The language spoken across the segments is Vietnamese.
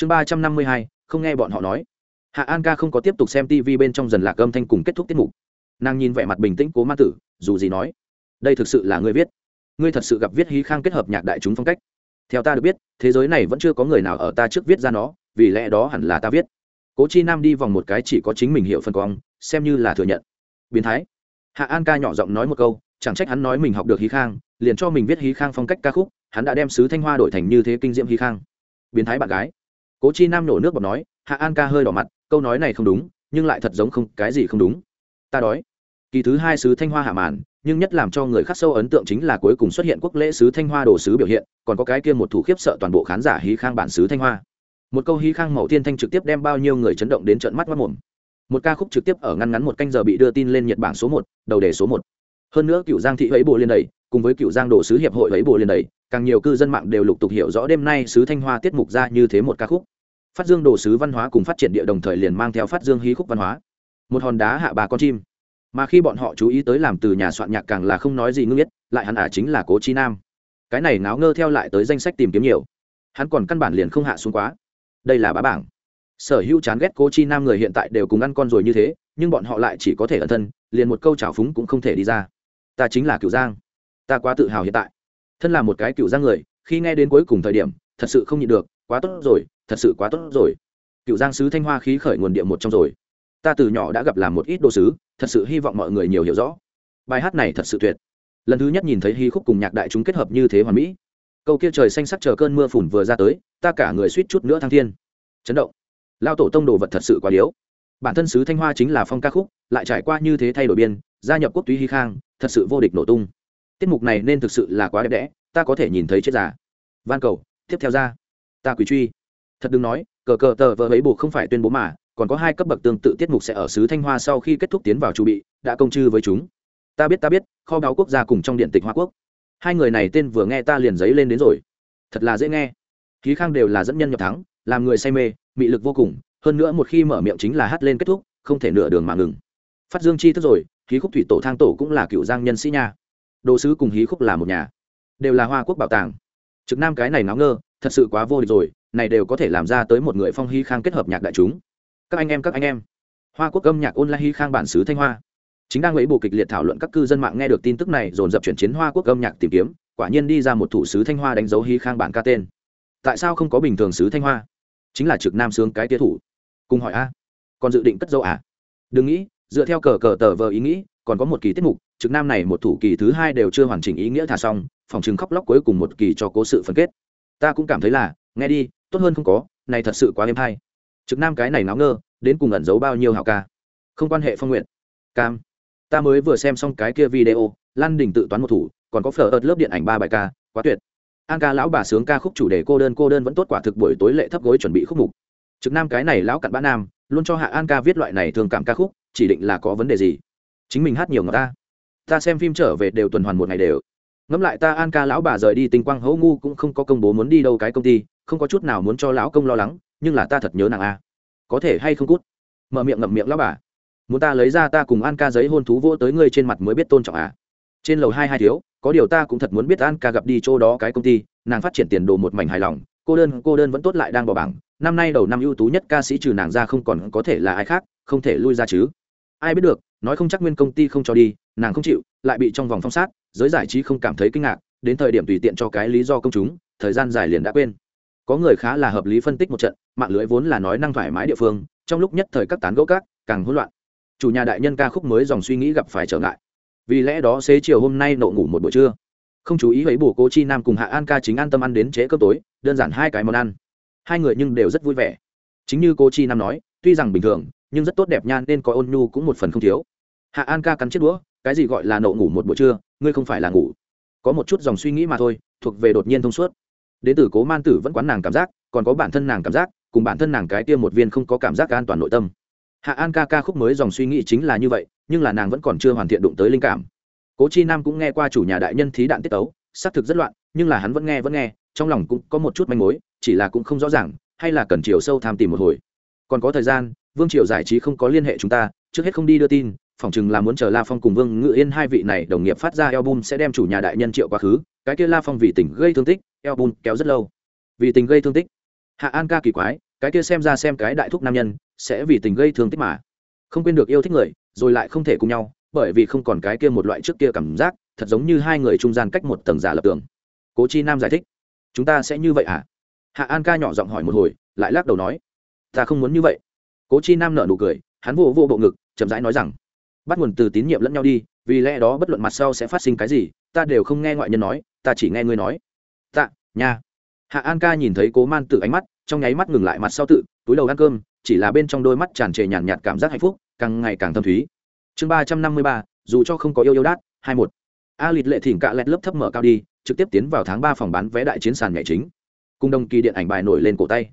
chương ba trăm năm mươi hai, không nghe bọn họ nói. Hạ an ca không có tiếp tục xem tv bên trong dần lạc âm thanh cùng kết thúc tiết mục. Nàng nhìn vẻ mặt bình tĩnh cố ma tử, dù gì nói, đây thực sự là ngươi viết. Ngươi thật sự gặp viết hí khang kết hợp nhạc đại chúng phong cách. Theo ta được biết, thế giới này vẫn chưa có người nào ở ta trước viết ra nó, vì lẽ đó hẳn là ta viết. Cố chi nam đi vòng một cái chỉ có chính mình hiểu phân quang xem như là thừa nhận. Biến thái. Hạ an ca nhỏ giọng nói một câu, chẳng trách hắn nói mình học được hí khang, liền cho mình viết hí khang phong cách ca khúc, hắn đã đem sứ thanh hoa đổi thành như thế kinh diễm hí khang. Biến thái bạn gái cố chi nam nổ nước bọt nói, hạ an ca hơi đỏ mặt, câu nói này không đúng, nhưng lại thật giống không, cái gì không đúng. Ta đói. Kỳ thứ hai sứ thanh hoa hạ màn, nhưng nhất làm cho người khắc sâu ấn tượng chính là cuối cùng xuất hiện quốc lễ sứ thanh hoa đồ sứ biểu hiện, còn có cái kia một thủ khiếp sợ toàn bộ khán giả hí khang bản sứ thanh hoa. Một câu hí khang mẫu tiên thanh trực tiếp đem bao nhiêu người chấn động đến trận mắt mắt mồm. Một ca khúc trực tiếp ở ngăn ngắn một canh giờ bị đưa tin lên nhật bản số một, đầu đề số một. Hơn nữa cựu giang thị ấy bộ liên đầy, cùng với cựu giang đồ sứ hiệp hội ấy bộ liên đầy càng nhiều cư dân mạng đều lục tục hiểu rõ đêm nay sứ thanh hoa tiết mục ra như thế một ca khúc. Phát dương đồ sứ văn hóa cùng phát triển địa đồng thời liền mang theo phát dương hí khúc văn hóa. Một hòn đá hạ bà con chim. Mà khi bọn họ chú ý tới làm từ nhà soạn nhạc càng là không nói gì ngưng biết lại hắn ả à chính là cố chi nam. Cái này náo ngơ theo lại tới danh sách tìm kiếm nhiều. Hắn còn căn bản liền không hạ xuống quá. Đây là bá bảng. Sở hữu chán ghét cố chi nam người hiện tại đều cùng ăn con rồi như thế, nhưng bọn họ lại chỉ có thể ẩn thân, liền một câu trào phúng cũng không thể đi ra. Ta chính là cựu giang. Ta quá tự hào hiện tại thân là một cái cựu giang người, khi nghe đến cuối cùng thời điểm, thật sự không nhịn được, quá tốt rồi, thật sự quá tốt rồi. Cựu giang sứ thanh hoa khí khởi nguồn địa một trong rồi. Ta từ nhỏ đã gặp làm một ít đồ sứ, thật sự hy vọng mọi người nhiều hiểu rõ. Bài hát này thật sự tuyệt. Lần thứ nhất nhìn thấy hy khúc cùng nhạc đại chúng kết hợp như thế hoàn mỹ. Câu kia trời xanh sắc chờ cơn mưa phùn vừa ra tới, ta cả người suýt chút nữa thăng thiên. Chấn động. Lao tổ tông đồ vật thật sự quá điếu. Bản thân sứ thanh hoa chính là phong ca khúc, lại trải qua như thế thay đổi biên, gia nhập quốc túy hy khang, thật sự vô địch nổ tung tiết mục này nên thực sự là quá đẹp đẽ, ta có thể nhìn thấy chết giả van cầu, tiếp theo ra. Ta quỳ truy. Thật đừng nói, cờ cờ tờ vợ ấy buộc không phải tuyên bố mà, còn có hai cấp bậc tương tự tiết mục sẽ ở sứ thanh hoa sau khi kết thúc tiến vào chu bị, đã công chư với chúng. Ta biết ta biết, kho báu quốc gia cùng trong điện tịch hoa quốc. Hai người này tên vừa nghe ta liền giấy lên đến rồi. Thật là dễ nghe. Khí khang đều là dẫn nhân nhập thắng, làm người say mê, mị lực vô cùng, hơn nữa một khi mở miệng chính là hát lên kết thúc, không thể nửa đường mà ngừng. Phát dương chi thức rồi, khí khúc thủy tổ thang tổ cũng là cựu giang nhân sĩ nha đồ sứ cùng hí khúc là một nhà, đều là hoa quốc bảo tàng. Trực nam cái này náo ngơ, thật sự quá vô địch rồi, này đều có thể làm ra tới một người phong hy khang kết hợp nhạc đại chúng. Các anh em, các anh em. Hoa quốc âm nhạc ôn la hy khang bản xứ thanh hoa. Chính đang lấy bộ kịch liệt thảo luận các cư dân mạng nghe được tin tức này, dồn dập chuyển chiến hoa quốc âm nhạc tìm kiếm, quả nhiên đi ra một thủ sứ thanh hoa đánh dấu hy khang bản ca tên. Tại sao không có bình thường sứ thanh hoa? Chính là trực nam sướng cái tía thủ. Cùng hỏi a. Còn dự định cất dấu à? Đừng nghĩ, dựa theo cờ cờ tờ vờ ý nghĩ, còn có một kỳ tiết mục trực nam này một thủ kỳ thứ hai đều chưa hoàn chỉnh ý nghĩa thả xong, phòng chừng khóc lóc cuối cùng một kỳ cho cố sự phân kết. Ta cũng cảm thấy là, nghe đi, tốt hơn không có, này thật sự quá êm hay. Trực nam cái này náo ngơ, đến cùng ẩn giấu bao nhiêu hảo ca. Không quan hệ phong nguyện. Cam. Ta mới vừa xem xong cái kia video, lan đình tự toán một thủ, còn có phở ớt lớp điện ảnh ba bài ca, quá tuyệt. An ca lão bà sướng ca khúc chủ đề cô đơn cô đơn vẫn tốt, quả thực buổi tối lệ thấp gối chuẩn bị khúc mục. Trực nam cái này lão cặn bã nam, luôn cho hạ an ca viết loại này thường cảm ca khúc, chỉ định là có vấn đề gì? Chính mình hát nhiều người ta ta xem phim trở về đều tuần hoàn một ngày đều. Ngẫm lại ta an ca lão bà rời đi tinh quang hấu ngu cũng không có công bố muốn đi đâu cái công ty, không có chút nào muốn cho lão công lo lắng, nhưng là ta thật nhớ nàng a. Có thể hay không cút? Mở miệng ngậm miệng lão bà. Muốn ta lấy ra ta cùng an ca giấy hôn thú vỗ tới ngươi trên mặt mới biết tôn trọng à trên lầu hai hai thiếu, có điều ta cũng thật muốn biết an ca gặp đi chỗ đó cái công ty, nàng phát triển tiền đồ một mảnh hài lòng, cô đơn cô đơn vẫn tốt lại đang bỏ bảng. Năm nay đầu năm ưu tú nhất ca sĩ trừ nàng ra không còn có thể là ai khác, không thể lui ra chứ. Ai biết được nói không chắc nguyên công ty không cho đi, nàng không chịu, lại bị trong vòng phong sát, giới giải trí không cảm thấy kinh ngạc, đến thời điểm tùy tiện cho cái lý do công chúng, thời gian dài liền đã quên. Có người khá là hợp lý phân tích một trận, mạng lưới vốn là nói năng thoải mái địa phương, trong lúc nhất thời các tán gẫu các, càng hỗn loạn. Chủ nhà đại nhân ca khúc mới dòng suy nghĩ gặp phải trở ngại. Vì lẽ đó xế chiều hôm nay nộ ngủ một buổi trưa. Không chú ý ấy bổ cô chi nam cùng hạ an ca chính an tâm ăn đến trễ cơm tối, đơn giản hai cái món ăn. Hai người nhưng đều rất vui vẻ. Chính như cô chi nam nói, tuy rằng bình thường nhưng rất tốt đẹp nhan nên có ôn nhu cũng một phần không thiếu. Hạ an ca cắn chiếc đũa, cái gì gọi là nậu ngủ một buổi trưa, ngươi không phải là ngủ. Có một chút dòng suy nghĩ mà thôi, thuộc về đột nhiên thông suốt. Đến từ cố man tử vẫn quán nàng cảm giác, còn có bản thân nàng cảm giác, cùng bản thân nàng cái tiêm một viên không có cảm giác an toàn nội tâm. Hạ an ca ca khúc mới dòng suy nghĩ chính là như vậy, nhưng là nàng vẫn còn chưa hoàn thiện đụng tới linh cảm. Cố chi nam cũng nghe qua chủ nhà đại nhân thí đạn tiết tấu, xác thực rất loạn, nhưng là hắn vẫn nghe vẫn nghe, trong lòng cũng có một chút manh mối, chỉ là cũng không rõ ràng, hay là cần chiều sâu tham tìm một hồi còn có thời gian, vương triều giải trí không có liên hệ chúng ta, trước hết không đi đưa tin, phỏng chừng là muốn chờ la phong cùng vương ngự yên hai vị này đồng nghiệp phát ra album sẽ đem chủ nhà đại nhân triệu quá khứ, cái kia la phong vì tình gây thương tích, album kéo rất lâu. Vì tình gây thương tích. Hạ an ca kỳ quái, cái kia xem ra xem cái đại thúc nam nhân, sẽ vì tình gây thương tích mà. Không quên được yêu thích người, rồi lại không thể cùng nhau, bởi vì không còn cái kia một loại trước kia cảm giác, thật giống như hai người trung gian cách một tầng giả lập tường. Cố chi nam giải thích. Chúng ta sẽ như vậy à? Hạ an ca nhỏ giọng hỏi một hồi, lại lắc đầu nói ta không muốn như vậy. Cố chi nam nợ nụ cười, hắn vô vô bộ ngực, chậm rãi nói rằng, bắt nguồn từ tín nhiệm lẫn nhau đi, vì lẽ đó bất luận mặt sau sẽ phát sinh cái gì, ta đều không nghe ngoại nhân nói, ta chỉ nghe ngươi nói. Tạ, nha. Hạ an ca nhìn thấy cố man tự ánh mắt, trong nháy mắt ngừng lại mặt sau tự, túi đầu ăn cơm, chỉ là bên trong đôi mắt tràn trề nhàn nhạt cảm giác hạnh phúc, càng ngày càng thâm thúy. Chương ba trăm năm mươi ba, dù cho không có yêu yêu đát, hai một. A lịt lệ thỉnh cạ lẹt lớp thấp mở cao đi, trực tiếp tiến vào tháng ba phòng bán vé đại chiến sàn nhảy chính. Cùng đồng kỳ điện ảnh bài nổi lên cổ tay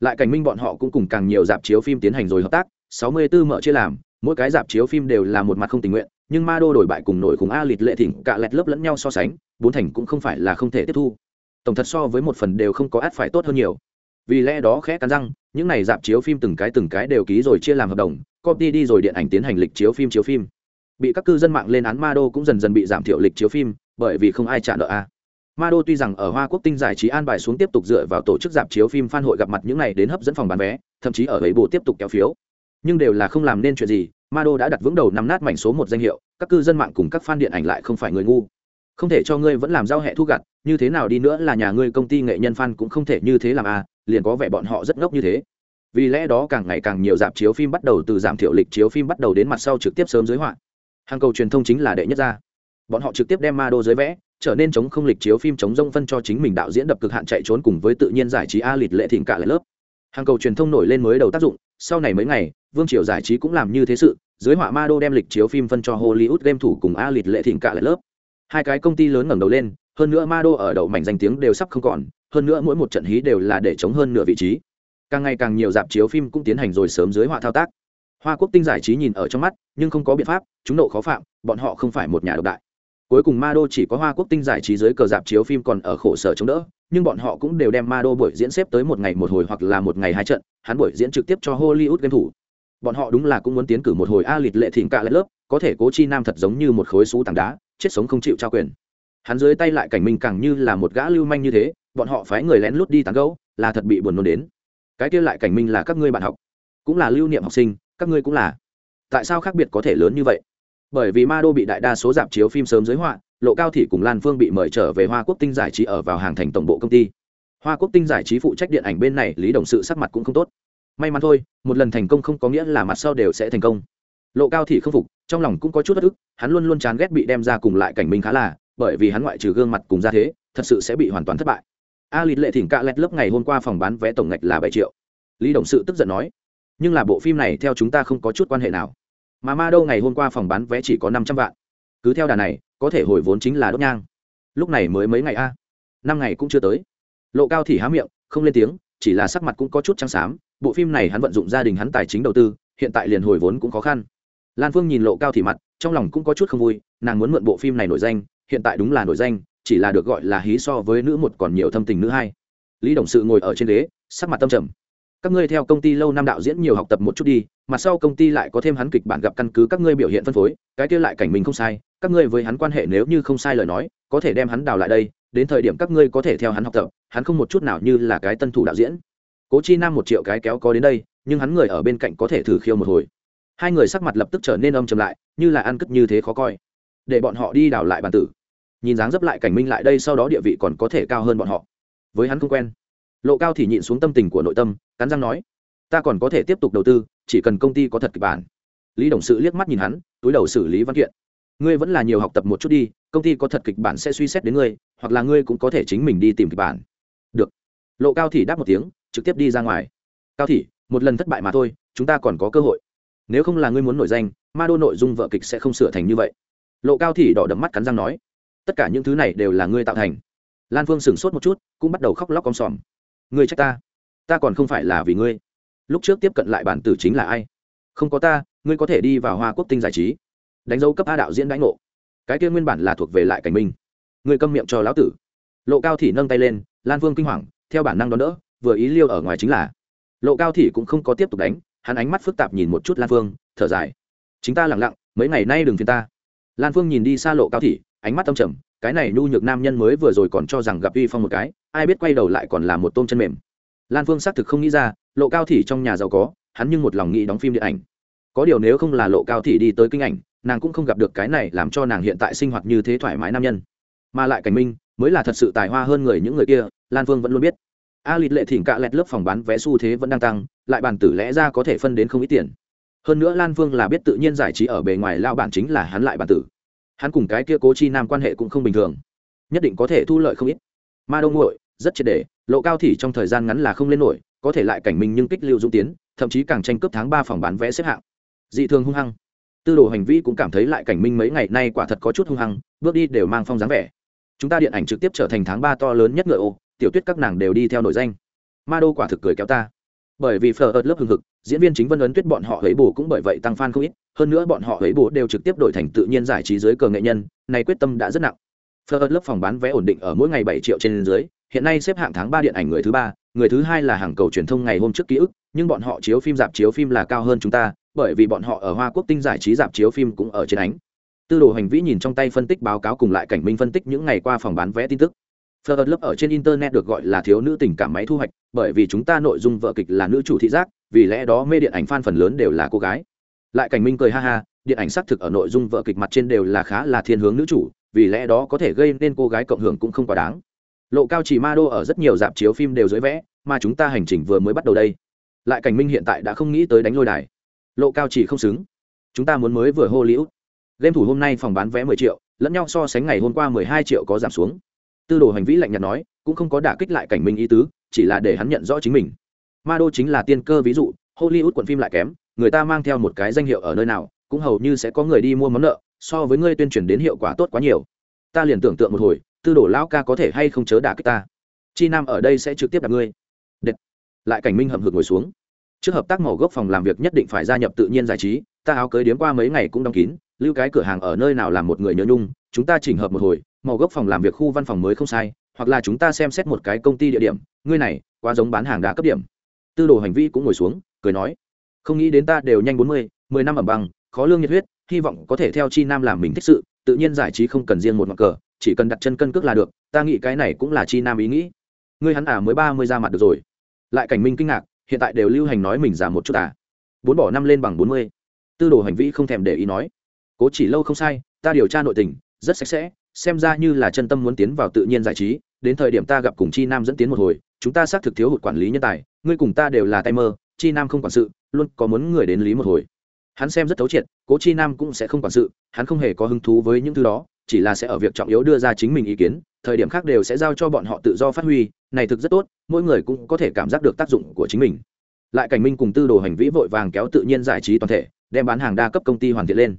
lại cảnh minh bọn họ cũng cùng càng nhiều dạp chiếu phim tiến hành rồi hợp tác, sáu mươi 64 mở chia làm, mỗi cái dạp chiếu phim đều là một mặt không tình nguyện, nhưng ma đô đổi bại cùng nổi cùng a lịt lệ thỉnh, cạ lẹt lớp lẫn nhau so sánh, bốn thành cũng không phải là không thể tiếp thu. Tổng thật so với một phần đều không có át phải tốt hơn nhiều. Vì lẽ đó khẽ cắn răng, những này dạp chiếu phim từng cái từng cái đều ký rồi chia làm hợp đồng công ty đi rồi điện ảnh tiến hành lịch chiếu phim chiếu phim. Bị các cư dân mạng lên án ma đô cũng dần dần bị giảm thiểu lịch chiếu phim, bởi vì không ai trả nợ a ma đô tuy rằng ở hoa quốc tinh giải trí an bài xuống tiếp tục dựa vào tổ chức dạp chiếu phim phan hội gặp mặt những này đến hấp dẫn phòng bán vé thậm chí ở ấy bộ tiếp tục kéo phiếu. Nhưng đều là không làm nên chuyện gì ma đô đã đặt vững đầu nắm nát mảnh số một danh hiệu các cư dân mạng cùng các fan điện ảnh lại không phải người ngu. Không thể cho ngươi vẫn làm giao hẹ thu gặt như thế nào đi nữa là nhà ngươi công ty nghệ nhân fan cũng không thể như thế làm à, liền có vẻ bọn họ rất ngốc như thế. Vì lẽ đó càng ngày càng nhiều dạp chiếu phim bắt đầu từ giảm thiểu lịch chiếu phim bắt đầu đến mặt sau trực tiếp sớm giới họa. Hàng cầu truyền thông chính là đệ nhất ra bọn họ trực tiếp đem ma đô giới vẽ trở nên chống không lịch chiếu phim chống rông phân cho chính mình đạo diễn đập cực hạn chạy trốn cùng với tự nhiên giải trí a lịt lệ thịnh cả lại lớp. Hàng cầu truyền thông nổi lên mới đầu tác dụng, sau này mấy ngày, vương triều giải trí cũng làm như thế sự, dưới họa ma đô đem lịch chiếu phim phân cho hollywood game thủ cùng a lịt lệ thịnh cả lại lớp. Hai cái công ty lớn ngẩng đầu lên, hơn nữa ma đô ở đầu mảnh danh tiếng đều sắp không còn, hơn nữa mỗi một trận hí đều là để chống hơn nửa vị trí. Càng ngày càng nhiều dạp chiếu phim cũng tiến hành rồi sớm dưới họa thao tác. Hoa quốc tinh giải trí nhìn ở trong mắt, nhưng không có biện pháp, chúng nộ khó phạm, bọn họ không phải một nhà độc đại cuối cùng ma đô chỉ có hoa quốc tinh giải trí dưới cờ dạp chiếu phim còn ở khổ sở chống đỡ, nhưng bọn họ cũng đều đem ma đô buổi diễn xếp tới một ngày một hồi hoặc là một ngày hai trận, hắn buổi diễn trực tiếp cho hollywood game thủ. Bọn họ đúng là cũng muốn tiến cử một hồi a lịt lệ thịnh cạ lệ lớp, có thể cố chi nam thật giống như một khối xú tảng đá, chết sống không chịu trao quyền. Hắn dưới tay lại cảnh minh càng như là một gã lưu manh như thế, bọn họ phái người lén lút đi tán gấu là thật bị buồn nôn đến. Cái kia lại cảnh minh là các ngươi bạn học, cũng là lưu niệm học sinh, các ngươi cũng là. Tại sao khác biệt có thể lớn như vậy? Bởi vì ma đô bị đại đa số dạp chiếu phim sớm giới họa, lộ cao thị cùng lan phương bị mời trở về hoa quốc tinh giải trí ở vào hàng thành tổng bộ công ty. Hoa quốc tinh giải trí phụ trách điện ảnh bên này, lý đồng sự sắc mặt cũng không tốt. May mắn thôi, một lần thành công không có nghĩa là mặt sau đều sẽ thành công. Lộ cao thị không phục, trong lòng cũng có chút bất ức, hắn luôn luôn chán ghét bị đem ra cùng lại cảnh minh khá là, bởi vì hắn ngoại trừ gương mặt cùng ra thế, thật sự sẽ bị hoàn toàn thất bại. A lịt lệ thỉnh cạ lẹt lớp ngày hôm qua phòng bán vé tổng ngạch là bảy triệu. Lý đồng sự tức giận nói, nhưng là bộ phim này theo chúng ta không có chút quan hệ nào mà ma đâu ngày hôm qua phòng bán vé chỉ có năm trăm vạn. Cứ theo đà này, có thể hồi vốn chính là đốt nhang. Lúc này mới mấy ngày a? Năm ngày cũng chưa tới. Lộ cao thì há miệng, không lên tiếng, chỉ là sắc mặt cũng có chút trắng xám. Bộ phim này hắn vận dụng gia đình hắn tài chính đầu tư, hiện tại liền hồi vốn cũng khó khăn. Lan phương nhìn lộ cao thì mặt, trong lòng cũng có chút không vui, nàng muốn mượn bộ phim này nổi danh, hiện tại đúng là nổi danh, chỉ là được gọi là hí so với nữ một còn nhiều thâm tình nữ hai. Lý đồng sự ngồi ở trên ghế, sắc mặt tâm trầm các ngươi theo công ty lâu năm đạo diễn nhiều học tập một chút đi, mà sau công ty lại có thêm hắn kịch bản gặp căn cứ các ngươi biểu hiện phân phối, cái kia lại cảnh mình không sai, các ngươi với hắn quan hệ nếu như không sai lời nói, có thể đem hắn đào lại đây, đến thời điểm các ngươi có thể theo hắn học tập, hắn không một chút nào như là cái tân thủ đạo diễn. Cố chi nam một triệu cái kéo có đến đây, nhưng hắn người ở bên cạnh có thể thử khiêu một hồi. Hai người sắc mặt lập tức trở nên âm trầm lại, như là ăn cất như thế khó coi. Để bọn họ đi đào lại bàn tử. Nhìn dáng dấp lại cảnh minh lại đây sau đó địa vị còn có thể cao hơn bọn họ. Với hắn không quen lộ cao thì nhịn xuống tâm tình của nội tâm, cắn răng nói, ta còn có thể tiếp tục đầu tư, chỉ cần công ty có thật kịch bản. Lý đồng sự liếc mắt nhìn hắn, túi đầu xử lý văn kiện. Ngươi vẫn là nhiều học tập một chút đi, công ty có thật kịch bản sẽ suy xét đến ngươi, hoặc là ngươi cũng có thể chính mình đi tìm kịch bản. Được. Lộ cao thì đáp một tiếng, trực tiếp đi ra ngoài. Cao thị một lần thất bại mà thôi, chúng ta còn có cơ hội. Nếu không là ngươi muốn nổi danh ma đô nội dung vợ kịch sẽ không sửa thành như vậy. Lộ cao thị đỏ đậm mắt cắn răng nói, tất cả những thứ này đều là ngươi tạo thành. Lan phương sửng sốt một chút, cũng bắt đầu khóc lóc con sòm ngươi trách ta. Ta còn không phải là vì ngươi. Lúc trước tiếp cận lại bản tử chính là ai? Không có ta, ngươi có thể đi vào hoa quốc tinh giải trí. Đánh dấu cấp a đạo diễn đãi ngộ. Cái kia nguyên bản là thuộc về lại cảnh minh. Ngươi câm miệng cho lão tử. Lộ cao thị nâng tay lên, lan vương kinh hoàng, theo bản năng đón đỡ, vừa ý liêu ở ngoài chính là. Lộ cao thị cũng không có tiếp tục đánh, hắn ánh mắt phức tạp nhìn một chút lan phương thở dài. Chính ta lẳng lặng, mấy ngày nay đừng phiền ta. Lan phương nhìn đi xa lộ cao thị, ánh mắt tâm trầm cái này nhu nhược nam nhân mới vừa rồi còn cho rằng gặp uy phong một cái, ai biết quay đầu lại còn là một tôm chân mềm. Lan phương xác thực không nghĩ ra, lộ cao thị trong nhà giàu có, hắn nhưng một lòng nghĩ đóng phim điện ảnh. Có điều nếu không là lộ cao thị đi tới kinh ảnh, nàng cũng không gặp được cái này làm cho nàng hiện tại sinh hoạt như thế thoải mái nam nhân. Mà lại cảnh minh, mới là thật sự tài hoa hơn người những người kia, lan phương vẫn luôn biết. A lịt lệ thỉnh cạ lẹt lớp phòng bán vé xu thế vẫn đang tăng, lại bàn tử lẽ ra có thể phân đến không ít tiền. Hơn nữa lan phương là biết tự nhiên giải trí ở bề ngoài lao bản chính là hắn lại bản tử hắn cùng cái kia cố chi nam quan hệ cũng không bình thường. Nhất định có thể thu lợi không ít. Ma đông nguội rất triệt để, lộ cao thì trong thời gian ngắn là không lên nổi, có thể lại cảnh minh nhưng kích lưu dũng tiến, thậm chí càng tranh cướp tháng ba phòng bán vé xếp hạng. Dị thường hung hăng. Tư đồ hành vi cũng cảm thấy lại cảnh minh mấy ngày nay quả thật có chút hung hăng, bước đi đều mang phong dáng vẻ. Chúng ta điện ảnh trực tiếp trở thành tháng ba to lớn nhất ngựa ô, tiểu tuyết các nàng đều đi theo nổi danh. Ma đô quả thực cười kéo ta bởi vì phở ợt lớp hừng hực, diễn viên chính vân ấn tuyết bọn họ ấy bù cũng bởi vậy tăng fan không ít, hơn nữa bọn họ ấy bù đều trực tiếp đổi thành tự nhiên giải trí dưới cờ nghệ nhân, này quyết tâm đã rất nặng. Phở ợt lớp phòng bán vé ổn định ở mỗi ngày bảy triệu trên dưới, hiện nay xếp hạng tháng ba điện ảnh người thứ ba, người thứ hai là hàng cầu truyền thông ngày hôm trước ký ức, nhưng bọn họ chiếu phim dạp chiếu phim là cao hơn chúng ta, bởi vì bọn họ ở hoa quốc tinh giải trí dạp chiếu phim cũng ở trên ánh. Tư đồ hành vĩ nhìn trong tay phân tích báo cáo cùng lại cảnh minh phân tích những ngày qua phòng bán vé tin tức. Flirt lớp ở trên internet được gọi là thiếu nữ tình cảm máy thu hoạch, bởi vì chúng ta nội dung vợ kịch là nữ chủ thị giác, vì lẽ đó mê điện ảnh fan phần lớn đều là cô gái. Lại Cảnh Minh cười ha ha, điện ảnh xác thực ở nội dung vợ kịch mặt trên đều là khá là thiên hướng nữ chủ, vì lẽ đó có thể gây nên cô gái cộng hưởng cũng không quá đáng. Lộ cao chỉ ma đô ở rất nhiều dạp chiếu phim đều dưới vẽ, mà chúng ta hành trình vừa mới bắt đầu đây. Lại Cảnh Minh hiện tại đã không nghĩ tới đánh lôi đài. Lộ cao chỉ không xứng. Chúng ta muốn mới vừa hô liễu. Game thủ hôm nay phòng bán vé 10 triệu, lẫn nhau so sánh ngày hôm qua 12 triệu có giảm xuống tư đồ hành vĩ lạnh nhạt nói, cũng không có đả kích lại cảnh minh ý tứ, chỉ là để hắn nhận rõ chính mình. Ma đô chính là tiên cơ ví dụ, hollywood quận phim lại kém, người ta mang theo một cái danh hiệu ở nơi nào, cũng hầu như sẽ có người đi mua món nợ, so với ngươi tuyên truyền đến hiệu quả tốt quá nhiều. Ta liền tưởng tượng một hồi, tư đồ lão ca có thể hay không chớ đả kích ta. Chi nam ở đây sẽ trực tiếp đặt ngươi. Đệt. lại cảnh minh hậm hực ngồi xuống. Trước hợp tác màu gốc phòng làm việc nhất định phải gia nhập tự nhiên giải trí, ta áo cưới điếm qua mấy ngày cũng đóng kín, lưu cái cửa hàng ở nơi nào làm một người nhớ nhung, chúng ta chỉnh hợp một hồi màu gốc phòng làm việc khu văn phòng mới không sai, hoặc là chúng ta xem xét một cái công ty địa điểm, ngươi này, quá giống bán hàng đá cấp điểm. Tư đồ hành vi cũng ngồi xuống, cười nói, không nghĩ đến ta đều nhanh bốn mươi, mười năm ở bằng, khó lương nhiệt huyết, hy vọng có thể theo chi nam làm mình thích sự, tự nhiên giải trí không cần riêng một mặt cờ, chỉ cần đặt chân cân cước là được, ta nghĩ cái này cũng là chi nam ý nghĩ. Ngươi hắn à mới ba mươi ra mặt được rồi. Lại cảnh minh kinh ngạc, hiện tại đều lưu hành nói mình giảm một chút à. Bốn bỏ năm lên bằng bốn mươi. Tư đồ hành vi không thèm để ý nói, cố chỉ lâu không sai, ta điều tra nội tình, rất sạch sẽ xem ra như là chân tâm muốn tiến vào tự nhiên giải trí, đến thời điểm ta gặp cùng chi nam dẫn tiến một hồi, chúng ta xác thực thiếu hụt quản lý nhân tài, ngươi cùng ta đều là tay mơ, chi nam không quản sự, luôn có muốn người đến lý một hồi. Hắn xem rất thấu triệt, cố chi nam cũng sẽ không quản sự, hắn không hề có hứng thú với những thứ đó, chỉ là sẽ ở việc trọng yếu đưa ra chính mình ý kiến, thời điểm khác đều sẽ giao cho bọn họ tự do phát huy, này thực rất tốt, mỗi người cũng có thể cảm giác được tác dụng của chính mình. Lại cảnh minh cùng tư đồ hành vĩ vội vàng kéo tự nhiên giải trí toàn thể, đem bán hàng đa cấp công ty hoàn thiện lên.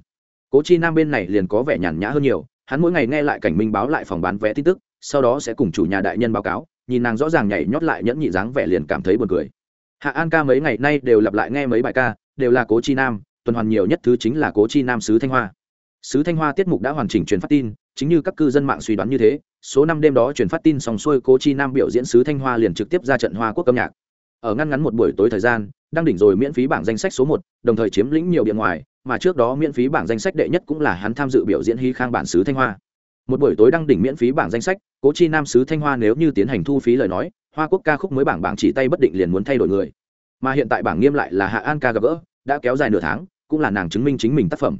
Cố chi nam bên này liền có vẻ nhàn nhã hơn nhiều hắn mỗi ngày nghe lại cảnh minh báo lại phòng bán vé tin tức, sau đó sẽ cùng chủ nhà đại nhân báo cáo, nhìn nàng rõ ràng nhảy nhót lại nhẫn nhị dáng vẻ liền cảm thấy buồn cười. Hạ an ca mấy ngày nay đều lặp lại nghe mấy bài ca, đều là cố chi nam, tuần hoàn nhiều nhất thứ chính là cố chi nam sứ thanh hoa. Sứ thanh hoa tiết mục đã hoàn chỉnh truyền phát tin, chính như các cư dân mạng suy đoán như thế, số năm đêm đó truyền phát tin xong xuôi cố chi nam biểu diễn sứ thanh hoa liền trực tiếp ra trận hoa quốc âm nhạc ở ngăn ngắn một buổi tối thời gian, đang đỉnh rồi miễn phí bảng danh sách số một, đồng thời chiếm lĩnh nhiều biển ngoài, mà trước đó miễn phí bảng danh sách đệ nhất cũng là hắn tham dự biểu diễn hy khang bản xứ thanh hoa. Một buổi tối đăng đỉnh miễn phí bảng danh sách, cố chi nam sứ thanh hoa nếu như tiến hành thu phí lời nói, hoa quốc ca khúc mới bảng bảng chỉ tay bất định liền muốn thay đổi người. Mà hiện tại bảng nghiêm lại là hạ an ca gặp gỡ, đã kéo dài nửa tháng, cũng là nàng chứng minh chính mình tác phẩm.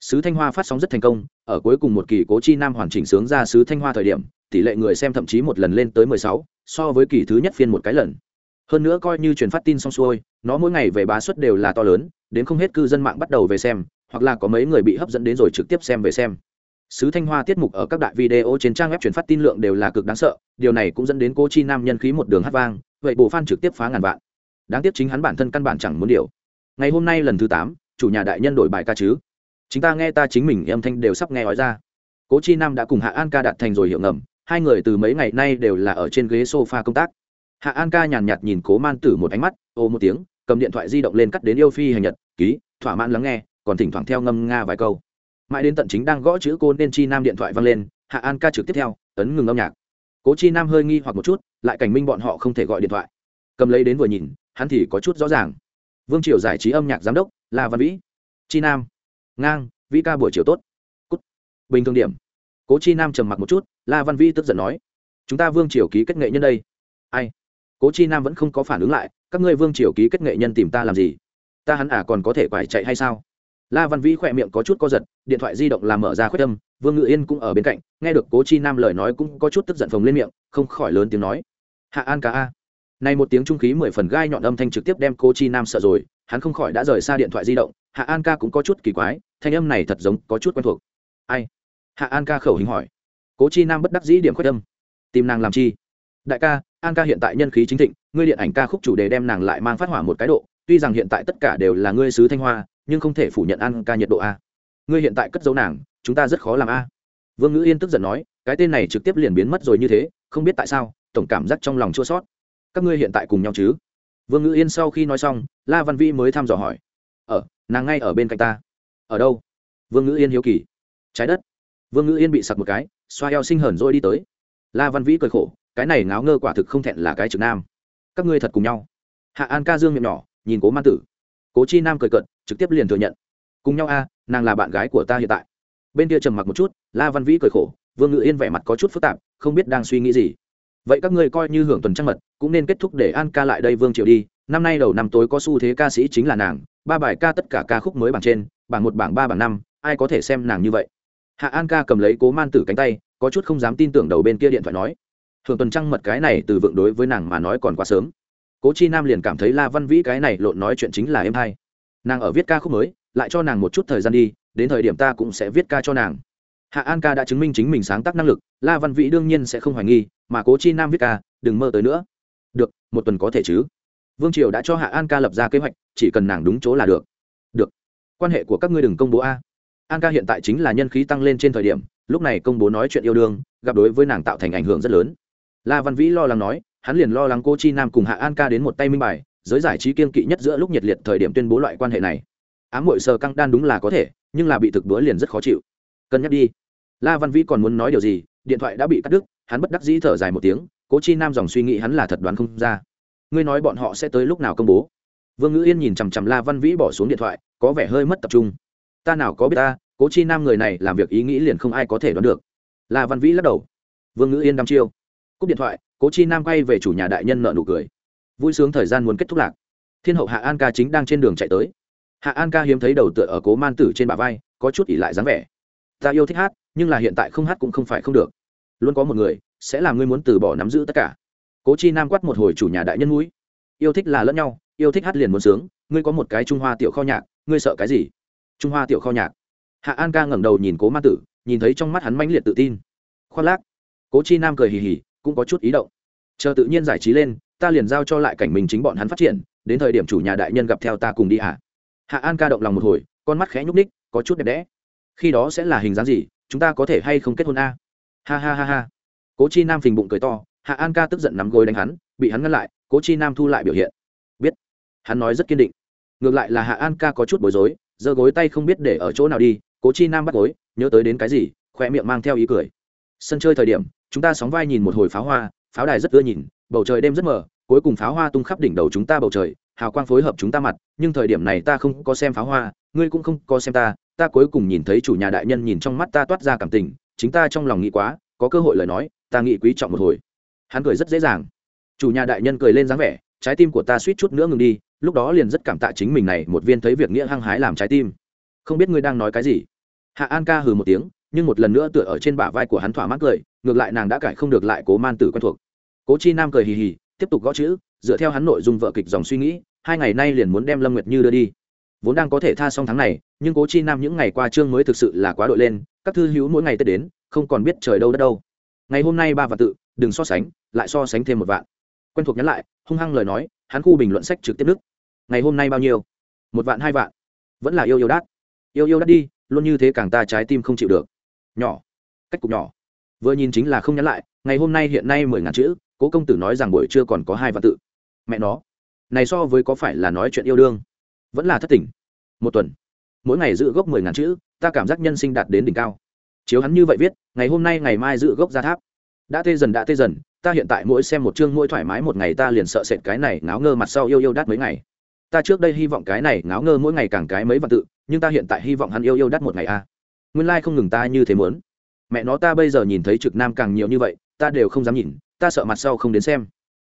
Sứ thanh hoa phát sóng rất thành công, ở cuối cùng một kỳ cố chi nam hoàn chỉnh sướng ra sứ thanh hoa thời điểm, tỷ lệ người xem thậm chí một lần lên tới mười sáu, so với kỳ thứ nhất phiên một cái lần hơn nữa coi như truyền phát tin xong xuôi, nó mỗi ngày về bá suất đều là to lớn, đến không hết cư dân mạng bắt đầu về xem, hoặc là có mấy người bị hấp dẫn đến rồi trực tiếp xem về xem. Sứ thanh hoa tiết mục ở các đại video trên trang web truyền phát tin lượng đều là cực đáng sợ, điều này cũng dẫn đến cô chi nam nhân khí một đường hát vang, vậy bộ fan trực tiếp phá ngàn vạn. Đáng tiếc chính hắn bản thân căn bản chẳng muốn điều. Ngày hôm nay lần thứ tám, chủ nhà đại nhân đổi bài ca chứ? Chính ta nghe ta chính mình âm thanh đều sắp nghe nói ra. Cố chi nam đã cùng hạ an ca đạt thành rồi hiệu ngầm, hai người từ mấy ngày nay đều là ở trên ghế sofa công tác hạ an ca nhàn nhạt nhìn cố man tử một ánh mắt, ô một tiếng, cầm điện thoại di động lên cắt đến yêu phi hành nhật, ký, thỏa mãn lắng nghe, còn thỉnh thoảng theo ngâm nga vài câu. Mãi đến tận chính đang gõ chữ cô nên chi nam điện thoại văng lên, hạ an ca trực tiếp theo, ấn ngừng âm nhạc. Cố chi nam hơi nghi hoặc một chút, lại cảnh minh bọn họ không thể gọi điện thoại. Cầm lấy đến vừa nhìn, hắn thì có chút rõ ràng. Vương triều giải trí âm nhạc giám đốc là văn vĩ. Chi nam. Ngang, vĩ ca buổi chiều tốt. Cút. Bình thường điểm. Cố chi nam trầm mặc một chút, la văn vĩ tức giận nói. Chúng ta vương triều ký kết nghệ nhân đây. Ai? Cố chi nam vẫn không có phản ứng lại, các ngươi vương triều ký kết nghệ nhân tìm ta làm gì? Ta hắn à còn có thể phải chạy hay sao? La văn vĩ khỏe miệng có chút co giật, điện thoại di động làm mở ra khuyết tâm vương ngự yên cũng ở bên cạnh, nghe được cố chi nam lời nói cũng có chút tức giận phồng lên miệng, không khỏi lớn tiếng nói. Hạ an ca a. Này một tiếng trung khí mười phần gai nhọn âm thanh trực tiếp đem cố chi nam sợ rồi, hắn không khỏi đã rời xa điện thoại di động, hạ an ca cũng có chút kỳ quái, thanh âm này thật giống có chút quen thuộc. Ai? Hạ an ca khẩu hình hỏi. Cố chi nam bất đắc dĩ điểm khuyết âm. Tìm nàng làm chi? Đại ca an ca hiện tại nhân khí chính thịnh, ngươi điện ảnh ca khúc chủ đề đem nàng lại mang phát hỏa một cái độ, tuy rằng hiện tại tất cả đều là ngươi sứ thanh hoa, nhưng không thể phủ nhận an ca nhiệt độ a. Ngươi hiện tại cất dấu nàng, chúng ta rất khó làm a. Vương ngữ yên tức giận nói, cái tên này trực tiếp liền biến mất rồi như thế, không biết tại sao, tổng cảm giác trong lòng chua sót các ngươi hiện tại cùng nhau chứ? Vương ngữ yên sau khi nói xong, la văn vĩ mới thăm dò hỏi. Ở, nàng ngay ở bên cạnh ta. Ở đâu? Vương ngữ yên hiếu kỳ. Trái đất. Vương ngữ yên bị sặc một cái, xoa eo sinh hờn rồi đi tới. La văn vĩ cười khổ cái này ngáo ngơ quả thực không thẹn là cái trực nam. Các ngươi thật cùng nhau. Hạ an ca dương miệng nhỏ, nhìn cố man tử. Cố chi nam cười cận trực tiếp liền thừa nhận. Cùng nhau a, nàng là bạn gái của ta hiện tại. Bên kia trầm mặc một chút, la văn vĩ cười khổ, vương ngự yên vẻ mặt có chút phức tạp, không biết đang suy nghĩ gì. Vậy các ngươi coi như hưởng tuần trăng mật, cũng nên kết thúc để an ca lại đây vương triệu đi. Năm nay đầu năm tối có xu thế ca sĩ chính là nàng, ba bài ca tất cả ca khúc mới bảng trên, bảng một, bảng ba, bảng năm, ai có thể xem nàng như vậy? Hạ an ca cầm lấy cố man tử cánh tay, có chút không dám tin tưởng đầu bên kia điện thoại nói hưởng tuần trăng mật cái này từ vựng đối với nàng mà nói còn quá sớm. Cố chi nam liền cảm thấy la văn vĩ cái này lộn nói chuyện chính là em hay. Nàng ở viết ca khúc mới, lại cho nàng một chút thời gian đi, đến thời điểm ta cũng sẽ viết ca cho nàng. Hạ an ca đã chứng minh chính mình sáng tác năng lực, la văn vĩ đương nhiên sẽ không hoài nghi, mà cố chi nam viết ca, đừng mơ tới nữa. Được, một tuần có thể chứ? Vương triều đã cho hạ an ca lập ra kế hoạch, chỉ cần nàng đúng chỗ là được. Được. Quan hệ của các ngươi đừng công bố a. An ca hiện tại chính là nhân khí tăng lên trên thời điểm, lúc này công bố nói chuyện yêu đương, gặp đối với nàng tạo thành ảnh hưởng rất lớn la văn vĩ lo lắng nói, hắn liền lo lắng cô chi nam cùng hạ an ca đến một tay minh bài, giới giải trí kiên kỵ nhất giữa lúc nhiệt liệt thời điểm tuyên bố loại quan hệ này. Ám muội sơ căng đan đúng là có thể, nhưng là bị thực bữa liền rất khó chịu. Cân nhắc đi. La văn vĩ còn muốn nói điều gì, điện thoại đã bị cắt đứt, hắn bất đắc dĩ thở dài một tiếng cố chi nam dòng suy nghĩ hắn là thật đoán không ra. Ngươi nói bọn họ sẽ tới lúc nào công bố? Vương ngữ yên nhìn chằm chằm la văn vĩ bỏ xuống điện thoại, có vẻ hơi mất tập trung. Ta nào có biết ta cố chi nam người này làm việc ý nghĩ liền không ai có thể đoán được. La văn vĩ lắc đầu. Vương ngữ yên đăm chiêu cúp điện thoại, cố chi nam quay về chủ nhà đại nhân nợ nụ cười. Vui sướng thời gian muốn kết thúc lạc. Thiên hậu hạ an ca chính đang trên đường chạy tới. Hạ an ca hiếm thấy đầu tựa ở cố man tử trên bả vai, có chút ỉ lại dáng vẻ. Ta yêu thích hát, nhưng là hiện tại không hát cũng không phải không được. Luôn có một người, sẽ làm ngươi muốn từ bỏ nắm giữ tất cả. Cố chi nam quát một hồi chủ nhà đại nhân mũi. Yêu thích là lẫn nhau, yêu thích hát liền muốn sướng. Ngươi có một cái trung hoa tiểu kho nhạc, ngươi sợ cái gì? Trung hoa tiểu kho nhạc. Hạ an ca ngẩng đầu nhìn cố man tử, nhìn thấy trong mắt hắn mãnh liệt tự tin. Khoác lác. Cố chi nam cười hì hì cũng có chút ý động. Chờ tự nhiên giải trí lên, ta liền giao cho lại cảnh mình chính bọn hắn phát triển, đến thời điểm chủ nhà đại nhân gặp theo ta cùng đi hả hạ an ca động lòng một hồi, con mắt khẽ nhúc ních có chút đẹp đẽ. Khi đó sẽ là hình dáng gì, chúng ta có thể hay không kết hôn a? Ha ha ha ha. Cố chi nam phình bụng cười to, hạ an ca tức giận nắm gối đánh hắn, bị hắn ngăn lại, cố chi nam thu lại biểu hiện. Biết. Hắn nói rất kiên định. Ngược lại là hạ an ca có chút bối rối, giơ gối tay không biết để ở chỗ nào đi, cố chi nam bắt gối, nhớ tới đến cái gì khoe miệng mang theo ý cười. Sân chơi thời điểm chúng ta sóng vai nhìn một hồi pháo hoa, pháo đài rất ưa nhìn, bầu trời đêm rất mờ, cuối cùng pháo hoa tung khắp đỉnh đầu chúng ta bầu trời, hào quang phối hợp chúng ta mặt, nhưng thời điểm này ta không có xem pháo hoa, ngươi cũng không có xem ta ta cuối cùng nhìn thấy chủ nhà đại nhân nhìn trong mắt ta toát ra cảm tình, chính ta trong lòng nghĩ quá, có cơ hội lời nói, ta nghĩ quý trọng một hồi. Hắn cười rất dễ dàng. Chủ nhà đại nhân cười lên dáng vẻ, trái tim của ta suýt chút nữa ngừng đi, lúc đó liền rất cảm tạ chính mình này, một viên thấy việc nghĩa hăng hái làm trái tim. Không biết ngươi đang nói cái gì. Hạ an ca hừ một tiếng, nhưng một lần nữa tựa ở trên bả vai của hắn thỏa mãn cười ngược lại nàng đã cải không được lại cố man tử quen thuộc. Cố chi nam cười hì hì, tiếp tục gõ chữ, dựa theo hắn nội dung vợ kịch dòng suy nghĩ, hai ngày nay liền muốn đem lâm nguyệt như đưa đi. Vốn đang có thể tha xong tháng này, nhưng cố chi nam những ngày qua chương mới thực sự là quá đội lên, các thư hữu mỗi ngày tết đến, không còn biết trời đâu đất đâu. Ngày hôm nay ba vạn tự, đừng so sánh, lại so sánh thêm một vạn. Quen thuộc nhắn lại, hung hăng lời nói, hắn khu bình luận sách trực tiếp đức ngày hôm nay bao nhiêu? Một vạn, hai vạn. Vẫn là yêu yêu đắt yêu yêu đắt đi, luôn như thế càng ta trái tim không chịu được. Nhỏ. Cách cục nhỏ vừa nhìn chính là không nhắn lại, ngày hôm nay hiện nay mười ngàn chữ, cố công tử nói rằng buổi trưa còn có hai vạn tự. Mẹ nó, này so với có phải là nói chuyện yêu đương? Vẫn là thất tình. Một tuần, mỗi ngày giữ gốc mười ngàn chữ, ta cảm giác nhân sinh đạt đến đỉnh cao. Chiếu hắn như vậy viết, ngày hôm nay ngày mai giữ gốc ra tháp. Đã tê dần, đã tê dần, ta hiện tại mỗi xem một chương, mỗi thoải mái một ngày ta liền sợ sệt cái này ngáo ngơ mặt sau yêu yêu đắt mấy ngày. Ta trước đây hy vọng cái này ngáo ngơ mỗi ngày càng cái mấy vạn tự, nhưng ta hiện tại hy vọng hắn yêu yêu đắt một ngày a. Nguyên lai、like、không ngừng ta như thế muốn mẹ nó ta bây giờ nhìn thấy trực nam càng nhiều như vậy, ta đều không dám nhìn, ta sợ mặt sau không đến xem.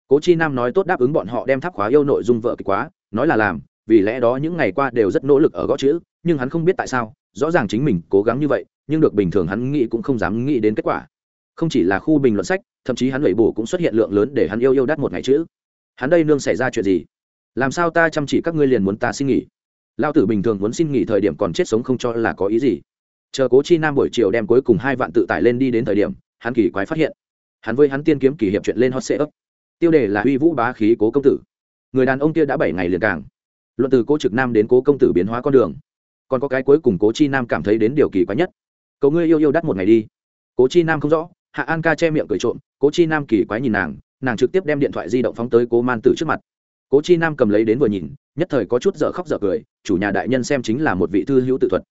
Cố chi nam nói tốt đáp ứng bọn họ đem tháp khóa yêu nội dung vợ kịch quá, nói là làm, vì lẽ đó những ngày qua đều rất nỗ lực ở gõ chữ, nhưng hắn không biết tại sao, rõ ràng chính mình cố gắng như vậy, nhưng được bình thường hắn nghĩ cũng không dám nghĩ đến kết quả. Không chỉ là khu bình luận sách, thậm chí hắn lẩy bổ cũng xuất hiện lượng lớn để hắn yêu yêu đắt một ngày chữ. Hắn đây nương xảy ra chuyện gì? Làm sao ta chăm chỉ các ngươi liền muốn ta xin nghỉ? Lao tử bình thường muốn xin nghỉ thời điểm còn chết sống không cho là có ý gì? Chờ cố chi nam buổi chiều đem cuối cùng hai vạn tự tải lên đi đến thời điểm, hắn kỳ quái phát hiện, hắn với hắn tiên kiếm kỷ hiệp chuyện lên hot sệ ấp. Tiêu đề là uy vũ bá khí cố công tử. Người đàn ông kia đã bảy ngày liền càng. Luận từ cố trực nam đến cố công tử biến hóa con đường, còn có cái cuối cùng cố chi nam cảm thấy đến điều kỳ quái nhất. Cậu ngươi yêu yêu đắt một ngày đi. Cố chi nam không rõ, hạ an ca che miệng cười trộm, cố chi nam kỳ quái nhìn nàng nàng trực tiếp đem điện thoại di động phóng tới cố man tử trước mặt. Cố chi nam cầm lấy đến vừa nhìn, nhất thời có chút dở khóc dở cười, chủ nhà đại nhân xem chính là một vị thư hữu tự thuật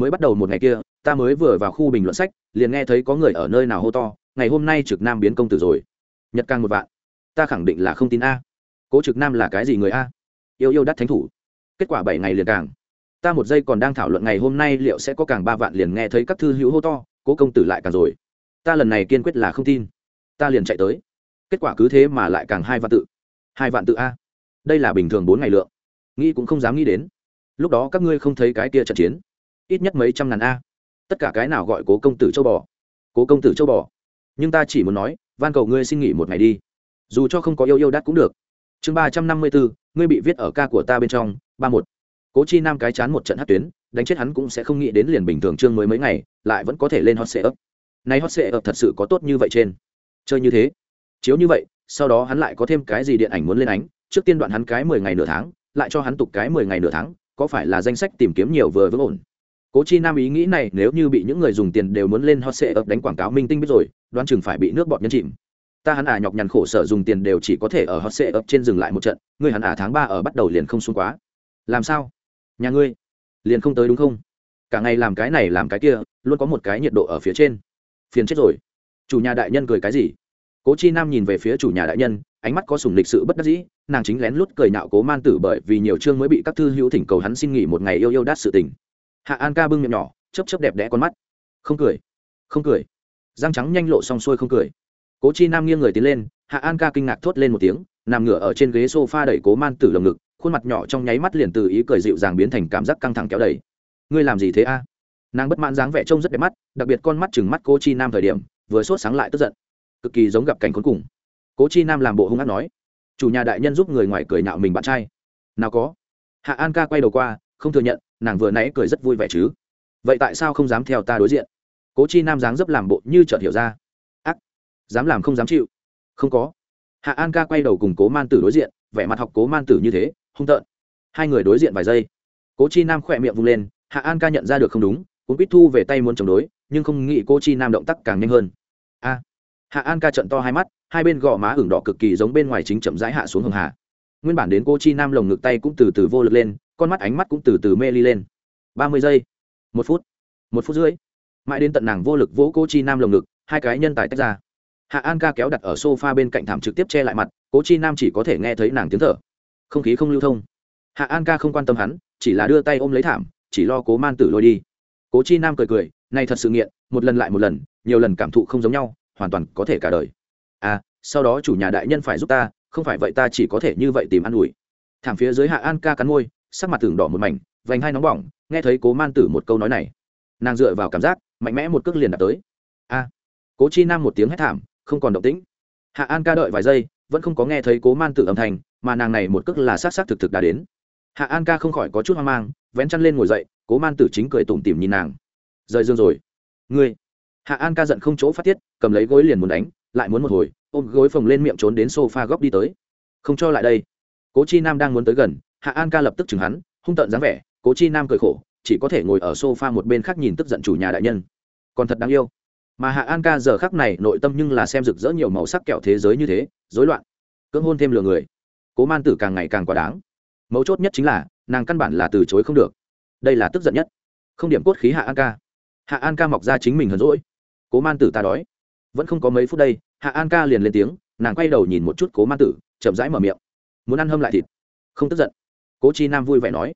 mới bắt đầu một ngày kia, ta mới vừa vào khu bình luận sách, liền nghe thấy có người ở nơi nào hô to, ngày hôm nay trực nam biến công tử rồi. Nhật càng một vạn. Ta khẳng định là không tin a. Cố trực nam là cái gì người a? Yêu yêu đắt thánh thủ. Kết quả bảy ngày liền càng. Ta một giây còn đang thảo luận ngày hôm nay liệu sẽ có càng ba vạn liền nghe thấy các thư hữu hô to, cố công tử lại càng rồi. Ta lần này kiên quyết là không tin. Ta liền chạy tới. Kết quả cứ thế mà lại càng hai vạn tự. Hai vạn tự a. Đây là bình thường bốn ngày lượng. Nghĩ cũng không dám nghĩ đến. Lúc đó các ngươi không thấy cái kia trận chiến ít nhất mấy trăm ngàn a. Tất cả cái nào gọi cố công tử châu bò? Cố công tử châu bò. Nhưng ta chỉ muốn nói, van cầu ngươi xin nghỉ một ngày đi. Dù cho không có yêu yêu đắt cũng được. Chương ba trăm năm mươi bốn ngươi bị viết ở ca của ta bên trong, ba một. Cố chi nam cái chán một trận hát tuyến, đánh chết hắn cũng sẽ không nghĩ đến liền bình thường chương mới mấy ngày, lại vẫn có thể lên hot sệ ấp nay hot sệ ấp thật sự có tốt như vậy trên. Chơi như thế. Chiếu như vậy, sau đó hắn lại có thêm cái gì điện ảnh muốn lên ánh, trước tiên đoạn hắn cái mười ngày nửa tháng, lại cho hắn tục cái mười ngày nửa tháng, có phải là danh sách tìm kiếm nhiều vừa vững ổn? Cố chi nam ý nghĩ này nếu như bị những người dùng tiền đều muốn lên hot sệ ập đánh quảng cáo minh tinh biết rồi, đoán chừng phải bị nước bọt nhân chìm. Ta hắn à nhọc nhằn khổ sở dùng tiền đều chỉ có thể ở hot sệ ập trên dừng lại một trận, ngươi hắn à tháng ba ở bắt đầu liền không xuống quá. Làm sao? Nhà ngươi? Liền không tới đúng không? Cả ngày làm cái này làm cái kia, luôn có một cái nhiệt độ ở phía trên. Phiền chết rồi. Chủ nhà đại nhân cười cái gì? Cố chi nam nhìn về phía chủ nhà đại nhân, ánh mắt có sùng lịch sự bất đắc dĩ, nàng chính lén lút cười nạo cố man tử bởi vì nhiều chương mới bị các thư hữu thỉnh cầu hắn xin nghỉ một ngày yêu yêu đát sự tình hạ an ca bưng miệng nhỏ chấp chấp đẹp đẽ con mắt. Không cười không cười. Răng trắng nhanh lộ xong xuôi không cười. Cố chi nam nghiêng người tiến lên, hạ an ca kinh ngạc thốt lên một tiếng, nằm ngửa ở trên ghế s o f a đẩy cố man tử lồng ngực, khuôn mặt nhỏ trong nháy mắt liền từ ý cười dịu dàng biến thành cảm giác căng thẳng kéo đầy. Ngươi làm gì thế a? Nàng bất mãn dáng vẻ trông rất đẹp mắt, đặc biệt con mắt chừng mắt cố chi nam thời điểm, vừa sốt sáng lại tức giận. Cực kỳ giống gặp cảnh khốn cùng. Cố chi nam làm bộ hung hát nói, chủ nhà đại nhân giúp người ngoài cười nhạo mình bạn trai. Nào có. Hạ an ca quay đầu qua, không thừa nhận nàng vừa nãy cười rất vui vẻ chứ? Vậy tại sao không dám theo ta đối diện? Cố chi nam dáng dấp làm bộ như chợt hiểu ra. Ác! Dám làm không dám chịu. Không có. Hạ an ca quay đầu cùng cố man tử đối diện, vẻ mặt học cố man tử như thế, hung tợn. Hai người đối diện vài giây. Cố chi nam khỏe miệng vung lên, hạ an ca nhận ra được không đúng cũng biết thu về tay muốn chống đối, nhưng không nghĩ cô chi nam động tác càng nhanh hơn. A! Hạ an ca trận to hai mắt, hai bên gò má hưởng đỏ cực kỳ giống bên ngoài chính chậm rãi hạ xuống hường hạ nguyên bản đến cô chi nam lồng ngực tay cũng từ từ vô lực lên con mắt ánh mắt cũng từ từ mê ly lên. Ba mươi giây, một phút một phút rưỡi. Mãi đến tận nàng vô lực vỗ cô chi nam lồng ngực, hai cái nhân tài tách ra. Hạ an ca kéo đặt ở sofa bên cạnh thảm trực tiếp che lại mặt, cố chi nam chỉ có thể nghe thấy nàng tiếng thở. Không khí không lưu thông. Hạ an ca không quan tâm hắn, chỉ là đưa tay ôm lấy thảm, chỉ lo cố man tử lôi đi. Cố chi nam cười cười nay thật sự nghiện, một lần lại một lần, nhiều lần cảm thụ không giống nhau, hoàn toàn có thể cả đời. À sau đó chủ nhà đại nhân phải giúp ta, không phải vậy ta chỉ có thể như vậy tìm ăn ủi. Thảm phía dưới hạ an ca cắn môi sắc mặt tưởng đỏ một mảnh, vành hai nóng bỏng, nghe thấy cố man tử một câu nói này. Nàng dựa vào cảm giác, mạnh mẽ một cước liền đạt tới. A. Cố chi nam một tiếng hét thảm, không còn động tĩnh. Hạ an ca đợi vài giây, vẫn không có nghe thấy cố man tử âm thanh, mà nàng này một cước là s á t s á t thực thực đã đến. Hạ an ca không khỏi có chút hoang mang, vén chăn lên ngồi dậy, cố man tử chính cười tủm tỉm nhìn nàng. Rời dương rồi. Ngươi. Hạ an ca giận không chỗ phát tiết, cầm lấy gối liền muốn đánh, lại muốn một hồi, ôm gối phồng lên miệng trốn đến s o f a góc đi tới. Không cho lại đây. Cố chi nam đang muốn tới gần hạ an ca lập tức chừng hắn, hung tợn dáng vẻ, cố chi nam cười khổ, chỉ có thể ngồi ở s o f a một bên khác nhìn tức giận chủ nhà đại nhân. Còn thật đáng yêu. Mà hạ an ca giờ khắc này nội tâm nhưng là xem rực rỡ nhiều màu sắc kẹo thế giới như thế, rối loạn, cưỡng hôn thêm lừa người. Cố man tử càng ngày càng quá đáng. Mấu chốt nhất chính là, nàng căn bản là từ chối không được. Đây là tức giận nhất. Không điểm cốt khí hạ an ca. Hạ an ca mọc ra chính mình hờn rỗi cố man tử ta đói. Vẫn không có mấy phút đây, hạ an ca liền lên tiếng, nàng quay đầu nhìn một chút cố man tử, chậm rãi mở miệng. Muốn ăn hâm lại thịt. Không tức giận cố chi nam vui vẻ nói,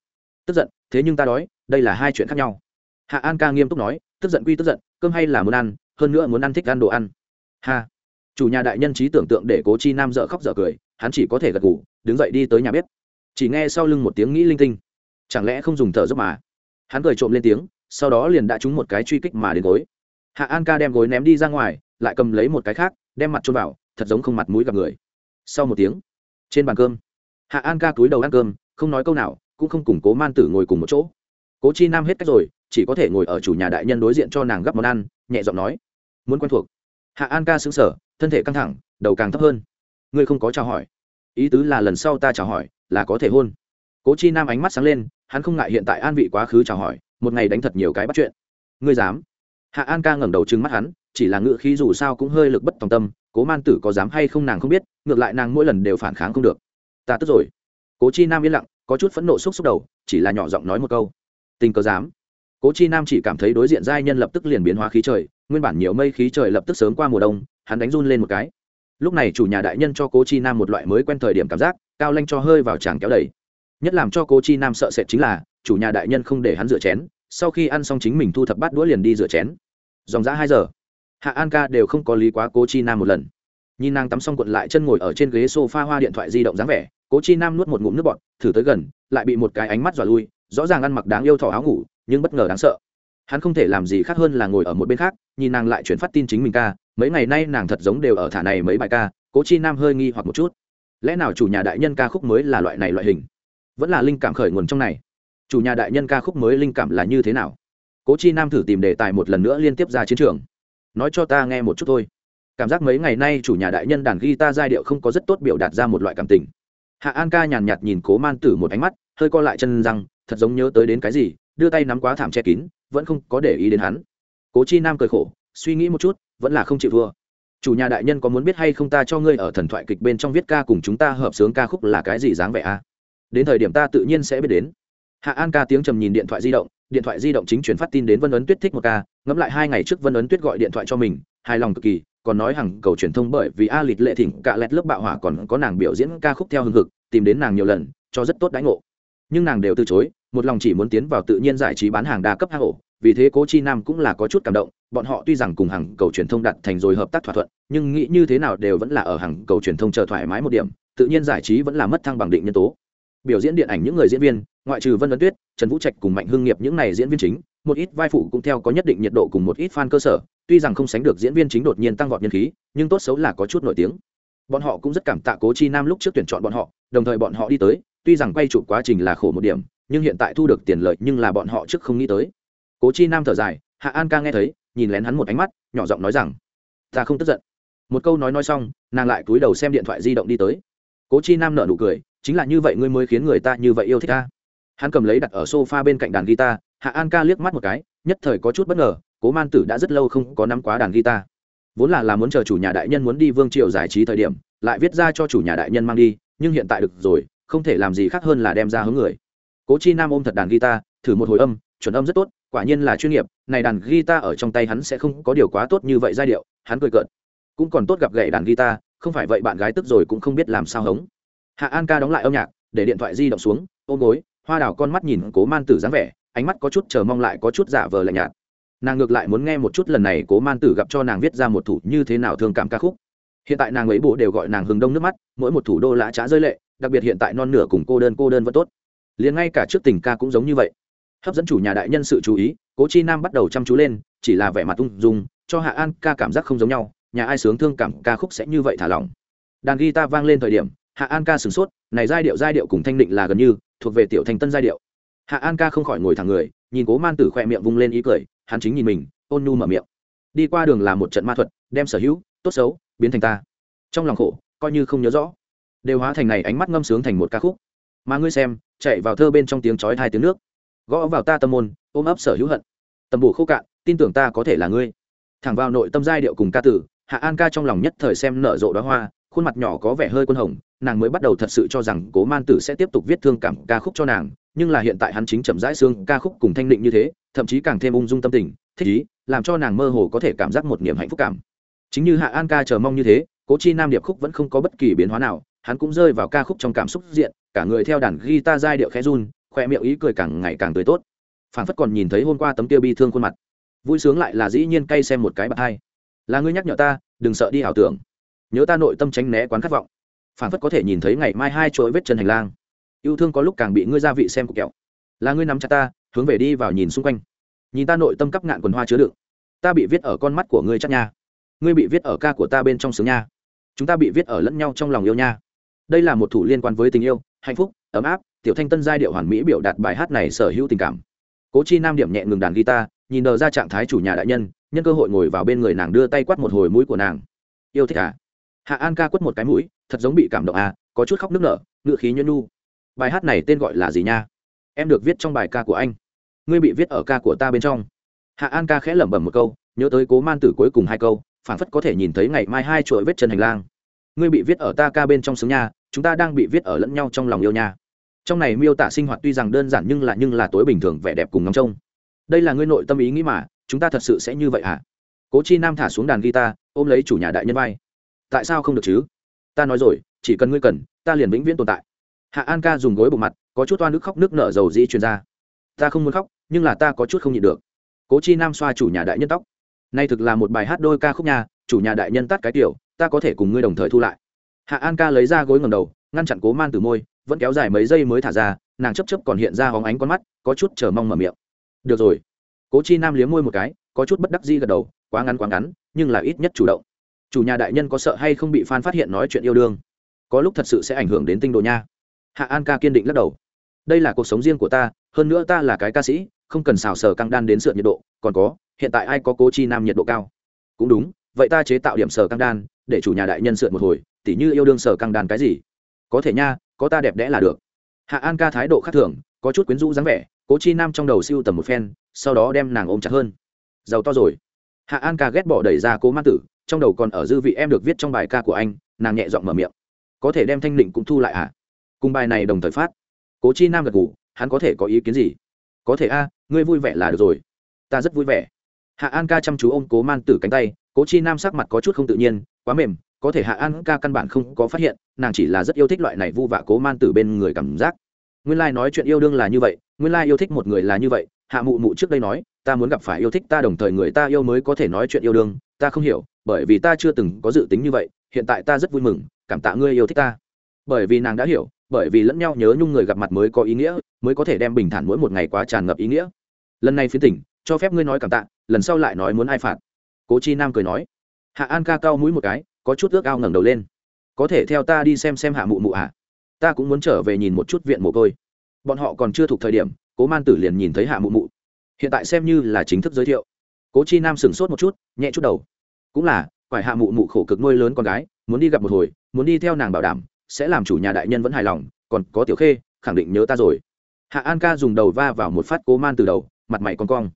tức giận, thế nhưng ta đói, đây là hai chuyện khác nhau. Hạ an ca nghiêm túc nói, tức giận quy tức giận, cơm hay là muốn ăn, hơn nữa muốn ăn thích ăn đồ ăn. Ha. Chủ nhà đại nhân trí tưởng tượng để cố chi nam dợ khóc dợ cười, hắn chỉ có thể gật ngủ đứng dậy đi tới nhà bếp. Chỉ nghe sau lưng một tiếng nghĩ linh tinh. Chẳng lẽ không dùng thở dốc mà? Hắn cười trộm lên tiếng, sau đó liền đã trúng một cái truy kích mà đến gối. Hạ an ca đem gối ném đi ra ngoài, lại cầm lấy một cái khác, đem mặt trôn vào, thật giống không mặt mũi gặp người. Sau một tiếng, trên bàn cơm, hạ an ca túi đầu ăn cơm không nói câu nào, cũng không củng cố man tử ngồi cùng một chỗ. Cố chi nam hết cách rồi, chỉ có thể ngồi ở chủ nhà đại nhân đối diện cho nàng gấp món ăn, nhẹ giọng nói, muốn quen thuộc. Hạ an ca xứng sở thân thể căng thẳng, đầu càng thấp hơn. Ngươi không có chào hỏi. Ý tứ là lần sau ta chào hỏi, là có thể hôn. Cố chi nam ánh mắt sáng lên, hắn không ngại hiện tại an vị quá khứ chào hỏi, một ngày đánh thật nhiều cái bắt chuyện. Ngươi dám? Hạ an ca ngẩng đầu trừng mắt hắn, chỉ là ngự khí dù sao cũng hơi lực bất tòng tâm, cố man tử có dám hay không nàng không biết, ngược lại nàng mỗi lần đều phản kháng không được. Ta tức rồi cố chi nam yên lặng, có chút phẫn nộ xúc xúc đầu, chỉ là nhỏ giọng nói một câu. Tình cờ dám cố chi nam chỉ cảm thấy đối diện giai nhân lập tức liền biến hóa khí trời, nguyên bản nhiều mây khí trời lập tức sớm qua mùa đông, hắn đánh run lên một cái. Lúc này chủ nhà đại nhân cho cố chi nam một loại mới quen thời điểm cảm giác, cao lanh cho hơi vào tràng kéo đầy nhất làm cho cố chi nam sợ sệt chính là, chủ nhà đại nhân không để hắn rửa chén, sau khi ăn xong chính mình thu thập bát đũa liền đi rửa chén. Dòng ra hai giờ. Hạ an ca đều không có lý quá cố chi nam một lần. Nhìn nàng tắm xong cuộn lại chân ngồi ở trên ghế s o f a hoa điện thoại di động dáng vẻ cố chi nam nuốt một ngụm nước bọt, thử tới gần, lại bị một cái ánh mắt dọa lui, rõ ràng ăn mặc đáng yêu thỏ áo ngủ, nhưng bất ngờ đáng sợ. Hắn không thể làm gì khác hơn là ngồi ở một bên khác, nhìn nàng lại chuyển phát tin chính mình ca, mấy ngày nay nàng thật giống đều ở thả này mấy bài ca, cố chi nam hơi nghi hoặc một chút. Lẽ nào chủ nhà đại nhân ca khúc mới là loại này loại hình? Vẫn là linh cảm khởi nguồn trong này. Chủ nhà đại nhân ca khúc mới linh cảm là như thế nào? Cố chi nam thử tìm đề tài một lần nữa liên tiếp ra chiến trường. Nói cho ta nghe một chút thôi. Cảm giác mấy ngày nay chủ nhà đại nhân đàn guitar giai điệu không có rất tốt biểu đạt ra một loại cảm tình hạ an ca nhàn nhạt nhìn cố man tử một ánh mắt, hơi co lại chân răng, thật giống nhớ tới đến cái gì, đưa tay nắm quá thảm che kín, vẫn không có để ý đến hắn. Cố chi nam cười khổ, suy nghĩ một chút, vẫn là không chịu thua. Chủ nhà đại nhân có muốn biết hay không ta cho ngươi ở thần thoại kịch bên trong viết ca cùng chúng ta hợp sướng ca khúc là cái gì dáng vẻ a? À? đến thời điểm ta tự nhiên sẽ biết đến. Hạ an ca tiếng trầm nhìn điện thoại di động, điện thoại di động chính truyền phát tin đến vân ấn tuyết thích một ca, ngẫm lại hai ngày trước vân ấn tuyết gọi điện thoại cho mình, hài lòng cực kỳ còn nói hằng cầu truyền thông bởi vì a lịt lệ thỉnh cạ lẹt lớp bạo hỏa còn có nàng biểu diễn ca khúc theo hương thực tìm đến nàng nhiều lần, cho rất tốt đãi ngộ. Nhưng nàng đều từ chối, một lòng chỉ muốn tiến vào tự nhiên giải trí bán hàng đa cấp hạ hộ vì thế cố chi nam cũng là có chút cảm động, bọn họ tuy rằng cùng hàng cầu truyền thông đặt thành rồi hợp tác thỏa thuận, nhưng nghĩ như thế nào đều vẫn là ở hàng cầu truyền thông chờ thoải mái một điểm, tự nhiên giải trí vẫn là mất thăng bằng định nhân tố. Biểu diễn điện ảnh những người diễn viên, ngoại trừ vân ấn tuyết, trần vũ trạch cùng mạnh hưng nghiệp những này diễn viên chính, một ít vai phụ cũng theo có nhất định nhiệt độ cùng một ít fan cơ sở tuy rằng không sánh được diễn viên chính đột nhiên tăng vọt nhân khí, nhưng tốt xấu là có chút nổi tiếng. Bọn họ cũng rất cảm tạ cố chi nam lúc trước tuyển chọn bọn họ, đồng thời bọn họ đi tới, tuy rằng quay chụp quá trình là khổ một điểm, nhưng hiện tại thu được tiền lợi nhưng là bọn họ trước không nghĩ tới. Cố chi nam thở dài, hạ an ca nghe thấy, nhìn lén hắn một ánh mắt, nhỏ giọng nói rằng, ta không tức giận. Một câu nói nói xong, nàng lại cúi đầu xem điện thoại di động đi tới. Cố chi nam nở nụ cười, chính là như vậy ngươi mới khiến người ta như vậy yêu thích ta. Hắn cầm lấy đặt ở sofa bên cạnh đàn guitar, hạ an ca liếc mắt một cái, nhất thời có chút bất ngờ cố man tử đã rất lâu không có nắm quá đàn guitar. Vốn là là muốn chờ chủ nhà đại nhân muốn đi vương triều giải trí thời điểm, lại viết ra cho chủ nhà đại nhân mang đi, nhưng hiện tại được rồi, không thể làm gì khác hơn là đem ra hướng người. Cố chi nam ôm thật đàn guitar, thử một hồi âm, chuẩn âm rất tốt, quả nhiên là chuyên nghiệp, này đàn guitar ở trong tay hắn sẽ không có điều quá tốt như vậy giai điệu, hắn cười cợt. Cũng còn tốt gặp gậy đàn guitar, không phải vậy bạn gái tức rồi cũng không biết làm sao hống. Hạ an ca đóng lại âm nhạc, để điện thoại di động xuống, ôm gối, hoa đào con mắt nhìn cố man tử dáng vẻ, ánh mắt có chút chờ mong lại có chút giả vờ lạnh nhạt nàng ngược lại muốn nghe một chút lần này cố man tử gặp cho nàng viết ra một thủ như thế nào thương cảm ca khúc. Hiện tại nàng ấy bộ đều gọi nàng hừng đông nước mắt, mỗi một thủ đô lã trá rơi lệ, đặc biệt hiện tại non nửa cùng cô đơn cô đơn vẫn tốt. Liền ngay cả trước tình ca cũng giống như vậy. Hấp dẫn chủ nhà đại nhân sự chú ý, cố chi nam bắt đầu chăm chú lên, chỉ là vẻ mặt ung dung, cho hạ an ca cảm giác không giống nhau, nhà ai sướng thương cảm ca khúc sẽ như vậy thả lỏng. Đàn guitar vang lên thời điểm, hạ an ca sửng sốt, này giai điệu giai điệu cùng thanh định là gần như, thuộc về tiểu thành tân giai điệu. Hạ an ca không khỏi ngồi thẳng người, nhìn cố man tử khoe miệng vung lên ý cười hắn chính nhìn mình, ôn nhu mở miệng. Đi qua đường là một trận ma thuật, đem sở hữu, tốt xấu, biến thành ta. Trong lòng khổ, coi như không nhớ rõ, đều hóa thành này ánh mắt ngâm sướng thành một ca khúc. Mà ngươi xem, chạy vào thơ bên trong tiếng chói hai tiếng nước. Gõ vào ta tâm môn, ôm ấp sở hữu hận. Tầm bù khô cạn, tin tưởng ta có thể là ngươi. Thẳng vào nội tâm giai điệu cùng ca tử, hạ an ca trong lòng nhất thời xem nở rộ đóa hoa, khuôn mặt nhỏ có vẻ hơi quân hồng, nàng mới bắt đầu thật sự cho rằng cố man tử sẽ tiếp tục viết thương cảm ca khúc cho nàng nhưng là hiện tại hắn chính chậm rãi xương ca khúc cùng thanh định như thế, thậm chí càng thêm ung dung tâm tình, thích ý, làm cho nàng mơ hồ có thể cảm giác một niềm hạnh phúc cảm. Chính như hạ an ca chờ mong như thế, cố chi nam điệp khúc vẫn không có bất kỳ biến hóa nào, hắn cũng rơi vào ca khúc trong cảm xúc diện, cả người theo đàn guitar giai điệu khẽ run, khoe miệng ý cười càng ngày càng tươi tốt. Phản phất còn nhìn thấy hôm qua tấm kia bi thương khuôn mặt. Vui sướng lại là dĩ nhiên cay xem một cái bạc hai. Là ngươi nhắc nhở ta, đừng sợ đi ảo tưởng. Nhớ ta nội tâm tránh né quán khát vọng. Phản phất có thể nhìn thấy ngày mai hai chuỗi vết chân hành lang yêu thương có lúc càng bị ngươi gia vị xem cục kẹo. Là ngươi nắm chặt ta, hướng về đi vào nhìn xung quanh. Nhìn ta nội tâm cắp ngạn quần hoa chứa đựng. Ta bị viết ở con mắt của ngươi chắc nha. Ngươi bị viết ở ca của ta bên trong sướng nha. Chúng ta bị viết ở lẫn nhau trong lòng yêu nha. Đây là một thủ liên quan với tình yêu, hạnh phúc, ấm áp, tiểu thanh tân giai điệu hoàn mỹ biểu đạt bài hát này sở hữu tình cảm. Cố chi nam điểm nhẹ ngừng đàn guitar, nhìn đờ ra trạng thái chủ nhà đại nhân nhân cơ hội ngồi vào bên người nàng đưa tay quát một hồi mũi của nàng. Yêu thích à? Hạ an ca quất một cái mũi, thật giống bị cảm động à có chút khóc nước nở, ngựa khí nhuân nu bài hát này tên gọi là gì nha? Em được viết trong bài ca của anh. Ngươi bị viết ở ca của ta bên trong. Hạ an ca khẽ lẩm bẩm một câu, nhớ tới cố man tử cuối cùng hai câu phản phất có thể nhìn thấy ngày mai hai chuỗi vết chân hành lang. Ngươi bị viết ở ta ca bên trong xứng nha, chúng ta đang bị viết ở lẫn nhau trong lòng yêu nha. Trong này miêu tả sinh hoạt tuy rằng đơn giản nhưng là nhưng là tối bình thường, vẻ đẹp cùng ngóng trông. Đây là ngươi nội tâm ý nghĩ mà, chúng ta thật sự sẽ như vậy hả? Cố chi nam thả xuống đàn guitar, ôm lấy chủ nhà đại nhân vai. Tại sao không được chứ? Ta nói rồi, chỉ cần ngươi cần, ta liền vĩnh viễn tồn tại hạ an ca dùng gối bộ mặt, có chút toa nước khóc nước nở dầu dĩ truyền ra. Ta không muốn khóc, nhưng là ta có chút không nhịn được. Cố chi nam xoa chủ nhà đại nhân tóc. Nay thực là một bài hát đôi ca khúc nhà chủ nhà đại nhân tắt cái kiểu ta có thể cùng ngươi đồng thời thu lại. Hạ an ca lấy ra gối ngầm đầu, ngăn chặn cố man từ môi, vẫn kéo dài mấy giây mới thả ra, nàng chấp chấp còn hiện ra hóng ánh con mắt, có chút chờ mong mở miệng. Được rồi. Cố chi nam liếm môi một cái, có chút bất đắc di gật đầu, quá ngắn quá ngắn, nhưng là ít nhất chủ động. Chủ nhà đại nhân có sợ hay không bị f phát hiện nói chuyện yêu đương? Có lúc thật sự sẽ ảnh hưởng đến tinh độ nha hạ an ca kiên định lắc đầu. Đây là cuộc sống riêng của ta, hơn nữa ta là cái ca sĩ, không cần xào sờ căng đan đến sượt nhiệt độ, còn có, hiện tại ai có cố chi nam nhiệt độ cao? Cũng đúng, vậy ta chế tạo điểm sờ căng đan, để chủ nhà đại nhân sượt một hồi, tỉ như yêu đương sờ căng đan cái gì? Có thể nha, có ta đẹp đẽ là được. Hạ an ca thái độ khác thường, có chút quyến rũ dáng vẻ, cố chi nam trong đầu siêu tầm một phen, sau đó đem nàng ôm chặt hơn. Giàu to rồi. Hạ an ca ghét bỏ đẩy ra cố ma tử, trong đầu còn ở dư vị em được viết trong bài ca của anh, nàng nhẹ giọng mở miệng. Có thể đem thanh định cũng thu lại à? Cùng bài này đồng thời phát. Cố chi nam gật ngủ hắn có thể có ý kiến gì? Có thể a, ngươi vui vẻ là được rồi. Ta rất vui vẻ. Hạ an ca chăm chú ôm cố man tử cánh tay, cố chi nam sắc mặt có chút không tự nhiên, quá mềm, có thể hạ an ca căn bản không có phát hiện, nàng chỉ là rất yêu thích loại này vu vạ cố man tử bên người cảm giác. Nguyên lai、like、nói chuyện yêu đương là như vậy, nguyên lai、like、yêu thích một người là như vậy, hạ mụ mụ trước đây nói, ta muốn gặp phải yêu thích ta đồng thời người ta yêu mới có thể nói chuyện yêu đương, ta không hiểu, bởi vì ta chưa từng có dự tính như vậy, hiện tại ta rất vui mừng, cảm tạ ngươi yêu thích ta. Bởi vì nàng đã hiểu bởi vì lẫn nhau nhớ nhung người gặp mặt mới có ý nghĩa, mới có thể đem bình thản mỗi một ngày quá tràn ngập ý nghĩa. Lần này phiến tỉnh, cho phép ngươi nói cảm tạ, lần sau lại nói muốn ai phạt. Cố chi nam cười nói. Hạ an ca cao mũi một cái, có chút ước ao ngẩng đầu lên. Có thể theo ta đi xem xem hạ mụ mụ à? Ta cũng muốn trở về nhìn một chút viện mồ côi. Bọn họ còn chưa thuộc thời điểm, cố man tử liền nhìn thấy hạ mụ mụ. Hiện tại xem như là chính thức giới thiệu. Cố chi nam sửng sốt một chút, nhẹ chút đầu. Cũng là phải hạ mụ mụ khổ cực nuôi lớn con gái, muốn đi gặp một hồi, muốn đi theo nàng bảo đảm sẽ làm chủ nhà đại nhân vẫn hài lòng, còn có tiểu khê, khẳng định nhớ ta rồi. Hạ an ca dùng đầu va vào một phát cố man từ đầu, mặt mày con cong.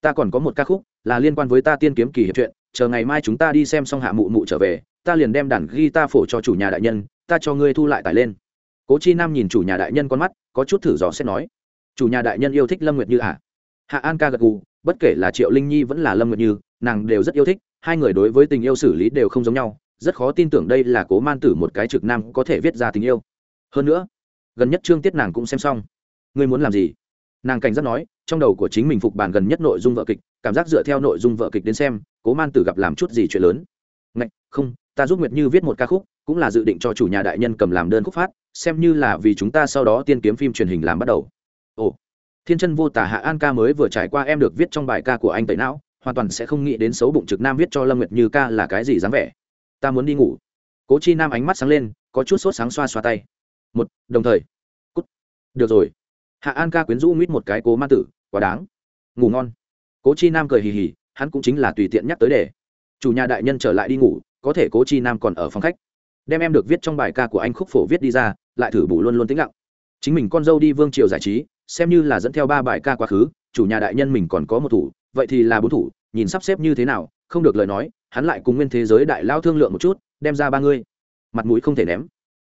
Ta còn có một ca khúc, là liên quan với ta tiên kiếm kỳ hiệp chuyện chờ ngày mai chúng ta đi xem xong hạ mụ mụ trở về, ta liền đem đàn ghi ta phổ cho chủ nhà đại nhân, ta cho ngươi thu lại tải lên. Cố chi nam nhìn chủ nhà đại nhân con mắt, có chút thử dò xét nói, chủ nhà đại nhân yêu thích lâm nguyệt như à? hạ an ca gật gù, bất kể là triệu linh nhi vẫn là lâm nguyệt như, nàng đều rất yêu thích, hai người đối với tình yêu xử lý đều không giống nhau rất khó tin tưởng đây là cố man tử một cái trực nam có thể viết ra tình yêu. Hơn nữa gần nhất trương tiết nàng cũng xem xong. Ngươi muốn làm gì? Nàng cảnh giác nói trong đầu của chính mình phục bản gần nhất nội dung vợ kịch cảm giác dựa theo nội dung vợ kịch đến xem cố man tử gặp làm chút gì chuyện lớn. Ngạch, không ta giúp nguyệt như viết một ca khúc cũng là dự định cho chủ nhà đại nhân cầm làm đơn khúc phát xem như là vì chúng ta sau đó tiên kiếm phim truyền hình làm bắt đầu. Ồ thiên chân vô tả hạ an ca mới vừa trải qua em được viết trong bài ca của anh tẩy não hoàn toàn sẽ không nghĩ đến xấu bụng trực nam viết cho lâm nguyệt như ca là cái gì dám vẻ ta muốn đi ngủ. Cố chi nam ánh mắt sáng lên, có chút sốt sáng xoa xoa tay. Một, đồng thời. Cút. Được rồi. Hạ an ca quyến rũ mít một cái cố ma tử, quá đáng. Ngủ ngon. Cố chi nam cười hì hì, hắn cũng chính là tùy tiện nhắc tới để. Chủ nhà đại nhân trở lại đi ngủ, có thể cố chi nam còn ở phòng khách. Đem em được viết trong bài ca của anh khúc phổ viết đi ra, lại thử bù luôn luôn tĩnh lặng. Chính mình con dâu đi vương triều giải trí, xem như là dẫn theo ba bài ca quá khứ, chủ nhà đại nhân mình còn có một thủ, vậy thì là bốn thủ, nhìn sắp xếp như thế nào, không được lời nói hắn lại cùng nguyên thế giới đại lao thương lượng một chút, đem ra ba ngươi. Mặt mũi không thể ném.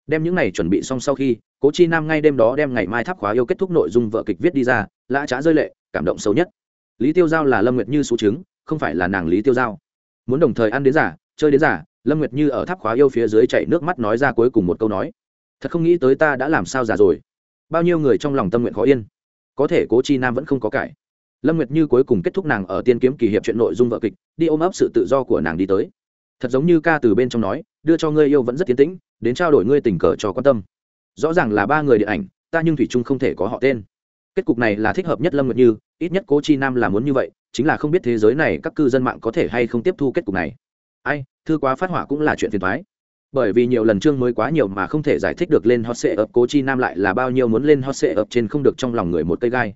Đem những này chuẩn bị xong sau khi, cố chi nam ngay đêm đó đem ngày mai tháp khóa yêu kết thúc nội dung vợ kịch viết đi ra, lã trá rơi lệ, cảm động xấu nhất. Lý tiêu giao là lâm nguyệt như số chứng, không phải là nàng lý tiêu giao. Muốn đồng thời ăn đến giả, chơi đến giả, lâm nguyệt như ở tháp khóa yêu phía dưới chạy nước mắt nói ra cuối cùng một câu nói. Thật không nghĩ tới ta đã làm sao giả rồi. Bao nhiêu người trong lòng tâm nguyện khó yên. Có thể cố chi nam vẫn không có cải lâm nguyệt như cuối cùng kết thúc nàng ở tiên kiếm kỳ hiệp chuyện nội dung vợ kịch, đi ôm ấp sự tự do của nàng đi tới. Thật giống như ca từ bên trong nói, đưa cho ngươi yêu vẫn rất tiến tĩnh, đến trao đổi ngươi tình cờ cho quan tâm. Rõ ràng là ba người điện ảnh, ta nhưng thủy trung không thể có họ tên. Kết cục này là thích hợp nhất lâm nguyệt như, ít nhất cố chi nam là muốn như vậy, chính là không biết thế giới này các cư dân mạng có thể hay không tiếp thu kết cục này. Ai, thư quá phát hỏa cũng là chuyện phiền thoái bởi vì nhiều lần chương mới quá nhiều mà không thể giải thích được lên hot sệ ập cố chi nam lại là bao nhiêu muốn lên hot sệ ập trên không được trong lòng người một cây gai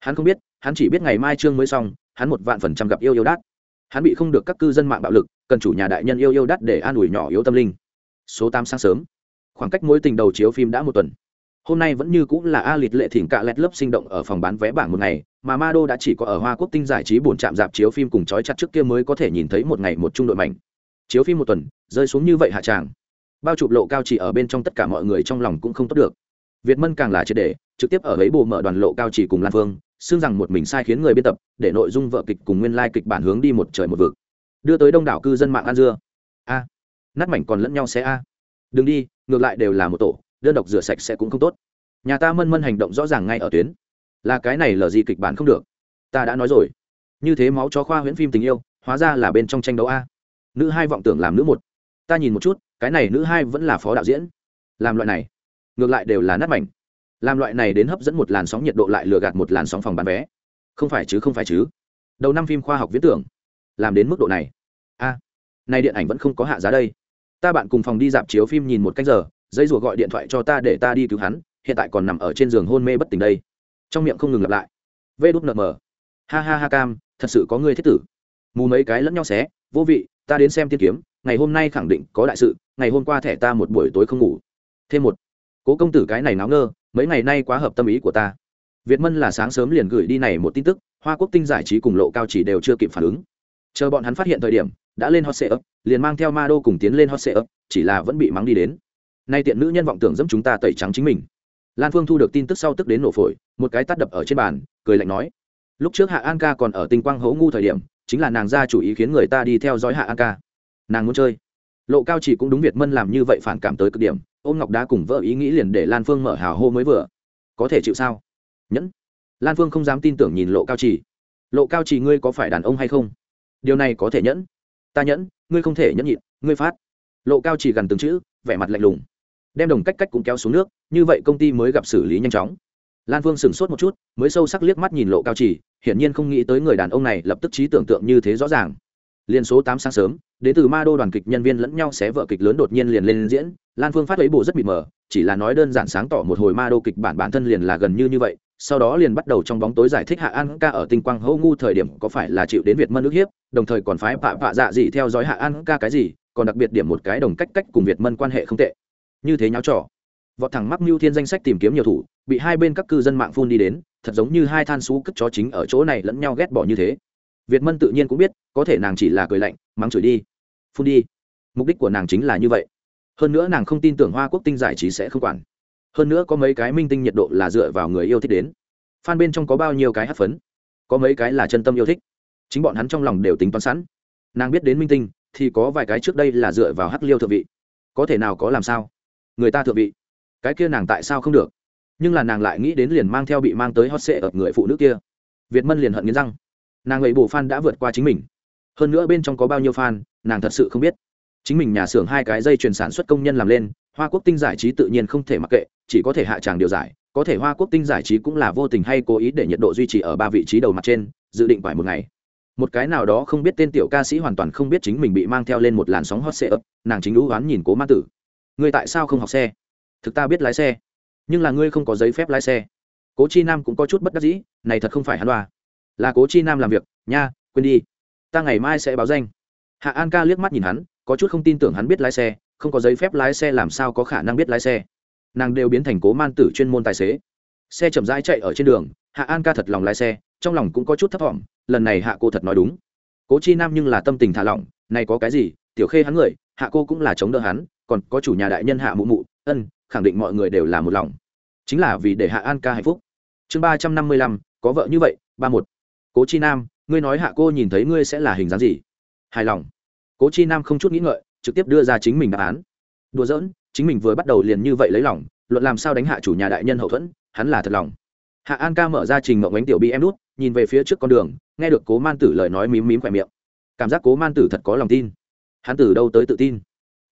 hắn không biết, hắn chỉ biết ngày mai chương mới xong, hắn một vạn phần trăm gặp yêu yêu đát. Hắn bị không được các cư dân mạng bạo lực, cần chủ nhà đại nhân yêu yêu đắt để an ủi nhỏ yếu tâm linh. Số tám sáng sớm, khoảng cách mối tình đầu chiếu phim đã một tuần. Hôm nay vẫn như cũng là a liệt lệ thỉnh cạ lét lớp sinh động ở phòng bán vé bảng một ngày, mà ma đô đã chỉ có ở hoa quốc tinh giải trí bổn trạm dạp chiếu phim cùng trói chặt trước kia mới có thể nhìn thấy một ngày một trung đội mạnh chiếu phim một tuần, rơi xuống như vậy hạ tràng. Bao chụp lộ cao chỉ ở bên trong tất cả mọi người trong lòng cũng không tốt được. Việt mân càng là triệt để, trực tiếp ở ấy bù mở đoàn lộ cao chỉ cùng lan phương xương rằng một mình sai khiến người biên tập để nội dung vợ kịch cùng nguyên lai kịch bản hướng đi một trời một vực. Đưa tới đông đảo cư dân mạng ăn dưa. A. À, nát mảnh còn lẫn nhau sẽ a. Đừng đi ngược lại đều là một tổ đơn độc rửa sạch sẽ cũng không tốt. Nhà ta mân mân hành động rõ ràng ngay ở tuyến. Là cái này là gì kịch bản không được. Ta đã nói rồi. Như thế máu chó khoa huyễn phim tình yêu hóa ra là bên trong tranh đấu a. Nữ hai vọng tưởng làm nữ một. Ta nhìn một chút cái này nữ hai vẫn là phó đạo diễn. Làm loại này. Ngược lại đều là nát mảnh làm loại này đến hấp dẫn một làn sóng nhiệt độ lại lừa gạt một làn sóng phòng bán vé. Không phải chứ không phải chứ. Đầu năm phim khoa học viễn tưởng. Làm đến mức độ này. A à, nay điện ảnh vẫn không có hạ giá đây. Ta bạn cùng phòng đi dạp chiếu phim nhìn một canh giờ dây rùa gọi điện thoại cho ta để ta đi cứu hắn hiện tại còn nằm ở trên giường hôn mê bất tỉnh đây. Trong miệng không ngừng lặp lại. Vê đút nợ mờ. Ha ha ha cam thật sự có người thiết tử. Mù mấy cái lẫn nhau xé vô vị ta đến xem tiên kiếm ngày hôm nay khẳng định có đại sự ngày hôm qua thẻ ta một buổi tối không ngủ. Thêm một cố công tử cái này náo ngơ mấy ngày nay quá hợp tâm ý của ta. Việt mân là sáng sớm liền gửi đi này một tin tức, hoa quốc tinh giải trí cùng lộ cao chỉ đều chưa kịp phản ứng. Chờ bọn hắn phát hiện thời điểm, đã lên hot sệ ấp liền mang theo ma đô cùng tiến lên hot sệ ấp chỉ là vẫn bị mắng đi đến. Nay tiện nữ nhân vọng tưởng dẫm chúng ta tẩy trắng chính mình. Lan phương thu được tin tức sau tức đến nổ phổi, một cái tắt đập ở trên bàn, cười lạnh nói, lúc trước hạ an ca còn ở tinh quang hấu ngu thời điểm, chính là nàng ra chủ ý khiến người ta đi theo dõi hạ an ca. Nàng muốn chơi. Lộ cao chỉ cũng đúng việt mân làm như vậy phản cảm tới cực điểm ôm ngọc đá cùng vợ ý nghĩ liền để lan phương mở hào hô mới vừa có thể chịu sao nhẫn lan phương không dám tin tưởng nhìn lộ cao trì. lộ cao trì ngươi có phải đàn ông hay không điều này có thể nhẫn ta nhẫn ngươi không thể nhẫn nhịn ngươi phát lộ cao trì gần từng chữ vẻ mặt lạnh lùng đem đồng cách cách cũng kéo xuống nước như vậy công ty mới gặp xử lý nhanh chóng lan phương sửng sốt một chút mới sâu sắc liếc mắt nhìn lộ cao trì, hiển nhiên không nghĩ tới người đàn ông này lập tức trí tưởng tượng như thế rõ ràng liên số tám sáng sớm, đến từ ma đô đoàn kịch nhân viên lẫn nhau xé vợ kịch lớn đột nhiên liền lên diễn. Lan phương phát thấy bộ rất mịt mờ, chỉ là nói đơn giản sáng tỏ một hồi ma đô kịch bản bản thân liền là gần như như vậy, sau đó liền bắt đầu trong bóng tối giải thích hạ an ca ở tinh quang hô ngu thời điểm có phải là chịu đến việt mân ức hiếp, đồng thời còn phái pạ pạ dạ gì theo dõi hạ an ca cái gì, còn đặc biệt điểm một cái đồng cách cách cùng việt mân quan hệ không tệ. Như thế nháo trò. Vọt thẳng mắc mưu thiên danh sách tìm kiếm nhiều thủ, bị hai bên các cư dân mạng phun đi đến, thật giống như hai than xú cất chó chính ở chỗ này lẫn nhau ghét bỏ như thế việt mân tự nhiên cũng biết, có thể nàng chỉ là cười lạnh, mắng chửi đi. Phun đi. Mục đích của nàng chính là như vậy. Hơn nữa nàng không tin tưởng hoa quốc tinh giải trí sẽ không quản. Hơn nữa có mấy cái minh tinh nhiệt độ là dựa vào người yêu thích đến. Phan bên trong có bao nhiêu cái hát phấn? Có mấy cái là chân tâm yêu thích. Chính bọn hắn trong lòng đều tính toán sẵn. Nàng biết đến minh tinh, thì có vài cái trước đây là dựa vào hát liêu thượng vị. Có thể nào có làm sao? Người ta thượng vị. Cái kia nàng tại sao không được? Nhưng là nàng lại nghĩ đến liền mang theo bị mang tới hot sệ ở người phụ nữ kia. Việt mân liền hận nghiến răng nàng ấy bù fan đã vượt qua chính mình. Hơn nữa bên trong có bao nhiêu fan nàng thật sự không biết. Chính mình nhà xưởng hai cái dây chuyền sản xuất công nhân làm lên, hoa quốc tinh giải trí tự nhiên không thể mặc kệ, chỉ có thể hạ tràng điều giải, có thể hoa quốc tinh giải trí cũng là vô tình hay cố ý để nhiệt độ duy trì ở ba vị trí đầu mặt trên, dự định phải một ngày. Một cái nào đó không biết tên tiểu ca sĩ hoàn toàn không biết chính mình bị mang theo lên một làn sóng hot xe ấp nàng chính lũ oán nhìn cố ma tử. Ngươi tại sao không học xe? Thực ta biết lái xe. Nhưng là ngươi không có giấy phép lái xe. Cố chi nam cũng có chút bất đắc dĩ, này thật không phải hắn đoà là cố chi nam làm việc, nha, quên đi. Ta ngày mai sẽ báo danh. Hạ an ca liếc mắt nhìn hắn, có chút không tin tưởng hắn biết lái xe, không có giấy phép lái xe làm sao có khả năng biết lái xe. Nàng đều biến thành cố man tử chuyên môn tài xế. Xe chậm rãi chạy ở trên đường, hạ an ca thật lòng lái xe, trong lòng cũng có chút thấp t lần này hạ cô thật nói đúng. Cố chi nam nhưng là tâm tình thả lỏng, này có cái gì, tiểu khê hắn người, hạ cô cũng là chống đỡ hắn, còn có chủ nhà đại nhân hạ mụ mụ, ân, khẳng định mọi người đều là một lòng. Chính là vì để hạ an ca hạnh phúc. Chương ba trăm năm mươi lăm, có vợ như vậy, ba một cố chi nam, ngươi nói hạ cô nhìn thấy ngươi sẽ là hình dáng gì? Hài lòng. Cố chi nam không chút nghĩ ngợi, trực tiếp đưa ra chính mình đáp án. Đùa giỡn, chính mình vừa bắt đầu liền như vậy lấy lòng, luận làm sao đánh hạ chủ nhà đại nhân hậu thuẫn, hắn là thật lòng. Hạ an ca mở ra trình mộng bánh tiểu bi em nút, nhìn về phía trước con đường, nghe được cố man tử lời nói mím mím khỏe miệng. Cảm giác cố man tử thật có lòng tin. Hắn từ đâu tới tự tin?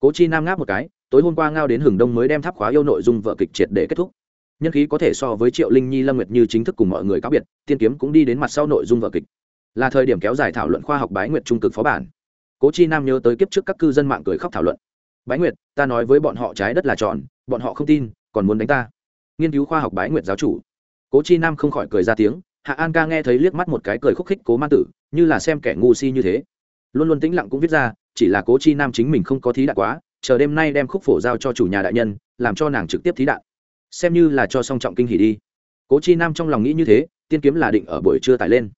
Cố chi nam ngáp một cái, tối hôm qua ngao đến hừng đông mới đem tháp khóa yêu nội dung vợ kịch triệt để kết thúc nhân khí có thể so với triệu linh nhi lâm nguyệt như chính thức cùng mọi người cáo biệt tiên kiếm cũng đi đến mặt sau nội dung vở kịch là thời điểm kéo dài thảo luận khoa học bái nguyệt trung cực phó bản cố chi nam nhớ tới kiếp trước các cư dân mạng cười khóc thảo luận bái nguyệt ta nói với bọn họ trái đất là tròn bọn họ không tin còn muốn đánh ta nghiên cứu khoa học bái nguyệt giáo chủ cố chi nam không khỏi cười ra tiếng hạ an ca nghe thấy liếc mắt một cái cười khúc khích cố ma tử như là xem kẻ ngu si như thế luôn luôn tĩnh lặng cũng viết ra chỉ là cố chi nam chính mình không có thí đạn quá chờ đêm nay đem khúc phổ giao cho chủ nhà đại nhân làm cho nàng trực tiếp thí đạn xem như là cho song trọng kinh hỉ đi. Cố chi nam trong lòng nghĩ như thế, tiên kiếm là định ở buổi trưa tải lên.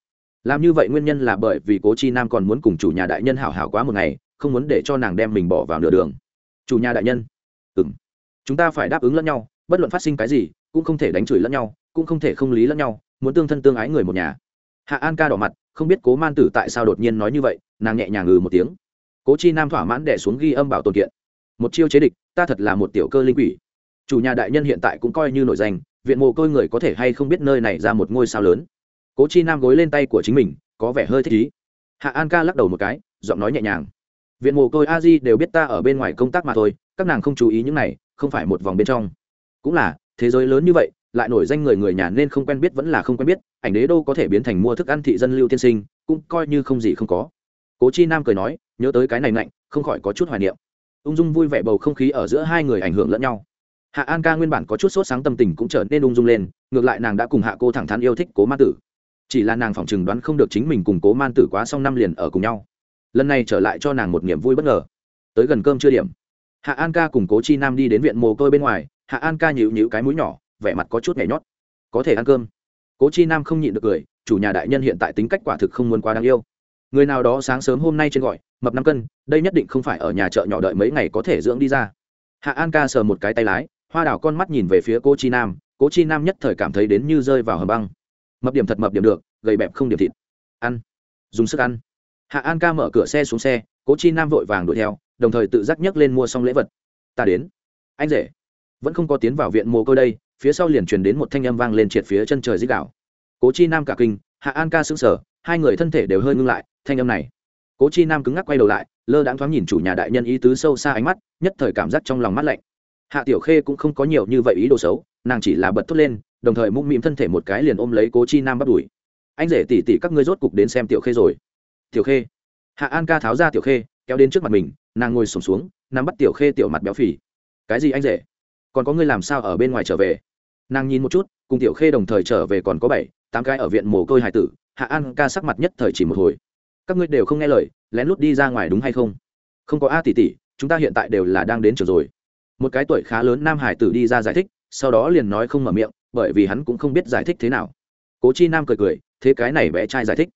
Làm như vậy nguyên nhân là bởi vì cố chi nam còn muốn cùng chủ nhà đại nhân hảo hảo quá một ngày, không muốn để cho nàng đem mình bỏ vào nửa đường. Chủ nhà đại nhân. Ừ m chúng ta phải đáp ứng lẫn nhau, bất luận phát sinh cái gì, cũng không thể đánh chửi lẫn nhau, cũng không thể không lý lẫn nhau, muốn tương thân tương ái người một nhà. Hạ an ca đỏ mặt, không biết cố man tử tại sao đột nhiên nói như vậy, nàng nhẹ nhàng ngừ một tiếng. Cố chi nam thỏa mãn đẻ xuống ghi âm bảo tồn kiện. Một chiêu chế địch, ta thật là một tiểu cơ linh quỷ chủ nhà đại nhân hiện tại cũng coi như nổi danh, viện mồ côi người có thể hay không biết nơi này ra một ngôi sao lớn. Cố chi nam gối lên tay của chính mình, có vẻ hơi thích ý. Hạ an ca lắc đầu một cái, giọng nói nhẹ nhàng. Viện mồ côi a di đều biết ta ở bên ngoài công tác mà thôi, các nàng không chú ý những này, không phải một vòng bên trong. Cũng là, thế giới lớn như vậy, lại nổi danh người người nhà nên không quen biết vẫn là không quen biết, ảnh đế đô có thể biến thành mua thức ăn thị dân lưu tiên sinh, cũng coi như không gì không có. Cố chi nam cười nói, nhớ tới cái này mạnh không khỏi có chút hoài niệm. Ung dung vui vẻ bầu không khí ở giữa hai người ảnh hưởng lẫn nhau hạ an ca nguyên bản có chút sốt sáng tâm tình cũng trở nên ung dung lên, ngược lại nàng đã cùng hạ cô thẳng thắn yêu thích cố ma tử. Chỉ là nàng phỏng chừng đoán không được chính mình cùng cố man tử quá xong năm liền ở cùng nhau. Lần này trở lại cho nàng một niềm vui bất ngờ. Tới gần cơm chưa điểm, hạ an ca cùng cố chi nam đi đến viện mồ côi bên ngoài, hạ an ca nhịu nhịu cái mũi nhỏ, vẻ mặt có chút nhảy nhót. Có thể ăn cơm. Cố chi nam không nhịn được cười, chủ nhà đại nhân hiện tại tính cách quả thực không muốn quá đáng yêu. Người nào đó sáng sớm hôm nay trên gọi, mập năm cân, đây nhất định không phải ở nhà chợ nhỏ đợi mấy ngày có thể dưỡng đi ra. Hạ an ca sờ một cái tay lái hoa đảo con mắt nhìn về phía cô chi nam, cố chi nam nhất thời cảm thấy đến như rơi vào hầm băng. Mập điểm thật mập điểm được, gầy bẹp không điểm thịt. Ăn. Dùng sức ăn. Hạ an ca mở cửa xe xuống xe, cố chi nam vội vàng đuổi theo, đồng thời tự giác nhấc lên mua xong lễ vật. Ta đến. Anh rể. Vẫn không có tiến vào viện mồ côi đây, phía sau liền truyền đến một thanh âm vang lên triệt phía chân trời dích đạo. Cố chi nam cả kinh, hạ an ca sững sờ, hai người thân thể đều hơi ngưng lại, thanh âm này. Cố chi nam cứng ngắc quay đầu lại, lơ đãng thoáng nhìn chủ nhà đại nhân ý tứ sâu xa ánh mắt, nhất thời cảm giác trong lòng mắt lạnh hạ tiểu khê cũng không có nhiều như vậy ý đồ xấu nàng chỉ là bật thốt lên đồng thời mũm mĩm thân thể một cái liền ôm lấy cố chi nam bắt đuổi anh rể tỉ tỉ các ngươi rốt cục đến xem tiểu khê rồi. Tiểu khê? Hạ an ca tháo ra tiểu khê kéo đến trước mặt mình nàng ngồi sùng xuống, xuống nắm bắt tiểu khê tiểu mặt béo phì. Cái gì anh rể? Còn có ngươi làm sao ở bên ngoài trở về? Nàng nhìn một chút cùng tiểu khê đồng thời trở về còn có bảy tám cái ở viện mồ côi hải tử hạ an ca sắc mặt nhất thời chỉ một hồi. Các ngươi đều không nghe lời lén lút đi ra ngoài đúng hay không? Không có a tỷ tỷ chúng ta hiện tại đều là đang đến trường rồi một cái tuổi khá lớn nam hải tử đi ra giải thích, sau đó liền nói không mở miệng, bởi vì hắn cũng không biết giải thích thế nào. Cố chi nam cười cười, thế cái này bé trai giải thích.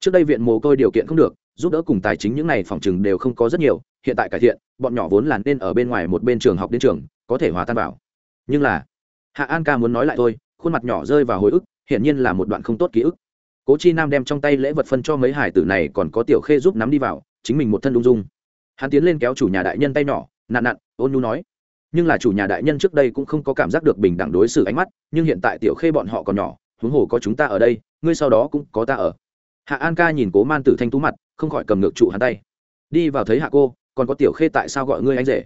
Trước đây viện mồ côi điều kiện không được, giúp đỡ cùng tài chính những này phòng chừng đều không có rất nhiều, hiện tại cải thiện, bọn nhỏ vốn là nên ở bên ngoài một bên trường học đến trường, có thể hòa tan vào. Nhưng là, hạ an ca muốn nói lại thôi, khuôn mặt nhỏ rơi vào hồi ức, hiển nhiên là một đoạn không tốt ký ức. Cố chi nam đem trong tay lễ vật phân cho mấy hải tử này còn có tiểu khê giúp nắm đi vào, chính mình một thân lung dung. Hắn tiến lên kéo chủ nhà đại nhân tay nhỏ nạn nạn ôn nhu nói nhưng là chủ nhà đại nhân trước đây cũng không có cảm giác được bình đẳng đối xử ánh mắt, nhưng hiện tại tiểu khê bọn họ còn nhỏ, huống hồ có chúng ta ở đây, ngươi sau đó cũng có ta ở. Hạ an ca nhìn cố man tử thanh tú mặt, không khỏi cầm ngược trụ hắn tay. Đi vào thấy hạ cô, còn có tiểu khê tại sao gọi ngươi anh rể?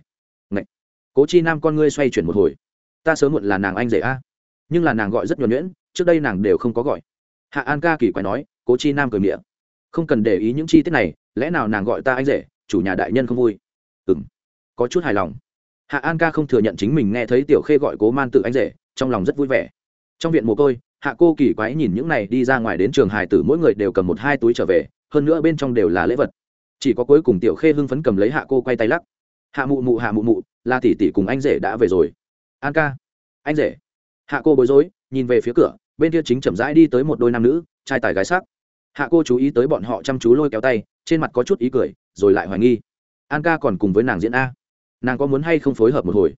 Ngậy. cố chi nam con ngươi xoay chuyển một hồi. Ta sớm muộn là nàng anh rể a. Nhưng là nàng gọi rất nhuẩn nhuyễn, trước đây nàng đều không có gọi. Hạ an ca kỳ quái nói, cố chi nam cười miệng. Không cần để ý những chi tiết này, lẽ nào nàng gọi ta anh rể, chủ nhà đại nhân không vui? Ừ m có chút hài lòng hạ an ca không thừa nhận chính mình nghe thấy tiểu khê gọi cố man tự anh rể, trong lòng rất vui vẻ. Trong viện mồ côi, hạ cô kỳ quái nhìn những này đi ra ngoài đến trường hài tử mỗi người đều cầm một hai túi trở về, hơn nữa bên trong đều là lễ vật. Chỉ có cuối cùng tiểu khê hưng phấn cầm lấy hạ cô quay tay lắc. Hạ mụ mụ, hạ mụ mụ, là tỷ tỷ cùng anh rể đã về rồi. An ca, anh rể. Hạ cô bối rối, nhìn về phía cửa, bên kia chính chậm rãi đi tới một đôi nam nữ, trai tài gái sắc. Hạ cô chú ý tới bọn họ chăm chú lôi kéo tay, trên mặt có chút ý cười, rồi lại hoài nghi. An ca còn cùng với nàng diễn a nàng có muốn hay không phối hợp một hồi?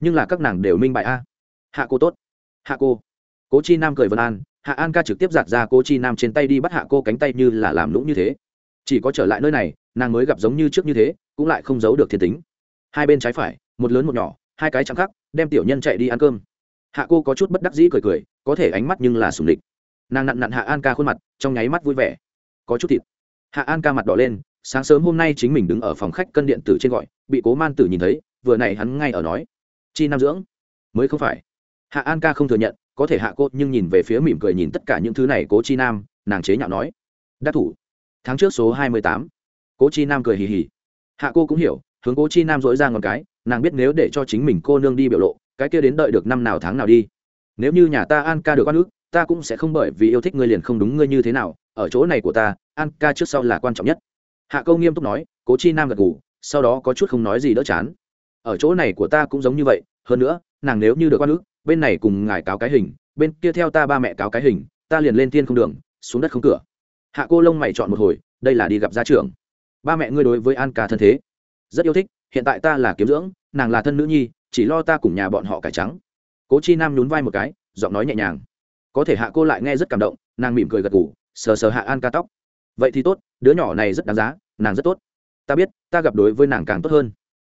Nhưng là các nàng đều minh bại a. Hạ cô tốt. Hạ cô. Cố chi nam cười vân an, hạ an ca trực tiếp giạt ra cố chi nam trên tay đi bắt hạ cô cánh tay như là làm lũng như thế. Chỉ có trở lại nơi này, nàng mới gặp giống như trước như thế, cũng lại không giấu được thiên tính. Hai bên trái phải, một lớn một nhỏ, hai cái chẳng khắc, đem tiểu nhân chạy đi ăn cơm. Hạ cô có chút bất đắc dĩ cười cười, có thể ánh mắt nhưng là sùng địch nàng nặn nặn hạ an ca khuôn mặt, trong nháy mắt vui vẻ. Có chút thịt. Hạ an ca mặt đỏ lên sáng sớm hôm nay chính mình đứng ở phòng khách cân điện tử trên gọi, bị cố man tử nhìn thấy, vừa này hắn ngay ở nói, chi nam dưỡng, mới không phải. Hạ an ca không thừa nhận, có thể hạ cô, nhưng nhìn về phía mỉm cười nhìn tất cả những thứ này, cố chi nam, nàng chế nhạo nói, đắc thủ, tháng trước số hai mươi tám. Cố chi nam cười hì hì. Hạ cô cũng hiểu, hướng cố chi nam dỗi ra ngọn cái, nàng biết nếu để cho chính mình cô nương đi biểu lộ, cái kia đến đợi được năm nào tháng nào đi. Nếu như nhà ta an ca được con ước ta cũng sẽ không bởi vì yêu thích ngươi liền không đúng ngươi như thế nào, ở chỗ này của ta, an ca trước sau là quan trọng nhất hạ câu nghiêm túc nói, cố chi nam gật ngủ sau đó có chút không nói gì đỡ chán. Ở chỗ này của ta cũng giống như vậy, hơn nữa, nàng nếu như được quan ước bên này cùng ngài cáo cái hình, bên kia theo ta ba mẹ cáo cái hình, ta liền lên thiên không đường, xuống đất không cửa. Hạ cô lông mày chọn một hồi, đây là đi gặp gia trưởng. Ba mẹ ngươi đối với an ca thân thế, rất yêu thích, hiện tại ta là kiếm dưỡng, nàng là thân nữ nhi, chỉ lo ta cùng nhà bọn họ cải trắng. Cố chi nam nhún vai một cái, giọng nói nhẹ nhàng. Có thể hạ cô lại nghe rất cảm động, nàng mỉm cười gật ngủ sờ sờ hạ an ca tóc. Vậy thì tốt đứa nhỏ này rất đáng giá, nàng rất tốt. Ta biết, ta gặp đối với nàng càng tốt hơn.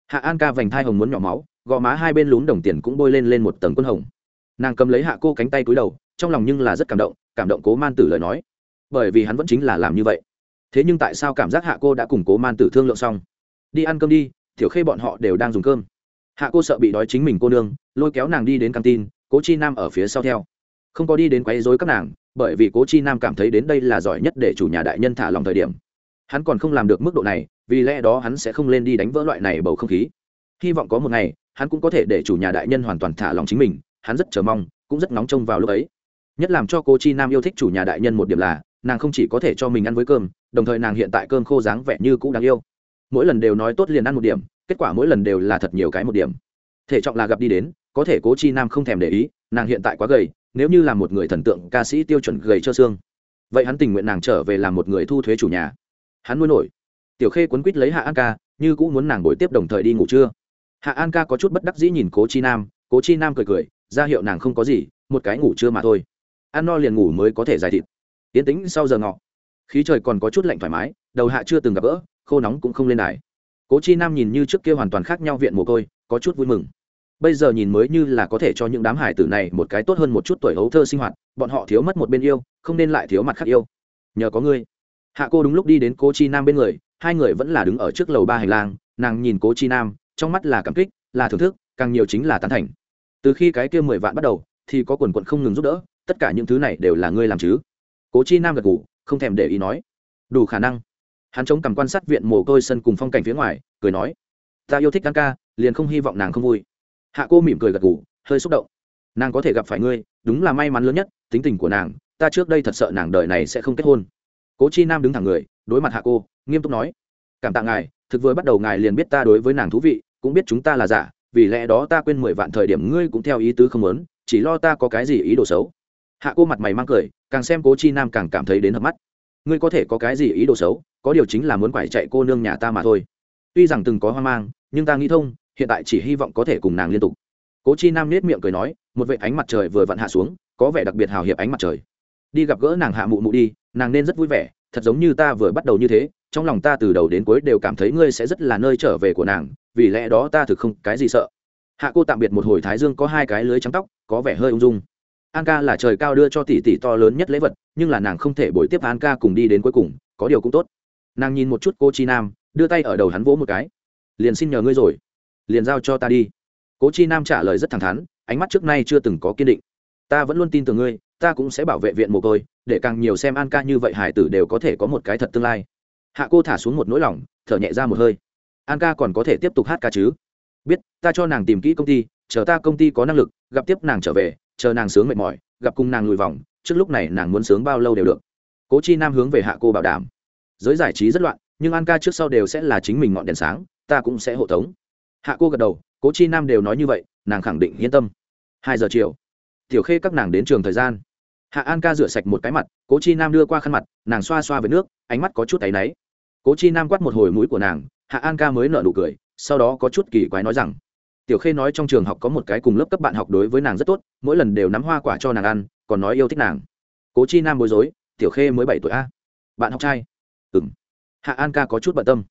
Hạ an ca vành thai hồng muốn nhỏ máu, gò má hai bên lún đồng tiền cũng bôi lên lên một tầng quân hồng. Nàng cầm lấy hạ cô cánh tay cúi đầu, trong lòng nhưng là rất cảm động cảm động cố man tử lời nói. Bởi vì hắn vẫn chính là làm như vậy. Thế nhưng tại sao cảm giác hạ cô đã cùng cố man tử thương lượng xong? Đi ăn cơm đi thiểu khê bọn họ đều đang dùng cơm. Hạ cô sợ bị đói chính mình cô nương, lôi kéo nàng đi đến căng tin, cố chi nam ở phía sau theo. Không có đi đến quấy dối các nàng bởi vì cố chi nam cảm thấy đến đây là giỏi nhất để chủ nhà đại nhân thả lòng thời điểm. Hắn còn không làm được mức độ này, vì lẽ đó hắn sẽ không lên đi đánh vỡ loại này bầu không khí. Hy vọng có một ngày, hắn cũng có thể để chủ nhà đại nhân hoàn toàn thả lòng chính mình, hắn rất chờ mong, cũng rất nóng trông vào lúc ấy. Nhất làm cho cô chi nam yêu thích chủ nhà đại nhân một điểm là, nàng không chỉ có thể cho mình ăn với cơm, đồng thời nàng hiện tại cơm khô dáng vẻ như cũng đáng yêu. Mỗi lần đều nói tốt liền ăn một điểm, kết quả mỗi lần đều là thật nhiều cái một điểm. Thể trọng là gặp đi đến, có thể cố chi nam không thèm để ý, nàng hiện tại quá gầy nếu như là một người thần tượng ca sĩ tiêu chuẩn gầy cho xương, vậy hắn tình nguyện nàng trở về làm một người thu thuế chủ nhà. Hắn nuôi nổi. Tiểu khê quấn quýt lấy hạ an ca, như cũng muốn nàng bồi tiếp đồng thời đi ngủ trưa. Hạ an ca có chút bất đắc dĩ nhìn cố chi nam, cố chi nam cười cười, ra hiệu nàng không có gì, một cái ngủ trưa mà thôi. Ăn no liền ngủ mới có thể giải thịt. Tiến tính sau giờ ngọ, khí trời còn có chút lạnh thoải mái, đầu hạ chưa từng gặp gỡ, khô nóng cũng không lên đài. Cố chi nam nhìn như trước kia hoàn toàn khác nhau viện mồ côi, có chút vui mừng bây giờ nhìn mới như là có thể cho những đám hải tử này một cái tốt hơn một chút tuổi hấu thơ sinh hoạt, bọn họ thiếu mất một bên yêu, không nên lại thiếu mặt khác yêu. Nhờ có ngươi. Hạ cô đúng lúc đi đến cố chi nam bên người, hai người vẫn là đứng ở trước lầu ba hành lang, nàng nhìn cố chi nam, trong mắt là cảm kích, là thưởng thức, càng nhiều chính là tán thành. Từ khi cái kia mười vạn bắt đầu, thì có quần quận không ngừng giúp đỡ, tất cả những thứ này đều là ngươi làm chứ. Cố chi nam gật g ủ không thèm để ý nói. Đủ khả năng. Hắn chống cầm quan sát viện mồ côi sân cùng phong cảnh phía ngoài, cười nói. Ta yêu thích đăng ca, liền không hy vọng nàng không vui hạ cô mỉm cười gật gù, hơi xúc động. Nàng có thể gặp phải ngươi, đúng là may mắn lớn nhất, tính tình của nàng, ta trước đây thật sợ nàng đời này sẽ không kết hôn. Cố chi nam đứng thẳng người, đối mặt hạ cô, nghiêm túc nói, cảm tạ ngài, thực vừa bắt đầu ngài liền biết ta đối với nàng thú vị, cũng biết chúng ta là giả, vì lẽ đó ta quên mười vạn thời điểm ngươi cũng theo ý tứ không lớn chỉ lo ta có cái gì ý đồ xấu. Hạ cô mặt mày mang cười, càng xem cố chi nam càng cảm thấy đến hợp mắt. Ngươi có thể có cái gì ý đồ xấu, có điều chính là muốn quải chạy cô nương nhà ta mà thôi. Tuy rằng từng có hoang mang, nhưng ta nghĩ thông hiện tại chỉ hy vọng có thể cùng nàng liên tục. Cố chi nam nết miệng cười nói, một vệ ánh mặt trời vừa vặn hạ xuống, có vẻ đặc biệt hào hiệp ánh mặt trời. Đi gặp gỡ nàng hạ mụ mụ đi, nàng nên rất vui vẻ, thật giống như ta vừa bắt đầu như thế, trong lòng ta từ đầu đến cuối đều cảm thấy ngươi sẽ rất là nơi trở về của nàng, vì lẽ đó ta thực không cái gì sợ. Hạ cô tạm biệt một hồi thái dương có hai cái lưới trắng tóc, có vẻ hơi ung dung. An ca là trời cao đưa cho tỷ tỷ to lớn nhất lễ vật, nhưng là nàng không thể bồi tiếp an ca cùng đi đến cuối cùng, có điều cũng tốt. Nàng nhìn một chút cô chi nam, đưa tay ở đầu hắn vỗ một cái. Liền xin nhờ ngươi rồi liền giao cho ta đi. Cố chi nam trả lời rất thẳng thắn, ánh mắt trước nay chưa từng có kiên định. Ta vẫn luôn tin tưởng ngươi, ta cũng sẽ bảo vệ viện mồ côi, để càng nhiều xem an ca như vậy hải tử đều có thể có một cái thật tương lai. Hạ cô thả xuống một nỗi lòng, thở nhẹ ra một hơi. An ca còn có thể tiếp tục hát ca chứ? Biết, ta cho nàng tìm kỹ công ty, chờ ta công ty có năng lực, gặp tiếp nàng trở về, chờ nàng sướng mệt mỏi, gặp cùng nàng lùi vòng, trước lúc này nàng muốn sướng bao lâu đều được. Cố chi nam hướng về hạ cô bảo đảm. Giới giải trí rất loạn, nhưng an ca trước sau đều sẽ là chính mình ngọn đèn sáng, ta cũng sẽ hộ tống hạ cô gật đầu, cố chi nam đều nói như vậy, nàng khẳng định yên tâm. Hai giờ chiều, tiểu khê các nàng đến trường thời gian. Hạ an ca rửa sạch một cái mặt, cố chi nam đưa qua khăn mặt, nàng xoa xoa với nước, ánh mắt có chút tay náy. Cố chi nam quát một hồi mũi của nàng, hạ an ca mới nợ nụ cười, sau đó có chút kỳ quái nói rằng, tiểu khê nói trong trường học có một cái cùng lớp cấp bạn học đối với nàng rất tốt, mỗi lần đều nắm hoa quả cho nàng ăn, còn nói yêu thích nàng. Cố chi nam bối rối, tiểu khê mới bảy tuổi a, bạn học trai. Ừ m hạ an ca có chút bận tâm.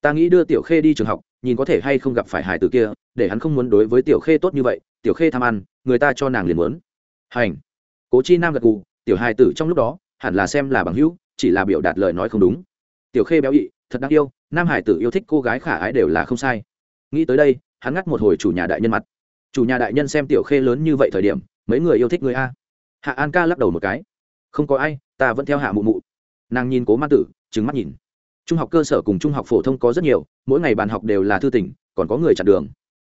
Ta nghĩ đưa tiểu khê đi trường học nhìn có thể hay không gặp phải hải tử kia, để hắn không muốn đối với tiểu khê tốt như vậy, tiểu khê tham ăn, người ta cho nàng liền muốn. Hành. Cố chi nam gật gù, tiểu hải tử trong lúc đó, hẳn là xem là bằng hữu, chỉ là biểu đạt lời nói không đúng. Tiểu khê béo ị, thật đáng yêu, nam hải tử yêu thích cô gái khả ái đều là không sai. Nghĩ tới đây, hắn ngắt một hồi chủ nhà đại nhân mặt. Chủ nhà đại nhân xem tiểu khê lớn như vậy thời điểm, mấy người yêu thích người a? Hạ an ca lắc đầu một cái. Không có ai, ta vẫn theo hạ mụ mụ. Nàng nhìn cố ma tử trứng mắt nhìn trung học cơ sở cùng trung học phổ thông có rất nhiều, mỗi ngày bàn học đều là thư tỉnh, còn có người chặn đường.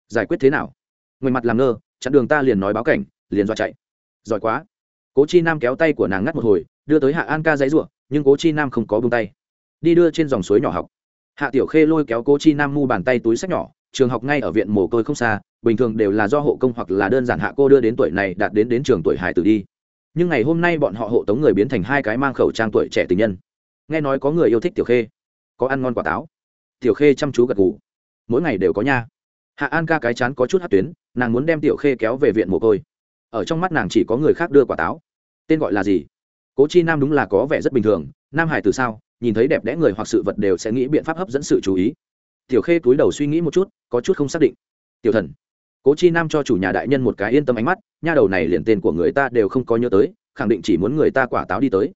Giải quyết thế nào? Ngoài mặt làm ngơ, chặn đường ta liền nói báo cảnh, liền dọa chạy. Giỏi quá. Cố chi nam kéo tay của nàng ngắt một hồi, đưa tới hạ an ca giấy r u ộ nhưng cố chi nam không có bông tay. Đi đưa trên dòng suối nhỏ học. Hạ tiểu khê lôi kéo cố chi nam mu bàn tay túi sách nhỏ, trường học ngay ở viện mồ côi không xa, bình thường đều là do hộ công hoặc là đơn giản hạ cô đưa đến tuổi này đạt đến đến trường tuổi hải tử đi. Nhưng ngày hôm nay bọn họ hộ tống người biến thành hai cái mang khẩu trang tuổi trẻ tình nhân. Nghe nói có người yêu thích tiểu khê có ăn ngon quả táo. Tiểu khê chăm chú gật ngủ mỗi ngày đều có nha. Hạ an ca cái chán có chút hát tuyến, nàng muốn đem tiểu khê kéo về viện mồ côi. Ở trong mắt nàng chỉ có người khác đưa quả táo. Tên gọi là gì? Cố chi nam đúng là có vẻ rất bình thường, nam hải từ sao, nhìn thấy đẹp đẽ người hoặc sự vật đều sẽ nghĩ biện pháp hấp dẫn sự chú ý. Tiểu khê túi đầu suy nghĩ một chút, có chút không xác định. Tiểu thần, cố chi nam cho chủ nhà đại nhân một cái yên tâm ánh mắt, nha đầu này liền tên của người ta đều không có nhớ tới, khẳng định chỉ muốn người ta quả táo đi tới.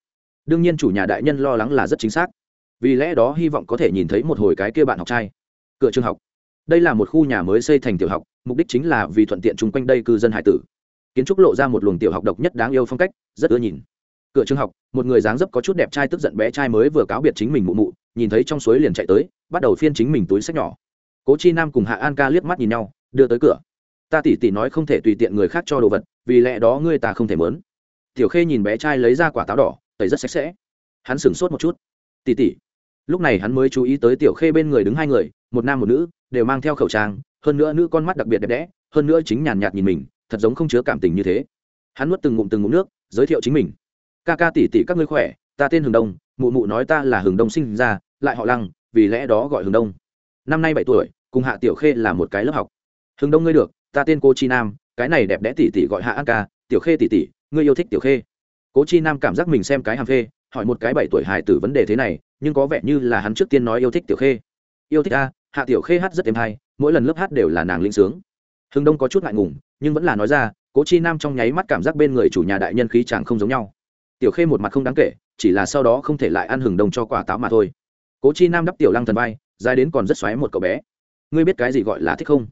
Đương nhiên chủ nhà đại nhân lo lắng là rất chính xác vì lẽ đó hy vọng có thể nhìn thấy một hồi cái kia bạn học trai. Cửa trường học. Đây là một khu nhà mới xây thành tiểu học, mục đích chính là vì thuận tiện chung quanh đây cư dân hải tử. Kiến trúc lộ ra một luồng tiểu học độc nhất đáng yêu phong cách, rất ưa nhìn. Cửa trường học, một người dáng dấp có chút đẹp trai tức giận bé trai mới vừa cáo biệt chính mình mụ mụ, nhìn thấy trong suối liền chạy tới, bắt đầu phiên chính mình túi sách nhỏ. Cố chi nam cùng hạ an ca liếc mắt nhìn nhau, đưa tới cửa. Ta tỉ tỉ nói không thể tùy tiện người khác cho đồ vật, vì lẽ đó ngươi ta không thể mớn. Tiểu khê nhìn bé trai lấy ra quả táo đỏ, tẩy rất sạch sẽ. Hắn sửng sốt một chút. Tỉ tỉ lúc này hắn mới chú ý tới tiểu khê bên người đứng hai người, một nam một nữ, đều mang theo khẩu trang, hơn nữa nữ con mắt đặc biệt đẹp đẽ, hơn nữa chính nhàn nhạt nhìn mình, thật giống không chứa cảm tình như thế. Hắn nuốt từng ngụm từng ngụm nước, giới thiệu chính mình. Ca ca tỉ tỉ các ngươi khỏe, ta tên hừng đông, mụ mụ nói ta là hừng đông sinh ra, lại họ lăng, vì lẽ đó gọi hừng đông. Năm nay bảy tuổi, cùng hạ tiểu khê là một cái lớp học. Hừng đông ngươi được, ta tên cô chi nam, cái này đẹp đẽ tỉ tỉ gọi hạ an ca, tiểu khê tỉ tỉ ngươi yêu thích tiểu khê. Cố chi nam cảm giác mình xem cái hàm phê hỏi một cái bảy tuổi hài tử vấn đề thế này, nhưng có vẻ như là hắn trước tiên nói yêu thích tiểu khê. Yêu thích a, hạ tiểu khê hát rất êm hay, mỗi lần lớp hát đều là nàng linh sướng. Hưng đông có chút ngại ngùng, nhưng vẫn là nói ra, cố chi nam trong nháy mắt cảm giác bên người chủ nhà đại nhân khí chẳng không giống nhau. Tiểu khê một mặt không đáng kể, chỉ là sau đó không thể lại ăn hừng đông cho quả táo mà thôi. Cố chi nam đắp tiểu lăng thần vai, dài đến còn rất xoáy một cậu bé. Ngươi biết cái gì gọi là thích không?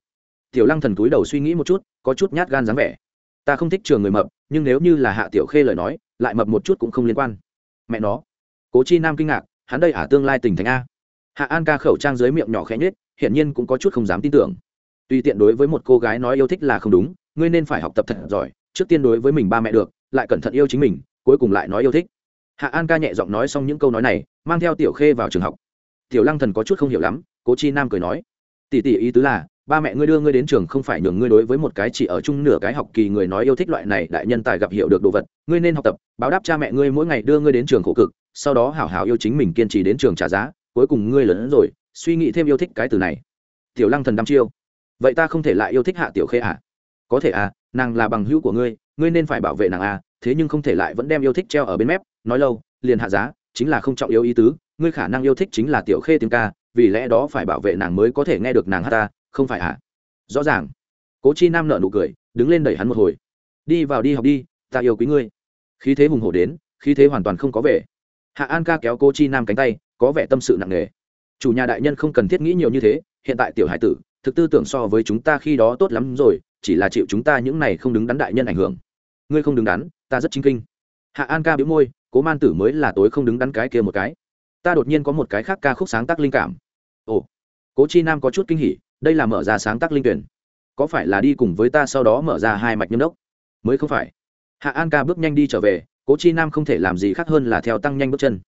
Tiểu lăng thần túi đầu suy nghĩ một chút, có chút nhát gan dáng vẻ. Ta không thích trường người mập, nhưng nếu như là hạ tiểu khê lời nói, lại mập một chút cũng không liên quan mẹ nó. Cố chi nam kinh ngạc, hắn đây ả tương lai tình thành a. Hạ an ca khẩu trang dưới miệng nhỏ khẽ nhết hiển nhiên cũng có chút không dám tin tưởng. Tùy tiện đối với một cô gái nói yêu thích là không đúng, ngươi nên phải học tập thật giỏi, trước tiên đối với mình ba mẹ được, lại cẩn thận yêu chính mình, cuối cùng lại nói yêu thích. Hạ an ca nhẹ giọng nói xong những câu nói này, mang theo tiểu khê vào trường học. Tiểu lăng thần có chút không hiểu lắm, cố chi nam cười nói, tỷ tỷ ý tứ là ba mẹ ngươi đưa ngươi đến trường không phải nhường ngươi đối với một cái chỉ ở chung nửa cái học kỳ người nói yêu thích loại này, đại nhân tài gặp hiểu được đồ vật, ngươi nên học tập, báo đáp cha mẹ ngươi mỗi ngày đưa ngươi đến trường khổ cực, sau đó hảo hảo yêu chính mình kiên trì đến trường trả giá, cuối cùng ngươi lớn hơn rồi, suy nghĩ thêm yêu thích cái từ này. Tiểu lăng thần đăm chiêu. Vậy ta không thể lại yêu thích hạ tiểu khê à? Có thể à nàng là bằng hữu của ngươi ngươi nên phải bảo vệ nàng à thế nhưng không thể lại vẫn đem yêu thích treo ở bên mép, nói lâu, liền hạ giá, chính là không trọng yêu ý tứ, ngươi khả năng yêu thích chính là tiểu khê tiếng ca, vì lẽ đó phải bảo vệ nàng mới có thể nghe được nàng hát ta không phải à rõ ràng. Cố chi nam nợ nụ cười, đứng lên đẩy hắn một hồi. Đi vào đi học đi, ta yêu quý ngươi. Khí thế hùng hổ đến, khí thế hoàn toàn không có vẻ. Hạ an ca kéo cô chi nam cánh tay, có vẻ tâm sự nặng nề. Chủ nhà đại nhân không cần thiết nghĩ nhiều như thế, hiện tại tiểu hải tử, thực tư tưởng so với chúng ta khi đó tốt lắm rồi, chỉ là chịu chúng ta những này không đứng đắn đại nhân ảnh hưởng. Ngươi không đứng đắn, ta rất chính kinh. Hạ an ca biếu môi, cố man tử mới là tối không đứng đắn cái kia một cái. Ta đột nhiên có một cái khác ca khúc sáng tác linh cảm. Ồ. Cố chi nam có chút kinh hỉ đây là mở ra sáng tác linh tuyển. Có phải là đi cùng với ta sau đó mở ra hai mạch nhâm đốc? Mới không phải. Hạ an ca bước nhanh đi trở về, cố chi nam không thể làm gì khác hơn là theo tăng nhanh bước chân.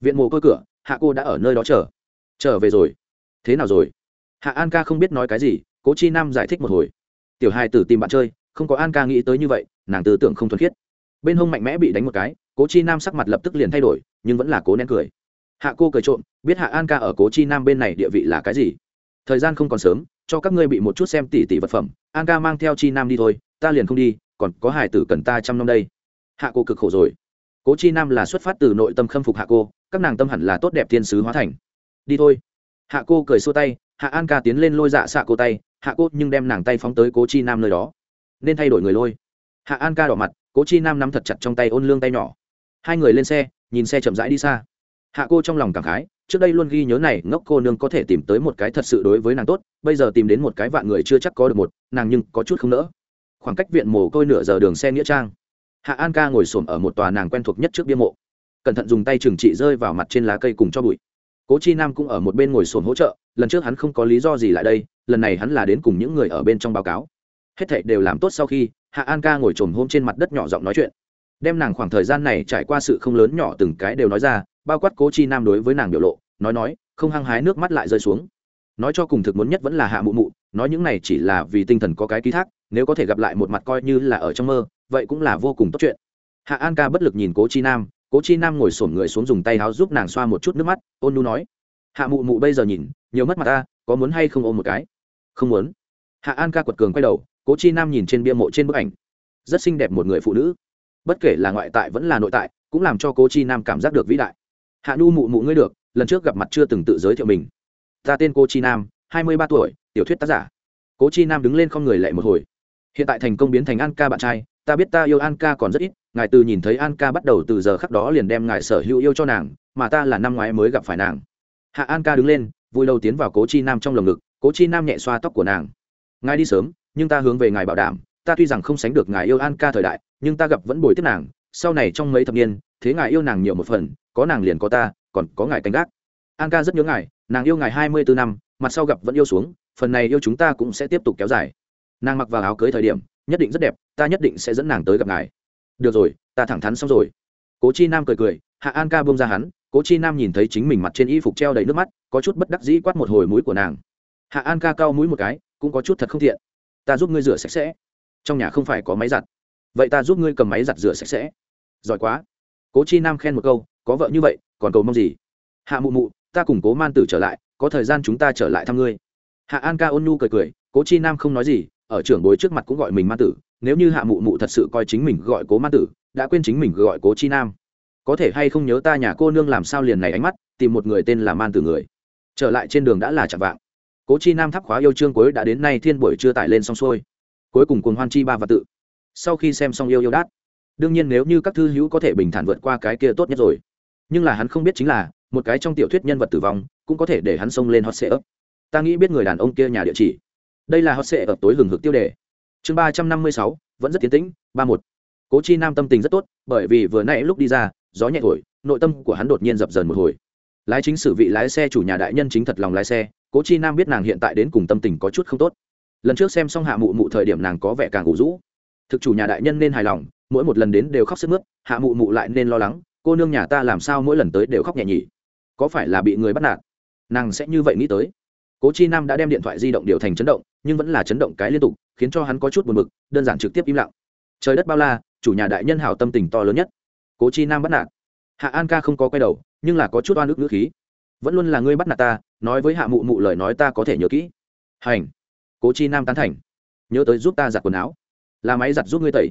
Viện mồ côi cửa, hạ cô đã ở nơi đó chờ. Trở về rồi. Thế nào rồi? Hạ an ca không biết nói cái gì, cố chi nam giải thích một hồi. Tiểu hai tử tìm bạn chơi, không có an ca nghĩ tới như vậy, nàng tư tưởng không thuần khiết. Bên hông mạnh mẽ bị đánh một cái, cố chi nam sắc mặt lập tức liền thay đổi, nhưng vẫn là cố nén cười. Hạ cô cười trộm, biết hạ an ca ở cố chi nam bên này địa vị là cái gì? Thời gian không còn sớm, cho các ngươi bị một chút xem tỉ tỉ vật phẩm. An ca mang theo chi nam đi thôi, ta liền không đi, còn có hải tử cần ta chăm năm đây. Hạ cô cực khổ rồi. Cố chi nam là xuất phát từ nội tâm khâm phục hạ cô, các nàng tâm hẳn là tốt đẹp thiên sứ hóa thành. Đi thôi. Hạ cô cười xua tay, hạ an ca tiến lên lôi dạ xạ cô tay, hạ cô nhưng đem nàng tay phóng tới cố chi nam nơi đó. Nên thay đổi người lôi. Hạ an ca đỏ mặt, cố chi nam nắm thật chặt trong tay ôn lương tay nhỏ. Hai người lên xe, nhìn xe chậm rãi đi xa hạ cô trong lòng cảm khái, trước đây luôn ghi nhớ này, ngốc cô nương có thể tìm tới một cái thật sự đối với nàng tốt, bây giờ tìm đến một cái vạn người chưa chắc có được một, nàng nhưng có chút không nỡ. Khoảng cách viện mồ côi nửa giờ đường xe nghĩa trang. Hạ an ca ngồi xổm ở một tòa nàng quen thuộc nhất trước bia mộ. Cẩn thận dùng tay trừng trị rơi vào mặt trên lá cây cùng cho bụi. Cố chi nam cũng ở một bên ngồi xổm hỗ trợ, lần trước hắn không có lý do gì lại đây, lần này hắn là đến cùng những người ở bên trong báo cáo. Hết thảy đều làm tốt sau khi, hạ an ca ngồi trồm hôm trên mặt đất nhỏ giọng nói chuyện. Đem nàng khoảng thời gian này trải qua sự không lớn nhỏ từng cái đều nói ra bao quát cố chi nam đối với nàng biểu lộ, nói nói, không hăng hái nước mắt lại rơi xuống. Nói cho cùng thực muốn nhất vẫn là hạ mụ mụ, nói những này chỉ là vì tinh thần có cái ký thác, nếu có thể gặp lại một mặt coi như là ở trong mơ, vậy cũng là vô cùng tốt chuyện. Hạ an ca bất lực nhìn cố chi nam, cố chi nam ngồi sổm người xuống dùng tay háo giúp nàng xoa một chút nước mắt, ôn nu nói, hạ mụ mụ bây giờ nhìn, nhiều mất mặt ta, có muốn hay không ôm một cái? Không muốn. Hạ an ca quật cường quay đầu, cố chi nam nhìn trên bia mộ trên bức ảnh. Rất xinh đẹp một người phụ nữ. Bất kể là ngoại tại vẫn là nội tại, cũng làm cho cố chi nam cảm giác được vĩ đại hạ nhu mụ mụ ngươi được, lần trước gặp mặt chưa từng tự giới thiệu mình. Ta tên cô chi nam, hai mươi ba tuổi, tiểu thuyết tác giả. Cố chi nam đứng lên không người lệ một hồi. Hiện tại thành công biến thành an ca bạn trai, ta biết ta yêu an ca còn rất ít, ngài từ nhìn thấy an ca bắt đầu từ giờ khắc đó liền đem ngài sở hữu yêu cho nàng, mà ta là năm ngoái mới gặp phải nàng. Hạ an ca đứng lên, vui đầu tiến vào cố chi nam trong lồng ngực, cố chi nam nhẹ xoa tóc của nàng. Ngài đi sớm, nhưng ta hướng về ngài bảo đảm, ta tuy rằng không sánh được ngài yêu an ca thời đại, nhưng ta gặp vẫn bồi tiếp nàng, sau này trong mấy thập niên thế ngài yêu nàng nhiều một phần, có nàng liền có ta, còn có ngài canh gác. An ca rất nhớ ngài, nàng yêu ngài hai mươi bốn năm, mặt sau gặp vẫn yêu xuống, phần này yêu chúng ta cũng sẽ tiếp tục kéo dài. Nàng mặc vào áo cưới thời điểm, nhất định rất đẹp, ta nhất định sẽ dẫn nàng tới gặp ngài. Được rồi, ta thẳng thắn xong rồi. Cố chi nam cười cười, hạ an ca bông ra hắn, cố chi nam nhìn thấy chính mình mặt trên y phục treo đầy nước mắt, có chút bất đắc dĩ quát một hồi mũi của nàng. Hạ an ca cau mũi một cái, cũng có chút thật không thiện ta giúp ngươi rửa sạch sẽ. Trong nhà không phải có máy giặt. Vậy ta giúp ngươi cầm máy giặt rửa sạch sẽ. Giỏi quá cố chi nam khen một câu, có vợ như vậy, còn cầu mong gì? Hạ mụ mụ, ta cùng cố man tử trở lại, có thời gian chúng ta trở lại thăm ngươi. Hạ an ca ôn nhu cười cười, cố chi nam không nói gì, ở trưởng bối trước mặt cũng gọi mình man tử, nếu như hạ mụ mụ thật sự coi chính mình gọi cố man tử, đã quên chính mình gọi cố chi nam. Có thể hay không nhớ ta nhà cô nương làm sao liền này ánh mắt, tìm một người tên là man tử người. Trở lại trên đường đã là chạm vạng. Cố chi nam thắp khóa yêu chương cuối đã đến nay thiên buổi chưa tải lên xong xuôi. Cuối cùng cùng hoan chi ba và tự. Sau khi xem xong yêu yêu đát đương nhiên nếu như các thư hữu có thể bình thản vượt qua cái kia tốt nhất rồi. Nhưng là hắn không biết chính là, một cái trong tiểu thuyết nhân vật tử vong cũng có thể để hắn xông lên hot sệ ấp ta nghĩ biết người đàn ông kia nhà địa chỉ. Đây là hot sệ ấp tối hừng hực tiêu đề. Chương ba trăm năm mươi sáu, vẫn rất tiến tĩnh, ba một. Cố chi nam tâm tình rất tốt, bởi vì vừa nãy lúc đi ra, gió nhẹ thổi, nội tâm của hắn đột nhiên dập dần một hồi. Lái chính sử vị lái xe chủ nhà đại nhân chính thật lòng lái xe, cố chi nam biết nàng hiện tại đến cùng tâm tình có chút không tốt. Lần trước xem xong hạ mụ mụ thời điểm nàng có vẻ càng ngủ rũ. Thực chủ nhà đại nhân nên hài lòng mỗi một lần đến đều khóc sức mướt, hạ mụ mụ lại nên lo lắng, cô nương nhà ta làm sao mỗi lần tới đều khóc nhẹ nhỉ? Có phải là bị người bắt nạt? Nàng sẽ như vậy nghĩ tới. Cố chi nam đã đem điện thoại di động điều thành chấn động, nhưng vẫn là chấn động cái liên tục, khiến cho hắn có chút buồn b ự c đơn giản trực tiếp im lặng. Trời đất bao la, chủ nhà đại nhân hảo tâm tình to lớn nhất. Cố chi nam bắt nạt. Hạ an ca không có quay đầu, nhưng là có chút oan ức ngữ khí. Vẫn luôn là ngươi bắt nạt ta, nói với hạ mụ mụ lời nói ta có thể nhớ kỹ. Hành. Cố chi nam tán thành. Nhớ tới giúp ta giặt quần áo. Là máy giặt giúp ngươi tẩy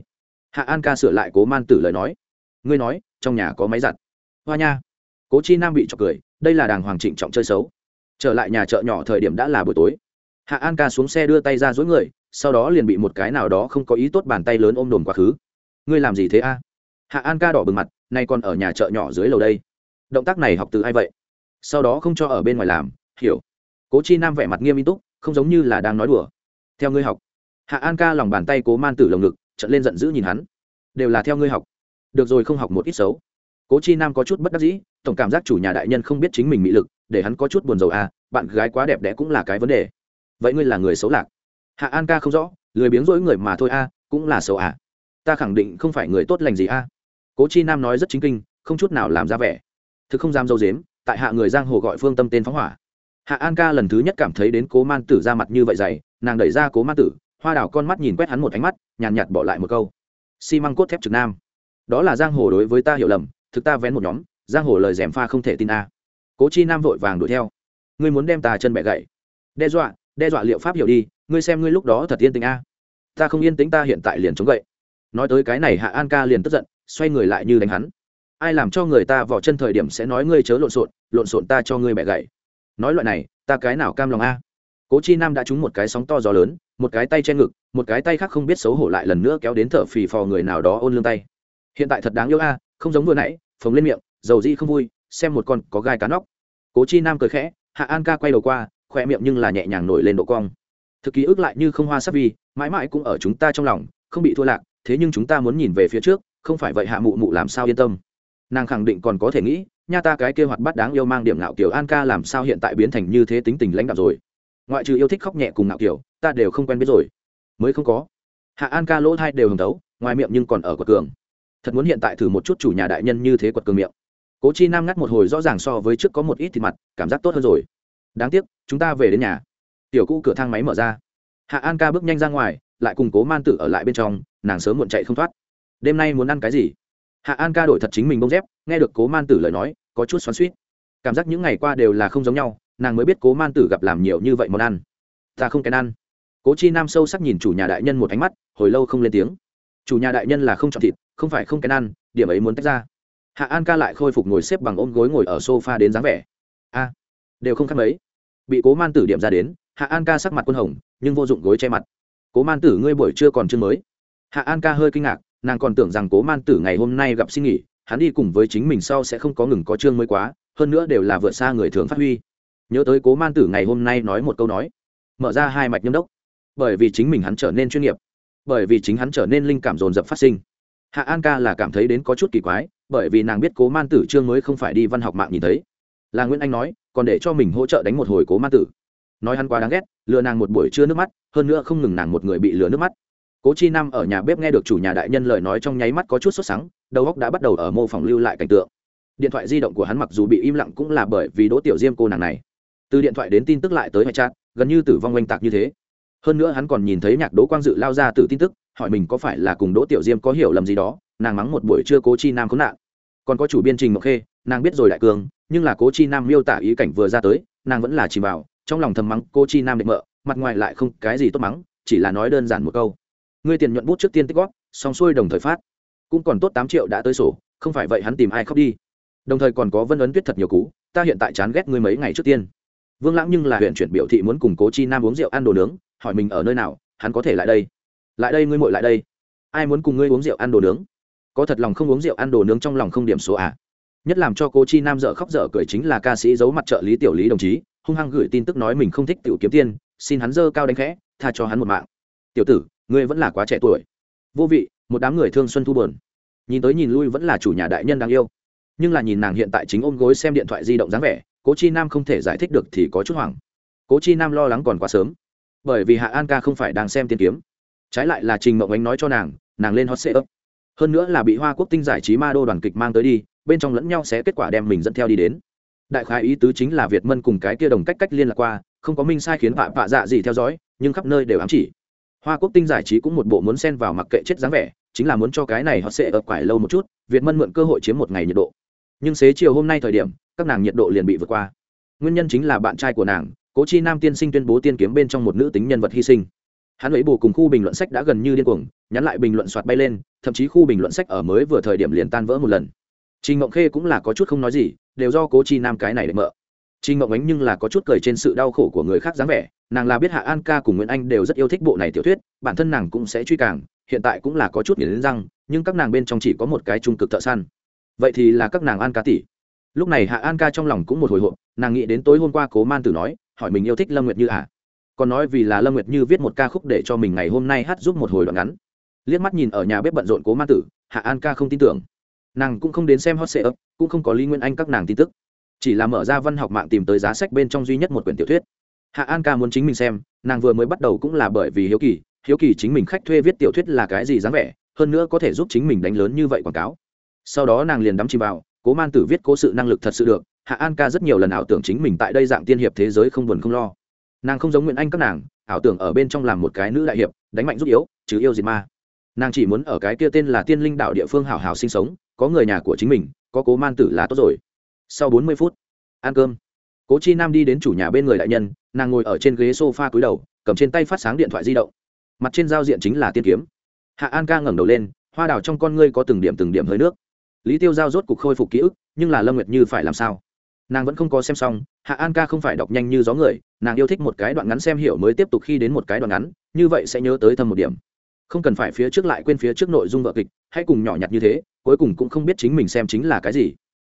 hạ an ca sửa lại cố man tử lời nói. Ngươi nói, trong nhà có máy giặt. Hoa nha. Cố chi nam bị trọc cười, đây là đàng hoàng trịnh trọng chơi xấu. Trở lại nhà chợ nhỏ thời điểm đã là buổi tối. Hạ an ca xuống xe đưa tay ra dối người, sau đó liền bị một cái nào đó không có ý tốt bàn tay lớn ôm đồm quá khứ. Ngươi làm gì thế a? Hạ an ca đỏ bừng mặt, nay còn ở nhà chợ nhỏ dưới lầu đây. Động tác này học từ ai vậy? Sau đó không cho ở bên ngoài làm, hiểu. Cố chi nam vẻ mặt nghiêm minh túc, không giống như là đang nói đùa. Theo ngươi học. Hạ an ca lòng bàn tay cố man tử lồng ngực trận lên giận dữ nhìn hắn. Đều là theo ngươi học. Được rồi không học một ít xấu. Cố chi nam có chút bất đắc dĩ tổng cảm giác chủ nhà đại nhân không biết chính mình mị lực để hắn có chút buồn rầu à bạn gái quá đẹp đẽ cũng là cái vấn đề. Vậy ngươi là người xấu lạc. Hạ an ca không rõ lười biếng rỗi người mà thôi a à, cũng là xấu à. Ta khẳng định không phải người tốt lành gì a à. cố chi nam nói rất chính kinh không chút nào làm ra vẻ. Thực không dám dâu dếm tại hạ người giang hồ gọi phương tâm tên phóng hỏa. Hạ an ca lần thứ nhất cảm thấy đến cố man tử ra mặt như vậy dày nàng đẩy ra cố man tử hoa đảo con mắt nhìn quét hắn một ánh mắt, nhàn nhạt bỏ lại một câu. Xi măng cốt thép trực nam. Đó là giang hồ đối với ta hiểu lầm, thực ta vén một nhóm, giang hồ lời dèm pha không thể tin a. Cố chi nam vội vàng đuổi theo. Ngươi muốn đem ta chân bẹ gậy đe dọa đe dọa liệu pháp hiểu đi, ngươi xem ngươi lúc đó thật yên tĩnh a. Ta không yên tĩnh ta hiện tại liền chống gậy. Nói tới cái này hạ an ca liền tức giận, xoay người lại như đánh hắn. Ai làm cho người ta vỏ chân thời điểm sẽ nói ngươi chớ lộn xộn lộn xộn ta cho ngươi bẹ gậy nói loại này, ta cái nào cam lòng a? Cố chi nam đã trúng một cái sóng to gió lớn một cái tay che ngực, một cái tay khác không biết xấu hổ lại lần nữa kéo đến thở phì phò người nào đó ôn lương tay. Hiện tại thật đáng yêu a, không giống vừa nãy, phồng lên miệng, dầu di không vui, xem một con có gai cá nóc. Cố chi nam cười khẽ, hạ an ca quay đầu qua khoe miệng nhưng là nhẹ nhàng nổi lên độ cong. Thực ký ức lại như không hoa sắc vi mãi mãi cũng ở chúng ta trong lòng, không bị thua lạc, thế nhưng chúng ta muốn nhìn về phía trước, không phải vậy hạ mụ mụ làm sao yên tâm. Nàng khẳng định còn có thể nghĩ nha ta cái kia hoạt bắt đáng yêu mang điểm ngạo kiểu an ca làm sao hiện tại biến thành như thế tính tình lãnh đạo rồi ngoại trừ yêu thích khóc nhẹ cùng ngạo kiểu, ta đều không quen biết rồi. Mới không có. Hạ an ca lỗ thai đều hồng tấu ngoài miệng nhưng còn ở quật cường. Thật muốn hiện tại thử một chút chủ nhà đại nhân như thế quật cường miệng. Cố chi nam ngắt một hồi rõ ràng so với trước có một ít thịt mặt, cảm giác tốt hơn rồi. Đáng tiếc, chúng ta về đến nhà. Tiểu cũ cửa thang máy mở ra. Hạ an ca bước nhanh ra ngoài, lại cùng cố man tử ở lại bên trong, nàng sớm muộn chạy không thoát. Đêm nay muốn ăn cái gì? Hạ an ca đổi thật chính mình bông dép, nghe được cố man tử lời nói, có chút xoắn suýt cảm giác những ngày qua đều là không giống nhau nàng mới biết cố man tử gặp làm nhiều như vậy món ăn. Ta không kén ăn. Cố chi nam sâu sắc nhìn chủ nhà đại nhân một ánh mắt, hồi lâu không lên tiếng. Chủ nhà đại nhân là không chọn thịt, không phải không kén ăn, điểm ấy muốn tách ra. Hạ an ca lại khôi phục ngồi xếp bằng ôm gối ngồi ở s o f a đến dáng vẻ. A, đều không khác mấy. Bị cố man tử điểm ra đến, hạ an ca sắc mặt quân hồng, nhưng vô dụng gối che mặt. Cố man tử ngươi buổi chưa còn chương mới. Hạ an ca hơi kinh ngạc, nàng còn tưởng rằng cố man tử ngày hôm nay gặp xin nghỉ, hắn đi cùng với chính mình sau sẽ không có ngừng có chương mới quá, hơn nữa đều là vượt xa người thường phát huy nhớ tới cố man tử ngày hôm nay nói một câu nói. Mở ra hai mạch nhâm đốc. Bởi vì chính mình hắn trở nên chuyên nghiệp. Bởi vì chính hắn trở nên linh cảm dồn dập phát sinh. Hạ an ca là cảm thấy đến có chút kỳ quái, bởi vì nàng biết cố man tử trương mới không phải đi văn học mạng nhìn thấy. Là nguyễn anh nói, còn để cho mình hỗ trợ đánh một hồi cố man tử. Nói hắn quá đáng ghét, lừa nàng một buổi trưa nước mắt, hơn nữa không ngừng nàng một người bị lừa nước mắt. Cố chi nam ở nhà bếp nghe được chủ nhà đại nhân lời nói trong nháy mắt có chút sốt sắng, đầu óc đã bắt đầu ở mô phỏng lưu lại cảnh tượng. Điện thoại di động của hắn mặc dù bị im lặng cũng là bởi vì đỗ tiểu diêm cô nàng này từ điện thoại đến tin tức lại tới ngoại chat gần như tử vong oanh tạc như thế. Hơn nữa hắn còn nhìn thấy nhạc đỗ quang dự lao ra từ tin tức, hỏi mình có phải là cùng đỗ tiểu diêm có hiểu lầm gì đó, nàng mắng một buổi trưa cố chi nam khốn nạn. Còn có chủ biên trình mộc khê, nàng biết rồi đại cường, nhưng là cố chi nam miêu tả ý cảnh vừa ra tới, nàng vẫn là chìm vào trong lòng thầm mắng cô chi nam định mợ, mặt ngoài lại không cái gì tốt mắng, chỉ là nói đơn giản một câu. Ngươi tiền nhuận bút trước tiên tích góp, xong xuôi đồng thời phát. Cũng còn tốt tám triệu đã tới sổ, không phải vậy hắn tìm ai khóc đi. Đồng thời còn có vân ấn tuyết thật nhiều cú, ta hiện tại chán ghét ngươi mấy ngày trước tiên vương lãng nhưng là huyện chuyển biểu thị muốn cùng cố chi nam uống rượu ăn đồ nướng, hỏi mình ở nơi nào, hắn có thể lại đây. Lại đây ngươi muội lại đây. Ai muốn cùng ngươi uống rượu ăn đồ nướng? Có thật lòng không uống rượu ăn đồ nướng trong lòng không điểm số à? Nhất làm cho cố chi nam dở khóc dở cười chính là ca sĩ giấu mặt trợ lý tiểu lý đồng chí, hung hăng gửi tin tức nói mình không thích tiểu kiếm tiên, xin hắn dơ cao đánh khẽ, tha cho hắn một mạng. Tiểu tử, ngươi vẫn là quá trẻ tuổi. Vô vị, một đám người thương xuân thu bờn nhìn tới nhìn lui vẫn là chủ nhà đại nhân đáng yêu. Nhưng là nhìn nàng hiện tại chính ôm gối xem điện thoại di động dáng vẻ cố chi nam không thể giải thích được thì có chút hoảng. Cố chi nam lo lắng còn quá sớm. Bởi vì hạ an ca không phải đang xem tiên kiếm. Trái lại là trình mộng ánh nói cho nàng nàng lên hot sê ấp hơn nữa là bị hoa quốc tinh giải trí ma đô đoàn kịch mang tới đi, bên trong lẫn nhau sẽ kết quả đem mình dẫn theo đi đến. Đại khái ý tứ chính là việt mân cùng cái kia đồng cách cách liên lạc qua, không có minh sai khiến vạ vạ dạ gì theo dõi, nhưng khắp nơi đều ám chỉ. Hoa quốc tinh giải trí cũng một bộ muốn xen vào mặc kệ chết dáng vẻ, chính là muốn cho cái này họ sẽ ập quải lâu một chút, việt mân mượn cơ hội chiếm một ngày nhiệt độ. Nhưng xế chiều hôm nay thời điểm các nàng nhiệt độ liền bị vượt qua. Nguyên nhân chính là bạn trai của nàng, cố chi nam tiên sinh tuyên bố tiên kiếm bên trong một nữ tính nhân vật hy sinh. Hắn ấy bù cùng khu bình luận sách đã gần như điên cuồng, nhắn lại bình luận soạt bay lên, thậm chí khu bình luận sách ở mới vừa thời điểm liền tan vỡ một lần. Trình ngộng khê cũng là có chút không nói gì, đều do cố chi nam cái này để mợ trình ngộng ánh nhưng là có chút cười trên sự đau khổ của người khác dáng vẻ, nàng là biết hạ an ca cùng nguyễn anh đều rất yêu thích bộ này tiểu thuyết, bản thân nàng cũng sẽ truy càng, hiện tại cũng là có chút nghiền răng, nhưng các nàng bên trong chỉ có một cái trung cực thợ săn. Vậy thì là các nàng an ca tỷ lúc này hạ an ca trong lòng cũng một hồi hộp, nàng nghĩ đến tối hôm qua cố man tử nói, hỏi mình yêu thích lâm nguyệt như ạ còn nói vì là lâm nguyệt như viết một ca khúc để cho mình ngày hôm nay hát giúp một hồi đoạn ngắn. Liếc mắt nhìn ở nhà bếp bận rộn cố man tử, hạ an ca không tin tưởng. Nàng cũng không đến xem hot sệ ấp cũng không có lý nguyên anh các nàng tin tức. Chỉ là mở ra văn học mạng tìm tới giá sách bên trong duy nhất một quyển tiểu thuyết. Hạ an ca muốn chính mình xem, nàng vừa mới bắt đầu cũng là bởi vì hiếu kỳ. Hiếu kỳ chính mình khách thuê viết tiểu thuyết là cái gì dáng vẻ, hơn nữa có thể giúp chính mình đánh lớn như vậy quảng cáo. Sau đó nàng liền đắm chìm vào cố man tử viết cố sự năng lực thật sự được, hạ an ca rất nhiều lần ảo tưởng chính mình tại đây dạng tiên hiệp thế giới không buồn không lo. Nàng không giống nguyễn anh các nàng, ảo tưởng ở bên trong làm một cái nữ đại hiệp, đánh mạnh rút yếu chứ yêu diệt ma. Nàng chỉ muốn ở cái kia tên là tiên linh đạo địa phương hảo hảo sinh sống, có người nhà của chính mình, có cố man tử là tốt rồi. Sau bốn mươi phút, ăn cơm, cố chi nam đi đến chủ nhà bên người đại nhân, nàng ngồi ở trên ghế s o f a cúi đầu, cầm trên tay phát sáng điện thoại di động. Mặt trên giao diện chính là tiên kiếm. Hạ an ca ngẩng đầu lên, hoa đào trong con ngươi có từng điểm từng điểm hơi nước lý tiêu giao rốt cục khôi phục ký ức, nhưng là lâm nguyệt như phải làm sao? Nàng vẫn không có xem xong, hạ an ca không phải đọc nhanh như gió người, nàng yêu thích một cái đoạn ngắn xem hiểu mới tiếp tục khi đến một cái đoạn ngắn, như vậy sẽ nhớ tới thâm một điểm. Không cần phải phía trước lại quên phía trước nội dung vợ kịch, hãy cùng nhỏ nhặt như thế, cuối cùng cũng không biết chính mình xem chính là cái gì.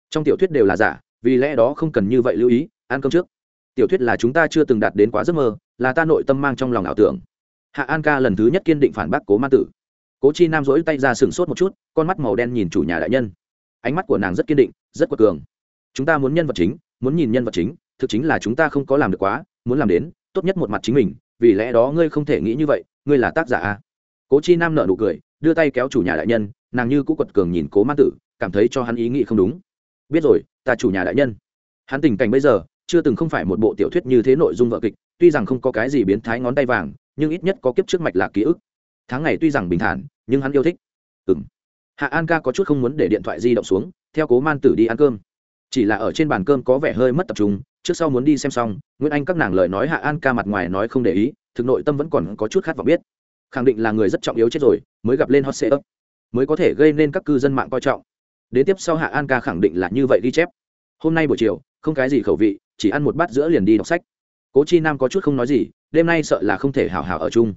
Trong tiểu thuyết đều là giả, vì lẽ đó không cần như vậy lưu ý, ăn cơm trước. Tiểu thuyết là chúng ta chưa từng đạt đến quá giấc mơ, là ta nội tâm mang trong lòng ảo tưởng. Hạ an ca lần thứ nhất kiên định phản bác cố ma tử. Cố chi nam dỗi tay ra sừng sốt một chút, con mắt màu đen nhìn chủ nhà đại nhân ánh mắt của nàng rất kiên định, rất quật cường. Chúng ta muốn nhân vật chính, muốn nhìn nhân vật chính, thực chính là chúng ta không có làm được quá, muốn làm đến, tốt nhất một mặt chính mình, vì lẽ đó ngươi không thể nghĩ như vậy, ngươi là tác giả a. Cố chi nam nợ nụ cười, đưa tay kéo chủ nhà đại nhân, nàng như cũng quật cường nhìn cố ma tử, cảm thấy cho hắn ý nghĩ không đúng. Biết rồi, ta chủ nhà đại nhân. Hắn tình cảnh bây giờ, chưa từng không phải một bộ tiểu thuyết như thế nội dung vợ kịch, tuy rằng không có cái gì biến thái ngón tay vàng, nhưng ít nhất có kiếp trước mạch lạc ký ức. Tháng ngày tuy rằng bình thản, nhưng hắn yêu thích. Ừ m hạ an ca có chút không muốn để điện thoại di động xuống, theo cố man tử đi ăn cơm. Chỉ là ở trên bàn cơm có vẻ hơi mất tập trung, trước sau muốn đi xem xong, nguyễn anh các nàng lời nói hạ an ca mặt ngoài nói không để ý, thực nội tâm vẫn còn có chút khát vọng biết. Khẳng định là người rất trọng yếu chết rồi, mới gặp lên hot sale mới có thể gây nên các cư dân mạng coi trọng. Đến tiếp sau hạ an ca khẳng định là như vậy ghi chép. Hôm nay buổi chiều, không cái gì khẩu vị, chỉ ăn một bát giữa liền đi đọc sách. Cố chi nam có chút không nói gì, đêm nay sợ là không thể hào hào ở chung.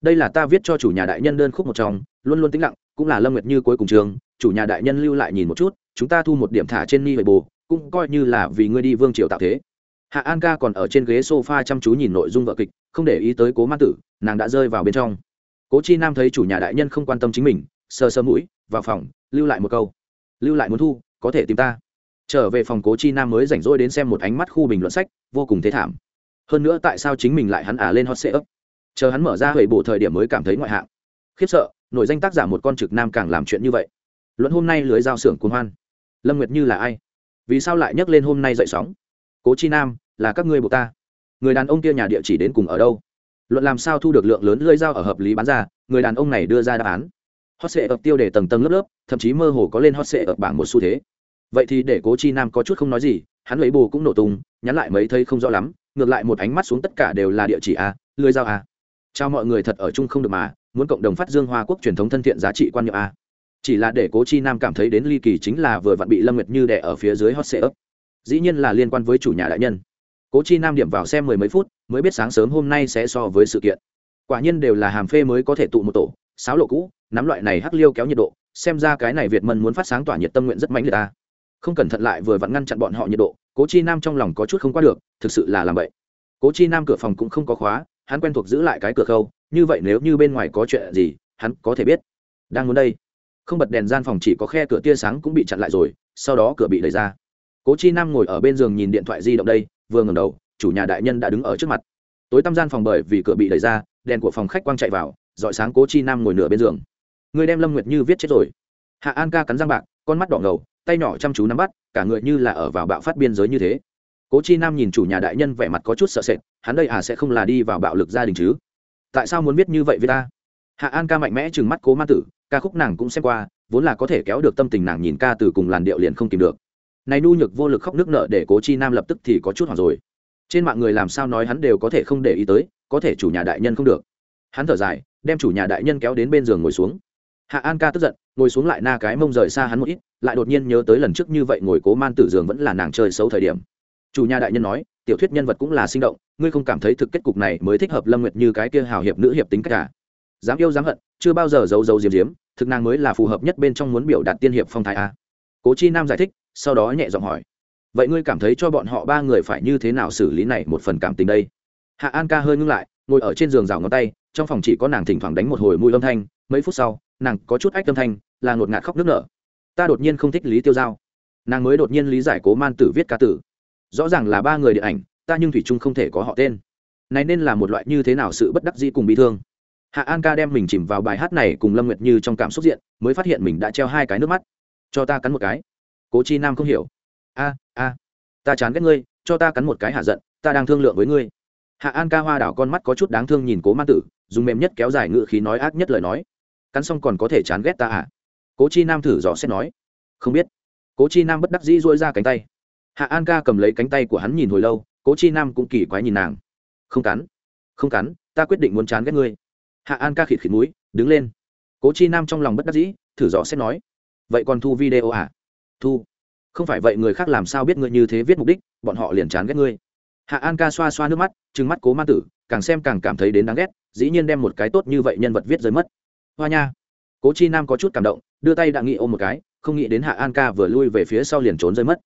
Đây là ta viết cho chủ nhà đại nhân đơn khúc một trong, luôn luôn tĩnh lặng cũng là lâm nguyệt như cuối cùng trường, chủ nhà đại nhân lưu lại nhìn một chút, chúng ta thu một điểm thả trên ni về bồ, cũng coi như là vì ngươi đi vương triều tạo thế. Hạ an ca còn ở trên ghế s o f a chăm chú nhìn nội dung vợ kịch, không để ý tới cố ma tử, nàng đã rơi vào bên trong. Cố chi nam thấy chủ nhà đại nhân không quan tâm chính mình sơ sơ mũi, vào phòng, lưu lại một câu. Lưu lại muốn thu, có thể tìm ta. Trở về phòng cố chi nam mới rảnh rỗi đến xem một ánh mắt khu bình luận sách, vô cùng thế thảm. Hơn nữa tại sao chính mình lại hắn ả lên hot sệ ấp chờ hắn mở ra hầy bổ thời điểm mới cảm thấy ngoại hạng. Khiếp sợ nổi danh tác giả một con trực nam càng làm chuyện như vậy. Luận hôm nay lưới giao xưởng cuồng hoan. Lâm nguyệt như là ai? Vì sao lại nhắc lên hôm nay dậy sóng? Cố chi nam, là các ngươi buộc ta. Người đàn ông kia nhà địa chỉ đến cùng ở đâu? Luận làm sao thu được lượng lớn lưới dao ở hợp lý bán ra? Người đàn ông này đưa ra đáp án. Hot sệ ập tiêu để tầng tầng lớp lớp, thậm chí mơ hồ có lên hot sệ ập bảng một xu thế. Vậy thì để cố chi nam có chút không nói gì, hắn lấy bồ cũng nổ tung, nhắn lại mấy thấy không rõ lắm, ngược lại một ánh mắt xuống tất cả đều là địa chỉ a, lưới dao a. Chào mọi người thật ở chung không được mà muốn cộng đồng phát dương hoa quốc truyền thống thân thiện giá trị quan niệm a. Chỉ là để cố chi nam cảm thấy đến ly kỳ chính là vừa vặn bị lâm nguyệt như đẻ ở phía dưới hot sệ ấp dĩ nhiên là liên quan với chủ nhà đại nhân. Cố chi nam điểm vào xem mười mấy phút, mới biết sáng sớm hôm nay sẽ so với sự kiện. Quả nhiên đều là hàm phê mới có thể tụ một tổ, sáo lộ cũ, nắm loại này hắc liêu kéo nhiệt độ, xem ra cái này việt mân muốn phát sáng tỏa nhiệt tâm nguyện rất mạnh người ta không cẩn thận lại vừa vặn ngăn chặn bọn họ nhiệt độ, cố chi nam trong lòng có chút không qua được, thực sự là làm vậy cố chi nam cửa phòng cũng không có khóa, hắn quen thuộc giữ lại cái cửa khâu như vậy nếu như bên ngoài có chuyện gì, hắn có thể biết. Đang muốn đây. Không bật đèn gian phòng chỉ có khe cửa tia sáng cũng bị chặn lại rồi, sau đó cửa bị đẩy ra. Cố chi nam ngồi ở bên giường nhìn điện thoại di động đây, vừa ngầm đầu, chủ nhà đại nhân đã đứng ở trước mặt. Tối tăm gian phòng bởi vì cửa bị đẩy ra, đèn của phòng khách quang chạy vào dọi sáng cố chi nam ngồi nửa bên giường. Người đem lâm nguyệt như viết chết rồi. Hạ an ca cắn răng bạc, con mắt đỏ ngầu, tay nhỏ chăm chú nắm bắt, cả người như là ở vào bạo phát biên giới như thế. Cố chi nam nhìn chủ nhà đại nhân vẻ mặt có chút sợ sệt, hắn đây à sẽ không là đi vào bạo lực gia đình chứ? Tại sao muốn biết như vậy với ta? Hạ an ca mạnh mẽ chừng mắt cố ma tử, ca khúc nàng cũng xem qua, vốn là có thể kéo được tâm tình nàng nhìn ca từ cùng làn điệu liền không tìm được. Này nu nhược vô lực khóc nước nợ để cố chi nam lập tức thì có chút hoảng rồi. Trên mạng người làm sao nói hắn đều có thể không để ý tới, có thể chủ nhà đại nhân không được. Hắn thở dài, đem chủ nhà đại nhân kéo đến bên giường ngồi xuống. Hạ an ca tức giận, ngồi xuống lại na cái mông rời xa hắn một ít, lại đột nhiên nhớ tới lần trước như vậy ngồi cố man tử giường vẫn là nàng chơi xấu thời điểm. Chủ nhà đại nhân nói tiểu thuyết nhân vật cũng là sinh động, ngươi không cảm thấy thực kết cục này mới thích hợp lâm nguyệt như cái kia hào hiệp nữ hiệp tính cách cả dám yêu dám hận, chưa bao giờ giấu giấu diếm diếm, thực nàng mới là phù hợp nhất bên trong muốn biểu đạt tiên hiệp phong thái a cố chi nam giải thích, sau đó nhẹ giọng hỏi, vậy ngươi cảm thấy cho bọn họ ba người phải như thế nào xử lý này một phần cảm tình đây? Hạ an ca hơi ngưng lại, ngồi ở trên giường rào ngón tay, trong phòng chỉ có nàng thỉnh thoảng đánh một hồi mùi âm thanh, mấy phút sau, nàng có chút ách âm thanh, là ngột ngạt khóc nước nở. Ta đột nhiên không thích lý tiêu giao. Nàng mới đột nhiên lý giải cố man tử viết ca tử rõ ràng là ba người điện ảnh, ta nhưng thủy trung không thể có họ tên. Này nên là một loại như thế nào sự bất đắc dĩ cùng bị thương. Hạ an ca đem mình chìm vào bài hát này cùng lâm nguyệt như trong cảm xúc diện, mới phát hiện mình đã treo hai cái nước mắt. Cho ta cắn một cái. Cố chi nam không hiểu. A a, ta chán ghét ngươi, cho ta cắn một cái hạ giận, ta đang thương lượng với ngươi. Hạ an ca hoa đảo con mắt có chút đáng thương nhìn cố man tử, dùng mềm nhất kéo dài ngự khí nói ác nhất lời nói. Cắn xong còn có thể chán ghét ta à? Cố chi nam thử rõ xét nói. Không biết. Cố chi nam bất đắc dĩ dỗi ra cánh tay hạ an ca cầm lấy cánh tay của hắn nhìn hồi lâu, cố chi nam cũng kỳ quái nhìn nàng. Không cắn không cắn, ta quyết định muốn chán ghét ngươi. Hạ an ca khịt khịt mũi, đứng lên. Cố chi nam trong lòng bất đắc dĩ, thử rõ xét nói, vậy còn thu video à? Thu, không phải vậy người khác làm sao biết ngươi như thế viết mục đích, bọn họ liền chán ghét ngươi. Hạ an ca xoa xoa nước mắt, trừng mắt cố ma tử, càng xem càng cảm thấy đến đáng ghét, dĩ nhiên đem một cái tốt như vậy nhân vật viết rơi mất. Hoa nha, cố chi nam có chút cảm động, đưa tay đã nghĩ ôm một cái, không nghĩ đến hạ an ca vừa lui về phía sau liền trốn rơi mất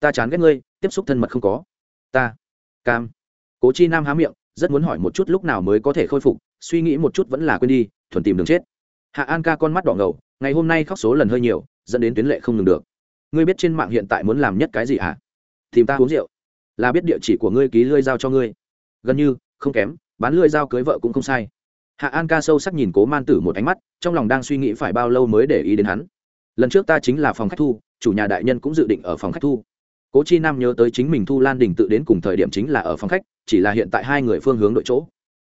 ta chán ghét ngươi, tiếp xúc thân mật không có. Ta, cam. Cố chi nam há miệng, rất muốn hỏi một chút lúc nào mới có thể khôi phục, suy nghĩ một chút vẫn là quên đi, thuần tìm đường chết. Hạ an ca con mắt đỏ ngầu, ngày hôm nay khóc số lần hơi nhiều, dẫn đến tuyến lệ không ngừng được. Ngươi biết trên mạng hiện tại muốn làm nhất cái gì hả? Tìm ta uống rượu. Là biết địa chỉ của ngươi ký lưỡi giao cho ngươi. Gần như, không kém, bán lưỡi giao cưới vợ cũng không sai. Hạ an ca sâu sắc nhìn cố man tử một ánh mắt, trong lòng đang suy nghĩ phải bao lâu mới để ý đến hắn. Lần trước ta chính là phòng khách thu, chủ nhà đại nhân cũng dự định ở phòng khách thu cố chi nam nhớ tới chính mình thu lan đình tự đến cùng thời điểm chính là ở phòng khách, chỉ là hiện tại hai người phương hướng đội chỗ.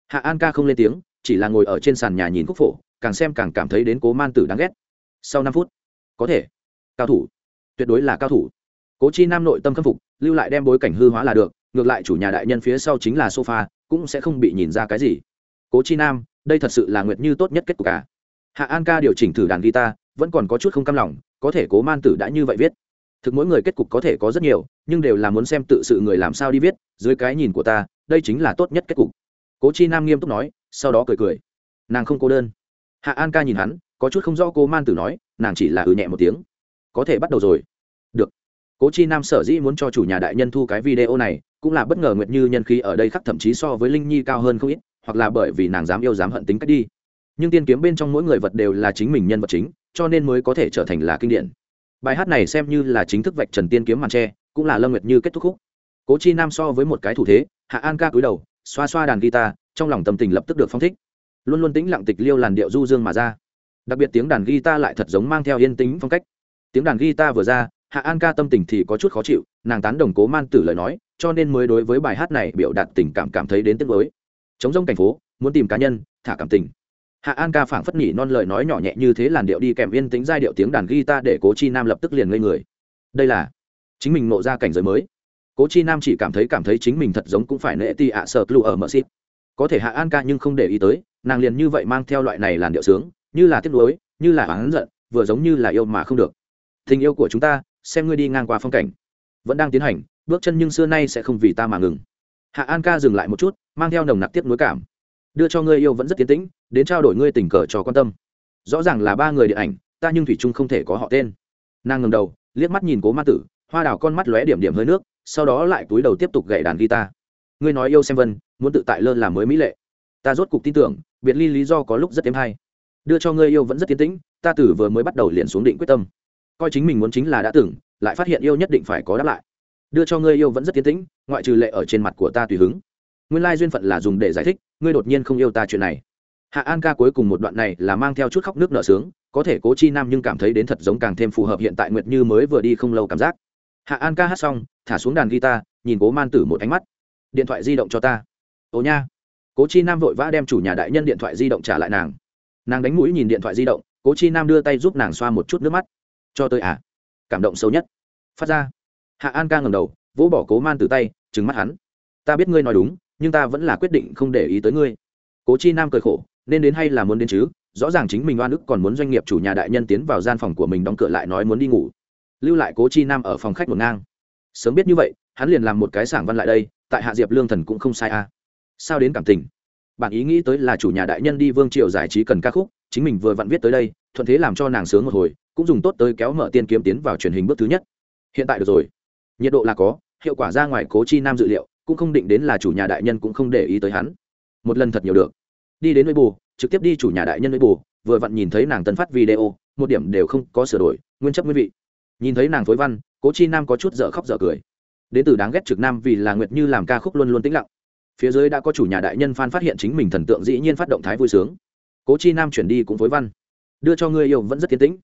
Hạ an ca không lên tiếng, chỉ là ngồi ở trên sàn nhà nhìn khúc phổ, càng xem càng cảm thấy đến cố man tử đáng ghét. Sau năm phút, có thể. Cao thủ. Tuyệt đối là cao thủ. Cố chi nam nội tâm khâm phục, lưu lại đem bối cảnh hư hóa là được, ngược lại chủ nhà đại nhân phía sau chính là sofa, cũng sẽ không bị nhìn ra cái gì. Cố chi nam, đây thật sự là nguyệt như tốt nhất kết cục cả hạ an ca điều chỉnh thử đàn guitar, vẫn còn có chút không cam lòng, có thể cố man tử đã như vậy viết thực mỗi người kết cục có thể có rất nhiều, nhưng đều là muốn xem tự sự người làm sao đi viết, dưới cái nhìn của ta, đây chính là tốt nhất kết cục. Cố chi nam nghiêm túc nói, sau đó cười cười. Nàng không cô đơn. Hạ an ca nhìn hắn, có chút không rõ cô man tử nói, nàng chỉ là ừ nhẹ một tiếng. Có thể bắt đầu rồi. Được. Cố chi nam sở dĩ muốn cho chủ nhà đại nhân thu cái video này, cũng là bất ngờ nguyệt như nhân khí ở đây khắc thậm chí so với linh nhi cao hơn không ít, hoặc là bởi vì nàng dám yêu dám hận tính cách đi. Nhưng tiên kiếm bên trong mỗi người vật đều là chính mình nhân vật chính, cho nên mới có thể trở thành là kinh điển bài hát này xem như là chính thức vạch trần tiên kiếm màn tre, cũng là lâm nguyệt như kết thúc khúc. Cố chi nam so với một cái thủ thế, hạ an ca cúi đầu, xoa xoa đàn guitar, trong lòng tâm tình lập tức được phong thích. Luôn luôn tĩnh lặng tịch liêu làn điệu du dương mà ra. Đặc biệt tiếng đàn guitar lại thật giống mang theo yên tĩnh phong cách. Tiếng đàn guitar vừa ra, hạ an ca tâm tình thì có chút khó chịu, nàng tán đồng cố man tử lời nói, cho nên mới đối với bài hát này biểu đạt tình cảm cảm thấy đến tiếc với chống rông cảnh phố, muốn tìm cá nhân, thả cảm tình hạ an ca phảng phất nhỉ non lời nói nhỏ nhẹ như thế làn điệu đi kèm yên tính giai điệu tiếng đàn guitar để cố chi nam lập tức liền ngây người. Đây là chính mình nộ ra cảnh giới mới. Cố chi nam chỉ cảm thấy cảm thấy chính mình thật giống cũng phải nệ ti ạ sợ lụ ở mờ xít có thể hạ an ca nhưng không để ý tới, nàng liền như vậy mang theo loại này làn điệu sướng, như là tiếc nuối, như là oán giận, vừa giống như là yêu mà không được. Tình yêu của chúng ta, xem ngươi đi ngang qua phong cảnh. Vẫn đang tiến hành, bước chân nhưng xưa nay sẽ không vì ta mà ngừng. Hạ an ca dừng lại một chút, mang theo nồng nặc tiếp nối cảm. Đưa cho ngươi yêu vẫn rất tiến tĩnh đến trao đổi ngươi tình cờ cho quan tâm. Rõ ràng là ba người điện ảnh, ta nhưng thủy trung không thể có họ tên. Nàng ngầm đầu, liếc mắt nhìn cố ma tử, hoa đào con mắt lóe điểm điểm hơi nước, sau đó lại túi đầu tiếp tục gậy đàn guitar. Ngươi nói yêu xem vân, muốn tự tại lơ làm mới mỹ lệ. Ta rốt cục tin tưởng, biệt ly lý do có lúc rất êm hay. Đưa cho ngươi yêu vẫn rất tiến tĩnh, ta tử vừa mới bắt đầu liền xuống định quyết tâm. Coi chính mình muốn chính là đã tưởng, lại phát hiện yêu nhất định phải có đáp lại. Đưa cho ngươi yêu vẫn rất tiến tĩnh, ngoại trừ lệ ở trên mặt của ta tùy hứng. Nguyên lai duyên phận là dùng để giải thích, ngươi đột nhiên không yêu ta chuyện này hạ an ca cuối cùng một đoạn này là mang theo chút khóc nước nở sướng, có thể cố chi nam nhưng cảm thấy đến thật giống càng thêm phù hợp hiện tại nguyệt như mới vừa đi không lâu cảm giác. Hạ an ca hát xong, thả xuống đàn guitar, nhìn cố man tử một ánh mắt. Điện thoại di động cho ta. Ồ nha. Cố chi nam vội vã đem chủ nhà đại nhân điện thoại di động trả lại nàng. Nàng đánh mũi nhìn điện thoại di động, cố chi nam đưa tay giúp nàng xoa một chút nước mắt. Cho tôi à? Cảm động sâu nhất. Phát ra. Hạ an ca ngầm đầu, vỗ bỏ cố man từ tay, trừng mắt hắn. Ta biết ngươi nói đúng, nhưng ta vẫn là quyết định không để ý tới ngươi. Cố chi nam cười khổ nên đến hay là muốn đến chứ? Rõ ràng chính mình oan ức còn muốn doanh nghiệp chủ nhà đại nhân tiến vào gian phòng của mình đóng cửa lại nói muốn đi ngủ. Lưu lại cố chi nam ở phòng khách một ngang. Sớm biết như vậy, hắn liền làm một cái sảng văn lại đây, tại hạ diệp lương thần cũng không sai à. Sao đến cảm tình? Bạn ý nghĩ tới là chủ nhà đại nhân đi vương triều giải trí cần ca khúc, chính mình vừa vặn viết tới đây, thuận thế làm cho nàng sướng một hồi, cũng dùng tốt tới kéo mở tiên kiếm tiến vào truyền hình bước thứ nhất. Hiện tại được rồi. Nhiệt độ là có, hiệu quả ra ngoài cố chi nam dự liệu, cũng không định đến là chủ nhà đại nhân cũng không để ý tới hắn. Một lần thật nhiều được đi đến nơi bù trực tiếp đi chủ nhà đại nhân nơi bù vừa vặn nhìn thấy nàng tân phát video, một điểm đều không có sửa đổi, nguyên chấp nguyên vị. Nhìn thấy nàng phối văn, cố chi nam có chút dở khóc dở cười. Đến từ đáng ghét trực nam vì là nguyệt như làm ca khúc luôn luôn tĩnh lặng. Phía dưới đã có chủ nhà đại nhân phan phát hiện chính mình thần tượng dĩ nhiên phát động thái vui sướng. Cố chi nam chuyển đi cũng phối văn. Đưa cho người yêu vẫn rất tiến tĩnh.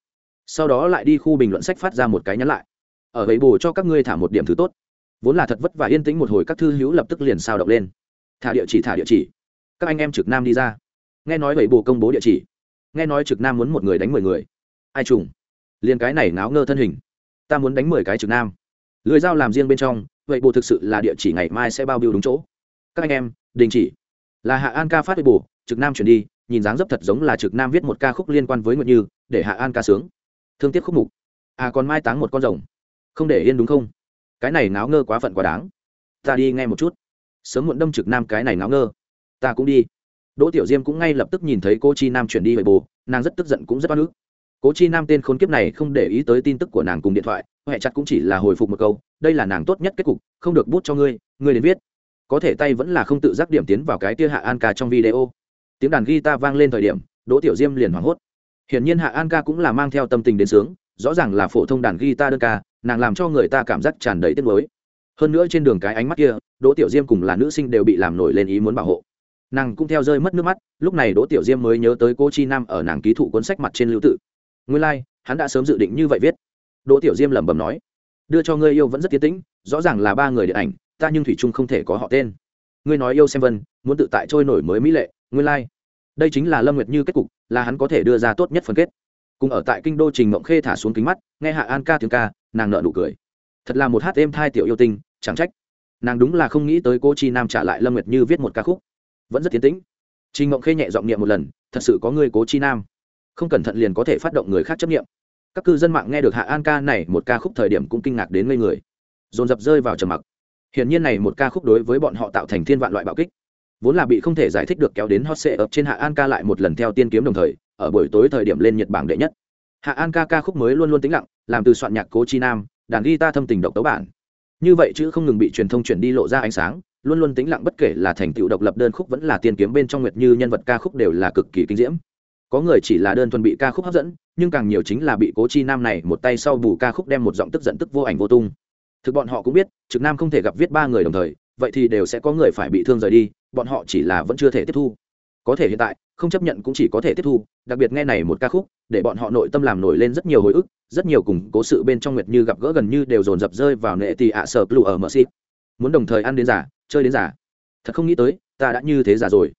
Sau đó lại đi khu bình luận sách phát ra một cái nhắn lại. Ở vậy bù cho các ngươi thả một điểm thứ tốt. Vốn là thật vất và yên tĩnh một hồi các thư hữu lập tức liền sao động lên. Thả địa chỉ, thả địa chỉ các anh em trực nam đi ra. Nghe nói vậy bù công bố địa chỉ. Nghe nói trực nam muốn một người đánh mười người. Ai trùng liền cái này náo ngơ thân hình. Ta muốn đánh mười cái trực nam. Lưới dao làm riêng bên trong vậy bù thực sự là địa chỉ ngày mai sẽ bao biêu đúng chỗ. Các anh em, đình chỉ. Là hạ an ca phát bù trực nam chuyển đi, nhìn dáng dấp thật giống là trực nam viết một ca khúc liên quan với nguyệt như, để hạ an ca sướng. Thương tiếc khúc mục. À còn mai táng một con rồng. Không để yên đúng không? Cái này náo ngơ quá phận quá đáng. Ta đi nghe một chút. Sớm muộn đâm trực nam cái này náo ngơ ta cũng đi. Đỗ tiểu diêm cũng ngay lập tức nhìn thấy cô chi nam chuyển đi vậy bồ, nàng rất tức giận cũng rất oan ức. Cố chi nam tên khốn kiếp này không để ý tới tin tức của nàng cùng điện thoại, huệ chặt cũng chỉ là hồi phục một câu, đây là nàng tốt nhất kết cục, không được bút cho ngươi ngươi đến viết. Có thể tay vẫn là không tự giác điểm tiến vào cái tia hạ an ca trong video. Tiếng đàn guitar vang lên thời điểm, đỗ tiểu diêm liền hoảng hốt. Hiển nhiên hạ an ca cũng là mang theo tâm tình đến sướng, rõ ràng là phổ thông đàn guitar đơn ca, nàng làm cho người ta cảm giác tràn đầy tiếc nuối. Hơn nữa trên đường cái ánh mắt kia, đỗ tiểu diêm cùng là nữ sinh đều bị làm nổi lên ý muốn bảo hộ nàng cũng theo rơi mất nước mắt lúc này đỗ tiểu diêm mới nhớ tới cô chi nam ở nàng ký thụ cuốn sách mặt trên lưu tự. Nguyên lai、like, hắn đã sớm dự định như vậy viết. Đỗ tiểu diêm lẩm bẩm nói đưa cho ngươi yêu vẫn rất tiến tĩnh rõ ràng là ba người điện ảnh ta nhưng thủy trung không thể có họ tên. Ngươi nói yêu xem vân muốn tự tại trôi nổi mới mỹ lệ nguyên lai、like. đây chính là lâm nguyệt như kết cục là hắn có thể đưa ra tốt nhất phần kết. Cùng ở tại kinh đô trình mộng khê thả xuống kính mắt nghe hạ an ca tiếng ca nàng nợ nụ cười. Thật là một hát êm thai tiểu yêu tinh chẳng trách. Nàng đúng là không nghĩ tới cô chi nam trả lại lâm nguyệt như viết một ca khúc vẫn rất tiến tĩnh. Trình mộng khê nhẹ giọng niệm một lần, thật sự có người cố chi nam. Không cẩn thận liền có thể phát động người khác chấp nghiệm các cư dân mạng nghe được hạ an ca này một ca khúc thời điểm cũng kinh ngạc đến ngây người. Dồn dập rơi vào trầm mặc. Hiển nhiên này một ca khúc đối với bọn họ tạo thành thiên vạn loại bạo kích. Vốn là bị không thể giải thích được kéo đến hot sệ ập trên hạ an ca lại một lần theo tiên kiếm đồng thời, ở buổi tối thời điểm lên nhật bảng đệ nhất. Hạ an ca ca khúc mới luôn luôn tĩnh lặng, làm từ soạn nhạc cố chi nam, đàn guitar thâm tình độc tấu bản. Như vậy chứ không ngừng bị truyền thông chuyển đi lộ ra ánh sáng luôn luôn tĩnh lặng bất kể là thành tựu độc lập đơn khúc vẫn là tiên kiếm bên trong nguyệt như nhân vật ca khúc đều là cực kỳ kinh diễm. Có người chỉ là đơn thuần bị ca khúc hấp dẫn, nhưng càng nhiều chính là bị cố chi nam này một tay sau bù ca khúc đem một giọng tức giận tức vô ảnh vô tung. Thực bọn họ cũng biết, trực nam không thể gặp viết ba người đồng thời, vậy thì đều sẽ có người phải bị thương rời đi, bọn họ chỉ là vẫn chưa thể tiếp thu. Có thể hiện tại, không chấp nhận cũng chỉ có thể tiếp thu, đặc biệt nghe này một ca khúc, để bọn họ nội tâm làm nổi lên rất nhiều hồi ức, rất nhiều cùng cố sự bên trong nguyệt như gặp gỡ gần như đều dồn dập rơi vào nệ tì ạ sợ lụ ở mờ xịt muốn đồng thời ăn đến giả chơi đến giả thật không nghĩ tới, ta đã như thế giả rồi.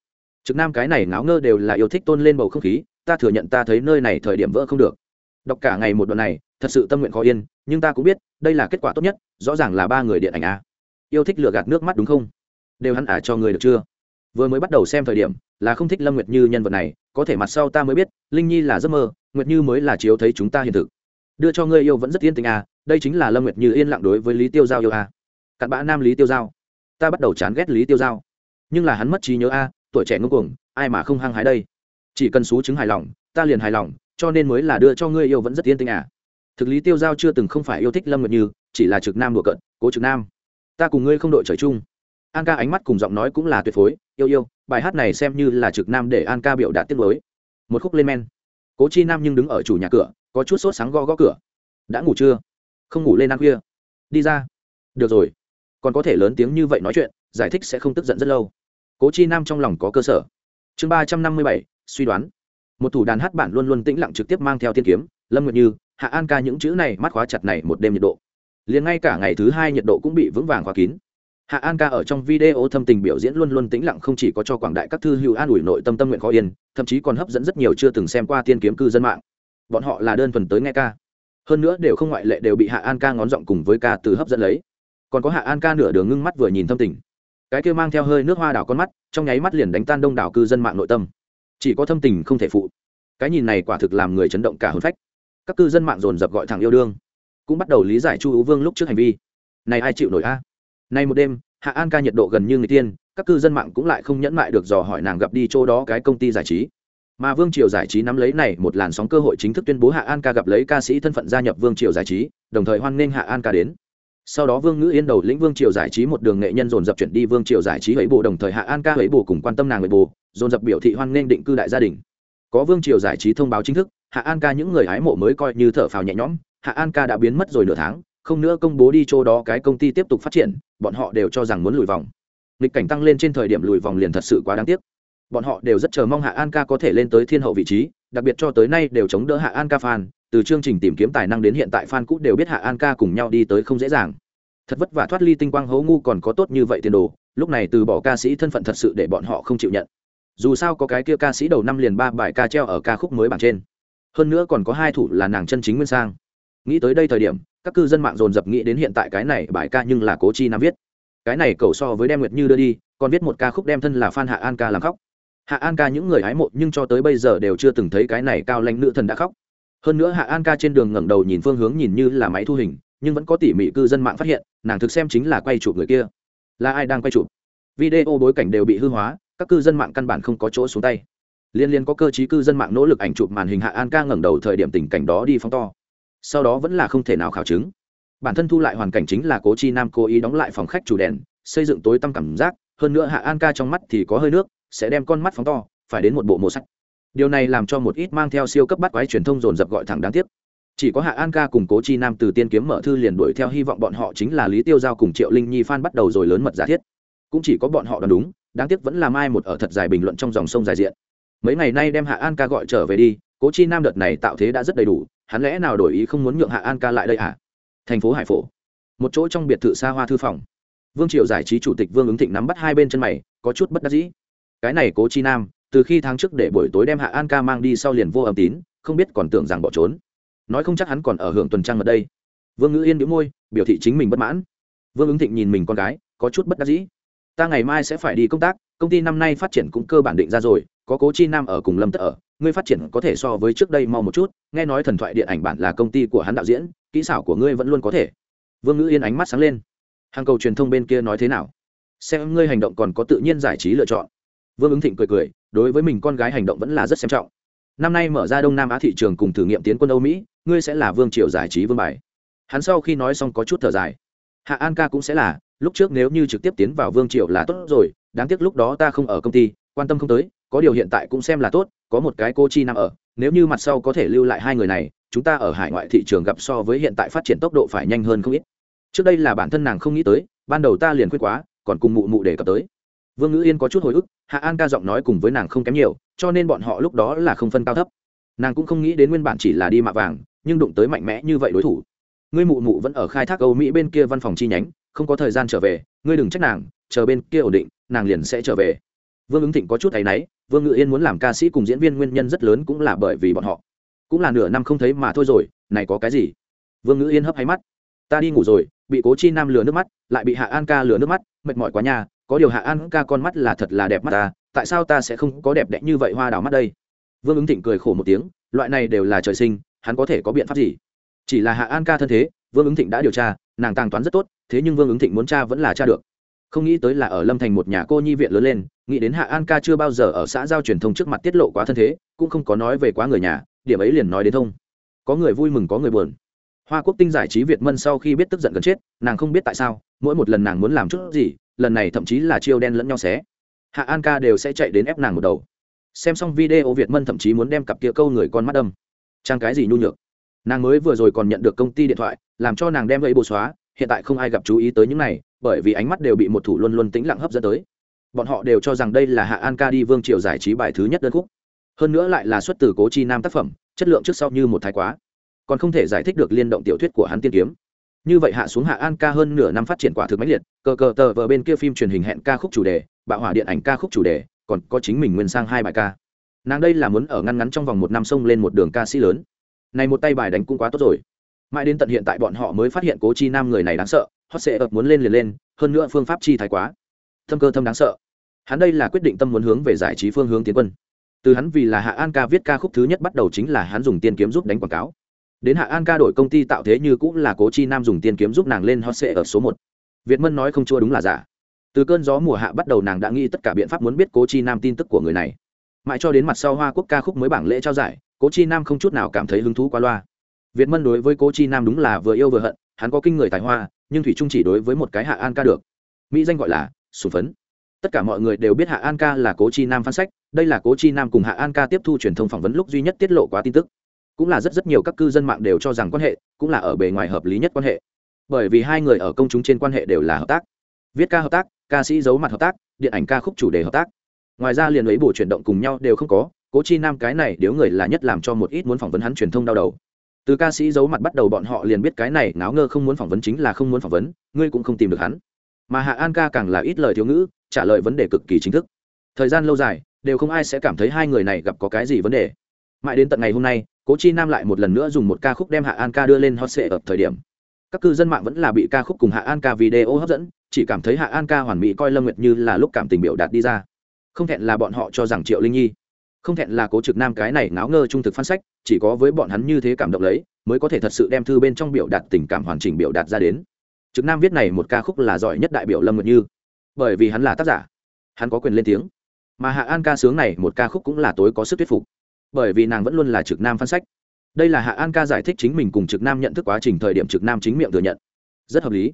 Trực nam cái này ngáo ngơ đều là yêu thích tôn lên bầu không khí, ta thừa nhận ta thấy nơi này thời điểm vỡ không được. Đọc cả ngày một đoạn này, thật sự tâm nguyện khó yên, nhưng ta cũng biết, đây là kết quả tốt nhất, rõ ràng là ba người điện ảnh a. Yêu thích lừa gạt nước mắt đúng không? Đều hắn ả cho người được chưa? Vừa mới bắt đầu xem thời điểm, là không thích lâm nguyệt như nhân vật này, có thể mặt sau ta mới biết, linh nhi là giấc mơ, nguyệt như mới là chiếu thấy chúng ta hiện thực. Đưa cho ngươi yêu vẫn rất yên tình à đây chính là lâm nguyệt như yên lặng đối với lý tiêu giao yêu à cặn bã nam lý tiêu giao. Ta bắt đầu chán ghét lý tiêu giao. Nhưng là hắn mất trí nhớ a, tuổi trẻ ngưng cuồng, ai mà không hăng hái đây? Chỉ cần xú chứng hài lòng, ta liền hài lòng, cho nên mới là đưa cho ngươi yêu vẫn rất yên tình à. Thực lý tiêu giao chưa từng không phải yêu thích lâm nguyệt như, chỉ là trực nam đùa cận cố trực nam. Ta cùng ngươi không đội trời chung. An ca ánh mắt cùng giọng nói cũng là tuyệt phối, yêu yêu, bài hát này xem như là trực nam để an ca biểu đạt tiết mới một khúc lên men. Cố chi nam nhưng đứng ở chủ nhà cửa, có chút sốt sáng gõ gõ cửa. Đã ngủ chưa? Không ngủ lên ăn khuya. Đi ra. Được rồi còn có thể lớn tiếng như vậy nói chuyện, giải thích sẽ không tức giận rất lâu. Cố chi nam trong lòng có cơ sở. Chương ba trăm năm mươi bảy, suy đoán. Một thủ đàn hát bản luôn luôn tĩnh lặng trực tiếp mang theo thiên kiếm, lâm nguyệt như, hạ an ca những chữ này mắt khóa chặt này một đêm nhiệt độ. Liền ngay cả ngày thứ hai nhiệt độ cũng bị vững vàng khóa kín. Hạ an ca ở trong video thâm tình biểu diễn luôn luôn tĩnh lặng không chỉ có cho quảng đại các thư hữu an ủi nội tâm tâm nguyện khó yên, thậm chí còn hấp dẫn rất nhiều chưa từng xem qua tiên kiếm cư dân mạng. Bọn họ là đơn thuần tới nghe ca. Hơn nữa đều không ngoại lệ đều bị hạ an ca ngón giọng cùng với ca từ hấp dẫn lấy còn có hạ an ca nửa đường ngưng mắt vừa nhìn thâm tình. Cái kia mang theo hơi nước hoa đảo con mắt, trong nháy mắt liền đánh tan đông đảo cư dân mạng nội tâm. Chỉ có thâm tình không thể phụ. Cái nhìn này quả thực làm người chấn động cả hồn phách. Các cư dân mạng dồn dập gọi thẳng yêu đương. Cũng bắt đầu lý giải chu hữu vương lúc trước hành vi. Này ai chịu nổi a? Nay một đêm, hạ an ca nhiệt độ gần như người tiên, các cư dân mạng cũng lại không nhẫn mại được dò hỏi nàng gặp đi chỗ đó cái công ty giải trí. Mà vương triều giải trí nắm lấy này một làn sóng cơ hội chính thức tuyên bố hạ an ca gặp lấy ca sĩ thân phận gia nhập vương triều giải trí, đồng thời hoan nghênh hạ an ca đến sau đó vương ngữ yên đầu lĩnh vương triều giải trí một đường nghệ nhân dồn dập chuyển đi vương triều giải trí ấy bồ, đồng thời hạ an ca ấy bồ cùng quan tâm nàng ấy bồ, dồn dập biểu thị hoan nghênh định cư đại gia đình. Có vương triều giải trí thông báo chính thức, hạ an ca những người hái mộ mới coi như thở phào nhẹ nhõm, hạ an ca đã biến mất rồi nửa tháng, không nữa công bố đi chỗ đó cái công ty tiếp tục phát triển, bọn họ đều cho rằng muốn lùi vòng. Nghịch cảnh tăng lên trên thời điểm lùi vòng liền thật sự quá đáng tiếc. Bọn họ đều rất chờ mong hạ an ca có thể lên tới thiên hậu vị trí, đặc biệt cho tới nay đều chống đỡ hạ an ca phan từ chương trình tìm kiếm tài năng đến hiện tại fan cũ đều biết hạ an ca cùng nhau đi tới không dễ dàng. Thật vất vả thoát ly tinh quang hấu ngu còn có tốt như vậy tiền đồ, lúc này từ bỏ ca sĩ thân phận thật sự để bọn họ không chịu nhận. Dù sao có cái kia ca sĩ đầu năm liền ba bài ca treo ở ca khúc mới bảng trên. Hơn nữa còn có hai thủ là nàng chân chính nguyên sang. Nghĩ tới đây thời điểm, các cư dân mạng dồn dập nghĩ đến hiện tại cái này bài ca nhưng là cố chi nam viết. Cái này cầu so với đem nguyệt như đưa đi, còn viết một ca khúc đem thân là phan hạ an ca làm khóc. Hạ an ca những người hái mộ nhưng cho tới bây giờ đều chưa từng thấy cái này cao lãnh nữ thần đã khóc hơn nữa hạ an ca trên đường ngẩng đầu nhìn phương hướng nhìn như là máy thu hình, nhưng vẫn có tỉ mỉ cư dân mạng phát hiện, nàng thực xem chính là quay chụp người kia. Là ai đang quay chụp? Video bối cảnh đều bị hư hóa, các cư dân mạng căn bản không có chỗ xuống tay. Liên liên có cơ chí cư dân mạng nỗ lực ảnh chụp màn hình hạ an ca ngẩng đầu thời điểm tình cảnh đó đi phóng to. Sau đó vẫn là không thể nào khảo chứng. Bản thân thu lại hoàn cảnh chính là cố chi nam cố ý đóng lại phòng khách chủ đèn, xây dựng tối tăm cảm giác, hơn nữa hạ an ca trong mắt thì có hơi nước, sẽ đem con mắt phóng to, phải đến một bộ màu sắc điều này làm cho một ít mang theo siêu cấp bắt quái truyền thông dồn dập gọi thẳng đáng tiếc. Chỉ có hạ an ca cùng cố chi nam từ tiên kiếm mở thư liền đuổi theo hy vọng bọn họ chính là lý tiêu giao cùng triệu linh nhi phan bắt đầu rồi lớn mật giả thiết. Cũng chỉ có bọn họ đoán đúng, đáng tiếc vẫn là mai một ở thật dài bình luận trong dòng sông dài diện. Mấy ngày nay đem hạ an ca gọi trở về đi, cố chi nam đợt này tạo thế đã rất đầy đủ, hắn lẽ nào đổi ý không muốn nhượng hạ an ca lại đây à? Thành phố hải phổ. Một chỗ trong biệt thự xa hoa thư phòng. Vương triều giải trí chủ tịch vương ứng thịnh nắm bắt hai bên chân mày, có chút bất đắc dĩ. Cái này cố chi nam từ khi tháng trước để buổi tối đem hạ an ca mang đi sau liền vô âm tín, không biết còn tưởng rằng bỏ trốn. Nói không chắc hắn còn ở hưởng tuần trăng ở đây. Vương ngữ yên đĩu môi, biểu thị chính mình bất mãn. Vương ứng thịnh nhìn mình con gái, có chút bất đắc dĩ. Ta ngày mai sẽ phải đi công tác, công ty năm nay phát triển cũng cơ bản định ra rồi, có cố chi nam ở cùng lâm tất ở, ngươi phát triển có thể so với trước đây mau một chút, nghe nói thần thoại điện ảnh bản là công ty của hắn đạo diễn, kỹ xảo của ngươi vẫn luôn có thể. Vương ngữ yên ánh mắt sáng lên. Hàng cầu truyền thông bên kia nói thế nào? Xem ngươi hành động còn có tự nhiên giải trí lựa chọn vương ứng thịnh cười cười, đối với mình con gái hành động vẫn là rất xem trọng. Năm nay mở ra đông nam á thị trường cùng thử nghiệm tiến quân âu mỹ, ngươi sẽ là vương triều giải trí vương bài. Hắn sau khi nói xong có chút thở dài. Hạ an ca cũng sẽ là, lúc trước nếu như trực tiếp tiến vào vương triều là tốt rồi, đáng tiếc lúc đó ta không ở công ty, quan tâm không tới, có điều hiện tại cũng xem là tốt, có một cái cô chi nằm ở, nếu như mặt sau có thể lưu lại hai người này, chúng ta ở hải ngoại thị trường gặp so với hiện tại phát triển tốc độ phải nhanh hơn không ít. Trước đây là bản thân nàng không nghĩ tới, ban đầu ta liền khuyết quá, còn cùng mụ mụ đề cập tới vương ngữ yên có chút hồi ức, hạ an ca giọng nói cùng với nàng không kém nhiều, cho nên bọn họ lúc đó là không phân cao thấp. Nàng cũng không nghĩ đến nguyên bản chỉ là đi mạ vàng, nhưng đụng tới mạnh mẽ như vậy đối thủ. Ngươi mụ mụ vẫn ở khai thác âu mỹ bên kia văn phòng chi nhánh, không có thời gian trở về, ngươi đừng trách nàng, chờ bên kia ổn định, nàng liền sẽ trở về. Vương ứng thịnh có chút thấy náy, vương ngự yên muốn làm ca sĩ cùng diễn viên nguyên nhân rất lớn cũng là bởi vì bọn họ. Cũng là nửa năm không thấy mà thôi rồi, này có cái gì? Vương ngự yên hấp hay mắt. Ta đi ngủ rồi, bị cố chi nam lừa nước mắt, lại bị hạ an ca lừa nước mắt, mệt mỏi quá nhà có điều hạ an ca con mắt là thật là đẹp mắt ta, tại sao ta sẽ không có đẹp đẽ như vậy hoa đào mắt đây? Vương ứng thịnh cười khổ một tiếng, loại này đều là trời sinh, hắn có thể có biện pháp gì? Chỉ là hạ an ca thân thế, vương ứng thịnh đã điều tra, nàng tàng toán rất tốt, thế nhưng vương ứng thịnh muốn cha vẫn là cha được. Không nghĩ tới là ở lâm thành một nhà cô nhi viện lớn lên, nghĩ đến hạ an ca chưa bao giờ ở xã giao truyền thông trước mặt tiết lộ quá thân thế, cũng không có nói về quá người nhà, điểm ấy liền nói đến thông. Có người vui mừng, có người buồn hoa quốc tinh giải trí việt mân sau khi biết tức giận gần chết, nàng không biết tại sao, mỗi một lần nàng muốn làm chút gì, lần này thậm chí là chiêu đen lẫn nhau xé. Hạ an ca đều sẽ chạy đến ép nàng một đầu. Xem xong video việt mân thậm chí muốn đem cặp kia câu người con mắt đâm. Trang cái gì nhu nhược? Nàng mới vừa rồi còn nhận được công ty điện thoại, làm cho nàng đem gậy bồ xóa, hiện tại không ai gặp chú ý tới những này, bởi vì ánh mắt đều bị một thủ luôn luôn tĩnh lặng hấp dẫn tới. Bọn họ đều cho rằng đây là hạ an ca đi vương triều giải trí bài thứ nhất đơn khúc. Hơn nữa lại là xuất từ cố chi nam tác phẩm, chất lượng trước sau như một thái quá còn không thể giải thích được liên động tiểu thuyết của hắn tiên kiếm. Như vậy hạ xuống hạ an ca hơn nửa năm phát triển quả thực mãnh liệt, cờ cờ tờ vờ bên kia phim truyền hình hẹn ca khúc chủ đề, bạo hỏa điện ảnh ca khúc chủ đề, còn có chính mình nguyên sang hai bài ca. Nàng đây là muốn ở ngăn ngắn trong vòng một năm sông lên một đường ca sĩ lớn. Này một tay bài đánh cũng quá tốt rồi. Mãi đến tận hiện tại bọn họ mới phát hiện cố chi nam người này đáng sợ họ sẽ ập muốn lên liền lên, hơn nữa phương pháp chi thái quá. Thâm cơ thâm đáng sợ. Hắn đây là quyết định tâm muốn hướng về giải trí phương hướng tiến quân. Từ hắn vì là hạ an ca viết ca khúc thứ nhất bắt đầu chính là hắn dùng tiên kiếm giúp đánh quảng cáo đến hạ an ca đổi công ty tạo thế như cũng là cố chi nam dùng tiền kiếm giúp nàng lên hot sệ ở số một. Việt mân nói không chua đúng là giả. Từ cơn gió mùa hạ bắt đầu nàng đã nghĩ tất cả biện pháp muốn biết cố chi nam tin tức của người này. Mãi cho đến mặt sau hoa quốc ca khúc mới bảng lễ trao giải, cố chi nam không chút nào cảm thấy hứng thú qua loa. Việt mân đối với cố chi nam đúng là vừa yêu vừa hận, hắn có kinh người tài hoa, nhưng thủy trung chỉ đối với một cái hạ an ca được. Mỹ danh gọi là sùng phấn. Tất cả mọi người đều biết hạ an ca là cố chi nam phán sách, đây là cố chi nam cùng hạ an ca tiếp thu truyền thông phỏng vấn lúc duy nhất tiết lộ quá tin tức cũng là rất rất nhiều các cư dân mạng đều cho rằng quan hệ cũng là ở bề ngoài hợp lý nhất quan hệ. Bởi vì hai người ở công chúng trên quan hệ đều là hợp tác. Viết ca hợp tác, ca sĩ giấu mặt hợp tác, điện ảnh ca khúc chủ đề hợp tác. Ngoài ra liền ấy bổ chuyển động cùng nhau đều không có, cố chi nam cái này nếu người là nhất làm cho một ít muốn phỏng vấn hắn truyền thông đau đầu. Từ ca sĩ giấu mặt bắt đầu bọn họ liền biết cái này náo ngơ không muốn phỏng vấn chính là không muốn phỏng vấn, ngươi cũng không tìm được hắn. Mà hạ an ca càng là ít lời thiếu ngữ, trả lời vấn đề cực kỳ chính thức. Thời gian lâu dài, đều không ai sẽ cảm thấy hai người này gặp có cái gì vấn đề mãi đến tận ngày hôm nay, cố chi nam lại một lần nữa dùng một ca khúc đem hạ an ca đưa lên hot sệ ở thời điểm. Các cư dân mạng vẫn là bị ca khúc cùng hạ an ca video hấp dẫn, chỉ cảm thấy hạ an ca hoàn mỹ coi lâm nguyệt như là lúc cảm tình biểu đạt đi ra. Không thẹn là bọn họ cho rằng triệu linh nhi. Không thẹn là cố trực nam cái này náo ngơ trung thực phan sách, chỉ có với bọn hắn như thế cảm động lấy, mới có thể thật sự đem thư bên trong biểu đạt tình cảm hoàn chỉnh biểu đạt ra đến. Trực nam viết này một ca khúc là giỏi nhất đại biểu lâm nguyệt như. Bởi vì hắn là tác giả, hắn có quyền lên tiếng. Mà hạ an ca sướng này một ca khúc cũng là tối có sức thuyết phục bởi vì nàng vẫn luôn là trực nam phán sách. Đây là hạ an ca giải thích chính mình cùng trực nam nhận thức quá trình thời điểm trực nam chính miệng thừa nhận. Rất hợp lý.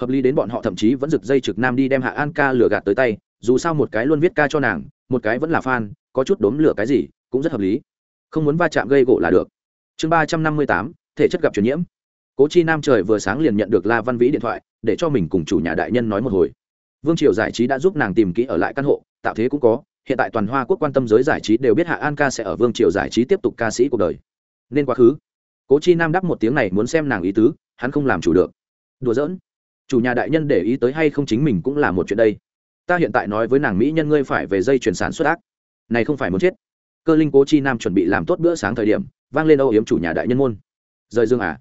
Hợp lý đến bọn họ thậm chí vẫn rực dây trực nam đi đem hạ an ca lừa gạt tới tay, dù sao một cái luôn viết ca cho nàng, một cái vẫn là fan, có chút đốm lửa cái gì, cũng rất hợp lý. Không muốn va chạm gây gỗ là được. Chương ba trăm năm mươi tám, thể chất gặp truyền nhiễm. Cố chi nam trời vừa sáng liền nhận được la văn vĩ điện thoại, để cho mình cùng chủ nhà đại nhân nói một hồi. Vương triều giải trí đã giúp nàng tìm kỹ ở lại căn hộ, tạo thế cũng có hiện tại toàn hoa quốc quan tâm giới giải trí đều biết hạ an ca sẽ ở vương triều giải trí tiếp tục ca sĩ cuộc đời. Nên quá khứ. Cố chi nam đáp một tiếng này muốn xem nàng ý tứ, hắn không làm chủ được. Đùa giỡn. Chủ nhà đại nhân để ý tới hay không chính mình cũng là một chuyện đây. Ta hiện tại nói với nàng mỹ nhân ngươi phải về dây chuyển sản xuất ác. Này không phải muốn chết. Cơ linh cố chi nam chuẩn bị làm tốt bữa sáng thời điểm, vang lên âu yếm chủ nhà đại nhân môn. Rời dương à?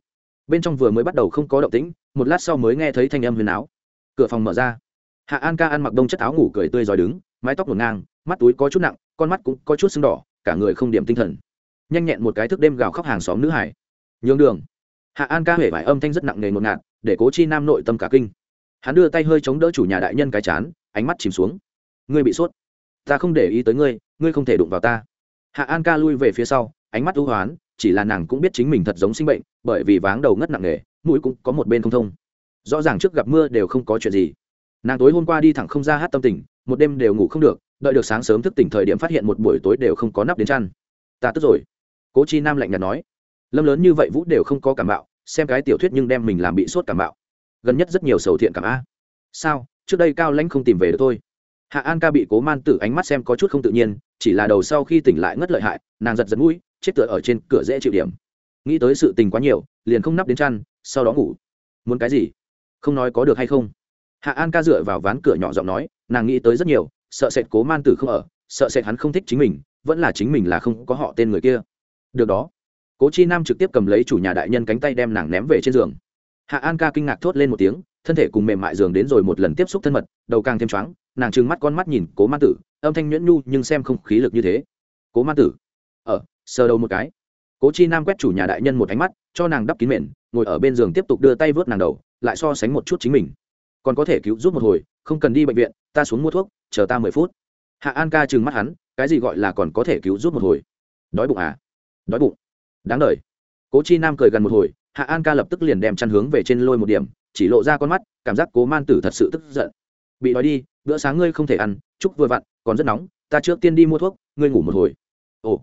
Bên trong vừa mới bắt đầu không có động tĩnh, một lát sau mới nghe thấy thanh âm huyền áo. Cửa phòng mở ra. Hạ an ca ăn mặc đông chất áo ngủ cười tươi giỏi đứng, mái tóc ngổn ngang mắt túi có chút nặng, con mắt cũng có chút sưng đỏ, cả người không điểm tinh thần. Nhanh nhẹn một cái thức đêm gào khóc hàng xóm nữ hải. Nhường đường. Hạ an ca huệ vải âm thanh rất nặng nề ngột ngạt, để cố chi nam nội tâm cả kinh. Hắn đưa tay hơi chống đỡ chủ nhà đại nhân cái chán, ánh mắt chìm xuống. Ngươi bị sốt. Ta không để ý tới ngươi ngươi không thể đụng vào ta. Hạ an ca lui về phía sau, ánh mắt ưu hoán, chỉ là nàng cũng biết chính mình thật giống sinh bệnh, bởi vì váng đầu ngất nặng nề, mũi cũng có một bên không thông. Rõ ràng trước gặp mưa đều không có chuyện gì. Nàng tối hôm qua đi thẳng không ra hát tâm tình, một đêm đều ngủ không được đợi được sáng sớm thức tỉnh thời điểm phát hiện một buổi tối đều không có nắp đến chăn. Ta tức rồi. Cố chi nam lạnh nhạt nói. Lâm lớn như vậy vũ đều không có cảm bạo, xem cái tiểu thuyết nhưng đem mình làm bị sốt cảm bạo. Gần nhất rất nhiều sầu thiện cảm a. Sao? Trước đây cao lãnh không tìm về được tôi. Hạ an ca bị cố man tử ánh mắt xem có chút không tự nhiên, chỉ là đầu sau khi tỉnh lại ngất lợi hại, nàng giật giật mũi, chết tựa ở trên cửa dễ chịu điểm. Nghĩ tới sự tình quá nhiều, liền không nắp đến chăn, sau đó ngủ. Muốn cái gì? Không nói có được hay không? Hạ an ca dựa vào ván cửa nhỏ giọng nói, nàng nghĩ tới rất nhiều sợ sệt cố man tử không ở, sợ sệt hắn không thích chính mình, vẫn là chính mình là không có họ tên người kia. Được đó. Cố chi nam trực tiếp cầm lấy chủ nhà đại nhân cánh tay đem nàng ném về trên giường. Hạ an ca kinh ngạc thốt lên một tiếng, thân thể cùng mềm mại giường đến rồi một lần tiếp xúc thân mật, đầu càng thêm choáng, nàng trừng mắt con mắt nhìn cố man tử, âm thanh nhuyễn nhu nhưng xem không khí lực như thế. Cố man tử, ở, sờ đầu một cái. Cố chi nam quét chủ nhà đại nhân một ánh mắt, cho nàng đắp kín mền, ngồi ở bên giường tiếp tục đưa tay vớt nàng đầu, lại so sánh một chút chính mình. Còn có thể cứu giúp một hồi không cần đi bệnh viện, ta xuống mua thuốc, chờ ta mười phút. Hạ an ca trừng mắt hắn, cái gì gọi là còn có thể cứu giúp một hồi? Đói bụng à? Đói bụng. Đáng đ cố chi nam cười gần một hồi, hạ an ca lập tức liền đem chăn hướng về trên lôi một điểm, chỉ lộ ra con mắt, cảm giác cố man tử thật sự tức giận. Bị đói đi, bữa sáng ngươi không thể ăn, chúc vừa vặn, còn rất nóng, ta trước tiên đi mua thuốc, ngươi ngủ một hồi. Ồ.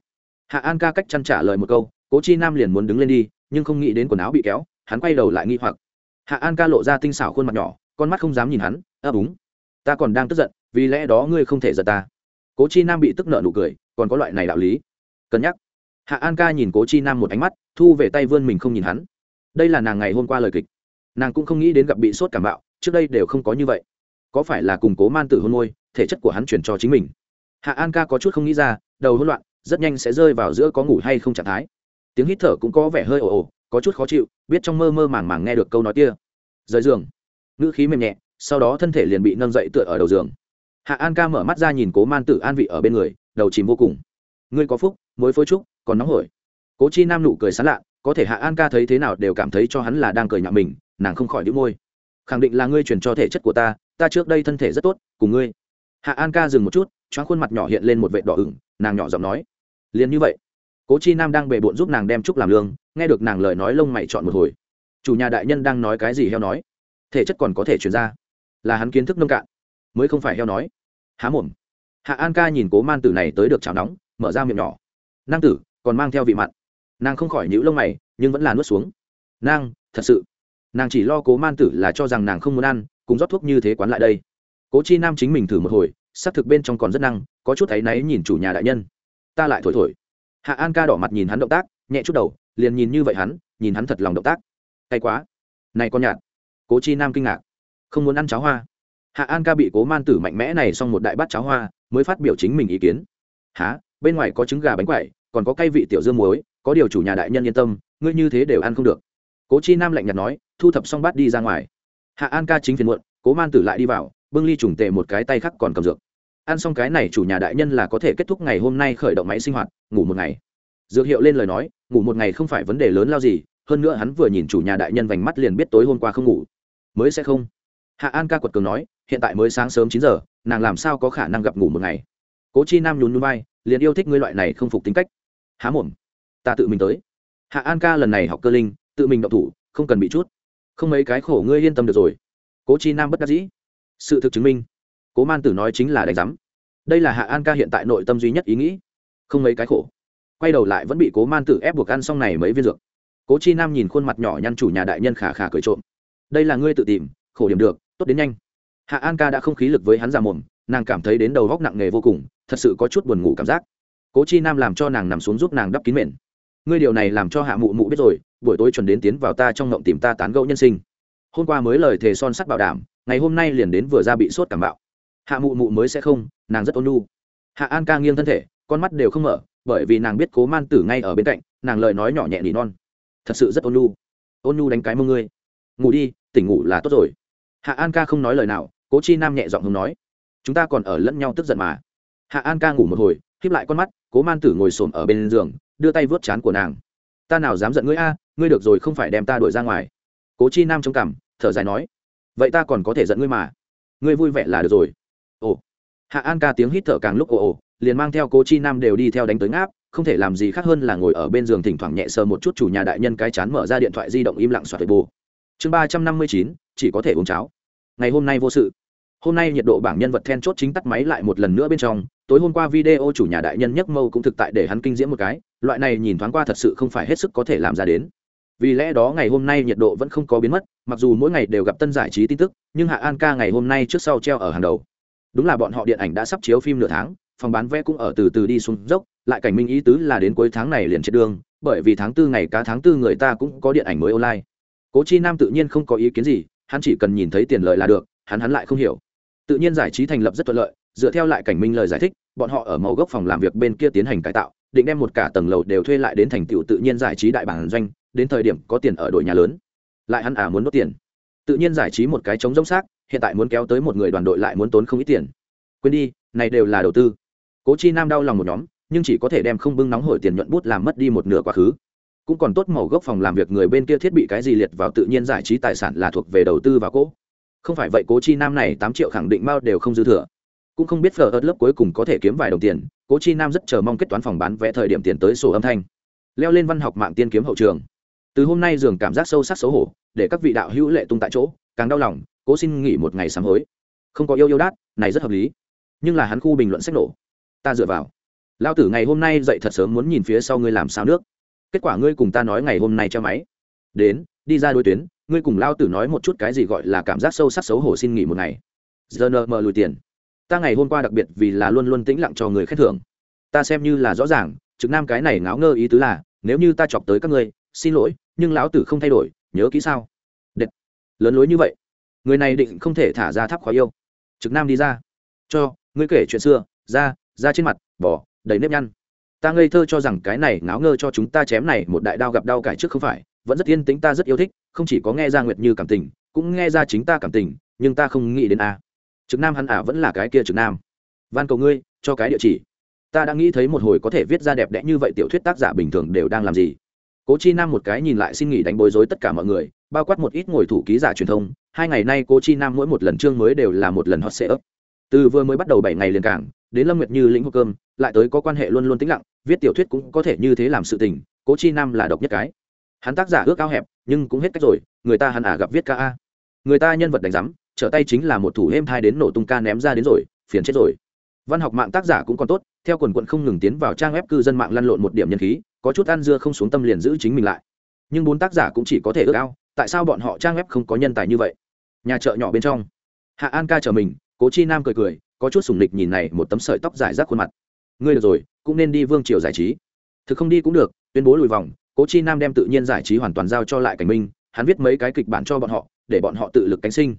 Hạ an ca cách chăn trả lời một câu, cố chi nam liền muốn đứng lên đi, nhưng không nghĩ đến quần áo bị kéo, hắn quay đầu lại nghi hoặc. Hạ an ca lộ ra tinh xảo khuôn mặt nhỏ, con mắt không dám nhìn hắn ấp úng. Ta còn đang tức giận, vì lẽ đó ngươi không thể giận ta. Cố chi nam bị tức nợ nụ cười, còn có loại này đạo lý. Cân nhắc. Hạ an ca nhìn cố chi nam một ánh mắt, thu về tay vươn mình không nhìn hắn. Đây là nàng ngày hôm qua lời kịch. Nàng cũng không nghĩ đến gặp bị sốt cảm bạo, trước đây đều không có như vậy. Có phải là cùng cố man tử hôn môi, thể chất của hắn chuyển cho chính mình? Hạ an ca có chút không nghĩ ra, đầu hỗn loạn, rất nhanh sẽ rơi vào giữa có ngủ hay không trạng thái. Tiếng hít thở cũng có vẻ hơi ồ ồ, có chút khó chịu, biết trong mơ mơ màng màng nghe được câu nói kia. Rời giường. Ngữ khí mềm nhẹ sau đó thân thể liền bị nâng dậy tựa ở đầu giường. Hạ an ca mở mắt ra nhìn cố man tử an vị ở bên người, đầu chìm vô cùng. Ngươi có phúc mối phối trúc, còn nóng hổi. Cố chi nam nụ cười sán lạ, có thể hạ an ca thấy thế nào đều cảm thấy cho hắn là đang cười nhạo mình, nàng không khỏi đĩu môi. Khẳng định là ngươi truyền cho thể chất của ta ta trước đây thân thể rất tốt, cùng ngươi. Hạ an ca dừng một chút, choáng khuôn mặt nhỏ hiện lên một vệ đỏ ửng, nàng nhỏ giọng nói. Liền như vậy, cố chi nam đang bề bộn giúp nàng đem trúc làm lương, nghe được nàng lời nói lông mày chọn một hồi. Chủ nhà đại nhân đang nói cái gì heo nói? Thể chất còn có thể chuyển ra là hắn kiến thức nông cạn. Mới không phải heo nói. Há mồm. Hạ an ca nhìn cố man tử này tới được chảo nóng, mở ra miệng nhỏ. Năng tử, còn mang theo vị mặn. Nàng không khỏi nhữ lông mày, nhưng vẫn là nuốt xuống. Nàng thật sự. Nàng chỉ lo cố man tử là cho rằng nàng không muốn ăn, cùng rót thuốc như thế quán lại đây. Cố chi nam chính mình thử một hồi, xác thực bên trong còn rất năng, có chút áy náy nhìn chủ nhà đại nhân. Ta lại thổi thổi. Hạ an ca đỏ mặt nhìn hắn động tác, nhẹ chút đầu, liền nhìn như vậy hắn, nhìn hắn thật lòng động tác. Hay quá. Này con nhạt. Cố chi nam kinh ngạc không muốn ăn cháo hoa. Hạ an ca bị cố man tử mạnh mẽ này xong một đại bát cháo hoa, mới phát biểu chính mình ý kiến. Há bên ngoài có trứng gà bánh quậy còn có cây vị tiểu dương muối, có điều chủ nhà đại nhân yên tâm, ngươi như thế đều ăn không được. Cố chi nam lạnh nhạt nói, thu thập xong bát đi ra ngoài. Hạ an ca chính phiền muộn, cố man tử lại đi vào, bưng ly trùng tệ một cái tay khác còn cầm dược. Ăn xong cái này chủ nhà đại nhân là có thể kết thúc ngày hôm nay khởi động máy sinh hoạt, ngủ một ngày. Dược hiệu lên lời nói, ngủ một ngày không phải vấn đề lớn lao gì, hơn nữa hắn vừa nhìn chủ nhà đại nhân vành mắt liền biết tối hôm qua không ngủ. Mới sẽ không hạ an ca quật cường nói, hiện tại mới sáng sớm chín giờ, nàng làm sao có khả năng gặp ngủ một ngày? Cố chi nam nhún nhún vai, liền yêu thích ngươi loại này không phục tính cách. Há mồm, ta tự mình tới. Hạ an ca lần này học cơ linh, tự mình động thủ, không cần bị chút. Không mấy cái khổ ngươi yên tâm được rồi. Cố chi nam bất đắc dĩ. Sự thực chứng minh, cố man tử nói chính là đánh giám đây là hạ an ca hiện tại nội tâm duy nhất ý nghĩ. Không mấy cái khổ. Quay đầu lại vẫn bị cố man tử ép buộc ăn xong này mấy viên dược. Cố chi nam nhìn khuôn mặt nhỏ nhăn chủ nhà đại nhân khả khả cười trộm. Đây là ngươi tự tìm, khổ điểm được tốt đến nhanh. Hạ an ca đã không khí lực với hắn già mồm, nàng cảm thấy đến đầu góc nặng nề vô cùng, thật sự có chút buồn ngủ cảm giác. Cố chi nam làm cho nàng nằm xuống giúp nàng đắp kín mền. Ngươi điều này làm cho hạ mụ mụ biết rồi, buổi tối chuẩn đến tiến vào ta trong ngộng tìm ta tán gẫu nhân sinh. Hôm qua mới lời thề son sắt bảo đảm, ngày hôm nay liền đến vừa ra bị sốt cảm bạo. Hạ mụ mụ mới sẽ không, nàng rất ôn nhu. Hạ an ca nghiêng thân thể, con mắt đều không mở, bởi vì nàng biết cố man tử ngay ở bên cạnh, nàng lời nói nhỏ nhẹ nỉ non. Thật sự rất ôn nhu. Ôn nhu đánh cái mông ngươi. Ngủ đi, tỉnh ngủ là tốt rồi hạ an ca không nói lời nào, cố chi nam nhẹ giọng hùng nói, chúng ta còn ở lẫn nhau tức giận mà. Hạ an ca ngủ một hồi khiếp lại con mắt, cố man tử ngồi xổm ở bên giường, đưa tay vớt chán của nàng. Ta nào dám giận ngươi a, ngươi được rồi không phải đem ta đuổi ra ngoài. Cố chi nam trông cằm, thở dài nói, vậy ta còn có thể giận ngươi mà. Ngươi vui vẻ là được rồi. Ồ. Hạ an ca tiếng hít thở càng lúc ồ ồ, liền mang theo cố chi nam đều đi theo đánh tới ngáp, không thể làm gì khác hơn là ngồi ở bên giường thỉnh thoảng nhẹ sờ một chút chủ nhà đại nhân cái chán mở ra điện thoại di động im lặng soạt bồ chương ba trăm năm mươi chín chỉ có thể uống cháo. Ngày hôm nay vô sự. Hôm nay nhiệt độ bảng nhân vật then chốt chính tắt máy lại một lần nữa bên trong. Tối hôm qua video chủ nhà đại nhân nhấc mâu cũng thực tại để hắn kinh diễm một cái. Loại này nhìn thoáng qua thật sự không phải hết sức có thể làm ra đến. Vì lẽ đó ngày hôm nay nhiệt độ vẫn không có biến mất, mặc dù mỗi ngày đều gặp tân giải trí tin tức, nhưng hạ an ca ngày hôm nay trước sau treo ở hàng đầu. Đúng là bọn họ điện ảnh đã sắp chiếu phim nửa tháng, phòng bán vé cũng ở từ từ đi xuống dốc, lại cảnh minh ý tứ là đến cuối tháng này liền chết đường, bởi vì tháng tư ngày cá tháng tư người ta cũng có điện ảnh mới online. Cố chi nam tự nhiên không có ý kiến gì hắn chỉ cần nhìn thấy tiền lợi là được, hắn hắn lại không hiểu. Tự nhiên giải trí thành lập rất thuận lợi, dựa theo lại cảnh minh lời giải thích, bọn họ ở mẫu gốc phòng làm việc bên kia tiến hành cải tạo, định đem một cả tầng lầu đều thuê lại đến thành tựu tự nhiên giải trí đại bản doanh, đến thời điểm có tiền ở đội nhà lớn. Lại hắn à muốn đốt tiền. Tự nhiên giải trí một cái trống rỗng xác, hiện tại muốn kéo tới một người đoàn đội lại muốn tốn không ít tiền. Quên đi, này đều là đầu tư. Cố chi nam đau lòng một nhóm, nhưng chỉ có thể đem không bưng nóng hổi tiền nhuận bút làm mất đi một nửa quá khứ cũng còn tốt màu gốc phòng làm việc người bên kia thiết bị cái gì liệt vào tự nhiên giải trí tài sản là thuộc về đầu tư và cố không phải vậy, cố chi nam này tám triệu khẳng định mao đều không dư thừa. Cũng không biết phở ớt lớp cuối cùng có thể kiếm vài đồng tiền, cố chi nam rất chờ mong kết toán phòng bán vé thời điểm tiền tới sổ âm thanh. Leo lên văn học mạng tiên kiếm hậu trường. Từ hôm nay dường cảm giác sâu sắc xấu hổ, để các vị đạo hữu lệ tung tại chỗ, càng đau lòng, cố xin nghỉ một ngày sám hối. Không có yêu yêu đát, này rất hợp lý. Nhưng là hắn khu bình luận sách nổ. Ta dựa vào. Lao tử ngày hôm nay dậy thật sớm muốn nhìn phía sau ngươi làm sao nước kết quả ngươi cùng ta nói ngày hôm nay cho máy. Đến, đi ra đôi tuyến, ngươi cùng lao tử nói một chút cái gì gọi là cảm giác sâu sắc xấu hổ xin nghỉ một ngày. Giờ nợ mờ lùi tiền. Ta ngày hôm qua đặc biệt vì là luôn luôn tĩnh lặng cho người khen thưởng. Ta xem như là rõ ràng, trực nam cái này ngáo ngơ ý tứ là, nếu như ta chọc tới các ngươi, xin lỗi, nhưng lão tử không thay đổi, nhớ kỹ sao? Đệt. Lớn lối như vậy. Người này định không thể thả ra tháp khó yêu. Trực nam đi ra. Cho, ngươi kể chuyện xưa, ra ra trên mặt, bỏ, đầy nếp nhăn ta ngây thơ cho rằng cái này ngáo ngơ cho chúng ta chém này một đại đao gặp đau cải trước không phải, vẫn rất yên tĩnh ta rất yêu thích, không chỉ có nghe ra nguyệt như cảm tình, cũng nghe ra chính ta cảm tình, nhưng ta không nghĩ đến a. Trực nam hắn ả vẫn là cái kia trực nam. Van cầu ngươi, cho cái địa chỉ. Ta đã nghĩ thấy một hồi có thể viết ra đẹp đẽ như vậy tiểu thuyết tác giả bình thường đều đang làm gì. Cố chi nam một cái nhìn lại xin nghỉ đánh bối rối tất cả mọi người, bao quát một ít ngồi thủ ký giả truyền thông, hai ngày nay cố chi nam mỗi một lần chương mới đều là một lần hot sale ấp từ vừa mới bắt đầu bảy ngày liền cảng đến lâm nguyệt như lĩnh hộp cơm, lại tới có quan hệ luôn luôn tĩnh lặng, viết tiểu thuyết cũng có thể như thế làm sự tình, cố chi nam là độc nhất cái. Hắn tác giả ước ao hẹp, nhưng cũng hết cách rồi, người ta hắn à gặp viết ca a. Người ta nhân vật đánh giám, trở tay chính là một thủ êm thai đến nổ tung ca ném ra đến rồi, phiền chết rồi. Văn học mạng tác giả cũng còn tốt, theo quần quận không ngừng tiến vào trang web cư dân mạng lăn lộn một điểm nhân khí, có chút ăn dưa không xuống tâm liền giữ chính mình lại. Nhưng bốn tác giả cũng chỉ có thể ước ao, tại sao bọn họ trang web không có nhân tài như vậy? Nhà chợ nhỏ bên trong. Hạ an ca chờ mình, cố chi nam cười cười có chút sùng lịch nhìn này một tấm sợi tóc dài rác khuôn mặt. Ngươi được rồi, cũng nên đi vương triều giải trí. Thực không đi cũng được, tuyên bố lùi vòng. Cố chi nam đem tự nhiên giải trí hoàn toàn giao cho lại cảnh minh, hắn viết mấy cái kịch bản cho bọn họ, để bọn họ tự lực cánh sinh.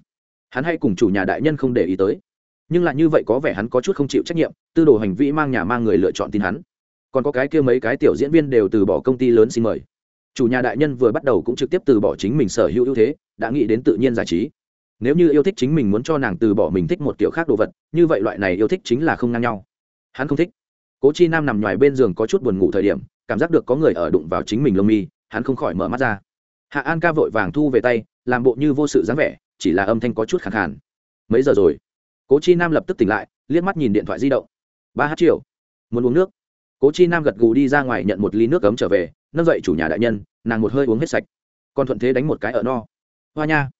Hắn hay cùng chủ nhà đại nhân không để ý tới. Nhưng lại như vậy có vẻ hắn có chút không chịu trách nhiệm, tư đồ hành vi mang nhà mang người lựa chọn tin hắn. Còn có cái kia mấy cái tiểu diễn viên đều từ bỏ công ty lớn xin mời. Chủ nhà đại nhân vừa bắt đầu cũng trực tiếp từ bỏ chính mình sở hữu ưu thế, đã nghĩ đến tự nhiên giải trí nếu như yêu thích chính mình muốn cho nàng từ bỏ mình thích một kiểu khác đồ vật, như vậy loại này yêu thích chính là không ngang nhau. Hắn không thích. Cố chi nam nằm ngoài bên giường có chút buồn ngủ thời điểm, cảm giác được có người ở đụng vào chính mình lông mi, hắn không khỏi mở mắt ra. Hạ an ca vội vàng thu về tay, làm bộ như vô sự dáng vẻ, chỉ là âm thanh có chút khẳng khàn. Mấy giờ rồi? Cố chi nam lập tức tỉnh lại, liếc mắt nhìn điện thoại di động. Ba h triệu muốn uống nước. Cố chi nam gật gù đi ra ngoài nhận một ly nước cấm trở về, nâng dậy chủ nhà đại nhân, nàng một hơi uống hết sạch. Còn thuận thế đánh một cái ở no. Hoa nha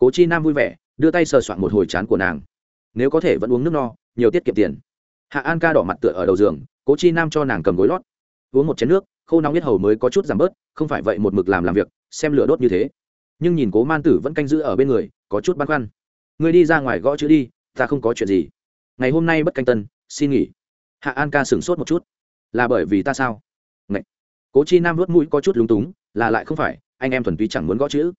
cố chi nam vui vẻ, đưa tay sờ soạn một hồi chán của nàng. Nếu có thể vẫn uống nước no, nhiều tiết kiệm tiền. Hạ an ca đỏ mặt tựa ở đầu giường, cố chi nam cho nàng cầm gối lót. Uống một chén nước, khô nóng nhất hầu mới có chút giảm bớt, không phải vậy một mực làm làm việc, xem lửa đốt như thế. Nhưng nhìn cố man tử vẫn canh giữ ở bên người, có chút băn khoăn. Người đi ra ngoài gõ chữ đi, ta không có chuyện gì. Ngày hôm nay bất canh tân, xin nghỉ. Hạ an ca sửng sốt một chút. Là bởi vì ta sao? Ngậy. cố chi nam vớt mũi có chút lúng túng, là lại không phải, anh em thuần túy chẳng muốn gõ chữ.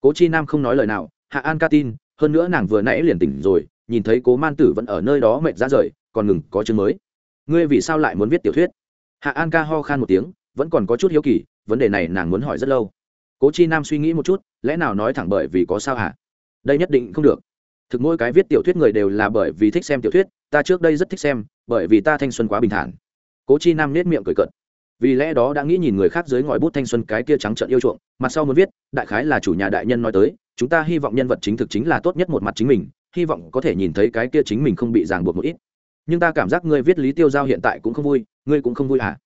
Cố chi nam không nói lời nào hạ an ca tin, hơn nữa nàng vừa nãy liền tỉnh rồi, nhìn thấy cố man tử vẫn ở nơi đó mệt ra rời, còn ngừng, có chương mới. Ngươi vì sao lại muốn viết tiểu thuyết? Hạ an ca ho khan một tiếng, vẫn còn có chút hiếu kỳ, vấn đề này nàng muốn hỏi rất lâu. Cố chi nam suy nghĩ một chút, lẽ nào nói thẳng bởi vì có sao hả? Đây nhất định không được. Thực mỗi cái viết tiểu thuyết người đều là bởi vì thích xem tiểu thuyết, ta trước đây rất thích xem, bởi vì ta thanh xuân quá bình thản. Cố chi nam nết miệng cười cợt vì lẽ đó đã nghĩ nhìn người khác dưới ngòi bút thanh xuân cái kia trắng trợn yêu chuộng mặt sau muốn viết, đại khái là chủ nhà đại nhân nói tới, chúng ta hy vọng nhân vật chính thực chính là tốt nhất một mặt chính mình, hy vọng có thể nhìn thấy cái kia chính mình không bị ràng buộc một ít. Nhưng ta cảm giác ngươi viết lý tiêu giao hiện tại cũng không vui, ngươi cũng không vui hả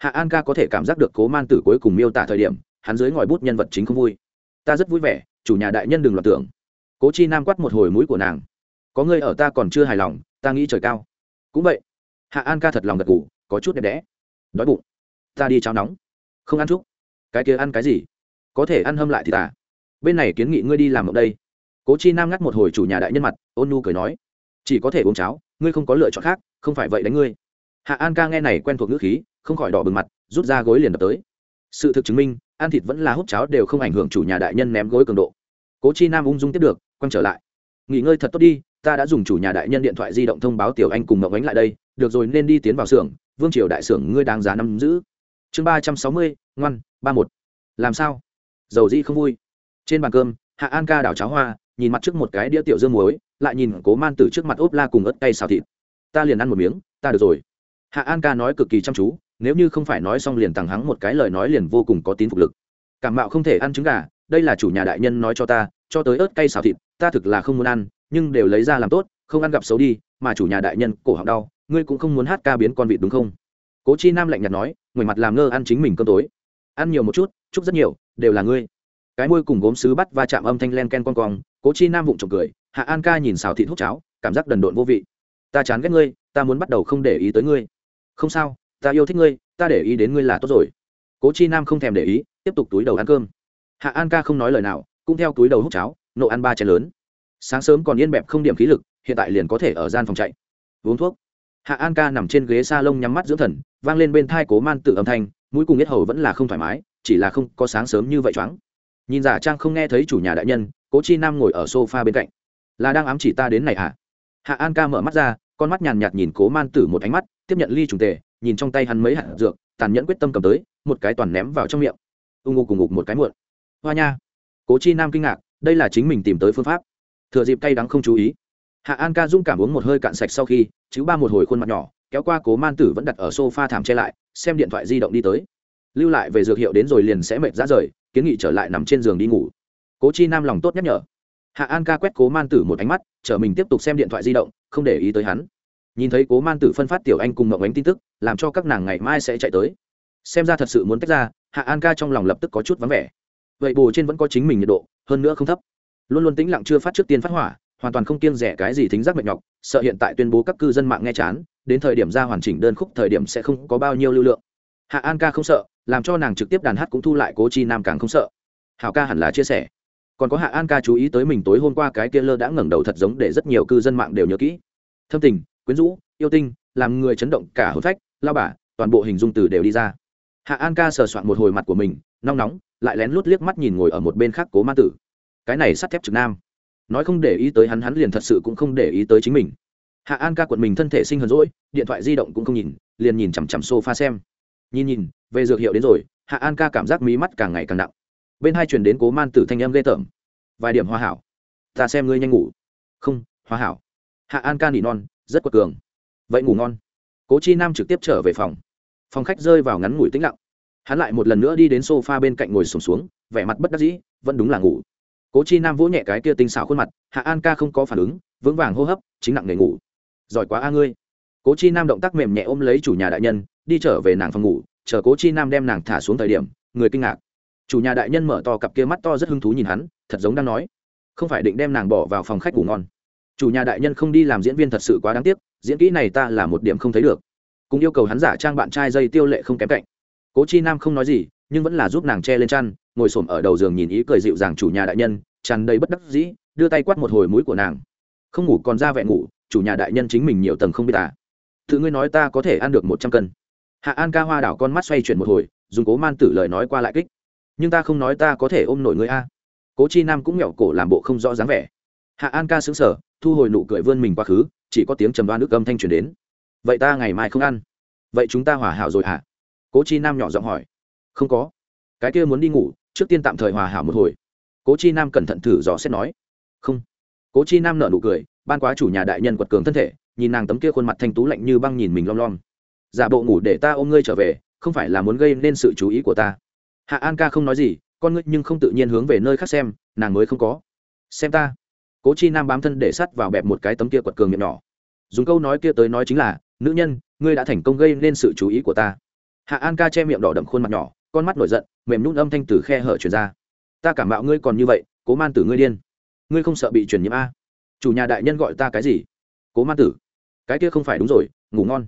hạ an ca có thể cảm giác được cố man tử cuối cùng miêu tả thời điểm, hắn dưới ngòi bút nhân vật chính không vui. Ta rất vui vẻ, chủ nhà đại nhân đừng loạt tưởng. Cố chi nam quắt một hồi mũi của nàng. Có ngươi ở ta còn chưa hài lòng, ta nghĩ trời cao. Cũng vậy. Hạ an ca thật lòng gật ngủ có chút đẹp đẽ. Đói bụng ta đi cháo nóng. Không ăn chút cái kia ăn cái gì? Có thể ăn hâm lại thì ta. Bên này kiến nghị ngươi đi làm ở đây. Cố chi nam ngắt một hồi chủ nhà đại nhân mặt, ôn nu cười nói. Chỉ có thể uống cháo, ngươi không có lựa chọn khác, không phải vậy đánh ngươi. Hạ an ca nghe này quen thuộc ngữ khí, không khỏi đỏ bừng mặt, rút ra gối liền đập tới. Sự thực chứng minh, ăn thịt vẫn là hút cháo đều không ảnh hưởng chủ nhà đại nhân ném gối cường độ. Cố chi nam ung dung tiếp được, quăng trở lại. Nghỉ ngơi thật tốt đi, ta đã dùng chủ nhà đại nhân điện thoại di động thông báo tiểu anh cùng mộng ánh lại đây, được rồi nên đi tiến vào xưởng, vương triều đại xưởng ngươi đáng giá năm giữ chương ba trăm sáu mươi, ngoan, ba một. Làm sao? Dầu di không vui. Trên bàn cơm, hạ an ca đảo cháo hoa, nhìn mặt trước một cái đĩa tiểu dương muối, lại nhìn cố man từ trước mặt ốp la cùng ớt cay xào thịt. Ta liền ăn một miếng, ta được rồi. Hạ an ca nói cực kỳ chăm chú, nếu như không phải nói xong liền tằng hắng một cái lời nói liền vô cùng có tín phục lực. Cảm mạo không thể ăn trứng gà, đây là chủ nhà đại nhân nói cho ta, cho tới ớt cay xào thịt, ta thực là không muốn ăn, nhưng đều lấy ra làm tốt, không ăn gặp xấu đi, mà chủ nhà đại nhân cổ họng đau, ngươi cũng không muốn hát ca biến con vịt đúng không? Cố chi nam lạnh nhạt nói ngoảnh mặt làm ngơ ăn chính mình cơm tối. Ăn nhiều một chút, chúc rất nhiều, đều là ngươi. Cái môi cùng gốm sứ bắt va chạm âm thanh len ken con cong, cố chi nam vụng trộm cười, hạ an ca nhìn xào thịt hút cháo, cảm giác đần độn vô vị. Ta chán ghét ngươi, ta muốn bắt đầu không để ý tới ngươi. Không sao, ta yêu thích ngươi, ta để ý đến ngươi là tốt rồi. Cố chi nam không thèm để ý, tiếp tục túi đầu ăn cơm. Hạ an ca không nói lời nào, cũng theo túi đầu hút cháo, nộ ăn ba chén lớn. Sáng sớm còn yên bẹp không điểm khí lực, hiện tại liền có thể ở gian phòng chạy. Uống thuốc hạ an ca nằm trên ghế s a lông nhắm mắt dưỡng thần, vang lên bên thai cố man tự âm thanh, mũi cùng nhất hầu vẫn là không thoải mái, chỉ là không có sáng sớm như vậy choáng. Nhìn giả trang không nghe thấy chủ nhà đại nhân, cố chi nam ngồi ở s o f a bên cạnh. Là đang ám chỉ ta đến này hả? Hạ an ca mở mắt ra, con mắt nhàn nhạt nhìn cố man tử một ánh mắt, tiếp nhận ly trùng tề, nhìn trong tay hắn mấy hạt dược, tàn nhẫn quyết tâm cầm tới, một cái toàn ném vào trong miệng. Ưng ngục cùng ngục một cái muộn. Hoa nha. Cố chi nam kinh ngạc, đây là chính mình tìm tới phương pháp. Thừa dịp cay đắng không chú ý, hạ an ca dung cảm uống một hơi cạn sạch sau khi chứ ba một hồi khuôn mặt nhỏ, kéo qua cố man tử vẫn đặt ở sofa thảm che lại, xem điện thoại di động đi tới. Lưu lại về dược hiệu đến rồi liền sẽ mệt ra rời, kiến nghị trở lại nằm trên giường đi ngủ. Cố chi nam lòng tốt nhắc nhở. Hạ an ca quét cố man tử một ánh mắt chở mình tiếp tục xem điện thoại di động, không để ý tới hắn. Nhìn thấy cố man tử phân phát tiểu anh cùng ngậm ánh tin tức, làm cho các nàng ngày mai sẽ chạy tới. Xem ra thật sự muốn tách ra, hạ an ca trong lòng lập tức có chút vắng vẻ. Vậy bù trên vẫn có chính mình nhiệt độ, hơn nữa không thấp. Luôn luôn tĩnh lặng chưa phát trước tiên phát hỏa hoàn toàn không kiêng rẻ cái gì thính giác mệt nhọc, sợ hiện tại tuyên bố các cư dân mạng nghe chán, đến thời điểm ra hoàn chỉnh đơn khúc thời điểm sẽ không có bao nhiêu lưu lượng. Hạ an ca không sợ, làm cho nàng trực tiếp đàn hát cũng thu lại cố chi nam càng không sợ. Hảo ca hẳn là chia sẻ. Còn có hạ an ca chú ý tới mình tối hôm qua cái kia lơ đã ngẩng đầu thật giống để rất nhiều cư dân mạng đều nhớ kỹ. Thâm tình, quyến rũ, yêu tinh, làm người chấn động cả hôn phách, lao bả toàn bộ hình dung từ đều đi ra. Hạ an ca sờ soạn một hồi mặt của mình, nóng nóng, lại lén lút liếc mắt nhìn ngồi ở một bên khác cố ma tử. Cái này sắt thép trực nam nói không để ý tới hắn hắn liền thật sự cũng không để ý tới chính mình. Hạ an ca quận mình thân thể sinh hờn rỗi điện thoại di động cũng không nhìn liền nhìn chằm chằm s o f a xem. Nhìn nhìn về dược hiệu đến rồi hạ an ca cảm giác mí mắt càng ngày càng nặng. Bên hai chuyển đến cố man tử thanh em ghê tởm. Vài điểm hoa hảo. Ta xem ngươi nhanh ngủ. Không hoa hảo. Hạ an ca nỉ non rất quật cường. Vậy ngủ ngon. Cố chi nam trực tiếp trở về phòng. Phòng khách rơi vào ngắn ngủi tĩnh lặng. Hắn lại một lần nữa đi đến s o f a bên cạnh ngồi sùng xuống, xuống vẻ mặt bất đắc dĩ vẫn đúng là ngủ cố chi nam vỗ nhẹ cái kia tinh xảo khuôn mặt, hạ an ca không có phản ứng, vững vàng hô hấp, chính nặng nghề ngủ. Giỏi quá a ngươi. Cố chi nam động tác mềm nhẹ ôm lấy chủ nhà đại nhân, đi trở về nàng phòng ngủ, chờ cố chi nam đem nàng thả xuống thời điểm, người kinh ngạc. Chủ nhà đại nhân mở to cặp kia mắt to rất hứng thú nhìn hắn, thật giống đang nói, không phải định đem nàng bỏ vào phòng khách ngủ ngon. Chủ nhà đại nhân không đi làm diễn viên thật sự quá đáng tiếc, diễn kỹ này ta là một điểm không thấy được. Cũng yêu cầu hắn giả trang bạn trai dây tiêu lệ không kém cạnh. Cố chi nam không nói gì nhưng vẫn là giúp nàng che lên chăn, ngồi s ổ m ở đầu giường nhìn ý cười dịu dàng chủ nhà đại nhân, tràn đầy bất đắc dĩ, đưa tay quát một hồi mũi của nàng. Không ngủ còn ra vẹn ngủ, chủ nhà đại nhân chính mình nhiều tầng không biết à. tự ngươi nói ta có thể ăn được một trăm cân. Hạ an ca hoa đảo con mắt xoay chuyển một hồi, dùng cố man tử lời nói qua lại kích. Nhưng ta không nói ta có thể ôm nổi ngươi a. Cố chi nam cũng nghẹo cổ làm bộ không rõ dáng vẻ. Hạ an ca xứng sở thu hồi nụ cười vươn mình quá khứ, chỉ có tiếng trầm đoan nước âm thanh truyền đến. Vậy ta ngày mai không ăn. Vậy chúng ta hòa hảo rồi hả? Cố chi nam nhỏ giọng hỏi không có. Cái kia muốn đi ngủ, trước tiên tạm thời hòa hảo một hồi. Cố chi nam cẩn thận thử dò xét nói. Không. Cố chi nam nở nụ cười, ban quá chủ nhà đại nhân quật cường thân thể, nhìn nàng tấm kia khuôn mặt thanh tú lạnh như băng nhìn mình lom lom. Giả bộ ngủ để ta ôm ngươi trở về, không phải là muốn gây nên sự chú ý của ta. Hạ an ca không nói gì, con ngươi nhưng không tự nhiên hướng về nơi khác xem, nàng mới không có. Xem ta. Cố chi nam bám thân để sắt vào bẹp một cái tấm kia quật cường miệng nhỏ. Dùng câu nói kia tới nói chính là, nữ nhân, ngươi đã thành công gây nên sự chú ý của ta. Hạ an ca che miệng đỏ đậm khuôn mặt nhỏ con mắt nổi giận, mềm nhún âm thanh từ khe hở truyền ra. Ta cảm mạo ngươi còn như vậy, cố man tử ngươi điên. Ngươi không sợ bị truyền nhiễm a. Chủ nhà đại nhân gọi ta cái gì? Cố man tử. Cái kia không phải đúng rồi, ngủ ngon.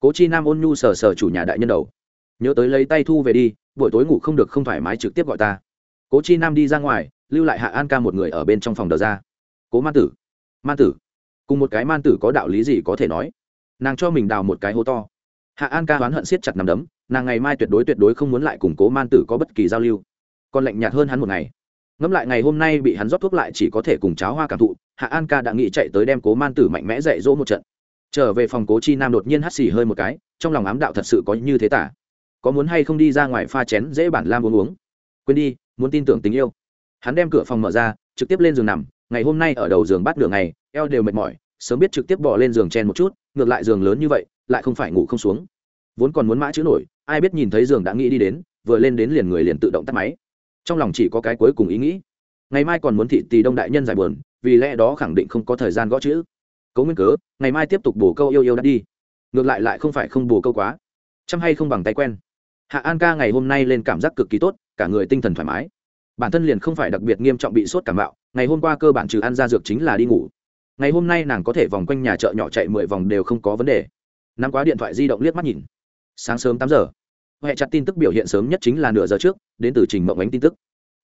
Cố chi nam ôn nhu sờ sờ chủ nhà đại nhân đầu. Nhớ tới lấy tay thu về đi, buổi tối ngủ không được không thoải mái trực tiếp gọi ta. Cố chi nam đi ra ngoài, lưu lại hạ an ca một người ở bên trong phòng đờ ra. Cố man tử. Man tử. Cùng một cái man tử có đạo lý gì có thể nói? Nàng cho mình đào một cái hố to. Hạ an ca oán hận siết chặt nằm đấm nàng ngày mai tuyệt đối tuyệt đối không muốn lại cùng cố man tử có bất kỳ giao lưu. Còn lạnh nhạt hơn hắn một ngày. Ngẫm lại ngày hôm nay bị hắn rót thuốc lại chỉ có thể cùng cháo hoa cảm thụ, hạ an ca đã nghĩ chạy tới đem cố man tử mạnh mẽ dạy dỗ một trận. Trở về phòng cố chi nam đột nhiên hắt xì hơi một cái, trong lòng ám đạo thật sự có như thế tả. Có muốn hay không đi ra ngoài pha chén dễ bản lam uống uống? Quên đi, muốn tin tưởng tình yêu. Hắn đem cửa phòng mở ra, trực tiếp lên giường nằm, ngày hôm nay ở đầu giường bắt đường ngày, eo đều mệt mỏi, sớm biết trực tiếp bỏ lên giường chen một chút, ngược lại giường lớn như vậy, lại không phải ngủ không xuống. Vốn còn muốn mã chữ nổi ai biết nhìn thấy giường đã nghĩ đi đến, vừa lên đến liền người liền tự động tắt máy. Trong lòng chỉ có cái cuối cùng ý nghĩ. Ngày mai còn muốn thị tì đông đại nhân giải buồn, vì lẽ đó khẳng định không có thời gian gõ chữ. Cấu nguyên cớ, ngày mai tiếp tục bổ câu yêu yêu đã đi. Ngược lại lại không phải không bổ câu quá. Chăm hay không bằng tay quen. Hạ an ca ngày hôm nay lên cảm giác cực kỳ tốt, cả người tinh thần thoải mái. Bản thân liền không phải đặc biệt nghiêm trọng bị sốt cảm bạo ngày hôm qua cơ bản trừ ăn ra dược chính là đi ngủ. Ngày hôm nay nàng có thể vòng quanh nhà chợ nhỏ chạy mười vòng đều không có vấn đề. Nắm quá điện thoại di động liếc mắt nhìn sáng sớm tám giờ. Huệ chặt tin tức biểu hiện sớm nhất chính là nửa giờ trước, đến từ trình mộng ánh tin tức.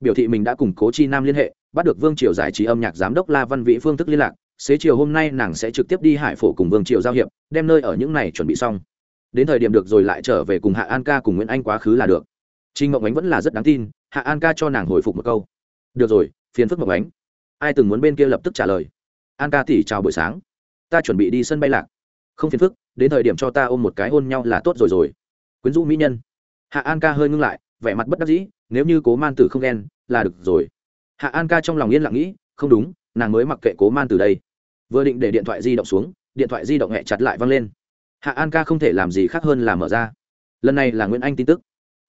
Biểu thị mình đã cùng cố chi nam liên hệ, bắt được vương triều giải trí âm nhạc giám đốc la văn vĩ phương thức liên lạc. Xế chiều hôm nay nàng sẽ trực tiếp đi hải phổ cùng vương triều giao hiệp, đem nơi ở những này chuẩn bị xong. Đến thời điểm được rồi lại trở về cùng hạ an ca cùng nguyễn anh quá khứ là được. Trinh mộng ánh vẫn là rất đáng tin, hạ an ca cho nàng hồi phục một câu. Được rồi, phiền phức mộng ánh. Ai từng muốn bên kia lập tức trả lời? An ca tỉ chào buổi sáng. Ta chuẩn bị đi sân bay lạc không phiền phức, đến thời điểm cho ta ôm một cái hôn nhau là tốt rồi rồi. Quyến rũ mỹ nhân. Hạ an ca hơi ngưng lại, vẻ mặt bất đắc dĩ, nếu như cố man tử không ghen, là được rồi. Hạ an ca trong lòng yên lặng nghĩ, không đúng, nàng mới mặc kệ cố man từ đây. Vừa định để điện thoại di động xuống, điện thoại di động hẹ chặt lại văng lên. Hạ an ca không thể làm gì khác hơn là mở ra. Lần này là nguyễn anh tin tức.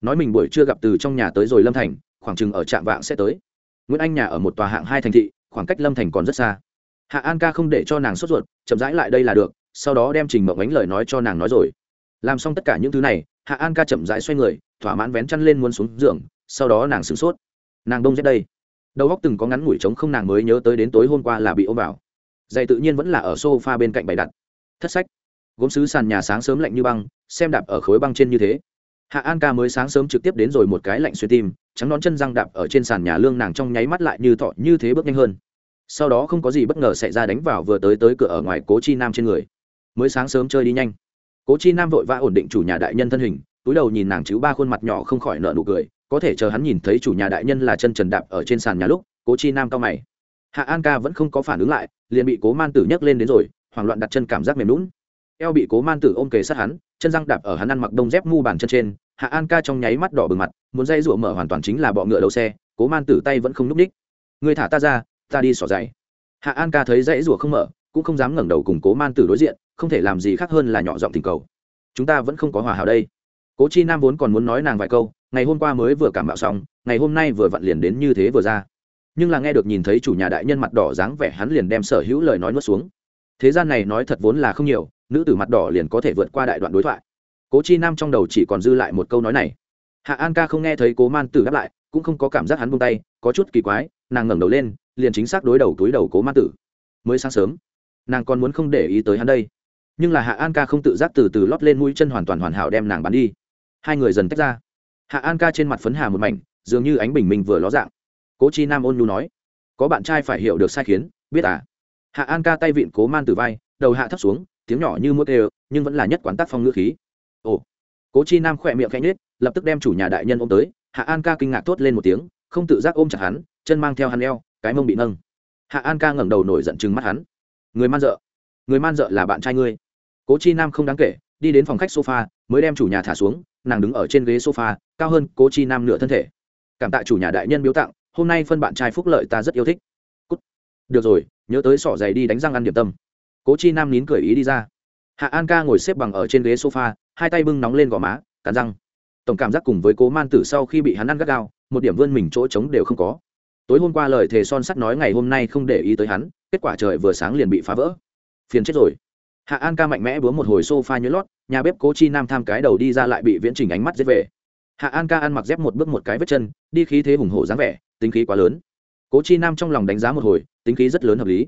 Nói mình buổi trưa gặp từ trong nhà tới rồi lâm thành, khoảng chừng ở trạm vạng sẽ tới. Nguyễn anh nhà ở một tòa hạng hai thành thị, khoảng cách lâm thành còn rất xa. Hạ an ca không để cho nàng sốt ruột, chậm rãi lại đây là được sau đó đem trình mộng ánh lời nói cho nàng nói rồi. Làm xong tất cả những thứ này, hạ an ca chậm rãi xoay người, thỏa mãn vén chăn lên muốn xuống giường, sau đó nàng sửng sốt. Nàng đông rét đây. Đầu góc từng có ngắn ngủi trống không nàng mới nhớ tới đến tối hôm qua là bị ôm vào. Giày tự nhiên vẫn là ở sofa bên cạnh bày đặt. Thất sách. Gốm sứ sàn nhà sáng sớm lạnh như băng, xem đạp ở khối băng trên như thế. Hạ an ca mới sáng sớm trực tiếp đến rồi một cái lạnh xuyên tim, trắng nón chân răng đạp ở trên sàn nhà lương nàng trong nháy mắt lại như thọ như thế bước nhanh hơn. Sau đó không có gì bất ngờ xảy ra đánh vào vừa tới tới cửa ở ngoài cố chi nam trên người mới sáng sớm chơi đi nhanh. Cố chi nam vội vã ổn định chủ nhà đại nhân thân hình, túi đầu nhìn nàng chứ ba khuôn mặt nhỏ không khỏi nợ nụ cười, có thể chờ hắn nhìn thấy chủ nhà đại nhân là chân trần đạp ở trên sàn nhà lúc, cố chi nam cao mày. Hạ an ca vẫn không có phản ứng lại, liền bị cố man tử nhấc lên đến rồi, hoảng loạn đặt chân cảm giác mềm lún eo bị cố man tử ôm kề sát hắn, chân răng đạp ở hắn ăn mặc đông dép mu bàn chân trên, hạ an ca trong nháy mắt đỏ bừng mặt, muốn dây rụa mở hoàn toàn chính là bọ ngựa đầu xe, cố man tử tay vẫn không n ú c ních người thả ta ra, ta đi xỏ dày hạ an ca thấy dãy rủa không mở cũng không dám ngẩng đầu cùng cố man tử đối diện, không thể làm gì khác hơn là nhỏ giọng tình cầu. Chúng ta vẫn không có hòa hảo đây. Cố chi nam vốn còn muốn nói nàng vài câu, ngày hôm qua mới vừa cảm bạo xong, ngày hôm nay vừa vặn liền đến như thế vừa ra. Nhưng là nghe được nhìn thấy chủ nhà đại nhân mặt đỏ dáng vẻ hắn liền đem sở hữu lời nói nuốt xuống. Thế gian này nói thật vốn là không nhiều, nữ tử mặt đỏ liền có thể vượt qua đại đoạn đối thoại. Cố chi nam trong đầu chỉ còn dư lại một câu nói này. Hạ an ca không nghe thấy cố man tử đáp lại, cũng không có cảm giác hắn buông tay, có chút kỳ quái, nàng ngẩng đầu lên, liền chính xác đối đầu túi đầu cố man tử. Mới sáng sớm nàng còn muốn không để ý tới hắn đây. Nhưng là hạ an ca không tự giác từ từ lót lên mũi chân hoàn toàn hoàn hảo đem nàng bắn đi. Hai người dần tách ra. Hạ an ca trên mặt phấn hà một mảnh, dường như ánh bình minh vừa ló dạng. Cố chi nam ôn nhu nói, có bạn trai phải hiểu được sai khiến, biết à? Hạ an ca tay vịn cố man từ vai, đầu hạ thấp xuống, tiếng nhỏ như mũi đều nhưng vẫn là nhất quán tác phong ngữ khí. Ồ. Cố chi nam khỏe miệng khẽ nhết lập tức đem chủ nhà đại nhân ôm tới. Hạ an ca kinh ngạc thốt lên một tiếng, không tự giác ôm chặt hắn, chân mang theo hắn eo, cái mông bị nâng. Hạ an ca ngẩng đầu nổi giận chừng mắt hắn người man dợ. Người man dợ là bạn trai ngươi. Cố chi nam không đáng kể, đi đến phòng khách sofa, mới đem chủ nhà thả xuống, nàng đứng ở trên ghế sofa, cao hơn cố chi nam nửa thân thể. Cảm tạ chủ nhà đại nhân biếu tặng, hôm nay phân bạn trai phúc lợi ta rất yêu thích. Cút. được rồi, nhớ tới sỏ giày đi đánh răng ăn điểm tâm. Cố chi nam nín cười ý đi ra. Hạ an ca ngồi xếp bằng ở trên ghế sofa, hai tay bưng nóng lên gò má, cắn răng. Tổng cảm giác cùng với cố man tử sau khi bị hắn ăn gắt gao, một điểm vươn mình chỗ trống đều không có. Tối hôm qua lời thề son sắt nói ngày hôm nay không để ý tới hắn kết quả trời vừa sáng liền bị phá vỡ. Phiền chết rồi. Hạ an ca mạnh mẽ búa một hồi s o f a nhớ lót, nhà bếp cố chi nam tham cái đầu đi ra lại bị viễn trình ánh mắt giết về. Hạ an ca ăn mặc dép một bước một cái vết chân, đi khí thế hùng hổ dáng vẻ, tính khí quá lớn. Cố chi nam trong lòng đánh giá một hồi, tính khí rất lớn hợp lý.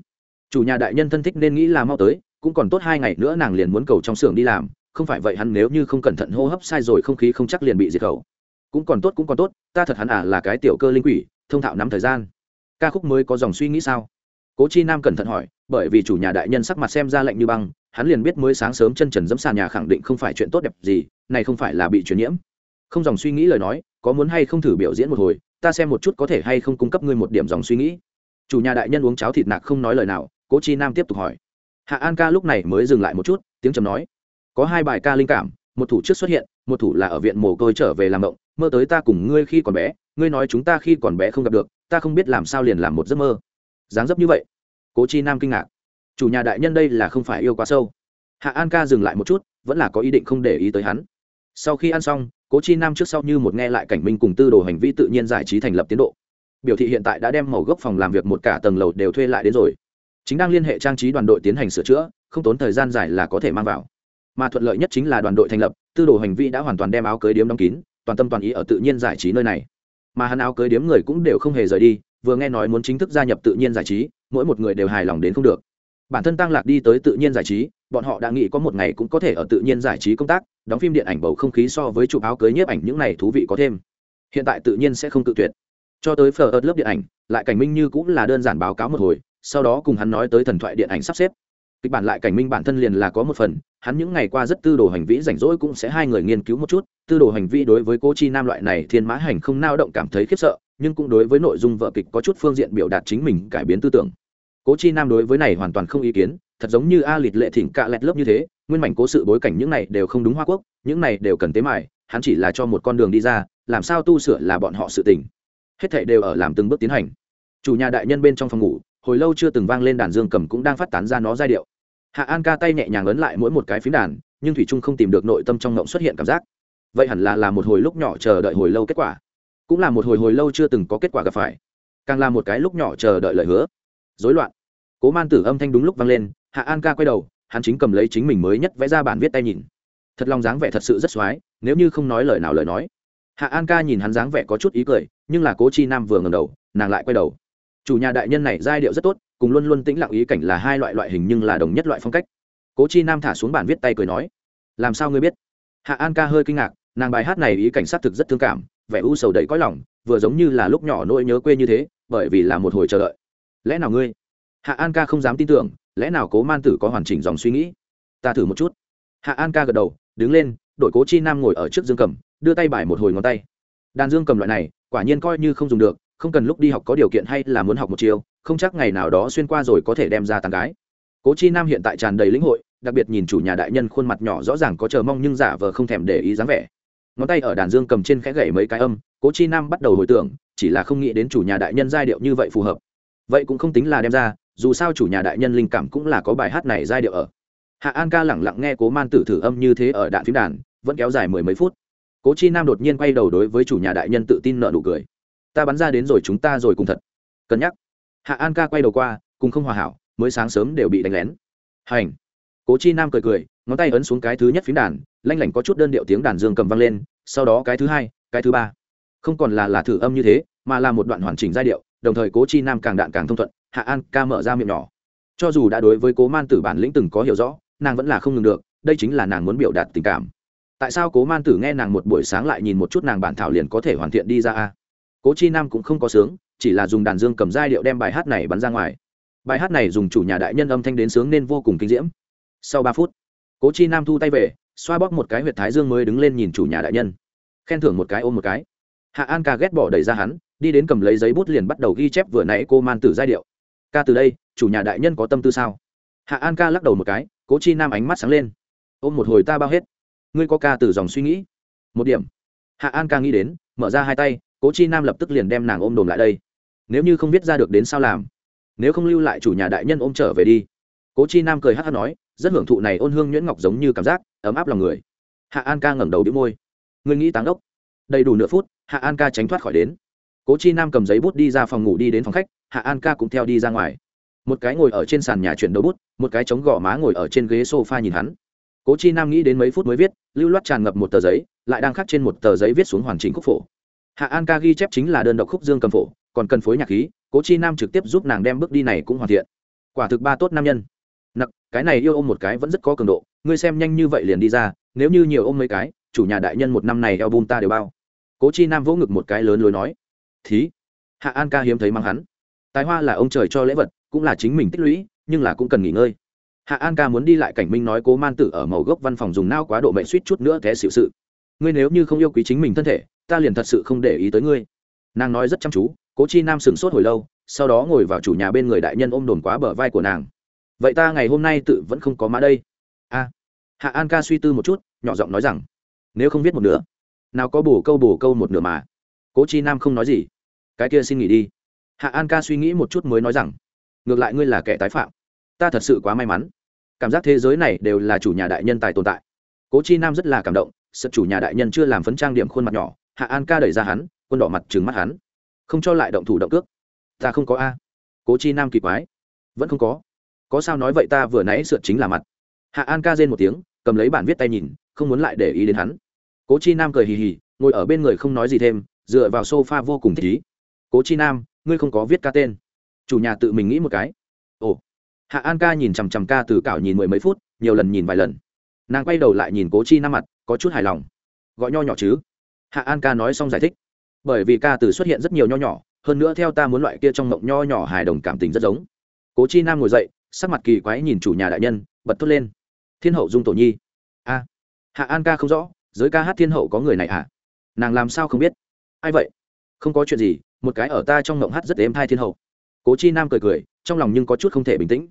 Chủ nhà đại nhân thân thích nên nghĩ là mau tới, cũng còn tốt hai ngày nữa nàng liền muốn cầu trong xưởng đi làm, không phải vậy hắn nếu như không cẩn thận hô hấp sai rồi không khí không chắc liền bị diệt khẩu. Cũng còn tốt, cũng còn tốt, ta thật hắn à là cái tiểu cơ linh quỷ, thông thạo nắm thời gian. Ca khúc mới có dòng suy nghĩ sao? Cố chi nam cẩn thận hỏi, bởi vì chủ nhà đại nhân sắc mặt xem ra lạnh như băng, hắn liền biết mới sáng sớm chân trần dẫm sàn nhà khẳng định không phải chuyện tốt đẹp gì, này không phải là bị truyền nhiễm. Không dòng suy nghĩ lời nói, có muốn hay không thử biểu diễn một hồi, ta xem một chút có thể hay không cung cấp ngươi một điểm dòng suy nghĩ. Chủ nhà đại nhân uống cháo thịt nạc không nói lời nào, cố chi nam tiếp tục hỏi. Hạ an ca lúc này mới dừng lại một chút, tiếng trầm nói. Có hai bài ca linh cảm, một thủ trước xuất hiện, một thủ là ở viện mồ côi trở về làm động mơ tới ta cùng ngươi khi còn bé, ngươi nói chúng ta khi còn bé không gặp được, ta không biết làm sao liền làm một giấc mơ. Dáng dấp như vậy cố chi nam kinh ngạc. Chủ nhà đại nhân đây là không phải yêu quá sâu. Hạ an ca dừng lại một chút, vẫn là có ý định không để ý tới hắn. Sau khi ăn xong, cố chi nam trước sau như một nghe lại cảnh minh cùng tư đồ hành vi tự nhiên giải trí thành lập tiến độ. Biểu thị hiện tại đã đem màu gốc phòng làm việc một cả tầng lầu đều thuê lại đến rồi. Chính đang liên hệ trang trí đoàn đội tiến hành sửa chữa, không tốn thời gian dài là có thể mang vào. Mà thuận lợi nhất chính là đoàn đội thành lập, tư đồ hành vi đã hoàn toàn đem áo cưới điếm đóng kín, toàn tâm toàn ý ở tự nhiên giải trí nơi này. Mà hắn áo cưới điếm người cũng đều không hề rời đi vừa nghe nói muốn chính thức gia nhập tự nhiên giải trí, mỗi một người đều hài lòng đến không được. Bản thân tăng lạc đi tới tự nhiên giải trí, bọn họ đã nghĩ có một ngày cũng có thể ở tự nhiên giải trí công tác, đóng phim điện ảnh bầu không khí so với chụp áo cưới nhiếp ảnh những này thú vị có thêm. Hiện tại tự nhiên sẽ không tự tuyệt. Cho tới phở ớt lớp điện ảnh, lại cảnh minh như cũng là đơn giản báo cáo một hồi, sau đó cùng hắn nói tới thần thoại điện ảnh sắp xếp. Kịch bản lại cảnh minh bản thân liền là có một phần, hắn những ngày qua rất tư đồ hành vi rảnh rỗi cũng sẽ hai người nghiên cứu một chút, tư đồ hành vi đối với cô chi nam loại này thiên mã hành không nao động cảm thấy khiếp sợ nhưng cũng đối với nội dung vợ kịch có chút phương diện biểu đạt chính mình cải biến tư tưởng. Cố chi nam đối với này hoàn toàn không ý kiến, thật giống như a lịt lệ thỉnh cạ lẹt lớp như thế, nguyên mảnh cố sự bối cảnh những này đều không đúng hoa quốc, những này đều cần tế mại hắn chỉ là cho một con đường đi ra, làm sao tu sửa là bọn họ sự tình. Hết thảy đều ở làm từng bước tiến hành. Chủ nhà đại nhân bên trong phòng ngủ, hồi lâu chưa từng vang lên đàn dương cầm cũng đang phát tán ra nó giai điệu. Hạ an ca tay nhẹ nhàng ấn lại mỗi một cái phím đàn, nhưng thủy trung không tìm được nội tâm trong ngộng xuất hiện cảm giác. Vậy hẳn là là một hồi lúc nhỏ chờ đợi hồi lâu kết quả cũng là một hồi hồi lâu chưa từng có kết quả gặp phải. Càng là một cái lúc nhỏ chờ đợi lời hứa. Dối loạn. Cố man tử âm thanh đúng lúc vang lên, hạ an ca quay đầu, hắn chính cầm lấy chính mình mới nhất vẽ ra bản viết tay nhìn. Thật lòng dáng vẻ thật sự rất x o á i nếu như không nói lời nào lời nói. Hạ an ca nhìn hắn dáng vẻ có chút ý cười, nhưng là cố chi nam vừa ngầm đầu, nàng lại quay đầu. Chủ nhà đại nhân này giai điệu rất tốt, cùng luôn luôn tĩnh lặng ý cảnh là hai loại loại hình nhưng là đồng nhất loại phong cách. Cố chi nam thả xuống bản viết tay cười nói, làm sao ngươi biết? Hạ an ca hơi kinh ngạc, nàng bài hát này ý cảnh sát thực rất thương cảm vẻ u sầu đầy cõi lòng, vừa giống như là lúc nhỏ nỗi nhớ quê như thế, bởi vì là một hồi chờ đợi. Lẽ nào ngươi? Hạ an ca không dám tin tưởng, lẽ nào cố man tử có hoàn chỉnh dòng suy nghĩ? Ta thử một chút. Hạ an ca gật đầu, đứng lên, đội cố chi nam ngồi ở trước dương cầm, đưa tay bài một hồi ngón tay. Đàn dương cầm loại này, quả nhiên coi như không dùng được, không cần lúc đi học có điều kiện hay là muốn học một chiều, không chắc ngày nào đó xuyên qua rồi có thể đem ra tàn gái. Cố chi nam hiện tại tràn đầy lĩnh hội, đặc biệt nhìn chủ nhà đại nhân khuôn mặt nhỏ rõ ràng có chờ mong nhưng giả vờ không thèm để ý dáng vẻ ngón tay ở đàn dương cầm trên khẽ gậy mấy cái âm, cố chi nam bắt đầu hồi tưởng, chỉ là không nghĩ đến chủ nhà đại nhân giai điệu như vậy phù hợp. Vậy cũng không tính là đem ra, dù sao chủ nhà đại nhân linh cảm cũng là có bài hát này giai điệu ở. Hạ an ca lẳng lặng nghe cố man tử thử âm như thế ở đạn phím đàn, vẫn kéo dài mười mấy phút. Cố chi nam đột nhiên quay đầu đối với chủ nhà đại nhân tự tin nợ nụ cười. Ta bắn ra đến rồi chúng ta rồi cùng thật. Cân nhắc. Hạ an ca quay đầu qua, cùng không hòa hảo, mới sáng sớm đều bị đánh lén. Hành. Cố chi nam cười cười ngón tay ấn xuống cái thứ nhất phím đàn, lanh lảnh có chút đơn điệu tiếng đàn dương cầm vang lên, sau đó cái thứ hai, cái thứ ba. Không còn là là thử âm như thế, mà là một đoạn hoàn chỉnh giai điệu, đồng thời cố chi nam càng đạn càng thông thuận, hạ an ca mở ra miệng nhỏ. Cho dù đã đối với cố man tử bản lĩnh từng có hiểu rõ, nàng vẫn là không ngừng được, đây chính là nàng muốn biểu đạt tình cảm. Tại sao cố man tử nghe nàng một buổi sáng lại nhìn một chút nàng bản thảo liền có thể hoàn thiện đi ra a? Cố chi nam cũng không có sướng, chỉ là dùng đàn dương cầm giai điệu đem bài hát này bắn ra ngoài. Bài hát này dùng chủ nhà đại nhân âm thanh đến sướng nên vô cùng kinh diễm. Sau ba phút cố chi nam thu tay về, xoa bóp một cái huyệt thái dương mới đứng lên nhìn chủ nhà đại nhân. Khen thưởng một cái ôm một cái. Hạ an ca ghét bỏ đẩy ra hắn, đi đến cầm lấy giấy bút liền bắt đầu ghi chép vừa nãy cô man tử giai điệu. Ca từ đây, chủ nhà đại nhân có tâm tư sao? Hạ an ca lắc đầu một cái, cố chi nam ánh mắt sáng lên. Ôm một hồi ta bao hết. Ngươi có ca từ dòng suy nghĩ? Một điểm. Hạ an ca nghĩ đến, mở ra hai tay, cố chi nam lập tức liền đem nàng ôm đồm lại đây. Nếu như không biết ra được đến sao làm? Nếu không lưu lại chủ nhà đại nhân ôm trở về đi. Cố chi nam cười hát hát nói rất hưởng thụ này ôn hương nhuyễn ngọc giống như cảm giác, ấm áp lòng người. Hạ an ca ngẩng đầu đĩu môi. Người nghĩ táng ốc đầy đủ nửa phút, hạ an ca tránh thoát khỏi đến. Cố chi nam cầm giấy bút đi ra phòng ngủ đi đến phòng khách, hạ an ca cũng theo đi ra ngoài. Một cái ngồi ở trên sàn nhà chuyển đầu bút, một cái chống gò má ngồi ở trên ghế s o f a nhìn hắn. Cố chi nam nghĩ đến mấy phút mới viết, lưu loát tràn ngập một tờ giấy, lại đang khắc trên một tờ giấy viết xuống hoàn chỉnh khúc phổ. Hạ an ca ghi chép chính là đơn độc khúc dương cầm phổ, còn cần phối nhạc khí, cố chi nam trực tiếp giúp nàng đem bước đi này cũng hoàn thiện. Quả thực ba tốt nam nhân cái này yêu ôm một cái vẫn rất có cường độ, ngươi xem nhanh như vậy liền đi ra, nếu như nhiều ôm mấy cái, chủ nhà đại nhân một năm này eo bum ta đều bao. Cố chi nam vỗ ngực một cái lớn lối nói, thí. Hạ an ca hiếm thấy mang hắn, tài hoa là ông trời cho lễ vật, cũng là chính mình tích lũy, nhưng là cũng cần nghỉ ngơi. Hạ an ca muốn đi lại cảnh minh nói cố man tử ở màu gốc văn phòng dùng nao quá độ mệnh suýt chút nữa té xịu sự. Ngươi nếu như không yêu quý chính mình thân thể, ta liền thật sự không để ý tới ngươi. Nàng nói rất chăm chú, cố chi nam sửng sốt hồi lâu, sau đó ngồi vào chủ nhà bên người đại nhân ôm đồn quá bờ vai của nàng vậy ta ngày hôm nay tự vẫn không có mã đây. A, hạ an ca suy tư một chút, nhỏ giọng nói rằng, nếu không viết một nửa, nào có bổ câu bổ câu một nửa mà. Cố chi nam không nói gì. Cái kia xin nghỉ đi. Hạ an ca suy nghĩ một chút mới nói rằng, ngược lại ngươi là kẻ tái phạm. Ta thật sự quá may mắn. Cảm giác thế giới này đều là chủ nhà đại nhân tài tồn tại. Cố chi nam rất là cảm động, sợ chủ nhà đại nhân chưa làm phấn trang điểm khuôn mặt nhỏ. Hạ an ca đẩy ra hắn, quân đỏ mặt trừng mắt hắn. Không cho lại động thủ động cước. Ta không có a. Cố chi nam kỳ quái. Vẫn không có có sao nói vậy ta vừa nãy sượt chính là mặt. Hạ an ca rên một tiếng, cầm lấy bản viết tay nhìn, không muốn lại để ý đến hắn. Cố chi nam cười hì hì, ngồi ở bên người không nói gì thêm, dựa vào s o f a vô cùng thích ý. Cố chi nam, ngươi không có viết ca tên. Chủ nhà tự mình nghĩ một cái. Ồ. Hạ an ca nhìn chằm chằm ca từ cảo nhìn mười mấy phút, nhiều lần nhìn vài lần. Nàng quay đầu lại nhìn cố chi nam mặt, có chút hài lòng. Gọi nho nhỏ chứ? Hạ an ca nói xong giải thích. Bởi vì ca từ xuất hiện rất nhiều nho nhỏ, hơn nữa theo ta muốn loại kia trong mộng nho nhỏ hài đồng cảm tình rất giống. Cố chi nam ngồi dậy sắc mặt kỳ quái nhìn chủ nhà đại nhân, bật thốt lên. Thiên hậu dung tổ nhi. A, hạ an ca không rõ, giới ca hát thiên hậu có người này à? Nàng làm sao không biết? Ai vậy? Không có chuyện gì, một cái ở ta trong ngộng hát rất êm hai thiên hậu. Cố chi nam cười cười, trong lòng nhưng có chút không thể bình tĩnh.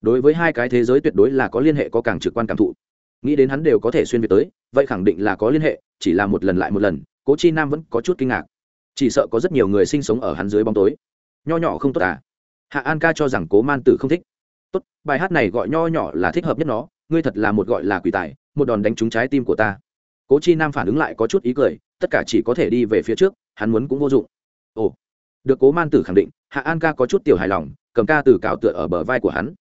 Đối với hai cái thế giới tuyệt đối là có liên hệ có càng trực quan cảm thụ. Nghĩ đến hắn đều có thể xuyên việt tới, vậy khẳng định là có liên hệ, chỉ là một lần lại một lần, cố chi nam vẫn có chút kinh ngạc. Chỉ sợ có rất nhiều người sinh sống ở hắn dưới bóng tối. Nho nhỏ không tốt à? Hạ an ca cho rằng cố man tử không thích tốt, bài hát này gọi nho nhỏ là thích hợp nhất nó, ngươi thật là một gọi là quỷ tài, một đòn đánh trúng trái tim của ta. Cố chi nam phản ứng lại có chút ý cười, tất cả chỉ có thể đi về phía trước, hắn muốn cũng vô dụng. Ồ, được cố man tử khẳng định, hạ an ca có chút tiểu hài lòng, cầm ca từ cào tựa ở bờ vai của hắn.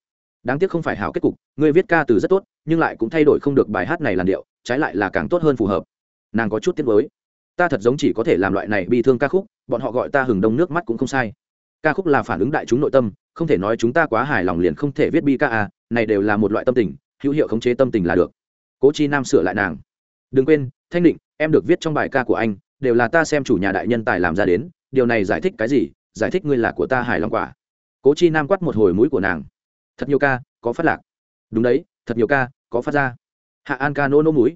Đáng tiếc không phải hảo kết cục, ngươi viết ca từ rất tốt, nhưng lại cũng thay đổi không được bài hát này làn điệu, trái lại là càng tốt hơn phù hợp. Nàng có chút tiếc mới ta thật giống chỉ có thể làm loại này bi thương ca khúc, bọn họ gọi ta hừng đông nước mắt cũng không sai. Ca khúc là phản ứng đại chúng nội tâm không thể nói chúng ta quá hài lòng liền không thể viết bi ca à này đều là một loại tâm tình, hữu hiệu khống chế tâm tình là được. Cố chi nam sửa lại nàng. Đừng quên, thanh định, em được viết trong bài ca của anh, đều là ta xem chủ nhà đại nhân tài làm ra đến, điều này giải thích cái gì? Giải thích ngươi là của ta hài lòng quả cố chi nam quát một hồi mũi của nàng. Thật nhiều ca, có phát lạc. Đúng đấy, thật nhiều ca, có phát ra. Hạ an ca nô nô mũi.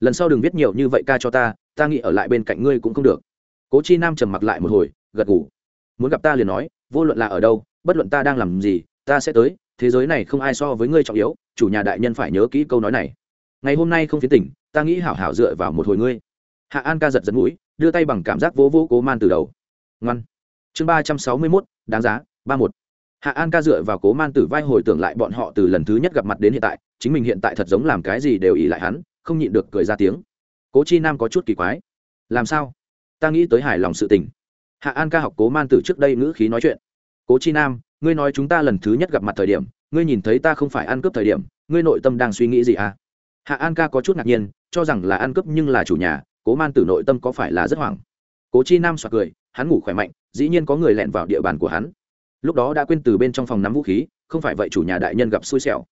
Lần sau đừng viết nhiều như vậy ca cho ta ta nghĩ ở lại bên cạnh ngươi cũng không được. Cố chi nam trầm mặc lại một hồi, gật ngủ muốn gặp ta liền nói vô luận là ở đâu, bất luận ta đang làm gì, ta sẽ tới, thế giới này không ai so với ngươi trọng yếu, chủ nhà đại nhân phải nhớ kỹ câu nói này. Ngày hôm nay không phiến tỉnh, ta nghĩ hảo hảo dựa vào một hồi ngươi. Hạ an ca giật giật mũi, đưa tay bằng cảm giác vỗ vỗ cố man từ đầu. Ngoan. Chương ba trăm sáu mươi mốt, đáng giá, ba một. Hạ an ca dựa vào cố man tử vai hồi tưởng lại bọn họ từ lần thứ nhất gặp mặt đến hiện tại, chính mình hiện tại thật giống làm cái gì đều ỉ lại hắn, không nhịn được cười ra tiếng. Cố chi nam có chút kỳ quái. Làm sao? Ta nghĩ tới hài lòng sự tình hạ an ca học cố man tử trước đây ngữ khí nói chuyện. Cố chi nam, ngươi nói chúng ta lần thứ nhất gặp mặt thời điểm, ngươi nhìn thấy ta không phải ăn cướp thời điểm, ngươi nội tâm đang suy nghĩ gì à? Hạ an ca có chút ngạc nhiên, cho rằng là ăn cướp nhưng là chủ nhà, cố man tử nội tâm có phải là rất hoảng. Cố chi nam soạt cười, hắn ngủ khỏe mạnh, dĩ nhiên có người lẹn vào địa bàn của hắn. Lúc đó đã quên từ bên trong phòng nắm vũ khí, không phải vậy chủ nhà đại nhân gặp xui xẻo.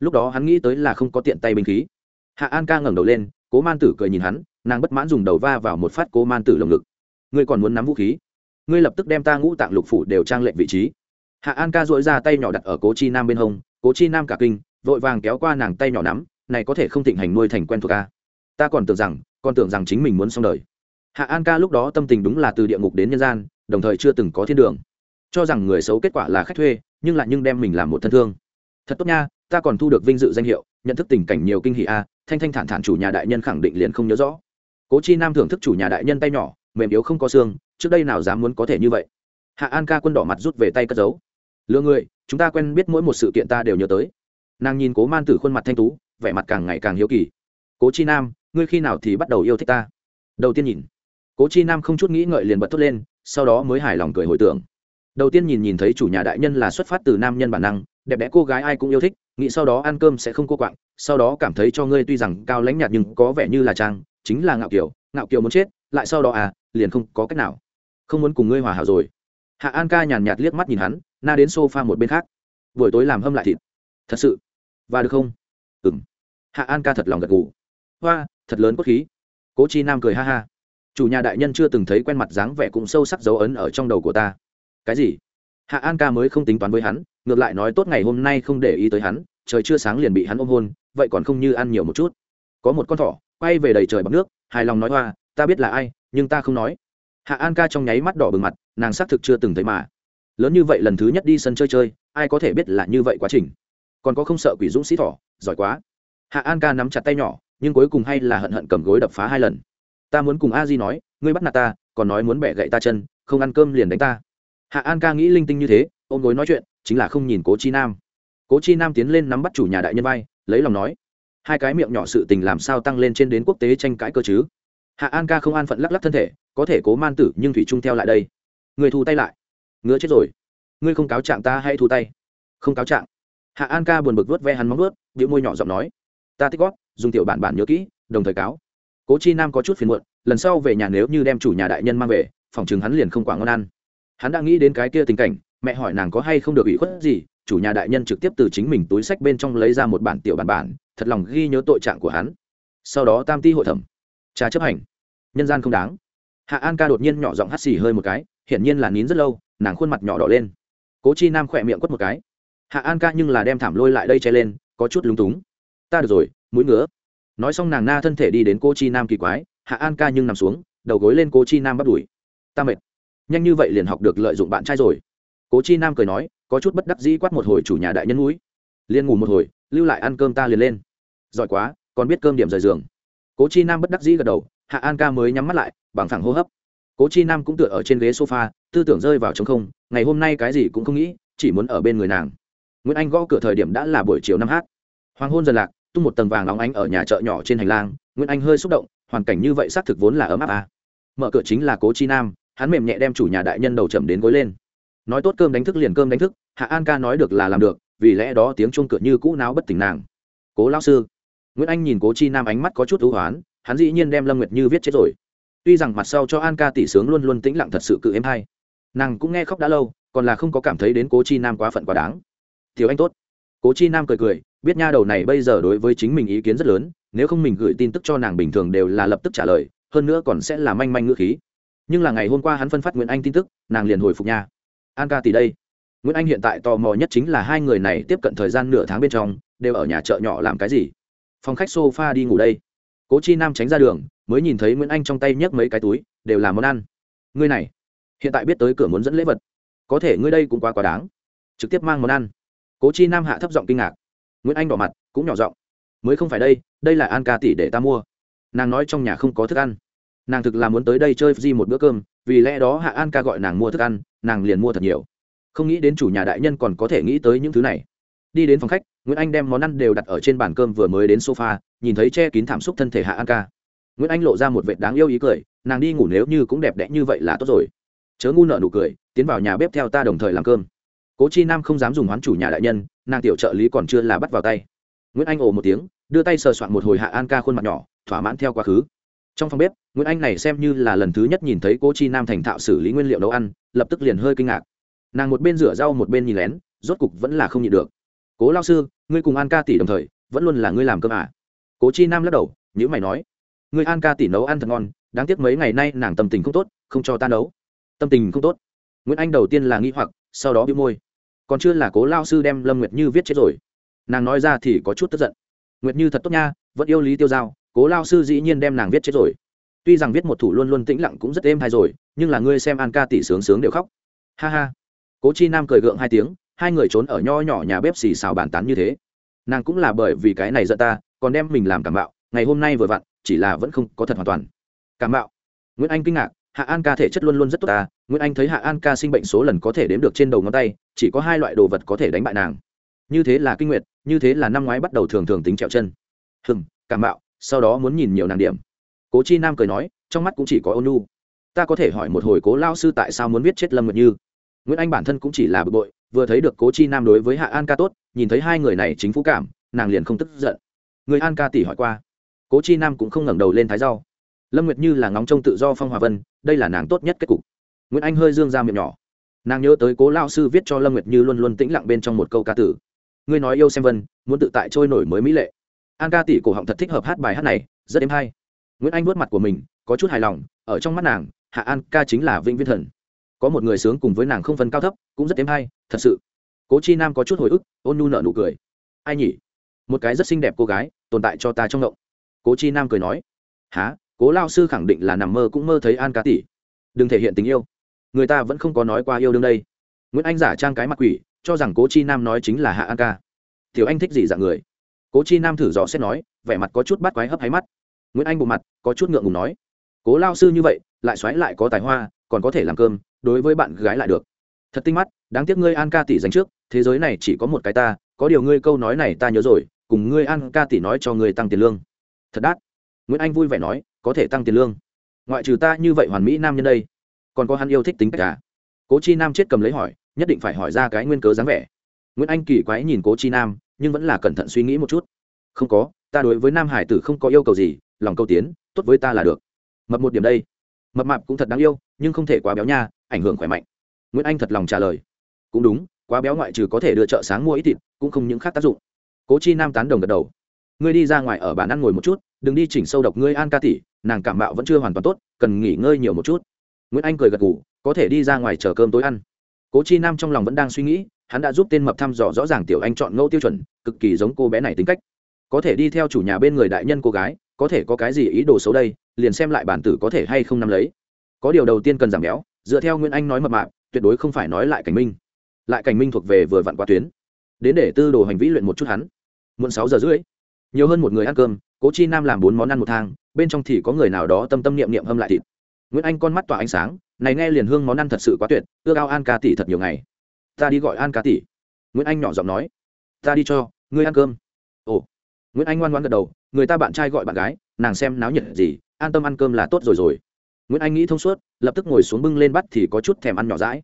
Lúc đó hắn nghĩ tới là không có tiện tay binh khí. Hạ an ca ngẩng đầu lên, cố man tử cười nhìn hắn, nàng bất mãn dùng đầu va vào một phát cố man tử lồng ngực. Ngươi còn muốn nắm vũ khí? Ngươi lập tức đem ta ngũ tạng lục phủ đều trang lệnh vị trí. Hạ an ca dội ra tay nhỏ đặt ở cố chi nam bên hông, cố chi nam cả kinh, vội vàng kéo qua nàng tay nhỏ nắm, này có thể không thịnh hành nuôi thành quen thuộc ca ta còn tưởng rằng, còn tưởng rằng chính mình muốn xong đời. Hạ an ca lúc đó tâm tình đúng là từ địa ngục đến nhân gian, đồng thời chưa từng có thiên đường. Cho rằng người xấu kết quả là khách thuê, nhưng lại nhưng đem mình làm một thân thương. Thật tốt nha, ta còn thu được vinh dự danh hiệu, nhận thức tình cảnh nhiều kinh hỷ a, thanh thanh thản thản chủ nhà đại nhân khẳng định liền không nhớ rõ. Cố chi nam thưởng thức chủ nhà đại nhân tay nhỏ, mềm yếu không có xương trước đây nào dám muốn có thể như vậy? Hạ an ca quân đỏ mặt rút về tay cất giấu. Lừa người, chúng ta quen biết mỗi một sự kiện ta đều nhớ tới. Nàng nhìn cố man tử khuôn mặt thanh tú, vẻ mặt càng ngày càng hiếu kỳ. Cố chi nam, ngươi khi nào thì bắt đầu yêu thích ta? Đầu tiên nhìn. Cố chi nam không chút nghĩ ngợi liền bật thốt lên, sau đó mới hài lòng cười hồi tưởng. Đầu tiên nhìn nhìn thấy chủ nhà đại nhân là xuất phát từ nam nhân bản năng, đẹp đẽ cô gái ai cũng yêu thích, nghĩ sau đó ăn cơm sẽ không cô quạng, sau đó cảm thấy cho ngươi tuy rằng cao lãnh nhạt nhưng có vẻ như là trang chính là ngạo kiều ngạo kiều muốn chết, lại sau đó à liền không có cách nào không muốn cùng ngươi hòa hảo rồi. Hạ an ca nhàn nhạt liếc mắt nhìn hắn, na đến s o f a một bên khác. Buổi tối làm hâm lại thịt. Thật sự. Và được không? Ừ m hạ an ca thật lòng gật gù. Hoa, thật lớn cốt khí. Cố chi nam cười ha ha. Chủ nhà đại nhân chưa từng thấy quen mặt dáng vẻ cũng sâu sắc dấu ấn ở trong đầu của ta. Cái gì? Hạ an ca mới không tính toán với hắn, ngược lại nói tốt ngày hôm nay không để ý tới hắn, trời chưa sáng liền bị hắn ôm hôn, vậy còn không như ăn nhiều một chút. Có một con thỏ, quay về đầy trời bằng nước, hài lòng nói hoa, ta biết là ai, nhưng ta không nói hạ an ca trong nháy mắt đỏ bừng mặt, nàng xác thực chưa từng thấy mà. Lớn như vậy lần thứ nhất đi sân chơi chơi, ai có thể biết là như vậy quá trình. Còn có không sợ quỷ dũng sĩ thỏ, giỏi quá. Hạ an ca nắm chặt tay nhỏ, nhưng cuối cùng hay là hận hận cầm gối đập phá hai lần. Ta muốn cùng a di nói, ngươi bắt nạt ta, còn nói muốn bẻ gậy ta chân, không ăn cơm liền đánh ta. Hạ an ca nghĩ linh tinh như thế, ôm gối nói chuyện, chính là không nhìn cố chi nam. Cố chi nam tiến lên nắm bắt chủ nhà đại nhân vai, lấy lòng nói, hai cái miệng nhỏ sự tình làm sao tăng lên trên đến quốc tế tranh cãi cơ chứ? Hạ an ca không an phận lắc lắc thân thể có thể cố man tử nhưng thủy trung theo lại đây. Người thu tay lại. Ngứa chết rồi. Ngươi không cáo trạng ta hay thu tay. Không cáo trạng. Hạ an ca buồn bực vớt ve hắn móng vớt điệu môi nhỏ giọng nói. Ta tích gót, dùng tiểu bản bản nhớ kỹ, đồng thời cáo. Cố chi nam có chút phiền muộn, lần sau về nhà nếu như đem chủ nhà đại nhân mang về, phòng chừng hắn liền không quả ngon ăn. Hắn đã nghĩ đến cái kia tình cảnh, mẹ hỏi nàng có hay không được ủy khuất gì, chủ nhà đại nhân trực tiếp từ chính mình túi sách bên trong lấy ra một bản tiểu bản bản, thật lòng ghi nhớ tội trạng của hắn. Sau đó tam ti hội thẩm. Trà chấp hành. Nhân gian không đáng hạ an ca đột nhiên nhỏ giọng hắt xì hơi một cái, hiển nhiên là nín rất lâu, nàng khuôn mặt nhỏ đỏ lên. Cố chi nam khỏe miệng quất một cái. Hạ an ca nhưng là đem thảm lôi lại đây che lên, có chút lúng túng. Ta được rồi, mũi ngứa. Nói xong nàng na thân thể đi đến cô chi nam kỳ quái, hạ an ca nhưng nằm xuống, đầu gối lên cô chi nam bắt đuổi. Ta mệt. Nhanh như vậy liền học được lợi dụng bạn trai rồi. Cố chi nam cười nói, có chút bất đắc dĩ quát một hồi chủ nhà đại nhân núi. Liền ngủ một hồi, lưu lại ăn cơm ta liền lên. Giỏi quá, còn biết cơm điểm rời giường. Cố chi nam bất đắc dĩ gật đầu hạ an ca mới nhắm mắt lại, bằng thẳng hô hấp. Cố chi nam cũng tựa ở trên ghế sofa, tư tưởng rơi vào t không, ngày hôm nay cái gì cũng không nghĩ, chỉ muốn ở bên người nàng. Nguyễn anh gõ cửa thời điểm đã là buổi chiều năm h hoàng hôn dần lạc, tung một tầng vàng óng ánh ở nhà chợ nhỏ trên hành lang, nguyễn anh hơi xúc động, hoàn cảnh như vậy xác thực vốn là ấm áp à. mở cửa chính là cố chi nam, hắn mềm nhẹ đem chủ nhà đại nhân đầu chậm đến gối lên. Nói tốt cơm đánh thức liền cơm đánh thức, hạ an ca nói được là làm được, vì lẽ đó tiếng chuông cửa như cũ náo bất tỉnh nàng. Cố lao sư. Nguyễn anh nhìn cố chi nam ánh mắt có chút ưu hoán hắn dĩ nhiên đem lâm nguyệt như viết chết rồi. Tuy rằng mặt sau cho an ca tỷ sướng luôn luôn tĩnh lặng thật sự cự êm hay, nàng cũng nghe khóc đã lâu, còn là không có cảm thấy đến cố chi nam quá phận quá đáng. Thiếu anh tốt. Cố chi nam cười cười, biết nha đầu này bây giờ đối với chính mình ý kiến rất lớn, nếu không mình gửi tin tức cho nàng bình thường đều là lập tức trả lời, hơn nữa còn sẽ là manh manh ngữ khí. Nhưng là ngày hôm qua hắn phân phát nguyễn anh tin tức, nàng liền hồi phục nha. An ca tỷ đây. Nguyễn anh hiện tại tò mò nhất chính là hai người này tiếp cận thời gian nửa tháng bên trong, đều ở nhà chợ nhỏ làm cái gì? Phòng khách sofa đi ngủ đây cố chi nam tránh ra đường, mới nhìn thấy nguyễn anh trong tay nhấc mấy cái túi, đều là món ăn. Ngươi này, hiện tại biết tới cửa muốn dẫn lễ vật. Có thể ngươi đây cũng quá quá đáng. Trực tiếp mang món ăn. Cố chi nam hạ thấp giọng kinh ngạc. Nguyễn anh đỏ mặt, cũng nhỏ giọng. Mới không phải đây đây là an ca tỷ để ta mua. Nàng nói trong nhà không có thức ăn. Nàng thực là muốn tới đây chơi di một bữa cơm, vì lẽ đó hạ an ca gọi nàng mua thức ăn, nàng liền mua thật nhiều. Không nghĩ đến chủ nhà đại nhân còn có thể nghĩ tới những thứ này. Đi đến phòng khách, nguyễn anh đem món ăn đều đặt ở trên bàn cơm vừa mới đến sofa nhìn thấy che kín thảm xúc thân thể hạ an ca. Nguyễn anh lộ ra một vệt đáng yêu ý cười, nàng đi ngủ nếu như cũng đẹp đẽ như vậy là tốt rồi. Chớ ngu nợ nụ cười, tiến vào nhà bếp theo ta đồng thời làm cơm. Cố chi nam không dám dùng hoán chủ nhà đại nhân, nàng tiểu trợ lý còn chưa là bắt vào tay. Nguyễn anh ồ một tiếng, đưa tay sờ soạn một hồi hạ an ca khuôn mặt nhỏ, thỏa mãn theo quá khứ. Trong phòng bếp, nguyễn anh này xem như là lần thứ nhất nhìn thấy Cố chi nam thành thạo xử lý nguyên liệu nấu ăn, lập tức liền hơi kinh ngạc. Nàng một bên rửa rau một bên nhìn lén, rốt cục vẫn là không nhịn được. Cố lao sư, ngươi cùng an ca tỷ đồng thời, vẫn luôn là ngươi làm cơm à cố chi nam lắc đầu nhữ mày nói người an ca tỷ nấu ăn thật ngon, đáng tiếc mấy ngày nay nàng tâm tình không tốt, không cho ta nấu. Tâm tình không tốt? Nguyễn anh đầu tiên là nghi hoặc, sau đó bị môi. Còn chưa là cố lao sư đem lâm nguyệt như viết chết rồi. Nàng nói ra thì có chút tức giận. Nguyệt như thật tốt nha, vẫn yêu lý tiêu giao, cố lao sư dĩ nhiên đem nàng viết chết rồi. Tuy rằng viết một thủ luôn luôn tĩnh lặng cũng rất êm hay rồi, nhưng là ngươi xem an ca tỷ sướng sướng đều khóc. Ha ha. Cố chi nam cười gượng hai tiếng, hai người trốn ở nho nhỏ nhà bếp xì xào bàn tán như thế. Nàng cũng là bởi vì cái này giận ta còn đem mình làm cảm bạo ngày hôm nay vừa vặn, chỉ là vẫn không có thật hoàn toàn. Cảm bạo nguyễn anh kinh ngạc, hạ an ca thể chất luôn luôn rất tốt ta, nguyễn anh thấy hạ an ca sinh bệnh số lần có thể đếm được trên đầu ngón tay, chỉ có hai loại đồ vật có thể đánh bại nàng. Như thế là kinh nguyệt, như thế là năm ngoái bắt đầu thường thường tính trẹo chân. Hừng cảm bạo sau đó muốn nhìn nhiều nàng điểm. Cố chi nam cười nói, trong mắt cũng chỉ có ôn nu. Ta có thể hỏi một hồi cố lao sư tại sao muốn viết chết lâm nguyệt như? Nguyễn anh bản thân cũng chỉ là bực bội, vừa thấy được cố chi nam đối với hạ an ca tốt, nhìn thấy hai người này chính phú cảm, nàng liền không tức giận người an ca tỷ hỏi qua. Cố chi nam cũng không ngẩng đầu lên thái rau lâm nguyệt như là ngóng trông tự do phong hòa vân, đây là nàng tốt nhất kết cục. Nguyễn anh hơi dương ra miệng nhỏ. Nàng nhớ tới cố lao sư viết cho lâm nguyệt như luôn luôn tĩnh lặng bên trong một câu ca tử ngươi nói yêu xem vân, muốn tự tại trôi nổi mới mỹ lệ. An ca tỷ cổ họng thật thích hợp hát bài hát này, rất êm hay. Nguyễn anh vuốt mặt của mình, có chút hài lòng, ở trong mắt nàng, hạ an ca chính là vĩnh viên thần. Có một người sướng cùng với nàng không phân cao thấp, cũng rất êm hay, thật sự. Cố chi nam có chút hồi ức, ôn nu nợ nụ cười. Ai nhỉ? Một cái rất xinh đẹp cô gái, tồn tại cho ta trong ngộng. Cố chi nam cười nói há cố lao sư khẳng định là nằm mơ cũng mơ thấy an Cá tỷ. Đừng thể hiện tình yêu. Người ta vẫn không có nói qua yêu đương đây. Nguyễn anh giả trang cái mặt quỷ, cho rằng cố chi nam nói chính là hạ an ca. Thiếu anh thích gì dạng người? Cố chi nam thử dò xét nói, vẻ mặt có chút bắt quái hấp hay mắt. Nguyễn anh bộ mặt, có chút ngượng ngùng nói, cố lao sư như vậy, lại xoáy lại có tài hoa, còn có thể làm cơm, đối với bạn gái lại được. Thật tinh mắt, đáng tiếc ngươi an ca tỷ dành trước, thế giới này chỉ có một cái ta, có điều ngươi câu nói này ta nhớ rồi cùng ngươi ăn ca tỷ nói cho ngươi tăng tiền lương. Thật đắt. Nguyễn anh vui vẻ nói, có thể tăng tiền lương. Ngoại trừ ta như vậy hoàn mỹ nam nhân đây, còn có hắn yêu thích tính cách cả à? cố chi nam chết cầm lấy hỏi, nhất định phải hỏi ra cái nguyên cớ dáng vẻ. Nguyễn anh kỳ quái nhìn cố chi nam, nhưng vẫn là cẩn thận suy nghĩ một chút. Không có, ta đối với nam hải tử không có yêu cầu gì, lòng câu tiến, tốt với ta là được. Mập một điểm đây. Mập mạp cũng thật đáng yêu, nhưng không thể quá béo nha, ảnh hưởng khỏe mạnh. Nguyễn anh thật lòng trả lời. Cũng đúng, quá béo ngoại trừ có thể đưa chợ sáng mua ít thịt, cũng không những khác tác dụng cố chi nam tán đồng gật đầu. Ngươi đi ra ngoài ở bàn ăn ngồi một chút, đừng đi chỉnh sâu độc ngươi an ca tỷ, nàng cảm mạo vẫn chưa hoàn toàn tốt, cần nghỉ ngơi nhiều một chút. Nguyễn anh cười gật ngủ có thể đi ra ngoài chờ cơm tối ăn. Cố chi nam trong lòng vẫn đang suy nghĩ, hắn đã giúp tên mập thăm dò rõ ràng tiểu anh chọn ngẫu tiêu chuẩn, cực kỳ giống cô bé này tính cách. Có thể đi theo chủ nhà bên người đại nhân cô gái, có thể có cái gì ý đồ xấu đây, liền xem lại bản tử có thể hay không nắm lấy. Có điều đầu tiên cần giảm béo, dựa theo nguyễn anh nói mập mạp, tuyệt đối không phải nói lại cảnh minh. Lại cảnh minh thuộc về vừa vặn qua tuyến. Đến để tư đồ hành vĩ luyện một chút hắn muộn sáu giờ rưỡi. Nhiều hơn một người ăn cơm, cố chi nam làm bốn món ăn một thang, bên trong thì có người nào đó tâm tâm niệm niệm hâm lại thịt. Nguyễn anh con mắt tỏa ánh sáng, này nghe liền hương món ăn thật sự quá tuyệt ưa ao an ca tỷ thật nhiều ngày. Ta đi gọi an ca tỷ. Nguyễn anh nhỏ giọng nói. Ta đi cho, ngươi ăn cơm. Ồ. Nguyễn anh ngoan ngoan gật đầu, người ta bạn trai gọi bạn gái, nàng xem náo nhiệt gì, an tâm ăn cơm là tốt rồi rồi. Nguyễn anh nghĩ thông suốt, lập tức ngồi xuống bưng lên bắt thì có chút thèm ăn nhỏ rãi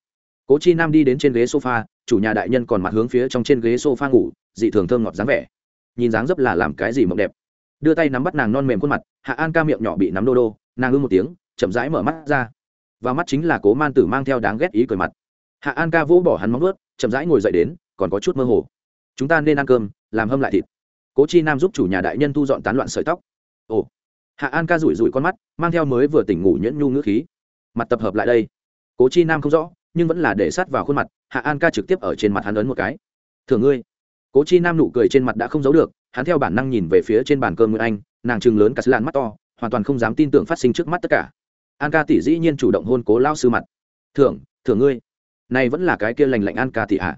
cố chi nam đi đến trên ghế sofa, chủ nhà đại nhân còn mặt hướng phía trong trên ghế sofa ngủ, dị thường thơm ngọt dáng vẻ nhìn dáng dấp là làm cái gì mộng đẹp. Đưa tay nắm bắt nàng non mềm khuôn mặt, hạ an ca miệng nhỏ bị nắm đô đô, nàng ư một tiếng, chậm rãi mở mắt ra. Và mắt chính là cố man tử mang theo đáng ghét ý cười mặt. Hạ an ca vỗ bỏ hắn móng ướt chậm rãi ngồi dậy đến, còn có chút mơ hồ. Chúng ta nên ăn cơm, làm hâm lại thịt. Cố chi nam giúp chủ nhà đại nhân thu dọn tán loạn sợi tóc. Ồ. Hạ an ca rủi rủi con mắt, mang theo mới vừa tỉnh ngủ nhuyễn nhu ngữ khí. Mặt tập hợp lại đây. Cố chi nam không rõ, nhưng vẫn là để sát vào khuôn mặt, hạ an ca trực tiếp ở trên mặt hắn ấn một cái. Thường ngươi cố chi nam nụ cười trên mặt đã không giấu được, hắn theo bản năng nhìn về phía trên bàn cơm nguyễn anh, nàng chừng lớn cả sứ làn mắt to, hoàn toàn không dám tin tưởng phát sinh trước mắt tất cả. An ca tỷ dĩ nhiên chủ động hôn cố lao sư mặt. Thưởng thưởng ngươi. Này vẫn là cái kia lành lạnh an ca tỷ hạ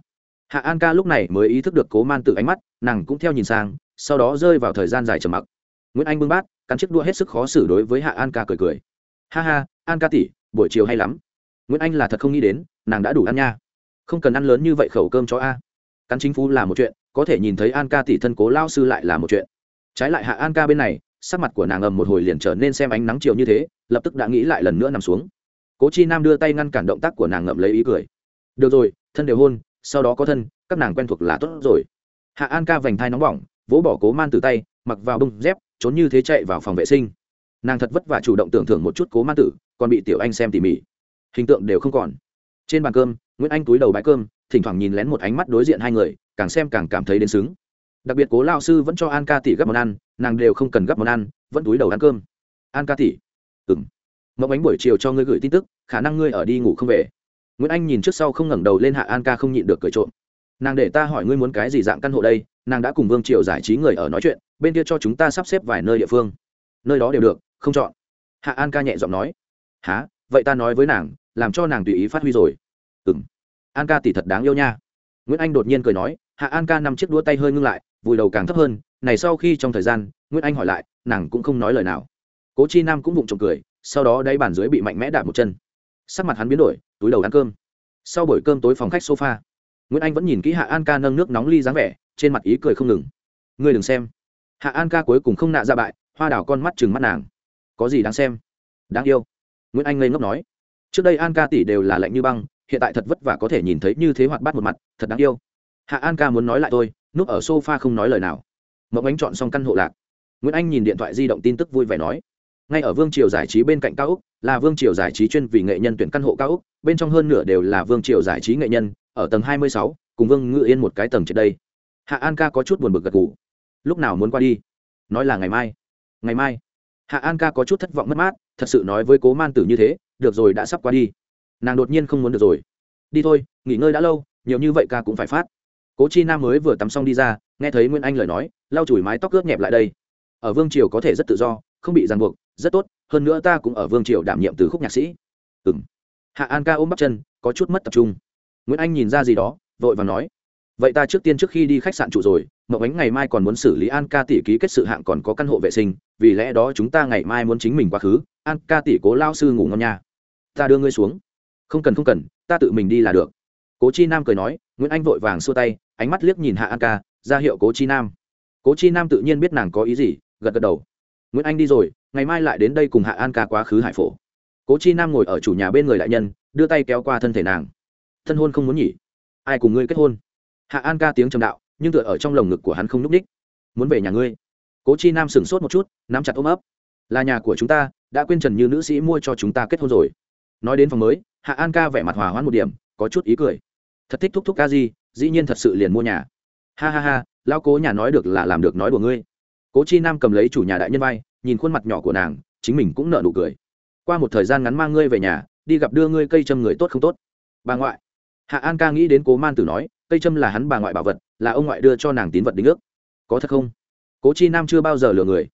hạ an ca lúc này mới ý thức được cố man tự ánh mắt, nàng cũng theo nhìn sang, sau đó rơi vào thời gian dài trầm mặc. Nguyễn anh bưng bát, cắn chiếc đua hết sức khó xử đối với hạ an ca cười cười. Ha ha, an ca tỷ, buổi chiều hay lắm. Nguyễn anh là thật không nghĩ đến, nàng đã đủ ăn nha. Không cần ăn lớn như vậy khẩu cơm cho a. Cắn chính phú là một chuyện có thể nhìn thấy an ca tỷ thân cố lao sư lại là một chuyện. Trái lại hạ an ca bên này, sắc mặt của nàng ầm một hồi liền trở nên xem ánh nắng chiều như thế, lập tức đã nghĩ lại lần nữa nằm xuống. Cố chi nam đưa tay ngăn cản động tác của nàng ngậm lấy ý cười. Được rồi, thân đều hôn, sau đó có thân, các nàng quen thuộc là tốt rồi. Hạ an ca vành thai nóng bỏng, vỗ bỏ cố man tử tay, mặc vào bông dép, trốn như thế chạy vào phòng vệ sinh. Nàng thật vất vả chủ động tưởng thưởng một chút cố man tử, còn bị tiểu anh xem tỉ mỉ. Hình tượng đều không còn. Trên bàn cơm, nguyễn anh túi đầu bãi cơm thỉnh thoảng nhìn lén một ánh mắt đối diện hai người, càng xem càng cảm thấy đến xứng. Đặc biệt cố lao sư vẫn cho an ca tỷ gấp món ăn, nàng đều không cần gấp món ăn, vẫn túi đầu ăn cơm. An ca tỷ. Ừ m mẫu ánh buổi chiều cho ngươi gửi tin tức, khả năng ngươi ở đi ngủ không về. Nguyễn anh nhìn trước sau không ngẩng đầu lên hạ an ca không nhịn được cười trộm. Nàng để ta hỏi ngươi muốn cái gì dạng căn hộ đây, nàng đã cùng vương triều giải trí người ở nói chuyện, bên kia cho chúng ta sắp xếp vài nơi địa phương. Nơi đó đều được, không chọn. Hạ an ca nhẹ giọng nói. Há vậy ta nói với nàng, làm cho nàng tùy ý phát huy rồi. Ừ m an ca tỷ thật đáng yêu nha. Nguyễn anh đột nhiên cười nói, hạ an ca năm chiếc đũa tay hơi ngưng lại, vùi đầu càng thấp hơn, này sau khi trong thời gian, nguyễn anh hỏi lại, nàng cũng không nói lời nào. Cố chi nam cũng vụng trộm cười, sau đó đáy bàn dưới bị mạnh mẽ đạp một chân. Sắc mặt hắn biến đổi, túi đầu ăn cơm. Sau buổi cơm tối phòng khách sofa, nguyễn anh vẫn nhìn kỹ hạ an ca nâng nước nóng ly dáng vẻ, trên mặt ý cười không ngừng. Ngươi đừng xem. Hạ an ca cuối cùng không nạ ra bại, hoa đảo con mắt chừng mắt nàng. Có gì đáng xem? Đáng yêu. Nguyễn anh ngây ngốc nói. Trước đây an ca tỷ đều là lạnh như băng hiện tại thật vất vả có thể nhìn thấy như thế hoạt bát một mặt, thật đáng yêu. Hạ an ca muốn nói lại tôi, núp ở sofa không nói lời nào. Mộng ánh chọn xong căn hộ lạc. Nguyễn anh nhìn điện thoại di động tin tức vui vẻ nói. Ngay ở vương triều giải trí bên cạnh cao úc, là vương triều giải trí chuyên vì nghệ nhân tuyển căn hộ cao úc, bên trong hơn nửa đều là vương triều giải trí nghệ nhân, ở tầng hai mươi sáu, cùng vương ngự yên một cái tầng trên đây. Hạ an ca có chút buồn bực gật ngủ lúc nào muốn qua đi? Nói là ngày mai. Ngày mai. Hạ an ca có chút thất vọng mất mát, thật sự nói với cố man tử như thế, được rồi, đã sắp qua đi nàng đột nhiên không muốn được rồi. Đi thôi, nghỉ ngơi đã lâu, nhiều như vậy ca cũng phải phát. Cố chi nam mới vừa tắm xong đi ra, nghe thấy nguyễn anh lời nói, lau chùi mái tóc ướt nhẹp lại đây. Ở vương triều có thể rất tự do, không bị ràng buộc, rất tốt, hơn nữa ta cũng ở vương triều đảm nhiệm từ khúc nhạc sĩ. Ừ m hạ an ca ôm bắp chân, có chút mất tập trung. Nguyễn anh nhìn ra gì đó, vội và nói, vậy ta trước tiên trước khi đi khách sạn trụ rồi, mậu ánh ngày mai còn muốn xử lý an ca tỷ ký kết sự hạng còn có căn hộ vệ sinh, vì lẽ đó chúng ta ngày mai muốn chính mình quá khứ, an ca tỷ cố lao sư ngủ ngon nha. Ta đưa ngươi xuống không cần không cần, ta tự mình đi là được. Cố chi nam cười nói, nguyễn anh vội vàng xua tay, ánh mắt liếc nhìn hạ an ca, ra hiệu cố chi nam. Cố chi nam tự nhiên biết nàng có ý gì, gật gật đầu. Nguyễn anh đi rồi, ngày mai lại đến đây cùng hạ an ca quá khứ hải phổ. Cố chi nam ngồi ở chủ nhà bên người đại nhân, đưa tay kéo qua thân thể nàng. Thân hôn không muốn nhỉ? Ai cùng ngươi kết hôn? Hạ an ca tiếng trầm đạo, nhưng tựa ở trong lồng ngực của hắn không n ú c ních muốn về nhà ngươi? Cố chi nam sửng sốt một chút, nắm chặt ôm ấp. Là nhà của chúng ta, đã quên trần như nữ sĩ mua cho chúng ta kết hôn rồi nói đến phòng mới, hạ an ca vẻ mặt hòa hoãn một điểm, có chút ý cười. Thật thích thúc thúc ca gì dĩ nhiên thật sự liền mua nhà. Ha ha ha lao cố nhà nói được là làm được nói của ngươi. Cố chi nam cầm lấy chủ nhà đại nhân vai, nhìn khuôn mặt nhỏ của nàng, chính mình cũng nợ nụ cười. Qua một thời gian ngắn mang ngươi về nhà, đi gặp đưa ngươi cây châm người tốt không tốt. Bà ngoại. Hạ an ca nghĩ đến cố man tử nói, cây châm là hắn bà ngoại bảo vật, là ông ngoại đưa cho nàng tín vật đính ước. Có thật không? Cố chi nam chưa bao giờ lừa người.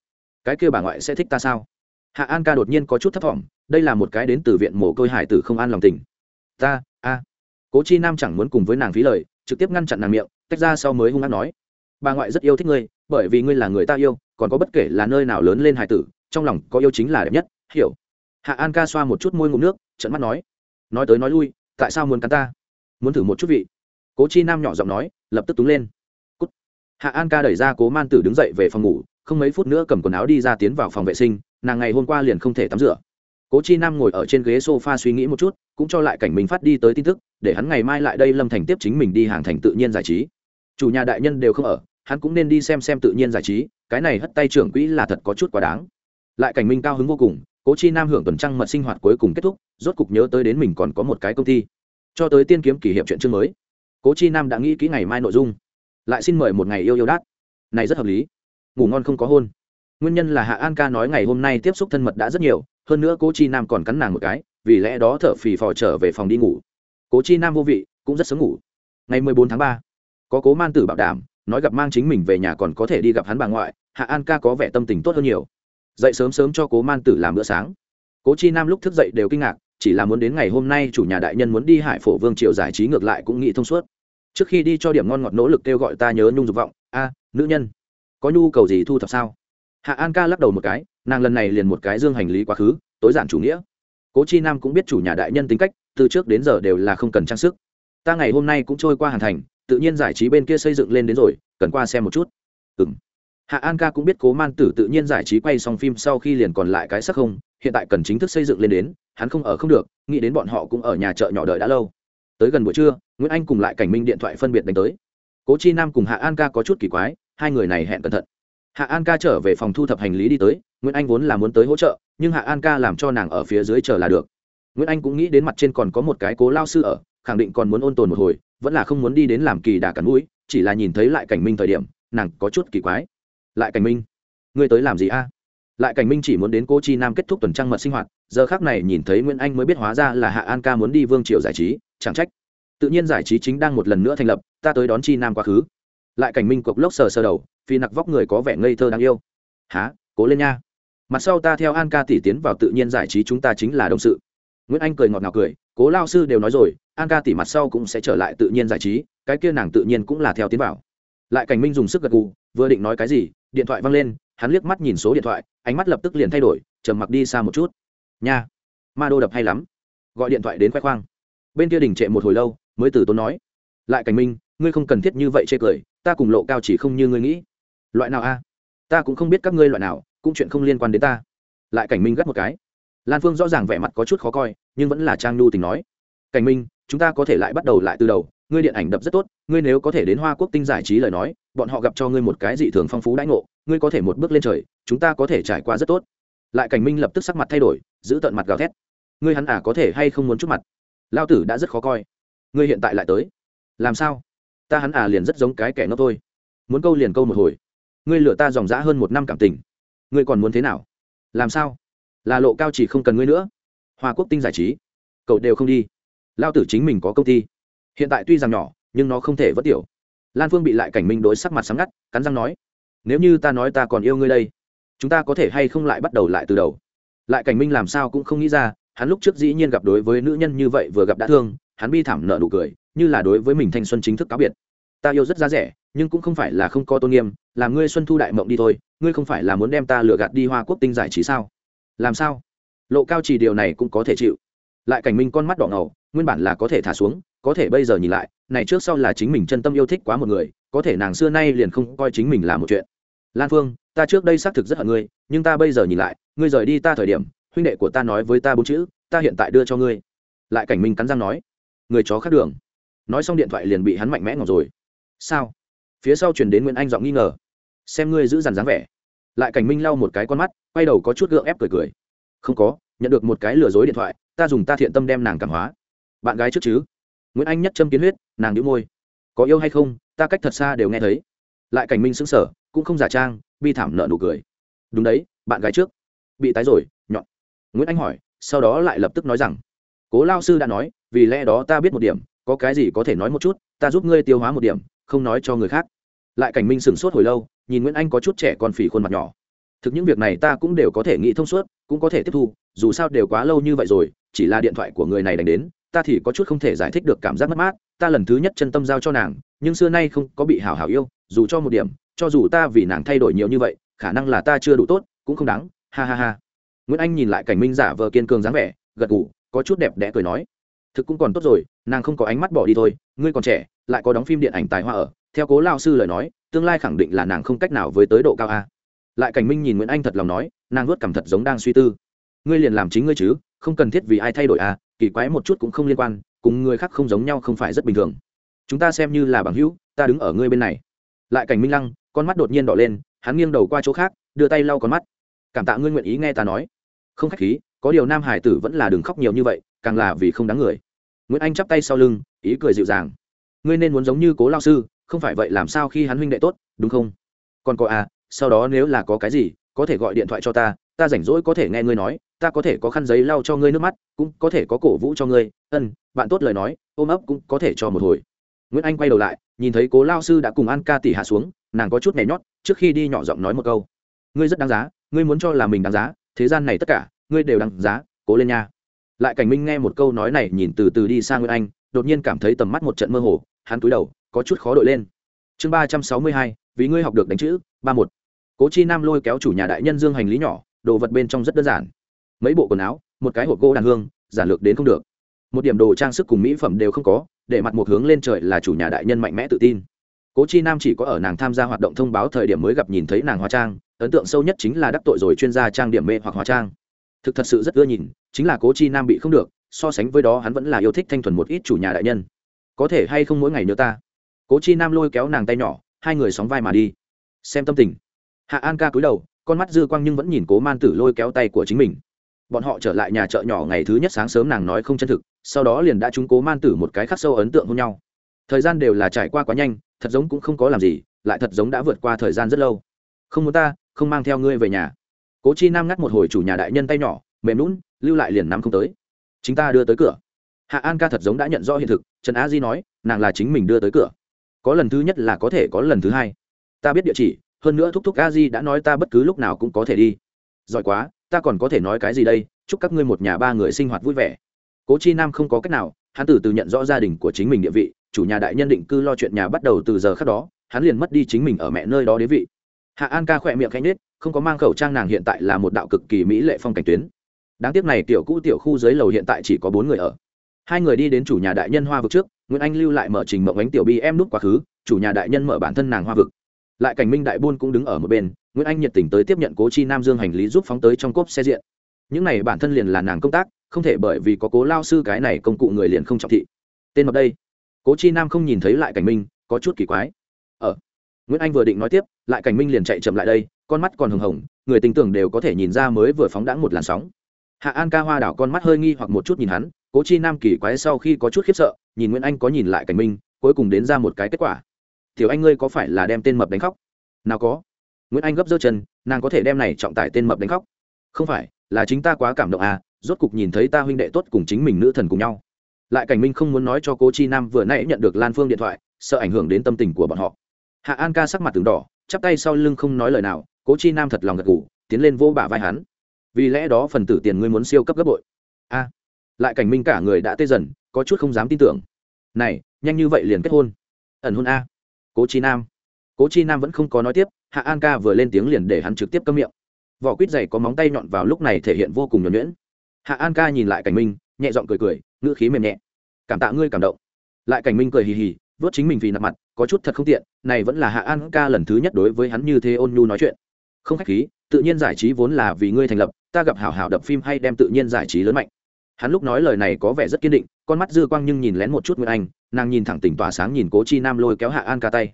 Cái kia bà ngoại sẽ thích ta sao? Hạ an ca đột nhiên có chút thấp t đây là một cái đến từ viện mồ côi hải tử không an lòng tình. Ta, a. Cố chi nam chẳng muốn cùng với nàng phí lời, trực tiếp ngăn chặn nàng miệng, tách ra sau mới hung hát nói. Bà ngoại rất yêu thích ngươi, bởi vì ngươi là người ta yêu, còn có bất kể là nơi nào lớn lên hải tử, trong lòng có yêu chính là đẹp nhất, hiểu. Hạ an ca xoa một chút môi ngụm nước trận mắt nói. Nói tới nói lui, tại sao muốn cắn ta? Muốn thử một chút vị. Cố chi nam nhỏ giọng nói, lập tức túng lên. Cút. hạ an ca đẩy ra cố man tử đứng dậy về phòng ngủ, không mấy phút nữa cầm quần áo đi ra tiến vào phòng vệ sinh, nàng ngày hôm qua liền không thể tắm rửa cố chi nam ngồi ở trên ghế s o f a suy nghĩ một chút, cũng cho lại cảnh mình phát đi tới tin tức, để hắn ngày mai lại đây lâm thành tiếp chính mình đi hàng thành tự nhiên giải trí. Chủ nhà đại nhân đều không ở, hắn cũng nên đi xem xem tự nhiên giải trí, cái này hất tay trưởng quỹ là thật có chút quá đáng. Lại cảnh minh cao hứng vô cùng, cố chi nam hưởng tuần trăng mật sinh hoạt cuối cùng kết thúc, rốt cục nhớ tới đến mình còn có một cái công ty. Cho tới tiên kiếm kỷ hiệp chuyện chương mới. Cố chi nam đã nghĩ kỹ ngày mai nội dung. Lại xin mời một ngày yêu yêu đát. Này rất hợp lý. Ngủ ngon không có hôn. Nguyên nhân là hạ an ca nói ngày hôm nay tiếp xúc thân mật đã rất nhiều hơn nữa cố chi nam còn cắn nàng một cái, vì lẽ đó thở phì phò trở về phòng đi ngủ. Cố chi nam vô vị, cũng rất sớm ngủ. Ngày mười bốn tháng ba, có cố man tử bảo đảm, nói gặp mang chính mình về nhà còn có thể đi gặp hắn bà ngoại, hạ an ca có vẻ tâm tình tốt hơn nhiều. Dậy sớm sớm cho cố man tử làm bữa sáng. Cố chi nam lúc thức dậy đều kinh ngạc, chỉ là muốn đến ngày hôm nay chủ nhà đại nhân muốn đi hải phổ vương triều giải trí ngược lại cũng nghĩ thông suốt. Trước khi đi cho điểm ngon ngọt nỗ lực kêu gọi ta nhớ nhung dục vọng, a, nữ nhân, có nhu cầu gì thu thập sao? Hạ an ca lắc đầu một cái, nàng lần này liền một cái dương hành lý quá khứ, tối giản chủ nghĩa. Cố chi nam cũng biết chủ nhà đại nhân tính cách, từ trước đến giờ đều là không cần trang sức. Ta ngày hôm nay cũng trôi qua hàn thành, tự nhiên giải trí bên kia xây dựng lên đến rồi, cần qua xem một chút. Ừ m hạ an ca cũng biết cố man tử tự nhiên giải trí quay xong phim sau khi liền còn lại cái sắc không, hiện tại cần chính thức xây dựng lên đến, hắn không ở không được, nghĩ đến bọn họ cũng ở nhà chợ nhỏ đợi đã lâu. Tới gần buổi trưa, nguyễn anh cùng lại cảnh minh điện thoại phân biệt đánh tới. Cố chi nam cùng hạ an ca có chút kỳ quái, hai người này hẹn cẩn thận hạ an ca trở về phòng thu thập hành lý đi tới, nguyễn anh vốn là muốn tới hỗ trợ, nhưng hạ an ca làm cho nàng ở phía dưới chờ là được. Nguyễn anh cũng nghĩ đến mặt trên còn có một cái cố lao sư ở, khẳng định còn muốn ôn tồn một hồi, vẫn là không muốn đi đến làm kỳ đà cắn mũi, chỉ là nhìn thấy lại cảnh minh thời điểm, nàng có chút kỳ quái. Lại cảnh minh, ngươi tới làm gì a? Lại cảnh minh chỉ muốn đến cô chi nam kết thúc tuần trăng mật sinh hoạt, giờ khác này nhìn thấy nguyễn anh mới biết hóa ra là hạ an ca muốn đi vương triều giải trí, chẳng trách. Tự nhiên giải trí chính đang một lần nữa thành lập, ta tới đón chi nam quá khứ lại cảnh minh cộc lốc sờ sờ đầu, phi nặc vóc người có vẻ ngây thơ đáng yêu. Há cố lên nha. Mặt sau ta theo an ca tỷ tiến vào tự nhiên giải trí chúng ta chính là đồng sự. Nguyễn anh cười ngọt ngào cười, cố lao sư đều nói rồi, an ca tỷ mặt sau cũng sẽ trở lại tự nhiên giải trí, cái kia nàng tự nhiên cũng là theo tiến vào. Lại cảnh minh dùng sức gật gù, vừa định nói cái gì, điện thoại văng lên, hắn liếc mắt nhìn số điện thoại, ánh mắt lập tức liền thay đổi, trầm mặc đi xa một chút. Nha, ma đô đập hay lắm. Gọi điện thoại đến khoe khoang. Bên kia đình trệ một hồi lâu, mới từ tốn nói, lại cảnh minh, ngươi không cần thiết như vậy chê cười ta cùng lộ cao chỉ không như ngươi nghĩ. Loại nào a? Ta cũng không biết các ngươi loại nào, cũng chuyện không liên quan đến ta. Lại cảnh minh gắt một cái. Lan phương rõ ràng vẻ mặt có chút khó coi, nhưng vẫn là trang nhu tình nói. Cảnh minh, chúng ta có thể lại bắt đầu lại từ đầu. Ngươi điện ảnh đập rất tốt, ngươi nếu có thể đến hoa quốc tinh giải trí lời nói, bọn họ gặp cho ngươi một cái dị thường phong phú đãi ngộ, ngươi có thể một bước lên trời, chúng ta có thể trải qua rất tốt. Lại cảnh minh lập tức sắc mặt thay đổi, giữ tận mặt gào thét. Ngươi hắn à có thể hay không muốn chút mặt? Lao tử đã rất khó coi. Ngươi hiện tại lại tới. Làm sao? Ta hắn à liền rất giống cái kẻ ngốc thôi. Muốn câu liền câu một hồi. Ngươi lừa ta dòng dã hơn một năm cảm tình. Ngươi còn muốn thế nào? Làm sao? Là lộ cao chỉ không cần ngươi nữa. Hoa quốc tinh giải trí. Cậu đều không đi. Lao tử chính mình có công ty. Hiện tại tuy rằng nhỏ, nhưng nó không thể vất tiểu. Lan phương bị lại cảnh minh đối sắc mặt sáng ngắt, cắn răng nói, nếu như ta nói ta còn yêu ngươi đây, chúng ta có thể hay không lại bắt đầu lại từ đầu? Lại cảnh minh làm sao cũng không nghĩ ra, hắn lúc trước dĩ nhiên gặp đối với nữ nhân như vậy vừa gặp đã thương, hắn bi thảm nợ nụ cười như là đối với mình thanh xuân chính thức cáo biệt. Ta yêu rất giá rẻ, nhưng cũng không phải là không có tôn nghiêm làm ngươi xuân thu đại mộng đi thôi, ngươi không phải là muốn đem ta lừa gạt đi hoa quốc tinh giải trí sao? Làm sao? Lộ cao chỉ điều này cũng có thể chịu. Lại cảnh minh con mắt đỏ ngầu, nguyên bản là có thể thả xuống, có thể bây giờ nhìn lại, này trước sau là chính mình chân tâm yêu thích quá một người, có thể nàng xưa nay liền không coi chính mình là một chuyện. Lan phương, ta trước đây xác thực rất hận ngươi, nhưng ta bây giờ nhìn lại, ngươi rời đi ta thời điểm, huynh đệ của ta nói với ta bốn chữ, ta hiện tại đưa cho ngươi. Lại cảnh minh cắn răng nói, người chó khác đường nói xong điện thoại liền bị hắn mạnh mẽ ngọc rồi. Sao? Phía sau chuyển đến nguyễn anh giọng nghi ngờ. Xem ngươi giữ dằn dáng vẻ. Lại cảnh minh lau một cái con mắt, quay đầu có chút gượng ép cười cười. Không có, nhận được một cái lừa dối điện thoại, ta dùng ta thiện tâm đem nàng cảm hóa. Bạn gái trước chứ? Nguyễn anh nhất châm kiến huyết, nàng đĩu môi. Có yêu hay không, ta cách thật xa đều nghe thấy. Lại cảnh minh xứng sở cũng không giả trang, bi thảm nợ nụ cười. Đúng đấy, bạn gái trước. Bị tái rồi, nhọn. Nguyễn anh hỏi, sau đó lại lập tức nói rằng, cố lao sư đã nói, vì lẽ đó ta biết một điểm có cái gì có thể nói một chút, ta giúp ngươi tiêu hóa một điểm, không nói cho người khác. Lại cảnh minh sửng sốt hồi lâu, nhìn nguyễn anh có chút trẻ còn phì khuôn mặt nhỏ. Thực những việc này ta cũng đều có thể nghĩ thông suốt, cũng có thể tiếp thu, dù sao đều quá lâu như vậy rồi, chỉ là điện thoại của người này đánh đến, ta thì có chút không thể giải thích được cảm giác mất mát, ta lần thứ nhất chân tâm giao cho nàng, nhưng xưa nay không có bị hảo hảo yêu, dù cho một điểm, cho dù ta vì nàng thay đổi nhiều như vậy, khả năng là ta chưa đủ tốt, cũng không đáng, ha ha ha. Nguyễn anh nhìn lại cảnh minh giả vờ kiên cường dáng vẻ, gật gù, có chút đẹp đẽ cười nói thực cũng còn tốt rồi, nàng không có ánh mắt bỏ đi thôi, ngươi còn trẻ, lại có đóng phim điện ảnh tài hoa ở, theo cố lao sư lời nói, tương lai khẳng định là nàng không cách nào với tới độ cao a. Lại cảnh minh nhìn nguyễn anh thật lòng nói, nàng nuốt cảm thật giống đang suy tư. Ngươi liền làm chính ngươi chứ, không cần thiết vì ai thay đổi a, kỳ quái một chút cũng không liên quan, cùng người khác không giống nhau không phải rất bình thường. Chúng ta xem như là bằng hữu, ta đứng ở ngươi bên này. Lại cảnh minh lăng, con mắt đột nhiên đỏ lên, hắn nghiêng đầu qua chỗ khác, đưa tay lau con mắt. Cảm tạ ngươi nguyện ý nghe ta nói. Không khách khí, có điều nam hải tử vẫn là đừng khóc nhiều như vậy càng là vì không đáng người. Nguyễn anh chắp tay sau lưng, ý cười dịu dàng. Ngươi nên muốn giống như cố lao sư, không phải vậy làm sao khi hắn huynh đệ tốt, đúng không? Còn có à sau đó nếu là có cái gì, có thể gọi điện thoại cho ta ta rảnh rỗi có thể nghe ngươi nói, ta có thể có khăn giấy lau cho ngươi nước mắt, cũng có thể có cổ vũ cho ngươi. Ân, bạn tốt lời nói, ôm ấp cũng có thể cho một hồi. Nguyễn anh quay đầu lại, nhìn thấy cố lao sư đã cùng an ca tỷ hạ xuống, nàng có chút nhảy nhót, trước khi đi nhỏ giọng nói một câu. Ngươi rất đáng giá, ngươi muốn cho là mình đáng giá, thế gian này tất cả, ngươi đều đáng giá, cố lên nha lại cảnh minh nghe một câu nói này nhìn từ từ đi sang nguyễn anh, đột nhiên cảm thấy tầm mắt một trận mơ hồ, hắn cúi đầu, có chút khó đội lên. Chương ba trăm sáu mươi hai, vì ngươi học được đánh chữ, ba một. Cố chi nam lôi kéo chủ nhà đại nhân dương hành lý nhỏ, đồ vật bên trong rất đơn giản. Mấy bộ quần áo, một cái hộp gỗ đàn hương, giản lược đến không được. Một điểm đồ trang sức cùng mỹ phẩm đều không có, để mặt một hướng lên trời là chủ nhà đại nhân mạnh mẽ tự tin. Cố chi nam chỉ có ở nàng tham gia hoạt động thông báo thời điểm mới gặp nhìn thấy nàng hóa trang, ấn tượng sâu nhất chính là đắc tội rồi chuyên gia trang điểm mê hoặc hóa trang thực thật sự rất ưa nhìn, chính là cố chi nam bị không được, so sánh với đó hắn vẫn là yêu thích thanh thuần một ít chủ nhà đại nhân. Có thể hay không mỗi ngày nhớ ta? Cố chi nam lôi kéo nàng tay nhỏ, hai người sóng vai mà đi. Xem tâm tình. Hạ an ca cúi đầu, con mắt dư quang nhưng vẫn nhìn cố man tử lôi kéo tay của chính mình. Bọn họ trở lại nhà chợ nhỏ ngày thứ nhất sáng sớm nàng nói không chân thực, sau đó liền đã trúng cố man tử một cái khắc sâu ấn tượng hôn nhau. Thời gian đều là trải qua quá nhanh, thật giống cũng không có làm gì, lại thật giống đã vượt qua thời gian rất lâu. Không muốn ta, không mang theo ngươi về nhà cố chi nam ngắt một hồi chủ nhà đại nhân tay nhỏ, mềm lún lưu lại liền nắm không tới. Chính ta đưa tới cửa. Hạ an ca thật giống đã nhận rõ hiện thực, trần á di nói, nàng là chính mình đưa tới cửa. Có lần thứ nhất là có thể có lần thứ hai. Ta biết địa chỉ, hơn nữa thúc thúc a di đã nói ta bất cứ lúc nào cũng có thể đi. Giỏi quá, ta còn có thể nói cái gì đây? Chúc các ngươi một nhà ba người sinh hoạt vui vẻ. Cố chi nam không có cách nào, hắn từ từ nhận rõ gia đình của chính mình địa vị, chủ nhà đại nhân định cư lo chuyện nhà bắt đầu từ giờ khác đó, hắn liền mất đi chính mình ở mẹ nơi đó đế vị hạ an ca khỏe miệng khanh nết không có mang khẩu trang nàng hiện tại là một đạo cực kỳ mỹ lệ phong cảnh tuyến. Đáng tiếc này tiểu cũ tiểu khu dưới lầu hiện tại chỉ có bốn người ở. Hai người đi đến chủ nhà đại nhân hoa vực trước, nguyễn anh lưu lại mở trình mộng ánh tiểu bi em nút quá khứ, chủ nhà đại nhân mở bản thân nàng hoa vực. Lại cảnh minh đại buôn cũng đứng ở một bên, nguyễn anh nhiệt tình tới tiếp nhận cố chi nam dương hành lý giúp phóng tới trong cốp xe diện. Những này bản thân liền là nàng công tác, không thể bởi vì có cố lao sư cái này công cụ người liền không trọng thị. Tên mập đây. Cố chi nam không nhìn thấy lại cảnh minh, có chút kỳ quái. Ở nguyễn anh vừa định nói tiếp, lại cảnh minh liền chạy chậm lại đây, con mắt còn hồng hồng, người tình tưởng đều có thể nhìn ra mới vừa phóng đãng một làn sóng. Hạ an ca hoa đảo con mắt hơi nghi hoặc một chút nhìn hắn, cố chi nam kỳ quái sau khi có chút khiếp sợ, nhìn nguyễn anh có nhìn lại cảnh minh, cuối cùng đến ra một cái kết quả. Tiểu anh ngươi có phải là đem tên mập đánh khóc? Nào có. Nguyễn anh gấp giơ chân, nàng có thể đem này trọng tải tên mập đánh khóc? Không phải, là chính ta quá cảm động à rốt cục nhìn thấy ta huynh đệ tốt cùng chính mình nữ thần cùng nhau. Lại cảnh minh không muốn nói cho Cố chi nam vừa nãy nhận được lan phương điện thoại, sợ ảnh hưởng đến tâm tình của bọn họ hạ an ca sắc mặt từng đỏ, chắp tay sau lưng không nói lời nào, cố chi nam thật lòng gật ngủ tiến lên vô bả vai hắn. Vì lẽ đó phần tử tiền ngươi muốn siêu cấp gấp bội. A, lại cảnh minh cả người đã tê dần, có chút không dám tin tưởng. Này, nhanh như vậy liền kết hôn. Ẩn hôn a. Cố chi nam. Cố chi nam vẫn không có nói tiếp, hạ an ca vừa lên tiếng liền để hắn trực tiếp câm miệng. Vỏ quýt dày có móng tay nhọn vào lúc này thể hiện vô cùng nhuẩn nhuyễn. Hạ an ca nhìn lại cảnh minh, nhẹ giọng cười cười, ngữ khí mềm nhẹ. Cảm tạ ngươi cảm động. Lại cảnh minh cười hì hì vớt chính mình vì nặng mặt, có chút thật không tiện, này vẫn là hạ an ca lần thứ nhất đối với hắn như thế ôn nhu nói chuyện. Không khách khí, tự nhiên giải trí vốn là vì ngươi thành lập, ta gặp hảo hảo đập phim hay đem tự nhiên giải trí lớn mạnh. Hắn lúc nói lời này có vẻ rất kiên định, con mắt dư quang nhưng nhìn lén một chút nguyên anh, nàng nhìn thẳng tỉnh tỏa sáng nhìn cố chi nam lôi kéo hạ an ca tay.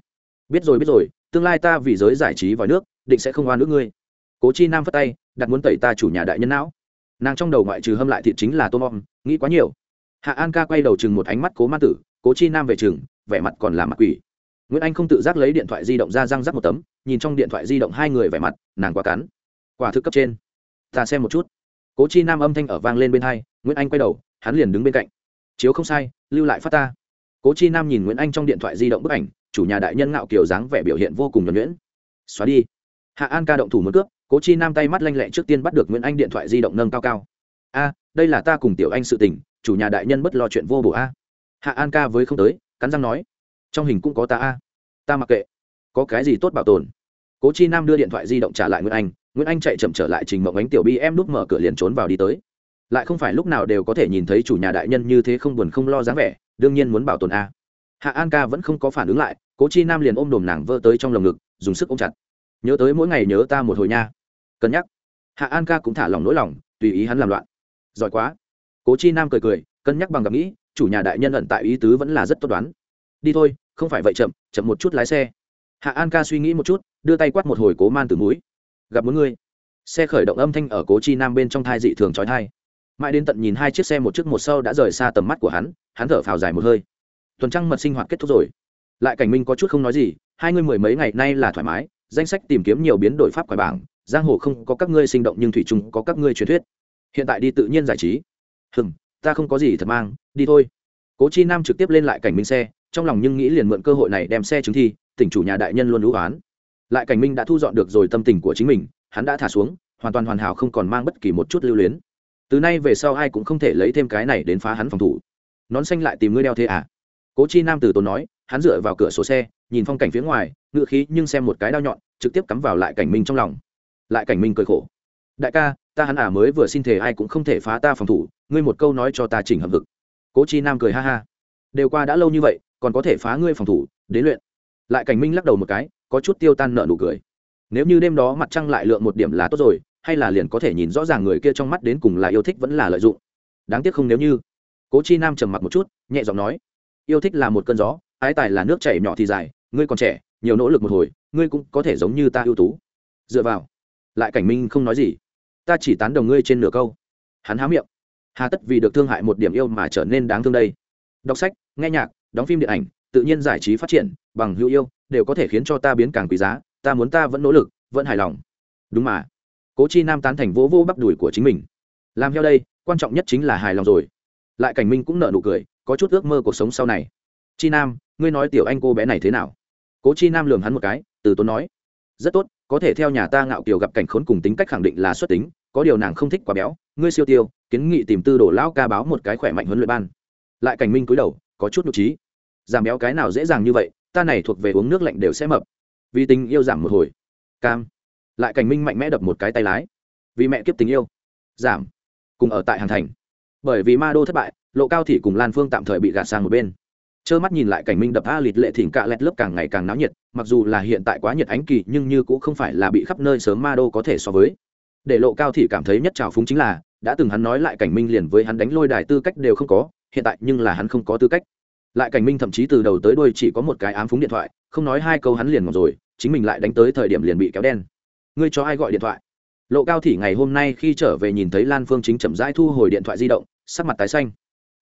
Biết rồi biết rồi, tương lai ta vì giới giải trí vào nước, định sẽ không oan nước ngươi. Cố chi nam phất tay, đặt muốn tẩy ta chủ nhà đại nhân não. Nàng trong đầu ngoại trừ hâm lại thịt chính là tôm om, nghĩ quá nhiều. Hạ an ca quay đầu chừng một ánh mắt cố ma tử cố chi nam về chừng, vẻ mặt còn là mặt quỷ. Nguyễn anh không tự giác lấy điện thoại di động ra răng rắc một tấm, nhìn trong điện thoại di động hai người vẻ mặt, nàng quá cắn. Quả thực cấp trên. Ta xem một chút. Cố chi nam âm thanh ở vang lên bên hai, nguyễn anh quay đầu, hắn liền đứng bên cạnh. Chiếu không sai, lưu lại phát ta. Cố chi nam nhìn nguyễn anh trong điện thoại di động bức ảnh, chủ nhà đại nhân ngạo kiều dáng vẻ biểu hiện vô cùng nhuẩn nhuyễn. Xóa đi. Hạ an ca động thủ một cướp, cố chi nam tay mắt lanh lẹ trước tiên bắt được nguyễn anh điện thoại di động nâng cao cao. A, đây là ta cùng tiểu anh sự tình, chủ nhà đại nhân bất lo chuyện vô bổ a hạ an ca với không tới, cắn răng nói, trong hình cũng có ta a. Ta mặc kệ. Có cái gì tốt bảo tồn? Cố chi nam đưa điện thoại di động trả lại nguyễn anh. Nguyễn anh chạy chậm trở lại trình mộng ánh tiểu bi em núp mở cửa liền trốn vào đi tới. Lại không phải lúc nào đều có thể nhìn thấy chủ nhà đại nhân như thế không buồn không lo dáng vẻ, đương nhiên muốn bảo tồn a. Hạ an ca vẫn không có phản ứng lại, cố chi nam liền ôm đồm nàng vơ tới trong lồng ngực, dùng sức ôm chặt. Nhớ tới mỗi ngày nhớ ta một hồi nha. Cân nhắc. Hạ an ca cũng thả lòng nỗi lòng, tùy ý hắn làm loạn. Giỏi quá. Cố chi nam cười cười, cân nhắc bằng gặp nghĩ chủ nhà đại nhân ẩn tại ý tứ vẫn là rất tốt đoán. Đi thôi, không phải vậy chậm chậm một chút lái xe. Hạ an ca suy nghĩ một chút, đưa tay quát một hồi cố man từ mũi. Gặp muốn người xe khởi động âm thanh ở cố chi nam bên trong thai dị thường trói thai mãi đến tận nhìn hai chiếc xe một trước một sau đã rời xa tầm mắt của hắn hắn thở phào dài một hơi. Tuần trăng mật sinh hoạt kết thúc rồi. Lại cảnh minh có chút không nói gì, hai ngươi mười mấy ngày nay là thoải mái, danh sách tìm kiếm nhiều biến đổi pháp khỏi bảng, giang hồ không có các ngươi sinh động nhưng thủy chung có các ngươi truyền thuyết. Hiện tại đi tự nhiên giải trí. Hừm ta không có gì thật mang, đi thôi. Cố chi nam trực tiếp lên lại cảnh minh xe, trong lòng nhưng nghĩ liền mượn cơ hội này đem xe chứng thi, tỉnh chủ nhà đại nhân luôn lũ oán. Lại cảnh minh đã thu dọn được rồi tâm tình của chính mình, hắn đã thả xuống, hoàn toàn hoàn hảo không còn mang bất kỳ một chút lưu luyến. Từ nay về sau ai cũng không thể lấy thêm cái này đến phá hắn phòng thủ. Nón xanh lại tìm ngươi đeo thế à? Cố chi nam từ tốn nói, hắn dựa vào cửa sổ xe, nhìn phong cảnh phía ngoài ngựa khí nhưng xem một cái đao nhọn, trực tiếp cắm vào lại cảnh minh trong lòng. Lại cảnh minh cười khổ. Đại ca, ta hắn à mới vừa xin thể ai cũng không thể phá ta phòng thủ ngươi một câu nói cho ta chỉnh hầm vực. Cố chi nam cười ha ha. Đều qua đã lâu như vậy, còn có thể phá ngươi phòng thủ, đến luyện. Lại cảnh minh lắc đầu một cái, có chút tiêu tan nợ nụ cười. Nếu như đêm đó mặt trăng lại lượng một điểm là tốt rồi, hay là liền có thể nhìn rõ ràng người kia trong mắt đến cùng là yêu thích vẫn là lợi dụng. Đáng tiếc không nếu như. Cố chi nam trầm mặc một chút, nhẹ giọng nói, yêu thích là một cơn gió, ái tài là nước chảy nhỏ thì dài, ngươi còn trẻ, nhiều nỗ lực một hồi, ngươi cũng có thể giống như ta ưu tú. Dựa vào. Lại cảnh minh không nói gì. Ta chỉ tán đồng ngươi trên nửa câu. Hắn há miệng hà tất vì được thương hại một điểm yêu mà trở nên đáng thương đây. Đọc sách, nghe nhạc, đóng phim điện ảnh, tự nhiên giải trí phát triển, bằng hữu yêu, đều có thể khiến cho ta biến càng quý giá, ta muốn ta vẫn nỗ lực, vẫn hài lòng. Đúng mà. Cố chi nam tán thành vỗ vô bắp đùi của chính mình. Làm theo đây, quan trọng nhất chính là hài lòng rồi. Lại cảnh minh cũng nợ nụ cười, có chút ước mơ cuộc sống sau này. Chi nam, ngươi nói tiểu anh cô bé này thế nào? Cố chi nam lường hắn một cái, từ tốn nói. Rất tốt, có thể theo nhà ta ngạo kiều gặp cảnh khốn cùng tính cách khẳng định là xuất tính có điều nàng không thích quá béo, ngươi siêu tiêu, kiến nghị tìm tư đồ lão ca báo một cái khỏe mạnh huấn luyện ban. Lại cảnh minh cúi đầu, có chút nhục trí. Giảm béo cái nào dễ dàng như vậy, ta này thuộc về uống nước lạnh đều sẽ mập. Vì tình yêu giảm một hồi. Cam. Lại cảnh minh mạnh mẽ đập một cái tay lái. Vì mẹ kiếp tình yêu. Giảm. Cùng ở tại hàng thành. Bởi vì ma đô thất bại, lộ cao thị cùng lan phương tạm thời bị gạt sang một bên. Trơ mắt nhìn lại cảnh minh đập a lịt lệ thỉnh cạ lẹt lớp càng ngày càng náo nhiệt, mặc dù là hiện tại quá nhiệt ánh kỳ, nhưng như cũng không phải là bị khắp nơi sớm ma đô có thể so với để lộ cao thị cảm thấy nhất trào phúng chính là, đã từng hắn nói lại cảnh minh liền với hắn đánh lôi đài tư cách đều không có, hiện tại nhưng là hắn không có tư cách. Lại cảnh minh thậm chí từ đầu tới đuôi chỉ có một cái ám phúng điện thoại, không nói hai câu hắn liền ngọc rồi, chính mình lại đánh tới thời điểm liền bị kéo đen. Ngươi cho ai gọi điện thoại? Lộ cao thị ngày hôm nay khi trở về nhìn thấy lan phương chính chậm rãi thu hồi điện thoại di động, sắc mặt tái xanh.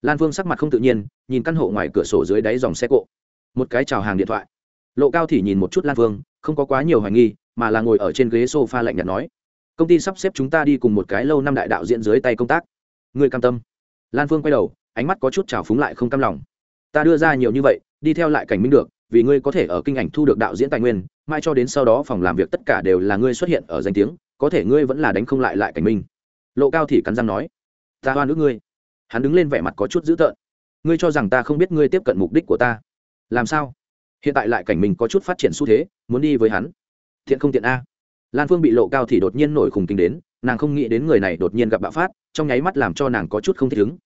Lan phương sắc mặt không tự nhiên, nhìn căn hộ ngoài cửa sổ dưới đáy dòng xe cộ. Một cái chào hàng điện thoại. Lộ cao thị nhìn một chút lan phương, không có quá nhiều hoài nghi, mà là ngồi ở trên ghế s o f a lạnh nhạt nói công ty sắp xếp chúng ta đi cùng một cái lâu năm đại đạo diễn dưới tay công tác. Người cam tâm. Lan phương quay đầu, ánh mắt có chút trào phúng lại không cam lòng. Ta đưa ra nhiều như vậy, đi theo lại cảnh minh được, vì ngươi có thể ở kinh ảnh thu được đạo diễn tài nguyên, mai cho đến sau đó phòng làm việc tất cả đều là ngươi xuất hiện ở danh tiếng, có thể ngươi vẫn là đánh không lại lại cảnh minh. Lộ cao thì cắn răng nói, ta hoan ước ngươi. Hắn đứng lên vẻ mặt có chút dữ tợn. Ngươi cho rằng ta không biết ngươi tiếp cận mục đích của ta? Làm sao? Hiện tại lại cảnh mình có chút phát triển xu thế, muốn đi với hắn. Thiện không tiện a lan phương bị lộ cao thì đột nhiên nổi khùng kinh đến, nàng không nghĩ đến người này đột nhiên gặp bạo phát, trong nháy mắt làm cho nàng có chút không thích ứng.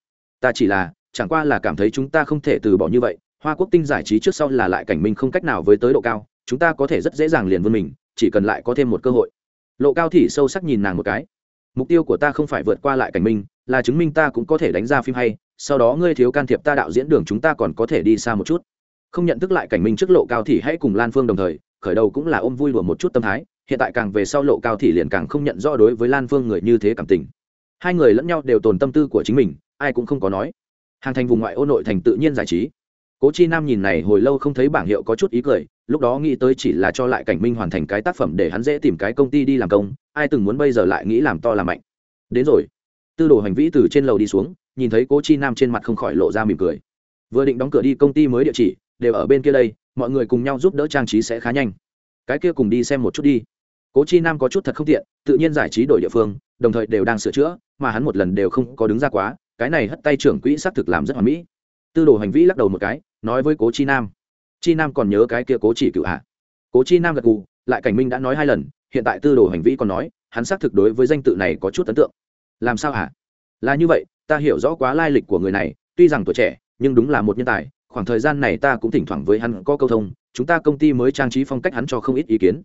Ta chỉ là, chẳng qua là cảm thấy chúng ta không thể từ bỏ như vậy, hoa quốc tinh giải trí trước sau là lại cảnh minh không cách nào với tới độ cao, chúng ta có thể rất dễ dàng liền vươn mình, chỉ cần lại có thêm một cơ hội. Lộ cao thì sâu sắc nhìn nàng một cái. Mục tiêu của ta không phải vượt qua lại cảnh minh, là chứng minh ta cũng có thể đánh ra phim hay, sau đó ngươi thiếu can thiệp ta đạo diễn đường chúng ta còn có thể đi xa một chút. Không nhận thức lại cảnh minh trước lộ cao thì hãy cùng lan phương đồng thời, khởi đầu cũng là ôm vui đùa một chút tâm thái hiện tại càng về sau lộ cao thì liền càng không nhận rõ đối với lan phương người như thế cảm tình. Hai người lẫn nhau đều tồn tâm tư của chính mình, ai cũng không có nói. Hàng thành vùng ngoại ô nội thành tự nhiên giải trí. Cố chi nam nhìn này hồi lâu không thấy bảng hiệu có chút ý cười, lúc đó nghĩ tới chỉ là cho lại cảnh minh hoàn thành cái tác phẩm để hắn dễ tìm cái công ty đi làm công, ai từng muốn bây giờ lại nghĩ làm to làm mạnh. Đến rồi. Tư đồ hành vĩ từ trên lầu đi xuống, nhìn thấy cố chi nam trên mặt không khỏi lộ ra mỉm cười. Vừa định đóng cửa đi công ty mới địa chỉ, đều ở bên kia đây, mọi người cùng nhau giúp đỡ trang trí sẽ khá nhanh. Cái kia cùng đi xem một chút đi cố chi nam có chút thật không tiện, tự nhiên giải trí đổi địa phương, đồng thời đều đang sửa chữa, mà hắn một lần đều không có đứng ra quá, cái này hất tay trưởng quỹ xác thực làm rất hoàn mỹ. Tư đồ hành vĩ lắc đầu một cái, nói với cố chi nam. Chi nam còn nhớ cái kia cố chỉ cựu hạ cố chi nam gật gù, lại cảnh minh đã nói hai lần, hiện tại tư đồ hành vĩ còn nói, hắn xác thực đối với danh tự này có chút ấn tượng. Làm sao hả? Là như vậy, ta hiểu rõ quá lai lịch của người này, tuy rằng tuổi trẻ, nhưng đúng là một nhân tài, khoảng thời gian này ta cũng thỉnh thoảng với hắn có câu thông, chúng ta công ty mới trang trí phong cách hắn cho không ít ý kiến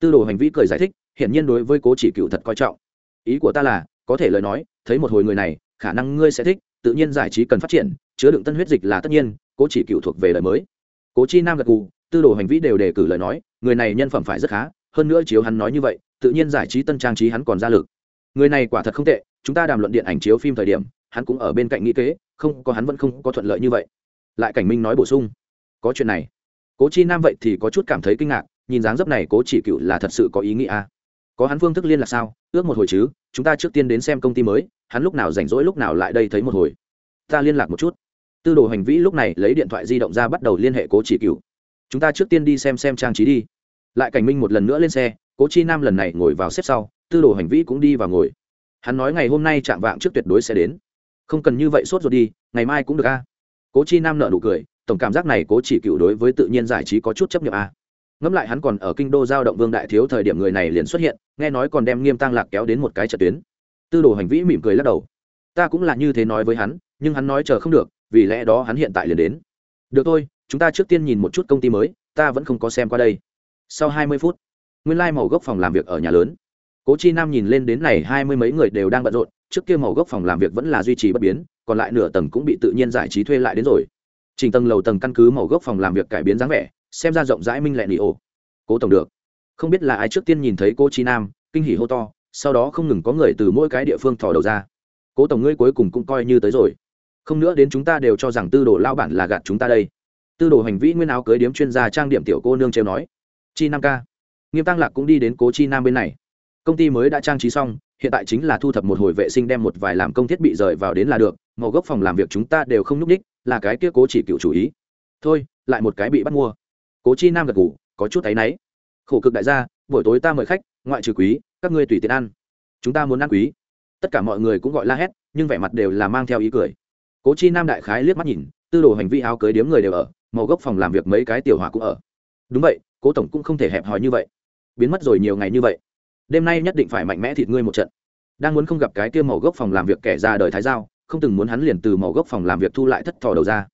tư đồ hành vi cười giải thích, hiển nhiên đối với cố chỉ cựu thật coi trọng. Ý của ta là, có thể lời nói, thấy một hồi người này, khả năng ngươi sẽ thích, tự nhiên giải trí cần phát triển, chứa đựng tân huyết dịch là tất nhiên, cố chỉ cựu thuộc về lời mới. Cố chi nam gật gù, tư đồ hành vi đều đề cử lời nói, người này nhân phẩm phải rất khá, hơn nữa chiếu hắn nói như vậy, tự nhiên giải trí tân trang trí hắn còn ra lực. Người này quả thật không tệ, chúng ta đàm luận điện ảnh chiếu phim thời điểm, hắn cũng ở bên cạnh nghĩ kế, không, có hắn vẫn không có thuận lợi như vậy. Lại cảnh minh nói bổ sung, có chuyện này. Cố chi nam vậy thì có chút cảm thấy kinh ngạc nhìn dáng dấp này cố chỉ cựu là thật sự có ý nghĩa à? có hắn phương thức liên là sao? Ước một hồi chứ, chúng ta trước tiên đến xem công ty mới, hắn lúc nào rảnh rỗi lúc nào lại đây thấy một hồi. Ta liên lạc một chút. Tư đồ hành vĩ lúc này lấy điện thoại di động ra bắt đầu liên hệ cố chỉ cựu. Chúng ta trước tiên đi xem xem trang trí đi. Lại cảnh minh một lần nữa lên xe, cố chi nam lần này ngồi vào xếp sau, tư đồ hành vĩ cũng đi vào ngồi. Hắn nói ngày hôm nay chạm vạng trước tuyệt đối sẽ đến. Không cần như vậy sốt rồi đi, ngày mai cũng được a. Cố chi nam nợ nụ cười, tổng cảm giác này cố chỉ cựu đối với tự nhiên giải trí có chút chấp nhận a ngẫm lại hắn còn ở kinh đô giao động vương đại thiếu thời điểm người này liền xuất hiện, nghe nói còn đem nghiêm tăng lạc kéo đến một cái trận tuyến. Tư đồ hành vĩ mỉm cười lắc đầu. Ta cũng là như thế nói với hắn, nhưng hắn nói chờ không được, vì lẽ đó hắn hiện tại liền đến. Được thôi, chúng ta trước tiên nhìn một chút công ty mới, ta vẫn không có xem qua đây. Sau hai mươi phút, nguyên lai、like、màu gốc phòng làm việc ở nhà lớn. Cố chi nam nhìn lên đến này hai mươi mấy người đều đang bận rộn, trước kia màu gốc phòng làm việc vẫn là duy trì bất biến, còn lại nửa tầng cũng bị tự nhiên giải trí thuê lại đến rồi. Trình tầng lầu tầng căn cứ màu gốc phòng làm việc cải biến dáng vẻ xem ra rộng rãi minh lẹ nị ổ. Cố tổng được. Không biết là ai trước tiên nhìn thấy cô chi nam, kinh hỉ hô to, sau đó không ngừng có người từ mỗi cái địa phương thò đầu ra. Cố tổng ngươi cuối cùng cũng coi như tới rồi. Không nữa đến chúng ta đều cho rằng tư đồ lao bản là gạt chúng ta đây. Tư đồ hành vi nguyên áo cưới điếm chuyên gia trang điểm tiểu cô nương trêu nói. Chi nam ca. Nghiêm tăng lạc cũng đi đến cố chi nam bên này. Công ty mới đã trang trí xong, hiện tại chính là thu thập một hồi vệ sinh đem một vài làm công thiết bị rời vào đến là được màu gốc phòng làm việc chúng ta đều không n ú c ních là cái kia cố chỉ cựu chủ ý. Thôi, lại một cái bị bắt mua cố chi nam gật ngủ có chút áy náy. Khổ cực đại gia, buổi tối ta mời khách, ngoại trừ quý, các ngươi tùy tiện ăn. Chúng ta muốn ăn quý. Tất cả mọi người cũng gọi la hét, nhưng vẻ mặt đều là mang theo ý cười. Cố chi nam đại khái liếc mắt nhìn, tư đồ hành vi áo cưới điếm người đều ở, màu gốc phòng làm việc mấy cái tiểu hòa cũng ở. Đúng vậy, cố tổng cũng không thể hẹp hòi như vậy. Biến mất rồi nhiều ngày như vậy. Đêm nay nhất định phải mạnh mẽ thịt ngươi một trận. Đang muốn không gặp cái kia màu gốc phòng làm việc kẻ ra đời thái giao, không từng muốn hắn liền từ màu gốc phòng làm việc thu lại thất thò đầu ra.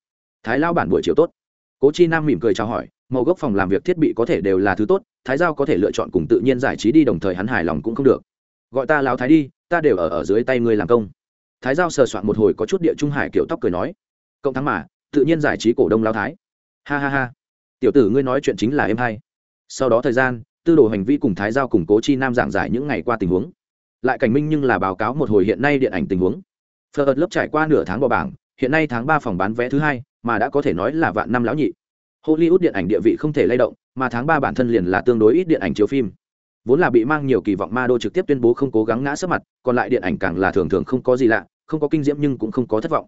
Thái lao bản buổi chiều tốt. Cố chi nam mỉm cười chào hỏi màu gốc phòng làm việc thiết bị có thể đều là thứ tốt, thái giao có thể lựa chọn cùng tự nhiên giải trí đi, đồng thời hắn hài lòng cũng không được. Gọi ta lao thái đi, ta đều ở ở dưới tay ngươi làm công. Thái giao sờ soạn một hồi có chút địa trung hải kiểu tóc cười nói, cộng thắng mà, tự nhiên giải trí cổ đông lao thái. Ha ha ha. Tiểu tử ngươi nói chuyện chính là em hay. Sau đó thời gian, tư đồ hành vi cùng thái giao củng cố chi nam giảng giải những ngày qua tình huống. Lại cảnh minh nhưng là báo cáo một hồi hiện nay điện ảnh tình huống. Phờ ợt lớp trải qua nửa tháng bỏ bảng, hiện nay tháng ba phòng bán vé thứ hai, mà đã có thể nói là vạn năm lão nhị hollywood điện ảnh địa vị không thể lay động, mà tháng ba bản thân liền là tương đối ít điện ảnh chiếu phim. Vốn là bị mang nhiều kỳ vọng ma đô trực tiếp tuyên bố không cố gắng ngã sấp mặt, còn lại điện ảnh càng là thường thường không có gì lạ, không có kinh diễm nhưng cũng không có thất vọng.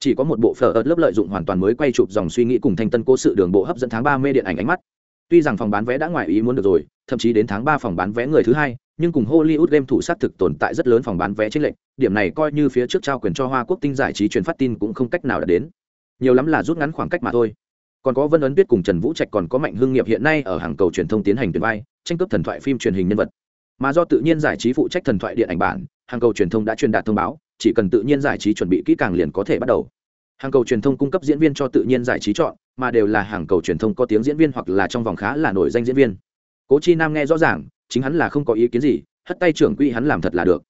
Chỉ có một bộ phở ớt lớp lợi dụng hoàn toàn mới quay chụp dòng suy nghĩ cùng thanh tân cố sự đường bộ hấp dẫn tháng ba mê điện ảnh ánh mắt. Tuy rằng phòng bán vé đã ngoài ý muốn được rồi, thậm chí đến tháng ba phòng bán vé người thứ hai, nhưng cùng hollywood game thủ sát thực tồn tại rất lớn phòng bán vé trên lệnh điểm này coi như phía trước trao quyền cho hoa quốc tinh giải trí truyền phát tin cũng không cách nào đạt đến. Nhiều lắm là rút ngắn khoảng cách mà thôi còn có vân ấn tuyết cùng trần vũ trạch còn có mạnh hương nghiệp hiện nay ở hàng cầu truyền thông tiến hành tuyển vai, tranh cướp thần thoại phim truyền hình nhân vật. Mà do tự nhiên giải trí phụ trách thần thoại điện ảnh bản, hàng cầu truyền thông đã truyền đạt thông báo, chỉ cần tự nhiên giải trí chuẩn bị kỹ càng liền có thể bắt đầu. Hàng cầu truyền thông cung cấp diễn viên cho tự nhiên giải trí chọn, mà đều là hàng cầu truyền thông có tiếng diễn viên hoặc là trong vòng khá là nổi danh diễn viên. Cố chi nam nghe rõ ràng, chính hắn là không có ý kiến gì, hất tay trưởng quỹ hắn làm thật là được.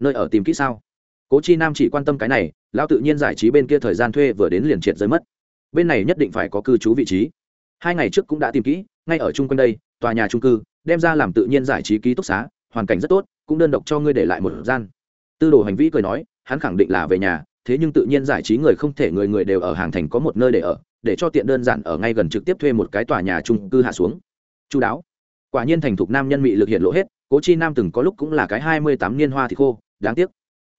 Nơi ở tìm kỹ sao? Cố chi nam chỉ quan tâm cái này, lão tự nhiên giải trí bên kia thời gian thuê vừa đến liền triệt rơi mất bên này nhất định phải có cư trú vị trí. Hai ngày trước cũng đã tìm kỹ, ngay ở chung quanh đây, tòa nhà trung cư, đem ra làm tự nhiên giải trí ký túc xá, hoàn cảnh rất tốt, cũng đơn độc cho ngươi để lại một gian. Tư đồ hành vi cười nói, hắn khẳng định là về nhà, thế nhưng tự nhiên giải trí người không thể người người đều ở hàng thành có một nơi để ở, để cho tiện đơn giản ở ngay gần trực tiếp thuê một cái tòa nhà trung cư hạ xuống. Chú đáo. Quả nhiên thành thục nam nhân mị lực hiện lộ hết, cố chi nam từng có lúc cũng là cái hai mươi tám niên hoa thì khô, đáng tiếc.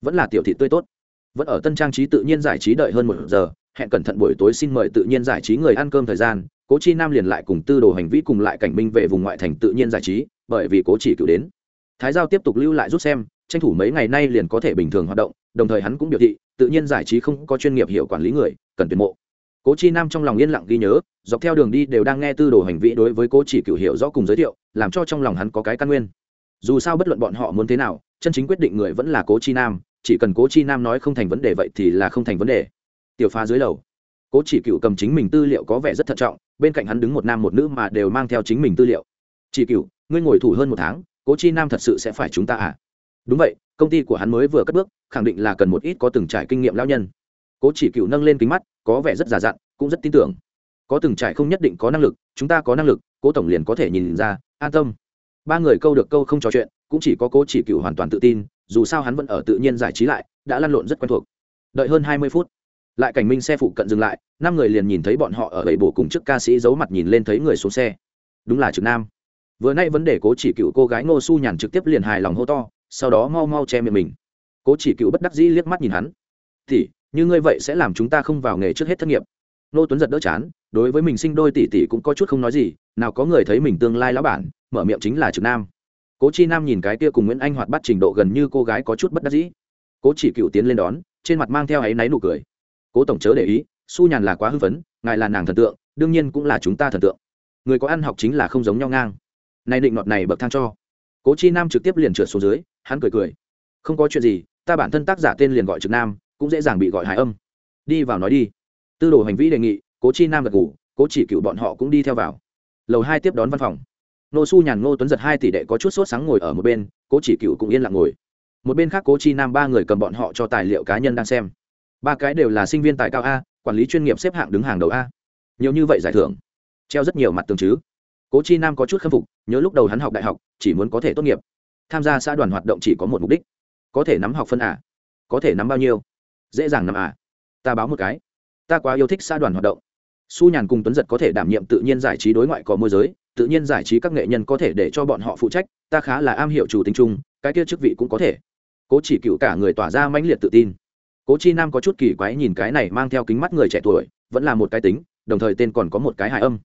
Vẫn là tiểu thị tươi tốt. Vẫn ở tân trang trí tự nhiên giải trí đợi hơn một giờ hẹn cẩn thận buổi tối xin mời tự nhiên giải trí người ăn cơm thời gian, cố chi nam liền lại cùng tư đồ hành vi cùng lại cảnh minh về vùng ngoại thành tự nhiên giải trí, bởi vì cố chỉ cử đến. Thái giao tiếp tục lưu lại rút xem, tranh thủ mấy ngày nay liền có thể bình thường hoạt động, đồng thời hắn cũng biểu thị, tự nhiên giải trí không có chuyên nghiệp hiểu quản lý người, cần tuyển mộ. Cố chi nam trong lòng yên lặng ghi nhớ, dọc theo đường đi đều đang nghe tư đồ hành vi đối với cố chỉ cựu hiểu rõ cùng giới thiệu, làm cho trong lòng hắn có cái căn nguyên. Dù sao bất luận bọn họ muốn thế nào, chân chính quyết định người vẫn là cố chi nam, chỉ cần cố chi nam nói không thành vấn đề vậy thì là không thành vấn đề tiểu phá dưới lầu. Cố chỉ cựu cầm chính mình tư liệu có vẻ rất thận trọng, bên cạnh hắn đứng một nam một nữ mà đều mang theo chính mình tư liệu. Chỉ cựu ngươi ngồi thủ hơn một tháng, cố chi nam thật sự sẽ phải chúng ta à? Đúng vậy, công ty của hắn mới vừa cất bước, khẳng định là cần một ít có từng trải kinh nghiệm lao nhân. Cố chỉ cựu nâng lên kính mắt, có vẻ rất già dặn, cũng rất tin tưởng. Có từng trải không nhất định có năng lực, chúng ta có năng lực, cố tổng liền có thể nhìn ra, an tâm. Ba người câu được câu không trò chuyện, cũng chỉ có cố chỉ cựu hoàn toàn tự tin, dù sao hắn vẫn ở tự nhiên giải trí lại, đã lăn lộn rất quen thuộc. Đợi hơn hai mươi phút lại cảnh minh xe phụ cận dừng lại, năm người liền nhìn thấy bọn họ ở đầy bổ cùng trước ca sĩ giấu mặt nhìn lên thấy người xuống xe. Đúng là trực nam. Vừa nay vấn đề cố chỉ cựu cô gái ngô su nhàn trực tiếp liền hài lòng hô to, sau đó mau mau che miệng mình. Cố chỉ cựu bất đắc dĩ liếc mắt nhìn hắn. Thì như ngươi vậy sẽ làm chúng ta không vào nghề trước hết thất nghiệp. Nô tuấn giật đỡ chán, đối với mình sinh đôi tỷ tỷ cũng có chút không nói gì, nào có người thấy mình tương lai lão bản, mở miệng chính là trực nam. Cố chi nam nhìn cái kia cùng nguyễn anh hoạt bắt trình độ gần như cô gái có chút bất đắc dĩ. Cố chỉ cựu tiến lên đón, trên mặt mang theo áy náy nụ cười cố tổng chớ để ý, su nhàn là quá hư vấn ngài là nàng thần tượng, đương nhiên cũng là chúng ta thần tượng. Người có ăn học chính là không giống nhau ngang. Này định nọt này bậc thang cho. Cố chi nam trực tiếp liền trượt xuống dưới, hắn cười cười. Không có chuyện gì, ta bản thân tác giả tên liền gọi trực nam, cũng dễ dàng bị gọi hải âm. Đi vào nói đi. Tư đồ hành vi đề nghị, cố chi nam gật ngủ cố chỉ cựu bọn họ cũng đi theo vào. Lầu hai tiếp đón văn phòng. Nô su nhàn, ngô tuấn giật hai tỷ đệ có chút sốt sáng ngồi ở một bên, cố chỉ cựu cũng yên lặng ngồi. Một bên khác cố chi nam ba người cầm bọn họ cho tài liệu cá nhân đang xem ba cái đều là sinh viên tài cao a, quản lý chuyên nghiệp xếp hạng đứng hàng đầu a. Nhiều như vậy giải thưởng, treo rất nhiều mặt tường chứ. Cố chi nam có chút khâm phục, nhớ lúc đầu hắn học đại học, chỉ muốn có thể tốt nghiệp. Tham gia xã đoàn hoạt động chỉ có một mục đích. Có thể nắm học phân à có thể nắm bao nhiêu? Dễ dàng nắm à ta báo một cái. Ta quá yêu thích xã đoàn hoạt động. Su nhàn cùng tuấn giật có thể đảm nhiệm tự nhiên giải trí đối ngoại có môi giới, tự nhiên giải trí các nghệ nhân có thể để cho bọn họ phụ trách, ta khá là am hiểu chủ tính chung, cái kia chức vị cũng có thể. Cố chỉ cựu cả người tỏa ra mãnh liệt tự tin cố chi nam có chút kỳ quái nhìn cái này mang theo kính mắt người trẻ tuổi, vẫn là một cái tính, đồng thời tên còn có một cái hài âm.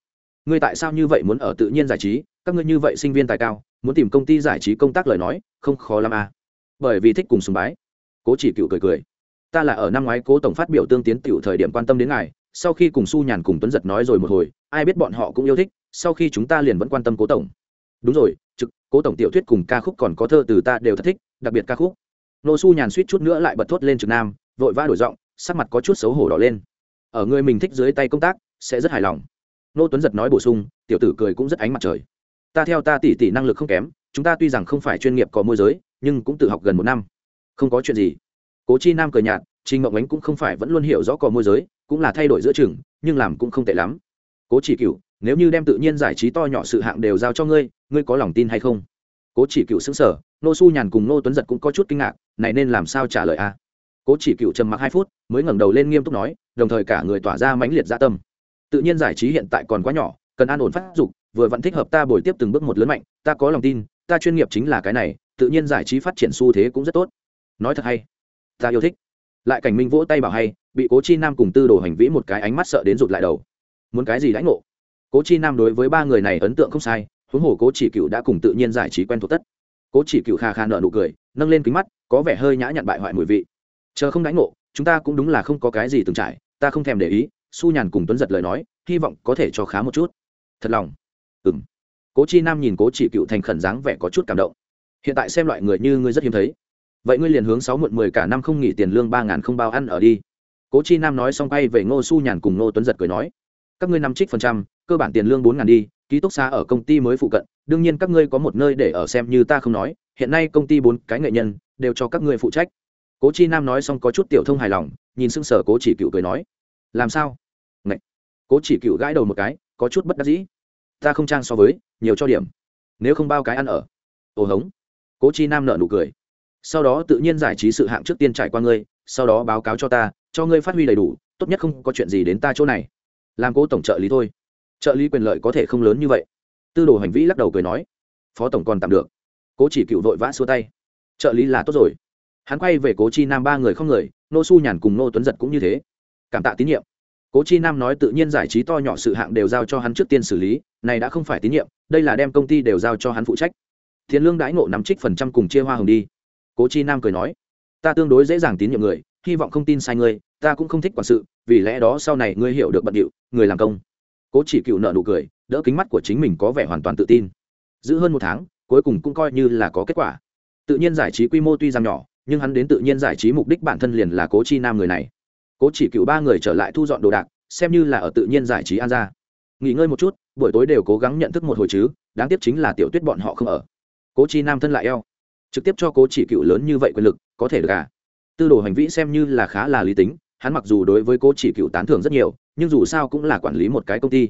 Ngươi tại sao như vậy muốn ở tự nhiên giải trí? Các ngươi như vậy sinh viên tài cao, muốn tìm công ty giải trí công tác lời nói, không khó lắm à. Bởi vì thích cùng sùng bái. Cố chỉ cựu cười cười. Ta là ở năm ngoái cố tổng phát biểu tương tiến tiểu thời điểm quan tâm đến ngài, sau khi cùng su nhàn cùng tuấn giật nói rồi một hồi, ai biết bọn họ cũng yêu thích, sau khi chúng ta liền vẫn quan tâm cố tổng. Đúng rồi, trực, cố tổng tiểu thuyết cùng ca khúc còn có thơ từ ta đều thật thích, đặc biệt ca khúc. Nô su nhàn suýt chút nữa lại bật thốt lên trực nam vội vã đổi giọng, sắc mặt có chút xấu hổ đỏ lên. Ở người mình thích dưới tay công tác, sẽ rất hài lòng. Nô tuấn giật nói bổ sung, tiểu tử cười cũng rất ánh mặt trời. Ta theo ta tỉ tỉ năng lực không kém, chúng ta tuy rằng không phải chuyên nghiệp có môi giới, nhưng cũng tự học gần một năm. Không có chuyện gì. Cố chi nam cười nhạt trình mộng ánh cũng không phải vẫn luôn hiểu rõ cò môi giới, cũng là thay đổi giữa chừng, nhưng làm cũng không tệ lắm. Cố chỉ cựu nếu như đem tự nhiên giải trí to nhỏ sự hạng đều giao cho ngươi ngươi có lòng tin hay không? Cố chỉ cựu xứng sở nô su nhàn cùng nô tuấn giật cũng có chút kinh ngạc, này nên làm sao trả lời a? Cố chỉ cựu trầm mặc hai phút, mới ngẩng đầu lên nghiêm túc nói, đồng thời cả người tỏa ra mãnh liệt gia tâm. Tự nhiên giải trí hiện tại còn quá nhỏ, cần an ổn phát dục, vừa vẫn thích hợp ta bồi tiếp từng bước một lớn mạnh, ta có lòng tin, ta chuyên nghiệp chính là cái này, tự nhiên giải trí phát triển xu thế cũng rất tốt. Nói thật hay, ta yêu thích. Lại cảnh minh vỗ tay bảo hay, bị cố chi nam cùng tư đồ hành vĩ một cái ánh mắt sợ đến rụt lại đầu. Muốn cái gì lãnh ngộ? Cố chi nam đối với ba người này ấn tượng không sai, huống hồ cố chỉ cựu đã cùng tự nhiên giải trí quen thuộc tất. Cố chỉ cựu kha kha nợ nụ cười, nâng lên kính mắt, có vẻ hơi nhã nhặn bại hoại mùi vị chờ không đánh ngộ, chúng ta cũng đúng là không có cái gì từng trải, ta không thèm để ý, su nhàn cùng tuấn giật lời nói, hy vọng có thể cho khá một chút. Thật lòng. Ừ m cố chi nam nhìn cố chỉ cựu thành khẩn dáng vẻ có chút cảm động. Hiện tại xem loại người như ngươi rất hiếm thấy. Vậy ngươi liền hướng sáu muộn mười cả năm không nghỉ tiền lương ba ngàn không bao ăn ở đi. Cố chi nam nói xong quay về ngô su nhàn cùng ngô tuấn giật cười nói. Các ngươi năm trích phần trăm, cơ bản tiền lương bốn ngàn đi, ký túc xa ở công ty mới phụ cận, đương nhiên các ngươi có một nơi để ở xem như ta không nói, hiện nay công ty bốn cái nghệ nhân, đều cho các ngươi phụ trách cố chi nam nói xong có chút tiểu thông hài lòng, nhìn sưng sở cố chỉ cựu cười nói, làm sao? Ngậy. cố chỉ cựu gãi đầu một cái, có chút bất đắc dĩ. Ta không trang so với, nhiều cho điểm. Nếu không bao cái ăn ở. Ồ hống. Cố chi nam nợ nụ cười. Sau đó tự nhiên giải trí sự hạng trước tiên trải qua ngươi, sau đó báo cáo cho ta, cho ngươi phát huy đầy đủ, tốt nhất không có chuyện gì đến ta chỗ này. Làm cố tổng trợ lý thôi. Trợ lý quyền lợi có thể không lớn như vậy. Tư đồ hành vĩ lắc đầu cười nói, phó tổng còn tạm được. Cố chỉ cựu vội vã xua tay. Trợ lý là tốt rồi hắn quay về cố chi nam ba người không người, nô su nhàn cùng nô tuấn giật cũng như thế. Cảm tạ tín nhiệm. Cố chi nam nói tự nhiên giải trí to nhỏ sự hạng đều giao cho hắn trước tiên xử lý, này đã không phải tín nhiệm, đây là đem công ty đều giao cho hắn phụ trách. Tiền lương đãi ngộ nắm trích phần trăm cùng chia hoa hồng đi. Cố chi nam cười nói, ta tương đối dễ dàng tín nhiệm người, hy vọng không tin sai ngươi, ta cũng không thích quản sự, vì lẽ đó sau này ngươi hiểu được bận điệu, người làm công. Cố chỉ cựu nợ nụ cười, đỡ kính mắt của chính mình có vẻ hoàn toàn tự tin. Giữ hơn một tháng, cuối cùng cũng coi như là có kết quả. Tự nhiên giải trí quy mô tuy rằng nhỏ nhưng hắn đến tự nhiên giải trí mục đích bản thân liền là cố chi nam người này. Cố chỉ cựu ba người trở lại thu dọn đồ đạc, xem như là ở tự nhiên giải trí an ra nghỉ ngơi một chút, buổi tối đều cố gắng nhận thức một hồi chứ, đáng tiếc chính là tiểu tuyết bọn họ không ở. Cố chi nam thân lại eo. Trực tiếp cho cố chỉ cựu lớn như vậy quyền lực, có thể được à? Tư đồ hành vĩ xem như là khá là lý tính, hắn mặc dù đối với cố chỉ cựu tán thưởng rất nhiều, nhưng dù sao cũng là quản lý một cái công ty.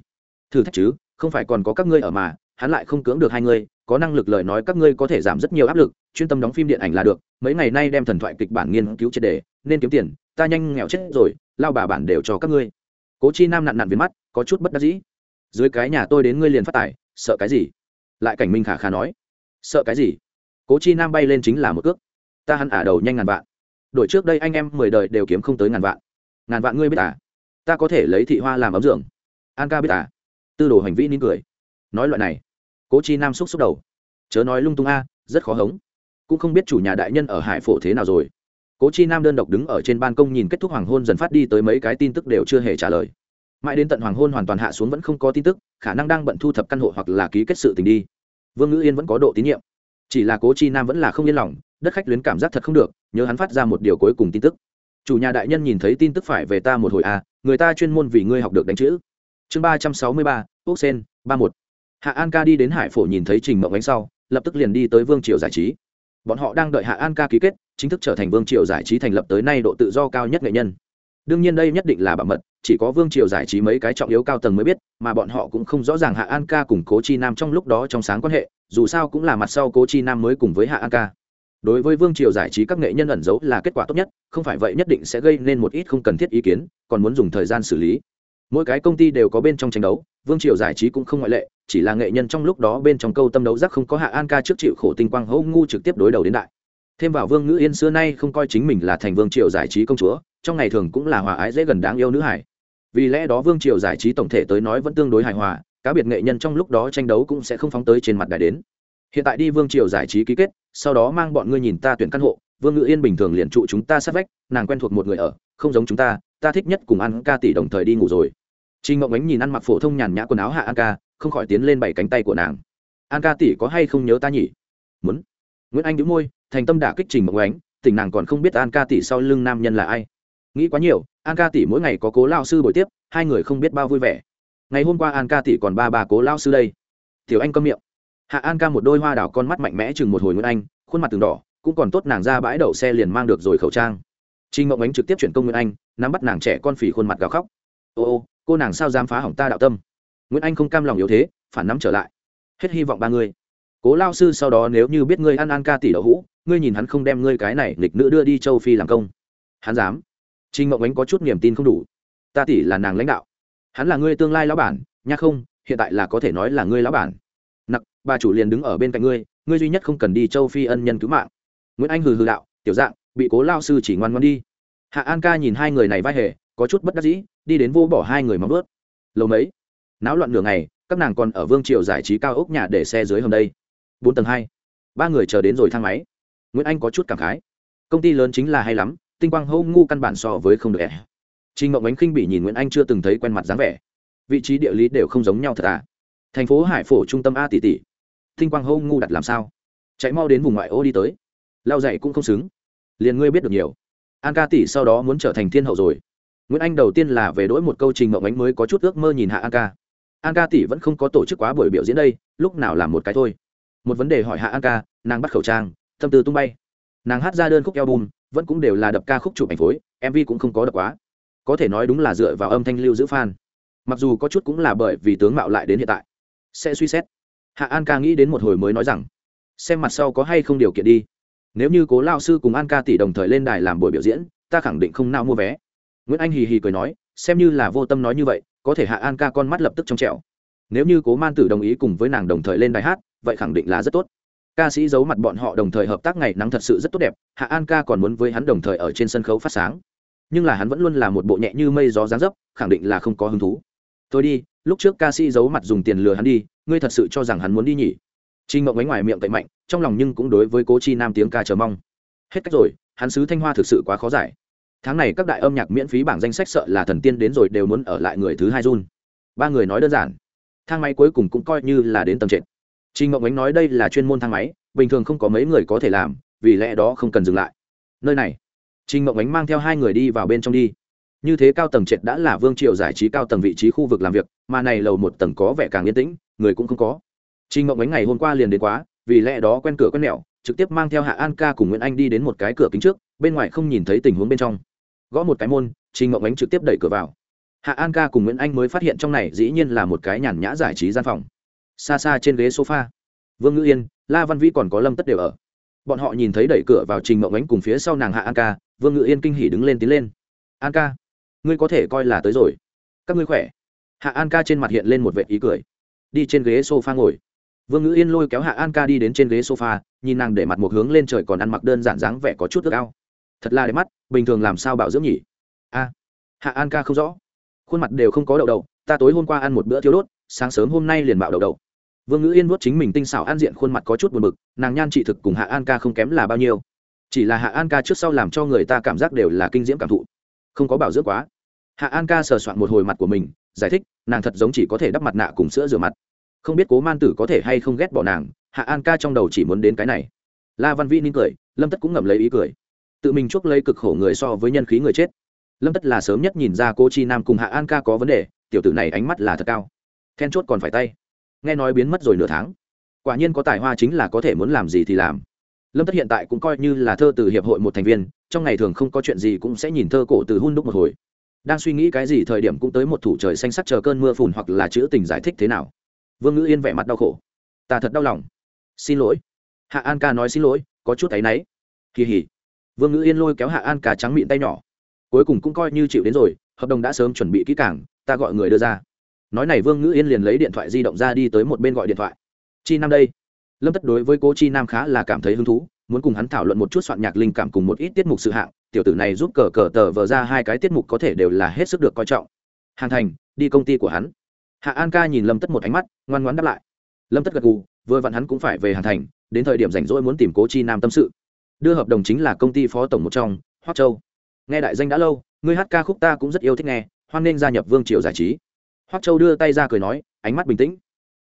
Thử thách chứ, không phải còn có các ngươi ở mà, hắn lại không cưỡng được hai ngươi có năng lực lời nói các ngươi có thể giảm rất nhiều áp lực, chuyên tâm đóng phim điện ảnh là được, mấy ngày nay đem thần thoại kịch bản nghiên cứu triệt đề, nên kiếm tiền, ta nhanh nghèo chết rồi, lao bà bản đều cho các ngươi. Cố chi nam nặn nặn viên mắt, có chút bất đắc dĩ. Dưới cái nhà tôi đến ngươi liền phát tài, sợ cái gì? Lại cảnh minh khả khả nói. Sợ cái gì? Cố chi nam bay lên chính là một cước. Ta hắn ả đầu nhanh ngàn vạn. Đổi trước đây anh em mười đời đều kiếm không tới ngàn vạn. Ngàn vạn ngươi biết à? Ta có thể lấy thị hoa làm ấm dưỡng an ca biết à? Tư đồ hành vi nín cười. Nói loại này cố chi nam xúc xúc đầu. Chớ nói lung tung a, rất khó hống. Cũng không biết chủ nhà đại nhân ở hải phổ thế nào rồi. Cố chi nam đơn độc đứng ở trên ban công nhìn kết thúc hoàng hôn dần phát đi tới mấy cái tin tức đều chưa hề trả lời. Mãi đến tận hoàng hôn hoàn toàn hạ xuống vẫn không có tin tức, khả năng đang bận thu thập căn hộ hoặc là ký kết sự tình đi. Vương ngữ yên vẫn có độ tín nhiệm. Chỉ là cố chi nam vẫn là không yên lòng, đất khách luyến cảm giác thật không được, nhớ hắn phát ra một điều cuối cùng tin tức. Chủ nhà đại nhân nhìn thấy tin tức phải về ta một hồi à người ta chuyên môn vì ngươi học được đánh chữ. Chương ba trăm sáu mươi ba quốc sen, ba một hạ an ca đi đến hải phổ nhìn thấy trình mộng ánh sau, lập tức liền đi tới vương triều giải trí. Bọn họ đang đợi hạ an ca ký kết, chính thức trở thành vương triều giải trí thành lập tới nay độ tự do cao nhất nghệ nhân. Đương nhiên đây nhất định là bảo mật, chỉ có vương triều giải trí mấy cái trọng yếu cao tầng mới biết, mà bọn họ cũng không rõ ràng hạ an ca cùng cố chi nam trong lúc đó trong sáng quan hệ, dù sao cũng là mặt sau cố chi nam mới cùng với hạ an ca. Đối với vương triều giải trí các nghệ nhân ẩn giấu là kết quả tốt nhất, không phải vậy nhất định sẽ gây nên một ít không cần thiết ý kiến, còn muốn dùng thời gian xử lý. Mỗi cái công ty đều có bên trong tranh đấu vương triều giải trí cũng không ngoại lệ, chỉ là nghệ nhân trong lúc đó bên trong câu tâm đấu giác không có hạ an ca trước chịu khổ tinh quang hỗ ngu trực tiếp đối đầu đến đại. Thêm vào vương ngữ yên xưa nay không coi chính mình là thành vương triều giải trí công chúa, trong ngày thường cũng là hòa ái dễ gần đáng yêu nữ hải vì lẽ đó vương triều giải trí tổng thể tới nói vẫn tương đối hài hòa, cá biệt nghệ nhân trong lúc đó tranh đấu cũng sẽ không phóng tới trên mặt đài đến. Hiện tại đi vương triều giải trí ký kết, sau đó mang bọn ngươi nhìn ta tuyển căn hộ, vương ngữ yên bình thường liền trụ chúng ta sát vách, nàng quen thuộc một người ở, không giống chúng ta ta thích nhất cùng ăn ca tỷ đồng thời đi ngủ rồi. Trình Ngộng Ánh nhìn ăn mặc phổ thông nhàn nhã quần áo hạ An Ca, không khỏi tiến lên bảy cánh tay của nàng. An Ca tỷ có hay không nhớ ta nhỉ? Muốn. Nguyễn Anh nhíu môi, thành tâm đả kích Trình Ngộng Ánh, Tỉnh nàng còn không biết An Ca tỷ sau lưng nam nhân là ai. Nghĩ quá nhiều, An Ca tỷ mỗi ngày có Cố lão sư buổi tiếp, hai người không biết bao vui vẻ. Ngày hôm qua An Ca tỷ còn ba bà Cố lão sư đây. Tiểu Anh câm miệng. Hạ An Ca một đôi hoa đảo con mắt mạnh mẽ chừng một hồi Nguyễn Anh, khuôn mặt từng đỏ, cũng còn tốt nàng ra bãi đậu xe liền mang được rồi khẩu trang. Trình Ngộng Ánh trực tiếp chuyển công Nguyễn Anh, nắm bắt nàng trẻ con phì khuôn mặt gào khóc. Ô ô, cô nàng sao dám phá hỏng ta đạo tâm? Nguyễn anh không cam lòng yếu thế, phản nắm trở lại. Hết hy vọng ba người. Cố lao sư sau đó nếu như biết ngươi ăn ăn ca tỷ đậu hũ, ngươi nhìn hắn không đem ngươi cái này nghịch nữ đưa đi châu phi làm công. Hắn dám. Trinh mộng ánh có chút niềm tin không đủ. Ta tỷ là nàng lãnh đạo. Hắn là ngươi tương lai lão bản, nha không, hiện tại là có thể nói là ngươi lão bản. Nặc, bà chủ liền đứng ở bên cạnh ngươi ngươi duy nhất không cần đi châu phi ân nhân cứu mạng. Nguyễn anh hừ hừ đạo, tiểu dạng, bị cố lao sư chỉ ngoan ngoan đi. Hạ an ca nhìn hai người này vai hề có chút bất đắc dĩ, đi đến vô bỏ hai người móng ướt lâu mấy náo loạn nửa ngày, các nàng còn ở vương triều giải trí cao ốc nhà để xe dưới hầm đây bốn tầng hai ba người chờ đến rồi thang máy nguyễn anh có chút cảm khái công ty lớn chính là hay lắm, tinh quang hâu ngu căn bản so với không được ẻ Trình mộng Ánh khinh bị nhìn Nguyễn Anh chưa từng thấy quen mặt dáng vẻ. Vị trí địa lý đều không giống nhau thật à? Thành phố Hải Phổ trung tâm A tỷ tỷ. Tinh Quang Hô ngu đặt làm sao? Chạy mau đến vùng ngoại ô đi tới. Lao dạy cũng không xứng. Liền ngươi biết được nhiều. An ca tỷ sau đó muốn trở thành thiên hậu rồi nguyễn anh đầu tiên là về đỗi một câu trình mộng ánh mới có chút ước mơ nhìn hạ an ca. An ca tỷ vẫn không có tổ chức quá buổi biểu diễn đây, lúc nào làm một cái thôi. Một vấn đề hỏi hạ an ca, nàng bắt khẩu trang, tâm tư tung bay. Nàng hát ra đơn khúc album, vẫn cũng đều là đập ca khúc chụp ảnh phối mv cũng không có đập quá. Có thể nói đúng là dựa vào âm thanh lưu giữ fan. Mặc dù có chút cũng là bởi vì tướng mạo lại đến hiện tại. Sẽ suy xét. Hạ an ca nghĩ đến một hồi mới nói rằng, xem mặt sau có hay không điều kiện đi. Nếu như cố lao sư cùng an ca tỷ đồng thời lên đài làm buổi biểu diễn, ta khẳng định không nào mua vé nguyễn anh hì hì cười nói, xem như là vô tâm nói như vậy, có thể hạ an ca con mắt lập tức trong trẻo. Nếu như cố man tử đồng ý cùng với nàng đồng thời lên đài hát, vậy khẳng định là rất tốt. Ca sĩ giấu mặt bọn họ đồng thời hợp tác ngày nắng thật sự rất tốt đẹp, hạ an ca còn muốn với hắn đồng thời ở trên sân khấu phát sáng. Nhưng là hắn vẫn luôn là một bộ nhẹ như mây gió dáng dấp, khẳng định là không có hứng thú. Thôi đi, lúc trước ca sĩ giấu mặt dùng tiền lừa hắn đi, ngươi thật sự cho rằng hắn muốn đi nhỉ? Trinh mộng ấy ngoài miệng cậy mạnh, trong lòng nhưng cũng đối với cố chi nam tiếng ca chờ mong. Hết cách rồi, hắn sứ thanh hoa thực sự quá khó giải tháng này các đại âm nhạc miễn phí bảng danh sách sợ là thần tiên đến rồi đều muốn ở lại người thứ hai run ba người nói đơn giản thang máy cuối cùng cũng coi như là đến tầng trệt Trình Ngọc Ánh nói đây là chuyên môn thang máy, bình thường không có mấy người có thể làm, vì lẽ đó không cần dừng lại. Nơi này, Trình Ngọc Ánh mang theo hai người đi vào bên trong đi. Như thế cao tầng trệt đã là Vương Triều giải trí cao tầng vị trí khu vực làm việc, mà này lầu một tầng có vẻ càng yên tĩnh, người cũng không có. Trình Ngọc Ánh ngày hôm qua liền đến quá, vì lẽ đó quen cửa quen nẻo, trực tiếp mang theo Hạ An Ca cùng Nguyễn Anh đi đến một cái cửa kính trước, bên ngoài không nhìn thấy tình huống bên trong gõ một cái môn, trình mộng ánh trực tiếp đẩy cửa vào. Hạ an ca cùng nguyễn anh mới phát hiện trong này dĩ nhiên là một cái nhàn nhã giải trí gian phòng. Xa xa trên ghế sofa, vương ngữ yên, la văn vĩ còn có lâm tất đều ở. Bọn họ nhìn thấy đẩy cửa vào trình mộng ánh cùng phía sau nàng hạ an ca, vương ngữ yên kinh hỉ đứng lên tiến lên. An ca, ngươi có thể coi là tới rồi. Các ngươi khỏe? Hạ an ca trên mặt hiện lên một vệ ý cười. Đi trên ghế sofa ngồi. Vương ngữ yên lôi kéo hạ an ca đi đến trên ghế sofa, nhìn nàng để mặt một hướng lên trời còn ăn mặc đơn giản dáng vẻ có chút ước ao thật là đẹp mắt, bình thường làm sao bảo dưỡng nhỉ? A, hạ an ca không rõ. Khuôn mặt đều không có đậu đậu, ta tối hôm qua ăn một bữa thiếu đốt, sáng sớm hôm nay liền bạo đậu đậu. Vương ngữ yên vuốt chính mình tinh xảo an diện khuôn mặt có chút buồn bực, nàng nhan trị thực cùng hạ an ca không kém là bao nhiêu. Chỉ là hạ an ca trước sau làm cho người ta cảm giác đều là kinh diễm cảm thụ. Không có bảo dưỡng quá. Hạ an ca sờ soạn một hồi mặt của mình, giải thích, nàng thật giống chỉ có thể đắp mặt nạ cùng sữa rửa mặt. Không biết cố man tử có thể hay không ghét bỏ nàng, hạ an ca trong đầu chỉ muốn đến cái này. La văn vi nín cười, lâm tất cũng ngậm lấy ý cười tự mình chuốc lấy cực khổ người so với nhân khí người chết. Lâm tất là sớm nhất nhìn ra cô chi nam cùng hạ an ca có vấn đề, tiểu tử này ánh mắt là thật cao. Then chốt còn phải tay. Nghe nói biến mất rồi nửa tháng. Quả nhiên có tài hoa chính là có thể muốn làm gì thì làm. Lâm tất hiện tại cũng coi như là thơ từ hiệp hội một thành viên, trong ngày thường không có chuyện gì cũng sẽ nhìn thơ cổ từ hun đúc một hồi. Đang suy nghĩ cái gì thời điểm cũng tới một thủ trời xanh sắc chờ cơn mưa phùn hoặc là chữ tình giải thích thế nào. Vương ngữ yên vẻ mặt đau khổ. Ta thật đau lòng. Xin lỗi. Hạ an ca nói xin lỗi, có chút áy náy. Kỳ hỉ vương ngữ yên lôi kéo hạ an ca trắng miệng tay nhỏ. Cuối cùng cũng coi như chịu đến rồi, hợp đồng đã sớm chuẩn bị kỹ cảng ta gọi người đưa ra. Nói này vương ngữ yên liền lấy điện thoại di động ra đi tới một bên gọi điện thoại. Chi nam đây. Lâm tất đối với cố chi nam khá là cảm thấy hứng thú, muốn cùng hắn thảo luận một chút soạn nhạc linh cảm cùng một ít tiết mục sự hạng. Tiểu tử này giúp cờ cờ tờ vờ ra hai cái tiết mục có thể đều là hết sức được coi trọng. Hàng thành, đi công ty của hắn. Hạ an ca nhìn lâm tất một ánh mắt, ngoan ngoãn đáp lại. Lâm tất gật gù, vừa vặn hắn cũng phải về hàn thành, đến thời điểm rảnh rỗi muốn tìm cố chi nam tâm sự đưa hợp đồng chính là công ty phó tổng một trong, Hoắc châu. Nghe đại danh đã lâu, ngươi hát ca khúc ta cũng rất yêu thích nghe, hoan nên gia nhập vương triều giải trí. Hoắc châu đưa tay ra cười nói, ánh mắt bình tĩnh.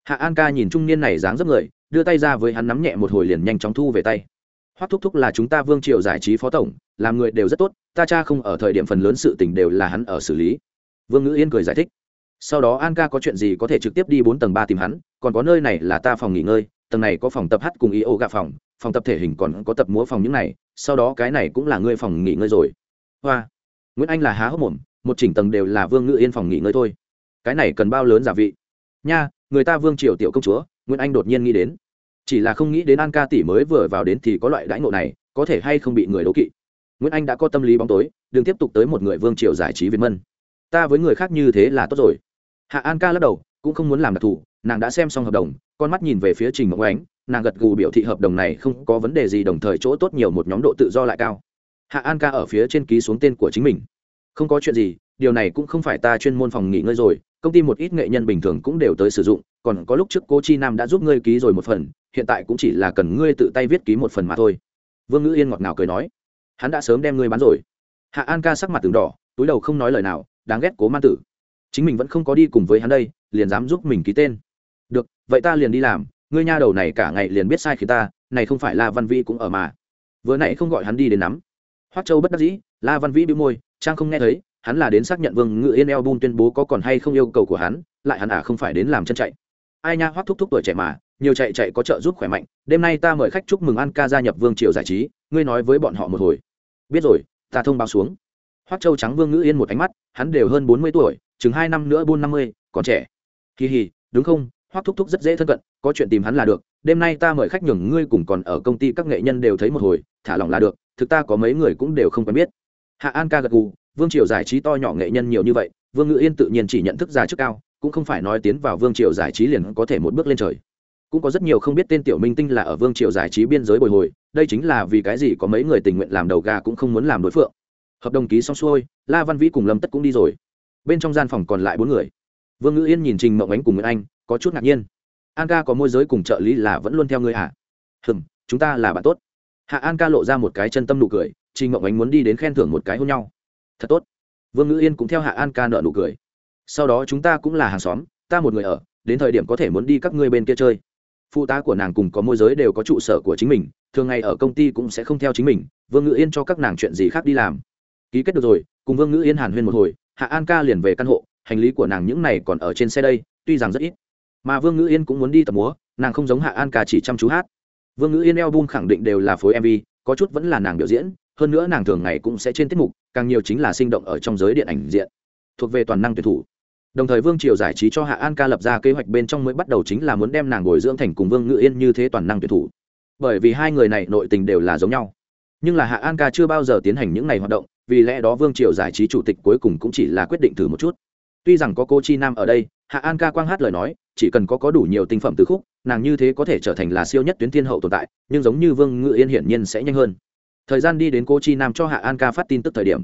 Hạ an ca nhìn trung niên này dáng dấp người, đưa tay ra với hắn nắm nhẹ một hồi liền nhanh chóng thu về tay. Hoắc thúc thúc là chúng ta vương triều giải trí phó tổng, làm người đều rất tốt, ta cha không ở thời điểm phần lớn sự tình đều là hắn ở xử lý. Vương ngữ yên cười giải thích. Sau đó an ca có chuyện gì có thể trực tiếp đi bốn tầng ba tìm hắn, còn có nơi này là ta phòng nghỉ ngơi, tầng này có phòng tập hát cùng ý ô gạ phòng phòng tập thể hình còn có tập múa phòng những này, sau đó cái này cũng là ngươi phòng nghỉ ngơi rồi. Hoa. Nguyễn anh là há hốc mồm, một chỉnh tầng đều là vương ngự yên phòng nghỉ ngơi thôi. Cái này cần bao lớn giả vị? Nha, người ta vương triều tiểu công chúa, nguyễn anh đột nhiên nghĩ đến. Chỉ là không nghĩ đến an ca tỷ mới vừa vào đến thì có loại đãi ngộ này, có thể hay không bị người đố kỵ. Nguyễn anh đã có tâm lý bóng tối, đừng tiếp tục tới một người vương triều giải trí việt mân. Ta với người khác như thế là tốt rồi. Hạ an ca lắc đầu, cũng không muốn làm đặc thù, nàng đã xem xong hợp đồng, con mắt nhìn về phía trình mộng ánh nàng gật gù biểu thị hợp đồng này không có vấn đề gì, đồng thời chỗ tốt nhiều một nhóm độ tự do lại cao. Hạ an ca ở phía trên ký xuống tên của chính mình. Không có chuyện gì, điều này cũng không phải ta chuyên môn phòng nghỉ ngơi rồi, công ty một ít nghệ nhân bình thường cũng đều tới sử dụng, còn có lúc trước cô chi nam đã giúp ngươi ký rồi một phần, hiện tại cũng chỉ là cần ngươi tự tay viết ký một phần mà thôi. Vương ngữ yên ngọt ngào cười nói, hắn đã sớm đem ngươi bán rồi. Hạ an ca sắc mặt từng đỏ, túi đầu không nói lời nào, đáng ghét cố man tử. Chính mình vẫn không có đi cùng với hắn đây, liền dám giúp mình ký tên. Được, vậy ta liền đi làm ngươi nha đầu này cả ngày liền biết sai khi ta, này không phải la văn vĩ cũng ở mà. Vừa nãy không gọi hắn đi đến nắm. Hoắc châu bất đắc dĩ, la văn vĩ bĩu môi, trang không nghe thấy, hắn là đến xác nhận vương ngự yên eo bun tuyên bố có còn hay không yêu cầu của hắn, lại hắn à không phải đến làm chân chạy. Ai nha, hoắc thúc thúc tuổi trẻ mà, nhiều chạy chạy có trợ giúp khỏe mạnh, đêm nay ta mời khách chúc mừng an ca gia nhập vương triều giải trí, ngươi nói với bọn họ một hồi. Biết rồi, ta thông báo xuống. Hoắc châu trắng vương ngữ yên một ánh mắt, hắn đều hơn bốn mươi tuổi, chừng hai năm nữa buôn năm mươi, còn trẻ. Kỳ hì, đúng không? Hoắc thúc thúc rất dễ thân cận, có chuyện tìm hắn là được, đêm nay ta mời khách nhường ngươi cùng còn ở công ty các nghệ nhân đều thấy một hồi, thả lỏng là được, thực ta có mấy người cũng đều không quen biết. Hạ an ca gật gù, vương triều giải trí to nhỏ nghệ nhân nhiều như vậy, vương ngự yên tự nhiên chỉ nhận thức già trước cao, cũng không phải nói tiến vào vương triều giải trí liền có thể một bước lên trời. Cũng có rất nhiều không biết tên tiểu minh tinh là ở vương triều giải trí biên giới bồi hồi, đây chính là vì cái gì có mấy người tình nguyện làm đầu gà cũng không muốn làm đối phượng. Hợp đồng ký xong xuôi, la văn vĩ cùng lâm tất cũng đi rồi. Bên trong gian phòng còn lại bốn người. Vương ngữ yên nhìn trình mộng ánh cùng nguyễn anh có chút ngạc nhiên. An ca có môi giới cùng trợ lý là vẫn luôn theo ngươi hả hừm, chúng ta là bạn tốt. Hạ an ca lộ ra một cái chân tâm nụ cười chị mộng ánh muốn đi đến khen thưởng một cái hôn nhau. Thật tốt. Vương ngữ yên cũng theo hạ an ca nợ nụ cười. Sau đó chúng ta cũng là hàng xóm, ta một người ở, đến thời điểm có thể muốn đi các ngươi bên kia chơi. Phụ tá của nàng cùng có môi giới đều có trụ sở của chính mình, thường ngày ở công ty cũng sẽ không theo chính mình, vương ngữ yên cho các nàng chuyện gì khác đi làm. Ký kết được rồi, cùng vương ngữ yên hàn huyên một hồi, hạ an ca liền về căn hộ, hành lý của nàng những này còn ở trên xe đây, tuy rằng rất ít mà vương ngữ yên cũng muốn đi tập múa nàng không giống hạ an ca chỉ chăm chú hát vương ngữ yên eo bum khẳng định đều là phối mv có chút vẫn là nàng biểu diễn hơn nữa nàng thường ngày cũng sẽ trên tiết mục càng nhiều chính là sinh động ở trong giới điện ảnh diện thuộc về toàn năng tuyển thủ đồng thời vương triều giải trí cho hạ an ca lập ra kế hoạch bên trong mới bắt đầu chính là muốn đem nàng bồi dưỡng thành cùng vương ngự yên như thế toàn năng tuyển thủ bởi vì hai người này nội tình đều là giống nhau nhưng là hạ an ca chưa bao giờ tiến hành những ngày hoạt động vì lẽ đó vương triều giải trí chủ tịch cuối cùng cũng chỉ là quyết định thử một chút tuy rằng có cô chi nam ở đây hạ an ca quang hát lời nói chỉ cần có có đủ nhiều tinh phẩm từ khúc, nàng như thế có thể trở thành là siêu nhất tuyến thiên hậu tồn tại, nhưng giống như vương ngự yên hiển nhiên sẽ nhanh hơn. Thời gian đi đến cô chi nam cho hạ an ca phát tin tức thời điểm,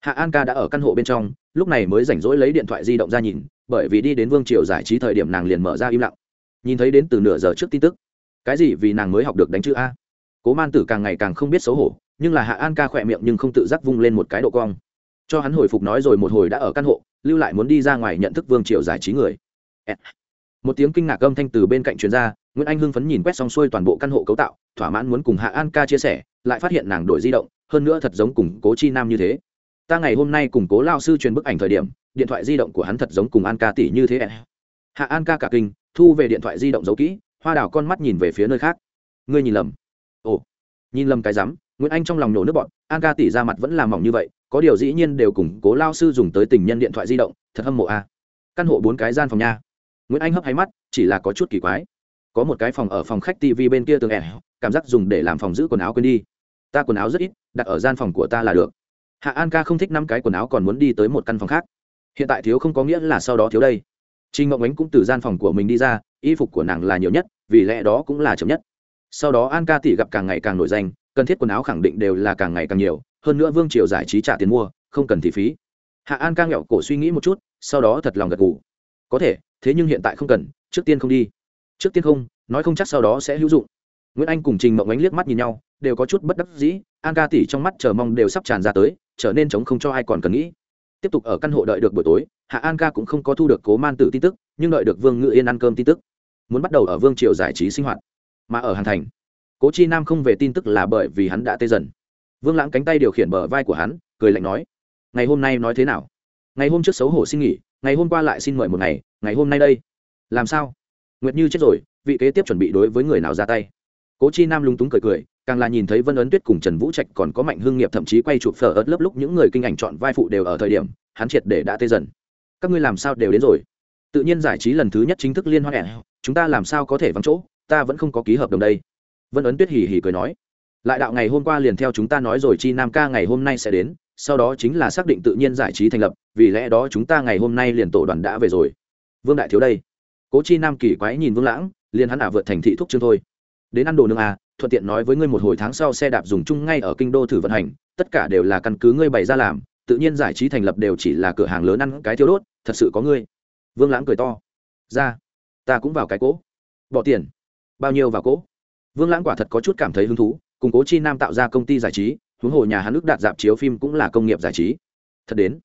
hạ an ca đã ở căn hộ bên trong, lúc này mới rảnh rỗi lấy điện thoại di động ra nhìn, bởi vì đi đến vương triều giải trí thời điểm nàng liền mở ra im lặng. Nhìn thấy đến từ nửa giờ trước tin tức. Cái gì vì nàng mới học được đánh chữ a? Cố man tử càng ngày càng không biết xấu hổ, nhưng là hạ an ca khỏe miệng nhưng không tự giác vung lên một cái độ cong. Cho hắn hồi phục nói rồi một hồi đã ở căn hộ, lưu lại muốn đi ra ngoài nhận thức vương triều giải trí người một tiếng kinh ngạc âm thanh từ bên cạnh chuyên gia nguyễn anh hưng phấn nhìn quét xong xuôi toàn bộ căn hộ cấu tạo, thỏa mãn muốn cùng hạ an ca chia sẻ, lại phát hiện nàng đổi di động, hơn nữa thật giống cùng cố chi nam như thế. Ta ngày hôm nay cùng cố lao sư truyền bức ảnh thời điểm, điện thoại di động của hắn thật giống cùng an ca tỷ như thế hạ an ca cả kinh, thu về điện thoại di động giấu kỹ, hoa đào con mắt nhìn về phía nơi khác. Ngươi nhìn lầm. Ồ. Nhìn lầm cái rắm, nguyễn anh trong lòng nổ nước bọn an ca tỷ ra mặt vẫn làm mỏng như vậy, có điều dĩ nhiên đều cùng cố lao sư dùng tới tình nhân điện thoại di động, thật hâm mộ a. Căn hộ bốn cái gian phòng nha nguyễn anh hấp hay mắt chỉ là có chút kỳ quái có một cái phòng ở phòng khách tv bên kia tường ẻo cảm giác dùng để làm phòng giữ quần áo quên đi ta quần áo rất ít đặt ở gian phòng của ta là được hạ an ca không thích năm cái quần áo còn muốn đi tới một căn phòng khác hiện tại thiếu không có nghĩa là sau đó thiếu đây trinh ngộng ánh cũng từ gian phòng của mình đi ra, y phục của nàng là nhiều nhất, vì lẽ đó cũng là chậm nhất. Sau đó an ca tỷ gặp càng ngày càng nổi danh, cần thiết quần áo khẳng định đều là càng ngày càng nhiều, hơn nữa vương triều giải trí trả tiền mua, không cần thị phí. Hạ an ca nghẹo cổ suy nghĩ một chút, sau đó thật lòng gật gù có thể, thế nhưng hiện tại không cần, trước tiên không đi. Trước tiên không, nói không chắc sau đó sẽ hữu dụng. Nguyễn anh cùng trình mộng ánh liếc mắt nhìn nhau, đều có chút bất đắc dĩ, an ca tỉ trong mắt chờ mong đều sắp tràn ra tới, trở nên chống không cho ai còn cần nghĩ. Tiếp tục ở căn hộ đợi được buổi tối, hạ an ca cũng không có thu được cố man tử tin tức, nhưng đợi được vương ngự yên ăn cơm tin tức. Muốn bắt đầu ở vương triều giải trí sinh hoạt, mà ở hàn thành, cố chi nam không về tin tức là bởi vì hắn đã tê dần. Vương lãng cánh tay điều khiển bờ vai của hắn, cười lạnh nói, ngày hôm nay nói thế nào? Ngày hôm trước xấu hổ xin nghỉ ngày hôm qua lại xin mời một ngày ngày hôm nay đây. Làm sao? Nguyệt như chết rồi, vị kế tiếp chuẩn bị đối với người nào ra tay? Cố chi nam lúng túng cười cười, càng là nhìn thấy vân ấn tuyết cùng trần vũ trạch còn có mạnh hương nghiệp thậm chí quay chụp phở ớt lớp lúc những người kinh ảnh chọn vai phụ đều ở thời điểm, hắn triệt để đã tê dần. Các ngươi làm sao đều đến rồi? Tự nhiên giải trí lần thứ nhất chính thức liên hoan hẹn chúng ta làm sao có thể vắng chỗ, ta vẫn không có ký hợp đồng đây. Vân ấn tuyết hỉ hỉ cười nói, lại đạo ngày hôm qua liền theo chúng ta nói rồi chi nam ca ngày hôm nay sẽ đến sau đó chính là xác định tự nhiên giải trí thành lập, vì lẽ đó chúng ta ngày hôm nay liền tổ đoàn đã về rồi. Vương đại thiếu đây. Cố chi nam kỳ quái nhìn vương lãng, liền hắn ả vượt thành thị thúc chương thôi. Đến ăn đồ nương à thuận tiện nói với ngươi một hồi tháng sau xe đạp dùng chung ngay ở kinh đô thử vận hành, tất cả đều là căn cứ ngươi bày ra làm, tự nhiên giải trí thành lập đều chỉ là cửa hàng lớn ăn cái thiếu đốt, thật sự có ngươi. Vương lãng cười to. Ra, ta cũng vào cái cỗ bỏ tiền. Bao nhiêu vào cỗ vương lãng quả thật có chút cảm thấy hứng thú, cùng cố chi nam tạo ra công ty giải trí huống hồ nhà hắn ước đạt dạp chiếu phim cũng là công nghiệp giải trí. Thật đến,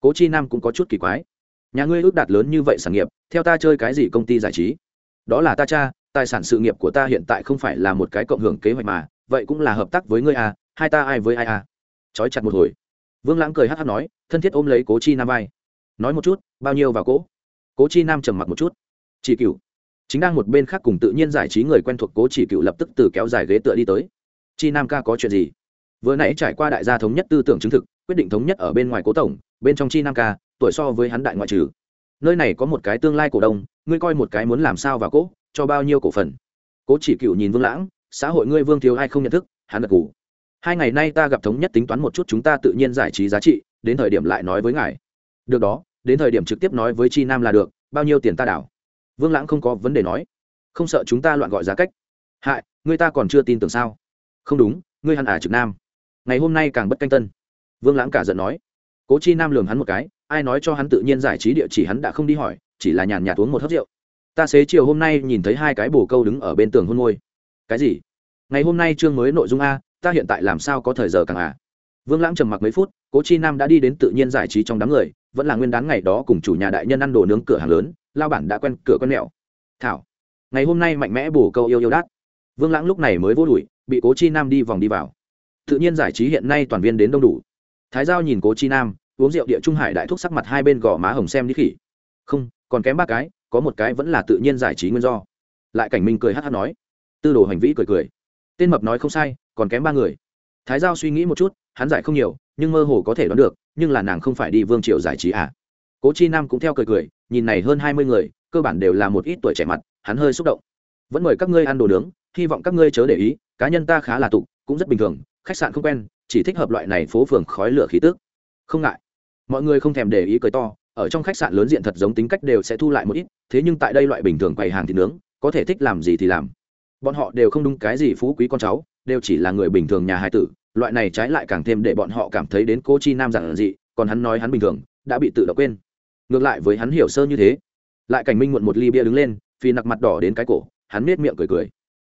cố chi nam cũng có chút kỳ quái. Nhà ngươi ước đạt lớn như vậy sản nghiệp, theo ta chơi cái gì công ty giải trí? Đó là ta cha, tài sản sự nghiệp của ta hiện tại không phải là một cái cộng hưởng kế hoạch mà, vậy cũng là hợp tác với ngươi à hai ta ai với ai à? Trói chặt một hồi. Vương lãng cười hát hát nói, thân thiết ôm lấy cố chi nam vai. Nói một chút, bao nhiêu vào cố cố chi nam trầm mặc một chút. Chỉ cựu chính đang một bên khác cùng tự nhiên giải trí người quen thuộc cố chỉ cựu lập tức từ kéo dài ghế tựa đi tới. Chi nam ca có chuyện gì? Vừa nãy trải qua đại gia thống nhất tư tưởng chứng thực, quyết định thống nhất ở bên ngoài cố tổng, bên trong chi nam ca, tuổi so với hắn đại ngoại trừ. Nơi này có một cái tương lai cổ đông, ngươi coi một cái muốn làm sao và cố, cho bao nhiêu cổ phần. Cố chỉ cựu nhìn vương lãng, xã hội ngươi vương thiếu ai không nhận thức, hắn gật ngủ hai ngày nay ta gặp thống nhất tính toán một chút chúng ta tự nhiên giải trí giá trị, đến thời điểm lại nói với ngài. Được đó, đến thời điểm trực tiếp nói với chi nam là được, bao nhiêu tiền ta đảo. Vương lãng không có vấn đề nói. Không sợ chúng ta loạn gọi giá cách. Hại ngươi ta còn chưa tin tưởng sao? Không đúng, ngươi hẳn ả trực nam ngày hôm nay càng bất canh tân. Vương lãng cả giận nói. Cố chi nam lường hắn một cái, ai nói cho hắn tự nhiên giải trí địa chỉ hắn đã không đi hỏi, chỉ là nhàn nhạt uống một hớt rượu. Ta xế chiều hôm nay nhìn thấy hai cái bồ câu đứng ở bên tường hôn môi. Cái gì? Ngày hôm nay chương mới nội dung a, ta hiện tại làm sao có thời giờ càng à vương lãng trầm mặc mấy phút, cố chi nam đã đi đến tự nhiên giải trí trong đám người, vẫn là nguyên đán ngày đó cùng chủ nhà đại nhân ăn đồ nướng cửa hàng lớn, lao bản đã quen cửa con mẹo. Thảo, ngày hôm nay mạnh mẽ bổ câu yêu yêu đát. Vương lãng lúc này mới vô đùi bị cố chi nam đi vòng đi vào tự nhiên giải trí hiện nay toàn viên đến đông đủ. Thái giao nhìn cố chi nam, uống rượu địa trung hải đại thúc sắc mặt hai bên gò má hồng xem đi khỉ. Không, còn kém ba cái, có một cái vẫn là tự nhiên giải trí nguyên do. Lại cảnh minh cười hát hát nói. Tư đồ hành vĩ cười cười. Tên mập nói không sai, còn kém ba người. Thái giao suy nghĩ một chút, hắn giải không nhiều, nhưng mơ hồ có thể đoán được, nhưng là nàng không phải đi vương triều giải trí à. Cố chi nam cũng theo cười cười, nhìn này hơn hai mươi người, cơ bản đều là một ít tuổi trẻ mặt, hắn hơi xúc động. Vẫn mời các ngươi ăn đồ nướng, hy vọng các ngươi chớ để ý, cá nhân ta khá là tục, cũng rất bình thường khách sạn không quen, chỉ thích hợp loại này phố phường khói lửa khí tức. Không ngại. Mọi người không thèm để ý cười to, ở trong khách sạn lớn diện thật giống tính cách đều sẽ thu lại một ít, thế nhưng tại đây loại bình thường quầy hàng thịt nướng, có thể thích làm gì thì làm. Bọn họ đều không đúng cái gì phú quý con cháu, đều chỉ là người bình thường nhà hai tử, loại này trái lại càng thêm để bọn họ cảm thấy đến cô chi nam giản dị, còn hắn nói hắn bình thường, đã bị tự động quên. Ngược lại với hắn hiểu sơ như thế. Lại cảnh minh muộn một ly bia đứng lên, phi nặc mặt đỏ đến cái cổ, hắn miết miệng cười cười.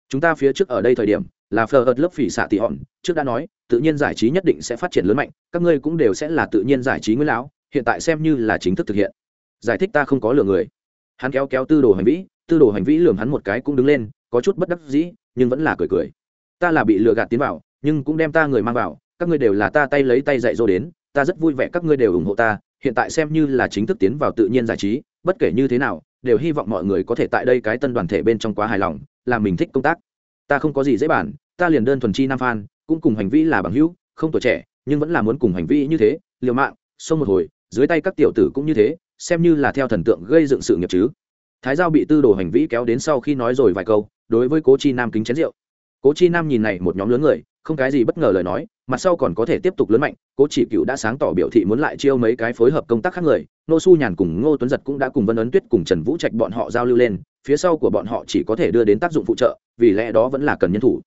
Chúng ta phía trước ở đây thời điểm là phờ ợt lớp phỉ xạ tị hòn trước đã nói, tự nhiên giải trí nhất định sẽ phát triển lớn mạnh, các ngươi cũng đều sẽ là tự nhiên giải trí nguyên lão, hiện tại xem như là chính thức thực hiện. Giải thích ta không có lừa người. Hắn kéo kéo tư đồ hành vĩ, tư đồ hành vĩ lường hắn một cái cũng đứng lên, có chút bất đắc dĩ, nhưng vẫn là cười cười. Ta là bị lừa gạt tiến vào, nhưng cũng đem ta người mang vào, các ngươi đều là ta tay lấy tay dạy dỗ đến, ta rất vui vẻ các ngươi đều ủng hộ ta, hiện tại xem như là chính thức tiến vào tự nhiên giải trí, bất kể như thế nào, đều hy vọng mọi người có thể tại đây cái tân đoàn thể bên trong quá hài lòng làm mình thích công tác ta không có gì dễ bản ta liền đơn thuần chi nam phan, cũng cùng hành vi là bằng hữu, không tuổi trẻ, nhưng vẫn là muốn cùng hành vi như thế, liều mạng, xông một hồi, dưới tay các tiểu tử cũng như thế, xem như là theo thần tượng gây dựng sự nghiệp chứ. Thái giao bị tư đồ hành vi kéo đến sau khi nói rồi vài câu, đối với cố chi nam kính chén rượu cố chi nam nhìn này một nhóm lớn người, không cái gì bất ngờ lời nói mặt sau còn có thể tiếp tục lớn mạnh, cố chỉ cựu đã sáng tỏ biểu thị muốn lại chiêu mấy cái phối hợp công tác khác người nô su nhàn cùng ngô tuấn giật cũng đã cùng vân ấn tuyết cùng trần vũ trạch bọn họ giao lưu lên, phía sau của bọn họ chỉ có thể đưa đến tác dụng phụ trợ, vì lẽ đó vẫn là cần nhân thủ.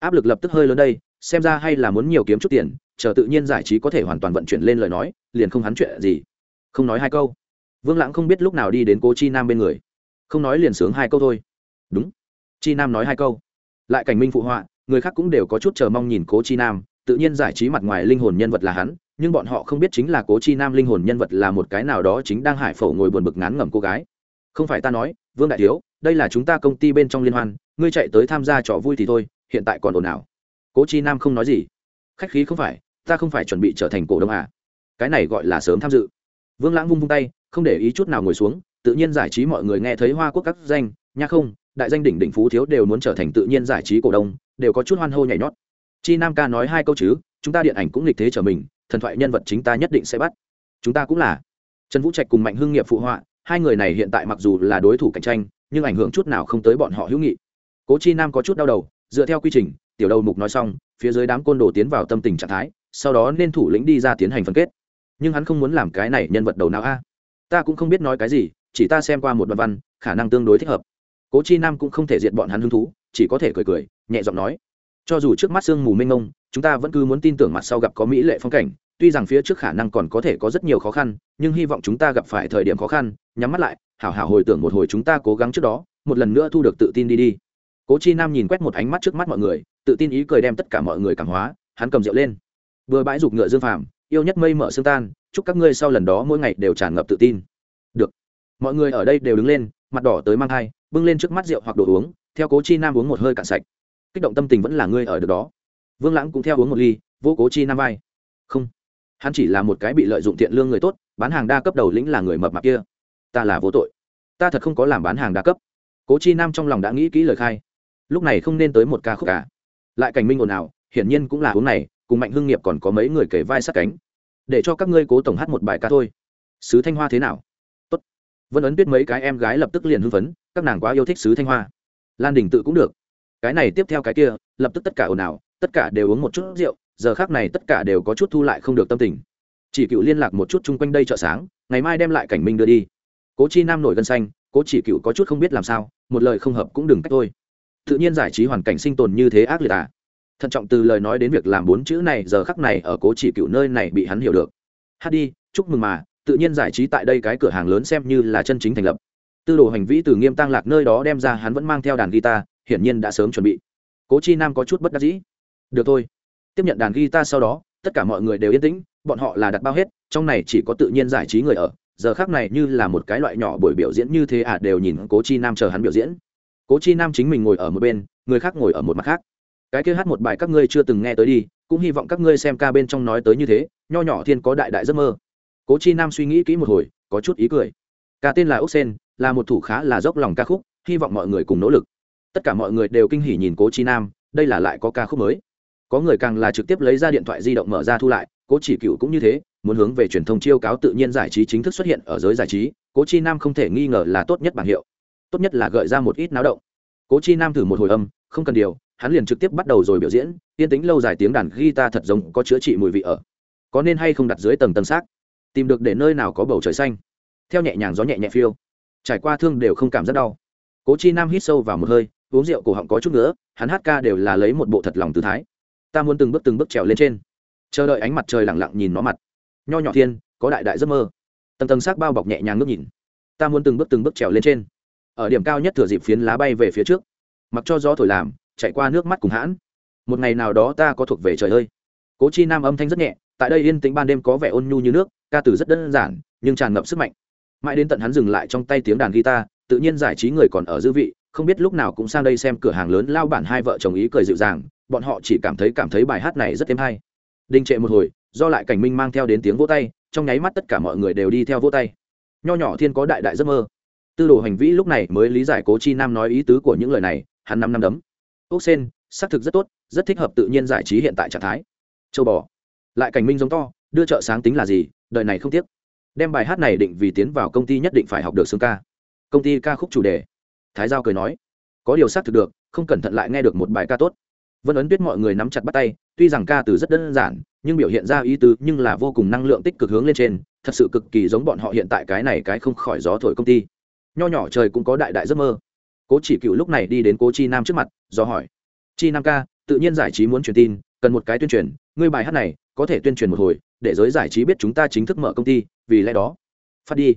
Áp lực lập tức hơi lớn đây, xem ra hay là muốn nhiều kiếm chút tiền, chờ tự nhiên giải trí có thể hoàn toàn vận chuyển lên lời nói, liền không hắn chuyện gì. Không nói hai câu. Vương lãng không biết lúc nào đi đến cố chi nam bên người. Không nói liền sướng hai câu thôi. Đúng. Chi nam nói hai câu lại cảnh minh phụ họa, người khác cũng đều có chút chờ mong nhìn cố chi nam, tự nhiên giải trí mặt ngoài linh hồn nhân vật là hắn, nhưng bọn họ không biết chính là cố chi nam linh hồn nhân vật là một cái nào đó chính đang hải phổ ngồi buồn bực ngán ngẩm cô gái. Không phải ta nói, vương đại thiếu, đây là chúng ta công ty bên trong liên hoan, ngươi chạy tới tham gia trò vui thì thôi, hiện tại còn ồn ào. Cố chi nam không nói gì. Khách khí không phải, ta không phải chuẩn bị trở thành cổ đông à? Cái này gọi là sớm tham dự. Vương lãng vung vung tay, không để ý chút nào ngồi xuống, tự nhiên giải trí mọi người nghe thấy hoa quốc các danh nha không đại danh đỉnh đỉnh phú thiếu đều muốn trở thành tự nhiên giải trí cổ đông, đều có chút hoan hô nhảy nhót. Chi nam ca nói hai câu chứ, chúng ta điện ảnh cũng lịch thế trở mình, thần thoại nhân vật chính ta nhất định sẽ bắt. Chúng ta cũng là. Trần vũ trạch cùng mạnh hưng nghiệp phụ họa, hai người này hiện tại mặc dù là đối thủ cạnh tranh, nhưng ảnh hưởng chút nào không tới bọn họ hữu nghị. Cố chi nam có chút đau đầu, dựa theo quy trình, tiểu đầu mục nói xong, phía dưới đám côn đồ tiến vào tâm tình trạng thái, sau đó nên thủ lĩnh đi ra tiến hành phân kết. Nhưng hắn không muốn làm cái này nhân vật đầu não a. Ta cũng không biết nói cái gì, chỉ ta xem qua một đoạn văn, khả năng tương đối thích hợp cố chi nam cũng không thể diệt bọn hắn hứng thú, chỉ có thể cười cười, nhẹ giọng nói. Cho dù trước mắt sương mù mênh mông, chúng ta vẫn cứ muốn tin tưởng mặt sau gặp có mỹ lệ phong cảnh, tuy rằng phía trước khả năng còn có thể có rất nhiều khó khăn, nhưng hy vọng chúng ta gặp phải thời điểm khó khăn, nhắm mắt lại, hảo hảo hồi tưởng một hồi chúng ta cố gắng trước đó, một lần nữa thu được tự tin đi đi. Cố chi nam nhìn quét một ánh mắt trước mắt mọi người, tự tin ý cười đem tất cả mọi người cảm hóa, hắn cầm rượu lên. Vừa bãi giục ngựa dương phàm, yêu nhất mây mở xương tan, chúc các ngươi sau lần đó mỗi ngày đều tràn ngập tự tin. Được. Mọi người ở đây đều đứng lên, mặt đỏ tới mang thai bưng lên trước mắt rượu hoặc đồ uống, theo cố chi nam uống một hơi cạn sạch. Kích động tâm tình vẫn là ngươi ở được đó. Vương lãng cũng theo uống một ly, vô cố chi nam vai. Không, hắn chỉ là một cái bị lợi dụng thiện lương người tốt, bán hàng đa cấp đầu lĩnh là người mập mạp kia. Ta là vô tội. Ta thật không có làm bán hàng đa cấp. Cố chi nam trong lòng đã nghĩ kỹ lời khai. Lúc này không nên tới một ca khúc cả. Lại cảnh minh ồn ào, hiển nhiên cũng là uống này, cùng mạnh hưng nghiệp còn có mấy người kể vai sát cánh. Để cho các ngươi cố tổng hát một bài ca thôi. Sứ thanh hoa thế nào? Vân ấn biết mấy cái em gái lập tức liền hưng phấn, các nàng quá yêu thích sứ thanh hoa. Lan đình tự cũng được. Cái này tiếp theo cái kia, lập tức tất cả ồn ào, tất cả đều uống một chút rượu, giờ khác này tất cả đều có chút thu lại không được tâm tình. Chỉ cựu liên lạc một chút chung quanh đây chợ sáng, ngày mai đem lại cảnh minh đưa đi. Cố chi nam nổi gân xanh, cố chỉ cựu có chút không biết làm sao, một lời không hợp cũng đừng cách thôi. Tự nhiên giải trí hoàn cảnh sinh tồn như thế ác liệt à. Thận trọng từ lời nói đến việc làm bốn chữ này, giờ khắc này ở cố chỉ cựu nơi này bị hắn hiểu được. Hát đi, chúc mừng mà tự nhiên giải trí tại đây cái cửa hàng lớn xem như là chân chính thành lập. Tư đồ hành vĩ từ nghiêm tăng lạc nơi đó đem ra hắn vẫn mang theo đàn guitar, hiển nhiên đã sớm chuẩn bị. Cố chi nam có chút bất đắc dĩ. Được thôi. Tiếp nhận đàn guitar sau đó, tất cả mọi người đều yên tĩnh, bọn họ là đặt bao hết, trong này chỉ có tự nhiên giải trí người ở. Giờ khác này như là một cái loại nhỏ buổi biểu diễn như thế à đều nhìn cố chi nam chờ hắn biểu diễn. Cố chi nam chính mình ngồi ở một bên, người khác ngồi ở một mặt khác. Cái kia hát một bài các ngươi chưa từng nghe tới đi, cũng hy vọng các ngươi xem ca bên trong nói tới như thế, nho nhỏ thiên có đại đại giấc mơ cố chi nam suy nghĩ kỹ một hồi, có chút ý cười. Ca tên là ốc sen, là một thủ khá là dốc lòng ca khúc, hy vọng mọi người cùng nỗ lực. Tất cả mọi người đều kinh hỉ nhìn cố chi nam, đây là lại có ca khúc mới. Có người càng là trực tiếp lấy ra điện thoại di động mở ra thu lại, cố chỉ cựu cũng như thế, muốn hướng về truyền thông chiêu cáo tự nhiên giải trí chính thức xuất hiện ở giới giải trí, cố chi nam không thể nghi ngờ là tốt nhất bảng hiệu. Tốt nhất là gợi ra một ít náo động. Cố chi nam thử một hồi âm, không cần điều, hắn liền trực tiếp bắt đầu rồi biểu diễn, yên tính lâu dài tiếng đàn guitar thật giống có chữa trị mùi vị ở. Có nên hay không đặt dưới tầng tầng xác? Tìm được để nơi nào có bầu trời xanh. Theo nhẹ nhàng gió nhẹ nhẹ phiêu, trải qua thương đều không cảm giác đau. Cố chi nam hít sâu vào một hơi, uống rượu cổ họng có chút nữa, hắn hát ca đều là lấy một bộ thật lòng tư thái. Ta muốn từng bước từng bước trèo lên trên. Chờ đợi ánh mặt trời lẳng lặng nhìn nó mặt. Nho nhỏ thiên, có đại đại giấc mơ. Tầng tầng xác bao bọc nhẹ nhàng ngước nhìn. Ta muốn từng bước từng bước trèo lên trên. Ở điểm cao nhất thừa dịp phiến lá bay về phía trước. Mặc cho gió thổi làm, chạy qua nước mắt cùng hãn. Một ngày nào đó ta có thuộc về trời ơi. Cố chi nam âm thanh rất nhẹ, tại đây yên tĩnh ban đêm có vẻ ôn nhu như nước ca từ rất đơn giản, nhưng tràn ngập sức mạnh. Mãi đến tận hắn dừng lại trong tay tiếng đàn guitar, tự nhiên giải trí người còn ở dư vị, không biết lúc nào cũng sang đây xem cửa hàng lớn lao bản hai vợ chồng ý cười dịu dàng, bọn họ chỉ cảm thấy cảm thấy bài hát này rất êm hay. Đình trệ một hồi, do lại cảnh minh mang theo đến tiếng vỗ tay, trong nháy mắt tất cả mọi người đều đi theo vỗ tay. Nho nhỏ thiên có đại đại giấc mơ. Tư đồ hành vĩ lúc này mới lý giải cố chi nam nói ý tứ của những lời này, hắn năm năm đấm. Ốc sen, xác thực rất tốt, rất thích hợp tự nhiên giải trí hiện tại trạng thái. Châu bò. Lại cảnh minh giống to, đưa chợ sáng tính là gì đời này không tiếc. Đem bài hát này định vì tiến vào công ty nhất định phải học được xương ca. Công ty ca khúc chủ đề. Thái giao cười nói, có điều xác thực được, không cẩn thận lại nghe được một bài ca tốt. Vân ấn tuyết mọi người nắm chặt bắt tay, tuy rằng ca từ rất đơn giản, nhưng biểu hiện ra ý tứ nhưng là vô cùng năng lượng tích cực hướng lên trên, thật sự cực kỳ giống bọn họ hiện tại cái này cái không khỏi gió thổi công ty. Nho nhỏ trời cũng có đại đại giấc mơ. Cố chỉ cựu lúc này đi đến cố chi nam trước mặt, do hỏi, chi nam ca, tự nhiên giải trí muốn truyền tin, cần một cái tuyên truyền, ngươi bài hát này có thể tuyên truyền một hồi để giới giải trí biết chúng ta chính thức mở công ty, vì lẽ đó, phát đi.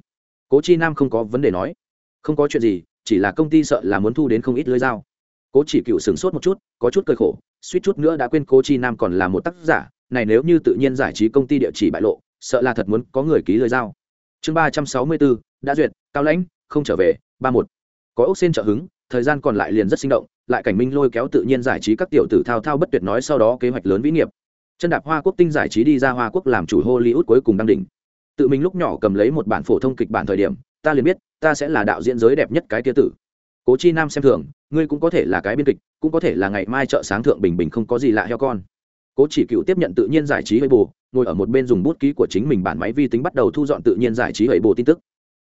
Cố chi nam không có vấn đề nói. Không có chuyện gì, chỉ là công ty sợ là muốn thu đến không ít lưới dao. Cố chỉ cựu sửng sốt một chút, có chút cơi khổ, suýt chút nữa đã quên cố chi nam còn là một tác giả, này nếu như tự nhiên giải trí công ty địa chỉ bại lộ, sợ là thật muốn có người ký lưới dao. Chương ba trăm sáu mươi bốn, đã duyệt, cao lãnh, không trở về, ba một. Có ốc xên trợ hứng, thời gian còn lại liền rất sinh động, lại cảnh minh lôi kéo tự nhiên giải trí các tiểu tử thao thao bất tuyệt nói sau đó kế hoạch lớn vĩ nghiệp chân đạp hoa quốc tinh giải trí đi ra hoa quốc làm chủ hollywood cuối cùng đăng đỉnh. Tự mình lúc nhỏ cầm lấy một bản phổ thông kịch bản thời điểm, ta liền biết, ta sẽ là đạo diễn giới đẹp nhất cái tia tử. Cố chi nam xem thường, ngươi cũng có thể là cái biên kịch, cũng có thể là ngày mai chợ sáng thượng bình bình không có gì lạ heo con. Cố chỉ cựu tiếp nhận tự nhiên giải trí hơi bù ngồi ở một bên dùng bút ký của chính mình bản máy vi tính bắt đầu thu dọn tự nhiên giải trí hơi bù tin tức.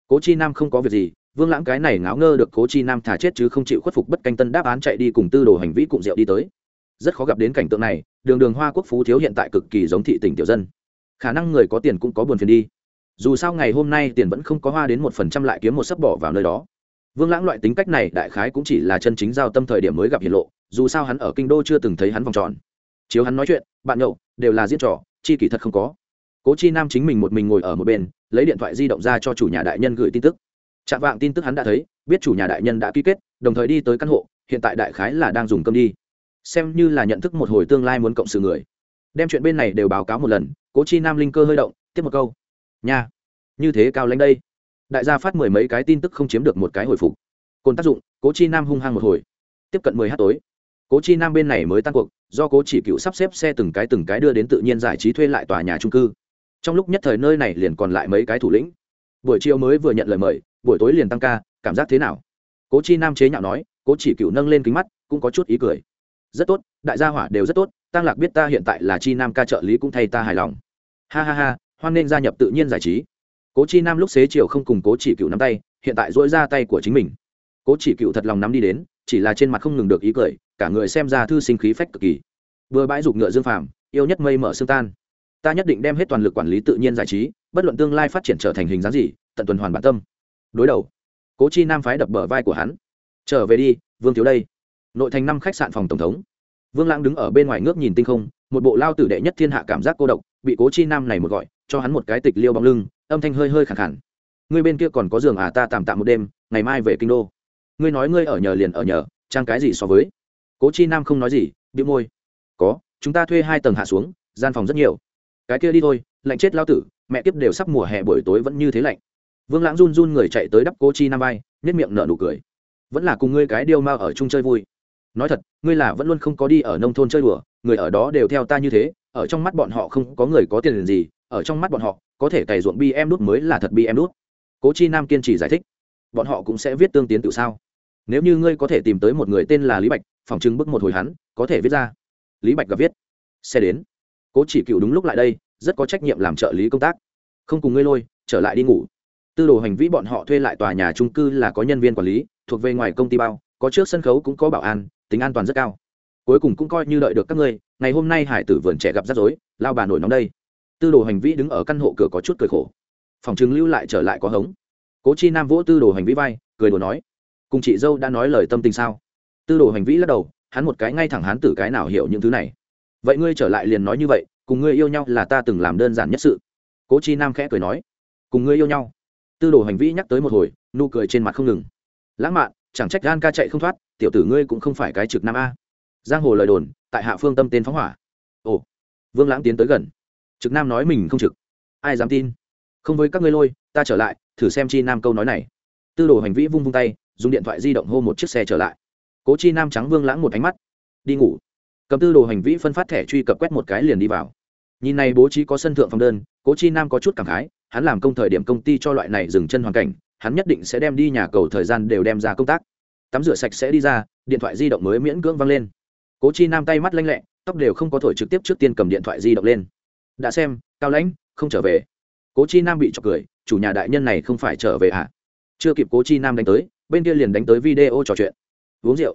Cố chi nam không có việc gì, vương lãng cái này ngáo ngơ được cố chi nam thả chết chứ không chịu khuất phục bất canh tân đáp án chạy đi cùng tư đồ hành vi cùng rượu đi tới rất khó gặp đến cảnh tượng này, đường đường hoa quốc phú thiếu hiện tại cực kỳ giống thị tỉnh tiểu dân. Khả năng người có tiền cũng có buồn phiền đi. Dù sao ngày hôm nay tiền vẫn không có hoa đến một phần trăm lại kiếm một sấp bỏ vào nơi đó. Vương lãng loại tính cách này, đại khái cũng chỉ là chân chính giao tâm thời điểm mới gặp hiện lộ, dù sao hắn ở kinh đô chưa từng thấy hắn vòng tròn. Chiếu hắn nói chuyện, bạn nhậu, đều là diễn trò, chi kỷ thật không có. Cố chi nam chính mình một mình ngồi ở một bên, lấy điện thoại di động ra cho chủ nhà đại nhân gửi tin tức. Chạm vạng tin tức hắn đã thấy, biết chủ nhà đại nhân đã ký kết, đồng thời đi tới căn hộ, hiện tại đại khái là đang dùng cơm đi xem như là nhận thức một hồi tương lai muốn cộng sự người. Đem chuyện bên này đều báo cáo một lần, cố chi nam linh cơ hơi động, tiếp một câu. Nha, như thế cao lãnh đây. Đại gia phát mười mấy cái tin tức không chiếm được một cái hồi phục. Cồn tác dụng, cố chi nam hung hăng một hồi. Tiếp cận mười h tối, cố chi nam bên này mới tan cuộc, do cố chỉ cựu sắp xếp xe từng cái từng cái đưa đến tự nhiên giải trí thuê lại tòa nhà trung cư. Trong lúc nhất thời nơi này liền còn lại mấy cái thủ lĩnh. Buổi chiều mới vừa nhận lời mời, buổi tối liền tăng ca, cảm giác thế nào? Cố chi nam chế nhạo nói, cố chỉ cựu nâng lên kính mắt, cũng có chút ý cười rất tốt, đại gia hỏa đều rất tốt tăng lạc biết ta hiện tại là chi nam ca trợ lý cũng thay ta hài lòng. Ha ha ha, hoan nên gia nhập tự nhiên giải trí. Cố chi nam lúc xế chiều không cùng cố chỉ cựu nắm tay, hiện tại dỗi ra tay của chính mình. Cố chỉ cựu thật lòng nắm đi đến, chỉ là trên mặt không ngừng được ý cười, cả người xem ra thư sinh khí phách cực kỳ. Vừa bãi dục ngựa dương phàm, yêu nhất mây mở xương tan. Ta nhất định đem hết toàn lực quản lý tự nhiên giải trí, bất luận tương lai phát triển trở thành hình dáng gì, tận tuần hoàn bản tâm. Đối đầu. Cố chi nam phái đập bờ vai của hắn. Trở về đi, vương thiếu đây nội thành năm khách sạn phòng tổng thống. Vương lãng đứng ở bên ngoài ngước nhìn tinh không, một bộ lao tử đệ nhất thiên hạ cảm giác cô độc, bị cố chi nam này một gọi, cho hắn một cái tịch liêu bóng lưng, âm thanh hơi hơi khẳng khẳng. Ngươi bên kia còn có giường à ta tạm tạm một đêm, ngày mai về kinh đô. Ngươi nói ngươi ở nhờ liền ở nhờ, trang cái gì so với? Cố chi nam không nói gì bị môi. Có, chúng ta thuê hai tầng hạ xuống, gian phòng rất nhiều. Cái kia đi thôi, lạnh chết lao tử, mẹ tiếp đều sắp mùa hè buổi tối vẫn như thế lạnh. Vương lãng run run người chạy tới đắp cố chi nam vai nhất miệng nở nụ cười. Vẫn là cùng ngươi cái điêu mao ở chung chơi vui nói thật, ngươi là vẫn luôn không có đi ở nông thôn chơi đùa, người ở đó đều theo ta như thế, ở trong mắt bọn họ không có người có tiền gì, ở trong mắt bọn họ, có thể cày ruộng bi em đút mới là thật bi em đút. Cố chi nam kiên trì giải thích. Bọn họ cũng sẽ viết tương tiến tự sao? Nếu như ngươi có thể tìm tới một người tên là lý bạch, phòng chứng bức một hồi hắn, có thể viết ra. Lý bạch gặp viết. Xe đến. Cố chỉ cựu đúng lúc lại đây, rất có trách nhiệm làm trợ lý công tác. Không cùng ngươi lôi, trở lại đi ngủ. Tư đồ hành vi bọn họ thuê lại tòa nhà trung cư là có nhân viên quản lý, thuộc về ngoài công ty bao, có trước sân khấu cũng có bảo an tính an toàn rất cao. Cuối cùng cũng coi như đợi được các ngươi, ngày hôm nay hải tử vườn trẻ gặp rắc rối, lao bà nổi nóng đây. Tư đồ hành vi đứng ở căn hộ cửa có chút cười khổ. Phòng chứng lưu lại trở lại có hống. Cố chi nam vỗ tư đồ hành vi vai, cười đồ nói, cùng chị dâu đã nói lời tâm tình sao? Tư đồ hành vi lắc đầu, hắn một cái ngay thẳng hắn tử cái nào hiểu những thứ này. Vậy ngươi trở lại liền nói như vậy, cùng ngươi yêu nhau là ta từng làm đơn giản nhất sự. Cố chi nam khẽ cười nói, cùng ngươi yêu nhau. Tư đồ hành vi nhắc tới một hồi, nụ cười trên mặt không ngừng. Lãng mạn chẳng trách gan ca chạy không thoát, tiểu tử ngươi cũng không phải cái trực nam a. Giang hồ lời đồn, tại hạ phương tâm tên phóng hỏa. Ồ, vương lãng tiến tới gần. Trực nam nói mình không trực. Ai dám tin? Không với các ngươi lôi, ta trở lại, thử xem chi nam câu nói này. Tư đồ hành vĩ vung vung tay, dùng điện thoại di động hô một chiếc xe trở lại. Cố chi nam trắng vương lãng một ánh mắt. Đi ngủ. Cầm tư đồ hành vĩ phân phát thẻ truy cập quét một cái liền đi vào. Nhìn này bố trí có sân thượng phòng đơn, cố chi nam có chút cảm khái, hắn làm công thời điểm công ty cho loại này dừng chân hoàn cảnh hắn nhất định sẽ đem đi nhà cầu thời gian đều đem ra công tác. Tắm rửa sạch sẽ đi ra, điện thoại di động mới miễn cưỡng văng lên. Cố chi nam tay mắt lanh lẹ, tóc đều không có thổi trực tiếp trước tiên cầm điện thoại di động lên. Đã xem, cao lãnh, không trở về. Cố chi nam bị chọc cười, chủ nhà đại nhân này không phải trở về à chưa kịp cố chi nam đánh tới, bên kia liền đánh tới video trò chuyện. Uống rượu.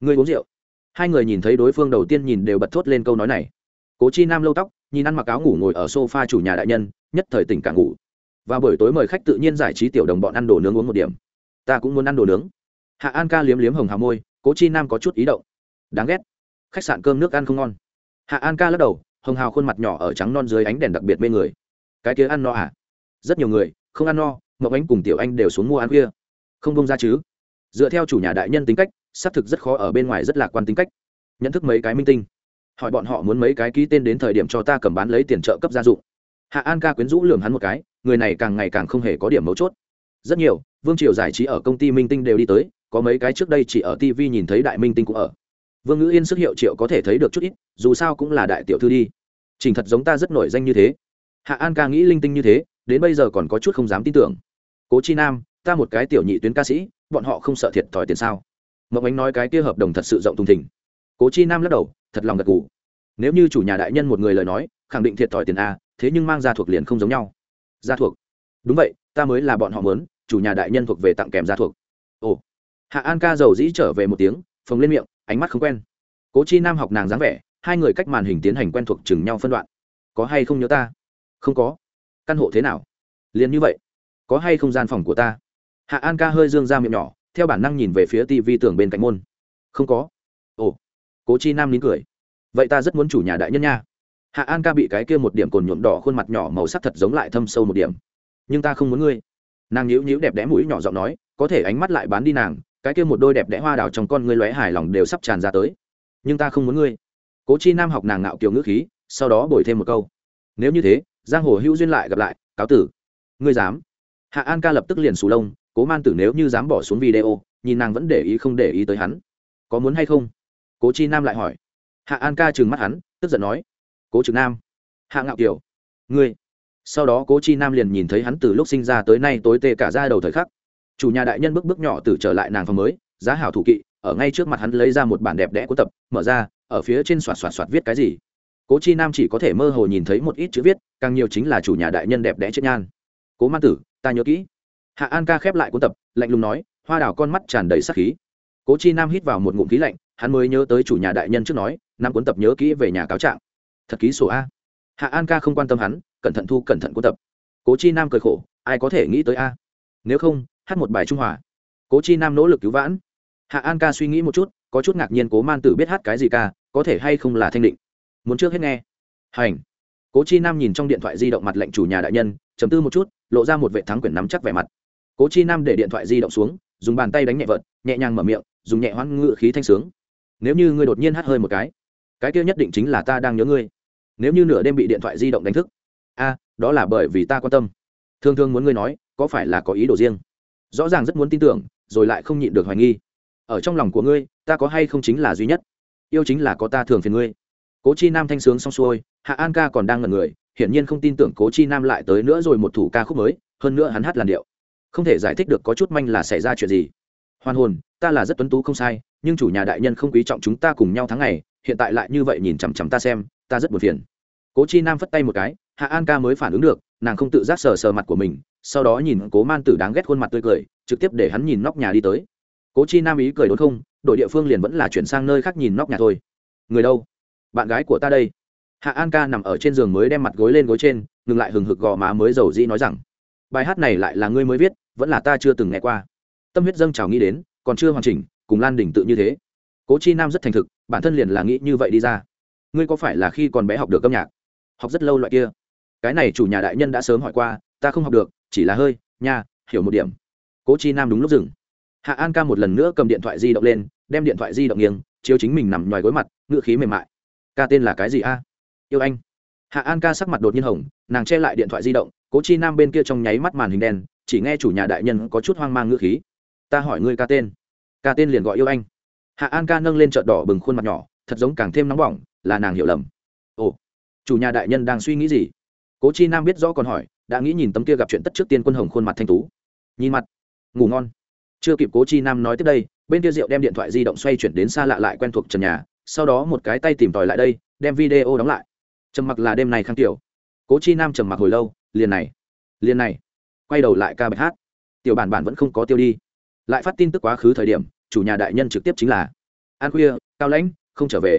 Người uống rượu? Hai người nhìn thấy đối phương đầu tiên nhìn đều bật thốt lên câu nói này. Cố chi nam lâu tóc, nhìn ăn mặc áo ngủ ngồi ở sofa chủ nhà đại nhân, nhất thời tỉnh cả ngủ và buổi tối mời khách tự nhiên giải trí tiểu đồng bọn ăn đồ nướng uống một điểm. Ta cũng muốn ăn đồ nướng. Hạ an ca liếm liếm hồng hào môi, cố chi nam có chút ý động. Đáng ghét. Khách sạn cơm nước ăn không ngon. Hạ an ca lắc đầu, hồng hào khuôn mặt nhỏ ở trắng non dưới ánh đèn đặc biệt mê người. Cái kia ăn no à? Rất nhiều người, không ăn no mậu ánh cùng tiểu anh đều xuống mua ăn kia không bông ra chứ? Dựa theo chủ nhà đại nhân tính cách, xác thực rất khó ở bên ngoài rất lạc quan tính cách. Nhận thức mấy cái minh tinh. Hỏi bọn họ muốn mấy cái ký tên đến thời điểm cho ta cầm bán lấy tiền trợ cấp gia dụng. Hạ an ca quyến rũ lường hắn một cái người này càng ngày càng không hề có điểm mấu chốt. Rất nhiều, vương triều giải trí ở công ty minh tinh đều đi tới, có mấy cái trước đây chỉ ở tv nhìn thấy đại minh tinh cũng ở. Vương ngữ yên sức hiệu triệu có thể thấy được chút ít, dù sao cũng là đại tiểu thư đi. Trình thật giống ta rất nổi danh như thế. Hạ an ca nghĩ linh tinh như thế, đến bây giờ còn có chút không dám tin tưởng. Cố chi nam, ta một cái tiểu nhị tuyến ca sĩ, bọn họ không sợ thiệt thòi tiền sao? Mộc ánh nói cái kia hợp đồng thật sự rộng thùng thỉnh cố chi nam lắc đầu, thật lòng gật g ủ nếu như chủ nhà đại nhân một người lời nói, khẳng định thiệt thòi tiền a, thế nhưng mang ra thuộc liền không giống nhau gia thuộc. Đúng vậy, ta mới là bọn họ mớn chủ nhà đại nhân thuộc về tặng kèm gia thuộc. Ồ. Hạ an ca giàu dĩ trở về một tiếng, phồng lên miệng, ánh mắt không quen. Cố chi nam học nàng dáng vẻ, hai người cách màn hình tiến hành quen thuộc chừng nhau phân đoạn. Có hay không nhớ ta? Không có. Căn hộ thế nào? Liền như vậy. Có hay không gian phòng của ta? Hạ an ca hơi dương ra miệng nhỏ, theo bản năng nhìn về phía tv tường bên cạnh môn. Không có. Ồ. Cố chi nam nín cười. Vậy ta rất muốn chủ nhà đại nhân nha hạ an ca bị cái kia một điểm cồn nhuộm đỏ khuôn mặt nhỏ màu sắc thật giống lại thâm sâu một điểm. Nhưng ta không muốn ngươi. Nàng nhíu nhíu đẹp đẽ mũi nhỏ giọng nói, có thể ánh mắt lại bán đi nàng, cái kia một đôi đẹp đẽ hoa đào trong con ngươi lóe hài lòng đều sắp tràn ra tới. Nhưng ta không muốn ngươi. Cố chi nam học nàng ngạo kiều ngữ khí, sau đó bồi thêm một câu. Nếu như thế, giang hồ hữu duyên lại gặp lại, cáo tử. Ngươi dám. Hạ an ca lập tức liền sù lông, cố man tử nếu như dám bỏ xuống video, nhìn nàng vẫn để ý không để ý tới hắn. Có muốn hay không? Cố chi nam lại hỏi. Hạ an ca trừng mắt hắn, tức giận nói cố trực nam. Hạ ngạo kiều, ngươi. Sau đó cố chi nam liền nhìn thấy hắn từ lúc sinh ra tới nay tối tê cả ra đầu thời khắc. Chủ nhà đại nhân bước bước nhỏ từ trở lại nàng phòng mới, giá hảo thủ kỵ, ở ngay trước mặt hắn lấy ra một bản đẹp đẽ của tập, mở ra, ở phía trên soạt soạt soạt viết cái gì. Cố chi nam chỉ có thể mơ hồ nhìn thấy một ít chữ viết, càng nhiều chính là chủ nhà đại nhân đẹp đẽ chết nhan. Cố man tử, ta nhớ kỹ. Hạ an ca khép lại cuốn tập, lạnh lùng nói, hoa đào con mắt tràn đầy sắc khí. Cố chi nam hít vào một ngụm khí lạnh, hắn mới nhớ tới chủ nhà đại nhân trước nói, năm cuốn tập nhớ kỹ về nhà cáo trạng thật ký sổ a. Hạ an ca không quan tâm hắn, cẩn thận thu cẩn thận cuốn tập. Cố chi nam cười khổ, ai có thể nghĩ tới a? Nếu không, hát một bài trung hòa. Cố chi nam nỗ lực cứu vãn. Hạ an ca suy nghĩ một chút, có chút ngạc nhiên cố man tử biết hát cái gì ca, có thể hay không là thanh định. Muốn trước hết nghe. Hành. Cố chi nam nhìn trong điện thoại di động mặt lệnh chủ nhà đại nhân chấm tư một chút, lộ ra một vệ thắng quyển nắm chắc vẻ mặt. Cố chi nam để điện thoại di động xuống, dùng bàn tay đánh nhẹ vợt, nhẹ nhàng mở miệng, dùng nhẹ hoãn ngự khí thanh sướng. Nếu như ngươi đột nhiên hát hơi một cái cái kia nhất định chính là ta đang nhớ ngươi nếu như nửa đêm bị điện thoại di động đánh thức. A, đó là bởi vì ta quan tâm. Thường thường muốn ngươi nói, có phải là có ý đồ riêng? Rõ ràng rất muốn tin tưởng, rồi lại không nhịn được hoài nghi. Ở trong lòng của ngươi, ta có hay không chính là duy nhất? Yêu chính là có ta thường phiền ngươi. Cố chi nam thanh sướng xong xuôi, hạ an ca còn đang ngần người, hiển nhiên không tin tưởng cố chi nam lại tới nữa rồi một thủ ca khúc mới, hơn nữa hắn hát làn điệu. Không thể giải thích được có chút manh là xảy ra chuyện gì. Hoàn hồn, ta là rất tuấn tú không sai, nhưng chủ nhà đại nhân không quý trọng chúng ta cùng nhau tháng ngày, hiện tại lại như vậy nhìn chằm chằm ta xem ta rất buồn phiền. Cố chi nam phất tay một cái, hạ an ca mới phản ứng được, nàng không tự giác sờ sờ mặt của mình, sau đó nhìn cố man tử đáng ghét khuôn mặt tươi cười, trực tiếp để hắn nhìn nóc nhà đi tới. Cố chi nam ý cười đốn không, đội địa phương liền vẫn là chuyển sang nơi khác nhìn nóc nhà thôi. Người đâu? Bạn gái của ta đây. Hạ an ca nằm ở trên giường mới đem mặt gối lên gối trên, ngừng lại hừng hực gò má mới giàu dĩ nói rằng, bài hát này lại là ngươi mới viết, vẫn là ta chưa từng nghe qua. Tâm huyết dâng trào nghĩ đến, còn chưa hoàn chỉnh, cùng lan đỉnh tự như thế. Cố chi nam rất thành thực, bản thân liền là nghĩ như vậy đi ra ngươi có phải là khi còn bé học được âm nhạc? Học rất lâu loại kia. Cái này chủ nhà đại nhân đã sớm hỏi qua, ta không học được, chỉ là hơi, nha, hiểu một điểm. Cố chi nam đúng lúc dừng. Hạ an ca một lần nữa cầm điện thoại di động lên, đem điện thoại di động nghiêng, chiếu chính mình nằm ngoài gối mặt, ngựa khí mềm mại. Ca tên là cái gì a? Yêu anh. Hạ an ca sắc mặt đột nhiên hồng, nàng che lại điện thoại di động, cố chi nam bên kia trong nháy mắt màn hình đen, chỉ nghe chủ nhà đại nhân có chút hoang mang ngựa khí. Ta hỏi ngươi ca tên. Ca tên liền gọi yêu anh. Hạ an ca nâng lên chợ đỏ bừng khuôn mặt nhỏ, thật giống càng thêm nóng bỏng là nàng hiểu lầm. Ồ, chủ nhà đại nhân đang suy nghĩ gì? Cố chi nam biết rõ còn hỏi, đã nghĩ nhìn tấm kia gặp chuyện tất trước tiên quân hồng khuôn mặt thanh tú. Nhìn mặt, ngủ ngon. Chưa kịp cố chi nam nói tiếp đây, bên kia rượu đem điện thoại di động xoay chuyển đến xa lạ lại quen thuộc trần nhà, sau đó một cái tay tìm tòi lại đây, đem video đóng lại. Trầm mặc là đêm này khang tiểu. Cố chi nam trầm mặc hồi lâu, liền này liền này. Quay đầu lại ca bạch hát. Tiểu bản bản vẫn không có tiêu đi. Lại phát tin tức quá khứ thời điểm, chủ nhà đại nhân trực tiếp chính là, an khuya, cao lãnh, không trở về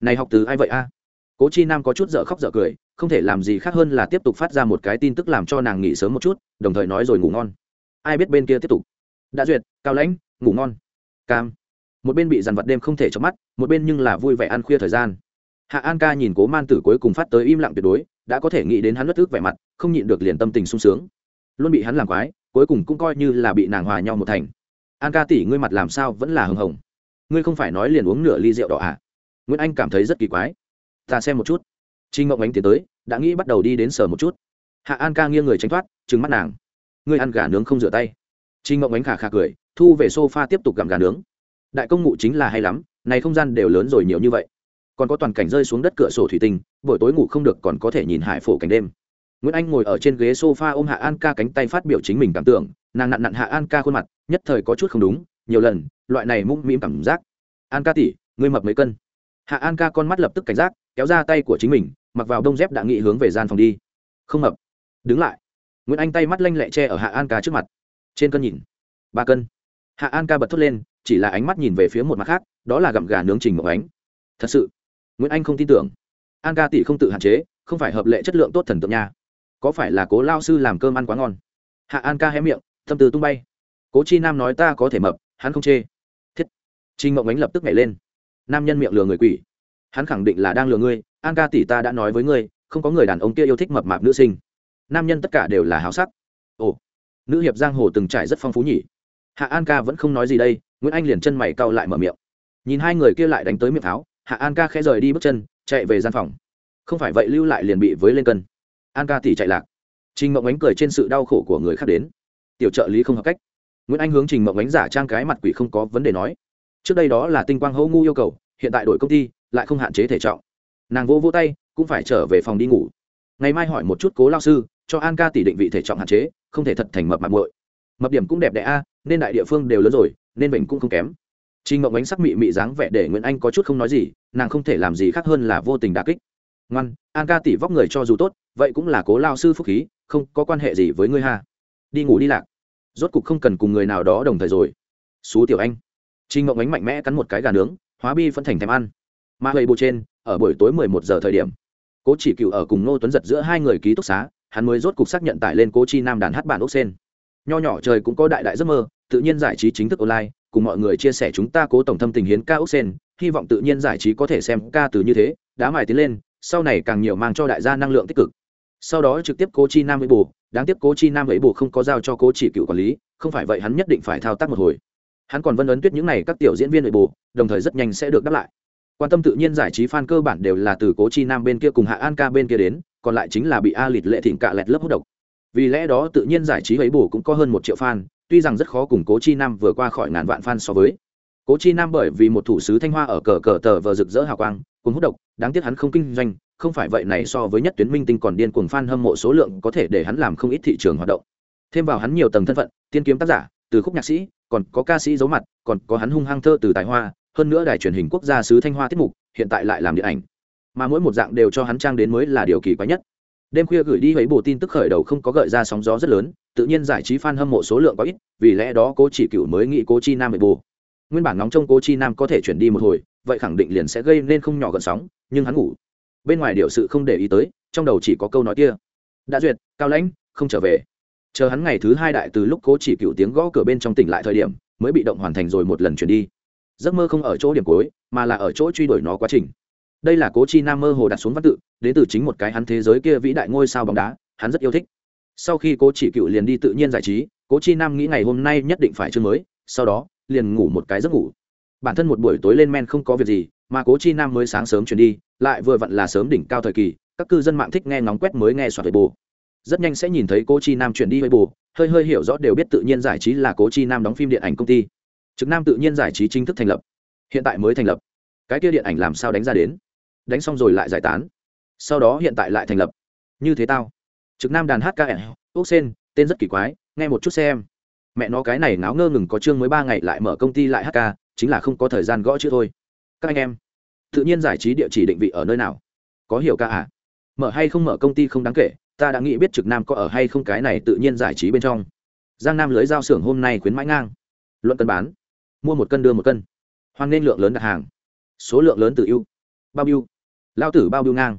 này học từ ai vậy a? Cố chi nam có chút dở khóc dở cười, không thể làm gì khác hơn là tiếp tục phát ra một cái tin tức làm cho nàng nghỉ sớm một chút, đồng thời nói rồi ngủ ngon. Ai biết bên kia tiếp tục? Đã duyệt, cao lãnh, ngủ ngon. Cam. Một bên bị dằn vặt đêm không thể chớp mắt, một bên nhưng là vui vẻ ăn khuya thời gian. Hạ an ca nhìn cố man tử cuối cùng phát tới im lặng tuyệt đối, đã có thể nghĩ đến hắn bất ức vẻ mặt, không nhịn được liền tâm tình sung sướng. Luôn bị hắn làm quái, cuối cùng cũng coi như là bị nàng hòa nhau một thành. An ca tỷ, ngươi mặt làm sao vẫn là hưng hồng? Ngươi không phải nói liền uống nửa ly rượu đỏ à? Nguyễn anh cảm thấy rất kỳ quái. Ta xem một chút. Trinh ngộng ánh tiến tới, đã nghĩ bắt đầu đi đến sở một chút. Hạ an ca nghiêng người tránh thoát, trừng mắt nàng. Ngươi ăn gà nướng không rửa tay. Trinh ngộng ánh khả khả cười, thu về s o f a tiếp tục gặm gà nướng. Đại công ngụ chính là hay lắm, này không gian đều lớn rồi nhiều như vậy. Còn có toàn cảnh rơi xuống đất cửa sổ thủy tinh, buổi tối ngủ không được còn có thể nhìn hải phổ cảnh đêm. Nguyễn anh ngồi ở trên ghế s o f a ôm hạ an ca cánh tay phát biểu chính mình cảm tưởng, nàng nặn nặn hạ an ca khuôn mặt, nhất thời có chút không đúng, nhiều lần, loại này mũm mĩm cảm giác. An ca tỉ ngươi mập mấy cân? Hạ an ca con mắt lập tức cảnh giác, kéo ra tay của chính mình, mặc vào đông dép đã nghị hướng về gian phòng đi. Không mập. Đứng lại. Nguyễn anh tay mắt lanh lẹ che ở hạ an ca trước mặt. Trên cân nhìn. Ba cân. Hạ an ca bật thốt lên, chỉ là ánh mắt nhìn về phía một mặt khác, đó là gặm gà nướng trình mộng ánh. Thật sự. Nguyễn anh không tin tưởng. An ca tỷ không tự hạn chế, không phải hợp lệ chất lượng tốt thần tượng nha. Có phải là cố lao sư làm cơm ăn quá ngon? Hạ an ca hé miệng, tâm từ tung bay. Cố chi nam nói ta có thể mập, hắn không chê. Thiết. Trinh mộng ánh lập tức nhảy lên nam nhân miệng lừa người quỷ. Hắn khẳng định là đang lừa ngươi, an ca tỷ ta đã nói với ngươi, không có người đàn ông kia yêu thích mập mạp nữ sinh. Nam nhân tất cả đều là háo sắc. Ồ, nữ hiệp giang hồ từng trải rất phong phú nhỉ. Hạ an ca vẫn không nói gì đây, nguyễn anh liền chân mày cau lại mở miệng. Nhìn hai người kia lại đánh tới miệng tháo, hạ an ca khẽ rời đi bước chân, chạy về gian phòng. Không phải vậy lưu lại liền bị với lên cân. An ca tỷ chạy lạc. Trình mộng ánh cười trên sự đau khổ của người khác đến. Tiểu trợ lý không hợp cách. Nguyễn anh hướng trình mộng ánh giả trang cái mặt quỷ không có vấn đề nói trước đây đó là tinh quang hô ngu yêu cầu hiện tại đổi công ty lại không hạn chế thể trọng nàng vô vô tay cũng phải trở về phòng đi ngủ ngày mai hỏi một chút cố lao sư cho an ca tỷ định vị thể trọng hạn chế không thể thật thành mập mặt muội mập điểm cũng đẹp đẽ a nên đại địa phương đều lớn rồi nên mình cũng không kém Trình Mộng ánh sắc mị mị dáng vẻ để Nguyễn Anh có chút không nói gì, nàng không thể làm gì khác hơn là vô tình đả kích. Ngoan, An ca tỷ vóc người cho dù tốt, vậy cũng là Cố lao sư phúc khí, không có quan hệ gì với ngươi ha. Đi ngủ đi lạc. Rốt cục không cần cùng người nào đó đồng thời rồi. Sú tiểu anh. Trình Mộng ánh mạnh mẽ cắn một cái gà nướng, hóa bi phân thành thèm ăn. Mà hơi bộ trên, ở buổi tối mười một giờ thời điểm, Cố Chỉ Cửu ở cùng Nô Tuấn giật giữa hai người ký túc xá, hắn mới rốt cục xác nhận tải lên Cố Chi Nam đàn hát bản ốc sen. Nho nhỏ trời cũng có đại đại giấc mơ, tự nhiên giải trí chính thức online, cùng mọi người chia sẻ chúng ta cố tổng thâm tình hiến ca ốc sen hy vọng tự nhiên giải trí có thể xem ca từ như thế đá mài tiến lên sau này càng nhiều mang cho đại gia năng lượng tích cực sau đó trực tiếp cố chi nam với bù đáng tiếc cố chi nam với bù không có giao cho cố chỉ cựu quản lý không phải vậy hắn nhất định phải thao tác một hồi hắn còn vân ấn tuyết những n à y các tiểu diễn viên nội bộ, đồng thời rất nhanh sẽ được đáp lại. Quan tâm tự nhiên giải trí f a n cơ bản đều là từ cố chi nam bên kia cùng hạ an ca bên kia đến còn lại chính là bị a lịt lệ thịnh cạ lẹt lớp hút độc. Vì lẽ đó tự nhiên giải trí ấy bù cũng có hơn một triệu fan tuy rằng rất khó cùng cố chi nam vừa qua khỏi ngàn vạn fan so với. Cố chi nam bởi vì một thủ sứ thanh hoa ở cờ cờ tờ vờ rực rỡ hào quang cùng hút độc đáng tiếc hắn không kinh doanh không phải vậy này so với nhất tuyến minh tinh còn điên cuồng fan hâm mộ số lượng có thể để hắn làm không ít thị trường hoạt động. Thêm vào hắn nhiều tầng thân phận tiên kiếm tác giả từ khúc nhạc sĩ còn có ca sĩ giấu mặt, còn có hắn hung hăng thơ từ tài hoa, hơn nữa đài truyền hình quốc gia sứ thanh hoa tiết mục, hiện tại lại làm điện ảnh. Mà mỗi một dạng đều cho hắn trang đến mới là điều kỳ quái nhất. Đêm khuya gửi đi ấy bộ tin tức khởi đầu không có gợi ra sóng gió rất lớn, tự nhiên giải trí fan hâm mộ số lượng có ít, vì lẽ đó cô chỉ cựu mới nghĩ cô chi nam ấy bù. Nguyên bản nóng trong cô chi nam có thể chuyển đi một hồi, vậy khẳng định liền sẽ gây nên không nhỏ gần sóng, nhưng hắn ngủ. Bên ngoài điều sự không để ý tới, trong đầu chỉ có câu nói kia. Đã duyệt, cao lãnh, không trở về chờ hắn ngày thứ hai đại từ lúc cố chỉ cựu tiếng gõ cửa bên trong tỉnh lại thời điểm, mới bị động hoàn thành rồi một lần chuyển đi. Giấc mơ không ở chỗ điểm cuối, mà là ở chỗ truy đuổi nó quá trình. Đây là cố chi nam mơ hồ đặt xuống văn tự, đến từ chính một cái hắn thế giới kia vĩ đại ngôi sao bóng đá, hắn rất yêu thích. Sau khi cố chỉ cựu liền đi tự nhiên giải trí, cố chi nam nghĩ ngày hôm nay nhất định phải chương mới, sau đó, liền ngủ một cái giấc ngủ. Bản thân một buổi tối lên men không có việc gì, mà cố chi nam mới sáng sớm chuyển đi, lại vừa vặn là sớm đỉnh cao thời kỳ, các cư dân mạng thích nghe ngóng quét mới nghe soạt về bù rất nhanh sẽ nhìn thấy cô chi nam chuyển đi với bù hơi hơi hiểu rõ đều biết tự nhiên giải trí là cố chi nam đóng phim điện ảnh công ty. Trực nam tự nhiên giải trí chính thức thành lập. Hiện tại mới thành lập. Cái kia điện ảnh làm sao đánh ra đến? Đánh xong rồi lại giải tán. Sau đó hiện tại lại thành lập. Như thế tao. Trực nam đàn hát ca ẻn, ốc sen, tên rất kỳ quái, nghe một chút xem. Mẹ nó cái này ngáo ngơ ngừng có chương mới ba ngày lại mở công ty lại hát ca, chính là không có thời gian gõ chữ thôi. Các anh em, tự nhiên giải trí địa chỉ định vị ở nơi nào? Có hiểu ca à? Mở hay không mở công ty không đáng kể ta đã nghĩ biết trực nam có ở hay không cái này tự nhiên giải trí bên trong. Giang nam lưới giao xưởng hôm nay khuyến mãi ngang. Luận cân bán. Mua một cân đưa một cân. Hoan nên lượng lớn đặt hàng. Số lượng lớn từ ưu. Bao biêu lao tử bao biêu ngang.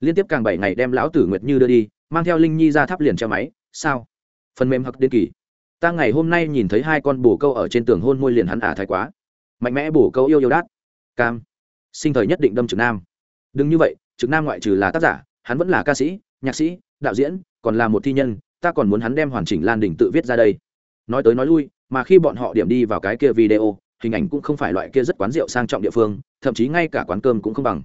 Liên tiếp càng bảy ngày đem lão tử nguyệt như đưa đi, mang theo linh nhi ra tháp liền treo máy. Sao? Phần mềm hặc điên kỳ. Ta ngày hôm nay nhìn thấy hai con bồ câu ở trên tường hôn môi liền hắn ả thái quá. Mạnh mẽ bồ câu yêu yêu đát. Cam. Sinh thời nhất định đâm trực nam. Đừng như vậy, trực nam ngoại trừ là tác giả, hắn vẫn là ca sĩ, nhạc sĩ đạo diễn, còn là một thi nhân, ta còn muốn hắn đem hoàn chỉnh lan đình tự viết ra đây. Nói tới nói lui, mà khi bọn họ điểm đi vào cái kia video, hình ảnh cũng không phải loại kia rất quán rượu sang trọng địa phương, thậm chí ngay cả quán cơm cũng không bằng.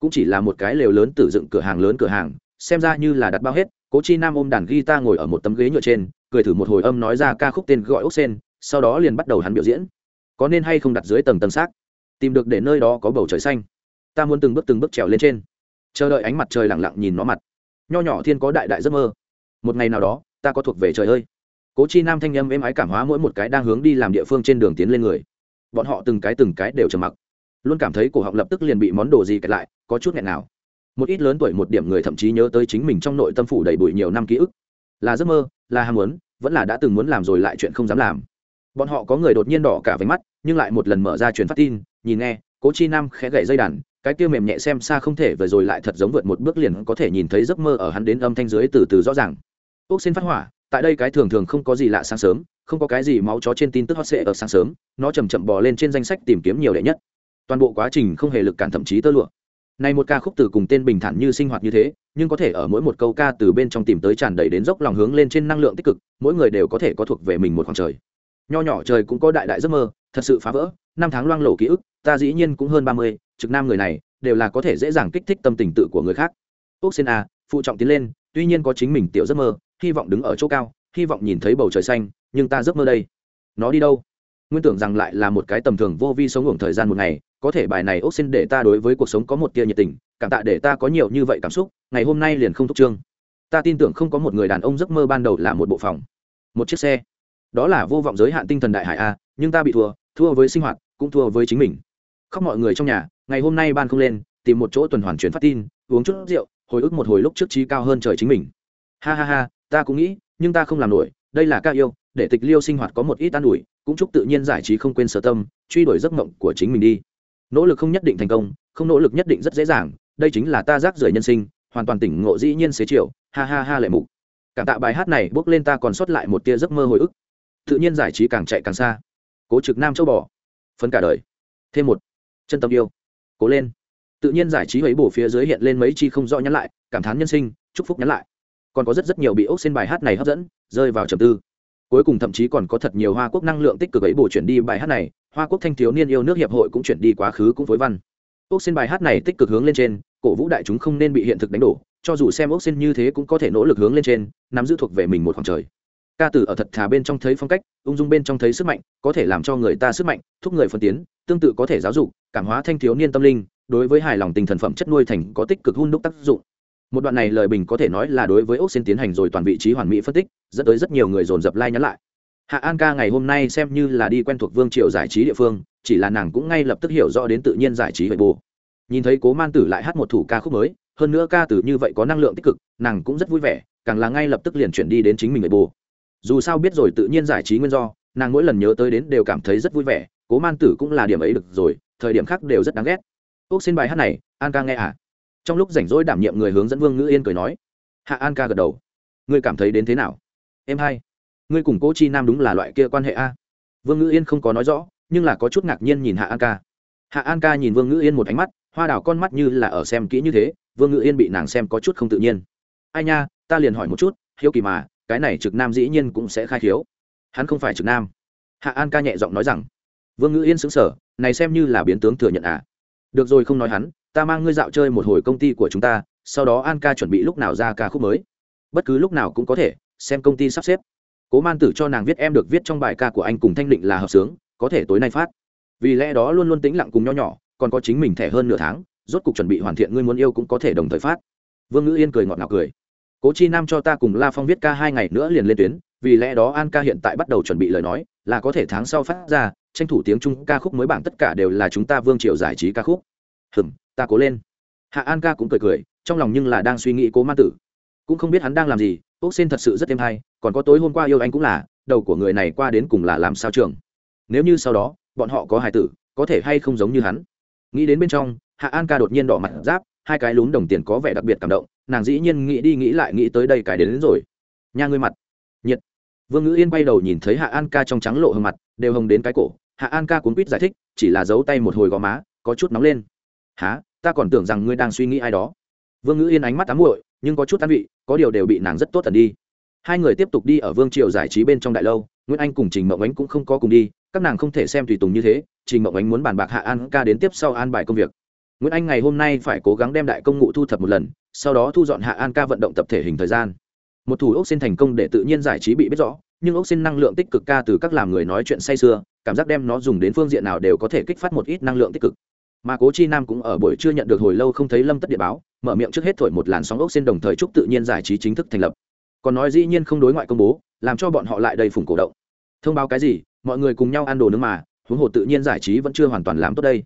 Cũng chỉ là một cái lều lớn tử dựng cửa hàng lớn cửa hàng, xem ra như là đặt bao hết. Cố chi nam ôm đàn guitar ngồi ở một tấm ghế nhựa trên, cười thử một hồi âm nói ra ca khúc tên gọi ốc sen, sau đó liền bắt đầu hắn biểu diễn. Có nên hay không đặt dưới tầng tầng xác? Tìm được để nơi đó có bầu trời xanh. Ta muốn từng bước từng bước trèo lên trên. Chờ đợi ánh mặt trời lẳng lặng nhìn nó mặt nho nhỏ thiên có đại đại giấc mơ. Một ngày nào đó, ta có thuộc về trời ơi. Cố chi nam thanh â m êm ái cảm hóa mỗi một cái đang hướng đi làm địa phương trên đường tiến lên người. Bọn họ từng cái từng cái đều trầm mặc. Luôn cảm thấy cổ họng lập tức liền bị món đồ gì kẹt lại, có chút nghẹn nào. Một ít lớn tuổi một điểm người thậm chí nhớ tới chính mình trong nội tâm phủ đầy bụi nhiều năm ký ức. Là giấc mơ, là ham muốn, vẫn là đã từng muốn làm rồi lại chuyện không dám làm. Bọn họ có người đột nhiên đỏ cả váy mắt, nhưng lại một lần mở ra truyền phát tin, nhìn nghe, cố chi nam khẽ gậy dây đàn cái kia mềm nhẹ xem xa không thể vừa rồi lại thật giống vượt một bước liền có thể nhìn thấy giấc mơ ở hắn đến âm thanh dưới từ từ rõ ràng. Ốc xin phát hỏa, tại đây cái thường thường không có gì lạ sáng sớm, không có cái gì máu chó trên tin tức hot sệ ở sáng sớm, nó chầm chậm bò lên trên danh sách tìm kiếm nhiều đệ nhất. Toàn bộ quá trình không hề lực cản thậm chí tơ lụa. Này một ca khúc từ cùng tên bình thản như sinh hoạt như thế, nhưng có thể ở mỗi một câu ca từ bên trong tìm tới tràn đầy đến dốc lòng hướng lên trên năng lượng tích cực, mỗi người đều có thể có thuộc về mình một khoảng trời. Nho nhỏ trời cũng có đại đại giấc mơ, thật sự phá vỡ, năm tháng loang lổ ký ức ta dĩ nhiên cũng hơn ba mươi, trực nam người này, đều là có thể dễ dàng kích thích tâm tình tự của người khác. Ốc sen a, phụ trọng tiến lên, tuy nhiên có chính mình tiểu giấc mơ, hy vọng đứng ở chỗ cao, hy vọng nhìn thấy bầu trời xanh, nhưng ta giấc mơ đây. Nó đi đâu? Nguyên tưởng rằng lại là một cái tầm thường vô vi sống ngủ thời gian một ngày, có thể bài này ốc xin để ta đối với cuộc sống có một tia nhiệt tình, cảm tạ để ta có nhiều như vậy cảm xúc, ngày hôm nay liền không thúc trương. Ta tin tưởng không có một người đàn ông giấc mơ ban đầu là một bộ phòng. Một chiếc xe. Đó là vô vọng giới hạn tinh thần đại hải a, nhưng ta bị thua thua với sinh hoạt, cũng thua với chính mình khóc mọi người trong nhà, ngày hôm nay ban không lên, tìm một chỗ tuần hoàn chuyển phát tin, uống chút rượu, hồi ức một hồi lúc trước trí cao hơn trời chính mình. Ha ha ha, ta cũng nghĩ, nhưng ta không làm nổi, đây là ca yêu, để tịch liêu sinh hoạt có một ít an ủi, cũng chúc tự nhiên giải trí không quên sở tâm, truy đuổi giấc mộng của chính mình đi. Nỗ lực không nhất định thành công, không nỗ lực nhất định rất dễ dàng, đây chính là ta rác rưởi nhân sinh, hoàn toàn tỉnh ngộ dĩ nhiên xế chiều, ha ha ha lệ mục. Cảm tạ bài hát này, bước lên ta còn sót lại một tia giấc mơ hồi ức. Tự nhiên giải trí càng chạy càng xa. Cố trực nam châu bò. Phấn cả đời. Thêm một chân tâm yêu. Cố lên. Tự nhiên giải trí ấy bổ phía dưới hiện lên mấy chi không rõ nhắn lại, cảm thán nhân sinh, chúc phúc nhắn lại. Còn có rất rất nhiều bị ốc xin bài hát này hấp dẫn, rơi vào trầm tư. Cuối cùng thậm chí còn có thật nhiều hoa quốc năng lượng tích cực ấy bổ chuyển đi bài hát này, hoa quốc thanh thiếu niên yêu nước hiệp hội cũng chuyển đi quá khứ cũng phối văn. Ốc xin bài hát này tích cực hướng lên trên, cổ vũ đại chúng không nên bị hiện thực đánh đổ, cho dù xem ốc xin như thế cũng có thể nỗ lực hướng lên trên, nắm giữ thuộc về mình một khoảng trời ca tử ở thật thà bên trong thấy phong cách, ung dung bên trong thấy sức mạnh, có thể làm cho người ta sức mạnh, thúc người phân tiến, tương tự có thể giáo dục, cảm hóa thanh thiếu niên tâm linh, đối với hài lòng tinh thần phẩm chất nuôi thành có tích cực hun đúc tác dụng. Một đoạn này lời bình có thể nói là đối với ốc xin tiến hành rồi toàn vị trí hoàn mỹ phân tích, dẫn tới rất nhiều người dồn dập lai、like、nhắn lại. Hạ an ca ngày hôm nay xem như là đi quen thuộc vương triều giải trí địa phương, chỉ là nàng cũng ngay lập tức hiểu rõ đến tự nhiên giải trí vậy bồ nhìn thấy cố man tử lại hát một thủ ca khúc mới, hơn nữa ca tử như vậy có năng lượng tích cực, nàng cũng rất vui vẻ, càng là ngay lập tức liền chuyển đi đến chính mình vậy bồ dù sao biết rồi tự nhiên giải trí nguyên do, nàng mỗi lần nhớ tới đến đều cảm thấy rất vui vẻ, cố man tử cũng là điểm ấy được rồi, thời điểm khác đều rất đáng ghét. Ốc xin bài hát này, an ca nghe à trong lúc rảnh rỗi đảm nhiệm người hướng dẫn vương ngữ yên cười nói, hạ an ca gật đầu. Ngươi cảm thấy đến thế nào? Em hai, ngươi cùng cố chi nam đúng là loại kia quan hệ a? Vương ngữ yên không có nói rõ, nhưng là có chút ngạc nhiên nhìn hạ an ca. Hạ an ca nhìn vương ngữ yên một ánh mắt, hoa đào con mắt như là ở xem kỹ như thế, vương ngữ yên bị nàng xem có chút không tự nhiên. Ai nha, ta liền hỏi một chút, hiếu kỳ mà cái này trực nam dĩ nhiên cũng sẽ khai khiếu. Hắn không phải trực nam. Hạ an ca nhẹ giọng nói rằng, vương ngữ yên xứng sở này xem như là biến tướng thừa nhận à? Được rồi không nói hắn, ta mang ngươi dạo chơi một hồi công ty của chúng ta, sau đó an ca chuẩn bị lúc nào ra ca khúc mới. Bất cứ lúc nào cũng có thể, xem công ty sắp xếp. Cố man tử cho nàng viết em được viết trong bài ca của anh cùng thanh định là hợp sướng, có thể tối nay phát. Vì lẽ đó luôn luôn tĩnh lặng cùng nho nhỏ, còn có chính mình thẻ hơn nửa tháng, rốt cục chuẩn bị hoàn thiện ngươi muốn yêu cũng có thể đồng thời phát. Vương ngữ yên cười ngọt ngào cười cố chi nam cho ta cùng la phong viết ca hai ngày nữa liền lên tuyến, vì lẽ đó an ca hiện tại bắt đầu chuẩn bị lời nói, là có thể tháng sau phát ra, tranh thủ tiếng trung ca khúc mới bảng tất cả đều là chúng ta vương triều giải trí ca khúc. Hừm, ta cố lên. Hạ an ca cũng cười cười, trong lòng nhưng là đang suy nghĩ cố ma tử. Cũng không biết hắn đang làm gì ốc xin thật sự rất êm hay, còn có tối hôm qua yêu anh cũng là, đầu của người này qua đến cùng là làm sao trường. Nếu như sau đó, bọn họ có hài tử, có thể hay không giống như hắn? Nghĩ đến bên trong, hạ an ca đột nhiên đỏ mặt giáp, hai cái lún đồng tiền có vẻ đặc biệt cảm động nàng dĩ nhiên nghĩ đi nghĩ lại nghĩ tới đây cái đến, đến rồi. Nha ngươi mặt. Nhiệt. Vương ngữ yên bay đầu nhìn thấy hạ an ca trong trắng lộ hương mặt đều hồng đến cái cổ. Hạ an ca cuốn quýt giải thích chỉ là giấu tay một hồi gò má có chút nóng lên. Há ta còn tưởng rằng ngươi đang suy nghĩ ai đó. Vương ngữ yên ánh mắt tám muội nhưng có chút tan vị có điều đều bị nàng rất tốt tần đi. Hai người tiếp tục đi ở vương triều giải trí bên trong đại lâu nguyễn anh cùng trình mộng ánh cũng không có cùng đi các nàng không thể xem tùy tùng như thế trình mộng ánh muốn bàn bạc hạ an ca đến tiếp sau an bài công việc. Nguyễn anh ngày hôm nay phải cố gắng đem đại công ngụ thu thập một lần sau đó thu dọn hạ an ca vận động tập thể hình thời gian. Một thủ ốc xin thành công để tự nhiên giải trí bị biết rõ, nhưng ốc xin năng lượng tích cực ca từ các làm người nói chuyện say sưa, cảm giác đem nó dùng đến phương diện nào đều có thể kích phát một ít năng lượng tích cực. Mà cố chi nam cũng ở buổi chưa nhận được hồi lâu không thấy lâm tất địa báo, mở miệng trước hết thổi một làn sóng ốc xin đồng thời chúc tự nhiên giải trí chính thức thành lập. Còn nói dĩ nhiên không đối ngoại công bố, làm cho bọn họ lại đầy phủng cổ động. Thông báo cái gì, mọi người cùng nhau ăn đồ nướng mà, huống hồ tự nhiên giải trí vẫn chưa hoàn toàn làm tốt đây.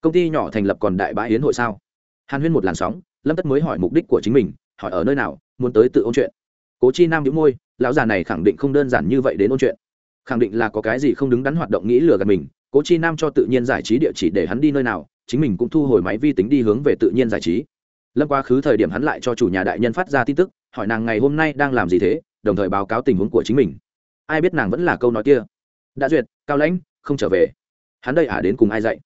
Công ty nhỏ thành lập còn đại bãi hiến hội sao? Hàn huyên một làn sóng lâm tất mới hỏi mục đích của chính mình hỏi ở nơi nào muốn tới tự ôn chuyện cố chi nam đĩu môi lão già này khẳng định không đơn giản như vậy đến ôn chuyện khẳng định là có cái gì không đứng đắn hoạt động nghĩ lừa gạt mình cố chi nam cho tự nhiên giải trí địa chỉ để hắn đi nơi nào chính mình cũng thu hồi máy vi tính đi hướng về tự nhiên giải trí lâm quá khứ thời điểm hắn lại cho chủ nhà đại nhân phát ra tin tức hỏi nàng ngày hôm nay đang làm gì thế đồng thời báo cáo tình huống của chính mình ai biết nàng vẫn là câu nói kia đã duyệt cao lãnh không trở về hắn đây ả đến cùng ai dạy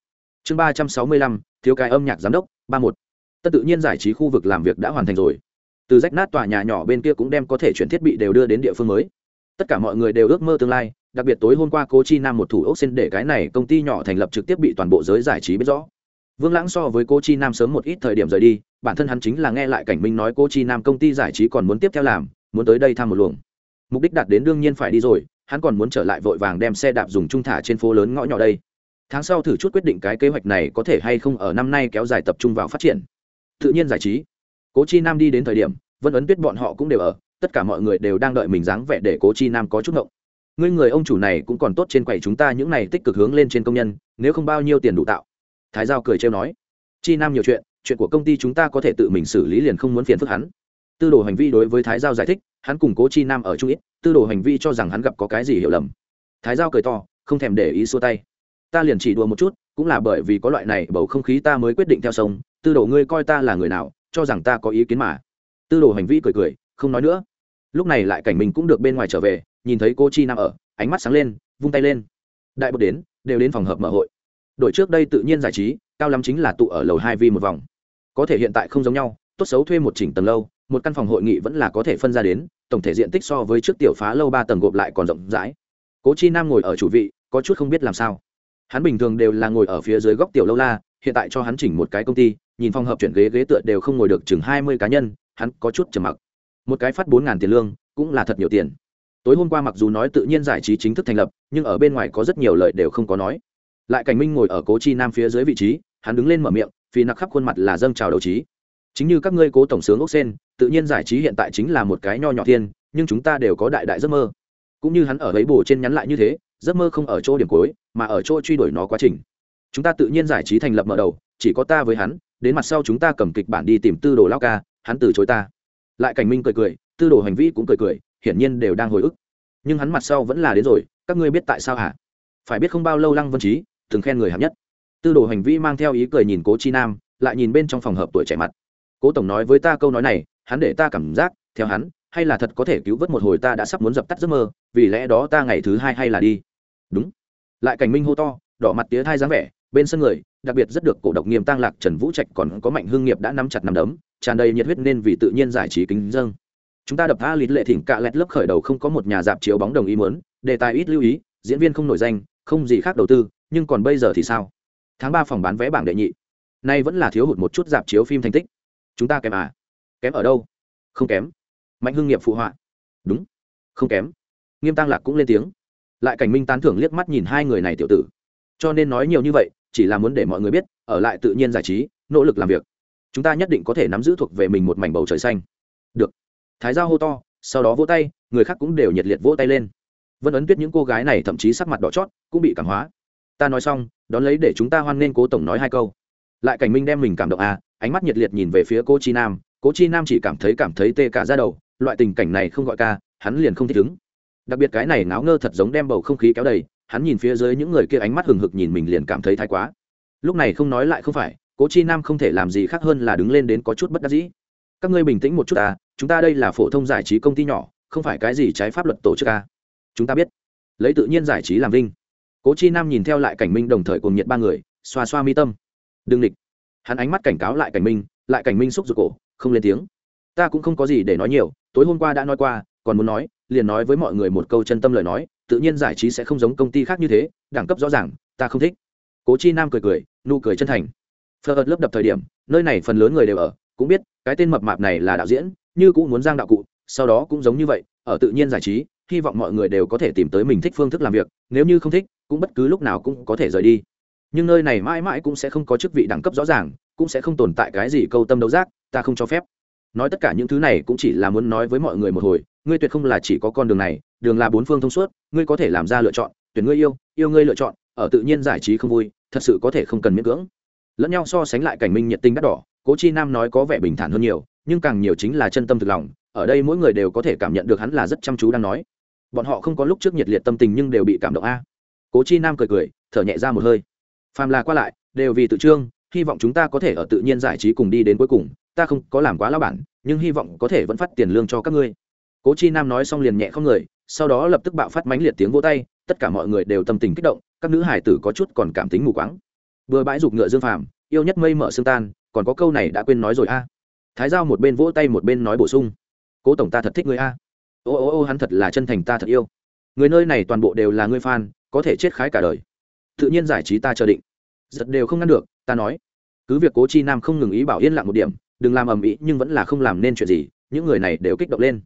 chương ba trăm sáu mươi lăm, thiếu cái âm nhạc giám đốc, ba một tân tự nhiên giải trí khu vực làm việc đã hoàn thành rồi. Từ rách nát tòa nhà nhỏ bên kia cũng đem có thể chuyển thiết bị đều đưa đến địa phương mới. Tất cả mọi người đều ước mơ tương lai, đặc biệt tối hôm qua cố chi nam một thủ ốc xin để cái này công ty nhỏ thành lập trực tiếp bị toàn bộ giới giải trí biết rõ. Vương lãng so với cô chi nam sớm một ít thời điểm rời đi, bản thân hắn chính là nghe lại cảnh minh nói cô chi nam công ty giải trí còn muốn tiếp theo làm, muốn tới đây thăm một luồng. Mục đích đạt đến đương nhiên phải đi rồi, hắn còn muốn trở lại vội vàng đem xe đạp dùng trung thả trên phố lớn ngõ nhỏ đây. Tháng sau thử chút quyết định cái kế hoạch này có thể hay không ở năm nay kéo dài tập trung vào phát triển tự nhiên giải trí. Cố chi nam đi đến thời điểm, vân ấn tuyết bọn họ cũng đều ở, tất cả mọi người đều đang đợi mình dáng vẻ để cố chi nam có chút ngộng. Ngươi người ông chủ này cũng còn tốt trên quầy chúng ta những này tích cực hướng lên trên công nhân, nếu không bao nhiêu tiền đủ tạo. Thái giao cười trêu nói. Chi nam nhiều chuyện chuyện của công ty chúng ta có thể tự mình xử lý liền không muốn phiền phức hắn. Tư đồ hành vi đối với thái giao giải thích, hắn cùng cố chi nam ở chung ít, tư đồ hành vi cho rằng hắn gặp có cái gì hiểu lầm. Thái giao cười to, không thèm để ý xua tay. Ta liền chỉ đùa một chút, cũng là bởi vì có loại này bầu không khí ta mới quyết định theo sông tư đồ ngươi coi ta là người nào, cho rằng ta có ý kiến mà. Tư đồ hành vi cười cười, không nói nữa. Lúc này lại cảnh mình cũng được bên ngoài trở về, nhìn thấy cô chi nam ở, ánh mắt sáng lên, vung tay lên. Đại bột đến, đều đến phòng hợp mở hội. Đội trước đây tự nhiên giải trí, cao lắm chính là tụ ở lầu hai vi một vòng. Có thể hiện tại không giống nhau, tốt xấu thuê một chỉnh tầng lâu, một căn phòng hội nghị vẫn là có thể phân ra đến, tổng thể diện tích so với trước tiểu phá lâu ba tầng gộp lại còn rộng rãi. Cố chi nam ngồi ở chủ vị, có chút không biết làm sao. Hắn bình thường đều là ngồi ở phía dưới góc tiểu lâu la hiện tại cho hắn chỉnh một cái công ty, nhìn phòng hợp chuyển ghế ghế tựa đều không ngồi được chừng hai mươi cá nhân, hắn có chút trầm mặc. Một cái phát bốn ngàn tiền lương, cũng là thật nhiều tiền. Tối hôm qua mặc dù nói tự nhiên giải trí chính thức thành lập, nhưng ở bên ngoài có rất nhiều lời đều không có nói. Lại cảnh minh ngồi ở cố chi nam phía dưới vị trí, hắn đứng lên mở miệng phi nặc khắp khuôn mặt là dâng trào đầu trí. Chính như các ngươi cố tổng sướng ốc sen, tự nhiên giải trí hiện tại chính là một cái nho nhỏ thiên, nhưng chúng ta đều có đại đại giấc mơ. Cũng như hắn ở lấy bồ trên nhắn lại như thế, giấc mơ không ở chỗ điểm cuối, mà ở chỗ truy đuổi nó quá trình chúng ta tự nhiên giải trí thành lập mở đầu, chỉ có ta với hắn, đến mặt sau chúng ta cầm kịch bản đi tìm tư đồ lao ca, hắn từ chối ta. Lại cảnh minh cười cười, tư đồ hành vi cũng cười cười, hiển nhiên đều đang hồi ức. Nhưng hắn mặt sau vẫn là đến rồi, các ngươi biết tại sao hả? Phải biết không bao lâu lăng vân trí, từng khen người hạng nhất. Tư đồ hành vi mang theo ý cười nhìn cố chi nam, lại nhìn bên trong phòng hợp tuổi trẻ mặt. Cố tổng nói với ta câu nói này, hắn để ta cảm giác, theo hắn, hay là thật có thể cứu vớt một hồi ta đã sắp muốn dập tắt giấc mơ, vì lẽ đó ta ngày thứ hai hay là đi. Đúng. Lại cảnh minh hô to, đỏ mặt tía thai dáng vẻ bên sân người, đặc biệt rất được cổ độc nghiêm tăng lạc trần vũ trạch còn có mạnh hương nghiệp đã nắm chặt nắm đấm, tràn đầy nhiệt huyết nên vì tự nhiên giải trí kính dâng. Chúng ta đập tha lịt lệ thỉnh cạ lẹt lớp khởi đầu không có một nhà dạp chiếu bóng đồng ý muốn, đề tài ít lưu ý, diễn viên không nổi danh, không gì khác đầu tư, nhưng còn bây giờ thì sao? Tháng ba phòng bán vé bảng đệ nhị. Nay vẫn là thiếu hụt một chút dạp chiếu phim thành tích. Chúng ta kém à? Kém ở đâu? Không kém. Mạnh hưng nghiệp phụ họa. Đúng. Không kém. Nghiêm tăng lạc cũng lên tiếng. Lại cảnh minh tán thưởng liếc mắt nhìn hai người này tiểu tử. Cho nên nói nhiều như vậy chỉ là muốn để mọi người biết, ở lại tự nhiên giải trí, nỗ lực làm việc. Chúng ta nhất định có thể nắm giữ thuộc về mình một mảnh bầu trời xanh. Được. Thái giao hô to, sau đó vỗ tay, người khác cũng đều nhiệt liệt vỗ tay lên. Vân ấn tuyết những cô gái này thậm chí sắc mặt đỏ chót, cũng bị cảm hóa. Ta nói xong, đón lấy để chúng ta hoan nghênh cố tổng nói hai câu. Lại cảnh minh đem mình cảm động à ánh mắt nhiệt liệt nhìn về phía cô chi nam. Cố chi nam chỉ cảm thấy cảm thấy tê cả ra đầu, loại tình cảnh này không gọi ca, hắn liền không thích ứng. Đặc biệt cái này náo ngơ thật giống đem bầu không khí kéo đầy hắn nhìn phía dưới những người kia ánh mắt hừng hực nhìn mình liền cảm thấy thái quá. Lúc này không nói lại không phải, cố chi nam không thể làm gì khác hơn là đứng lên đến có chút bất đắc dĩ. Các ngươi bình tĩnh một chút à chúng ta đây là phổ thông giải trí công ty nhỏ, không phải cái gì trái pháp luật tổ chức à. Chúng ta biết. Lấy tự nhiên giải trí làm vinh. Cố chi nam nhìn theo lại cảnh minh đồng thời cùng nhiệt ba người, xoa xoa mi tâm. Đừng địch. Hắn ánh mắt cảnh cáo lại cảnh minh, lại cảnh minh xúc ruột cổ, không lên tiếng. Ta cũng không có gì để nói nhiều, tối hôm qua đã nói qua, còn muốn nói, liền nói với mọi người một câu chân tâm lời nói tự nhiên giải trí sẽ không giống công ty khác như thế, đẳng cấp rõ ràng, ta không thích. Cố chi nam cười cười, nụ cười chân thành. Phờ ợt lớp đập thời điểm, nơi này phần lớn người đều ở, cũng biết, cái tên mập mạp này là đạo diễn, như cũng muốn giang đạo cụ, sau đó cũng giống như vậy, ở tự nhiên giải trí, hy vọng mọi người đều có thể tìm tới mình thích phương thức làm việc, nếu như không thích, cũng bất cứ lúc nào cũng có thể rời đi. Nhưng nơi này mãi mãi cũng sẽ không có chức vị đẳng cấp rõ ràng, cũng sẽ không tồn tại cái gì câu tâm đấu giác, ta không cho phép nói tất cả những thứ này cũng chỉ là muốn nói với mọi người một hồi, ngươi tuyệt không là chỉ có con đường này, đường là bốn phương thông suốt, ngươi có thể làm ra lựa chọn, tuyển ngươi yêu yêu ngươi lựa chọn, ở tự nhiên giải trí không vui, thật sự có thể không cần miễn cưỡng. Lẫn nhau so sánh lại cảnh minh nhiệt tình đắt đỏ, cố chi nam nói có vẻ bình thản hơn nhiều, nhưng càng nhiều chính là chân tâm thực lòng, ở đây mỗi người đều có thể cảm nhận được hắn là rất chăm chú đang nói. Bọn họ không có lúc trước nhiệt liệt tâm tình nhưng đều bị cảm động a. Cố chi nam cười cười, thở nhẹ ra một hơi. Phàm là qua lại, đều vì tự trương hy vọng chúng ta có thể ở tự nhiên giải trí cùng đi đến cuối cùng, ta không có làm quá lao bản, nhưng hy vọng có thể vẫn phát tiền lương cho các ngươi. Cố chi nam nói xong liền nhẹ không người, sau đó lập tức bạo phát mãnh liệt tiếng vỗ tay, tất cả mọi người đều tâm tình kích động, các nữ hải tử có chút còn cảm tính mù quáng. Vừa bãi giục ngựa dương phàm, yêu nhất mây mở xương tan, còn có câu này đã quên nói rồi a. Thái giao một bên vỗ tay một bên nói bổ sung. Cố tổng ta thật thích người a. Ô ô ô, hắn thật là chân thành ta thật yêu. Người nơi này toàn bộ đều là người fan, có thể chết khái cả đời. Tự nhiên giải trí ta chờ định. Giật đều không ngăn được ta nói, cứ việc cố chi nam không ngừng ý bảo yên lặng một điểm, đừng làm ầm ĩ nhưng vẫn là không làm nên chuyện gì, những người này đều kích động lên.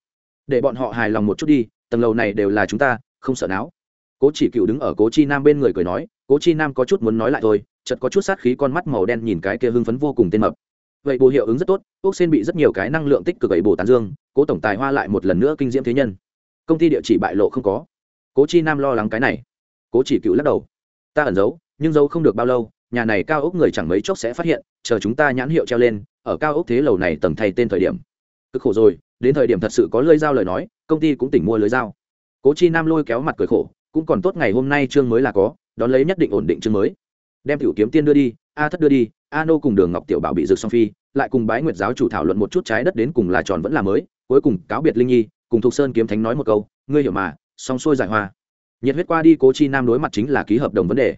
Để bọn họ hài lòng một chút đi, tầng lầu này đều là chúng ta, không sợ não cố chỉ cựu đứng ở cố chi nam bên người cười nói, cố chi nam có chút muốn nói lại thôi chật có chút sát khí con mắt màu đen nhìn cái kia hưng phấn vô cùng tên mập. Vậy bù hiệu ứng rất tốt ốc sen bị rất nhiều cái năng lượng tích cực ấy bồ tán dương, cố tổng tài hoa lại một lần nữa kinh diễm thế nhân. Công ty địa chỉ bại lộ không có. Cố chi nam lo lắng cái này. Cố chỉ cựu lắc đầu. Ta ẩn giấu, nhưng giấu không được bao lâu nhà này cao ốc người chẳng mấy chốc sẽ phát hiện, chờ chúng ta nhãn hiệu treo lên, ở cao ốc thế lầu này tầng thay tên thời điểm. Cực khổ rồi, đến thời điểm thật sự có lưới dao lời nói, công ty cũng tỉnh mua lưới dao. Cố chi nam lôi kéo mặt cười khổ, cũng còn tốt ngày hôm nay chương mới là có, đón lấy nhất định ổn định chương mới. Đem tiểu kiếm tiên đưa đi, a thất đưa đi, a nô cùng đường ngọc tiểu bảo bị rực song phi, lại cùng bái nguyệt giáo chủ thảo luận một chút trái đất đến cùng là tròn vẫn là mới, cuối cùng cáo biệt linh nhi, cùng thục sơn kiếm thánh nói một câu, ngươi hiểu mà, xong xuôi giải hoa nhiệt huyết qua đi cố chi nam đối mặt chính là ký hợp đồng vấn đề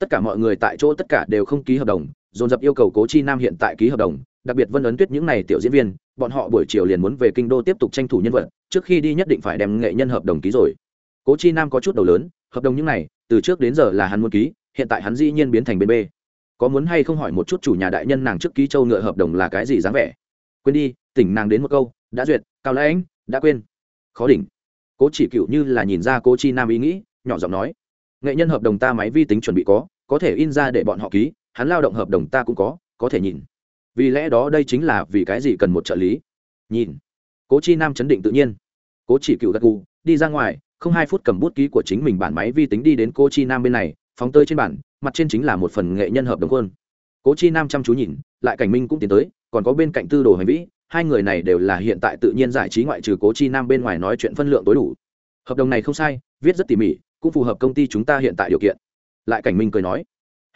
tất cả mọi người tại chỗ tất cả đều không ký hợp đồng, dồn dập yêu cầu cố chi nam hiện tại ký hợp đồng, đặc biệt vân ấn tuyết những n à y tiểu diễn viên, bọn họ buổi chiều liền muốn về kinh đô tiếp tục tranh thủ nhân vật, trước khi đi nhất định phải đem nghệ nhân hợp đồng ký rồi. Cố chi nam có chút đầu lớn, hợp đồng những này, từ trước đến giờ là hắn muốn ký, hiện tại hắn dĩ nhiên biến thành bên b có muốn hay không hỏi một chút chủ nhà đại nhân nàng trước ký châu ngựa hợp đồng là cái gì dáng vẻ? Quên đi, tỉnh nàng đến một câu, đã duyệt, cao lẽ anh, đã quên. Khó đỉnh. Cố chỉ cựu như là nhìn ra cố chi nam ý nghĩ, nhỏ giọng nói nghệ nhân hợp đồng ta máy vi tính chuẩn bị có có thể in ra để bọn họ ký, hắn lao động hợp đồng ta cũng có có thể nhìn. Vì lẽ đó đây chính là vì cái gì cần một trợ lý. Nhìn. Cố chi nam chấn định tự nhiên. Cố chỉ cựu gật gù, đi ra ngoài, không hai phút cầm bút ký của chính mình bản máy vi tính đi đến cô chi nam bên này, phóng tơi trên bản mặt trên chính là một phần nghệ nhân hợp đồng quân. Cố chi nam chăm chú nhìn, lại cảnh minh cũng tiến tới, còn có bên cạnh tư đồ hành vĩ, hai người này đều là hiện tại tự nhiên giải trí ngoại trừ cố chi nam bên ngoài nói chuyện phân lượng tối đủ. Hợp đồng này không sai, viết rất tỉ mỉ cũng phù hợp công ty chúng ta hiện tại điều kiện. Lại cảnh minh cười nói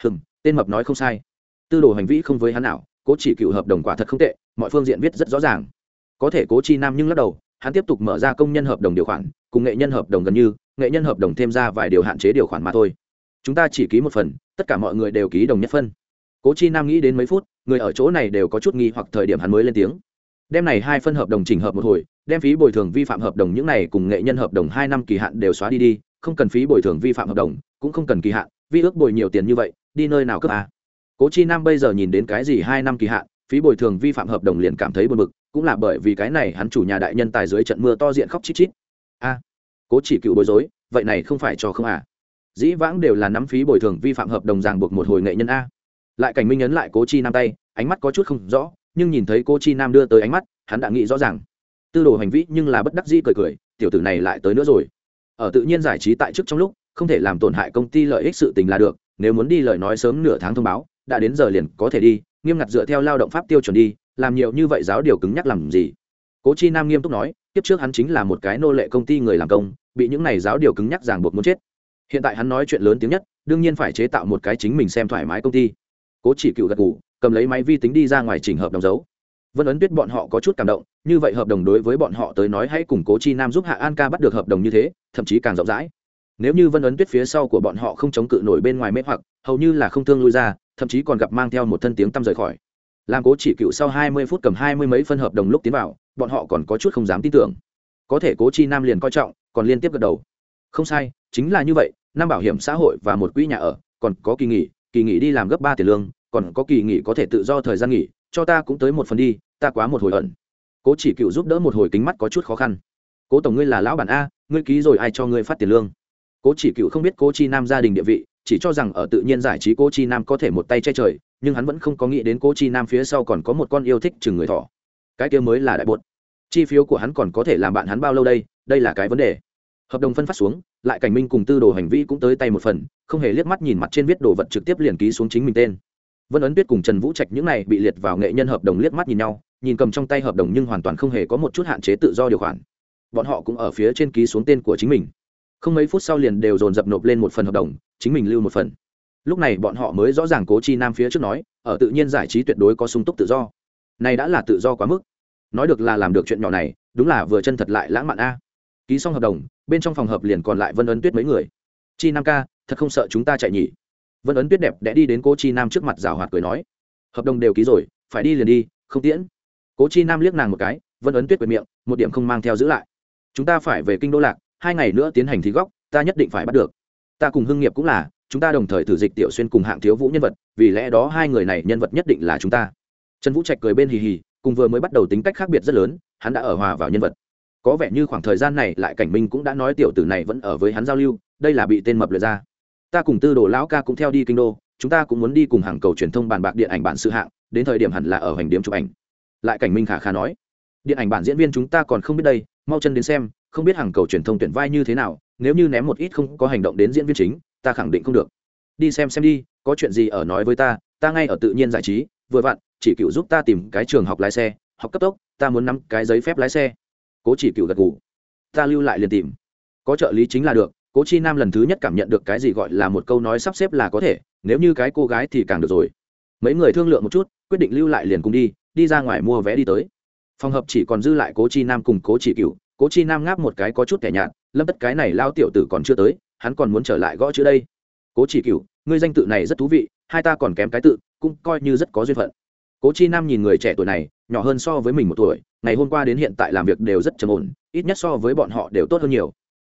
hừng tên mập nói không sai. Tư đồ hành vĩ không với hắn nào, cố chỉ cựu hợp đồng quả thật không tệ, mọi phương diện viết rất rõ ràng. Có thể cố chi nam nhưng lắc đầu, hắn tiếp tục mở ra công nhân hợp đồng điều khoản, cùng nghệ nhân hợp đồng gần như, nghệ nhân hợp đồng thêm ra vài điều hạn chế điều khoản mà thôi. Chúng ta chỉ ký một phần, tất cả mọi người đều ký đồng nhất phân. Cố chi nam nghĩ đến mấy phút, người ở chỗ này đều có chút nghi hoặc thời điểm hắn mới lên tiếng. Đem này hai phân hợp đồng chỉnh hợp một hồi, đem phí bồi thường vi phạm hợp đồng những này cùng nghệ nhân hợp đồng hai năm kỳ hạn đều xóa đi đi không cần phí bồi thường vi phạm hợp đồng, cũng không cần kỳ hạn, vi ước bồi nhiều tiền như vậy, đi nơi nào cấp à? cố chi nam bây giờ nhìn đến cái gì hai năm kỳ hạn, phí bồi thường vi phạm hợp đồng liền cảm thấy buồn bực, cũng là bởi vì cái này hắn chủ nhà đại nhân tài dưới trận mưa to diện khóc chít chít. A cố chỉ cựu bối rối, vậy này không phải cho không à? Dĩ vãng đều là nắm phí bồi thường vi phạm hợp đồng ràng buộc một hồi nghệ nhân a. Lại cảnh minh ấn lại cố chi nam tay, ánh mắt có chút không rõ, nhưng nhìn thấy cô chi nam đưa tới ánh mắt, hắn đã nghĩ rõ ràng. Tư đồ hành vi nhưng là bất đắc dĩ cười cười, tiểu tử này lại tới nữa rồi ở tự nhiên giải trí tại chức trong lúc, không thể làm tổn hại công ty lợi ích sự tình là được, nếu muốn đi lời nói sớm nửa tháng thông báo, đã đến giờ liền có thể đi, nghiêm ngặt dựa theo lao động pháp tiêu chuẩn đi, làm nhiều như vậy giáo điều cứng nhắc làm gì? Cố chi nam nghiêm túc nói, tiếp trước hắn chính là một cái nô lệ công ty người làm công, bị những này giáo điều cứng nhắc ràng buộc muốn chết. Hiện tại hắn nói chuyện lớn tiếng nhất, đương nhiên phải chế tạo một cái chính mình xem thoải mái công ty. Cố chỉ cựu gật ngủ cầm lấy máy vi tính đi ra ngoài chỉnh hợp đồng dấu vân ấn tuyết bọn họ có chút cảm động, như vậy hợp đồng đối với bọn họ tới nói hãy củng cố chi nam giúp hạ an ca bắt được hợp đồng như thế, thậm chí càng rộng rãi. Nếu như vân ấn tuyết phía sau của bọn họ không chống cự nổi bên ngoài mê hoặc, hầu như là không thương lui ra, thậm chí còn gặp mang theo một thân tiếng tăm rời khỏi. Làm cố chỉ cựu sau hai mươi phút cầm hai mươi mấy phân hợp đồng lúc tiến vào, bọn họ còn có chút không dám tin tưởng. Có thể cố chi nam liền coi trọng, còn liên tiếp gật đầu. Không sai, chính là như vậy, năm bảo hiểm xã hội và một quỹ nhà ở, còn có kỳ nghỉ kỳ nghỉ đi làm gấp ba tiền lương, còn có kỳ nghỉ có thể tự do thời gian nghỉ cho ta cũng tới một phần đi, ta quá một hồi ẩn. Cố chỉ cựu giúp đỡ một hồi kính mắt có chút khó khăn. Cố tổng ngươi là lão bản a, ngươi ký rồi ai cho ngươi phát tiền lương? Cố chỉ cựu không biết cố chi nam gia đình địa vị, chỉ cho rằng ở tự nhiên giải trí cố chi nam có thể một tay che trời, nhưng hắn vẫn không có nghĩ đến cố chi nam phía sau còn có một con yêu thích chừng người thỏ cái kia mới là đại bột. Chi phiếu của hắn còn có thể làm bạn hắn bao lâu đây đây là cái vấn đề. Hợp đồng phân phát xuống, lại cảnh minh cùng tư đồ hành vi cũng tới tay một phần, không hề liếc mắt nhìn mặt trên viết đồ vật trực tiếp liền ký xuống chính mình tên vân ấn tuyết cùng trần vũ trạch những này bị liệt vào nghệ nhân hợp đồng liếc mắt nhìn nhau, nhìn cầm trong tay hợp đồng nhưng hoàn toàn không hề có một chút hạn chế tự do điều khoản. Bọn họ cũng ở phía trên ký xuống tên của chính mình. Không mấy phút sau liền đều dồn dập nộp lên một phần hợp đồng, chính mình lưu một phần. Lúc này bọn họ mới rõ ràng cố chi nam phía trước nói, ở tự nhiên giải trí tuyệt đối có sung túc tự do. Này đã là tự do quá mức. Nói được là làm được chuyện nhỏ này, đúng là vừa chân thật lại lãng mạn a. Ký xong hợp đồng, bên trong phòng hợp liền còn lại vân ấn tuyết mấy người. Chi nam ca, thật không sợ chúng ta chạy nhỉ? Vân ấn tuyết đẹp đẽ đi đến cô chi nam trước mặt rào hoạt cười nói, hợp đồng đều ký rồi, phải đi liền đi, không tiễn. Cố chi nam liếc nàng một cái, vân ấn tuyết quyệt miệng, một điểm không mang theo giữ lại. Chúng ta phải về kinh đô lạc, hai ngày nữa tiến hành thí góc, ta nhất định phải bắt được. Ta cùng hưng nghiệp cũng là, chúng ta đồng thời thử dịch tiểu xuyên cùng hạng thiếu vũ nhân vật, vì lẽ đó hai người này nhân vật nhất định là chúng ta. Trần vũ trạch cười bên hì hì, cùng vừa mới bắt đầu tính cách khác biệt rất lớn, hắn đã ở hòa vào nhân vật. Có vẻ như khoảng thời gian này lại cảnh minh cũng đã nói tiểu tử này vẫn ở với hắn giao lưu, đây là bị tên mập lừa ra ta cùng tư đồ lão ca cũng theo đi kinh đô, chúng ta cũng muốn đi cùng hàng cầu truyền thông bàn bạc điện ảnh bản sự hạng, đến thời điểm hẳn là ở hoành điểm chụp ảnh. Lại cảnh minh khả khả nói, điện ảnh bản diễn viên chúng ta còn không biết đây, mau chân đến xem, không biết hàng cầu truyền thông tuyển vai như thế nào, nếu như ném một ít không có hành động đến diễn viên chính, ta khẳng định không được. Đi xem xem đi, có chuyện gì ở nói với ta ta ngay ở tự nhiên giải trí, vừa vặn, chỉ cựu giúp ta tìm cái trường học lái xe, học cấp tốc, ta muốn nắm cái giấy phép lái xe. Cố chỉ cựu gật ngủ ta lưu lại liền tìm, có trợ lý chính là được cố chi nam lần thứ nhất cảm nhận được cái gì gọi là một câu nói sắp xếp là có thể, nếu như cái cô gái thì càng được rồi. Mấy người thương lượng một chút, quyết định lưu lại liền cùng đi đi ra ngoài mua vé đi tới. Phòng hợp chỉ còn dư lại cố chi nam cùng cố chỉ cựu cố chi nam ngáp một cái có chút kẻ nhạt, lâm tất cái này lao tiểu tử còn chưa tới, hắn còn muốn trở lại gõ chữ đây. Cố chỉ cựu ngươi danh tự này rất thú vị, hai ta còn kém cái tự, cũng coi như rất có duyên phận. Cố chi nam nhìn người trẻ tuổi này, nhỏ hơn so với mình một tuổi, ngày hôm qua đến hiện tại làm việc đều rất trầm ổn, ít nhất so với bọn họ đều tốt hơn nhiều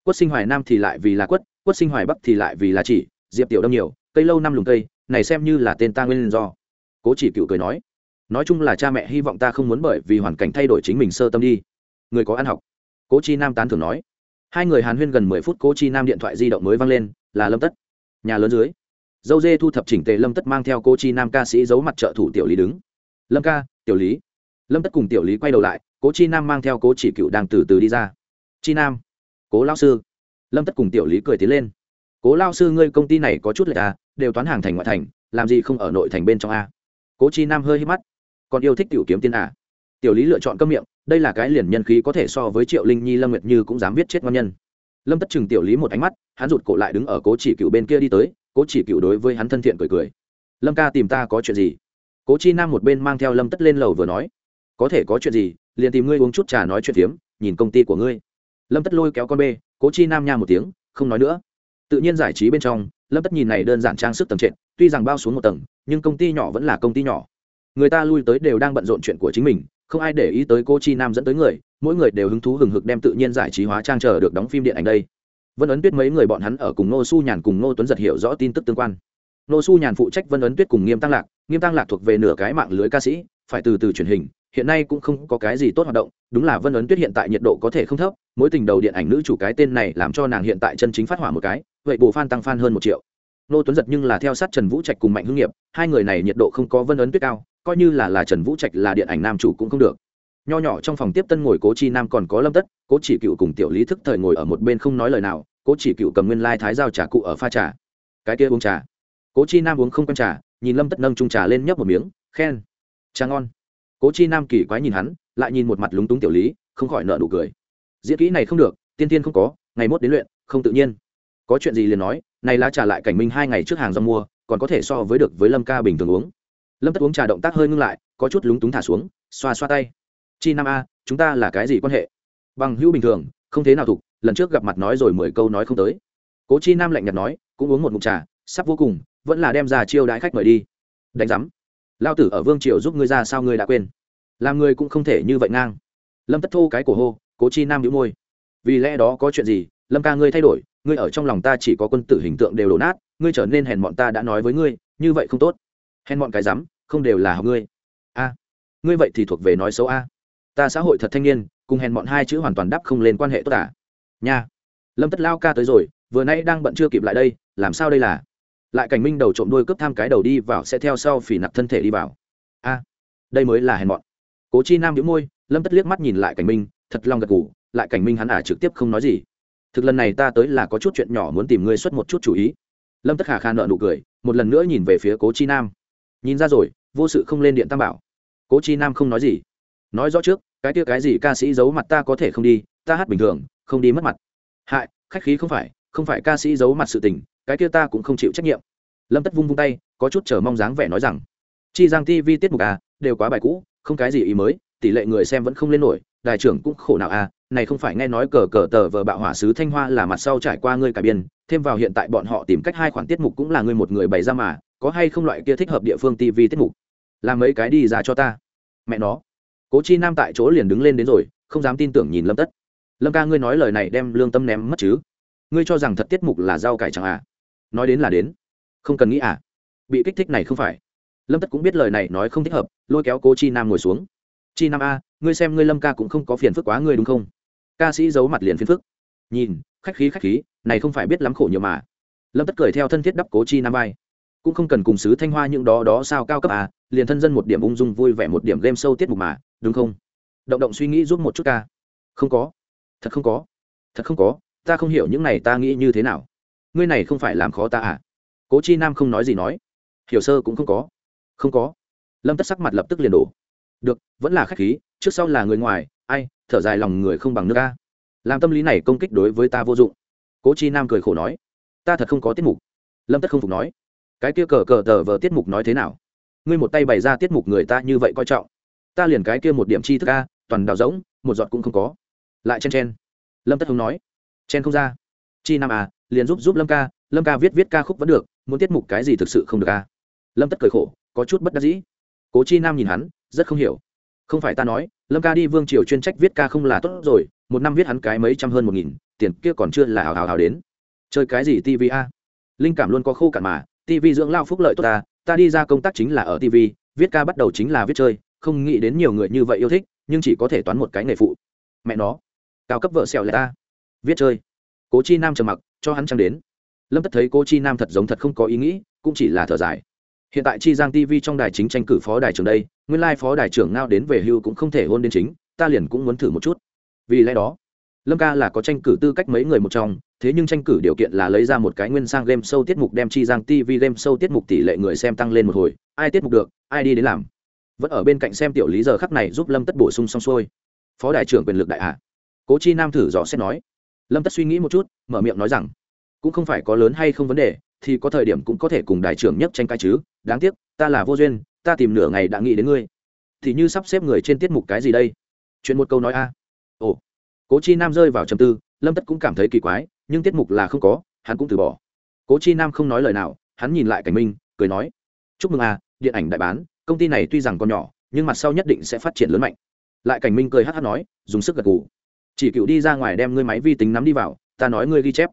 quất sinh hoài nam thì lại vì là quất quất sinh hoài bắc thì lại vì là chỉ, diệp tiểu đông nhiều, cây lâu năm lùng cây, này xem như là tên ta nguyên do. Cố chỉ cựu cười nói nói chung là cha mẹ hy vọng ta không muốn bởi vì hoàn cảnh thay đổi chính mình sơ tâm đi. Người có ăn học. Cố chi nam tán thường nói, hai người hàn huyên gần mười phút cố chi nam điện thoại di động mới văng lên, là lâm tất. Nhà lớn dưới, dâu dê thu thập chỉnh tề lâm tất mang theo cô chi nam ca sĩ giấu mặt trợ thủ tiểu lý đứng. Lâm ca, tiểu lý. Lâm tất cùng tiểu lý quay đầu lại, cố chi nam mang theo cố chỉ cựu đang từ từ đi ra. Chi nam cố lao sư. Lâm tất cùng tiểu lý cười tiến lên. Cố lao sư, ngươi công ty này có chút lệch à đều toán hàng thành ngoại thành, làm gì không ở nội thành bên trong a? Cố chi nam hơi hít mắt. Còn yêu thích tiểu kiếm tiên à? Tiểu lý lựa chọn cơm miệng, đây là cái liền nhân khí có thể so với triệu linh nhi, lâm nguyệt như cũng dám viết chết ngon nhân. Lâm tất chừng tiểu lý một ánh mắt, hắn rụt cổ lại đứng ở cố chỉ cựu bên kia đi tới, cố chỉ cựu đối với hắn thân thiện cười cười. Lâm ca tìm ta có chuyện gì? Cố chi nam một bên mang theo lâm tất lên lầu vừa nói. Có thể có chuyện gì, liền tìm ngươi uống chút trà nói chuyện phiếm, nhìn công ty của ngươi lâm tất lôi kéo con bê, cố chi nam nha một tiếng, không nói nữa. Tự nhiên giải trí bên trong, lâm tất nhìn này đơn giản trang sức tầng trệt, tuy rằng bao xuống một tầng, nhưng công ty nhỏ vẫn là công ty nhỏ. Người ta lui tới đều đang bận rộn chuyện của chính mình, không ai để ý tới cô chi nam dẫn tới người, mỗi người đều hứng thú hừng hực đem tự nhiên giải trí hóa trang chờ được đóng phim điện ảnh đây. Vân ấn tuyết mấy người bọn hắn ở cùng nô su nhàn cùng nô tuấn giật hiểu rõ tin tức tương quan. Nô su nhàn phụ trách vân ấn tuyết cùng nghiêm tăng lạc, nghiêm tăng lạc thuộc về nửa cái mạng lưới ca sĩ, phải từ từ truyền hình, hiện nay cũng không có cái gì tốt hoạt động, đúng là vân ấn tuyết hiện tại nhiệt độ có thể không thấp mối tình đầu điện ảnh nữ chủ cái tên này làm cho nàng hiện tại chân chính phát hỏa một cái, vậy bù fan tăng fan hơn một triệu. Nô tuấn giật nhưng là theo sát trần vũ trạch cùng mạnh hưng nghiệp, hai người này nhiệt độ không có vân ấn tuyết cao, coi như là là trần vũ trạch là điện ảnh nam chủ cũng không được. Nho nhỏ trong phòng tiếp tân ngồi cố chi nam còn có lâm tất, cố chỉ cựu cùng tiểu lý thức thời ngồi ở một bên không nói lời nào, cố chỉ cựu cầm nguyên lai thái giao trà cụ ở pha trà. Cái kia uống trà. Cố chi nam uống không quen trà, nhìn lâm tất nâng trung trà lên nhấp một miếng, khen. Trà ngon. Cố chi nam kỳ quái nhìn hắn, lại nhìn một mặt lúng túng tiểu lý, không khỏi nợ nụ cười diễn kỹ này không được, tiên tiên không có, ngày mốt đến luyện, không tự nhiên. Có chuyện gì liền nói, này là trả lại cảnh minh hai ngày trước hàng do mua, còn có thể so với được với lâm ca bình thường uống. Lâm tất uống trà động tác hơi ngưng lại, có chút lúng túng thả xuống, xoa xoa tay. Chi nam a, chúng ta là cái gì quan hệ? Bằng hữu bình thường, không thế nào thục, lần trước gặp mặt nói rồi mười câu nói không tới. Cố chi nam lạnh nhạt nói, cũng uống một mụn trà, sắp vô cùng, vẫn là đem ra chiêu đãi khách mời đi. Đánh giám. Lao tử ở vương triều giúp ngươi ra sao ngươi đã quên? Làm ngươi cũng không thể như vậy ngang. Lâm tất thô cái cổ hô cố chi nam đĩu môi. Vì lẽ đó có chuyện gì, lâm ca ngươi thay đổi, ngươi ở trong lòng ta chỉ có quân tử hình tượng đều đổ nát, ngươi trở nên hèn bọn ta đã nói với ngươi, như vậy không tốt. Hèn bọn cái rắm, không đều là học ngươi. A, ngươi vậy thì thuộc về nói xấu a. Ta xã hội thật thanh niên, cùng hèn bọn hai chữ hoàn toàn đắp không lên quan hệ tốt à. Nha, lâm tất lao ca tới rồi, vừa nãy đang bận chưa kịp lại đây, làm sao đây là? Lại cảnh minh đầu trộm đôi cướp tham cái đầu đi vào, sẽ theo sau phỉ nặc thân thể đi vào. A, đây mới là hèn bọn cố chi nam đĩu môi, lâm tất liếc mắt nhìn lại cảnh minh thật lòng gật gù, lại cảnh minh hắn à trực tiếp không nói gì. Thực lần này ta tới là có chút chuyện nhỏ muốn tìm ngươi xuất một chút chú ý. Lâm tất khả kha nợ nụ cười, một lần nữa nhìn về phía cố chi nam. Nhìn ra rồi, vô sự không lên điện tam bảo. Cố chi nam không nói gì. Nói rõ trước, cái kia cái gì ca sĩ giấu mặt ta có thể không đi, ta hát bình thường, không đi mất mặt. Hại, khách khí không phải không phải ca sĩ giấu mặt sự tình, cái kia ta cũng không chịu trách nhiệm. Lâm tất vung vung tay, có chút chờ mong dáng vẻ nói rằng, chi giang tv tiết mục à đều quá bài cũ, không cái gì ý mới tỷ lệ người xem vẫn không lên nổi đại trưởng cũng khổ nào à này không phải nghe nói cờ cờ tờ vờ bạo hỏa sứ thanh hoa là mặt sau trải qua ngươi cả biên, thêm vào hiện tại bọn họ tìm cách hai khoản tiết mục cũng là ngươi một người bày ra mà, có hay không loại kia thích hợp địa phương tv tiết mục? Làm mấy cái đi ra cho ta. Mẹ nó. Cố chi nam tại chỗ liền đứng lên đến rồi, không dám tin tưởng nhìn lâm tất. Lâm ca ngươi nói lời này đem lương tâm ném mất chứ? Ngươi cho rằng thật tiết mục là rau cải chẳng à? Nói đến là đến. Không cần nghĩ à? Bị kích thích này không phải. Lâm tất cũng biết lời này nói không thích hợp, lôi kéo cố chi nam ngồi xuống chi nam a, ngươi xem ngươi lâm ca cũng không có phiền phức quá ngươi đúng không? Ca sĩ giấu mặt liền phiền phức. Nhìn, khách khí khách khí, này không phải biết lắm khổ nhiều mà. Lâm tất cười theo thân thiết đắp cố chi nam vai. Cũng không cần cùng sứ thanh hoa những đó đó sao cao cấp à liền thân dân một điểm ung dung vui vẻ một điểm game sâu tiết mục mà, đúng không? Động động suy nghĩ giúp một chút ca. Không có. Thật không có. Thật không có, ta không hiểu những này ta nghĩ như thế nào. Ngươi này không phải làm khó ta à? Cố chi nam không nói gì nói. Hiểu sơ cũng không có. Không có. Lâm tất sắc mặt lập tức liền đổ được, vẫn là khách khí, trước sau là người ngoài, ai, thở dài lòng người không bằng nước ca làm tâm lý này công kích đối với ta vô dụng. Cố chi nam cười khổ nói. Ta thật không có tiết mục. Lâm tất không phục nói. Cái kia cờ cờ tờ vờ tiết mục nói thế nào? Ngươi một tay bày ra tiết mục người ta như vậy coi trọng. Ta liền cái kia một điểm chi thức ca toàn đào rỗng, một giọt cũng không có. Lại chen chen. Lâm tất hùng nói. Chen không ra. Chi nam à liền giúp giúp lâm ca lâm ca viết viết ca khúc vẫn được, muốn tiết mục cái gì thực sự không được ca lâm tất cười khổ, có chút bất đắc dĩ. Cố chi nam nhìn hắn rất không hiểu. Không phải ta nói, lâm ca đi vương triều chuyên trách viết ca không là tốt rồi, một năm viết hắn cái mấy trăm hơn một nghìn, tiền kia còn chưa là hào hào hào đến. Chơi cái gì tv a? Linh cảm luôn có khô cạn mà tv dưỡng lao phúc lợi tốt ta ta đi ra công tác chính là ở tv viết ca bắt đầu chính là viết chơi, không nghĩ đến nhiều người như vậy yêu thích, nhưng chỉ có thể toán một cái nghề phụ. Mẹ nó, cao cấp vợ sẹo lại ta. Viết chơi. Cố chi nam trầm mặc, cho hắn trăng đến. Lâm tất thấy cố chi nam thật giống thật không có ý nghĩ, cũng chỉ là thở dài. Hiện tại chi giang tv trong đài chính tranh cử phó đài trưởng đây nguyên lai phó đại trưởng ngao đến về hưu cũng không thể hôn đến chính, ta liền cũng muốn thử một chút. Vì lẽ đó, lâm ca là có tranh cử tư cách mấy người một trong, thế nhưng tranh cử điều kiện là lấy ra một cái nguyên sang game sâu tiết mục đem chi giang tv game sâu tiết mục tỷ lệ người xem tăng lên một hồi, ai tiết mục được, ai đi đến làm. Vẫn ở bên cạnh xem tiểu lý giờ khắc này giúp lâm tất bổ sung xong xuôi. Phó đại trưởng quyền lực đại hạ. Cố chi nam thử dò xét nói. Lâm tất suy nghĩ một chút, mở miệng nói rằng, cũng không phải có lớn hay không vấn đề, thì có thời điểm cũng có thể cùng đại trưởng nhất tranh cãi chứ, đáng tiếc, ta là vô duyên ta tìm nửa ngày đã nghĩ đến ngươi. Thì như sắp xếp người trên tiết mục cái gì đây? Chuyện một câu nói a. Ồ. Cố chi nam rơi vào trầm tư, lâm tất cũng cảm thấy kỳ quái, nhưng tiết mục là không có, hắn cũng từ bỏ. Cố chi nam không nói lời nào, hắn nhìn lại cảnh minh cười nói. Chúc mừng a, điện ảnh đại bán, công ty này tuy rằng còn nhỏ, nhưng mặt sau nhất định sẽ phát triển lớn mạnh. Lại cảnh minh cười hát hát nói, dùng sức gật gù. Chỉ cựu đi ra ngoài đem ngươi máy vi tính nắm đi vào, ta nói ngươi ghi chép.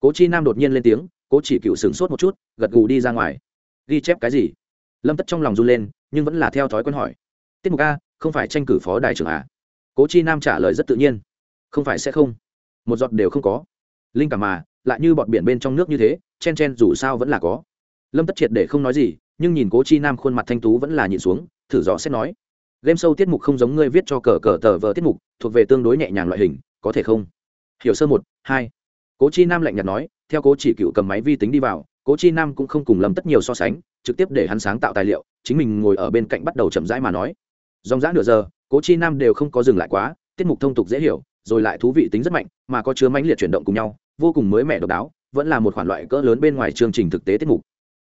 Cố chi nam đột nhiên lên tiếng, cố chỉ cựu sửng sốt một chút, gật gù đi ra ngoài. Ghi chép cái gì? Lâm tất trong lòng run lên, nhưng vẫn là theo thói quen hỏi. Tiết mục a, không phải tranh cử phó đại trưởng à? Cố chi nam trả lời rất tự nhiên. Không phải sẽ không. Một giọt đều không có. Linh cảm mà, lại như bọt biển bên trong nước như thế, chen chen dù sao vẫn là có. Lâm tất triệt để không nói gì, nhưng nhìn cố chi nam khuôn mặt thanh tú vẫn là nhìn xuống, thử rõ xét nói. Game sâu tiết mục không giống ngươi viết cho cờ cờ tờ vờ tiết mục, thuộc về tương đối nhẹ nhàng loại hình, có thể không? Hiểu sơ một, hai. Cố chi nam lạnh nhạt nói, theo cố chỉ cựu cầm máy vi tính đi vào, cố chi nam cũng không cùng Lâm tất nhiều so sánh trực tiếp để hắn sáng tạo tài liệu, chính mình ngồi ở bên cạnh bắt đầu chậm rãi mà nói. Dòng dã nửa giờ, cố chi nam đều không có dừng lại quá, tiết mục thông tục dễ hiểu, rồi lại thú vị tính rất mạnh, mà có chứa mãnh liệt chuyển động cùng nhau, vô cùng mới mẻ độc đáo, vẫn là một khoản loại cỡ lớn bên ngoài chương trình thực tế tiết mục.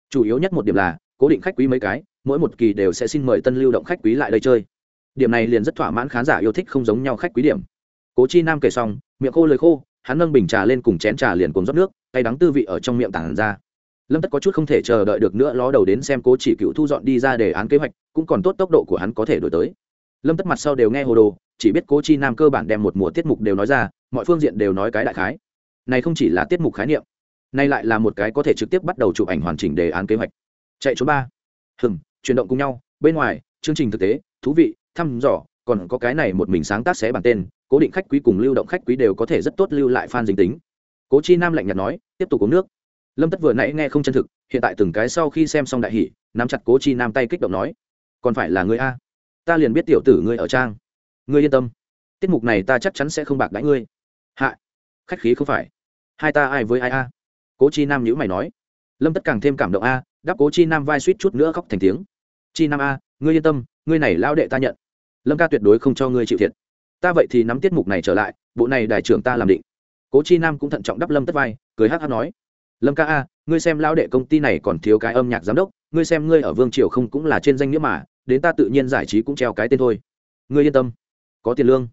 Chủ yếu nhất một điểm là, cố định khách quý mấy cái, mỗi một kỳ đều sẽ xin mời tân lưu động khách quý lại đây chơi. Điểm này liền rất thỏa mãn khán giả yêu thích không giống nhau khách quý điểm. Cố chi nam kể xong, miệng khô lời khô, hắn nâng bình trà lên cùng chén trà liền cùng rót nước, tay đắng tư vị ở trong miệng tản ra lâm tất có chút không thể chờ đợi được nữa, ló đầu đến xem cố chỉ cựu thu dọn đi ra đề án kế hoạch, cũng còn tốt tốc độ của hắn có thể đổi tới. Lâm tất mặt sau đều nghe hồ đồ, chỉ biết cố chi nam cơ bản đem một mùa tiết mục đều nói ra, mọi phương diện đều nói cái đại khái. Này không chỉ là tiết mục khái niệm, nay lại là một cái có thể trực tiếp bắt đầu chụp ảnh hoàn chỉnh đề án kế hoạch. Chạy trốn ba. Hừm, chuyển động cùng nhau, bên ngoài, chương trình thực tế, thú vị, thăm dò, còn có cái này một mình sáng tác xé bản tên, cố định khách quý cùng lưu động khách quý đều có thể rất tốt lưu lại fan dính tính. Cố chi nam lạnh nhạt nói, tiếp tục uống nước lâm tất vừa nãy nghe không chân thực hiện tại từng cái sau khi xem xong đại hỷ nắm chặt cố chi nam tay kích động nói còn phải là người a ta liền biết tiểu tử ngươi ở trang ngươi yên tâm tiết mục này ta chắc chắn sẽ không bạc đãi ngươi hạ khách khí không phải hai ta ai với ai a cố chi nam nhữ mày nói lâm tất càng thêm cảm động a đáp cố chi nam vai suýt chút nữa khóc thành tiếng chi nam a ngươi yên tâm ngươi này lao đệ ta nhận lâm ca tuyệt đối không cho ngươi chịu thiệt ta vậy thì nắm tiết mục này trở lại bộ này đại trưởng ta làm định cố chi nam cũng thận trọng đắp lâm tất vai cười hát hát nói lâm ca a ngươi xem lao đệ công ty này còn thiếu cái âm nhạc giám đốc ngươi xem ngươi ở vương triều không cũng là trên danh nghĩa mà đến ta tự nhiên giải trí cũng treo cái tên thôi. Ngươi yên tâm có tiền lương.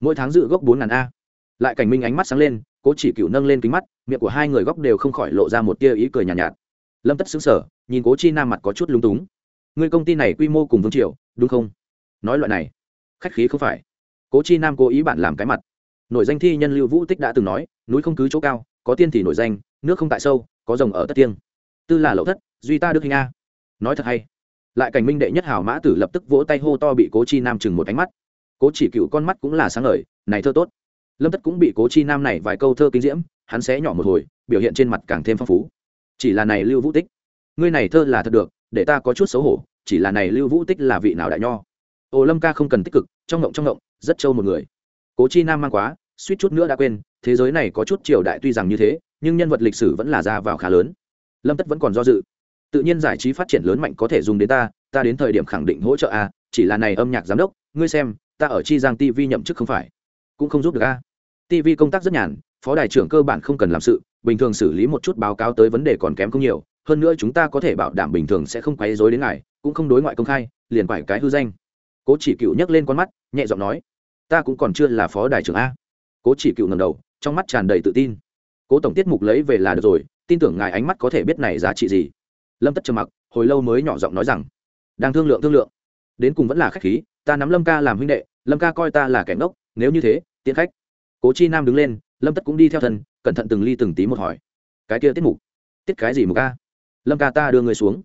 Mỗi tháng dự gốc bốn ngàn a. Lại cảnh minh ánh mắt sáng lên cố chỉ cựu nâng lên kính mắt miệng của hai người góc đều không khỏi lộ ra một tia ý cười nhàn nhạt, nhạt. Lâm tất xứng sở nhìn cố chi nam mặt có chút lung túng. Ngươi công ty này quy mô cùng vương triều đúng không? Nói loại này khách khí không phải. Cố chi nam cố ý bạn làm cái mặt. Nội danh thi nhân lưu vũ tích đã từng nói núi không cứ chỗ cao có tiên thì nổi danh nước không tại sâu, có rồng ở tất tiêng tư là lậu thất, duy ta đức hình a. Nói thật hay. Lại cảnh minh đệ nhất hảo mã tử lập tức vỗ tay hô to bị cố chi nam chừng một ánh mắt. Cố chỉ cựu con mắt cũng là sáng ngời, này thơ tốt. Lâm tất cũng bị cố chi nam này vài câu thơ kinh diễm, hắn sẽ nhỏ một hồi, biểu hiện trên mặt càng thêm phong phú. Chỉ là này lưu vũ tích. Ngươi này thơ là thật được, để ta có chút xấu hổ, chỉ là này lưu vũ tích là vị nào đại nho. Ồ lâm ca không cần tích cực, trong ngộng trong ngộng, rất trâu một người. Cố chi nam mang quá, suýt chút nữa đã quên, thế giới này có chút triều đại tuy rằng như thế nhưng nhân vật lịch sử vẫn là ra vào khá lớn. Lâm tất vẫn còn do dự. Tự nhiên giải trí phát triển lớn mạnh có thể dùng đến ta ta đến thời điểm khẳng định hỗ trợ a, chỉ là này âm nhạc giám đốc, ngươi xem, ta ở chi giang tv nhậm chức không phải? Cũng không giúp được a. Tv công tác rất nhàn, phó đài trưởng cơ bản không cần làm sự, bình thường xử lý một chút báo cáo tới vấn đề còn kém không nhiều, hơn nữa chúng ta có thể bảo đảm bình thường sẽ không quấy rối đến ngài, cũng không đối ngoại công khai, liền phải cái hư danh. Cố chỉ cựu nhấc lên con mắt, nhẹ giọng nói, ta cũng còn chưa là phó đài trưởng a. Cố chỉ cựu ngầm đầu, trong mắt tràn đầy tự tin cố tổng tiết mục lấy về là được rồi, tin tưởng ngài ánh mắt có thể biết này giá trị gì. Lâm tất trầm mặc, hồi lâu mới nhỏ giọng nói rằng, đang thương lượng thương lượng. Đến cùng vẫn là khách khí, ta nắm lâm ca làm huynh đệ, lâm ca coi ta là kẻ ngốc, nếu như thế, tiễn khách. Cố chi nam đứng lên, lâm tất cũng đi theo thân, cẩn thận từng ly từng tí một hỏi, cái kia tiết mục, tiết cái gì một ca lâm ca ta đưa người xuống.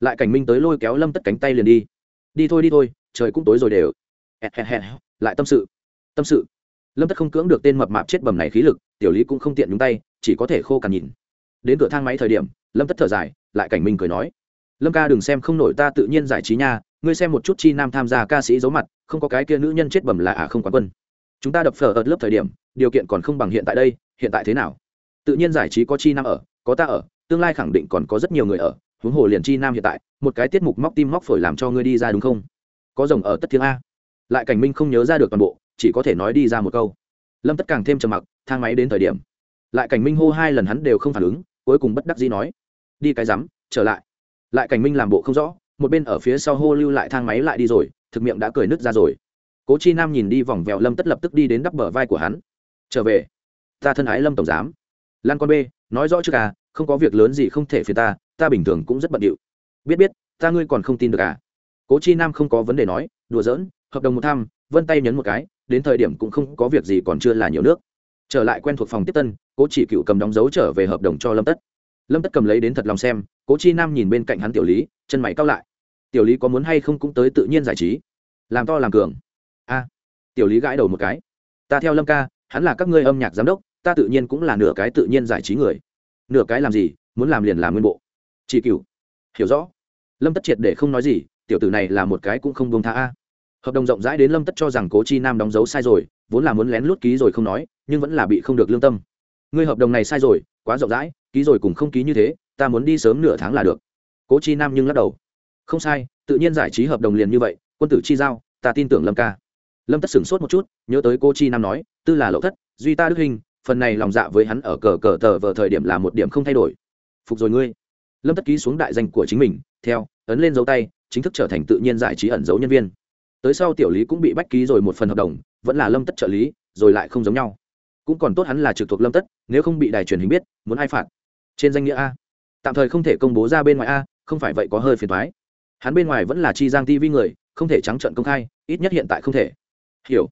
Lại cảnh minh tới lôi kéo lâm tất cánh tay liền đi. Đi thôi đi thôi, trời cũng tối rồi đều. Lại tâm sự. Tâm sự lâm tất không cưỡng được tên mập mạp chết bầm này khí lực tiểu lý cũng không tiện nhúng tay chỉ có thể khô cằn nhìn đến cửa thang máy thời điểm lâm tất thở dài lại cảnh minh cười nói lâm ca đừng xem không nổi ta tự nhiên giải trí nha ngươi xem một chút chi nam tham gia ca sĩ giấu mặt không có cái kia nữ nhân chết bầm là à không quán quân chúng ta đập phở ở lớp thời điểm điều kiện còn không bằng hiện tại đây hiện tại thế nào tự nhiên giải trí có chi nam ở có ta ở tương lai khẳng định còn có rất nhiều người ở huống hồ liền chi nam hiện tại một cái tiết mục móc tim móc phổi làm cho ngươi đi ra đúng không có rồng ở tất thiên a lại cảnh minh không nhớ ra được toàn bộ chỉ có thể nói đi ra một câu. Lâm tất càng thêm trầm mặc, thang máy đến thời điểm. Lại cảnh minh hô hai lần hắn đều không phản ứng, cuối cùng bất đắc dĩ nói, đi cái rắm, trở lại. Lại cảnh minh làm bộ không rõ, một bên ở phía sau hô lưu lại thang máy lại đi rồi, thực miệng đã cười nứt ra rồi. Cố chi nam nhìn đi vòng vèo lâm tất lập tức đi đến đắp bờ vai của hắn. Trở về. Ta thân ái lâm tổng giám. Lan con b nói rõ trước à không có việc lớn gì không thể phiền ta ta bình thường cũng rất bận điệu. Biết biết, ta ngươi còn không tin được à? Cố chi nam không có vấn đề nói, đùa giỡn, hợp đồng một thăm, vân tay nhấn một cái đến thời điểm cũng không có việc gì còn chưa là nhiều nước. Trở lại quen thuộc phòng tiếp tân, cố chỉ cựu cầm đóng dấu trở về hợp đồng cho lâm tất. Lâm tất cầm lấy đến thật lòng xem, cố chi nam nhìn bên cạnh hắn tiểu lý, chân mày cao lại. Tiểu lý có muốn hay không cũng tới tự nhiên giải trí. Làm to làm cường. A. Tiểu lý gãi đầu một cái. Ta theo lâm ca, hắn là các ngươi âm nhạc giám đốc, ta tự nhiên cũng là nửa cái tự nhiên giải trí người. Nửa cái làm gì, muốn làm liền làm nguyên bộ. Chỉ cựu. Hiểu rõ. Lâm tất triệt để không nói gì, tiểu tử này là một cái cũng không buông tha a hợp đồng rộng rãi đến lâm tất cho rằng cố chi nam đóng dấu sai rồi, vốn là muốn lén lút ký rồi không nói, nhưng vẫn là bị không được lương tâm. Ngươi hợp đồng này sai rồi, quá rộng rãi, ký rồi cùng không ký như thế, ta muốn đi sớm nửa tháng là được. Cố chi nam nhưng lắc đầu. Không sai, tự nhiên giải trí hợp đồng liền như vậy, quân tử chi giao, ta tin tưởng lâm ca. Lâm tất sửng sốt một chút, nhớ tới cô chi nam nói, tư là lậu thất, duy ta đức hình, phần này lòng dạ với hắn ở cờ cờ tờ vờ thời điểm là một điểm không thay đổi. Phục rồi ngươi. Lâm tất ký xuống đại danh của chính mình, theo, ấn lên dấu tay, chính thức trở thành tự nhiên giải trí ẩn dấu nhân viên tới sau tiểu lý cũng bị bách ký rồi một phần hợp đồng, vẫn là lâm tất trợ lý, rồi lại không giống nhau. Cũng còn tốt hắn là trực thuộc lâm tất, nếu không bị đài truyền hình biết, muốn ai phạt? Trên danh nghĩa a. Tạm thời không thể công bố ra bên ngoài a, không phải vậy có hơi phiền thoái hắn bên ngoài vẫn là chi giang tv người, không thể trắng trận công khai, ít nhất hiện tại không thể. Hiểu.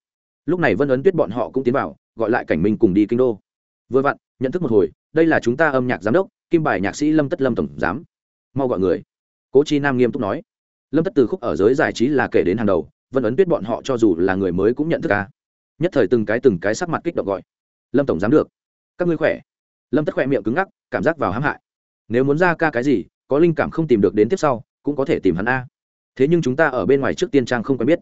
Lúc này vân ấn tuyết bọn họ cũng tiến vào, gọi lại cảnh minh cùng đi kinh đô. Vừa vặn, nhận thức một hồi, đây là chúng ta âm nhạc giám đốc, kim bài nhạc sĩ lâm tất lâm tổng giám. Mau gọi người. Cố chi nam nghiêm túc nói lâm tất từ khúc ở giới giải trí là kể đến hàng đầu, vân ấn tuyết bọn họ cho dù là người mới cũng nhận thức ca. Nhất thời từng cái từng cái sắc mặt kích động gọi. Lâm tổng giám được. Các ngươi khỏe. Lâm tất khỏe miệng cứng ngắc, cảm giác vào hãm hại. Nếu muốn ra ca cái gì, có linh cảm không tìm được đến tiếp sau, cũng có thể tìm hắn a. Thế nhưng chúng ta ở bên ngoài trước tiên trang không quen biết.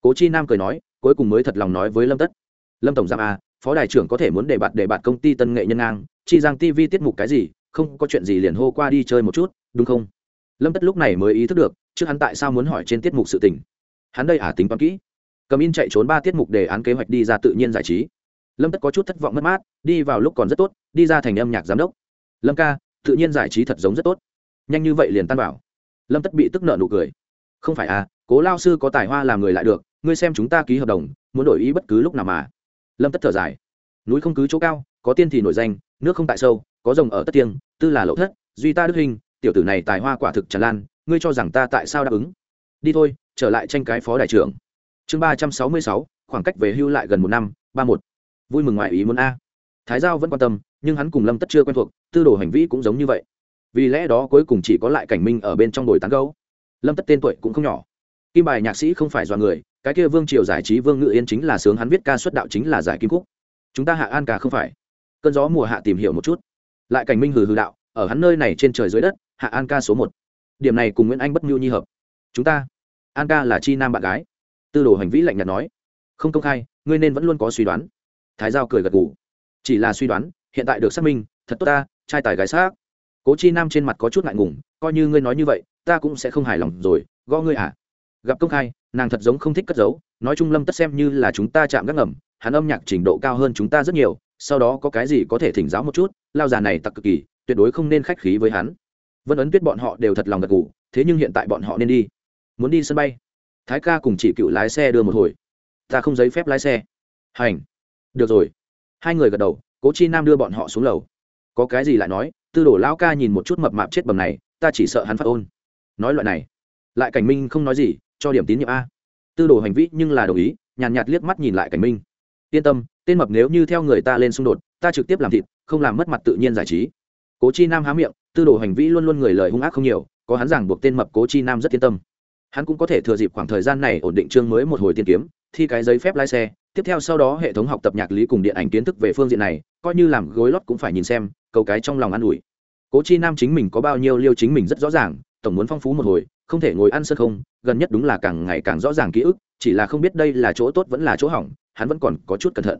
Cố chi nam cười nói, cuối cùng mới thật lòng nói với lâm tất. Lâm tổng giám a, phó đại trưởng có thể muốn để bạt để bạt công ty tân nghệ nhân ngang, chi giang tv tiết mục cái gì, không có chuyện gì liền hô qua đi chơi một chút, đúng không? Lâm tất lúc này mới ý thức được trước hắn tại sao muốn hỏi trên tiết mục sự tình. Hắn đây ả à tính toán kỹ. Cầm in chạy trốn ba tiết mục đề án kế hoạch đi ra tự nhiên giải trí. Lâm tất có chút thất vọng mất mát, đi vào lúc còn rất tốt, đi ra thành âm nhạc giám đốc. Lâm ca, tự nhiên giải trí thật giống rất tốt. Nhanh như vậy liền tan bảo lâm tất bị tức nợ nụ cười. Không phải à cố lao sư có tài hoa làm người lại được, ngươi xem chúng ta ký hợp đồng, muốn đổi ý bất cứ lúc nào mà. Lâm tất thở dài. Núi không cứ chỗ cao, có tiên thì nổi danh, nước không tại sâu, có rồng ở tất tiêng, tư là lậu thất, duy ta đức hình, tiểu tử này tài hoa quả thực tràn lan ngươi cho rằng ta tại sao đáp ứng? Đi thôi, trở lại tranh cái phó đại trưởng. Chương ba trăm sáu mươi sáu, khoảng cách về hưu lại gần một năm, ba một. Vui mừng ngoại ý muốn a. Thái giao vẫn quan tâm, nhưng hắn cùng lâm tất chưa quen thuộc, tư đồ hành vi cũng giống như vậy. Vì lẽ đó cuối cùng chỉ có lại cảnh minh ở bên trong đồi tán gấu lâm tất tên tuổi cũng không nhỏ. Kim bài nhạc sĩ không phải do người, cái kia vương triều giải trí vương ngự yên chính là sướng, hắn viết ca xuất đạo chính là giải kim cúc chúng ta hạ an ca không phải. Cơn gió mùa hạ tìm hiểu một chút. Lại cảnh minh hừ hừ đạo, ở hắn nơi này trên trời dưới đất, hạ an ca số một điểm này cùng nguyễn anh bất mưu nhi hợp chúng ta an ca là chi nam bạn gái tư đồ hành vĩ lạnh nhạt nói không công khai ngươi nên vẫn luôn có suy đoán thái giao cười gật gù. chỉ là suy đoán hiện tại được xác minh thật tốt ta trai tài gái xác. cố chi nam trên mặt có chút ngại ngùng, coi như ngươi nói như vậy, ta cũng sẽ không hài lòng rồi, gõ ngươi à. gặp công khai, nàng thật giống không thích cất giấu, nói chung lâm tất xem như là chúng ta chạm gác ngầm, hắn âm nhạc trình độ cao hơn chúng ta rất nhiều, sau đó có cái gì có thể thỉnh giáo một chút, lao già này tặc cực kỳ, tuyệt đối không nên khách khí với hắn vân ấn tuyết bọn họ đều thật lòng gật gù thế nhưng hiện tại bọn họ nên đi. Muốn đi sân bay. Thái ca cùng chỉ cựu lái xe đưa một hồi. Ta không giấy phép lái xe. Hành. Được rồi. Hai người gật đầu cố chi nam đưa bọn họ xuống lầu. Có cái gì lại nói tư đồ lão ca nhìn một chút mập mạp chết bầm này ta chỉ sợ hắn phát ôn. Nói loại này. Lại cảnh minh không nói gì cho điểm tín nhiệm a. Tư đồ hành vi nhưng là đồng ý nhàn nhạt, nhạt liếc mắt nhìn lại cảnh minh. Yên tâm tên mập nếu như theo người ta lên xung đột ta trực tiếp làm thịt không làm mất mặt tự nhiên giải trí. Cố chi nam há miệng tư đồ hành vi luôn luôn người lời hung ác không nhiều, có hắn giảng buộc tên mập cố chi nam rất yên tâm. Hắn cũng có thể thừa dịp khoảng thời gian này ổn định chương mới một hồi tiên kiếm, thi cái giấy phép lái xe, tiếp theo sau đó hệ thống học tập nhạc lý cùng điện ảnh kiến thức về phương diện này, coi như làm gối lót cũng phải nhìn xem, câu cái trong lòng an ủi. Cố chi nam chính mình có bao nhiêu liêu chính mình rất rõ ràng, tổng muốn phong phú một hồi, không thể ngồi ăn sân không, gần nhất đúng là càng ngày càng rõ ràng ký ức, chỉ là không biết đây là chỗ tốt vẫn là chỗ hỏng, hắn vẫn còn có chút cẩn thận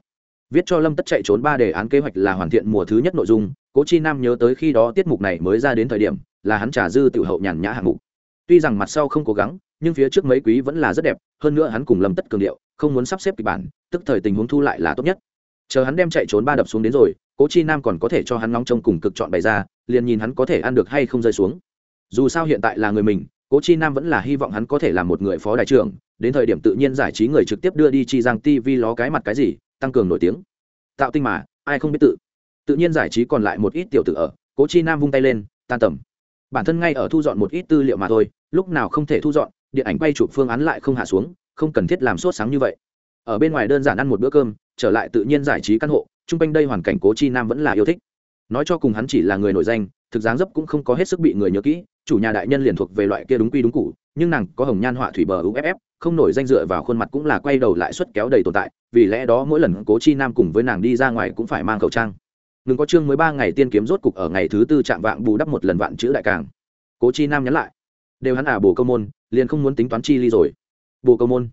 viết cho lâm tất chạy trốn ba đề án kế hoạch là hoàn thiện mùa thứ nhất nội dung, cố chi nam nhớ tới khi đó tiết mục này mới ra đến thời điểm, là hắn trả dư tự hậu nhàn nhã hạng mục. Tuy rằng mặt sau không cố gắng, nhưng phía trước mấy quý vẫn là rất đẹp, hơn nữa hắn cùng lâm tất cường điệu, không muốn sắp xếp kịch bản, tức thời tình huống thu lại là tốt nhất. Chờ hắn đem chạy trốn ba đập xuống đến rồi, cố chi nam còn có thể cho hắn nóng trông cùng cực chọn bày ra, liền nhìn hắn có thể ăn được hay không rơi xuống. Dù sao hiện tại là người mình, cố chi nam vẫn là hy vọng hắn có thể là một người phó đại trưởng, đến thời điểm tự nhiên giải trí người trực tiếp đưa đi chi giang tv ló cái mặt cái gì tăng cường nổi tiếng. Tạo tinh mà, ai không biết tự. Tự nhiên giải trí còn lại một ít tiểu tử ở, cố chi nam vung tay lên, tan tầm. Bản thân ngay ở thu dọn một ít tư liệu mà thôi, lúc nào không thể thu dọn, điện ảnh bay chụp phương án lại không hạ xuống, không cần thiết làm sốt sáng như vậy. Ở bên ngoài đơn giản ăn một bữa cơm, trở lại tự nhiên giải trí căn hộ, chung quanh đây hoàn cảnh cố chi nam vẫn là yêu thích. Nói cho cùng hắn chỉ là người nổi danh, thực dáng dấp cũng không có hết sức bị người nhớ kỹ, chủ nhà đại nhân liền thuộc về loại kia đúng quy đúng cụ nhưng nàng có hồng nhan họa thủy bờ uff không nổi danh dựa vào khuôn mặt cũng là quay đầu lại suất kéo đầy tồn tại vì lẽ đó mỗi lần cố chi nam cùng với nàng đi ra ngoài cũng phải mang khẩu trang. Ngừng có chương mới ba ngày tiên kiếm rốt cục ở ngày thứ tư chạm vạng bù đắp một lần vạn chữ đại càng. Cố chi nam nhắn lại. Đều hắn à bồ câu môn, liền không muốn tính toán chi ly rồi. Bồ câu môn.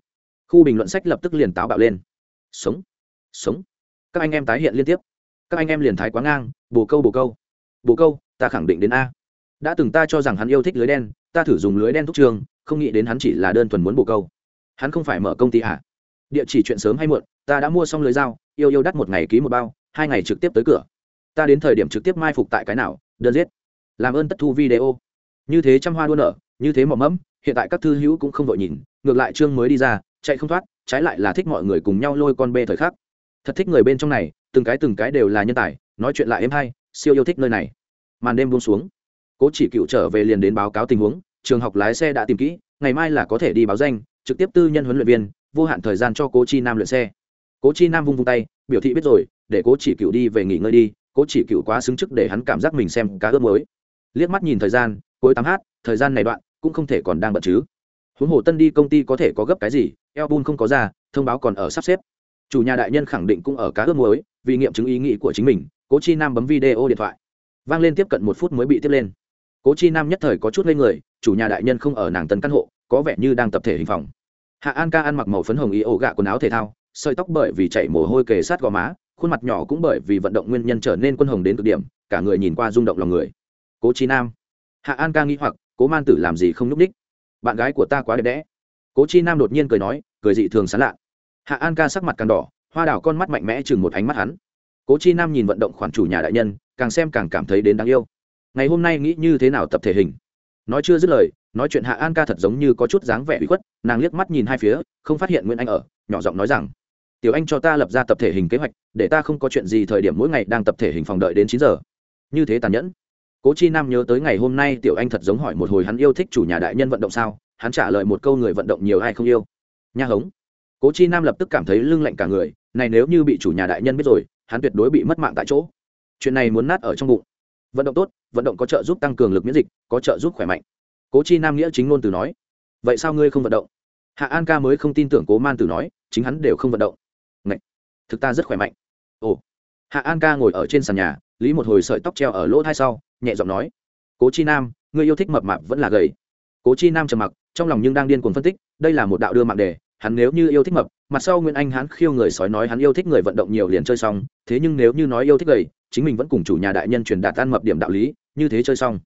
Khu bình luận sách lập tức liền táo bạo lên. Sống. Sống. Các anh em tái hiện liên tiếp. Các anh em liền thái quá ngang, bồ câu bồ câu. Bồ câu, ta khẳng định đến a. Đã từng ta cho rằng hắn yêu thích lưới đen, ta thử dùng lưới đen thúc trường, không nghĩ đến hắn chỉ là đơn thuần muốn bồ câu. Hắn không phải mở công ty à? Địa chỉ chuyện sớm hay muộn ta đã mua xong lưới dao, yêu yêu đắt một ngày ký một bao, hai ngày trực tiếp tới cửa. Ta đến thời điểm trực tiếp mai phục tại cái nào, đơn giết. Làm ơn tất thu video. Như thế trăm hoa đua nở, như thế mỏm mẫm, hiện tại các thư hữu cũng không vội nhìn, ngược lại trương mới đi ra, chạy không thoát, trái lại là thích mọi người cùng nhau lôi con bê thời khắc. Thật thích người bên trong này, từng cái từng cái đều là nhân tài, nói chuyện lại êm hay, siêu yêu thích nơi này. Màn đêm buông xuống. Cố chỉ cựu trở về liền đến báo cáo tình huống, trường học lái xe đã tìm kỹ, ngày mai là có thể đi báo danh, trực tiếp tư nhân huấn luyện viên, vô hạn thời gian cho cố chi nam luyện xe cố chi nam vung vung tay biểu thị biết rồi để cố chỉ cựu đi về nghỉ ngơi đi cố chỉ cựu quá xứng chức để hắn cảm giác mình xem cá ướp mới. Liếc mắt nhìn thời gian cuối tám h thời gian này đoạn cũng không thể còn đang bận chứ. Huống hồ tân đi công ty có thể có gấp cái gì album không có ra thông báo còn ở sắp xếp. Chủ nhà đại nhân khẳng định cũng ở cá ướp mới, vì nghiệm chứng ý nghĩ của chính mình cố chi nam bấm video điện thoại. Vang lên tiếp cận một phút mới bị tiếp lên. Cố chi nam nhất thời có chút lên người chủ nhà đại nhân không ở nàng tân căn hộ có vẻ như đang tập thể hình phòng. Hạ an ca ăn mặc màu phấn hồng ý ổ gạ quần áo thể thao sợi tóc bởi vì chảy mồ hôi kề sát gò má, khuôn mặt nhỏ cũng bởi vì vận động nguyên nhân trở nên quân hồng đến cực điểm, cả người nhìn qua rung động lòng người. Cố chi nam. Hạ an ca nghĩ hoặc, cố man tử làm gì không nhúc ních bạn gái của ta quá đẹp đẽ. Cố chi nam đột nhiên cười nói, cười dị thường sán lạ. Hạ an ca sắc mặt càng đỏ, hoa đào con mắt mạnh mẽ chừng một ánh mắt hắn. Cố chi nam nhìn vận động khoản chủ nhà đại nhân, càng xem càng cảm thấy đến đáng yêu. Ngày hôm nay nghĩ như thế nào tập thể hình? Nói chưa dứt lời, nói chuyện hạ an ca thật giống như có chút dáng vẻ bị khuất, nàng liếc mắt nhìn hai phía, không phát hiện nguyễn anh ở, nhỏ giọng nói rằng tiểu anh cho ta lập ra tập thể hình kế hoạch, để ta không có chuyện gì thời điểm mỗi ngày đang tập thể hình phòng đợi đến chín giờ. Như thế tàn nhẫn. Cố chi nam nhớ tới ngày hôm nay tiểu anh thật giống hỏi một hồi hắn yêu thích chủ nhà đại nhân vận động sao, hắn trả lời một câu người vận động nhiều ai không yêu. Nha hống. Cố chi nam lập tức cảm thấy lưng lạnh cả người, này nếu như bị chủ nhà đại nhân biết rồi, hắn tuyệt đối bị mất mạng tại chỗ. Chuyện này muốn nát ở trong bụng. Vận động tốt, vận động có trợ giúp tăng cường lực miễn dịch, có trợ giúp khỏe mạnh. Cố chi nam nghĩa chính ngôn từ nói. Vậy sao ngươi không vận động? Hạ an ca mới không tin tưởng cố man từ nói, chính hắn đều không vận động thực ta rất khỏe mạnh. Ồ. Hạ an ca ngồi ở trên sàn nhà, lý một hồi sợi tóc treo ở lỗ thai sau, nhẹ giọng nói. Cố chi nam ngươi yêu thích mập mạp vẫn là gầy. Cố chi nam trầm mặc, trong lòng nhưng đang điên cuồng phân tích, đây là một đạo đưa mạng đề, hắn nếu như yêu thích mập, mặt sau nguyễn anh hắn khiêu người sói nói hắn yêu thích người vận động nhiều liền chơi xong, thế nhưng nếu như nói yêu thích gầy, chính mình vẫn cùng chủ nhà đại nhân truyền đạt tan mập điểm đạo lý, như thế chơi xong.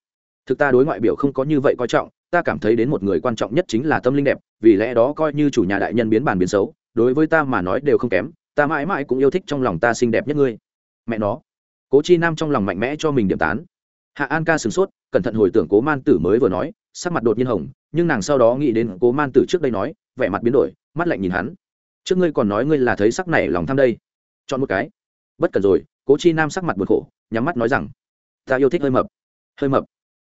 Thực ta đối ngoại biểu không có như vậy coi trọng, ta cảm thấy đến một người quan trọng nhất chính là tâm linh đẹp, vì lẽ đó coi như chủ nhà đại nhân biến bàn biến xấu, đối với ta mà nói đều không kém ta mãi mãi cũng yêu thích trong lòng ta xinh đẹp nhất ngươi. Mẹ nó. Cố chi nam trong lòng mạnh mẽ cho mình điểm tán. Hạ an ca sửng sốt, cẩn thận hồi tưởng cố man tử mới vừa nói, sắc mặt đột nhiên hồng, nhưng nàng sau đó nghĩ đến cố man tử trước đây nói, vẻ mặt biến đổi, mắt lạnh nhìn hắn. Trước ngươi còn nói ngươi là thấy sắc này lòng tham đây. Chọn một cái. Bất cần rồi, cố chi nam sắc mặt buồn khổ, nhắm mắt nói rằng, ta yêu thích hơi mập. Hơi mập?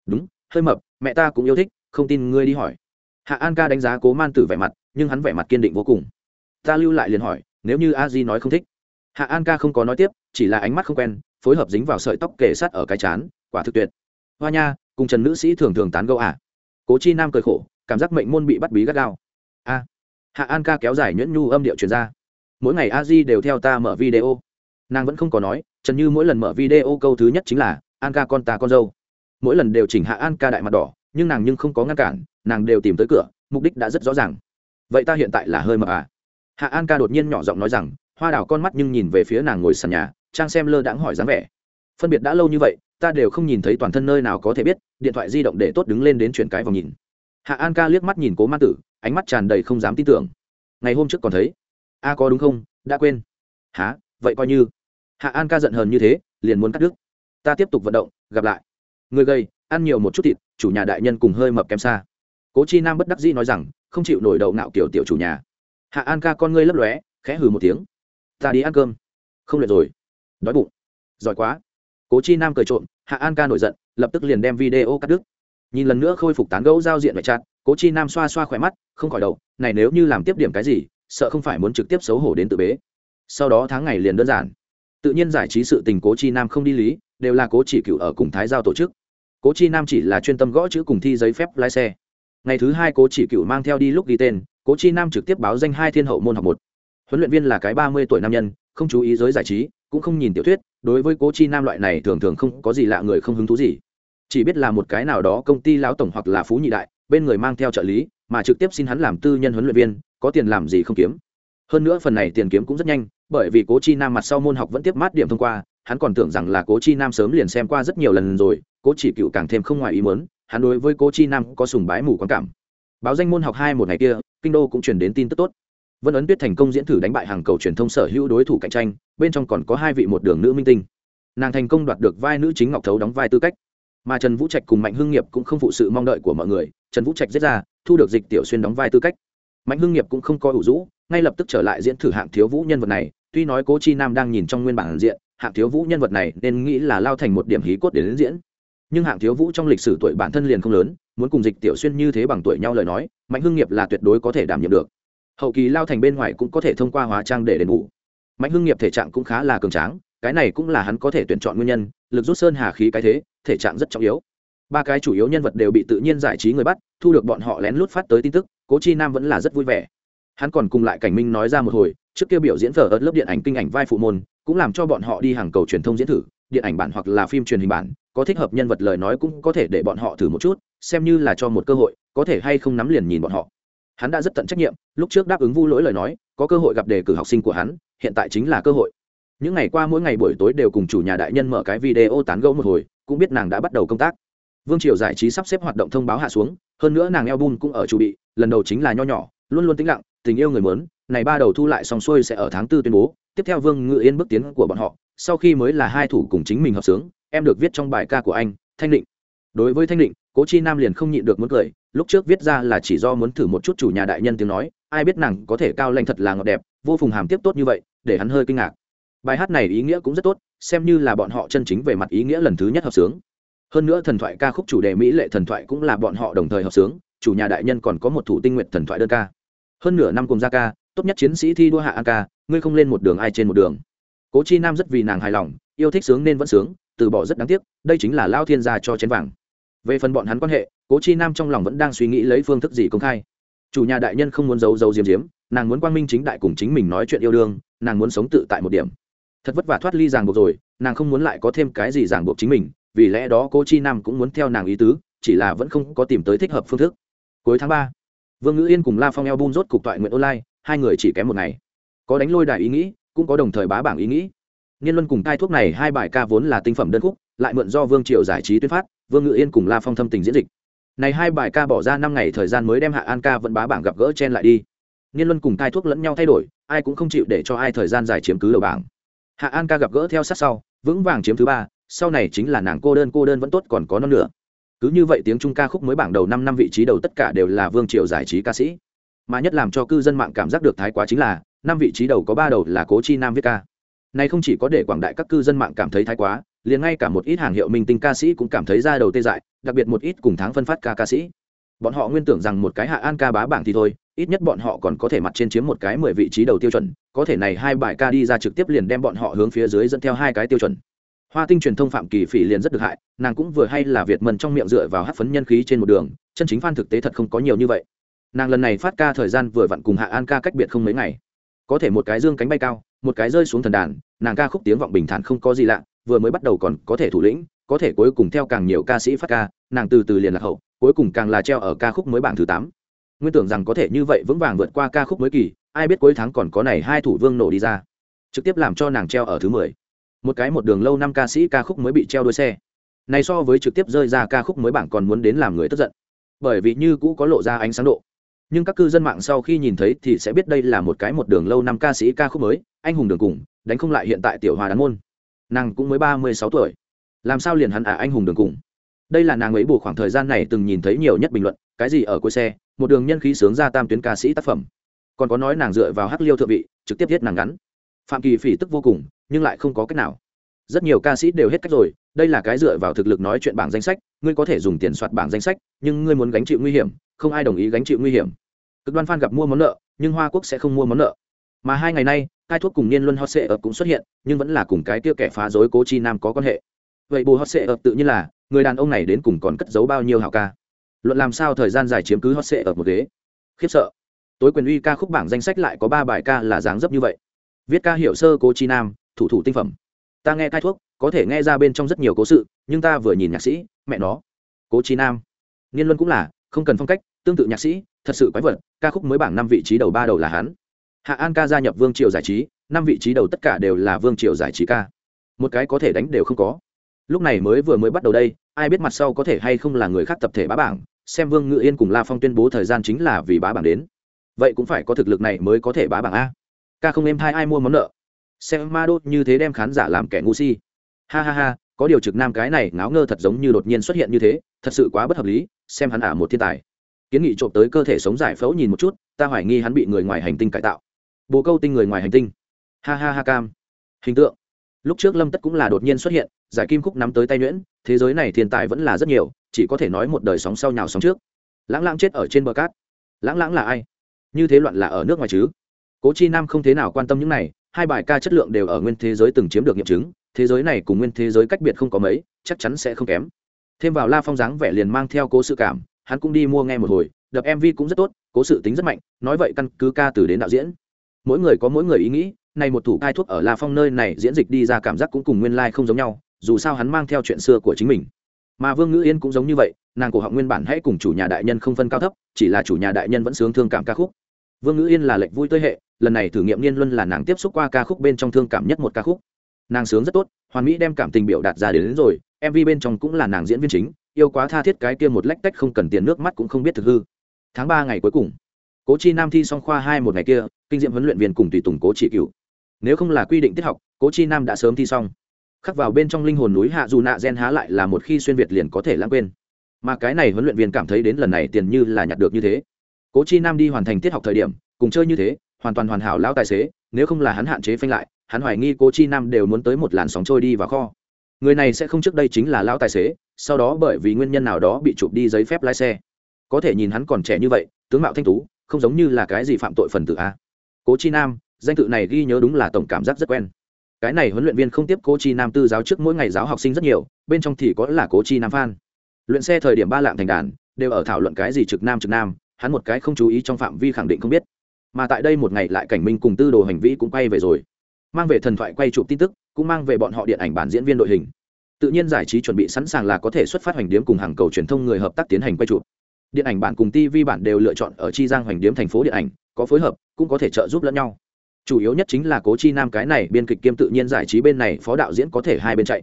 Đúng, hơi mập, mẹ ta cũng yêu thích, không tin ngươi đi hỏi. Hạ an ca đánh giá cố man tử vẻ mặt, nhưng hắn vẻ mặt kiên định vô cùng. Ta lưu lại liền hỏi nếu như a di nói không thích. Hạ an ca không có nói tiếp, chỉ là ánh mắt không quen, phối hợp dính vào sợi tóc kề sát ở cái chán, quả thực tuyệt. Hoa nha, cùng trần nữ sĩ thường thường tán gẫu à? Cố chi nam cười khổ, cảm giác mệnh môn bị bắt bí gắt gao. A. Hạ an ca kéo dài nhuyễn nhu âm điệu truyền ra. Mỗi ngày a di đều theo ta mở video. Nàng vẫn không có nói, trần như mỗi lần mở video câu thứ nhất chính là, an ca con ta con dâu. Mỗi lần đều chỉnh hạ an ca đại mặt đỏ, nhưng nàng nhưng không có ngăn cản, nàng đều tìm tới cửa, mục đích đã rất rõ ràng. Vậy ta hiện tại là hơi mờ à? Hạ an ca đột nhiên nhỏ giọng nói rằng, hoa đào con mắt nhưng nhìn về phía nàng ngồi sàn nhà, trang xem lơ đãng hỏi dáng vẻ. Phân biệt đã lâu như vậy, ta đều không nhìn thấy toàn thân nơi nào có thể biết, điện thoại di động để tốt đứng lên đến chuyển cái vòng nhìn. Hạ an ca liếc mắt nhìn cố man tử, ánh mắt tràn đầy không dám tin tưởng. Ngày hôm trước còn thấy. A à, có đúng không? Đã quên. Há vậy coi như. Hạ an ca giận hờn như thế, liền muốn cắt đứt. Ta tiếp tục vận động, gặp lại. Người gầy, ăn nhiều một chút thịt, chủ nhà đại nhân cùng hơi mập kém xa. Cố chi nam bất đắc dĩ nói rằng, không chịu nổi đậu ngạo kiểu tiểu chủ nhà hạ an ca con ngươi lấp lóe, khẽ hừ một tiếng. Ta đi ăn cơm. Không luyện rồi. Đói bụng. Giỏi quá. Cố chi nam cười trộm, hạ an ca nổi giận, lập tức liền đem video cắt đứt. Nhìn lần nữa khôi phục tán gẫu giao diện ngoại chặt cố chi nam xoa xoa khỏe mắt, không khỏi đầu, này nếu như làm tiếp điểm cái gì, sợ không phải muốn trực tiếp xấu hổ đến tự bế. Sau đó tháng ngày liền đơn giản. Tự nhiên giải trí sự tình cố chi nam không đi lý, đều là cố chỉ cựu ở cùng thái giao tổ chức. Cố chi nam chỉ là chuyên tâm gõ chữ cùng thi giấy phép lái xe. Ngày thứ hai cố chỉ cựu mang theo đi lúc ghi tên cố chi nam trực tiếp báo danh hai thiên hậu môn học một. Huấn luyện viên là cái ba mươi tuổi nam nhân, không chú ý giới giải trí, cũng không nhìn tiểu thuyết, đối với cố chi nam loại này thường thường không có gì lạ người không hứng thú gì. Chỉ biết là một cái nào đó công ty lão tổng hoặc là phú nhị đại, bên người mang theo trợ lý, mà trực tiếp xin hắn làm tư nhân huấn luyện viên, có tiền làm gì không kiếm. Hơn nữa phần này tiền kiếm cũng rất nhanh, bởi vì cố chi nam mặt sau môn học vẫn tiếp mát điểm thông qua, hắn còn tưởng rằng là cố chi nam sớm liền xem qua rất nhiều lần rồi, cố chỉ cựu càng thêm không ngoài ý muốn, hắn đối với cố chi nam có sùng bái mù quán cảm báo danh môn học hai một ngày kia, kinh đô cũng truyền đến tin tức tốt. Vân ấn tuyết thành công diễn thử đánh bại hàng cầu truyền thông sở hữu đối thủ cạnh tranh, bên trong còn có hai vị một đường nữ minh tinh. Nàng thành công đoạt được vai nữ chính ngọc thấu đóng vai tư cách. Mà trần vũ trạch cùng mạnh hưng nghiệp cũng không phụ sự mong đợi của mọi người, trần vũ trạch giết ra, thu được dịch tiểu xuyên đóng vai tư cách. Mạnh hưng nghiệp cũng không có ủ rũ, ngay lập tức trở lại diễn thử hạng thiếu vũ nhân vật này, tuy nói cố chi nam đang nhìn trong nguyên bản diện, hạng thiếu vũ nhân vật này nên nghĩ là lao thành một điểm hí cốt để đến diễn nhưng hạng thiếu vũ trong lịch sử tuổi bản thân liền không lớn, muốn cùng dịch tiểu xuyên như thế bằng tuổi nhau lời nói, mạnh hưng nghiệp là tuyệt đối có thể đảm nhiệm được. Hậu kỳ lao thành bên ngoài cũng có thể thông qua hóa trang để đền bù. Mạnh hưng nghiệp thể trạng cũng khá là cường tráng, cái này cũng là hắn có thể tuyển chọn nguyên nhân, lực rút sơn hà khí cái thế, thể trạng rất trọng yếu. Ba cái chủ yếu nhân vật đều bị tự nhiên giải trí người bắt, thu được bọn họ lén lút phát tới tin tức, cố chi nam vẫn là rất vui vẻ. Hắn còn cùng lại cảnh minh nói ra một hồi, trước kia biểu diễn vở ớt lớp điện ảnh kinh ảnh vai phụ môn, cũng làm cho bọn họ đi hàng cầu truyền thông diễn thử điện ảnh bản hoặc là phim truyền hình bản, có thích hợp nhân vật lời nói cũng có thể để bọn họ thử một chút, xem như là cho một cơ hội, có thể hay không nắm liền nhìn bọn họ. Hắn đã rất tận trách nhiệm, lúc trước đáp ứng vu lỗi lời nói, có cơ hội gặp đề cử học sinh của hắn, hiện tại chính là cơ hội. Những ngày qua mỗi ngày buổi tối đều cùng chủ nhà đại nhân mở cái video tán gẫu một hồi, cũng biết nàng đã bắt đầu công tác. Vương triều giải trí sắp xếp hoạt động thông báo hạ xuống, hơn nữa nàng eo bun cũng ở chủ bị, lần đầu chính là nho nhỏ, luôn luôn tĩnh lặng, tình yêu người mớn, này ba đầu thu lại xong xuôi sẽ ở tháng tư tuyên bố, tiếp theo vương ngự yên bước tiến của bọn họ sau khi mới là hai thủ cùng chính mình hợp sướng, em được viết trong bài ca của anh, thanh định. Đối với thanh định, cố chi nam liền không nhịn được muốn cười, lúc trước viết ra là chỉ do muốn thử một chút chủ nhà đại nhân tiếng nói, ai biết nàng có thể cao lanh thật là ngọt đẹp, vô phùng hàm tiếp tốt như vậy, để hắn hơi kinh ngạc. Bài hát này ý nghĩa cũng rất tốt, xem như là bọn họ chân chính về mặt ý nghĩa lần thứ nhất hợp sướng. Hơn nữa thần thoại ca khúc chủ đề mỹ lệ thần thoại cũng là bọn họ đồng thời hợp sướng, chủ nhà đại nhân còn có một thủ tinh nguyện thần thoại đơn ca. Hơn nửa năm cùng ra ca, tốt nhất chiến sĩ thi đua hạ an ca, ngươi không lên một đường ai trên một đường cố chi nam rất vì nàng hài lòng, yêu thích sướng nên vẫn sướng, từ bỏ rất đáng tiếc, đây chính là lao thiên gia cho chén vàng. Về phần bọn hắn quan hệ, cố chi nam trong lòng vẫn đang suy nghĩ lấy phương thức gì công khai. Chủ nhà đại nhân không muốn giấu giấu diếm diếm, nàng muốn quang minh chính đại cùng chính mình nói chuyện yêu đương, nàng muốn sống tự tại một điểm. Thật vất vả thoát ly ràng buộc rồi, nàng không muốn lại có thêm cái gì ràng buộc chính mình, vì lẽ đó cố chi nam cũng muốn theo nàng ý tứ, chỉ là vẫn không có tìm tới thích hợp phương thức. Cuối tháng ba, vương ngữ yên cùng la phong eo bun rốt cục toại nguyện online, hai người chỉ kém một ngày. Có đánh lôi đài ý nghĩ cũng có đồng thời bá bảng ý nghĩ. Niên luân cùng cai thuốc này hai bài ca vốn là tinh phẩm đơn khúc, lại mượn do vương triều giải trí tuyên phát, vương ngự yên cùng la phong thâm tình diễn dịch. Này hai bài ca bỏ ra năm ngày thời gian mới đem hạ an ca vẫn bá bảng gặp gỡ chen lại đi. Niên luân cùng cai thuốc lẫn nhau thay đổi, ai cũng không chịu để cho ai thời gian dài chiếm cứ đầu bảng. Hạ an ca gặp gỡ theo sát sau, vững vàng chiếm thứ ba, sau này chính là nàng cô đơn cô đơn vẫn tốt còn có non nữa cứ như vậy tiếng trung ca khúc mới bảng đầu năm năm vị trí đầu tất cả đều là vương triều giải trí ca sĩ. Mà nhất làm cho cư dân mạng cảm giác được thái quá chính là năm vị trí đầu có ba đầu là cố chi nam viết ca. Này không chỉ có để quảng đại các cư dân mạng cảm thấy thái quá, liền ngay cả một ít hàng hiệu minh tinh ca sĩ cũng cảm thấy ra đầu tê dại, đặc biệt một ít cùng tháng phân phát ca ca sĩ. Bọn họ nguyên tưởng rằng một cái hạ an ca bá bảng thì thôi, ít nhất bọn họ còn có thể mặt trên chiếm một cái mười vị trí đầu tiêu chuẩn, có thể này hai bài ca đi ra trực tiếp liền đem bọn họ hướng phía dưới dẫn theo hai cái tiêu chuẩn. Hoa tinh truyền thông phạm kỳ phỉ liền rất được hại, nàng cũng vừa hay là việt mần trong miệng dựa vào hát phấn nhân khí trên một đường, chân chính phan thực tế thật không có nhiều như vậy. Nàng lần này phát ca thời gian vừa vặn cùng hạ an ca cách biệt không mấy ngày có thể một cái dương cánh bay cao, một cái rơi xuống thần đàn, nàng ca khúc tiếng vọng bình thản không có gì lạ, vừa mới bắt đầu còn có thể thủ lĩnh, có thể cuối cùng theo càng nhiều ca sĩ phát ca, nàng từ từ liền lạc hậu, cuối cùng càng là treo ở ca khúc mới bảng thứ tám. Nguyên tưởng rằng có thể như vậy vững vàng vượt qua ca khúc mới kỳ, ai biết cuối tháng còn có này hai thủ vương nổ đi ra. Trực tiếp làm cho nàng treo ở thứ mười. Một cái một đường lâu năm ca sĩ ca khúc mới bị treo đuôi xe. Này so với trực tiếp rơi ra ca khúc mới bảng còn muốn đến làm người tức giận. Bởi vì như cũ có lộ ra ánh sáng độ nhưng các cư dân mạng sau khi nhìn thấy thì sẽ biết đây là một cái một đường lâu năm ca sĩ ca khúc mới, anh hùng đường cùng, đánh không lại hiện tại tiểu hòa đán môn. Nàng cũng mới ba mươi sáu tuổi. Làm sao liền hắn à anh hùng đường cùng? Đây là nàng ấy bù khoảng thời gian này từng nhìn thấy nhiều nhất bình luận, cái gì ở cuối xe, một đường nhân khí sướng ra tam tuyến ca sĩ tác phẩm. Còn có nói nàng dựa vào hắc liêu thượng vị, trực tiếp viết nàng ngắn. Phạm kỳ phỉ tức vô cùng, nhưng lại không có cách nào rất nhiều ca sĩ đều hết cách rồi, đây là cái dựa vào thực lực nói chuyện bảng danh sách, ngươi có thể dùng tiền soạt bảng danh sách, nhưng ngươi muốn gánh chịu nguy hiểm, không ai đồng ý gánh chịu nguy hiểm. Cực đoan f gặp mua món nợ, nhưng hoa quốc sẽ không mua món nợ. Mà hai ngày nay, cai thuốc cùng niên luân hot sệ ập cũng xuất hiện, nhưng vẫn là cùng cái tiêu kẻ phá dối cố chi nam có quan hệ. Vậy bù hot sệ ập tự nhiên là, người đàn ông này đến cùng còn cất giấu bao nhiêu hảo ca? Luận làm sao thời gian dài chiếm cứ hot sệ ập một ghế? Khiếp sợ. Tối quyền uy ca khúc bảng danh sách lại có ba bài ca là dáng dấp như vậy. Viết ca hiệu sơ cố chi nam, thủ thủ tinh phẩm ta nghe cai thuốc, có thể nghe ra bên trong rất nhiều cố sự, nhưng ta vừa nhìn nhạc sĩ, mẹ nó. Cố trí nam. Niên luân cũng là, không cần phong cách, tương tự nhạc sĩ, thật sự quái vật, ca khúc mới bảng năm vị trí đầu ba đầu là hắn. Hạ an ca gia nhập vương triều giải trí, năm vị trí đầu tất cả đều là vương triều giải trí ca. Một cái có thể đánh đều không có. Lúc này mới vừa mới bắt đầu đây, ai biết mặt sau có thể hay không là người khác tập thể bá bảng, xem vương ngự yên cùng la phong tuyên bố thời gian chính là vì bá bảng đến. Vậy cũng phải có thực lực này mới có thể bá bảng a. Ca không em thai, ai mua món nợ? Xem ma đốt như thế đem khán giả làm kẻ ngu si. Ha ha ha, có điều trực nam cái này ngáo ngơ thật giống như đột nhiên xuất hiện như thế, thật sự quá bất hợp lý, xem hắn ả một thiên tài. Kiến nghị trộm tới cơ thể sống giải phẫu nhìn một chút, ta hoài nghi hắn bị người ngoài hành tinh cải tạo. Bồ câu tinh người ngoài hành tinh. Ha ha ha cam. Hình tượng. Lúc trước lâm tất cũng là đột nhiên xuất hiện, giải kim khúc nắm tới tay nhuyễn, thế giới này thiên tài vẫn là rất nhiều, chỉ có thể nói một đời sóng sau nhào sóng trước. Lãng lãng chết ở trên bờ cát. Lãng lãng là ai? Như thế loạn là ở nước ngoài chứ? Cố chi nam không thế nào quan tâm những này hai bài ca chất lượng đều ở nguyên thế giới từng chiếm được nghiệm chứng, thế giới này cùng nguyên thế giới cách biệt không có mấy, chắc chắn sẽ không kém. Thêm vào la phong dáng vẻ liền mang theo cố sự cảm, hắn cũng đi mua nghe một hồi, đập mv cũng rất tốt, cố sự tính rất mạnh, nói vậy căn cứ ca từ đến đạo diễn. Mỗi người có mỗi người ý nghĩ, này một thủ cai thuốc ở la phong nơi này diễn dịch đi ra cảm giác cũng cùng nguyên lai、like、không giống nhau, dù sao hắn mang theo chuyện xưa của chính mình. Mà vương ngữ yên cũng giống như vậy, nàng cổ họng nguyên bản hãy cùng chủ nhà đại nhân không phân cao thấp, chỉ là chủ nhà đại nhân vẫn sướng thương cảm ca khúc vương ngữ yên là lệnh vui tơi hệ lần này thử nghiệm niên luân là nàng tiếp xúc qua ca khúc bên trong thương cảm nhất một ca khúc. Nàng sướng rất tốt hoàn mỹ đem cảm tình biểu đạt ra đến, đến rồi mv bên trong cũng là nàng diễn viên chính yêu quá tha thiết cái kia một lách tách không cần tiền nước mắt cũng không biết thực hư. Tháng ba ngày cuối cùng cố chi nam thi xong khoa hai một ngày kia kinh diệm huấn luyện viên cùng tùy tùng cố trị cựu nếu không là quy định tiết học cố chi nam đã sớm thi xong. Khắc vào bên trong linh hồn núi hạ dù nạ gen há lại là một khi xuyên việt liền có thể lãng quên. Mà cái này huấn luyện viên cảm thấy đến lần này tiền như là nhặt được như thế cố chi nam đi hoàn thành tiết học thời điểm, cùng chơi như thế, hoàn toàn hoàn hảo lão tài xế, nếu không là hắn hạn chế phanh lại, hắn hoài nghi cố chi nam đều muốn tới một làn sóng trôi đi vào kho. Người này sẽ không trước đây chính là lão tài xế, sau đó bởi vì nguyên nhân nào đó bị chụp đi giấy phép lái xe. Có thể nhìn hắn còn trẻ như vậy, tướng mạo thanh tú, không giống như là cái gì phạm tội phần tử a. Cố chi nam, danh tự này ghi nhớ đúng là tổng cảm giác rất quen. Cái này huấn luyện viên không tiếp cố chi nam tư giáo trước mỗi ngày giáo học sinh rất nhiều, bên trong thì có là cố chi nam phan luyện xe thời điểm ba lạng thành đàn, đều ở thảo luận cái gì trực nam trực nam hắn một cái không chú ý trong phạm vi khẳng định không biết. Mà tại đây một ngày lại cảnh minh cùng tư đồ hành vi cũng quay về rồi. Mang về thần thoại quay chụp tin tức, cũng mang về bọn họ điện ảnh bản diễn viên đội hình. Tự nhiên giải trí chuẩn bị sẵn sàng là có thể xuất phát hoành điếm cùng hàng cầu truyền thông người hợp tác tiến hành quay chụp. Điện ảnh bản cùng tv bản đều lựa chọn ở chi giang hoành điếm thành phố điện ảnh, có phối hợp, cũng có thể trợ giúp lẫn nhau. Chủ yếu nhất chính là cố chi nam cái này, biên kịch kiêm tự nhiên giải trí bên này phó đạo diễn có thể hai bên chạy.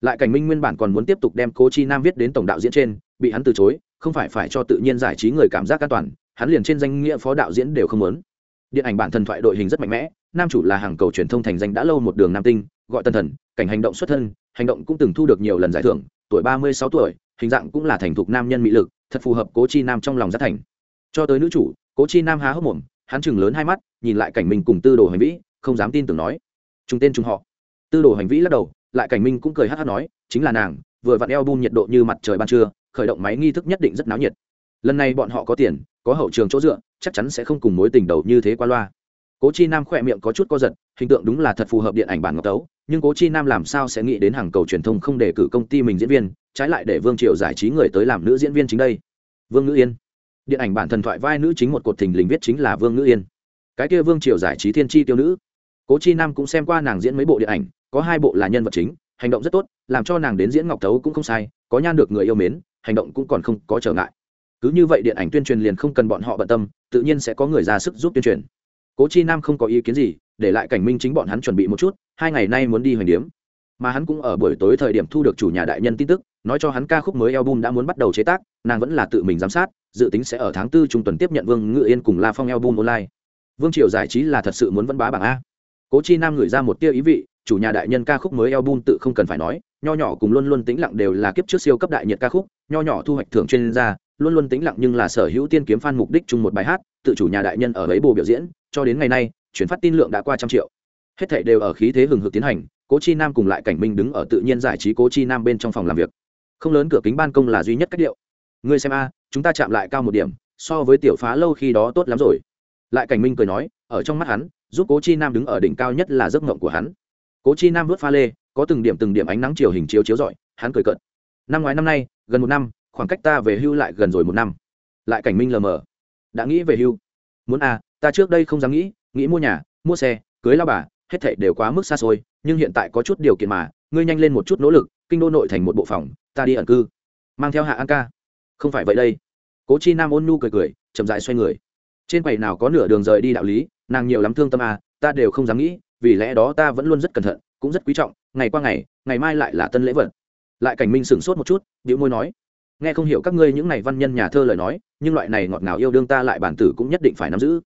Lại cảnh minh nguyên bản còn muốn tiếp tục đem cố chi nam viết đến tổng đạo diễn trên bị hắn từ chối, không phải phải cho tự nhiên giải trí người cảm giác an toàn, hắn liền trên danh nghĩa phó đạo diễn đều không muốn. Điện ảnh bản thần thoại đội hình rất mạnh mẽ, nam chủ là hàng cầu truyền thông thành danh đã lâu một đường nam tinh, gọi tân thần, cảnh hành động xuất thân, hành động cũng từng thu được nhiều lần giải thưởng, tuổi ba mươi sáu tuổi, hình dạng cũng là thành thục nam nhân mỹ lực, thật phù hợp cố chi nam trong lòng giác thành. Cho tới nữ chủ, cố chi nam há hốc mồm, hắn chừng lớn hai mắt, nhìn lại cảnh mình cùng tư đồ hành vĩ, không dám tin tưởng nói. Chúng tên chúng họ. Tư đồ hành vĩ lắc đầu, lại cảnh minh cũng cười hát hát nói, chính là nàng, vừa vặn eo bun nhiệt độ như mặt trời ban trưa khởi động máy nghi thức nhất định rất náo nhiệt. Lần này bọn họ có tiền, có hậu trường chỗ dựa, chắc chắn sẽ không cùng mối tình đầu như thế qua loa. Cố chi nam khỏe miệng có chút co giật, hình tượng đúng là thật phù hợp điện ảnh bản ngọc tấu, nhưng cố chi nam làm sao sẽ nghĩ đến hàng cầu truyền thông không để cử công ty mình diễn viên, trái lại để vương triều giải trí người tới làm nữ diễn viên chính đây. Vương ngữ yên. Điện ảnh bản thần thoại vai nữ chính một cột thình lình viết chính là vương ngữ yên. Cái kia vương triều giải trí thiên tri tiêu nữ. Cố chi nam cũng xem qua nàng diễn mấy bộ điện ảnh, có hai bộ là nhân vật chính, hành động rất tốt, làm cho nàng đến diễn ngọc tấu cũng không sai, có nhan được người yêu mến hành động cũng còn không có trở ngại. Cứ như vậy điện ảnh tuyên truyền liền không cần bọn họ bận tâm, tự nhiên sẽ có người ra sức giúp tuyên truyền. Cố chi nam không có ý kiến gì, để lại cảnh minh chính bọn hắn chuẩn bị một chút, hai ngày nay muốn đi hoành điếm. Mà hắn cũng ở buổi tối thời điểm thu được chủ nhà đại nhân tin tức, nói cho hắn ca khúc mới album đã muốn bắt đầu chế tác, nàng vẫn là tự mình giám sát, dự tính sẽ ở tháng tư trung tuần tiếp nhận vương ngự yên cùng la phong album online. Vương triều giải trí là thật sự muốn vẫn bá bảng a. Cố chi nam gửi ra một tia ý vị, chủ nhà đại nhân ca khúc mới album tự không cần phải nói nho nhỏ cùng luôn luôn tĩnh lặng đều là kiếp trước siêu cấp đại nhiệt ca khúc, nho nhỏ thu hoạch thưởng chuyên gia, luôn luôn tĩnh lặng nhưng là sở hữu tiên kiếm fan mục đích chung một bài hát, tự chủ nhà đại nhân ở ấy bộ biểu diễn, cho đến ngày nay, chuyển phát tin lượng đã qua trăm triệu. Hết thảy đều ở khí thế hừng hực tiến hành, cố chi nam cùng lại cảnh minh đứng ở tự nhiên giải trí cố chi nam bên trong phòng làm việc. Không lớn cửa kính ban công là duy nhất cách điệu. Ngươi xem a, chúng ta chạm lại cao một điểm, so với tiểu phá lâu khi đó tốt lắm rồi. Lại cảnh minh cười nói, ở trong mắt hắn, giúp cố chi nam đứng ở đỉnh cao nhất là giấc mộng của hắn. Cố chi nam vớt pha lê có từng điểm từng điểm ánh nắng chiều hình chiếu chiếu rọi, hắn cười cợt. Năm ngoái năm nay, gần một năm, khoảng cách ta về hưu lại gần rồi một năm. Lại cảnh minh lờ mờ. Đã nghĩ về hưu. Muốn à ta trước đây không dám nghĩ nghĩ mua nhà, mua xe, cưới lao bà, hết thảy đều quá mức xa xôi, nhưng hiện tại có chút điều kiện mà, ngươi nhanh lên một chút nỗ lực, kinh đô nội thành một bộ phòng, ta đi ẩn cư. Mang theo hạ an ca. Không phải vậy đây. Cố chi nam ôn nhu cười cười, chậm dại xoay người. Trên quầy nào có nửa đường rời đi đạo lý, nàng nhiều lắm thương tâm à ta đều không dám nghĩ, vì lẽ đó ta vẫn luôn rất cẩn thận, cũng rất quý trọng ngày qua ngày ngày mai lại là tân lễ vật. Lại cảnh minh sửng sốt một chút điệu môi nói, nghe không hiểu các ngươi những này văn nhân nhà thơ lời nói, nhưng loại này ngọt ngào yêu đương ta lại bản tử cũng nhất định phải nắm giữ.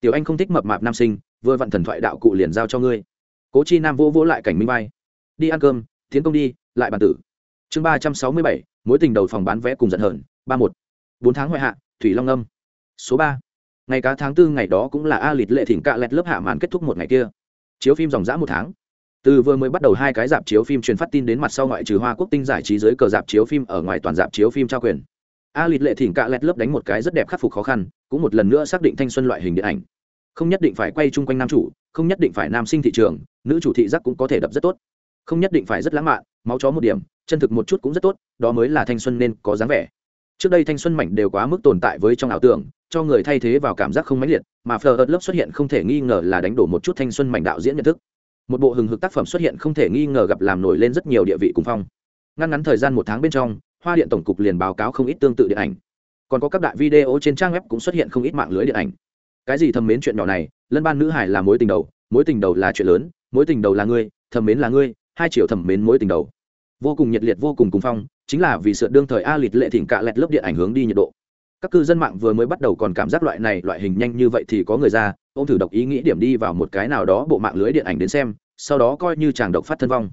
Tiểu anh không thích mập mạp nam sinh, vừa vặn thần thoại đạo cụ liền giao cho ngươi. Cố chi nam vô vỗ lại cảnh minh bay đi ăn cơm, tiến công đi, lại bản tử. Chương ba trăm sáu mươi bảy, mối tình đầu phòng bán vé cùng giận hờn, ba một. Bốn tháng ngoại hạ, thủy long âm. Số ba. Ngày cá tháng tư ngày đó cũng là a lịt lệ thỉnh cạ lẹt lớp hạ màn kết thúc một ngày kia. Chiếu phim dòng dã một tháng từ vừa mới bắt đầu hai cái dạp chiếu phim truyền phát tin đến mặt sau ngoại trừ hoa quốc tinh giải trí dưới cờ dạp chiếu phim ở ngoài toàn dạp chiếu phim trao quyền. A lịt lệ thỉnh cạ lẹt lớp đánh một cái rất đẹp khắc phục khó khăn, cũng một lần nữa xác định thanh xuân loại hình điện ảnh. Không nhất định phải quay chung quanh nam chủ, không nhất định phải nam sinh thị trường, nữ chủ thị giác cũng có thể đập rất tốt. Không nhất định phải rất lãng mạn, máu chó một điểm, chân thực một chút cũng rất tốt, đó mới là thanh xuân nên có dáng vẻ. Trước đây thanh xuân mảnh đều quá mức tồn tại với trong ảo tưởng, cho người thay thế vào cảm giác không mãnh liệt, mà phờ ớt lớp xuất hiện không thể nghi ngờ là đánh đổ một chút thanh xuân mảnh đạo diễn nhận thức một bộ hừng hực tác phẩm xuất hiện không thể nghi ngờ gặp làm nổi lên rất nhiều địa vị cùng phong. Ngăn ngắn thời gian một tháng bên trong, hoa điện tổng cục liền báo cáo không ít tương tự điện ảnh. Còn có các đại video trên trang web cũng xuất hiện không ít mạng lưới điện ảnh. Cái gì thầm mến chuyện nhỏ này, lân ban nữ hải là mối tình đầu, mối tình đầu là chuyện lớn, mối tình đầu là ngươi, thầm mến là ngươi, hai triệu thầm mến mối tình đầu. Vô cùng nhiệt liệt, vô cùng cùng phong, chính là vì sự đương thời a lịt lệ thỉnh cạ lẹt lớp điện ảnh hướng đi nhiệt độ các cư dân mạng vừa mới bắt đầu còn cảm giác loại này loại hình nhanh như vậy thì có người ra ô m thử độc ý nghĩ điểm đi vào một cái nào đó bộ mạng lưới điện ảnh đến xem, sau đó coi như chàng độc phát thân vong.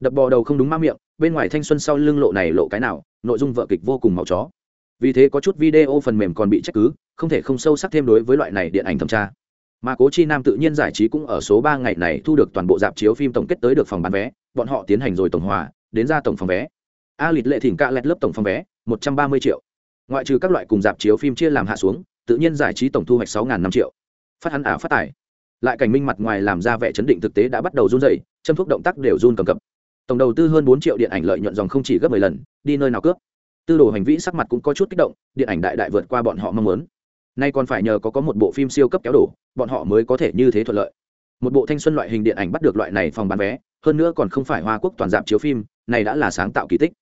Đập bò đầu không đúng mang miệng, bên ngoài thanh xuân sau lưng lộ này lộ cái nào, nội dung vợ kịch vô cùng màu chó. Vì thế có chút video phần mềm còn bị trách cứ, không thể không sâu sắc thêm đối với loại này điện ảnh thẩm tra. Mà cố chi nam tự nhiên giải trí cũng ở số ba ngày này thu được toàn bộ dạp chiếu phim tổng kết tới được phòng bán vé, bọn họ tiến hành rồi tổng hòa, đến ra tổng phòng vé. A lịt lệ thỉnh cạ lẹt lớp tổng phòng vé, một trăm ba mươi triệu ngoại trừ các loại cùng dạp chiếu phim chia làm hạ xuống, tự nhiên giải trí tổng thu hoạch sáu năm triệu. Phát hắn ả phát tài. Lại cảnh minh mặt ngoài làm ra vẻ chấn định thực tế đã bắt đầu run dày châm thuốc động tác đều run cầm cập. Tổng đầu tư hơn bốn triệu điện ảnh lợi nhuận dòng không chỉ gấp mười lần, đi nơi nào cướp? Tư đồ hành vĩ sắc mặt cũng có chút kích động, điện ảnh đại đại vượt qua bọn họ mong muốn. Nay còn phải nhờ có có một bộ phim siêu cấp kéo đổ, bọn họ mới có thể như thế thuận lợi. Một bộ thanh xuân loại hình điện ảnh bắt được loại này phòng bán vé, hơn nữa còn không phải hoa quốc toàn dạp chiếu phim, này đã là sáng tạo kỳ tích.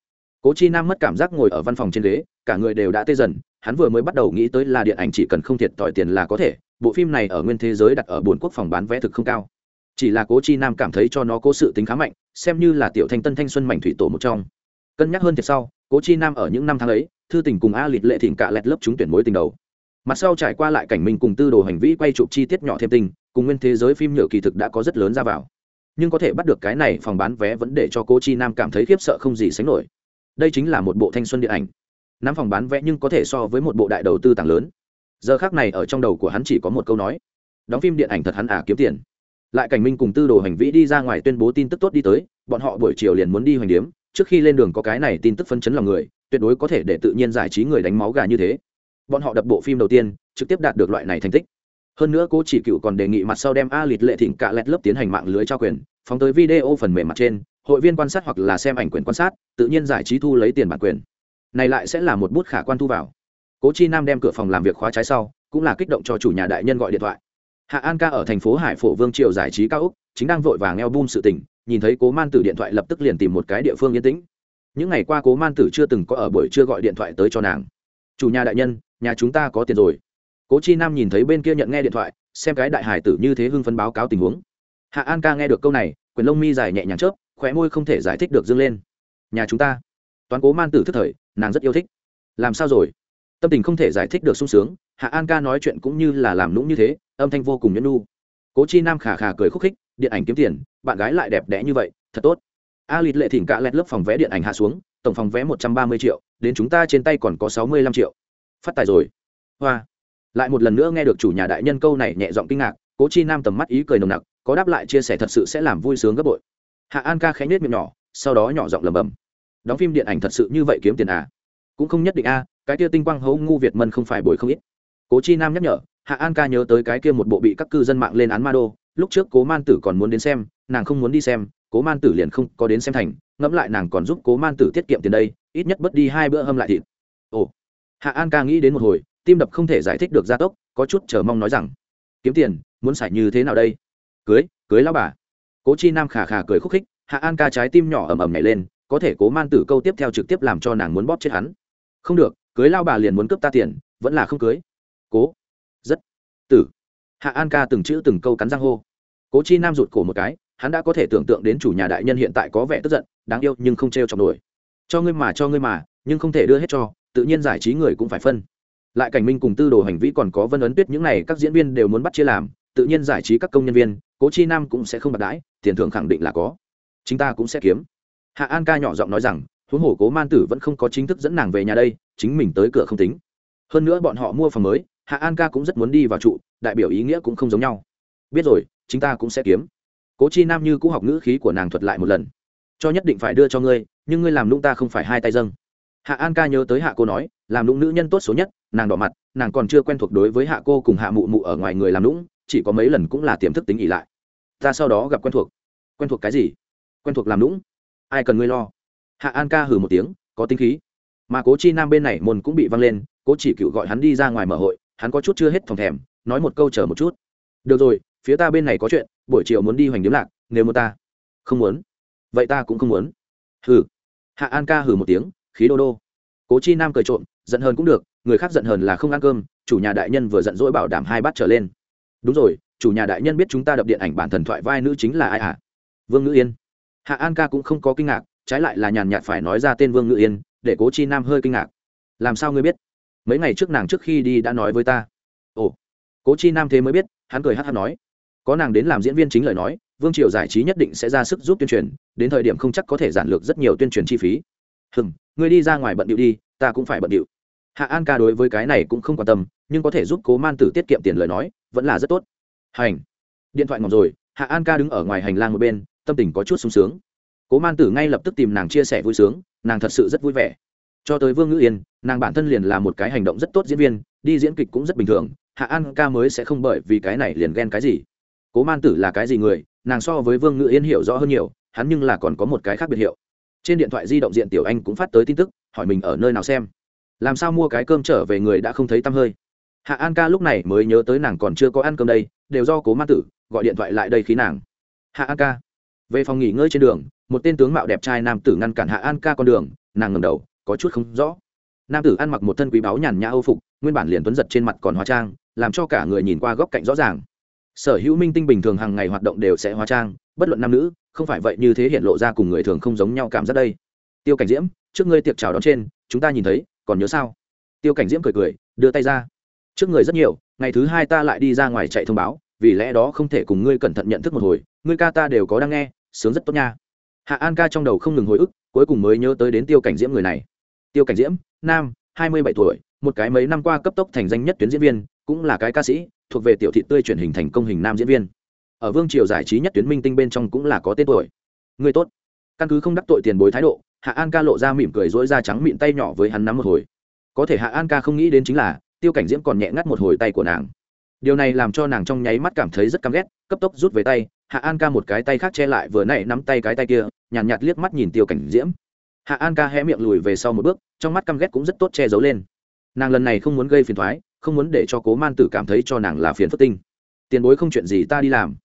Cố chi nam mất cảm giác ngồi ở văn phòng trên ghế cả người đều đã tê dần, hắn vừa mới bắt đầu nghĩ tới là điện ảnh chỉ cần không thiệt tỏi tiền là có thể, bộ phim này ở nguyên thế giới đặt ở bốn quốc phòng bán vé thực không cao. Chỉ là cố chi nam cảm thấy cho nó cố sự tính khá mạnh, xem như là tiểu thanh tân thanh xuân mảnh thủy tổ một trong. Cân nhắc hơn thiệt sau, cố chi nam ở những năm tháng ấy, thư tình cùng a lịt lệ thỉnh cạ lẹt lớp chúng tuyển mối tình đầu. Mặt sau trải qua lại cảnh minh cùng tư đồ hành vi quay chụp chi tiết nhỏ thêm tình, cùng nguyên thế giới phim nhựa kỳ thực đã có rất lớn ra vào. Nhưng có thể bắt được cái này phòng bán vé vẫn để cho cố chi nam cảm thấy khiếp sợ không gì sánh nổi. Đây chính là một bộ thanh xuân điện ảnh năm phòng bán vé nhưng có thể so với một bộ đại đầu tư tàng lớn. Giờ khác này ở trong đầu của hắn chỉ có một câu nói. Đóng phim điện ảnh thật hắn à kiếm tiền. Lại cảnh minh cùng tư đồ hành vĩ đi ra ngoài tuyên bố tin tức tốt đi tới, bọn họ buổi chiều liền muốn đi hoành điếm, trước khi lên đường có cái này tin tức phân chấn lòng người, tuyệt đối có thể để tự nhiên giải trí người đánh máu gà như thế. Bọn họ đập bộ phim đầu tiên, trực tiếp đạt được loại này thành tích. Hơn nữa cô chỉ cựu còn đề nghị mặt sau đem a lịt lệ thỉnh cả lẹt lớp tiến hành mạng lưới trao quyền, phóng tới video phần mềm mặt trên, hội viên quan sát hoặc là xem ảnh quyền quan sát, tự nhiên giải trí thu lấy tiền bản quyền này lại sẽ là một bút khả quan thu vào. Cố chi nam đem cửa phòng làm việc khóa trái sau, cũng là kích động cho chủ nhà đại nhân gọi điện thoại. Hạ an ca ở thành phố hải phổ vương triều giải trí cao úc, chính đang vội vàng eo bum sự tình, nhìn thấy cố man tử điện thoại lập tức liền tìm một cái địa phương yên tĩnh. Những ngày qua cố man tử chưa từng có ở buổi chưa gọi điện thoại tới cho nàng. Chủ nhà đại nhân, nhà chúng ta có tiền rồi. Cố chi nam nhìn thấy bên kia nhận nghe điện thoại, xem cái đại hải tử như thế hưng phấn báo cáo tình huống. Hạ an ca nghe được câu này quyền lông mi dài nhẹ nhàng chớp, khóe môi không thể giải thích được dâng lên. Nhà chúng ta. Toán cố man tử thức thời nàng rất yêu thích. Làm sao rồi? Tâm tình không thể giải thích được sung sướng, hạ an ca nói chuyện cũng như là làm lũng như thế, âm thanh vô cùng nhẫn nu cố chi nam khà khà cười khúc khích, điện ảnh kiếm tiền, bạn gái lại đẹp đẽ như vậy, thật tốt. A lịt lệ thỉnh cạ lẹt lớp phòng vé điện ảnh hạ xuống, tổng phòng vé một trăm ba mươi triệu, đến chúng ta trên tay còn có sáu mươi lăm triệu. Phát tài rồi. Hoa. Lại một lần nữa nghe được chủ nhà đại nhân câu này nhẹ giọng kinh ngạc, cố chi nam tầm mắt ý cười nồng nặc, có đáp lại chia sẻ thật sự sẽ làm vui sướng gấp bội. Hạ an ca khẽ nhếch miệng nhỏ, sau đó nhỏ giọng lầm bầm đóng phim điện ảnh thật sự như vậy kiếm tiền à? Cũng không nhất định a, cái kia tinh quang hấu ngu việt mân không phải bồi không ít. Cố chi nam nhắc nhở, hạ an ca nhớ tới cái kia một bộ bị các cư dân mạng lên án ma đô, lúc trước cố man tử còn muốn đến xem, nàng không muốn đi xem, cố man tử liền không có đến xem thành, ngẫm lại nàng còn giúp cố man tử tiết kiệm tiền đây, ít nhất bất đi hai bữa hâm lại thịt. Ồ. Hạ an ca nghĩ đến một hồi, tim đập không thể giải thích được gia tốc, có chút chờ mong nói rằng, kiếm tiền, muốn xài như thế nào đây? Cưới cưới lao bà. Cố chi nam khà khà cười khúc khích, hạ an ca trái tim nhỏ ầm ầm nhảy lên có thể cố man tử câu tiếp theo trực tiếp làm cho nàng muốn bóp chết hắn. Không được, cưới lao bà liền muốn cướp ta tiền, vẫn là không cưới. Cố. Rất. Tử. Hạ an ca từng chữ từng câu cắn răng hô. Cố chi nam rụt cổ một cái, hắn đã có thể tưởng tượng đến chủ nhà đại nhân hiện tại có vẻ tức giận, đáng yêu nhưng không t r e o chọc nổi. Cho ngươi mà, cho ngươi mà, nhưng không thể đưa hết cho, tự nhiên giải trí người cũng phải phân. Lại cảnh minh cùng tư đồ hành vi còn có vân ấn tuyết những này các diễn viên đều muốn bắt chia làm, tự nhiên giải trí các công nhân viên, cố chi nam cũng sẽ không bạc đãi, tiền thưởng khẳng định là có. Chúng ta cũng sẽ kiếm hạ an ca nhỏ giọng nói rằng, huống hồ cố man tử vẫn không có chính thức dẫn nàng về nhà đây, chính mình tới cửa không tính. Hơn nữa bọn họ mua phòng mới, hạ an ca cũng rất muốn đi vào trụ, đại biểu ý nghĩa cũng không giống nhau. Biết rồi chúng ta cũng sẽ kiếm. Cố chi nam như cũ học ngữ khí của nàng thuật lại một lần. Cho nhất định phải đưa cho ngươi, nhưng ngươi làm lũng ta không phải hai tay dâng. Hạ an ca nhớ tới hạ cô nói, làm lũng nữ nhân tốt số nhất, nàng đỏ mặt, nàng còn chưa quen thuộc đối với hạ cô cùng hạ mụ mụ ở ngoài người làm lũng, chỉ có mấy lần cũng là tiềm thức tính ỉ lại. Ta sau đó gặp quen thuộc. Quen thuộc cái gì? Quen thuộc làm lũng ai cần ngươi lo? Hạ an ca hừ một tiếng, có tính khí. Mà cố chi nam bên này môn cũng bị văng lên, cố chỉ cựu gọi hắn đi ra ngoài mở hội, hắn có chút chưa hết phòng thèm, nói một câu chờ một chút. Được rồi, phía ta bên này có chuyện, buổi chiều muốn đi hoành điếm lạc, nếu muốn ta. Không muốn. Vậy ta cũng không muốn. Hừ. Hạ an ca hừ một tiếng, khí đô đô. Cố chi nam cười trộm, giận hờn cũng được, người khác giận hờn là không ăn cơm, chủ nhà đại nhân vừa giận dỗi bảo đảm hai bát trở lên. Đúng rồi, chủ nhà đại nhân biết chúng ta đập điện ảnh bản thần thoại vai nữ chính là ai hả? À? vương ngữ yên hạ an ca cũng không có kinh ngạc, trái lại là nhàn nhạt phải nói ra tên vương ngự yên, để cố chi nam hơi kinh ngạc. Làm sao ngươi biết? Mấy ngày trước nàng trước khi đi đã nói với ta. Ồ. Cố chi nam thế mới biết, hắn cười hát hát nói. Có nàng đến làm diễn viên chính lời nói, vương triều giải trí nhất định sẽ ra sức giúp tuyên truyền, đến thời điểm không chắc có thể giản lược rất nhiều tuyên truyền chi phí. Hừng ngươi đi ra ngoài bận điệu đi, ta cũng phải bận điệu. Hạ an ca đối với cái này cũng không quan tâm, nhưng có thể giúp cố man tử tiết kiệm tiền lời nói, vẫn là rất tốt. Hành. Điện thoại ngọc rồi, hạ an ca đứng ở ngoài hành lang một bên tâm tình có chút sung sướng. Cố man tử ngay lập tức tìm nàng chia sẻ vui sướng, nàng thật sự rất vui vẻ. Cho tới vương ngữ yên, nàng bản thân liền là một cái hành động rất tốt diễn viên, đi diễn kịch cũng rất bình thường, hạ an ca mới sẽ không bởi vì cái này liền ghen cái gì. Cố man tử là cái gì người, nàng so với vương ngữ yên hiểu rõ hơn nhiều, hắn nhưng là còn có một cái khác biệt hiệu. Trên điện thoại di động diện tiểu anh cũng phát tới tin tức, hỏi mình ở nơi nào xem. Làm sao mua cái cơm trở về người đã không thấy tăm hơi. Hạ an ca lúc này mới nhớ tới nàng còn chưa có ăn cơm đây, đều do cố man tử gọi điện thoại lại đây khí nàng. Hạ an ca về phòng nghỉ ngơi trên đường, một tên tướng mạo đẹp trai nam tử ngăn cản hạ an ca con đường, nàng ngầm đầu, có chút không rõ. Nam tử ăn mặc một thân quý báu nhàn nhã âu phục, nguyên bản liền tuấn giật trên mặt còn hóa trang, làm cho cả người nhìn qua góc cạnh rõ ràng. Sở hữu minh tinh bình thường hàng ngày hoạt động đều sẽ hóa trang, bất luận nam nữ, không phải vậy như thế hiện lộ ra cùng người thường không giống nhau cảm giác đây. Tiêu cảnh diễm, trước ngươi tiệc chào đón trên, chúng ta nhìn thấy, còn nhớ sao? Tiêu cảnh diễm cười cười, đưa tay ra. Trước người rất nhiều, ngày thứ hai ta lại đi ra ngoài chạy thông báo, vì lẽ đó không thể cùng ngươi cẩn thận nhận thức một hồi, ngươi ca ta đều có đang nghe sướng rất tốt nha. Hạ an ca trong đầu không ngừng hồi ức, cuối cùng mới nhớ tới đến tiêu cảnh diễm người này. Tiêu cảnh diễm, nam, hai mươi bảy tuổi, một cái mấy năm qua cấp tốc thành danh nhất tuyến diễn viên, cũng là cái ca sĩ, thuộc về tiểu thị tươi truyền hình thành công hình nam diễn viên. Ở vương triều giải trí nhất tuyến minh tinh bên trong cũng là có tên tuổi. Người tốt. Căn cứ không đắc tội tiền bối thái độ, hạ an ca lộ ra mỉm cười dỗi da trắng mịn tay nhỏ với hắn nắm một hồi. Có thể hạ an ca không nghĩ đến chính là, tiêu cảnh diễm còn nhẹ ngắt một hồi tay của nàng. Điều này làm cho nàng trong nháy mắt cảm thấy rất căm ghét, cấp tốc rút về tay hạ an ca một cái tay khác che lại vừa nãy nắm tay cái tay kia nhàn nhạt, nhạt liếc mắt nhìn tiêu cảnh diễm. Hạ an ca hé miệng lùi về sau một bước trong mắt căm ghét cũng rất tốt che giấu lên. Nàng lần này không muốn gây phiền thoái không muốn để cho cố man tử cảm thấy cho nàng là phiền phất tinh. Tiền bối không chuyện gì ta đi làm.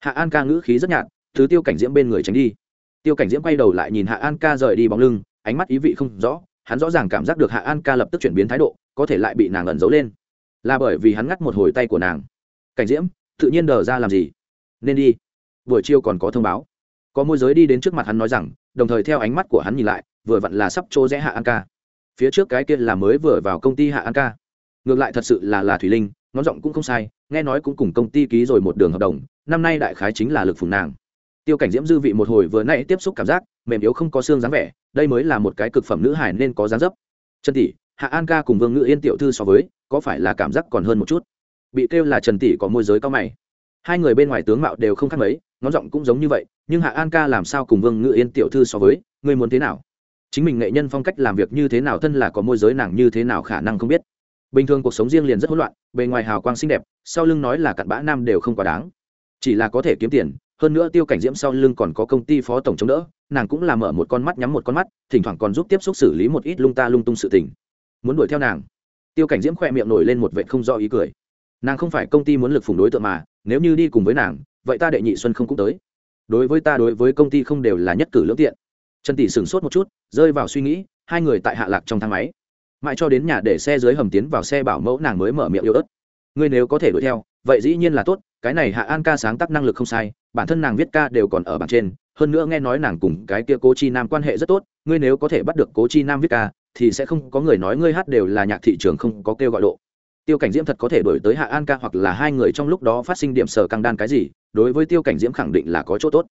Hạ an ca ngữ khí rất nhạt thứ tiêu cảnh diễm bên người tránh đi. Tiêu cảnh diễm quay đầu lại nhìn hạ an ca rời đi bóng lưng ánh mắt ý vị không rõ hắn rõ ràng cảm giác được hạ an ca lập tức chuyển biến thái độ có thể lại bị nàng ẩn giấu lên. Là bởi vì hắn ngắt một hồi tay của nàng. Cảnh diễm tự nhiên đờ ra làm gì? Nên đi buổi chiều còn có thông báo. Có môi giới đi đến trước mặt hắn nói rằng, đồng thời theo ánh mắt của hắn nhìn lại, vừa vặn là sắp chỗ rẽ hạ an ca. Phía trước cái kia là mới vừa vào công ty hạ an ca. Ngược lại thật sự là là thủy linh, ngón giọng cũng không sai, nghe nói cũng cùng công ty ký rồi một đường hợp đồng, năm nay đại khái chính là lực phùng nàng. Tiêu cảnh diễm dư vị một hồi vừa nãy tiếp xúc cảm giác, mềm yếu không có xương dáng vẻ, đây mới là một cái cực phẩm nữ hải nên có dáng dấp. Trần tỷ, hạ an ca cùng vương ngự yên tiểu thư so với, có phải là cảm giác còn hơn một chút? Bị kêu là trần tỷ có môi giới cao mày. Hai người bên ngoài tướng mạo đều không khác mấy ngón giọng cũng giống như vậy, nhưng hạ an ca làm sao cùng vương ngự yên tiểu thư so với, ngươi muốn thế nào? Chính mình nghệ nhân phong cách làm việc như thế nào thân là có môi giới nàng như thế nào khả năng không biết. Bình thường cuộc sống riêng liền rất hỗn loạn, bề ngoài hào quang xinh đẹp, sau lưng nói là cặn bã nam đều không quá đáng. Chỉ là có thể kiếm tiền, hơn nữa tiêu cảnh diễm sau lưng còn có công ty phó tổng chống đỡ, nàng cũng làm mở một con mắt nhắm một con mắt, thỉnh thoảng còn giúp tiếp xúc xử lý một ít lung ta lung tung sự tình. Muốn đuổi theo nàng. Tiêu cảnh diễm khỏe miệng nổi lên một vệ không do ý cười. Nàng không phải công ty muốn lực phùng đối tượng mà, nếu như đi cùng với nàng vậy ta đệ nhị xuân không cũng tới. Đối với ta, đối với công ty không đều là nhất cử lưỡng tiện. Trần tỷ sửng sốt một chút, rơi vào suy nghĩ, hai người tại hạ lạc trong thang máy. Mãi cho đến nhà để xe dưới hầm tiến vào xe bảo mẫu nàng mới mở miệng yêu ớt. Ngươi nếu có thể đuổi theo, vậy dĩ nhiên là tốt, cái này hạ an ca sáng tác năng lực không sai, bản thân nàng viết ca đều còn ở bảng trên, hơn nữa nghe nói nàng cùng cái kia cố chi nam quan hệ rất tốt, ngươi nếu có thể bắt được cố chi nam viết ca, thì sẽ không có người nói ngươi hát đều là nhạc thị trường không có kêu gọi độ. Tiêu cảnh diễm thật có thể đổi tới hạ an ca hoặc là hai người trong lúc đó phát sinh điểm sở căng đan cái gì đối với tiêu cảnh diễm khẳng định là có chỗ tốt.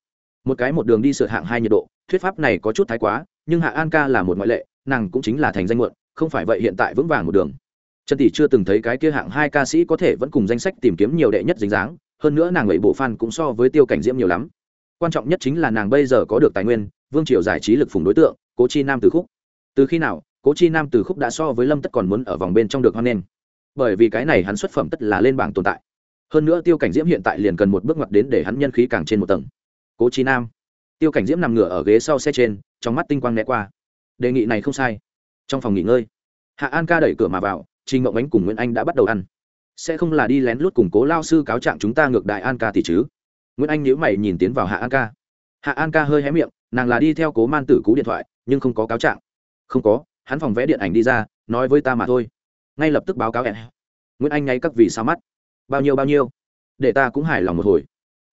Một cái một đường đi sửa hạng hai nhiệt độ, thuyết pháp này có chút thái quá, nhưng hạ an ca là một ngoại lệ, nàng cũng chính là thành danh muộn, không phải vậy hiện tại vững vàng một đường. Trần tỷ chưa từng thấy cái kia hạng hai ca sĩ có thể vẫn cùng danh sách tìm kiếm nhiều đệ nhất dính dáng, hơn nữa nàng ấy bộ fan cũng so với tiêu cảnh diễm nhiều lắm. Quan trọng nhất chính là nàng bây giờ có được tài nguyên, vương triều giải trí lực phùng đối tượng, cố chi nam từ khúc. Từ khi nào, cố chi nam từ khúc đã so với lâm tất còn muốn ở vòng bên trong được hoan nghênh. Bởi vì cái này hắn xuất phẩm tất là lên bảng tồn tại hơn nữa tiêu cảnh diễm hiện tại liền cần một bước ngoặt đến để hắn nhân khí càng trên một tầng. Cố trí nam. Tiêu cảnh diễm nằm ngửa ở ghế sau xe trên, trong mắt tinh quang né qua. Đề nghị này không sai. Trong phòng nghỉ ngơi, hạ an ca đẩy cửa mà vào trình mộng ánh cùng nguyễn anh đã bắt đầu ăn. Sẽ không là đi lén lút củng cố lao sư cáo trạng chúng ta ngược đại an ca thì chứ? Nguyễn anh nhíu mày nhìn tiến vào hạ an ca. Hạ an ca hơi hé miệng, nàng là đi theo cố man tử cú điện thoại, nhưng không có cáo trạng. Không có, hắn phòng vẽ điện ảnh đi ra, nói với ta mà thôi. Ngay lập tức báo cáo em nguyễn anh ngay các vì sao mắt bao nhiêu bao nhiêu. Để ta cũng hài lòng một hồi.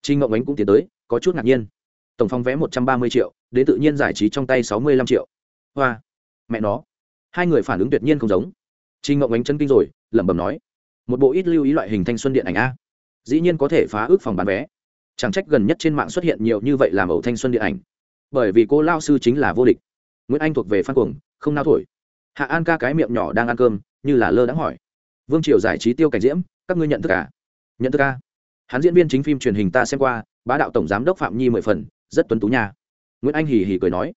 Trinh ngộng ánh cũng tiến tới, có chút ngạc nhiên. Tổng phòng vé một trăm ba mươi triệu đến tự nhiên giải trí trong tay sáu mươi lăm triệu. Hoa. Mẹ nó. Hai người phản ứng tuyệt nhiên không giống. Trinh ngộng ánh chân kinh rồi, lẩm bẩm nói. Một bộ ít lưu ý loại hình thanh xuân điện ảnh a. Dĩ nhiên có thể phá ước phòng bán vé. Chẳng trách gần nhất trên mạng xuất hiện nhiều như vậy làm ẩu thanh xuân điện ảnh. Bởi vì cô lao sư chính là vô địch. Nguyễn anh thuộc về phan cuồng, không nao thổi. Hạ an ca cái miệng nhỏ đang ăn cơm, như là lơ đãng hỏi. Vương triều giải trí tiêu cảnh diễm các ngươi nhận thức à? Nhận thức à? Hắn diễn viên chính phim truyền hình ta xem qua, bá đạo tổng giám đốc phạm nhi mười phần, rất tuấn tú nha. Nguyễn anh hì hì cười nói.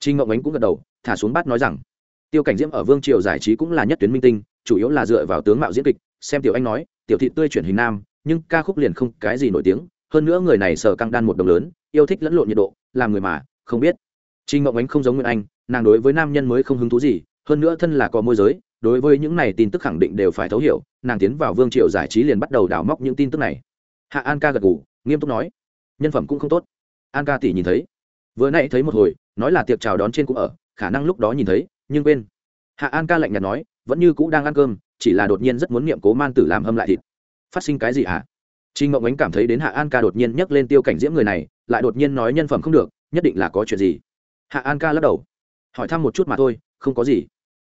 Trinh ngộng ánh cũng gật đầu, thả xuống bát nói rằng, tiêu cảnh diễm ở vương triều giải trí cũng là nhất tuyến minh tinh, chủ yếu là dựa vào tướng mạo diễn kịch. Xem tiểu anh nói, tiểu thị tươi chuyển hình nam, nhưng ca khúc liền không cái gì nổi tiếng, hơn nữa người này sở căng đan một đồng lớn, yêu thích lẫn lộn nhiệt độ, làm người mà, không biết. Trinh ngộng ánh không giống nguyễn anh, nàng đối với nam nhân mới không hứng thú gì, hơn nữa thân là có môi giới đối với những này tin tức khẳng định đều phải thấu hiểu, nàng tiến vào vương triều giải trí liền bắt đầu đào móc những tin tức này. Hạ an ca gật ngủ nghiêm túc nói, nhân phẩm cũng không tốt. An ca tỷ nhìn thấy, vừa nãy thấy một hồi, nói là tiệc chào đón trên cũng ở, khả năng lúc đó nhìn thấy, nhưng quên. Hạ an ca lạnh nhạt nói, vẫn như cũ đang ăn cơm, chỉ là đột nhiên rất muốn niệm cố man tử làm hâm lại thịt. Phát sinh cái gì hả? Trinh ngộng ánh cảm thấy đến hạ an ca đột nhiên nhắc lên tiêu cảnh diễm người này, lại đột nhiên nói nhân phẩm không được, nhất định là có chuyện gì. Hạ an ca lắc đầu, hỏi thăm một chút mà thôi, không có gì.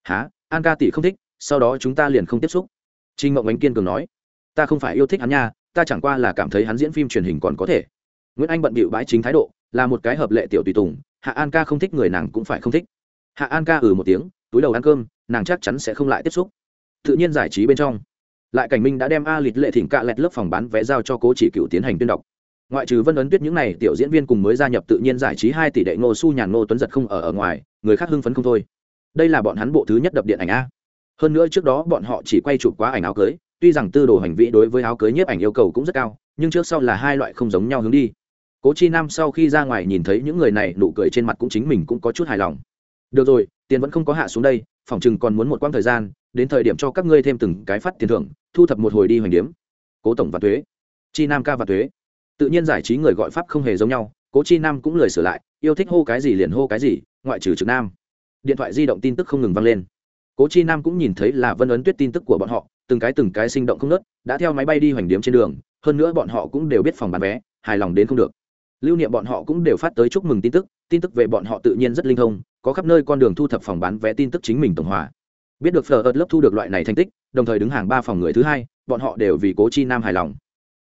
Há an ca tỷ không thích, sau đó chúng ta liền không tiếp xúc. Trinh Mộng ánh kiên cường nói, ta không phải yêu thích hắn nha, ta chẳng qua là cảm thấy hắn diễn phim truyền hình còn có thể. Nguyễn anh bận bịu bãi chính thái độ, là một cái hợp lệ tiểu tùy tùng, hạ an ca không thích người nàng cũng phải không thích. Hạ an ca ừ một tiếng, túi đầu ăn cơm, nàng chắc chắn sẽ không lại tiếp xúc. Tự nhiên giải trí bên trong, lại cảnh minh đã đem a lịch lệ thỉnh cạ lẹt lớp phòng bán vé giao cho cố chỉ cựu tiến hành tuyên đọc. Ngoại trừ vân ấn tuyết những n à y tiểu diễn viên cùng mới gia nhập tự nhiên giải trí hai tỷ đệ ngô su nhàn, ngô tuấn giật không ở ở ngoài, người khác hưng phấn không thôi đây là bọn hắn bộ thứ nhất đập điện ảnh a. Hơn nữa trước đó bọn họ chỉ quay chụp quá ảnh áo cưới, tuy rằng tư đồ hành vi đối với áo cưới nhiếp ảnh yêu cầu cũng rất cao, nhưng trước sau là hai loại không giống nhau hướng đi. Cố chi nam sau khi ra ngoài nhìn thấy những người này nụ cười trên mặt cũng chính mình cũng có chút hài lòng. Được rồi, tiền vẫn không có hạ xuống đây, phòng chừng còn muốn một quãng thời gian, đến thời điểm cho các ngươi thêm từng cái phát tiền thưởng, thu thập một hồi đi hoành điếm. Cố tổng và thuế. Chi nam ca và thuế. Tự nhiên giải trí người gọi pháp không hề giống nhau, cố chi nam cũng lời sửa lại, yêu thích hô cái gì liền hô cái gì, ngoại trừ trực nam điện thoại di động tin tức không ngừng vang lên. Cố chi nam cũng nhìn thấy là vân ấn tuyết tin tức của bọn họ, từng cái từng cái sinh động không nớt đã theo máy bay đi hoành điếm trên đường, hơn nữa bọn họ cũng đều biết phòng bán vé, hài lòng đến không được. Lưu niệm bọn họ cũng đều phát tới chúc mừng tin tức tin tức về bọn họ tự nhiên rất linh thông, có khắp nơi con đường thu thập phòng bán vé tin tức chính mình tổng hòa. Biết được phờ ớt lớp thu được loại này thành tích, đồng thời đứng hàng ba phòng người thứ hai, bọn họ đều vì cố chi nam hài lòng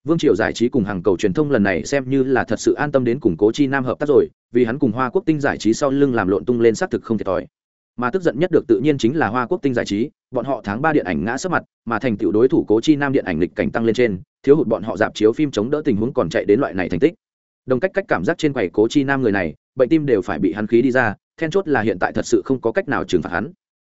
vương triều giải trí cùng hàng cầu truyền thông lần này xem như là thật sự an tâm đến củng cố chi nam hợp tác rồi, vì hắn cùng hoa quốc tinh giải trí sau lưng làm lộn tung lên xác thực không thiệt thòi. Mà tức giận nhất được tự nhiên chính là hoa quốc tinh giải trí, bọn họ tháng ba điện ảnh ngã sấp mặt, mà thành tựu đối thủ cố chi nam điện ảnh lịch cảnh tăng lên trên, thiếu hụt bọn họ dạp chiếu phim chống đỡ tình huống còn chạy đến loại này thành tích. Đồng cách cách cảm giác trên quầy cố chi nam người này, bệnh tim đều phải bị hắn khí đi ra, then chốt là hiện tại thật sự không có cách nào trừng phạt hắn.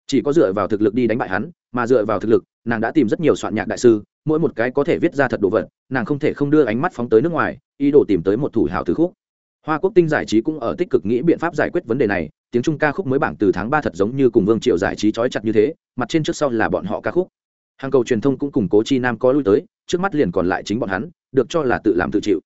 Chỉ có dựa vào thực lực đi đánh bại hắn, mà dựa vào thực lực, nàng đã tìm rất nhiều soạn nhạc đại sư, mỗi một cái có thể viết ra thật đồ vật nàng không thể không đưa ánh mắt phóng tới nước ngoài, ý đồ tìm tới một thủ hào thứ khúc. Hoa quốc tinh giải trí cũng ở tích cực nghĩ biện pháp giải quyết vấn đề này, tiếng trung ca khúc mới bảng từ tháng ba thật giống như cùng vương triệu giải trí trói chặt như thế, mặt trên trước sau là bọn họ ca khúc. Hàng cầu truyền thông cũng củng cố chi nam có lui tới, trước mắt liền còn lại chính bọn hắn, được cho là tự làm tự chịu.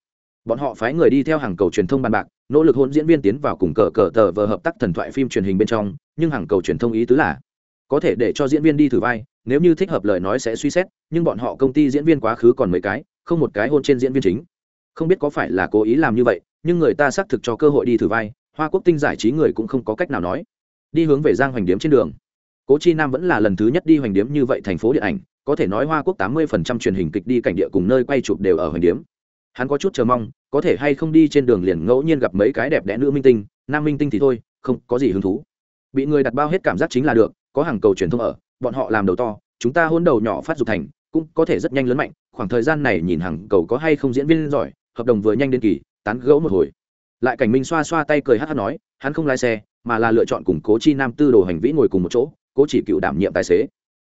Bọn họ phái người đi theo hàng cầu truyền thông bàn bạc, nỗ lực hôn diễn viên tiến vào cùng cờ cờ tờ vờ hợp tác thần thoại phim truyền hình bên trong, nhưng hàng cầu truyền thông ý tứ là, có thể để cho diễn viên đi thử vai, nếu như thích hợp lời nói sẽ suy xét, nhưng bọn họ công ty diễn viên quá khứ còn mấy cái không một cái hôn trên diễn viên chính. Không biết có phải là cố ý làm như vậy, nhưng người ta xác thực cho cơ hội đi thử vai, hoa quốc tinh giải trí người cũng không có cách nào nói. Đi hướng về giang hoành điếm trên đường. Cố chi nam vẫn là lần thứ nhất đi hoành điếm như vậy thành phố điện ảnh, có thể nói hoa quốc tám mươi phần trăm truyền hình kịch đi cảnh địa cùng nơi quay chụp đều ở hoành điếm. Hắn có chút chờ mong, có thể hay không đi trên đường liền ngẫu nhiên gặp mấy cái đẹp đẽ nữ minh tinh, nam minh tinh thì thôi, không có gì hứng thú. Bị người đặt bao hết cảm giác chính là được, có hàng cầu truyền thông ở, bọn họ làm đầu to, chúng ta hôn đầu nhỏ phát dục thành cũng có thể rất nhanh lớn mạnh, khoảng thời gian này nhìn hàng cầu có hay không diễn viên giỏi, hợp đồng vừa nhanh đến kỳ, tán gẫu một hồi. Lại cảnh minh xoa xoa tay cười hát hát nói, hắn không lái xe, mà là lựa chọn cùng cố chi nam tư đồ hành vĩ ngồi cùng một chỗ, cố chỉ cựu đảm nhiệm tài xế.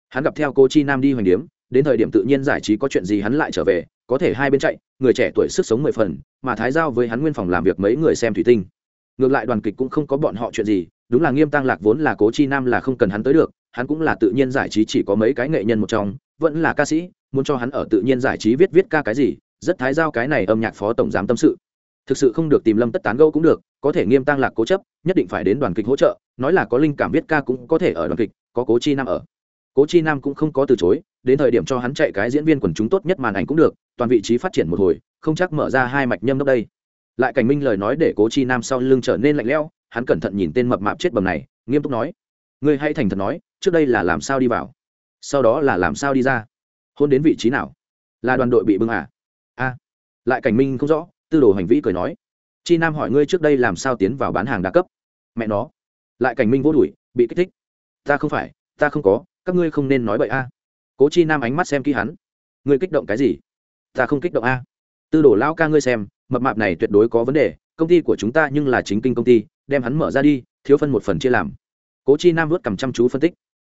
Hắn gặp theo cố chi nam đi hoành điếm, đến thời điểm tự nhiên giải trí có chuyện gì hắn lại trở về, có thể hai bên chạy, người trẻ tuổi sức sống mười phần, mà thái giao với hắn nguyên phòng làm việc mấy người xem thủy tinh. Ngược lại đoàn kịch cũng không có bọn họ chuyện gì, đúng là nghiêm tăng lạc vốn là cố chi nam là không cần hắn tới được, hắn cũng là tự nhiên giải trí chỉ có mấy cái nghệ nhân một trong vẫn là ca sĩ, muốn cho hắn ở tự nhiên giải trí viết viết ca cái gì, rất thái giao cái này âm nhạc phó tổng giám tâm sự. Thực sự không được tìm lâm tất tán gâu cũng được, có thể nghiêm tăng lạc cố chấp, nhất định phải đến đoàn kịch hỗ trợ, nói là có linh cảm viết ca cũng có thể ở đoàn kịch, có cố chi nam ở. Cố chi nam cũng không có từ chối, đến thời điểm cho hắn chạy cái diễn viên quần chúng tốt nhất màn ảnh cũng được, toàn vị trí phát triển một hồi, không chắc mở ra hai mạch nhâm đốc đây. Lại cảnh minh lời nói để cố chi nam sau lưng trở nên lạnh lẽo, hắn cẩn thận nhìn tên mập mạp chết bầm này, nghiêm túc nói, ngươi hãy thành thật nói, trước đây là làm sao đi vào? Sau đó là làm sao đi ra? Hôn đến vị trí nào? Là đoàn đội bị bưng à? A. Lại cảnh minh không rõ, tư đồ hành vi cười nói. Chi nam hỏi ngươi trước đây làm sao tiến vào bán hàng đa cấp? Mẹ nó. Lại cảnh minh vô đuổi, bị kích thích. Ta không phải, ta không có, các ngươi không nên nói bậy a. Cố chi nam ánh mắt xem kỹ hắn. Ngươi kích động cái gì? Ta không kích động a. Tư đồ lao ca ngươi xem, mập mạp này tuyệt đối có vấn đề, công ty của chúng ta nhưng là chính kinh công ty, đem hắn mở ra đi, thiếu phân một phần chia làm. Cố chi nam vớt cầm chăm chú phân tích.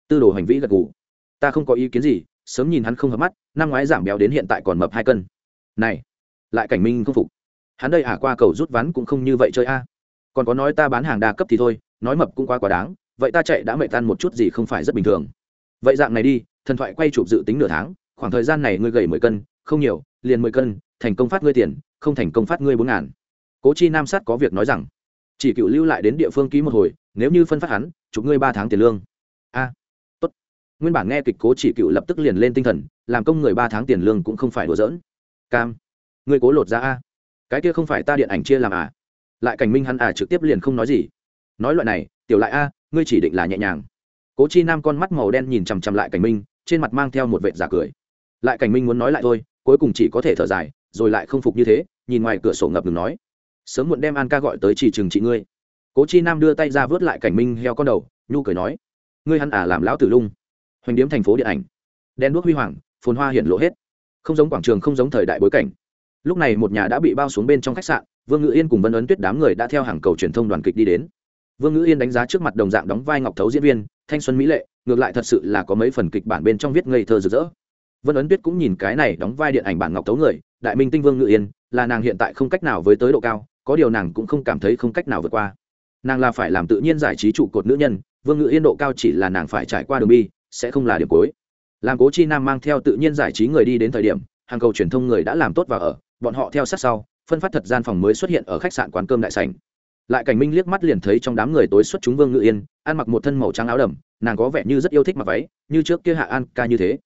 Tư đồ hành vi gật ngủ ta không có ý kiến gì, sớm nhìn hắn không hợp mắt, năm ngoái giảm béo đến hiện tại còn mập hai cân. Này, lại cảnh minh không phục. Hắn đây ả qua cầu rút ván cũng không như vậy chơi a. Còn có nói ta bán hàng đa cấp thì thôi, nói mập cũng quá quá đáng, vậy ta chạy đã mệt tan một chút gì không phải rất bình thường. Vậy dạng này đi, thần thoại quay chụp dự tính nửa tháng, khoảng thời gian này ngươi gầy mười cân, không nhiều, liền mười cân, thành công phát ngươi tiền, không thành công phát ngươi bốn ngàn. Cố chi nam sát có việc nói rằng, chỉ cựu lưu lại đến địa phương ký một hồi, nếu như phân phát hắn, chụp ngươi ba tháng tiền lương nguyên bản nghe kịch cố chỉ cựu lập tức liền lên tinh thần, làm công người ba tháng tiền lương cũng không phải đùa giỡn. Cam, ngươi cố lột ra a. Cái kia không phải ta điện ảnh chia làm à? Lại cảnh minh hắn à trực tiếp liền không nói gì. Nói loại này, tiểu lại a, ngươi chỉ định là nhẹ nhàng. Cố chi nam con mắt màu đen nhìn chằm chằm lại cảnh minh, trên mặt mang theo một vệt giả cười. Lại cảnh minh muốn nói lại thôi, cuối cùng chỉ có thể thở dài, rồi lại không phục như thế, nhìn ngoài cửa sổ ngập ngừng nói. Sớm muộn đem an ca gọi tới chỉ trừng trị ngươi. Cố chi nam đưa tay ra vớt lại cảnh minh heo con đầu, nhu cười nói. Ngươi hắn à làm lão tử lung hoành điếm thành phố điện ảnh. Đen đuốc huy hoàng, phồn hoa hiện lộ hết. Không giống quảng trường, không giống thời đại bối cảnh. Lúc này một nhà đã bị bao xuống bên trong khách sạn, vương ngự yên cùng vân ấn tuyết đám người đã theo hàng cầu truyền thông đoàn kịch đi đến. Vương ngự yên đánh giá trước mặt đồng dạng đóng vai ngọc thấu diễn viên, thanh xuân mỹ lệ, ngược lại thật sự là có mấy phần kịch bản bên trong viết ngây thơ rực rỡ. Vân ấn tuyết cũng nhìn cái này đóng vai điện ảnh bản ngọc thấu người, đại minh tinh vương ngự yên, là nàng hiện tại không cách nào với tới độ cao, có điều nàng cũng không cảm thấy không cách nào vượt qua. Nàng là phải làm tự nhiên giải trí trụ cột nữ nhân, vương ngự yên độ cao chỉ là nàng phải trải qua đường bi sẽ không là điểm cuối. Làm cố chi nam mang theo tự nhiên giải trí người đi đến thời điểm, hàng cầu truyền thông người đã làm tốt và ở, bọn họ theo sát sau, phân phát thật gian phòng mới xuất hiện ở khách sạn quán cơm đại sành lại cảnh minh liếc mắt liền thấy trong đám người tối xuất chúng vương ngự yên, ăn mặc một thân màu trắng áo đầm, nàng có vẻ như rất yêu thích mặc váy, như trước kia hạ an ca như thế.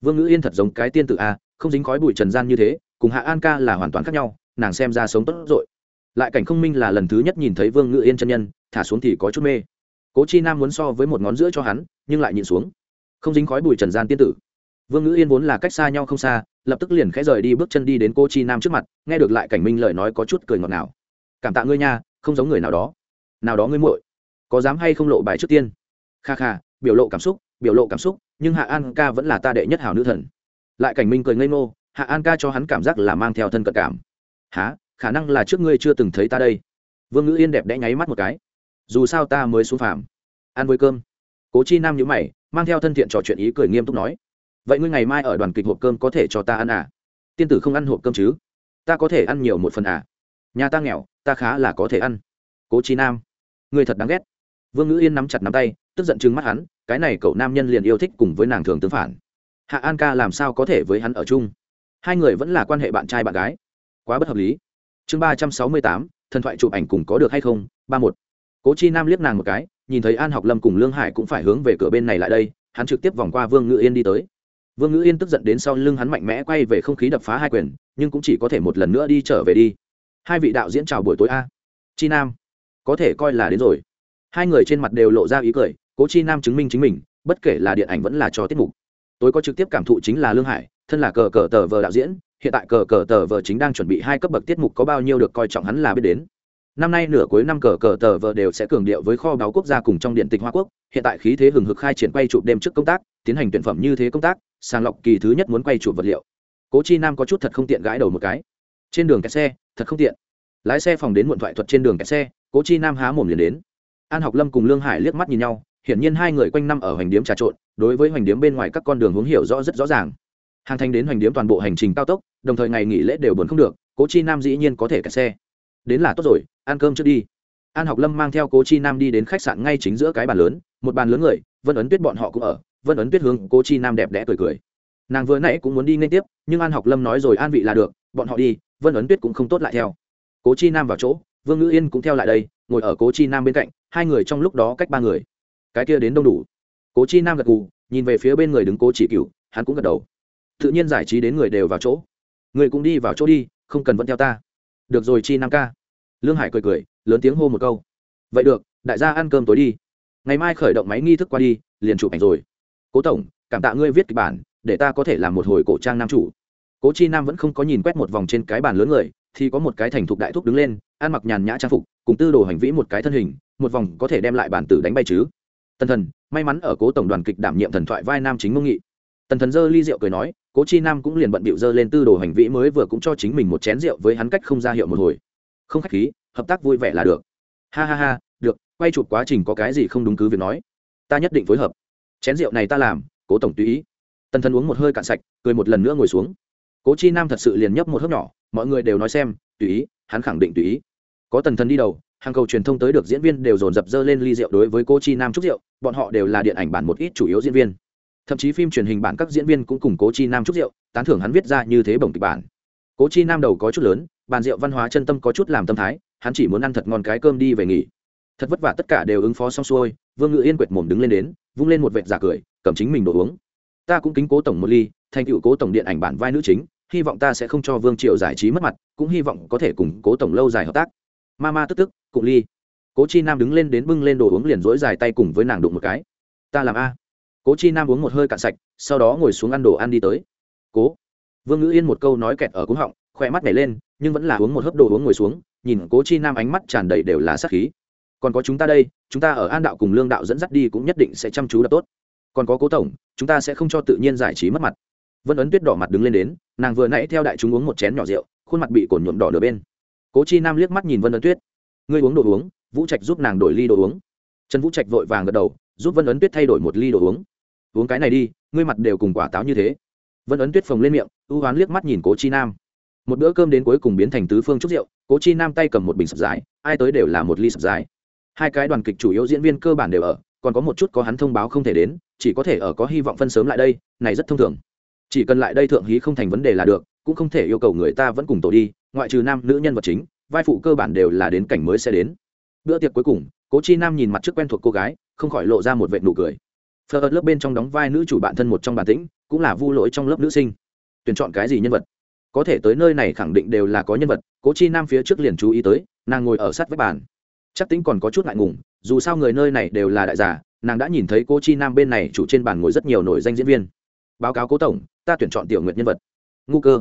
Vương ngự yên thật giống cái tiên tự a, không dính khói bụi trần gian như thế, cùng hạ an ca là hoàn toàn khác nhau, nàng xem ra sống tốt rồi. Lại cảnh không minh là lần thứ nhất nhìn thấy vương ngự yên chân nhân, thả xuống thì có chút mê. Cố chi nam muốn so với một ngón giữa cho hắn, nhưng lại nhìn xuống không dính khói bụi trần gian tiên tử. Vương ngữ yên vốn là cách xa nhau không xa, lập tức liền khẽ rời đi bước chân đi đến cô chi nam trước mặt, nghe được lại cảnh minh lời nói có chút cười ngọt nào cảm tạ ngươi nha, không giống người nào đó. Nào đó ngươi muội, có dám hay không lộ bài trước tiên? Kha kha, biểu lộ cảm xúc, biểu lộ cảm xúc, nhưng hạ an ca vẫn là ta đệ nhất hảo nữ thần. Lại cảnh minh cười ngây ngô, hạ an ca cho hắn cảm giác là mang theo thân cận cảm. Há khả năng là trước ngươi chưa từng thấy ta đây. Vương ngữ yên đẹp đẽ nháy mắt một cái. Dù sao ta mới xuống phàm. Ăn với cơm cố chi nam nhữ mày, mang theo thân thiện trò chuyện ý cười nghiêm túc nói, vậy ngươi ngày mai ở đoàn kịch hộp cơm có thể cho ta ăn à? Tiên tử không ăn hộp cơm chứ? Ta có thể ăn nhiều một phần à? Nhà ta nghèo, ta khá là có thể ăn. Cố chi nam, ngươi thật đáng ghét. Vương ngữ yên nắm chặt nắm tay, tức giận chừng mắt hắn, cái này cậu nam nhân liền yêu thích cùng với nàng thường tương phản. Hạ an ca làm sao có thể với hắn ở chung? Hai người vẫn là quan hệ bạn trai bạn gái. Quá bất hợp lý. Chương ba trăm sáu mươi tám, thần thoại chụp ảnh cùng có được hay không? Ba một cố chi nam liếc nàng một cái, nhìn thấy an học lâm cùng lương hải cũng phải hướng về cửa bên này lại đây, hắn trực tiếp vòng qua vương ngự yên đi tới. Vương ngự yên tức giận đến sau lưng hắn mạnh mẽ quay về không khí đập phá hai quyền, nhưng cũng chỉ có thể một lần nữa đi trở về đi. Hai vị đạo diễn chào buổi tối a. Chi nam, có thể coi là đến rồi. Hai người trên mặt đều lộ ra ý cười, cố chi nam chứng minh chính mình, bất kể là điện ảnh vẫn là cho tiết mục. Tối có trực tiếp cảm thụ chính là lương hải, thân là cờ cờ tờ vờ đạo diễn, hiện tại cờ cờ tờ vờ chính đang chuẩn bị hai cấp bậc tiết mục có bao nhiêu được coi trọng hắn là biết đến năm nay nửa cuối năm cờ cờ tờ vờ đều sẽ cường điệu với kho báo quốc gia cùng trong điện tịch hoa quốc. Hiện tại khí thế hừng hực khai triển quay chụp đêm trước công tác, tiến hành tuyển phẩm như thế công tác, sàng lọc kỳ thứ nhất muốn quay chụp vật liệu. Cố chi nam có chút thật không tiện gãi đầu một cái. Trên đường kẹt xe, thật không tiện. Lái xe phòng đến muộn thoại thuật trên đường kẹt xe, cố chi nam há mồm liền đến. An học lâm cùng lương hải liếc mắt nhìn nhau, hiển nhiên hai người quanh năm ở hoành điếm trà trộn, đối với hoành điếm bên ngoài các con đường hướng hiểu rõ rất rõ ràng. Hàng thành đến hoành điếm toàn bộ hành trình cao tốc, đồng thời ngày nghỉ lễ đều buồn không được, cố chi nam dĩ nhiên có thể kẹt xe. Đến là tốt rồi ăn cơm trước đi. An học lâm mang theo cố chi nam đi đến khách sạn ngay chính giữa cái bàn lớn, một bàn lớn người, vân ấn tuyết bọn họ cũng ở, vân ấn tuyết hướng cố chi nam đẹp đẽ cười cười. Nàng vừa nãy cũng muốn đi nên tiếp, nhưng an học lâm nói rồi an vị là được, bọn họ đi, vân ấn tuyết cũng không tốt lại theo. Cố chi nam vào chỗ, vương ngữ yên cũng theo lại đây, ngồi ở cố chi nam bên cạnh, hai người trong lúc đó cách ba người. Cái kia đến đông đủ. Cố chi nam gật gù, nhìn về phía bên người đứng cố chỉ cựu hắn cũng gật đầu. Tự nhiên giải trí đến người đều vào chỗ. Người cũng đi vào chỗ đi, không cần vẫn theo ta. Được rồi chi nam ca lương hải cười cười, lớn tiếng hô một câu. Vậy được, đại gia ăn cơm tối đi. Ngày mai khởi động máy nghi thức qua đi, liền chụp ảnh rồi. Cố tổng, cảm tạ ngươi viết kịch bản, để ta có thể làm một hồi cổ trang nam chủ. Cố chi nam vẫn không có nhìn quét một vòng trên cái bàn lớn người, thì có một cái thành thục đại thúc đứng lên, ăn mặc nhàn nhã trang phục, cùng tư đồ hành vĩ một cái thân hình, một vòng có thể đem lại bản tử đánh bay chứ. Tần thần, may mắn ở cố tổng đoàn kịch đảm nhiệm thần thoại vai nam chính mông nghị. Tần thần dơ ly rượu cười nói, cố chi nam cũng liền bận bịu dơ lên tư đồ hành vĩ mới vừa cũng cho chính mình một chén rượu với hắn cách không ra hiệu một hồi không khách khí, hợp tác vui vẻ là được. Ha ha ha, được, quay chụp quá trình có cái gì không đúng cứ việc nói. Ta nhất định phối hợp. Chén rượu này ta làm, cố tổng tùy ý. Tần thần uống một hơi cạn sạch, cười một lần nữa ngồi xuống. Cố chi nam thật sự liền nhấp một hớp nhỏ, mọi người đều nói xem, tùy ý, hắn khẳng định tùy ý. Có tần thần đi đầu, hàng cầu truyền thông tới được diễn viên đều dồn dập dơ lên ly rượu đối với cô chi nam chúc rượu, bọn họ đều là điện ảnh bản một ít chủ yếu diễn viên. Thậm chí phim truyền hình bản các diễn viên cũng cùng cố chi nam chúc rượu, tán thưởng hắn viết ra như thế bổng kịch bản. Cố chi nam đầu có chút lớn bàn rượu văn hóa chân tâm có chút làm tâm thái, hắn chỉ muốn ăn thật ngon cái cơm đi về nghỉ. Thật vất vả tất cả đều ứng phó xong xuôi, vương ngự yên quệt mồm đứng lên đến, vung lên một vệt giả cười, cầm chính mình đồ uống. Ta cũng kính cố tổng một ly, thành cựu cố tổng điện ảnh bản vai nữ chính, hy vọng ta sẽ không cho vương triều giải trí mất mặt, cũng hy vọng có thể cùng cố tổng lâu dài hợp tác. Ma ma tức tức cụ ly. Cố chi nam đứng lên đến bưng lên đồ uống liền dỗi dài tay cùng với nàng đụng một cái. Ta làm a. Cố chi nam uống một hơi cạn sạch, sau đó ngồi xuống ăn đồ ăn đi tới. Cố. Vương ngữ yên một câu nói kẹt ở cúng họng khỏe mắt nhảy lên, nhưng vẫn là uống một hớp đồ uống ngồi xuống, nhìn cố chi nam ánh mắt tràn đầy đều là sát khí. Còn có chúng ta đây, chúng ta ở an đạo cùng lương đạo dẫn dắt đi cũng nhất định sẽ chăm chú đập tốt. Còn có cố tổng, chúng ta sẽ không cho tự nhiên giải trí mất mặt. Vân ấn tuyết đỏ mặt đứng lên đến, nàng vừa nãy theo đại chúng uống một chén nhỏ rượu, khuôn mặt bị cồn nhuộm đỏ nửa bên. Cố chi nam liếc mắt nhìn vân ấn tuyết. Ngươi uống đồ uống, vũ trạch giúp nàng đổi ly đồ uống. Trần vũ trạch vội vàng gật đầu, giúp vân ấn tuyết thay đổi một ly đồ uống. Uống cái này đi, ngươi mặt đều cùng quả táo như thế. Vân ấn tuyết phồng lên miệng, ưu hoán liếc mắt nhìn cố chi nam một bữa cơm đến cuối cùng biến thành tứ phương chúc rượu, cố chi nam tay cầm một bình sập dài, ai tới đều là một ly sập dài. Hai cái đoàn kịch chủ yếu diễn viên cơ bản đều ở, còn có một chút có hắn thông báo không thể đến, chỉ có thể ở có hy vọng phân sớm lại đây, này rất thông thường. Chỉ cần lại đây thượng hí không thành vấn đề là được, cũng không thể yêu cầu người ta vẫn cùng tổ đi, ngoại trừ nam nữ nhân vật chính, vai phụ cơ bản đều là đến cảnh mới sẽ đến. Bữa tiệc cuối cùng, cố chi nam nhìn mặt trước quen thuộc cô gái, không khỏi lộ ra một vệ nụ cười. Phờ lớp bên trong đóng vai nữ chủ bạn thân một trong bản tĩnh, cũng là vu lỗi trong lớp nữ sinh. Tuyển chọn cái gì nhân vật? Có thể tới nơi này khẳng định đều là có nhân vật, cố chi nam phía trước liền chú ý tới, nàng ngồi ở sát vách bàn. Chắc tính còn có chút ngại ngùng, dù sao người nơi này đều là đại giả, nàng đã nhìn thấy cô chi nam bên này chủ trên bàn ngồi rất nhiều nổi danh diễn viên. Báo cáo cố tổng, ta tuyển chọn tiểu nguyệt nhân vật. Ngu cơ.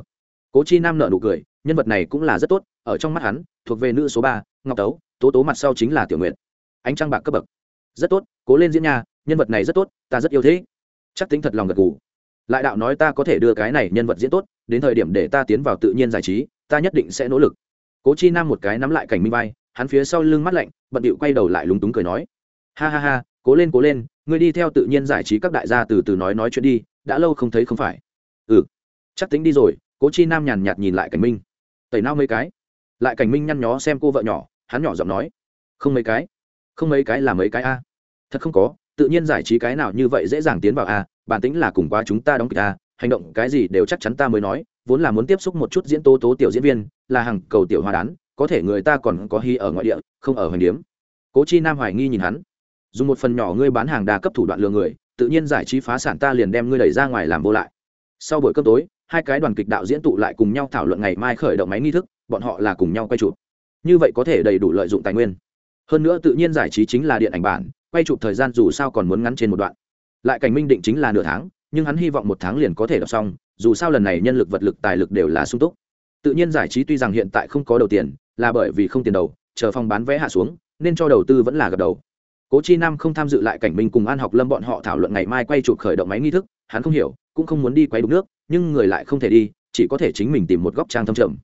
Cố chi nam nợ nụ cười, nhân vật này cũng là rất tốt, ở trong mắt hắn, thuộc về nữ số ba, ngọc tấu, tố tố mặt sau chính là tiểu nguyệt. Ánh trăng bạc cấp bậc. Rất tốt, cố lên diễn nha, nhân vật này rất tốt, ta rất yêu thế chắc tính thật lòng gật gù lại đạo nói ta có thể đưa cái này nhân vật diễn tốt, đến thời điểm để ta tiến vào tự nhiên giải trí, ta nhất định sẽ nỗ lực. Cố chi nam một cái nắm lại cảnh minh vai, hắn phía sau lưng mắt lạnh, bận điệu quay đầu lại lúng túng cười nói. Ha ha ha, cố lên cố lên, ngươi đi theo tự nhiên giải trí các đại gia từ từ nói nói chuyện đi, đã lâu không thấy không phải. Ừ chắc tính đi rồi, cố chi nam nhàn nhạt nhìn lại cảnh minh. Tẩy nao mấy cái. Lại cảnh minh nhăn nhó xem cô vợ nhỏ, hắn nhỏ giọng nói. Không mấy cái. Không mấy cái là mấy cái a. Thật không có tự nhiên giải trí cái nào như vậy dễ dàng tiến vào a bản tính là cùng quá chúng ta đóng kịch a hành động cái gì đều chắc chắn ta mới nói, vốn là muốn tiếp xúc một chút diễn tố tố tiểu diễn viên, là hàng cầu tiểu hoa đán, có thể người ta còn có hy ở ngoại địa, không ở hoành điếm. Cố chi nam hoài nghi nhìn hắn. Dùng một phần nhỏ ngươi bán hàng đa cấp thủ đoạn lừa người, tự nhiên giải trí phá sản ta liền đem ngươi đẩy ra ngoài làm vô lại. Sau buổi cơm tối, hai cái đoàn kịch đạo diễn tụ lại cùng nhau thảo luận ngày mai khởi động máy nghi thức, bọn họ là cùng nhau quay chụp. Như vậy có thể đầy đủ lợi dụng tài nguyên. Hơn nữa tự nhiên giải trí chính là điện ảnh bản quay chụp thời gian dù sao còn muốn ngắn trên một đoạn. Lại cảnh minh định chính là nửa tháng, nhưng hắn hy vọng một tháng liền có thể đọc xong, dù sao lần này nhân lực vật lực tài lực đều là sung túc. Tự nhiên giải trí tuy rằng hiện tại không có đầu tiền, là bởi vì không tiền đầu, chờ phòng bán vé hạ xuống, nên cho đầu tư vẫn là gật đầu. Cố chi nam không tham dự lại cảnh minh cùng an học lâm bọn họ thảo luận ngày mai quay chụp khởi động máy nghi thức, hắn không hiểu, cũng không muốn đi quay đục nước, nhưng người lại không thể đi, chỉ có thể chính mình tìm một góc trang thâm trầm.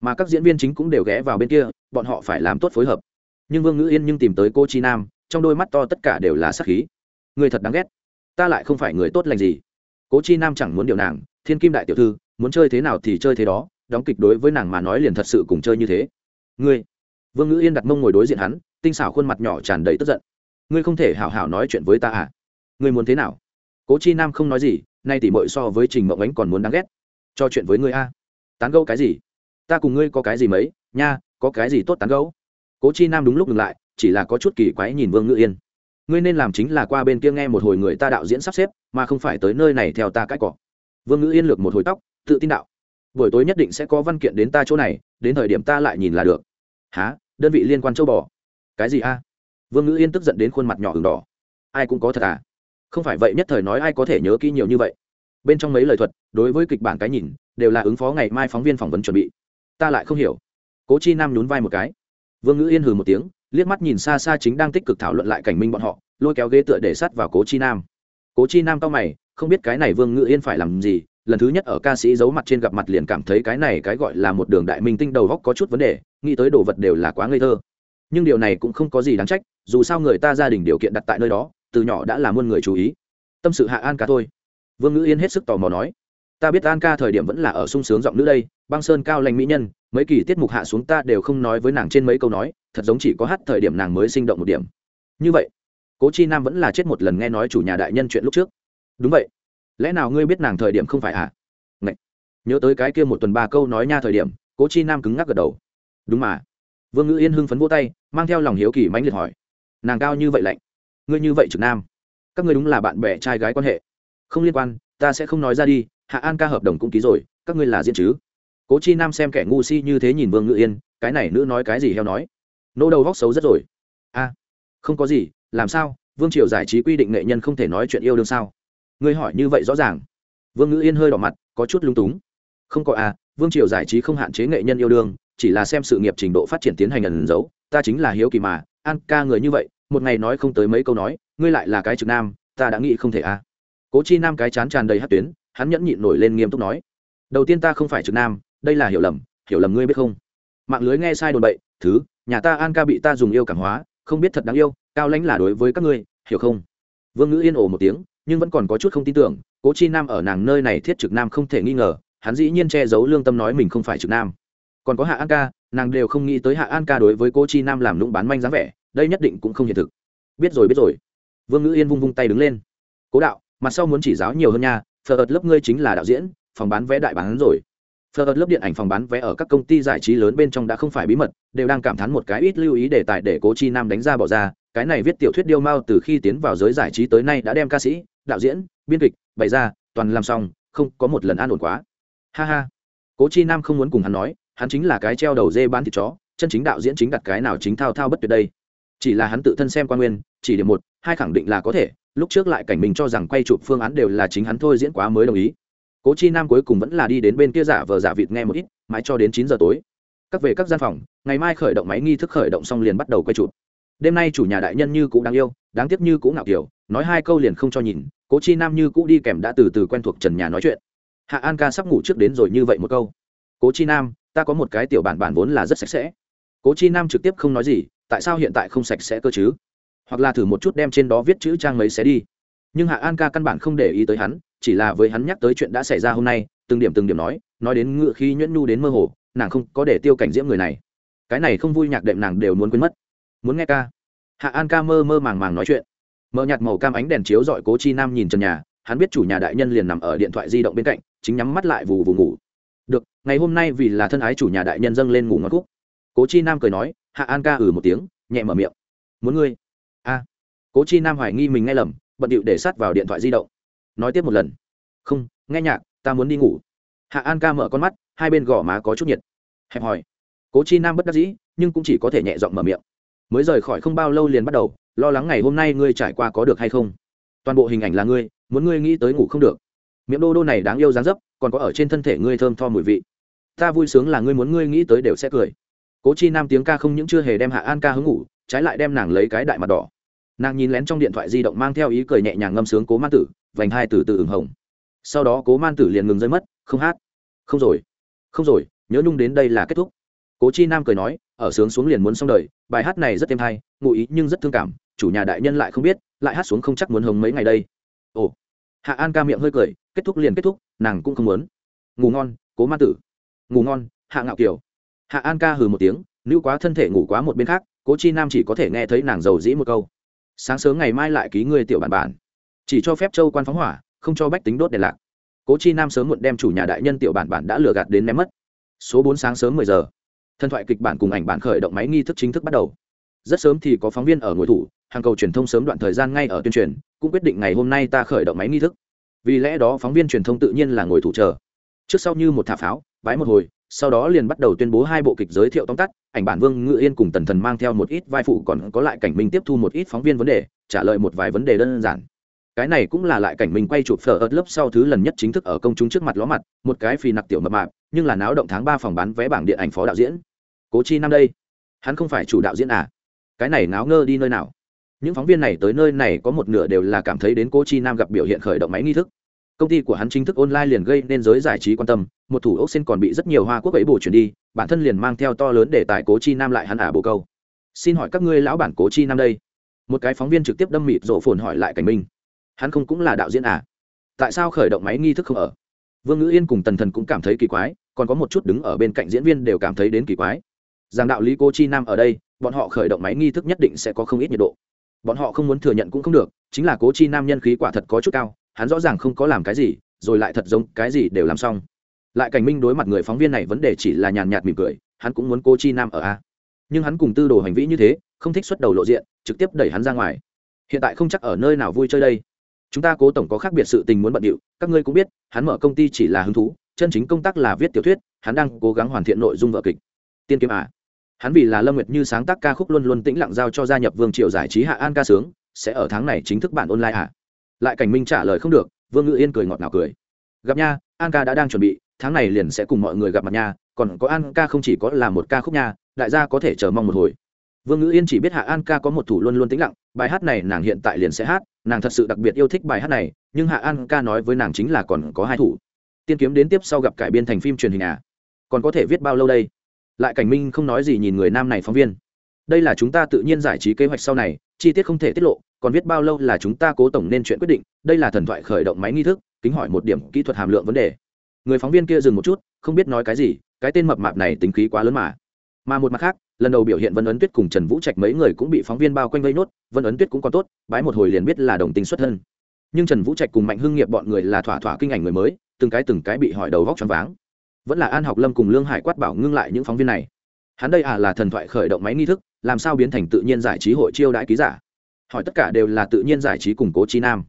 Mà các diễn viên chính cũng đều ghé vào bên kia, bọn họ phải làm tốt phối hợp. Nhưng vương ngữ yên nhưng tìm tới cô chi nam trong đôi mắt to tất cả đều là sắc khí. Người thật đáng ghét. Ta lại không phải người tốt lành gì. Cố chi nam chẳng muốn điều nàng, thiên kim đại tiểu thư, muốn chơi thế nào thì chơi thế đó, đóng kịch đối với nàng mà nói liền thật sự cùng chơi như thế. Ngươi. Vương ngữ yên đặt mông ngồi đối diện hắn, tinh xảo khuôn mặt nhỏ tràn đầy tức giận. Ngươi không thể hảo hảo nói chuyện với ta à? Ngươi muốn thế nào? Cố chi nam không nói gì, nay tỉ mội so với trình mộng ánh còn muốn đáng ghét. Cho chuyện với ngươi a. Tán gẫu cái gì? Ta cùng ngươi có cái gì mấy? Nha, có cái gì tốt tán gẫu? Cố chi nam đúng lúc ngừng lại chỉ là có chút kỳ quái nhìn vương ngữ yên. Ngươi nên làm chính là qua bên kia nghe một hồi người ta đạo diễn sắp xếp, mà không phải tới nơi này theo ta cãi cọ. Vương ngữ yên lược một hồi tóc, tự tin đạo. Buổi tối nhất định sẽ có văn kiện đến ta chỗ này, đến thời điểm ta lại nhìn là được. Há đơn vị liên quan châu bò. Cái gì a? Vương ngữ yên tức giận đến khuôn mặt nhỏ h đỏ. Ai cũng có thật à? Không phải vậy nhất thời nói ai có thể nhớ kỹ nhiều như vậy. Bên trong mấy lời thuật, đối với kịch bản cái nhìn, đều là ứng phó ngày mai phóng viên phỏng vấn chuẩn bị. Ta lại không hiểu. Cố chi nam nhún vai một cái. Vương ngữ yên hừ một tiếng liếc mắt nhìn xa xa chính đang tích cực thảo luận lại cảnh minh bọn họ, lôi kéo ghế tựa để sắt vào cố chi nam. Cố chi nam cao mày, không biết cái này vương ngữ yên phải làm gì, lần thứ nhất ở ca sĩ giấu mặt trên gặp mặt liền cảm thấy cái này cái gọi là một đường đại minh tinh đầu góc có chút vấn đề, nghĩ tới đồ vật đều là quá ngây thơ. Nhưng điều này cũng không có gì đáng trách, dù sao người ta gia đình điều kiện đặt tại nơi đó, từ nhỏ đã là muôn người chú ý. Tâm sự hạ an ca thôi. Vương ngữ yên hết sức tò mò nói, ta biết an ca thời điểm vẫn là ở sung sướng giọng nữ đây băng sơn cao lành mỹ nhân, mấy kỳ tiết mục hạ xuống ta đều không nói với nàng trên mấy câu nói, thật giống chỉ có hát thời điểm nàng mới sinh động một điểm. Như vậy, cố chi nam vẫn là chết một lần nghe nói chủ nhà đại nhân chuyện lúc trước. Đúng vậy. Lẽ nào ngươi biết nàng thời điểm không phải à Ngậy. nhớ tới cái kia một tuần ba câu nói nha thời điểm, cố chi nam cứng ngắc gật đầu. Đúng mà. Vương ngữ yên hưng phấn vô tay, mang theo lòng hiếu kỳ mãnh liệt hỏi. Nàng cao như vậy lạnh? Ngươi như vậy trực nam. Các ngươi đúng là bạn bè trai gái quan hệ. Không liên quan, ta sẽ không nói ra đi, hạ an ca hợp đồng cũng ký rồi, các ngươi là diễn chứ? Cố chi nam xem kẻ ngu si như thế nhìn vương ngự yên, cái này nữ nói cái gì heo nói? Nỗ đầu vóc xấu rất rồi. A không có gì, làm sao? Vương triều giải trí quy định nghệ nhân không thể nói chuyện yêu đương sao? Ngươi hỏi như vậy rõ ràng. Vương ngự yên hơi đỏ mặt, có chút lung túng. Không có à vương triều giải trí không hạn chế nghệ nhân yêu đương, chỉ là xem sự nghiệp trình độ phát triển tiến hành ẩn giấu, ta chính là hiếu kỳ mà an ca người như vậy, một ngày nói không tới mấy câu nói, ngươi lại là cái trực nam, ta đã nghĩ không thể à. Cố chi nam cái chán tràn đầy hát tuyến, hắn nhẫn nhịn nổi lên nghiêm túc nói. Đầu tiên ta không phải trực nam đây là hiểu lầm hiểu lầm ngươi biết không? Mạng lưới nghe sai đồn bậy, thứ, nhà ta an ca bị ta dùng yêu cảm hóa, không biết thật đáng yêu, cao lãnh là đối với các ngươi, hiểu không? Vương ngữ yên ồ một tiếng, nhưng vẫn còn có chút không tin tưởng, cố chi nam ở nàng nơi này thiết trực nam không thể nghi ngờ, hắn dĩ nhiên che giấu lương tâm nói mình không phải trực nam. Còn có hạ an ca, nàng đều không nghĩ tới hạ an ca đối với cô chi nam làm lũng bán manh dáng vẻ, đây nhất định cũng không hiện thực. Biết rồi biết rồi. Vương ngữ yên vung vung tay đứng lên. Cố đạo, mặt sau muốn chỉ giáo nhiều hơn nha, phờ ợt lớp ngươi chính là đạo diễn, phòng bán vé đại bán rồi phờ lớp điện ảnh phòng bán vé ở các công ty giải trí lớn bên trong đã không phải bí mật, đều đang cảm thán một cái ít lưu ý đề tài để cố chi nam đánh ra bỏ ra. Cái này viết tiểu thuyết điêu mao từ khi tiến vào giới giải trí tới nay đã đem ca sĩ, đạo diễn, biên kịch, bày ra, toàn làm xong, không có một lần an ổn quá. Ha ha. Cố chi nam không muốn cùng hắn nói, hắn chính là cái treo đầu dê bán thịt chó, chân chính đạo diễn chính đặt cái nào chính thao thao bất tuyệt đây. Chỉ là hắn tự thân xem quan nguyên, chỉ điểm một, hai khẳng định là có thể, lúc trước lại cảnh mình cho rằng quay chụp phương án đều là chính hắn thôi diễn quá mới đồng ý cố chi nam cuối cùng vẫn là đi đến bên kia giả vờ giả vịt nghe một ít, mãi cho đến chín giờ tối. Các về các gian phòng, ngày mai khởi động máy nghi thức khởi động xong liền bắt đầu quay chụp. Đêm nay chủ nhà đại nhân như cũ đáng yêu, đáng tiếc như cũ ngạo kiểu, nói hai câu liền không cho nhìn, cố chi nam như cũ đi kèm đã từ từ quen thuộc trần nhà nói chuyện. Hạ an ca sắp ngủ trước đến rồi như vậy một câu. Cố chi nam, ta có một cái tiểu bản bản vốn là rất sạch sẽ. Cố chi nam trực tiếp không nói gì, tại sao hiện tại không sạch sẽ cơ chứ? Hoặc là thử một chút đem trên đó viết chữ trang mấy xé đi. Nhưng hạ an ca căn bản không để ý tới hắn chỉ là với hắn nhắc tới chuyện đã xảy ra hôm nay, từng điểm từng điểm nói nói đến ngựa khi nhuyễn nhu đến mơ hồ, nàng không có để tiêu cảnh diễm người này. Cái này không vui nhạc đệm nàng đều muốn quên mất. Muốn nghe ca. Hạ an ca mơ mơ màng màng nói chuyện. Mờ nhạt màu cam ánh đèn chiếu dọi cố chi nam nhìn trần nhà, hắn biết chủ nhà đại nhân liền nằm ở điện thoại di động bên cạnh, chính nhắm mắt lại vù vù ngủ. Được, ngày hôm nay vì là thân ái chủ nhà đại nhân dâng lên ngủ ngon khúc cố chi nam cười nói, hạ an ca ừ một tiếng, nhẹ mở miệng. Muốn ngươi? A. Cố chi nam hoài nghi mình nghe lầm, bận điệu để sát vào điện thoại di động nói tiếp một lần. Không, nghe nhạc, ta muốn đi ngủ. Hạ an ca mở con mắt, hai bên gò má có chút nhiệt. Hẹp hòi. Cố chi nam bất đắc dĩ, nhưng cũng chỉ có thể nhẹ giọng mở miệng. Mới rời khỏi không bao lâu liền bắt đầu, lo lắng ngày hôm nay ngươi trải qua có được hay không. Toàn bộ hình ảnh là ngươi, muốn ngươi nghĩ tới ngủ không được. Miệng đô đô này đáng yêu dáng dấp, còn có ở trên thân thể ngươi thơm tho mùi vị. Ta vui sướng là ngươi muốn ngươi nghĩ tới đều sẽ cười. Cố chi nam tiếng ca không những chưa hề đem hạ an ca hứng ngủ, trái lại đem nàng lấy cái đại mặt đỏ nàng nhìn lén trong điện thoại di động mang theo ý cười nhẹ nhàng ngâm sướng cố man tử, vành hai từ từ ửng hồng. Sau đó cố man tử liền ngừng rơi mất, không hát. Không rồi không rồi, nhớ nhung đến đây là kết thúc. Cố chi nam cười nói, ở sướng xuống liền muốn xong đời, bài hát này rất êm hay, ngụ ý nhưng rất thương cảm, chủ nhà đại nhân lại không biết, lại hát xuống không chắc muốn hồng mấy ngày đây. Ồ, hạ an ca miệng hơi cười, kết thúc liền kết thúc, nàng cũng không muốn. Ngủ ngon, cố man tử. Ngủ ngon, hạ ngạo kiều. Hạ an ca hừ một tiếng, nữ quá thân thể ngủ quá một bên khác, cố chi nam chỉ có thể nghe thấy nàng giàu dĩ một câu sáng sớm ngày mai lại ký ngươi tiểu bản bản. Chỉ cho phép châu quan phóng hỏa, không cho bách tính đốt đèn lạc. Cố chi nam sớm muộn đem chủ nhà đại nhân tiểu bản bản đã lừa gạt đến ném mất. Số bốn sáng sớm mười giờ. Thần thoại kịch bản cùng ảnh bản khởi động máy nghi thức chính thức bắt đầu. Rất sớm thì có phóng viên ở ngồi thủ, hàng cầu truyền thông sớm đoạn thời gian ngay ở tuyên truyền, cũng quyết định ngày hôm nay ta khởi động máy nghi thức. Vì lẽ đó phóng viên truyền thông tự nhiên là ngồi thủ chờ. Trước sau như một thả pháo, bái một hồi sau đó liền bắt đầu tuyên bố hai bộ kịch giới thiệu tóm tắt, ảnh bản vương ngự yên cùng tần thần mang theo một ít vai phụ còn có lại cảnh minh tiếp thu một ít phóng viên vấn đề, trả lời một vài vấn đề đơn giản. Cái này cũng là lại cảnh minh quay chụp phở ớt lớp sau thứ lần nhất chính thức ở công chúng trước mặt ló mặt, một cái phì nặc tiểu mập mạp, nhưng là náo động tháng ba phòng bán vé bảng điện ảnh phó đạo diễn. Cố chi năm đây, hắn không phải chủ đạo diễn à? Cái này náo ngơ đi nơi nào? Những phóng viên này tới nơi này có một nửa đều là cảm thấy đến cố chi nam gặp biểu hiện khởi động máy nghi thức công ty của hắn chính thức online liền gây nên giới giải trí quan tâm, một thủ ốc xin còn bị rất nhiều hoa quốc ấy bổ chuyển đi, bản thân liền mang theo to lớn để tài cố chi nam lại hắn ả bồ câu. Xin hỏi các ngươi lão bản cố chi nam đây? Một cái phóng viên trực tiếp đâm mịt rộ phồn hỏi lại cảnh minh. Hắn không cũng là đạo diễn à? Tại sao khởi động máy nghi thức không ở? Vương ngữ yên cùng tần thần cũng cảm thấy kỳ quái, còn có một chút đứng ở bên cạnh diễn viên đều cảm thấy đến kỳ quái. Rằng đạo lý cô chi nam ở đây, bọn họ khởi động máy nghi thức nhất định sẽ có không ít nhiệt độ. Bọn họ không muốn thừa nhận cũng không được, chính là cố chi nam nhân khí quả thật có chút cao hắn rõ ràng không có làm cái gì, rồi lại thật giống cái gì đều làm xong. Lại cảnh minh đối mặt người phóng viên này vấn đề chỉ là nhàn nhạt mỉm cười, hắn cũng muốn cô chi nam ở a. Nhưng hắn cùng tư đồ hành vi như thế, không thích xuất đầu lộ diện, trực tiếp đẩy hắn ra ngoài. Hiện tại không chắc ở nơi nào vui chơi đây. Chúng ta cố tổng có khác biệt sự tình muốn bận điệu, các ngươi cũng biết, hắn mở công ty chỉ là hứng thú, chân chính công tác là viết tiểu thuyết, hắn đang cố gắng hoàn thiện nội dung vợ kịch. Tiên kiếm à. Hắn vì là lâm nguyệt như sáng tác ca khúc luôn luôn tĩnh lặng giao cho gia nhập vương triều giải trí hạ an ca sướng, sẽ ở tháng này chính thức bản online à lại cảnh minh trả lời không được, vương ngự yên cười ngọt ngào cười. Gặp nha, an ca đã đang chuẩn bị, tháng này liền sẽ cùng mọi người gặp mặt nha, còn có an ca không chỉ có là một ca khúc nha, đại gia có thể chờ mong một hồi. Vương ngữ yên chỉ biết hạ an ca có một thủ luôn luôn tĩnh lặng, bài hát này nàng hiện tại liền sẽ hát, nàng thật sự đặc biệt yêu thích bài hát này, nhưng hạ an ca nói với nàng chính là còn có hai thủ. Tiên kiếm đến tiếp sau gặp cải biên thành phim truyền hình à? Còn có thể viết bao lâu đây? Lại cảnh minh không nói gì nhìn người nam này phóng viên đây là chúng ta tự nhiên giải trí kế hoạch sau này, chi tiết không thể tiết lộ, còn viết bao lâu là chúng ta cố tổng nên chuyện quyết định, đây là thần thoại khởi động máy nghi thức, kính hỏi một điểm kỹ thuật hàm lượng vấn đề. Người phóng viên kia dừng một chút, không biết nói cái gì, cái tên mập mạp này tính khí quá lớn mà. Mà một mặt khác, lần đầu biểu hiện vân ấn tuyết cùng trần vũ trạch mấy người cũng bị phóng viên bao quanh vây nốt, vân ấn tuyết cũng còn tốt, bái một hồi liền biết là đồng tình xuất thân. Nhưng trần vũ trạch cùng mạnh hưng nghiệp bọn người là thỏa thỏa kinh ảnh người mới, từng cái từng cái bị hỏi đầu vóc t r váng. Vẫn là an học lâm cùng lương hải quát bảo ngưng lại những phóng viên này. Hắn đây à là thần thoại khởi động máy nghi thức làm sao biến thành tự nhiên giải trí hội chiêu đãi ký giả? Hỏi tất cả đều là tự nhiên giải trí cùng cố chi nam.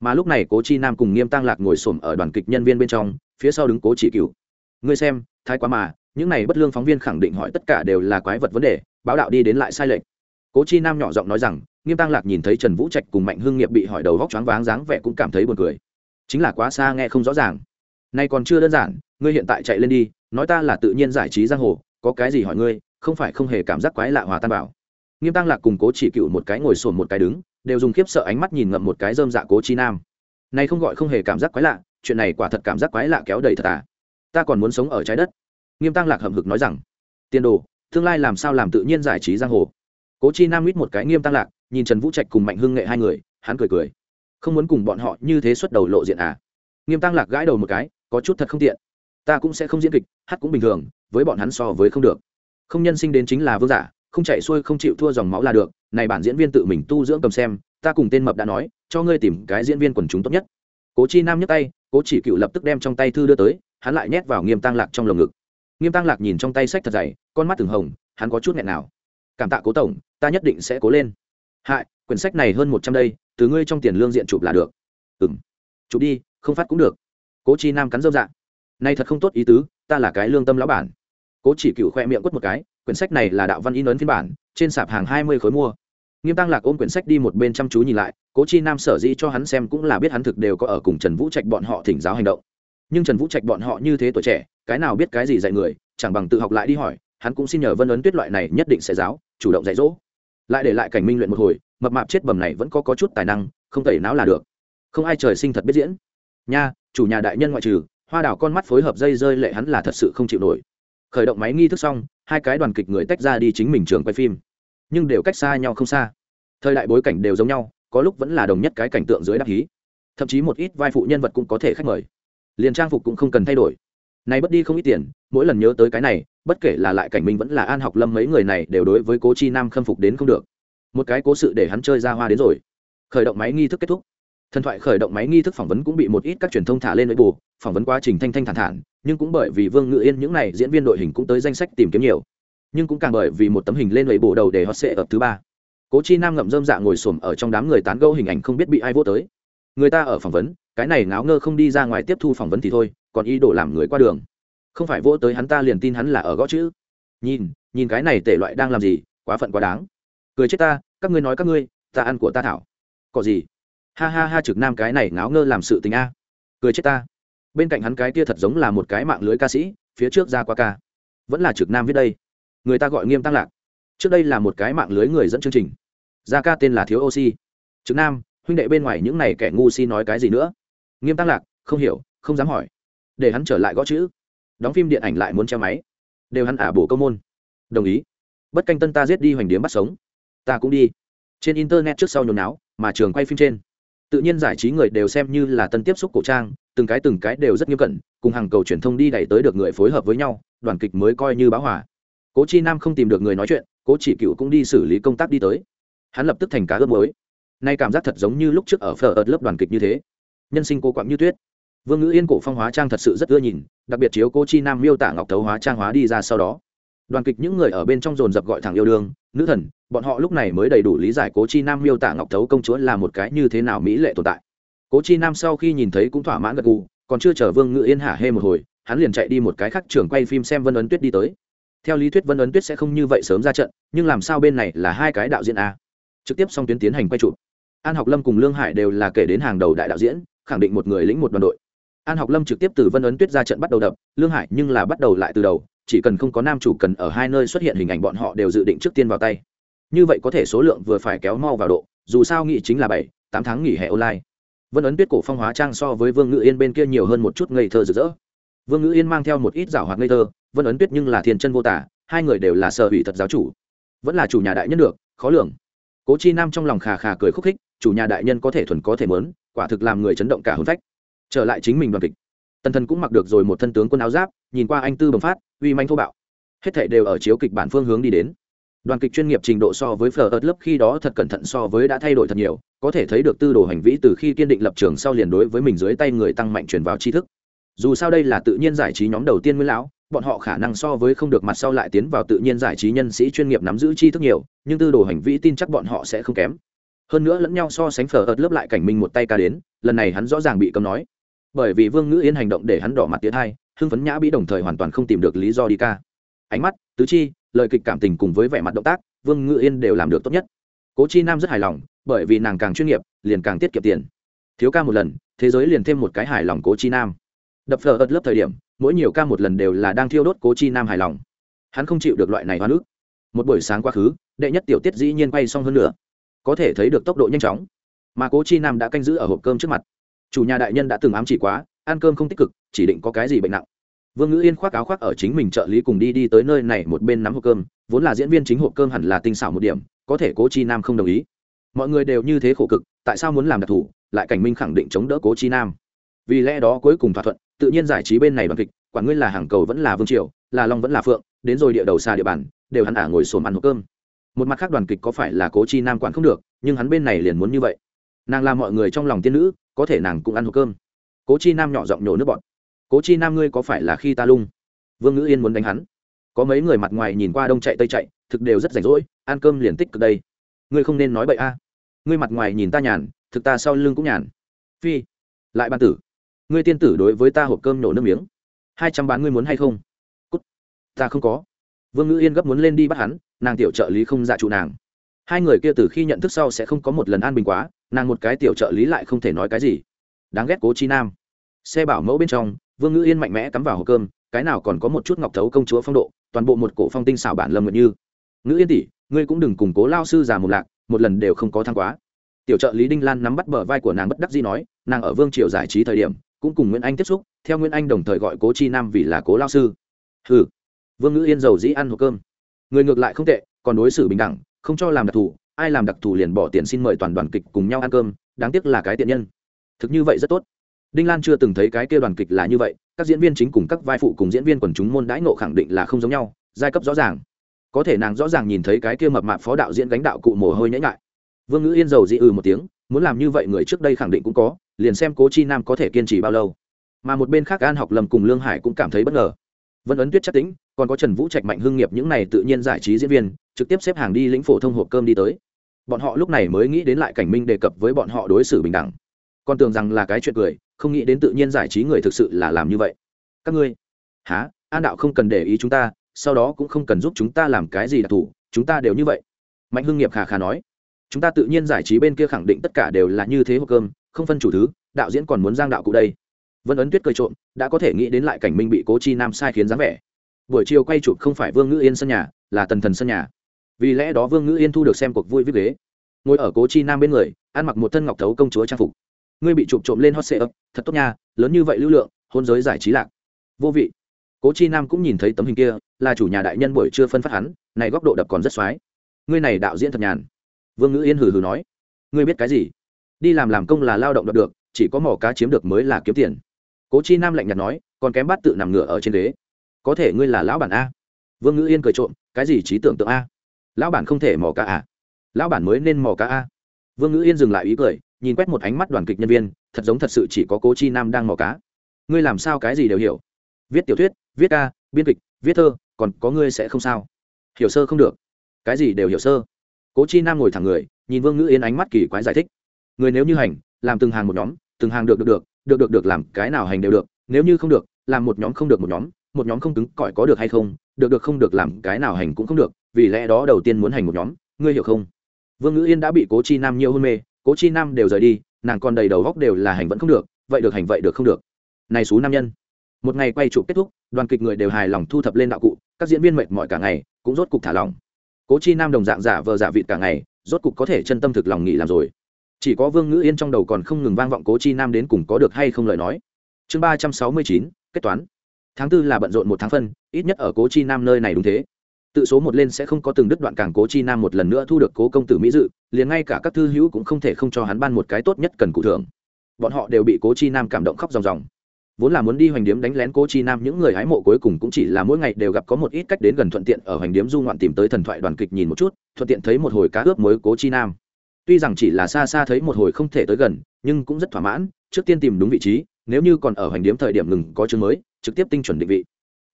Mà lúc này cố chi nam cùng nghiêm tăng lạc ngồi s ổ m ở đoàn kịch nhân viên bên trong, phía sau đứng cố chỉ cựu ngươi xem, thái quá mà, những này bất lương phóng viên khẳng định hỏi tất cả đều là quái vật vấn đề, báo đạo đi đến lại sai lệch. Cố chi nam nhỏ giọng nói rằng, nghiêm tăng lạc nhìn thấy trần vũ trạch cùng mạnh hương nghiệp bị hỏi đầu vóc choáng váng dáng vẻ cũng cảm thấy buồn cười. Chính là quá xa nghe không rõ ràng. Nay còn chưa đơn giản, ngươi hiện tại chạy lên đi, nói ta là tự nhiên giải trí giang hồ, có cái gì hỏi ngươi? Không phải không hề cảm giác quái lạ hòa tan bảo nghiêm tăng lạc cùng cố chỉ cựu một cái ngồi sồn một cái đứng, đều dùng khiếp sợ ánh mắt nhìn ngậm một cái dơm dạ cố chi nam. Này không gọi không hề cảm giác quái lạ, chuyện này quả thật cảm giác quái lạ kéo đầy thật à. Ta còn muốn sống ở trái đất. Nghiêm tăng lạc hậm hực nói rằng tiền đồ, tương lai làm sao làm tự nhiên giải trí giang hồ? Cố chi nam mít một cái nghiêm tăng lạc, nhìn trần vũ trạch cùng mạnh hưng nghệ hai người, hắn cười cười. Không muốn cùng bọn họ như thế xuất đầu lộ diện à. Nghiêm tăng lạc gãi đầu một cái, có chút thật không tiện. Ta cũng sẽ không diễn kịch, hát cũng bình thường, với bọn hắn so với không được không nhân sinh đến chính là vương giả, không chạy xuôi, không chịu thua dòng máu là được, này bản diễn viên tự mình tu dưỡng cầm xem, ta cùng tên mập đã nói, cho ngươi tìm cái diễn viên quần chúng tốt nhất. Cố chi nam nhấc tay, cố chỉ cựu lập tức đem trong tay thư đưa tới, hắn lại nhét vào nghiêm tăng lạc trong lồng ngực. Nghiêm tăng lạc nhìn trong tay sách thật dày, con mắt từng hồng, hắn có chút nghẹn nào. Cảm tạ cố tổng, ta nhất định sẽ cố lên. Hại, quyển sách này hơn một trăm đây, từ ngươi trong tiền lương diện chụp là được. Ừ m chụp đi, không phát cũng được. Cố chi nam cắn dâm dạ. Nay thật không tốt ý tứ, ta là cái lương tâm lão bản cố chỉ cựu khoe miệng quất một cái quyển sách này là đạo văn in ấn phiên bản trên sạp hàng hai mươi khối mua. Nghiêm tăng lạc ôm quyển sách đi một bên chăm chú nhìn lại cố chi nam sở dĩ cho hắn xem cũng là biết hắn thực đều có ở cùng trần vũ trạch bọn họ thỉnh giáo hành động. Nhưng trần vũ trạch bọn họ như thế tuổi trẻ cái nào biết cái gì dạy người chẳng bằng tự học lại đi hỏi hắn cũng xin nhờ vân ấn tuyết loại này nhất định sẽ giáo chủ động dạy dỗ. Lại để lại cảnh minh luyện một hồi mập mạp chết bầm này vẫn có, có chút tài năng không tẩy não là được. Không ai trời sinh thật biết diễn. Nha chủ nhà đại nhân ngoại trừ hoa đảo con mắt phối hợp dây rơi lệ hắn là thật sự không chịu nổi khởi động máy nghi thức xong, hai cái đoàn kịch người tách ra đi chính mình trường quay phim. Nhưng đều cách xa nhau không xa. Thời đại bối cảnh đều giống nhau, có lúc vẫn là đồng nhất cái cảnh tượng dưới đắc hí thậm chí một ít vai phụ nhân vật cũng có thể khách mời. Liền trang phục cũng không cần thay đổi. Nay bất đi không ít tiền, mỗi lần nhớ tới cái này, bất kể là lại cảnh minh vẫn là an học lâm mấy người này đều đối với cố chi nam khâm phục đến không được. Một cái cố sự để hắn chơi ra hoa đến rồi. Khởi động máy nghi thức kết thúc. Thần thoại khởi động máy nghi thức phỏng vấn cũng bị một ít các truyền thông thả lên nội bù phỏng vấn quá trình thanh thanh thản thản nhưng cũng bởi vì vương ngự yên những n à y diễn viên đội hình cũng tới danh sách tìm kiếm nhiều. Nhưng cũng càng bởi vì một tấm hình lên lầy bộ đầu để họ sẽ ở thứ ba. Cố chi nam ngậm dơm dạ ngồi xổm ở trong đám người tán gẫu hình ảnh không biết bị ai vô tới. Người ta ở phỏng vấn, cái này ngáo ngơ không đi ra ngoài tiếp thu phỏng vấn thì thôi, còn ý đồ làm người qua đường. Không phải vô tới hắn ta liền tin hắn là ở gõ chữ. Nhìn nhìn cái này tể loại đang làm gì, quá phận quá đáng. Cười chết ta, các ngươi nói các ngươi, ta ăn của ta thảo. Có gì? Ha ha ha trực nam cái này ngáo ngơ làm sự tình a. Cười chết ta bên cạnh hắn cái kia thật giống là một cái mạng lưới ca sĩ, phía trước ra qua ca. Vẫn là trực nam viết đây. Người ta gọi nghiêm tăng lạc. Trước đây là một cái mạng lưới người dẫn chương trình. Ra ca tên là thiếu oxy. Trực nam, huynh đệ bên ngoài những này kẻ ngu si nói cái gì nữa? Nghiêm tăng lạc, không hiểu, không dám hỏi. Để hắn trở lại gõ chữ. Đóng phim điện ảnh lại muốn treo máy. Đều hắn ả bổ câu môn. Đồng ý. Bất canh tân ta giết đi hoành điếm bắt sống. Ta cũng đi. Trên internet trước sau nhồi náo, mà trường quay phim trên. Tự nhiên giải trí người đều xem như là tân tiếp xúc cổ trang từng cái từng cái đều rất nghiêm cẩn, cùng hàng cầu truyền thông đi đẩy tới được người phối hợp với nhau, đoàn kịch mới coi như báo hòa. Cố chi nam không tìm được người nói chuyện, cố chỉ cựu cũng đi xử lý công tác đi tới. Hắn lập tức thành cá ướp mới nay cảm giác thật giống như lúc trước ở phở ợt lớp đoàn kịch như thế. Nhân sinh cô quặng như tuyết. Vương ngữ yên cổ phong hóa trang thật sự rất ưa nhìn, đặc biệt chiếu cô chi nam miêu tả ngọc thấu hóa trang hóa đi ra sau đó. Đoàn kịch những người ở bên trong dồn dập gọi thẳng yêu đương, nữ thần, bọn họ lúc này mới đầy đủ lý giải cố chi nam miêu tả ngọc thấu công chúa là một cái như thế nào mỹ lệ tồn tại cố chi nam sau khi nhìn thấy cũng thỏa mãn gật gù, còn chưa chờ vương ngự yên hả hê một hồi, hắn liền chạy đi một cái khác trường quay phim xem vân ấn tuyết đi tới. Theo lý thuyết vân ấn tuyết sẽ không như vậy sớm ra trận, nhưng làm sao bên này là hai cái đạo diễn a? Trực tiếp xong tuyến tiến hành quay chụp. An học lâm cùng lương hải đều là kể đến hàng đầu đại đạo diễn, khẳng định một người lĩnh một đoàn đội. An học lâm trực tiếp từ vân ấn tuyết ra trận bắt đầu đập, lương hải nhưng là bắt đầu lại từ đầu, chỉ cần không có nam chủ cần ở hai nơi xuất hiện hình ảnh bọn họ đều dự định trước tiên vào tay. Như vậy có thể số lượng vừa phải kéo mau vào độ, dù sao nghị chính là bảy, tám tháng nghỉ hè online vân ấn tuyết cổ phong hóa trang so với vương ngự yên bên kia nhiều hơn một chút ngây thơ rực rỡ vương ngự yên mang theo một ít rảo hoạt ngây thơ vân ấn tuyết nhưng là thiên chân vô tả hai người đều là sở hủy thật giáo chủ vẫn là chủ nhà đại nhân được khó lường cố chi nam trong lòng khà khà cười khúc khích chủ nhà đại nhân có thể thuần có thể mớn quả thực làm người chấn động cả hôn phách trở lại chính mình đoàn kịch tần thần cũng mặc được rồi một thân tướng quân áo giáp nhìn qua anh tư bầm phát uy manh thô bạo hết thảy đều ở chiếu kịch bản phương hướng đi đến đoàn kịch chuyên nghiệp trình độ so với phở ớt lớp khi đó thật cẩn thận so với đã thay đổi thật nhiều có thể thấy được tư đồ hành vĩ từ khi kiên định lập trường sau liền đối với mình dưới tay người tăng mạnh truyền vào tri thức. Dù sao đây là tự nhiên giải trí nhóm đầu tiên nguyên lão, bọn họ khả năng so với không được mặt sau lại tiến vào tự nhiên giải trí nhân sĩ chuyên nghiệp nắm giữ tri thức nhiều, nhưng tư đồ hành vĩ tin chắc bọn họ sẽ không kém. Hơn nữa lẫn nhau so sánh phở ớt lớp lại cảnh minh một tay ca đến, lần này hắn rõ ràng bị cấm nói. Bởi vì vương ngữ yên hành động để hắn đỏ mặt tiến hai, hưng phấn nhã bị đồng thời hoàn toàn không tìm được lý do đi ca. Ánh mắt, tứ chi, lời kịch cảm tình cùng với vẻ mặt động tác, vương ngữ yên đều làm được tốt nhất. Cố chi nam rất hài lòng bởi vì nàng càng chuyên nghiệp, liền càng tiết kiệm tiền. Thiếu ca một lần, thế giới liền thêm một cái hài lòng cố chi nam. Đập phở ớt lớp thời điểm, mỗi nhiều ca một lần đều là đang thiêu đốt cố chi nam hài lòng. Hắn không chịu được loại này hoa nước một buổi sáng quá khứ, đệ nhất tiểu tiết dĩ nhiên quay xong hơn nữa có thể thấy được tốc độ nhanh chóng. Mà cố chi nam đã canh giữ ở hộp cơm trước mặt. Chủ nhà đại nhân đã từng ám chỉ quá, ăn cơm không tích cực, chỉ định có cái gì bệnh nặng. Vương ngữ yên khoác áo khoác ở chính mình trợ lý cùng đi đi tới nơi này một bên nắm hộp cơm, vốn là diễn viên chính hộp cơm hẳn là tinh xảo một điểm, có thể cố chi nam không đồng ý mọi người đều như thế khổ cực, tại sao muốn làm đặc thù, lại cảnh minh khẳng định chống đỡ cố chi nam? Vì lẽ đó cuối cùng thỏa thuận, tự nhiên giải trí bên này bằng kịch, quản ngươi là hàng cầu vẫn là vương triều, là long vẫn là phượng, đến rồi địa đầu xa địa bàn, đều hắn ả ngồi xổm ăn hộp cơm. Một mặt khác đoàn kịch có phải là cố chi nam quản không được, nhưng hắn bên này liền muốn như vậy. Nàng làm mọi người trong lòng tiên nữ, có thể nàng cũng ăn hộp cơm. Cố chi nam nhỏ giọng nhổ nước bọt. Cố chi nam ngươi có phải là khi ta lung? Vương ngữ yên muốn đánh hắn. Có mấy người mặt ngoài nhìn qua đông chạy tây chạy, thực đều rất rảnh rỗi, ăn cơm liền tích cực đây ngươi không nên nói bậy a. Ngươi mặt ngoài nhìn ta nhàn, thực ta sau lưng cũng nhàn. Phi, lại ban tử. Ngươi tiên tử đối với ta hộp cơm nổ nước miếng. Hai trăm bán ngươi muốn hay không? Cút. Ta không có. Vương ngữ yên gấp muốn lên đi bắt hắn, nàng tiểu trợ lý không dạ trụ nàng. Hai người kia từ khi nhận thức sau sẽ không có một lần an bình quá, nàng một cái tiểu trợ lý lại không thể nói cái gì. Đáng ghét cố chi nam. Xe bảo mẫu bên trong, vương ngữ yên mạnh mẽ cắm vào hộp cơm, cái nào còn có một chút ngọc thấu công chúa phong độ, toàn bộ một cổ phong tinh xảo bản lâm nguyện như. Ngữ yên tỷ ngươi cũng đừng củng cố lao sư già một lạc, một lần đều không có thăng quá. Tiểu trợ lý đinh lan nắm bắt bờ vai của nàng bất đắc dĩ nói, nàng ở vương triều giải trí thời điểm, cũng cùng nguyễn anh tiếp xúc, theo nguyễn anh đồng thời gọi cố chi nam vì là cố lao sư. Ừ vương ngữ yên giàu dĩ ăn hộp cơm. Người ngược lại không tệ, còn đối xử bình đẳng, không cho làm đặc thù, ai làm đặc thù liền bỏ tiền xin mời toàn đoàn kịch cùng nhau ăn cơm, đáng tiếc là cái tiện nhân. Thực như vậy rất tốt. Đinh lan chưa từng thấy cái kia đoàn kịch là như vậy, các diễn viên chính cùng các vai phụ cùng diễn viên quần chúng môn đãi nộ khẳng định là không giống nhau, giai cấp rõ ràng có thể nàng rõ ràng nhìn thấy cái kia mập mạp phó đạo diễn gánh đạo cụ mồ hôi nhễ nhại. Vương ngữ yên dầu dị ừ một tiếng, muốn làm như vậy người trước đây khẳng định cũng có, liền xem cố chi nam có thể kiên trì bao lâu. Mà một bên khác an học lầm cùng lương hải cũng cảm thấy bất ngờ. Vân ấn tuyết chắc tính, còn có trần vũ trạch mạnh hưng nghiệp những này tự nhiên giải trí diễn viên, trực tiếp xếp hàng đi lĩnh phổ thông hộp cơm đi tới. Bọn họ lúc này mới nghĩ đến lại cảnh minh đề cập với bọn họ đối xử bình đẳng. Còn tưởng rằng là cái chuyện cười, không nghĩ đến tự nhiên giải trí người thực sự là làm như vậy. Các ngươi, há, an đạo không cần để ý chúng ta sau đó cũng không cần giúp chúng ta làm cái gì đặc thù, chúng ta đều như vậy. Mạnh hưng nghiệp khà khà nói. Chúng ta tự nhiên giải trí bên kia khẳng định tất cả đều là như thế hộp cơm, không phân chủ thứ, đạo diễn còn muốn giang đạo cụ đây. Vân ấn tuyết cười trộm, đã có thể nghĩ đến lại cảnh minh bị cố chi nam sai khiến dáng vẻ. Buổi chiều quay chụp không phải vương ngữ yên sân nhà, là tần thần sân nhà. Vì lẽ đó vương ngữ yên thu được xem cuộc vui viết ghế. Ngồi ở cố chi nam bên người, ăn mặc một thân ngọc thấu công chúa trang phục. Ngươi bị chụp trộm lên hot sale thật tốt nha, lớn như vậy lưu lượng, hôn giới giải trí lạc. Vô vị cố chi nam cũng nhìn thấy tấm hình kia là chủ nhà đại nhân buổi trưa phân phát hắn này góc độ đập còn rất x ngươi này đạo diễn thật nhàn. Vương ngữ yên hừ hừ nói. Ngươi biết cái gì? Đi làm làm công là lao động đọc được, chỉ có mỏ cá chiếm được mới là kiếm tiền. Cố chi nam lạnh nhạt nói, còn kém bát tự nằm ngửa ở trên ghế. Có thể ngươi là lão bản a. Vương ngữ yên cười trộm, cái gì trí tưởng tượng a? Lão bản không thể mò cá à? lão bản mới nên mò cá a. Vương ngữ yên dừng lại ý cười, nhìn quét một ánh mắt đoàn kịch nhân viên, thật giống thật sự chỉ có cố chi nam đang mò cá. Ngươi làm sao cái gì đều hiểu? Viết tiểu thuyết viết ca, biên kịch, viết thơ, còn có ngươi sẽ không sao. Hiểu sơ không được. Cái gì đều hiểu sơ. Cố chi nam ngồi thẳng người, nhìn vương ngữ yên ánh mắt kỳ quái giải thích. Người nếu như hành, làm từng hàng một nhóm, từng hàng được được được được được được, làm cái nào hành đều được. Nếu như không được, làm một nhóm không được một nhóm một nhóm không cứng cỏi có được hay không, được được, không được, làm cái nào hành cũng không được, vì lẽ đó đầu tiên muốn hành một nhóm, ngươi hiểu không? Vương ngữ yên đã bị cố chi nam nhiều hôn mê, cố chi nam đều rời đi, nàng còn đầy đầu góc đều là hành vẫn không được, vậy được hành, vậy được không được. Này xú nam nhân một ngày quay chụp kết thúc, đoàn kịch người đều hài lòng thu thập lên đạo cụ, các diễn viên mệt mỏi cả ngày, cũng rốt cục thả lòng cố chi nam đồng dạng giả vờ giả vịt cả ngày, rốt cục có thể chân tâm thực lòng nghỉ làm rồi. Chỉ có vương ngữ yên trong đầu còn không ngừng vang vọng cố chi nam đến cùng có được hay không lời nói. Chương ba trăm sáu mươi chín, kết toán. Tháng tư là bận rộn một tháng phân, ít nhất ở cố chi nam nơi này đúng thế. Tự số một lên sẽ không có từng đứt đoạn càng cố chi nam một lần nữa thu được cố công tử mỹ dự, liền ngay cả các thư hữu cũng không thể không cho hắn ban một cái tốt nhất cần cụ thưởng. Bọn họ đều bị cố chi nam cảm động khóc ròng ròng vốn là muốn đi hoành điếm đánh lén cố chi nam, những người hái mộ cuối cùng cũng chỉ là mỗi ngày đều gặp có một ít cách đến gần thuận tiện ở hoành điếm du ngoạn tìm tới thần thoại đoàn kịch nhìn một chút, thuận tiện thấy một hồi cá ướp mới cố chi nam. Tuy rằng chỉ là xa xa thấy một hồi không thể tới gần, nhưng cũng rất thỏa mãn, trước tiên tìm đúng vị trí, nếu như còn ở hoành điếm thời điểm ngừng có chương mới, trực tiếp tinh chuẩn định vị.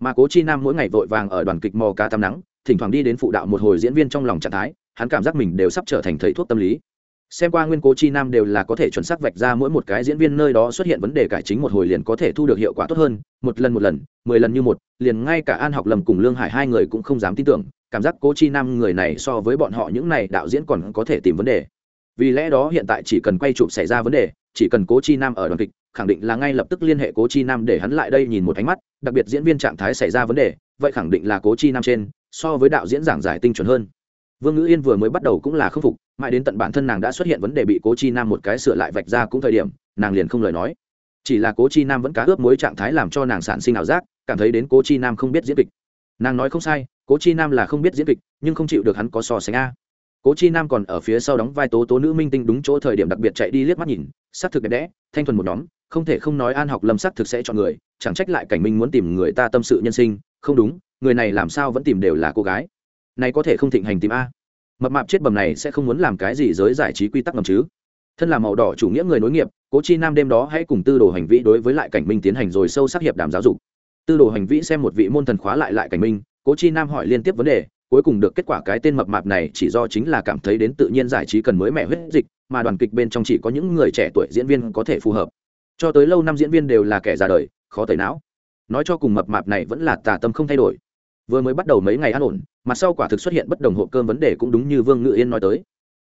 Mà cố chi nam mỗi ngày vội vàng ở đoàn kịch mò cá tắm nắng, thỉnh thoảng đi đến phụ đạo một hồi diễn viên trong lòng trạng thái, hắn cảm giác mình đều sắp trở thành thầy thuốc tâm lý xem qua nguyên cố chi nam đều là có thể chuẩn xác vạch ra mỗi một cái diễn viên nơi đó xuất hiện vấn đề cải chính một hồi liền có thể thu được hiệu quả tốt hơn, một lần một lần, mười lần như một, liền ngay cả an học lầm cùng lương hải hai người cũng không dám tin tưởng, cảm giác cố chi nam người này so với bọn họ những này đạo diễn còn có thể tìm vấn đề. Vì lẽ đó hiện tại chỉ cần quay chụp xảy ra vấn đề, chỉ cần cố chi nam ở đoàn kịch, khẳng định là ngay lập tức liên hệ cố chi nam để hắn lại đây nhìn một ánh mắt, đặc biệt diễn viên trạng thái xảy ra vấn đề, vậy khẳng định là cố chi nam trên, so với đạo diễn giảng giải tinh chuẩn hơn vương ngữ yên vừa mới bắt đầu cũng là k phục, mãi đến tận bản thân nàng đã xuất hiện vấn đề bị cố chi nam một cái sửa lại vạch ra cũng thời điểm, nàng liền không lời nói. Chỉ là cố chi nam vẫn cá ướp mối trạng thái làm cho nàng sản sinh ảo giác, cảm thấy đến cố chi nam không biết diễn kịch. Nàng nói không sai, cố chi nam là không biết diễn kịch, nhưng không chịu được hắn có so sánh a. Cố chi nam còn ở phía sau đóng vai tố tố nữ minh tinh đúng chỗ thời điểm đặc biệt chạy đi liếc mắt nhìn s ắ c thực đẹp đẽ, thanh thuần một nhóm, không thể không nói an học lâm s ắ c thực sẽ chọn người, chẳng trách lại cảnh minh muốn tìm người ta tâm sự nhân sinh, không đúng, người này làm sao vẫn tìm đều là cô gái này có thể không thịnh hành tìm a. Mập mạp chết bầm này sẽ không muốn làm cái gì giới giải trí quy tắc ngầm chứ. Thân là màu đỏ chủ nghĩa người nối nghiệp, cố chi nam đêm đó hãy cùng tư đồ hành vĩ đối với lại cảnh minh tiến hành rồi sâu sắc hiệp đàm giáo dục. Tư đồ hành vĩ xem một vị môn thần khóa lại lại cảnh minh, cố chi nam hỏi liên tiếp vấn đề, cuối cùng được kết quả cái tên mập mạp này chỉ do chính là cảm thấy đến tự nhiên giải trí cần mới mẻ huyết dịch, mà đoàn kịch bên trong chỉ có những người trẻ tuổi diễn viên có thể phù hợp. Cho tới lâu năm diễn viên đều là kẻ già đời, khó tẩy não. Nói cho cùng mập mạp này vẫn là tà tâm không thay đổi vừa mới bắt đầu mấy ngày an ổn, mà sau quả thực xuất hiện bất đồng hộp cơm vấn đề cũng đúng như vương ngự yên nói tới.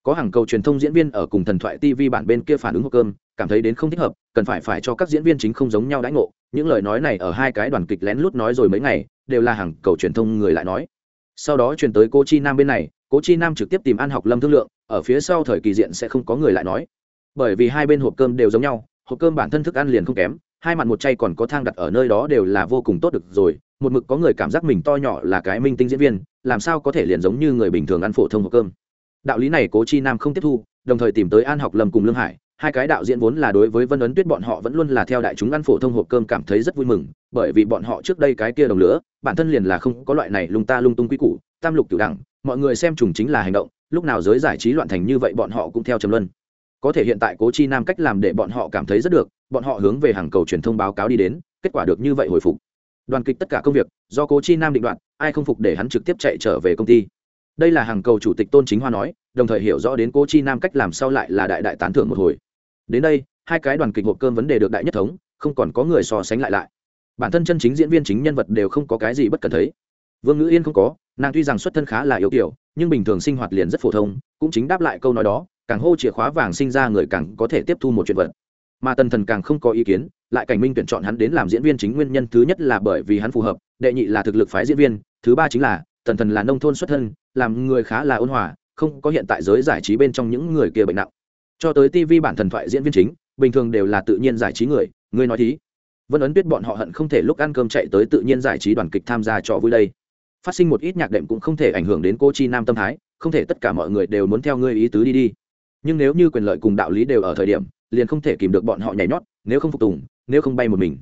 Có hàng cầu truyền thông diễn viên ở cùng thần thoại tv bản bên kia phản ứng hộp cơm, cảm thấy đến không thích hợp, cần phải phải cho các diễn viên chính không giống nhau đãi ngộ. Những lời nói này ở hai cái đoàn kịch lén lút nói rồi mấy ngày, đều là hàng cầu truyền thông người lại nói. Sau đó truyền tới cô chi nam bên này, cố chi nam trực tiếp tìm an học lâm thương lượng, ở phía sau thời kỳ diện sẽ không có người lại nói. Bởi vì hai bên hộp cơm đều giống nhau, hộp cơm bản thân thức ăn liền không kém, hai mặt một chay còn có thang đặt ở nơi đó đều là vô cùng tốt được rồi một mực có người cảm giác mình to nhỏ là cái minh tinh diễn viên, làm sao có thể liền giống như người bình thường ăn phổ thông hộp cơm. Đạo lý này cố chi nam không tiếp thu, đồng thời tìm tới an học lâm cùng lương hải, hai cái đạo diễn vốn là đối với vân ấn tuyết bọn họ vẫn luôn là theo đại chúng ăn phổ thông hộp cơm cảm thấy rất vui mừng, bởi vì bọn họ trước đây cái kia đồng lửa, bản thân liền là không có loại này lung ta lung tung quy củ, tam lục cửu đẳng, mọi người xem trùng chính là hành động, lúc nào giới giải trí loạn thành như vậy bọn họ cũng theo trầm luân. Có thể hiện tại cố chi nam cách làm để bọn họ cảm thấy rất được, bọn họ hướng về hàng cầu truyền thông báo cáo đi đến, kết quả được như vậy hồi phục đoàn kịch tất cả công việc, do cố chi nam định đoạn ai không phục để hắn trực tiếp chạy trở về công ty. Đây là hàng cầu chủ tịch tôn chính hoa nói, đồng thời hiểu rõ đến cố chi nam cách làm sau lại là đại đại tán thưởng một hồi. Đến đây, hai cái đoàn kịch hộp cơm vấn đề được đại nhất thống, không còn có người so sánh lại lại. Bản thân chân chính diễn viên chính nhân vật đều không có cái gì bất cần thấy. Vương ngữ yên không có, nàng tuy rằng xuất thân khá là yếu kiểu nhưng bình thường sinh hoạt liền rất phổ thông, cũng chính đáp lại câu nói đó, càng hô chìa khóa vàng sinh ra người càng có thể tiếp thu một chuyện vật mà tần thần càng không có ý kiến, lại cảnh minh tuyển chọn hắn đến làm diễn viên chính nguyên nhân thứ nhất là bởi vì hắn phù hợp, đệ nhị là thực lực phái diễn viên, thứ ba chính là, tần thần là nông thôn xuất thân, làm người khá là ôn hòa, không có hiện tại giới giải trí bên trong những người kia bệnh nặng. Cho tới tv bản thần thoại diễn viên chính, bình thường đều là tự nhiên giải trí người, ngươi nói thí. Vân ấn biết bọn họ hận không thể lúc ăn cơm chạy tới tự nhiên giải trí đoàn kịch tham gia trò vui đây. Phát sinh một ít nhạc đệm cũng không thể ảnh hưởng đến cô chi nam tâm thái, không thể tất cả mọi người đều muốn theo ngươi ý tứ đi đi. Nhưng nếu như quyền lợi cùng đạo lý đều ở thời điểm liền không thể kìm được bọn họ nhảy nhót, nếu không phục tùng, nếu không bay một mình.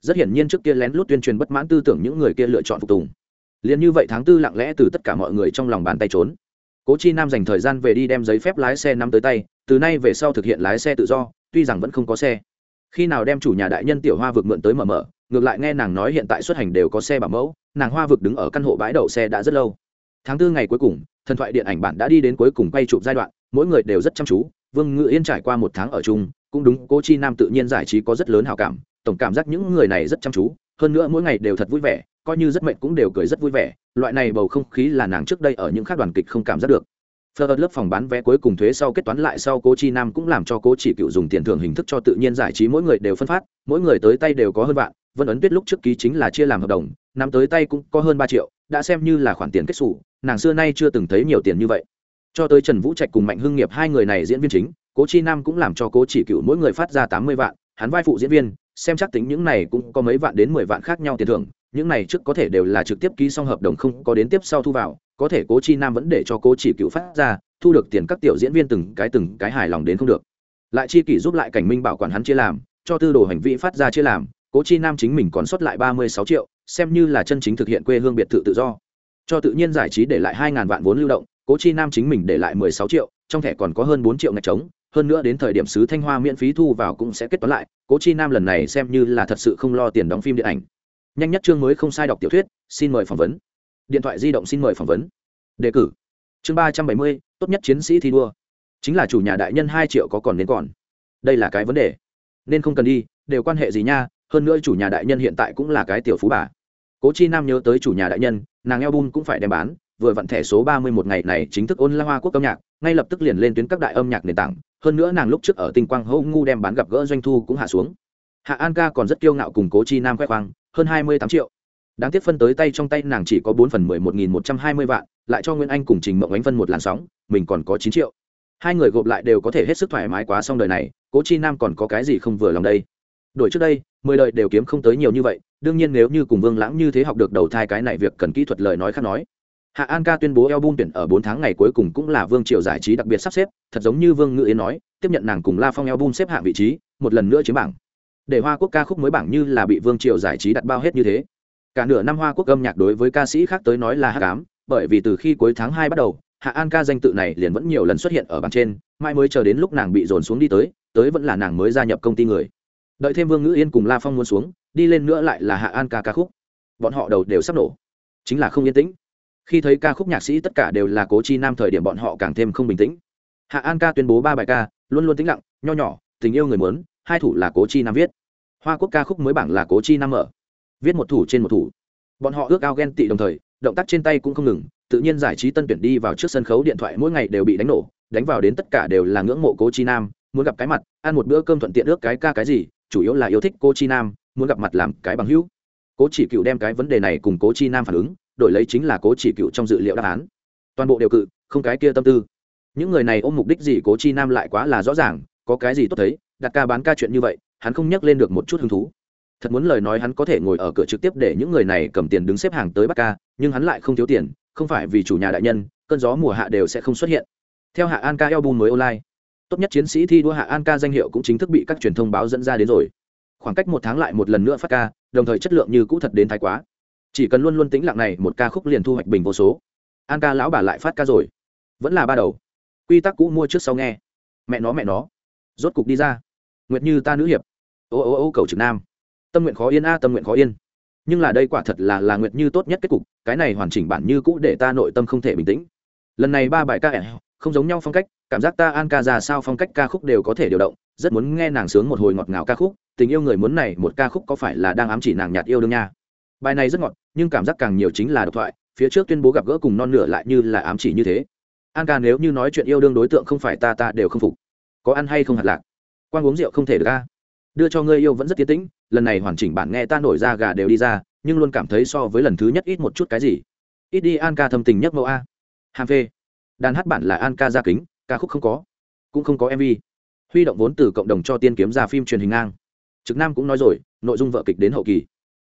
Rất hiển nhiên trước kia lén lút tuyên truyền bất mãn tư tưởng những người kia lựa chọn phục tùng. Liền như vậy tháng tư lặng lẽ từ tất cả mọi người trong lòng bàn tay trốn. Cố chi nam dành thời gian về đi đem giấy phép lái xe nắm tới tay, từ nay về sau thực hiện lái xe tự do, tuy rằng vẫn không có xe. Khi nào đem chủ nhà đại nhân tiểu hoa vực mượn tới mở mở, ngược lại nghe nàng nói hiện tại xuất hành đều có xe bảo mẫu, nàng hoa vực đứng ở căn hộ bãi đậu xe đã rất lâu. Tháng tư ngày cuối cùng, thần thoại điện ảnh bản đã đi đến cuối cùng quay chụp giai đoạn, mỗi người đều rất chăm chú vương ngự yên trải qua một tháng ở chung cũng đúng cô chi nam tự nhiên giải trí có rất lớn hào cảm tổng cảm giác những người này rất chăm chú hơn nữa mỗi ngày đều thật vui vẻ coi như rất mệnh cũng đều cười rất vui vẻ loại này bầu không khí là nàng trước đây ở những khác đoàn kịch không cảm giác được Phơ lớp phòng bán vé cuối cùng thuế sau kết toán lại sau Cố Chi Nam cũng làm cho Cố Chỉ Cựu dùng tiền thưởng hình thức cho tự nhiên giải trí mỗi người đều phân phát, mỗi người tới tay đều có hơn vạn, Vân ấn Tuyết lúc trước ký chính là chia làm hợp đồng, năm tới tay cũng có hơn ba triệu, đã xem như là khoản tiền kết sổ, nàng xưa nay chưa từng thấy nhiều tiền như vậy. Cho tới Trần Vũ Trạch cùng Mạnh Hưng Nghiệp hai người này diễn viên chính, Cố Chi Nam cũng làm cho Cố Chỉ Cựu mỗi người phát ra tám mươi vạn, hắn vai phụ diễn viên, xem chắc tính những này cũng có mấy vạn đến mười vạn khác nhau tiền thưởng, những này trước có thể đều là trực tiếp ký xong hợp đồng không có đến tiếp sau thu vào, có thể Cố Chi Nam vẫn để cho Cố Chỉ Cựu phát ra, thu được tiền các tiểu diễn viên từng cái từng cái hài lòng đến không được. Lại chi kỷ giúp lại cảnh minh bảo quản hắn chia làm cho tư đồ hành vi phát ra chia làm cố chi nam chính mình còn xuất lại ba mươi sáu triệu xem như là chân chính thực hiện quê hương biệt thự tự do. Cho tự nhiên giải trí để lại hai ngàn vạn vốn lưu động cố chi nam chính mình để lại mười sáu triệu, trong thẻ còn có hơn bốn triệu ngạch trống, hơn nữa đến thời điểm sứ thanh hoa miễn phí thu vào cũng sẽ kết toán lại, cố chi nam lần này xem như là thật sự không lo tiền đóng phim điện ảnh. Nhanh nhất chương mới không sai đọc tiểu thuyết, xin mời phỏng vấn. Điện thoại di động xin mời phỏng vấn. Đề cử. Chương ba trăm bảy mươi, tốt nhất chiến sĩ thi đua. Chính là chủ nhà đại nhân hai triệu có còn nên còn? Đây là cái vấn đề. Nên không cần đi, đều quan hệ gì nha, hơn nữa chủ nhà đại nhân hiện tại cũng là cái tiểu phú bà. Cố chi nam nhớ tới chủ nhà đại nhân, nàng eo bun cũng phải đem bán vừa vặn thẻ số ba mươi một ngày này chính thức ôn la hoa quốc âm nhạc, ngay lập tức liền lên tuyến các đại âm nhạc nền tảng, hơn nữa nàng lúc trước ở tinh quang hậu ngu đem bán gặp gỡ doanh thu cũng hạ xuống. Hạ an ca còn rất kiêu ngạo cùng cố chi nam khoe khoang, hơn hai mươi tám triệu. Đáng tiếc phân tới tay trong tay nàng chỉ có bốn phần mười một nghìn một trăm hai mươi vạn, lại cho nguyễn anh cùng trình mộng ánh phân một làn sóng, mình còn có chín triệu. Hai người gộp lại đều có thể hết sức thoải mái quá xong đời này, cố chi nam còn có cái gì không vừa lòng đây? Đổi trước đây, mười đời đều kiếm không tới nhiều như vậy, đương nhiên nếu như cùng vương lãng như thế học được đầu thai cái này việc cần kỹ thuật lời nói khác nói hạ an ca tuyên bố eo tuyển ở bốn tháng ngày cuối cùng cũng là vương triều giải trí đặc biệt sắp xếp, thật giống như vương ngự yến nói, tiếp nhận nàng cùng la phong eo xếp hạng vị trí, một lần nữa chiếm bảng. Để hoa quốc ca khúc mới bảng như là bị vương triều giải trí đặt bao hết như thế. Cả nửa năm hoa quốc âm nhạc đối với ca sĩ khác tới nói là hát cám, bởi vì từ khi cuối tháng hai bắt đầu, hạ an ca danh tự này liền vẫn nhiều lần xuất hiện ở bảng trên mai mới chờ đến lúc nàng bị dồn xuống đi tới tới vẫn là nàng mới gia nhập công ty người. Đợi thêm vương ngữ yên cùng la phong muốn xuống, đi lên nữa lại là hạ an ca ca khúc. Bọn họ đầu đều sắp nổ. Chính là không yên tĩnh khi thấy ca khúc nhạc sĩ tất cả đều là cố chi nam thời điểm bọn họ càng thêm không bình tĩnh. Hạ an ca tuyên bố ba bài ca, luôn luôn tĩnh lặng, nho nhỏ, tình yêu người muốn, hai thủ là cố chi nam viết. Hoa quốc ca khúc mới bảng là cố chi nam mở. Viết một thủ trên một thủ. Bọn họ ước ao ghen tị đồng thời, động tác trên tay cũng không ngừng, tự nhiên giải trí tân tuyển đi vào trước sân khấu điện thoại mỗi ngày đều bị đánh nổ, đánh vào đến tất cả đều là ngưỡng mộ cố chi nam, muốn gặp cái mặt, ăn một bữa cơm thuận tiện ước cái ca cái gì, chủ yếu là yêu thích cô chi nam, muốn gặp mặt làm cái bằng hữu. Cố chỉ cựu đem cái vấn đề này cùng cố chi nam phản ứng đổi lấy chính là cố chỉ cựu trong dự liệu đáp án. Toàn bộ đều cự, không cái kia tâm tư. Những người này ôm mục đích gì cố chi nam lại quá là rõ ràng, có cái gì tốt thấy, đặt ca bán ca chuyện như vậy, hắn không nhắc lên được một chút hứng thú. Thật muốn lời nói hắn có thể ngồi ở cửa trực tiếp để những người này cầm tiền đứng xếp hàng tới bắt ca, nhưng hắn lại không thiếu tiền, không phải vì chủ nhà đại nhân, cơn gió mùa hạ đều sẽ không xuất hiện. Theo hạ an ca album mới online, tốt nhất chiến sĩ thi đua hạ an ca danh hiệu cũng chính thức bị các truyền thông báo dẫn ra đến rồi. Khoảng cách một tháng lại một lần nữa phát ca, đồng thời chất lượng như cũ thật đến thái quá chỉ cần luôn luôn tĩnh lặng này, một ca khúc liền thu hoạch bình vô số. An ca lão bà lại phát ca rồi. Vẫn là ba đầu. Quy tắc cũ mua trước sau nghe. Mẹ nó mẹ nó. Rốt cục đi ra. Nguyệt như ta nữ hiệp. Ô ô ô, cầu trực nam. Tâm nguyện khó yên a, tâm nguyện khó yên. Nhưng là đây quả thật là là nguyệt như tốt nhất kết cục. Cái này hoàn chỉnh bản như cũ để ta nội tâm không thể bình tĩnh. Lần này ba bài ca, ẻ, không giống nhau phong cách. Cảm giác ta an ca ra sao phong cách ca khúc đều có thể điều động. Rất muốn nghe nàng sướng một hồi ngọt ngào ca khúc. Tình yêu người muốn này, một ca khúc có phải là đang ám chỉ nàng nhạt yêu đương nha? Bài này rất ngọt, nhưng cảm giác càng nhiều chính là độc thoại, phía trước tuyên bố gặp gỡ cùng non nửa lại như là ám chỉ như thế. An ca nếu như nói chuyện yêu đương đối tượng không phải ta ta đều không phục. Có ăn hay không hạt lạc? Quan uống rượu không thể được ca đưa cho ngươi yêu vẫn rất tiến tĩnh, lần này hoàn chỉnh bản nghe ta nổi ra gà đều đi ra, nhưng luôn cảm thấy so với lần thứ nhất ít một chút cái gì. Ít đi an ca thâm tình nhất mẫu a. Hàm phê. Đàn hát bản là an ca gia kính, ca khúc không có. Cũng không có mv huy động vốn từ cộng đồng cho tiên kiếm ra phim truyền hình ngang. Trực nam cũng nói rồi, nội dung vợ kịch đến hậu kỳ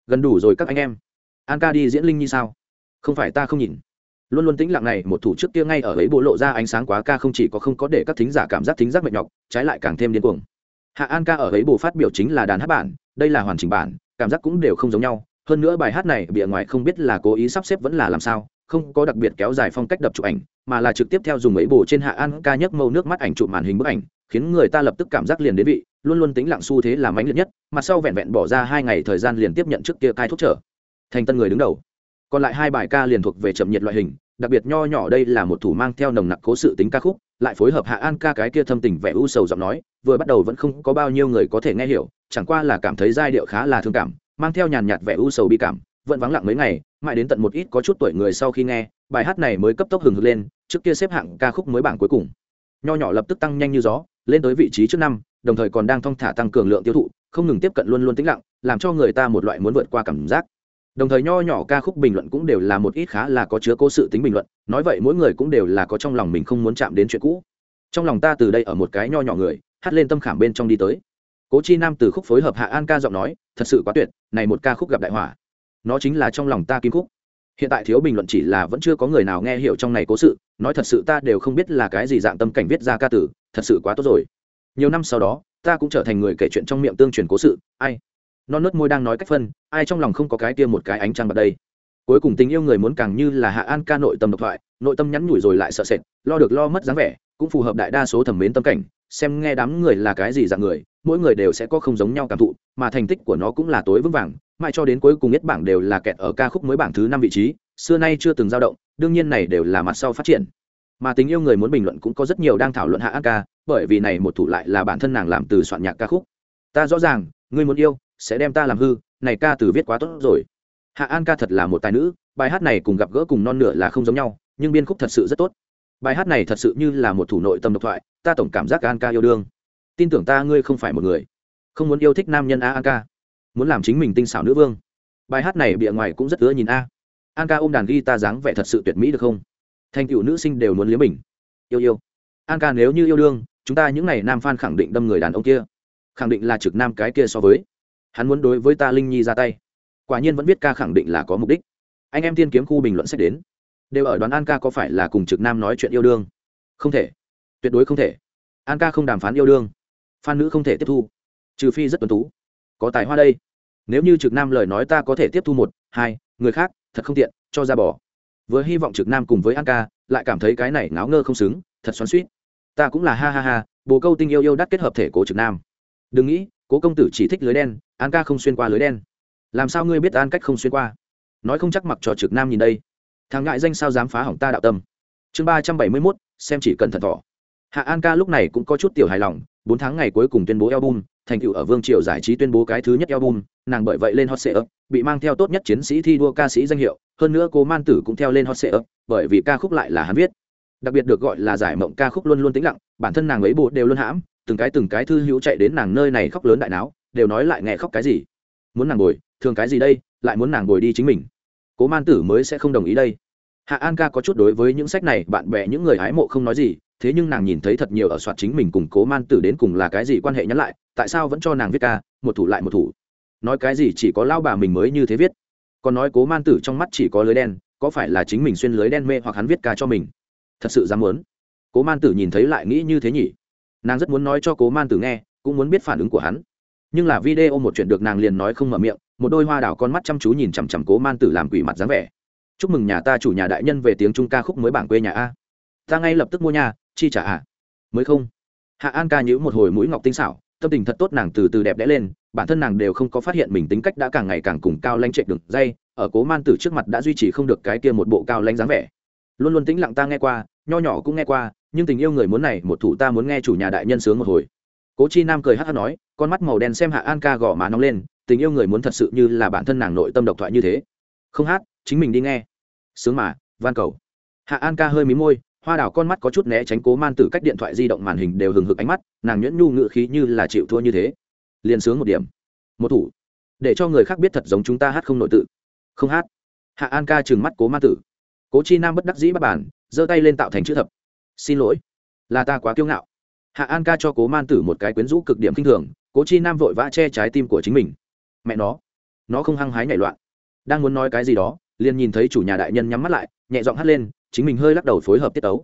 gần đủ rồi các anh em. An ca đi diễn linh như sao? Không phải ta không nhìn. Luôn luôn tĩnh lặng này, một thủ trước kia ngay ở ấy bộ lộ ra ánh sáng quá ca không chỉ có không có để các thính giả cảm giác thính giác mệt nhọc, trái lại càng thêm điên cuồng. Hạ an ca ở ấy bộ phát biểu chính là đàn hát bản, đây là hoàn chỉnh bản, cảm giác cũng đều không giống nhau. Hơn nữa bài hát này, bìa ngoài không biết là cố ý sắp xếp vẫn là làm sao, không có đặc biệt kéo dài phong cách đập chụp ảnh, mà là trực tiếp theo dùng ấy bộ trên hạ an ca nhấc mâu nước mắt ảnh chụp màn hình bức ảnh khiến người ta lập tức cảm giác liền đến vị, luôn luôn tính lặng xu thế là mãnh liệt nhất, mặt sau vẹn vẹn bỏ ra hai ngày thời gian liền tiếp nhận trước kia cai thuốc trở. Thành tân người đứng đầu. Còn lại hai bài ca liền thuộc về chậm nhiệt loại hình, đặc biệt nho nhỏ đây là một thủ mang theo nồng nặc cố sự tính ca khúc, lại phối hợp hạ an ca cái kia thâm tình vẻ u sầu giọng nói, vừa bắt đầu vẫn không có bao nhiêu người có thể nghe hiểu, chẳng qua là cảm thấy giai điệu khá là thương cảm, mang theo nhàn nhạt vẻ u sầu bi cảm, vẫn vắng lặng mấy ngày, mãi đến tận một ít có chút tuổi người sau khi nghe, bài hát này mới cấp tốc hừng hực lên, trước kia xếp hạng ca khúc mới bảng cuối cùng nho nhỏ lập tức tăng nhanh như gió, lên tới vị trí trước năm, đồng thời còn đang thong thả tăng cường lượng tiêu thụ, không ngừng tiếp cận luôn luôn tĩnh lặng, làm cho người ta một loại muốn vượt qua cảm giác. Đồng thời nho nhỏ ca khúc bình luận cũng đều là một ít khá là có chứa cố sự tính bình luận, nói vậy mỗi người cũng đều là có trong lòng mình không muốn chạm đến chuyện cũ. Trong lòng ta từ đây ở một cái nho nhỏ người, hát lên tâm khảm bên trong đi tới. Cố chi nam từ khúc phối hợp hạ an ca giọng nói, thật sự quá tuyệt, này một ca khúc gặp đại hỏa nó chính là trong lòng ta kim khúc hiện tại thiếu bình luận chỉ là vẫn chưa có người nào nghe hiểu trong này cố sự, nói thật sự ta đều không biết là cái gì dạng tâm cảnh viết ra ca tử, thật sự quá tốt rồi. Nhiều năm sau đó, ta cũng trở thành người kể chuyện trong miệng tương truyền cố sự, ai? Non nớt môi đang nói cách phân, ai trong lòng không có cái kia một cái ánh trăng bật đây? Cuối cùng tình yêu người muốn càng như là hạ an ca nội tâm độc thoại, nội tâm nhắn nhủi rồi lại sợ sệt, lo được lo mất dáng vẻ, cũng phù hợp đại đa số thẩm mến tâm cảnh xem nghe đám người là cái gì dạng người, mỗi người đều sẽ có không giống nhau cảm thụ, mà thành tích của nó cũng là tối vững vàng, mãi cho đến cuối cùng nhất bảng đều là kẹt ở ca khúc mới bảng thứ năm vị trí, xưa nay chưa từng dao động, đương nhiên này đều là mặt sau phát triển. Mà tình yêu người muốn bình luận cũng có rất nhiều đang thảo luận hạ an ca, bởi vì này một thủ lại là bản thân nàng làm từ soạn nhạc ca khúc. Ta rõ ràng, ngươi muốn yêu, sẽ đem ta làm hư, này ca từ viết quá tốt rồi. Hạ an ca thật là một tài nữ, bài hát này cùng gặp gỡ cùng non nửa là không giống nhau, nhưng biên khúc thật sự rất tốt bài hát này thật sự như là một thủ nội tâm độc thoại, ta tổng cảm giác an ca yêu đương. Tin tưởng ta ngươi không phải một người. Không muốn yêu thích nam nhân a an ca muốn làm chính mình tinh xảo nữ vương. Bài hát này bịa ngoài cũng rất ưa nhìn a. An ca ôm đàn ghi ta dáng vẻ thật sự tuyệt mỹ được không? Thành cựu nữ sinh đều muốn liếm mình. Yêu yêu. An ca nếu như yêu đương, chúng ta những n à y nam f a n khẳng định đâm người đàn ông kia. Khẳng định là trực nam cái kia so với. Hắn muốn đối với ta linh nhi ra tay. Quả nhiên vẫn biết ca khẳng định là có mục đích. Anh em tiên kiếm khu bình luận sách đến đều ở đoán an ca có phải là cùng trực nam nói chuyện yêu đương? Không thể. Tuyệt đối không thể. An ca không đàm phán yêu đương. Phan nữ không thể tiếp thu. Trừ phi rất tuân tú. Có tài hoa đây. Nếu như trực nam lời nói ta có thể tiếp thu một, hai, người khác, thật không tiện, cho ra bỏ. Vừa hy vọng trực nam cùng với an ca, lại cảm thấy cái này ngáo ngơ không xứng, thật xoắn suýt ta cũng là ha ha ha, bồ câu tinh yêu yêu đắt kết hợp thể cố trực nam. Đừng nghĩ, cố công tử chỉ thích lưới đen, an ca không xuyên qua lưới đen. Làm sao ngươi biết an cách không xuyên qua? Nói không chắc mặc cho trực nam nhìn đây thằng ngại danh sao dám phá hỏng ta đạo tâm. Chương ba trăm bảy mươi mốt, xem chỉ cần thật thỏ. Hạ an ca lúc này cũng có chút tiểu hài lòng, bốn tháng ngày cuối cùng tuyên bố album, thành tựu ở vương triều giải trí tuyên bố cái thứ nhất album, nàng bởi vậy lên hot sệ ấp bị mang theo tốt nhất chiến sĩ thi đua ca sĩ danh hiệu, hơn nữa cô man tử cũng theo lên hot sệ ấp bởi vì ca khúc lại là hắn viết. Đặc biệt được gọi là giải mộng ca khúc luôn luôn tĩnh lặng, bản thân nàng ấy bộ đều luôn hãm, từng cái từng cái thư hữu chạy đến nàng nơi này khóc lớn đại não đều nói lại nghe khóc cái gì. Muốn nàng bồi thường cái gì đây, lại muốn nàng bồi đi chính mình cố man tử mới sẽ không đồng ý đây. Hạ an ca có chút đối với những sách này, bạn bè, những người hái mộ không nói gì, thế nhưng nàng nhìn thấy thật nhiều ở soạt chính mình cùng cố man tử đến cùng là cái gì quan hệ nhắn lại, tại sao vẫn cho nàng viết ca, một thủ lại một thủ. Nói cái gì chỉ có lao bà mình mới như thế viết. Còn nói cố man tử trong mắt chỉ có lưới đen, có phải là chính mình xuyên lưới đen mê hoặc hắn viết ca cho mình? Thật sự dám muốn. Cố man tử nhìn thấy lại nghĩ như thế nhỉ? Nàng rất muốn nói cho cố man tử nghe, cũng muốn biết phản ứng của hắn nhưng là video một chuyện được nàng liền nói không mở miệng, một đôi hoa đảo con mắt chăm chú nhìn chằm chằm cố man tử làm quỷ mặt dáng vẻ. Chúc mừng nhà ta chủ nhà đại nhân về tiếng trung ca khúc mới bảng quê nhà a. Ta ngay lập tức mua nhà chi trả à? Mới không. Hạ an ca nhữ một hồi mũi ngọc tinh xảo, tâm tình thật tốt nàng từ từ đẹp đẽ lên, bản thân nàng đều không có phát hiện mình tính cách đã càng ngày càng cùng cao lanh trệ đường dây, ở cố man tử trước mặt đã duy trì không được cái kia một bộ cao lanh dáng vẻ. Luôn luôn tĩnh lặng ta nghe qua, nho nhỏ cũng nghe qua, nhưng tình yêu người muốn này, một thủ ta muốn nghe chủ nhà đại nhân sướng một hồi cố chi nam cười hát hát nói, con mắt màu đen xem hạ an ca gõ má nóng lên, tình yêu người muốn thật sự như là bản thân nàng nội tâm độc thoại như thế. Không hát, chính mình đi nghe. Sướng mà, van cầu. Hạ an ca hơi mí môi, hoa đào con mắt có chút né tránh cố man tử cách điện thoại di động màn hình đều hừng hực ánh mắt, nàng nhuyễn nhu ngự khí như là chịu thua như thế. Liền sướng một điểm. Một thủ. Để cho người khác biết thật giống chúng ta hát không nội tự. Không hát. Hạ an ca trừng mắt cố man tử. Cố chi nam bất đắc dĩ bắt bản giơ tay lên tạo thành chữ thập. Xin lỗi. Là ta quá kiêu ngạo hạ an ca cho cố man tử một cái quyến rũ cực điểm k i n h thường, cố chi nam vội vã che trái tim của chính mình. Mẹ nó nó không hăng hái nhảy loạn. Đang muốn nói cái gì đó, liền nhìn thấy chủ nhà đại nhân nhắm mắt lại, nhẹ giọng hắt lên, chính mình hơi lắc đầu phối hợp tiết tấu.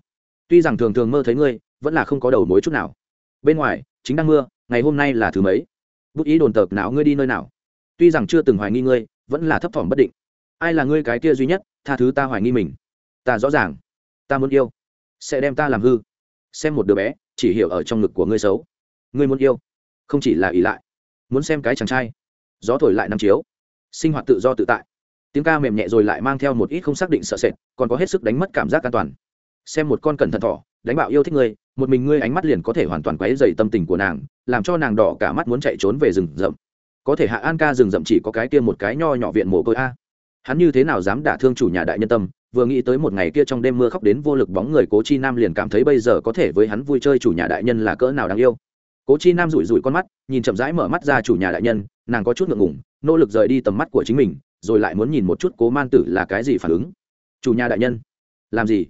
Tuy rằng thường thường mơ thấy ngươi, vẫn là không có đầu mối chút nào. Bên ngoài, chính đang mưa, ngày hôm nay là thứ mấy? Bút ý đồn tợp não ngươi đi nơi nào? Tuy rằng chưa từng hoài nghi ngươi, vẫn là thấp thỏm bất định. Ai là ngươi cái kia duy nhất, tha thứ ta hoài nghi mình? Ta rõ ràng. Ta muốn yêu. Sẽ đem ta làm hư. Xem một đứa bé chỉ hiểu ở trong ngực của ngươi xấu. Ngươi muốn yêu, không chỉ là ỷ lại. Muốn xem cái chàng trai. Gió thổi lại năm chiếu. Sinh hoạt tự do tự tại. Tiếng ca mềm nhẹ rồi lại mang theo một ít không xác định sợ sệt, còn có hết sức đánh mất cảm giác an toàn. Xem một con cẩn thận thỏ, đánh bạo yêu thích ngươi, một mình ngươi ánh mắt liền có thể hoàn toàn quấy dày tâm tình của nàng, làm cho nàng đỏ cả mắt muốn chạy trốn về rừng rậm. Có thể hạ an ca rừng rậm chỉ có cái kia một cái nho nhỏ viện mồ côi a. Hắn như thế nào dám đả thương chủ nhà đại nhân tâm vừa nghĩ tới một ngày kia trong đêm mưa khóc đến vô lực bóng người cố chi nam liền cảm thấy bây giờ có thể với hắn vui chơi chủ nhà đại nhân là cỡ nào đáng yêu. Cố chi nam rủi rủi con mắt, nhìn chậm rãi mở mắt ra chủ nhà đại nhân, nàng có chút ngượng ngủng nỗ lực rời đi tầm mắt của chính mình, rồi lại muốn nhìn một chút cố man tử là cái gì phản ứng. Chủ nhà đại nhân, làm gì?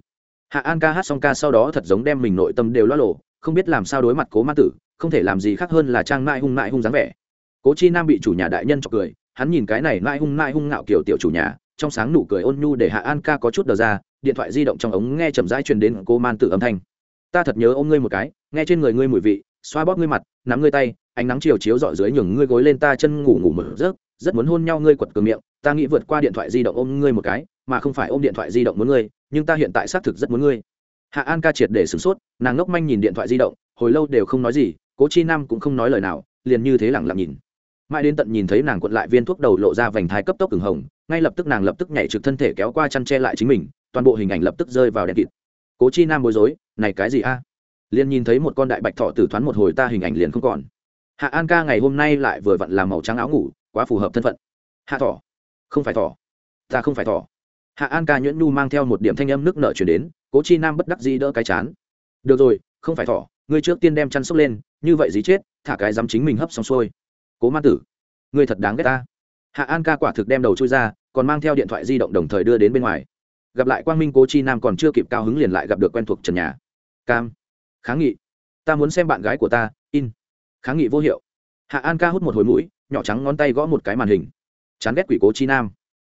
Hạ an ca hát xong ca sau đó thật giống đem mình nội tâm đều lo lộ, không biết làm sao đối mặt cố man tử, không thể làm gì khác hơn là trang mãi hung mãi hung dáng vẻ. Cố chi nam bị chủ nhà đại nhân chọc cười, hắn nhìn cái này mãi hung mãi hung ngạo kiểu tiểu chủ nhà trong sáng nụ cười ôn nhu để hạ an ca có chút đờ ra, điện thoại di động trong ống nghe chậm rãi truyền đến cô man tử âm thanh. Ta thật nhớ ôm ngươi một cái, nghe trên người ngươi mùi vị, xoa bóp ngươi mặt, nắm ngươi tay, ánh nắng chiều chiếu dọi dưới nhường ngươi gối lên ta chân ngủ ngủ mở rớt rất muốn hôn nhau ngươi quật cường miệng, ta nghĩ vượt qua điện thoại di động ôm ngươi một cái, mà không phải ôm điện thoại di động muốn ngươi, nhưng ta hiện tại xác thực rất muốn ngươi. Hạ an ca triệt để sửng sốt, nàng ngốc manh nhìn điện thoại di động, hồi lâu đều không nói gì, cố chi nam cũng không nói lời nào, liền như thế lẳng lặng nhìn mãi đến tận nhìn thấy nàng cuộn lại viên thuốc đầu lộ ra vành thái cấp tốc ửng hồng, ngay lập tức nàng lập tức nhảy trực thân thể kéo qua chăn che lại chính mình, toàn bộ hình ảnh lập tức rơi vào đèn kịt. Cố chi nam bối rối, này cái gì a? Liền nhìn thấy một con đại bạch thọ tử thoáng một hồi ta hình ảnh liền không còn. Hạ an ca ngày hôm nay lại vừa vặn làm màu trắng áo ngủ, quá phù hợp thân phận. Hạ thỏ, không phải thỏ, ta không phải thỏ. Hạ an ca nhuyễn nhu mang theo một điểm thanh âm nước nợ chuyển đến, cố chi nam bất đắc dĩ đỡ cái chán. Được rồi, không phải thỏ, ngươi trước tiên đem chăn sốc lên, như vậy dí chết, thả cái dám chính mình hấp xong xuôi cố ma tử. Ngươi thật đáng ghét ta. Hạ an ca quả thực đem đầu chui ra, còn mang theo điện thoại di động đồng thời đưa đến bên ngoài. Gặp lại quang minh cố chi nam còn chưa kịp cao hứng liền lại gặp được quen thuộc trần nhà. Cam. Kháng nghị. Ta muốn xem bạn gái của ta, in. Kháng nghị vô hiệu. Hạ an ca hút một hồi mũi, nhỏ trắng ngón tay gõ một cái màn hình. Chán ghét quỷ cố chi nam.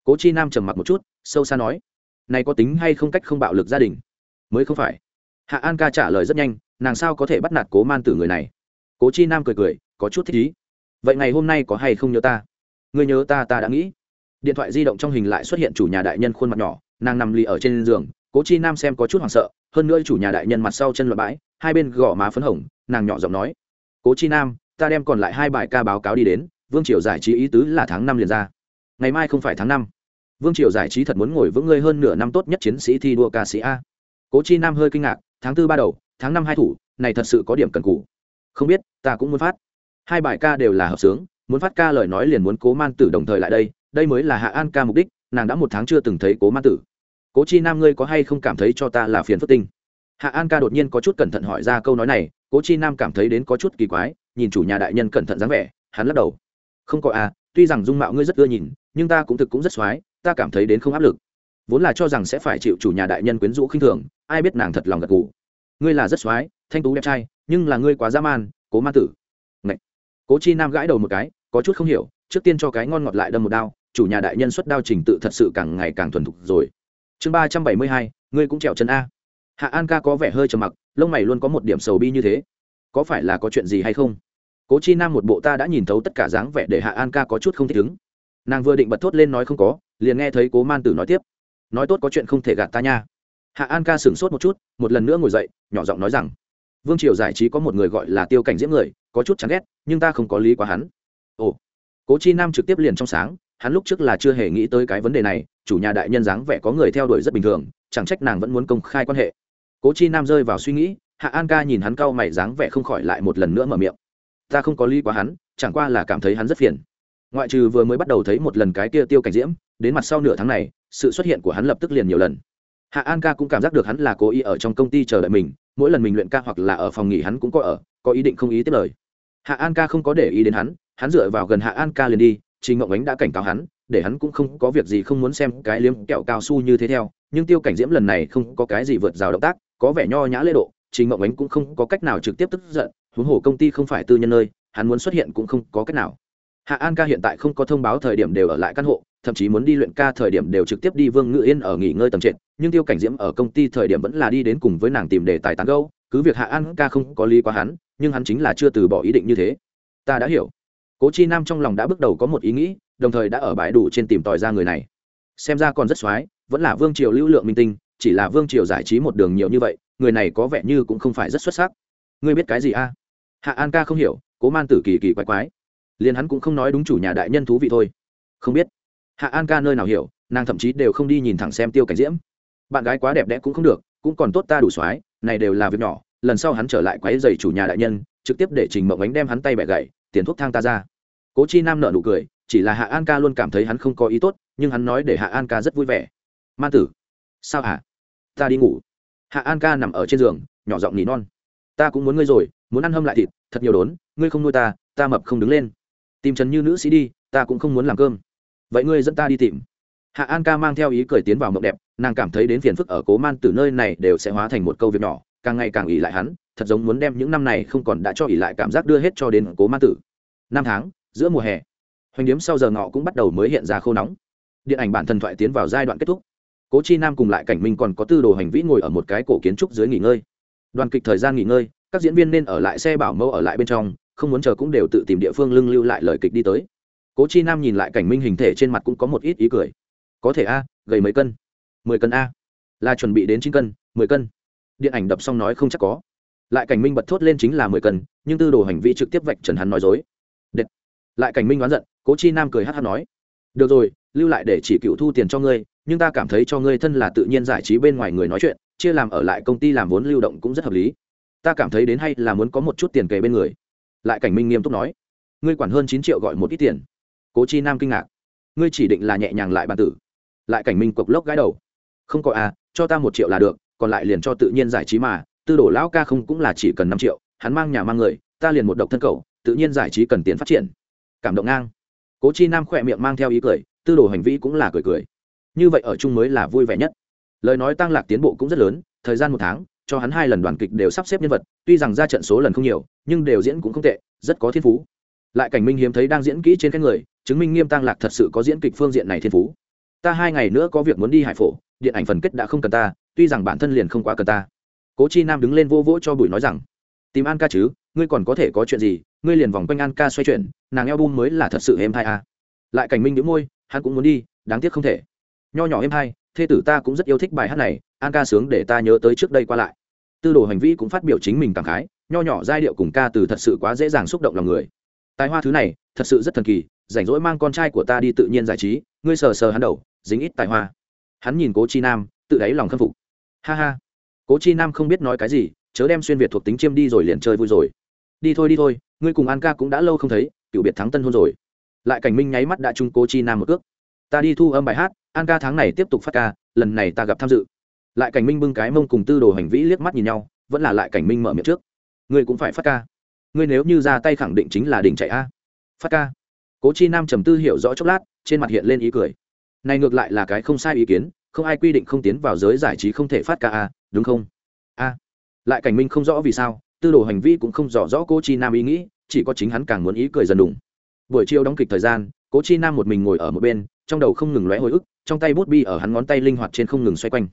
Cố chi nam trầm mặc một chút, sâu xa nói. Này có tính hay không cách không bạo lực gia đình? Mới không phải. Hạ an ca trả lời rất nhanh, nàng sao có thể bắt nạt cố man tử người này? Cố chi nam cười cười, có chút thích ý vậy ngày hôm nay có hay không nhớ ta? Ngươi nhớ ta ta đã nghĩ. Điện thoại di động trong hình lại xuất hiện chủ nhà đại nhân khuôn mặt nhỏ, nàng nằm lì ở trên giường, cố chi nam xem có chút hoảng sợ, hơn nữa chủ nhà đại nhân mặt sau chân loạt bãi, hai bên gò má phấn hồng, nàng nhỏ giọng nói, cố chi nam, ta đem còn lại hai bài ca báo cáo đi đến, vương triều giải trí ý tứ là tháng năm liền ra. Ngày mai không phải tháng năm. Vương triều giải trí thật muốn ngồi vững ngươi hơn nửa năm tốt nhất chiến sĩ thi đua ca sĩ a. Cố chi nam hơi kinh ngạc, tháng tư ba đầu, tháng năm hai thủ, này thật sự có điểm cần cũ không biết, ta cũng muốn phát hai bài ca đều là hợp sướng, muốn phát ca lời nói liền muốn cố man tử đồng thời lại đây đây mới là hạ an ca mục đích, nàng đã một tháng chưa từng thấy cố man tử. Cố chi nam ngươi có hay không cảm thấy cho ta là phiền phức tinh hạ an ca đột nhiên có chút cẩn thận hỏi ra câu nói này, cố chi nam cảm thấy đến có chút kỳ quái, nhìn chủ nhà đại nhân cẩn thận dáng vẻ, hắn lắc đầu. Không có à tuy rằng dung mạo ngươi rất ưa nhìn, nhưng ta cũng thực cũng rất x ta cảm thấy đến không áp lực. Vốn là cho rằng sẽ phải chịu chủ nhà đại nhân quyến rũ khinh thường, ai biết nàng thật lòng gật gù. Ngươi là rất x thanh tú đẹp trai, nhưng là ngươi quá dã man, cố ma tử cố chi nam gãi đầu một cái, có chút không hiểu, trước tiên cho cái ngon ngọt lại đâm một đao, chủ nhà đại nhân xuất đao trình tự thật sự càng ngày càng thuần thục rồi. Chương ba trăm bảy mươi hai, ngươi cũng trèo chân a. Hạ an ca có vẻ hơi trầm mặc, lông mày luôn có một điểm sầu bi như thế. Có phải là có chuyện gì hay không? Cố chi nam một bộ ta đã nhìn thấu tất cả dáng vẻ để hạ an ca có chút không thích ứng. Nàng vừa định bật thốt lên nói không có, liền nghe thấy cố man tử nói tiếp. Nói tốt có chuyện không thể gạt ta nha. Hạ an ca sửng sốt một chút, một lần nữa ngồi dậy, nhỏ giọng nói rằng, vương triều giải trí có một người gọi là tiêu cảnh diễm người có chút chán ghét, nhưng ta không có lý quá hắn. Ồ, cố chi nam trực tiếp liền trong sáng, hắn lúc trước là chưa hề nghĩ tới cái vấn đề này, chủ nhà đại nhân dáng vẻ có người theo đuổi rất bình thường, chẳng trách nàng vẫn muốn công khai quan hệ. Cố chi nam rơi vào suy nghĩ, hạ an ca nhìn hắn cau mày dáng vẻ không khỏi lại một lần nữa mở miệng. Ta không có lý quá hắn, chẳng qua là cảm thấy hắn rất phiền. Ngoại trừ vừa mới bắt đầu thấy một lần cái kia tiêu cảnh diễm, đến mặt sau nửa tháng này, sự xuất hiện của hắn lập tức liền nhiều lần. Hạ an ca cũng cảm giác được hắn là cố ý ở trong công ty chờ đợi mình, mỗi lần mình luyện ca hoặc là ở phòng nghỉ hắn cũng có ở, có ý định không ý tiếp lời hạ an ca không có để ý đến hắn hắn dựa vào gần hạ an ca liền đi, trình ngộng ánh đã cảnh cáo hắn, để hắn cũng không có việc gì không muốn xem cái liếm kẹo cao su như thế theo, nhưng tiêu cảnh diễm lần này không có cái gì vượt rào động tác, có vẻ nho nhã lễ độ, trình ngộng ánh cũng không có cách nào trực tiếp tức giận, huống hồ công ty không phải tư nhân nơi, hắn muốn xuất hiện cũng không có cách nào. Hạ an ca hiện tại không có thông báo thời điểm đều ở lại căn hộ, thậm chí muốn đi luyện ca thời điểm đều trực tiếp đi vương ngự yên ở nghỉ ngơi tầm trệt, nhưng tiêu cảnh diễm ở công ty thời điểm vẫn là đi đến cùng với nàng tìm đề tài tán gâu cứ việc hạ an ca không có lý quá hắn nhưng hắn chính là chưa từ bỏ ý định như thế. Ta đã hiểu. Cố chi nam trong lòng đã bước đầu có một ý nghĩ, đồng thời đã ở bãi đủ trên tìm tòi ra người này. Xem ra còn rất x vẫn là vương triều lưu lượng minh tinh, chỉ là vương triều giải trí một đường nhiều như vậy, người này có vẻ như cũng không phải rất xuất sắc. Ngươi biết cái gì a? Hạ an ca không hiểu, cố man tử kỳ kỳ quái quái. Liền hắn cũng không nói đúng chủ nhà đại nhân thú vị thôi. Không biết. Hạ an ca nơi nào hiểu, nàng thậm chí đều không đi nhìn thẳng xem tiêu cảnh diễm. Bạn gái quá đẹp đẽ cũng không được, cũng còn tốt ta đủ soái này đều là việc nhỏ lần sau hắn trở lại quấy giày chủ nhà đại nhân, trực tiếp để trình mộng ánh đem hắn tay bẻ gậy, tiền thuốc thang ta ra. Cố chi nam nợ nụ cười, chỉ là hạ an ca luôn cảm thấy hắn không có ý tốt, nhưng hắn nói để hạ an ca rất vui vẻ. Man tử, sao hả? Ta đi ngủ. Hạ an ca nằm ở trên giường, nhỏ giọng nỉ non. Ta cũng muốn ngươi rồi, muốn ăn hâm lại thịt, thật nhiều đốn, ngươi không nuôi ta ta mập không đứng lên. Tìm trần như nữ sĩ đi, ta cũng không muốn làm cơm. Vậy ngươi dẫn ta đi tìm. Hạ an ca mang theo ý cười tiến vào mộng đẹp, nàng cảm thấy đến phiền phức ở cố man từ nơi này đều sẽ hóa thành một câu việc nhỏ càng ngày càng ỉ lại hắn, thật giống muốn đem những năm này không còn đã cho ỉ lại cảm giác đưa hết cho đến cố ma tử. Năm tháng, giữa mùa hè, hoành điếm sau giờ ngọ cũng bắt đầu mới hiện ra khô nóng. Điện ảnh bản thần thoại tiến vào giai đoạn kết thúc. Cố chi nam cùng lại cảnh minh còn có tư đồ hành vĩ ngồi ở một cái cổ kiến trúc dưới nghỉ ngơi. Đoàn kịch thời gian nghỉ ngơi, các diễn viên nên ở lại xe bảo mẫu ở lại bên trong, không muốn chờ cũng đều tự tìm địa phương lưng lưu lại lời kịch đi tới. Cố chi nam nhìn lại cảnh minh hình thể trên mặt cũng có một ít ý cười. Có thể a, gầy mấy cân? mười cân a. Là chuẩn bị đến chín cân, mười cân điện ảnh đập xong nói không chắc có. Lại cảnh minh bật thốt lên chính là mười cân, nhưng tư đồ hành vi trực tiếp vạch trần hắn nói dối. Đệt. lại cảnh minh đoán giận, cố chi nam cười hát hát nói. Được rồi, lưu lại để chỉ cựu thu tiền cho ngươi, nhưng ta cảm thấy cho ngươi thân là tự nhiên giải trí bên ngoài người nói chuyện, chia làm ở lại công ty làm vốn lưu động cũng rất hợp lý. Ta cảm thấy đến hay là muốn có một chút tiền kề bên người. Lại cảnh minh nghiêm túc nói. Ngươi quản hơn chín triệu gọi một ít tiền. Cố chi nam kinh ngạc. Ngươi chỉ định là nhẹ nhàng lại bàn tử. Lại cảnh minh cộc lốc gái đầu. Không có à cho ta một triệu là được còn lại liền cho tự nhiên giải trí mà, tư đồ lão ca không cũng là chỉ cần năm triệu, hắn mang nhà mang người, ta liền một độc thân cầu, tự nhiên giải trí cần tiền phát triển. Cảm động ngang. Cố chi nam khỏe miệng mang theo ý cười, tư đồ hành vi cũng là cười cười. Như vậy ở chung mới là vui vẻ nhất. Lời nói tăng lạc tiến bộ cũng rất lớn, thời gian một tháng, cho hắn hai lần đoàn kịch đều sắp xếp nhân vật, tuy rằng ra trận số lần không nhiều, nhưng đều diễn cũng không tệ, rất có thiên phú. Lại cảnh minh hiếm thấy đang diễn kỹ trên cái người, chứng minh nghiêm tăng lạc thật sự có diễn kịch phương diện này thiên phú. Ta hai ngày nữa có việc muốn đi hải phổ, điện ảnh phần kết đã không cần ta tuy rằng bản thân liền không quá cần ta. Cố chi nam đứng lên vô vỗ cho bùi nói rằng, tìm an ca chứ, ngươi còn có thể có chuyện gì, ngươi liền vòng quanh an ca xoay chuyển, nàng eo bum mới là thật sự êm thai à. lại cảnh minh đĩu môi, hắn cũng muốn đi, đáng tiếc không thể. Nho nhỏ êm thai thê tử ta cũng rất yêu thích bài hát này, an ca sướng để ta nhớ tới trước đây qua lại. Tư đồ hành vi cũng phát biểu chính mình cảm khái, nho nhỏ giai điệu cùng ca từ thật sự quá dễ dàng xúc động lòng người. Tài hoa thứ này, thật sự rất thần kỳ, rảnh rỗi mang con trai của ta đi tự nhiên giải trí, ngươi sờ sờ hắn đầu, dính ít tài hoa. Hắn nhìn cố chi nam, tự đáy lòng khâm phục ha ha. Cố chi nam không biết nói cái gì, chớ đem xuyên việt thuộc tính chiêm đi rồi liền chơi vui rồi. Đi thôi đi thôi, ngươi cùng an ca cũng đã lâu không thấy, cựu biệt thắng tân hôn rồi. Lại cảnh minh nháy mắt đã trung cố chi nam một cước. ta đi thu âm bài hát, an ca tháng này tiếp tục phát ca, lần này ta gặp tham dự. Lại cảnh minh bưng cái mông cùng tư đồ hành vĩ liếc mắt nhìn nhau, vẫn là lại cảnh minh mở miệng trước. Ngươi cũng phải phát ca. Ngươi nếu như ra tay khẳng định chính là đỉnh chạy a. Phát ca. Cố chi nam trầm tư hiểu rõ chốc lát, trên mặt hiện lên ý cười. Này ngược lại là cái không sai ý kiến không ai quy định không tiến vào giới giải trí không thể phát ca a, đúng không? A. Lại cảnh minh không rõ vì sao, tư đồ hành vi cũng không rõ rõ cố chi nam ý nghĩ, chỉ có chính hắn càng muốn ý cười dần đủng buổi chiều đóng kịch thời gian, cố chi nam một mình ngồi ở một bên, trong đầu không ngừng lóe hồi ức, trong tay bút bi ở hắn ngón tay linh hoạt trên không ngừng xoay quanh.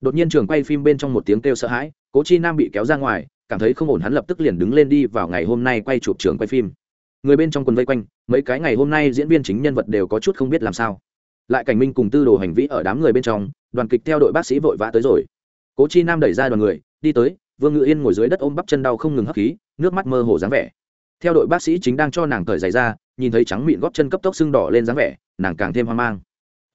Đột nhiên trường quay phim bên trong một tiếng kêu sợ hãi, cố chi nam bị kéo ra ngoài, cảm thấy không ổn hắn lập tức liền đứng lên đi vào ngày hôm nay quay chụp trường quay phim. Người bên trong quần vây quanh, mấy cái ngày hôm nay diễn viên chính nhân vật đều có chút không biết làm sao lại cảnh minh cùng tư đồ hành vi ở đám người bên trong, đoàn kịch theo đội bác sĩ vội vã tới rồi. Cố chi nam đẩy ra đoàn người, đi tới, vương ngự yên ngồi dưới đất ôm bắp chân đau không ngừng hấp khí, nước mắt mơ hồ dáng vẻ. Theo đội bác sĩ chính đang cho nàng cởi giày ra, nhìn thấy trắng mịn góp chân cấp tốc sưng đỏ lên dáng vẻ, nàng càng thêm hoang mang.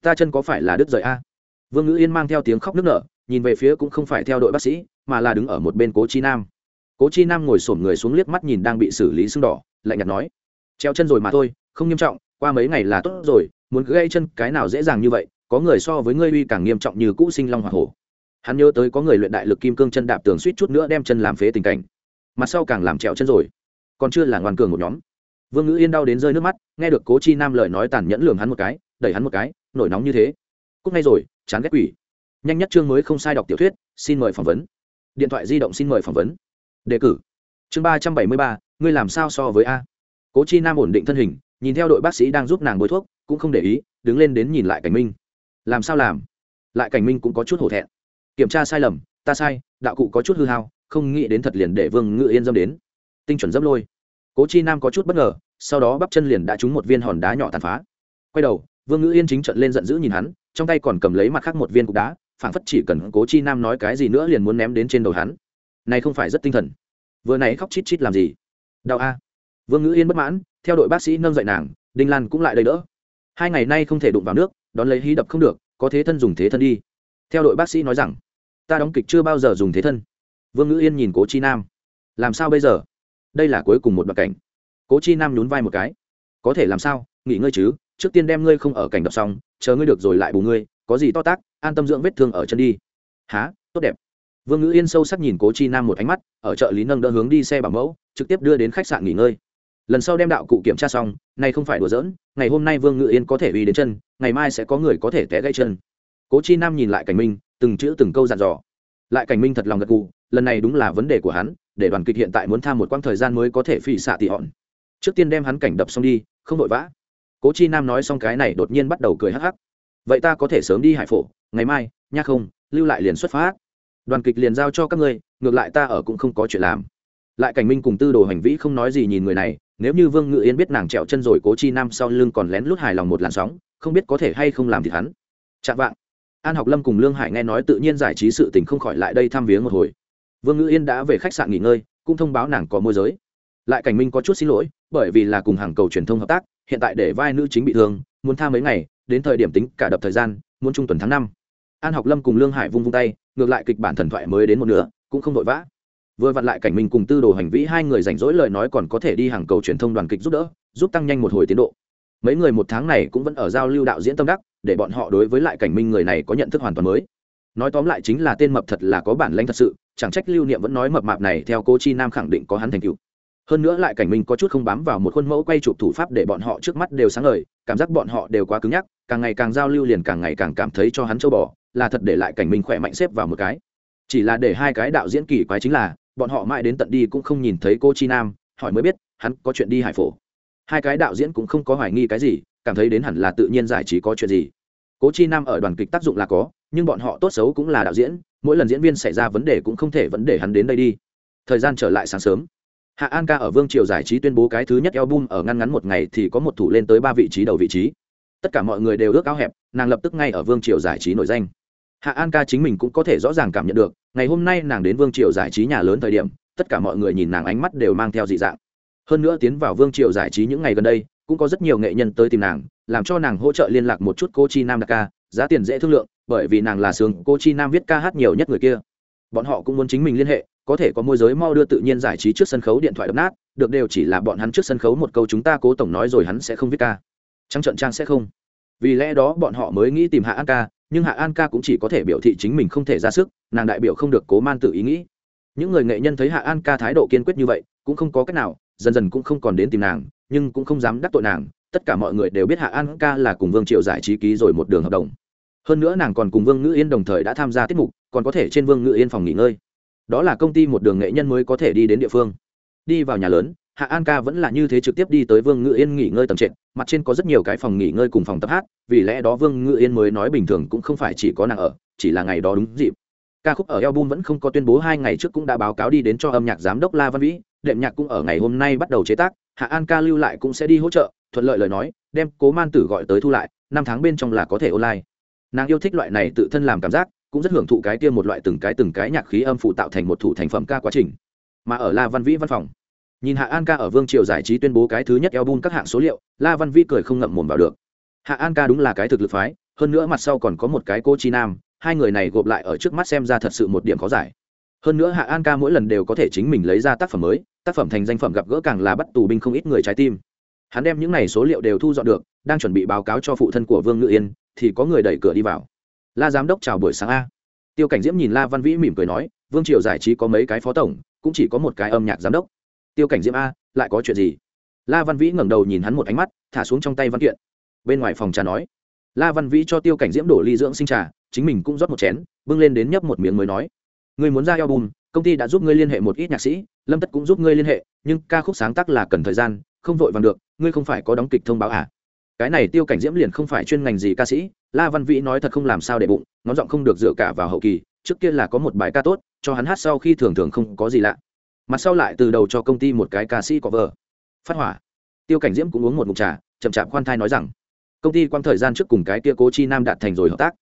Ta chân có phải là đứt rời a? Vương ngữ yên mang theo tiếng khóc nức nở, nhìn về phía cũng không phải theo đội bác sĩ, mà là đứng ở một bên cố chi nam. Cố chi nam ngồi sổm người xuống liếc mắt nhìn đang bị xử lý sưng đỏ, lạnh nhạt nói, treo chân rồi mà thôi, không nghiêm trọng, qua mấy ngày là tốt rồi muốn gây chân, cái nào dễ dàng như vậy, có người so với ngươi uy càng nghiêm trọng như cũ sinh long hoa hổ. Hắn nhớ tới có người luyện đại lực kim cương chân đạp tường suýt chút nữa đem chân làm phế tình cảnh. Mặt sau càng làm trẹo chân rồi. Còn chưa là ngoan cường một nhóm. Vương ngữ yên đau đến rơi nước mắt, nghe được cố chi nam lời nói tàn nhẫn lường hắn một cái, đẩy hắn một cái, nổi nóng như thế. Cúc ngay rồi, chán ghét quỷ. Nhanh nhất chương mới không sai đọc tiểu thuyết, xin mời phỏng vấn. Điện thoại di động xin mời phỏng vấn. Đề cử. Chương ba trăm bảy mươi ba, ngươi làm sao so với a? Cố chi nam ổn định thân hình, nhìn theo đội bác sĩ đang giúp nàng bôi thuốc cũng không để ý, đứng lên đến nhìn lại cảnh minh. Làm sao làm? Lại cảnh minh cũng có chút hổ thẹn. Kiểm tra sai lầm, ta sai, đạo cụ có chút hư hao, không nghĩ đến thật liền để vương ngự yên dâm đến. Tinh chuẩn dâm lôi. Cố chi nam có chút bất ngờ, sau đó bắp chân liền đã trúng một viên hòn đá nhỏ tàn phá. Quay đầu, vương ngữ yên chính trận lên giận dữ nhìn hắn, trong tay còn cầm lấy mặt khác một viên cục đá, phảng phất chỉ cần cố chi nam nói cái gì nữa liền muốn ném đến trên đầu hắn. Này không phải rất tinh thần. Vừa nãy khóc chít chít làm gì? Đau a. Vương ngữ yên bất mãn, theo đội bác sĩ nâng dậy nàng, đinh lan cũng lại đầy đỡ hai ngày nay không thể đụng vào nước, đón lấy hí đập không được, có thế thân dùng thế thân đi. Theo đội bác sĩ nói rằng, ta đóng kịch chưa bao giờ dùng thế thân. Vương ngữ yên nhìn cố chi nam. Làm sao bây giờ? Đây là cuối cùng một đoạn cảnh. Cố chi nam nhún vai một cái. Có thể làm sao? Nghỉ ngơi chứ, trước tiên đem ngươi không ở cảnh đập xong, chờ ngươi được rồi lại bù ngươi, có gì to tác an tâm dưỡng vết thương ở chân đi. Há tốt đẹp. Vương ngữ yên sâu sắc nhìn cố chi nam một ánh mắt, ở chợ lý nâng đỡ hướng đi xe bảo mẫu, trực tiếp đưa đến khách sạn nghỉ ngơi lần sau đem đạo cụ kiểm tra xong, này không phải đùa giỡn, ngày hôm nay vương ngự yên có thể uy đến chân, ngày mai sẽ có người có thể té gãy chân. Cố chi nam nhìn lại cảnh minh, từng chữ từng câu dặn dò. Lại cảnh minh thật lòng gật cụ lần này đúng là vấn đề của hắn, để đoàn kịch hiện tại muốn tham một quãng thời gian mới có thể phỉ xạ tị hòn. Trước tiên đem hắn cảnh đập xong đi, không vội vã. Cố chi nam nói xong cái này đột nhiên bắt đầu cười hắc hắc. Vậy ta có thể sớm đi hải phổ, ngày mai, nha không, lưu lại liền xuất phát. Đoàn kịch liền giao cho các ngươi, ngược lại ta ở cũng không có chuyện làm. Lại cảnh minh cùng tư đồ hành vĩ không nói gì nhìn người này nếu như vương ngự yên biết nàng trèo chân rồi cố chi nam sau lưng còn lén lút hài lòng một làn sóng, không biết có thể hay không làm thì hắn. Chạm vạng. An học lâm cùng lương hải nghe nói tự nhiên giải trí sự tình không khỏi lại đây thăm viếng một hồi. Vương ngự yên đã về khách sạn nghỉ ngơi, cũng thông báo nàng có môi giới. Lại cảnh minh có chút xin lỗi, bởi vì là cùng hàng cầu truyền thông hợp tác, hiện tại để vai nữ chính bị thương, muốn tha mấy ngày, đến thời điểm tính cả đập thời gian, muốn trung tuần tháng năm. An học lâm cùng lương hải vung vung tay, ngược lại kịch bản thần thoại mới đến một nửa, cũng không vội vã vừa vặn lại cảnh minh cùng tư đồ hành vĩ hai người rảnh rỗi lời nói còn có thể đi hàng cầu truyền thông đoàn kịch giúp đỡ, giúp tăng nhanh một hồi tiến độ. Mấy người một tháng này cũng vẫn ở giao lưu đạo diễn tâm đắc, để bọn họ đối với lại cảnh minh người này có nhận thức hoàn toàn mới. Nói tóm lại chính là tên mập thật là có bản lãnh thật sự, chẳng trách lưu niệm vẫn nói mập mạp này theo cô chi nam khẳng định có hắn thành cựu hơn nữa lại cảnh minh có chút không bám vào một khuôn mẫu quay chụp thủ pháp để bọn họ trước mắt đều sáng lời cảm giác bọn họ đều quá cứng nhắc, càng ngày càng giao lưu liền càng ngày càng cảm thấy cho hắn châu bò, là thật để lại cảnh minh khỏe mạnh xếp vào một cái. Chỉ là để hai cái đạo diễn kỳ quái chính là bọn họ mãi đến tận đi cũng không nhìn thấy cô chi nam, hỏi mới biết, hắn có chuyện đi hải phổ. Hai cái đạo diễn cũng không có hoài nghi cái gì, cảm thấy đến hẳn là tự nhiên giải trí có chuyện gì. Cố chi nam ở đoàn kịch tác dụng là có, nhưng bọn họ tốt xấu cũng là đạo diễn, mỗi lần diễn viên xảy ra vấn đề cũng không thể vấn đề hắn đến đây đi. Thời gian trở lại sáng sớm. Hạ an ca ở vương triều giải trí tuyên bố cái thứ nhất album ở ngăn ngắn một ngày thì có một thủ lên tới ba vị trí đầu vị trí. Tất cả mọi người đều ước áo hẹp, nàng lập tức ngay ở vương triều giải trí nổi danh. Hạ an ca chính mình cũng có thể rõ ràng cảm nhận được ngày hôm nay nàng đến vương triều giải trí nhà lớn thời điểm, tất cả mọi người nhìn nàng ánh mắt đều mang theo dị dạng. Hơn nữa tiến vào vương triều giải trí những ngày gần đây, cũng có rất nhiều nghệ nhân tới tìm nàng, làm cho nàng hỗ trợ liên lạc một chút cô chi nam đặc ca, giá tiền dễ thương lượng, bởi vì nàng là sướng cô chi nam viết ca hát nhiều nhất người kia. Bọn họ cũng muốn chính mình liên hệ, có thể có môi giới mau đưa tự nhiên giải trí trước sân khấu điện thoại đập nát, được đều chỉ là bọn hắn trước sân khấu một câu chúng ta cố tổng nói rồi hắn sẽ không viết ca. Trắng trận trang sẽ không. Vì lẽ đó bọn họ mới nghĩ tìm hạ an ca nhưng hạ an ca cũng chỉ có thể biểu thị chính mình không thể ra sức, nàng đại biểu không được cố man tự ý nghĩ. Những người nghệ nhân thấy hạ an ca thái độ kiên quyết như vậy, cũng không có cách nào, dần dần cũng không còn đến tìm nàng, nhưng cũng không dám đắc tội nàng, tất cả mọi người đều biết hạ an ca là cùng vương triệu giải trí ký rồi một đường hợp đồng. Hơn nữa nàng còn cùng vương ngữ yên đồng thời đã tham gia tiết mục, còn có thể trên vương ngữ yên phòng nghỉ ngơi. Đó là công ty một đường nghệ nhân mới có thể đi đến địa phương. Đi vào nhà lớn hạ an ca vẫn là như thế trực tiếp đi tới vương ngự yên nghỉ ngơi tầm trệt, mặt trên có rất nhiều cái phòng nghỉ ngơi cùng phòng tập hát, vì lẽ đó vương ngự yên mới nói bình thường cũng không phải chỉ có nàng ở, chỉ là ngày đó đúng dịp. Ca khúc ở album vẫn không có tuyên bố hai ngày trước cũng đã báo cáo đi đến cho âm nhạc giám đốc la văn vĩ, đệm nhạc cũng ở ngày hôm nay bắt đầu chế tác, hạ an ca lưu lại cũng sẽ đi hỗ trợ, thuận lợi lời nói, đem cố man tử gọi tới thu lại, năm tháng bên trong là có thể online. Nàng yêu thích loại này tự thân làm cảm giác, cũng rất hưởng thụ cái kia một loại từng cái từng cái nhạc khí âm phụ tạo thành một thủ thành phẩm ca quá trình. Mà ở la văn vĩ văn phòng nhìn hạ an ca ở vương triều giải trí tuyên bố cái thứ nhất eo bun các hạng số liệu, la văn Vi cười không ngậm mồm vào được. Hạ an ca đúng là cái thực lực phái, hơn nữa mặt sau còn có một cái cô chi nam, hai người này gộp lại ở trước mắt xem ra thật sự một điểm khó giải. Hơn nữa hạ an ca mỗi lần đều có thể chính mình lấy ra tác phẩm mới, tác phẩm thành danh phẩm gặp gỡ càng là bắt tù binh không ít người trái tim. Hắn đem những n à y số liệu đều thu dọn được, đang chuẩn bị báo cáo cho phụ thân của vương ngự yên, thì có người đẩy cửa đi vào. La giám đốc chào buổi sáng a. Tiêu cảnh diễm nhìn la văn vĩ mỉm cười nói, vương triều giải trí có mấy cái phó tổng, cũng chỉ có một cái âm nhạc giám đốc tiêu cảnh diễm a, lại có chuyện gì? La văn vĩ ngẩng đầu nhìn hắn một ánh mắt, thả xuống trong tay văn kiện. Bên ngoài phòng trà nói. La văn vĩ cho tiêu cảnh diễm đổ ly dưỡng sinh trà, chính mình cũng rót một chén, bưng lên đến nhấp một miếng mới nói. Người muốn ra album, công ty đã giúp ngươi liên hệ một ít nhạc sĩ, lâm tất cũng giúp ngươi liên hệ, nhưng ca khúc sáng tác là cần thời gian, không vội vàng được, ngươi không phải có đóng kịch thông báo à? Cái này tiêu cảnh diễm liền không phải chuyên ngành gì ca sĩ, la văn vĩ nói thật không làm sao để bụng, ngón giọng không được dựa cả vào hậu kỳ, trước kia là có một bài ca tốt, cho hắn hát sau khi thường thường không có gì lạ mặt sau lại từ đầu cho công ty một cái ca sĩ có vợ phát hỏa. Tiêu cảnh diễm cũng uống một mục trà chậm chạp khoan thai nói rằng công ty quang thời gian trước cùng cái kia cố chi nam đạt thành rồi hợp tác.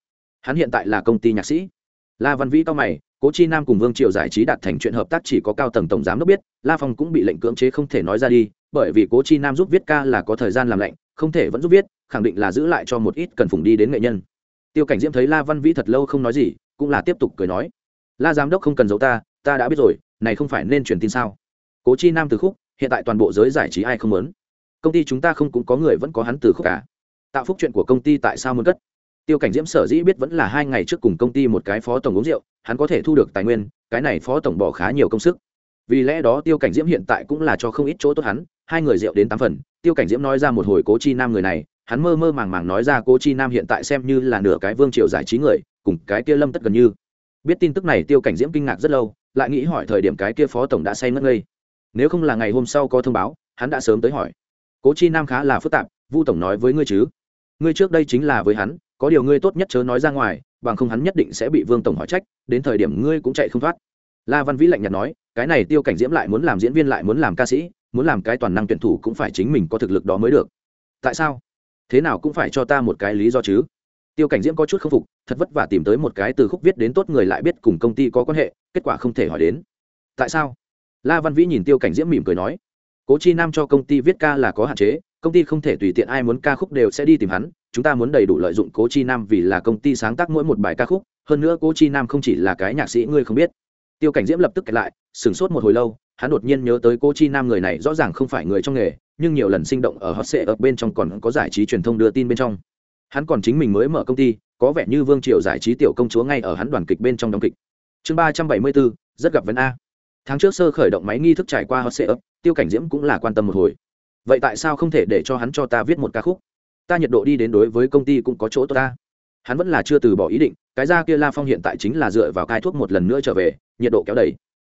Hắn hiện tại là công ty nhạc sĩ. La văn vĩ cao mày cố chi nam cùng vương triều giải trí đạt thành chuyện hợp tác chỉ có cao tầng tổng giám đốc biết la phong cũng bị lệnh cưỡng chế không thể nói ra đi bởi vì cố chi nam giúp viết ca là có thời gian làm lệnh, không thể vẫn giúp viết khẳng định là giữ lại cho một ít cần phùng đi đến nghệ nhân. Tiêu cảnh diễm thấy la văn vĩ thật lâu không nói gì cũng là tiếp tục cười nói la giám đốc không cần giấu ta ta đã biết rồi này không phải nên truyền tin sao? Cố chi nam từ khúc, hiện tại toàn bộ giới giải trí ai không muốn? Công ty chúng ta không cũng có người vẫn có hắn từ khúc cả. Tạo phúc chuyện của công ty tại sao muốn cất? Tiêu cảnh diễm sở dĩ biết vẫn là hai ngày trước cùng công ty một cái phó tổng uống rượu, hắn có thể thu được tài nguyên, cái này phó tổng bỏ khá nhiều công sức. Vì lẽ đó tiêu cảnh diễm hiện tại cũng là cho không ít chỗ tốt hắn, hai người rượu đến tám phần. Tiêu cảnh diễm nói ra một hồi cố chi nam người này, hắn mơ mơ màng màng nói ra cố chi nam hiện tại xem như là nửa cái vương triều giải trí người, cùng cái kia lâm tất gần như biết tin tức này tiêu cảnh diễm kinh ngạc rất lâu, lại nghĩ hỏi thời điểm cái kia phó tổng đã say mất ngây. Nếu không là ngày hôm sau có thông báo, hắn đã sớm tới hỏi. Cố chi nam khá là phức tạp, vu tổng nói với ngươi chứ? Ngươi trước đây chính là với hắn, có điều ngươi tốt nhất chớ nói ra ngoài, bằng không hắn nhất định sẽ bị vương tổng hỏi trách, đến thời điểm ngươi cũng chạy không thoát. La văn vĩ lạnh nhạt nói, cái này tiêu cảnh diễm lại muốn làm diễn viên lại muốn làm ca sĩ, muốn làm cái toàn năng tuyển thủ cũng phải chính mình có thực lực đó mới được. Tại sao? Thế nào cũng phải cho ta một cái lý do chứ? Tiêu cảnh diễm có chút k phục, thật vất vả tìm tới một cái từ khúc viết đến tốt người lại biết cùng công ty có quan hệ, kết quả không thể hỏi đến. Tại sao? La văn vĩ nhìn tiêu cảnh diễm mỉm cười nói, cố chi nam cho công ty viết ca là có hạn chế, công ty không thể tùy tiện ai muốn ca khúc đều sẽ đi tìm hắn, chúng ta muốn đầy đủ lợi dụng cố chi nam vì là công ty sáng tác mỗi một bài ca khúc, hơn nữa cố chi nam không chỉ là cái nhạc sĩ ngươi không biết. Tiêu cảnh diễm lập tức kể lại, sửng sốt một hồi lâu, hắn đột nhiên nhớ tới cố chi nam người này rõ ràng không phải người trong nghề, nhưng nhiều lần sinh động ở hot sệ ở bên trong còn có giải trí truyền thông đưa tin bên trong hắn còn chính mình mới mở công ty, có vẻ như vương triều giải trí tiểu công chúa ngay ở hắn đoàn kịch bên trong đóng kịch. Chương ba trăm bảy mươi bốn rất gặp vấn a. Tháng trước sơ khởi động máy nghi thức trải qua hot sệ ấp tiêu cảnh diễm cũng là quan tâm một hồi. Vậy tại sao không thể để cho hắn cho ta viết một ca khúc? Ta nhiệt độ đi đến đối với công ty cũng có chỗ tốt ta. Hắn vẫn là chưa từ bỏ ý định, cái ra kia la phong hiện tại chính là dựa vào cai thuốc một lần nữa trở về, nhiệt độ kéo đầy.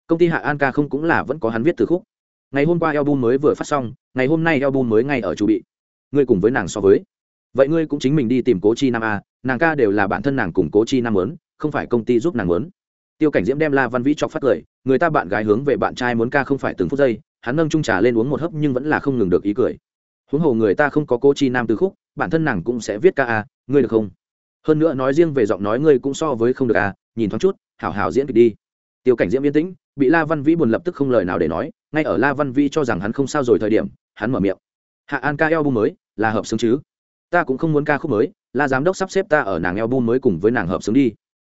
Công ty hạ an ca không cũng là vẫn có hắn viết từ khúc. Ngày hôm qua album mới vừa phát xong, ngày hôm nay album mới ngay ở chu bị. Ngươi cùng với nàng so với vậy ngươi cũng chính mình đi tìm cố chi nam a nàng ca đều là bản thân nàng cùng cố chi nam lớn không phải công ty giúp nàng lớn tiêu cảnh diễm đem la văn vĩ chọc phát cười người ta bạn gái hướng về bạn trai muốn ca không phải từng phút giây, hắn nâng trung trà lên uống một hớp nhưng vẫn là không ngừng được ý cười. Huống hồ người ta không có cố chi nam từ khúc, bản thân nàng cũng sẽ viết ca a ngươi được không? Hơn nữa nói riêng về giọng nói ngươi cũng so với không được a nhìn thoáng chút, hảo hảo diễn kịch đi. Tiêu cảnh diễm yên tĩnh, bị la văn vĩ buồn lập tức không lời nào để nói, ngay ở la văn vĩ cho rằng hắn không sao rồi thời điểm, hắn mở miệng. Hạ an ca eo bung mới, là hợp xứng chứ? Ta cũng không muốn ca khúc mới, la giám đốc sắp xếp ta ở nàng eo bu mới cùng với nàng hợp xứng đi.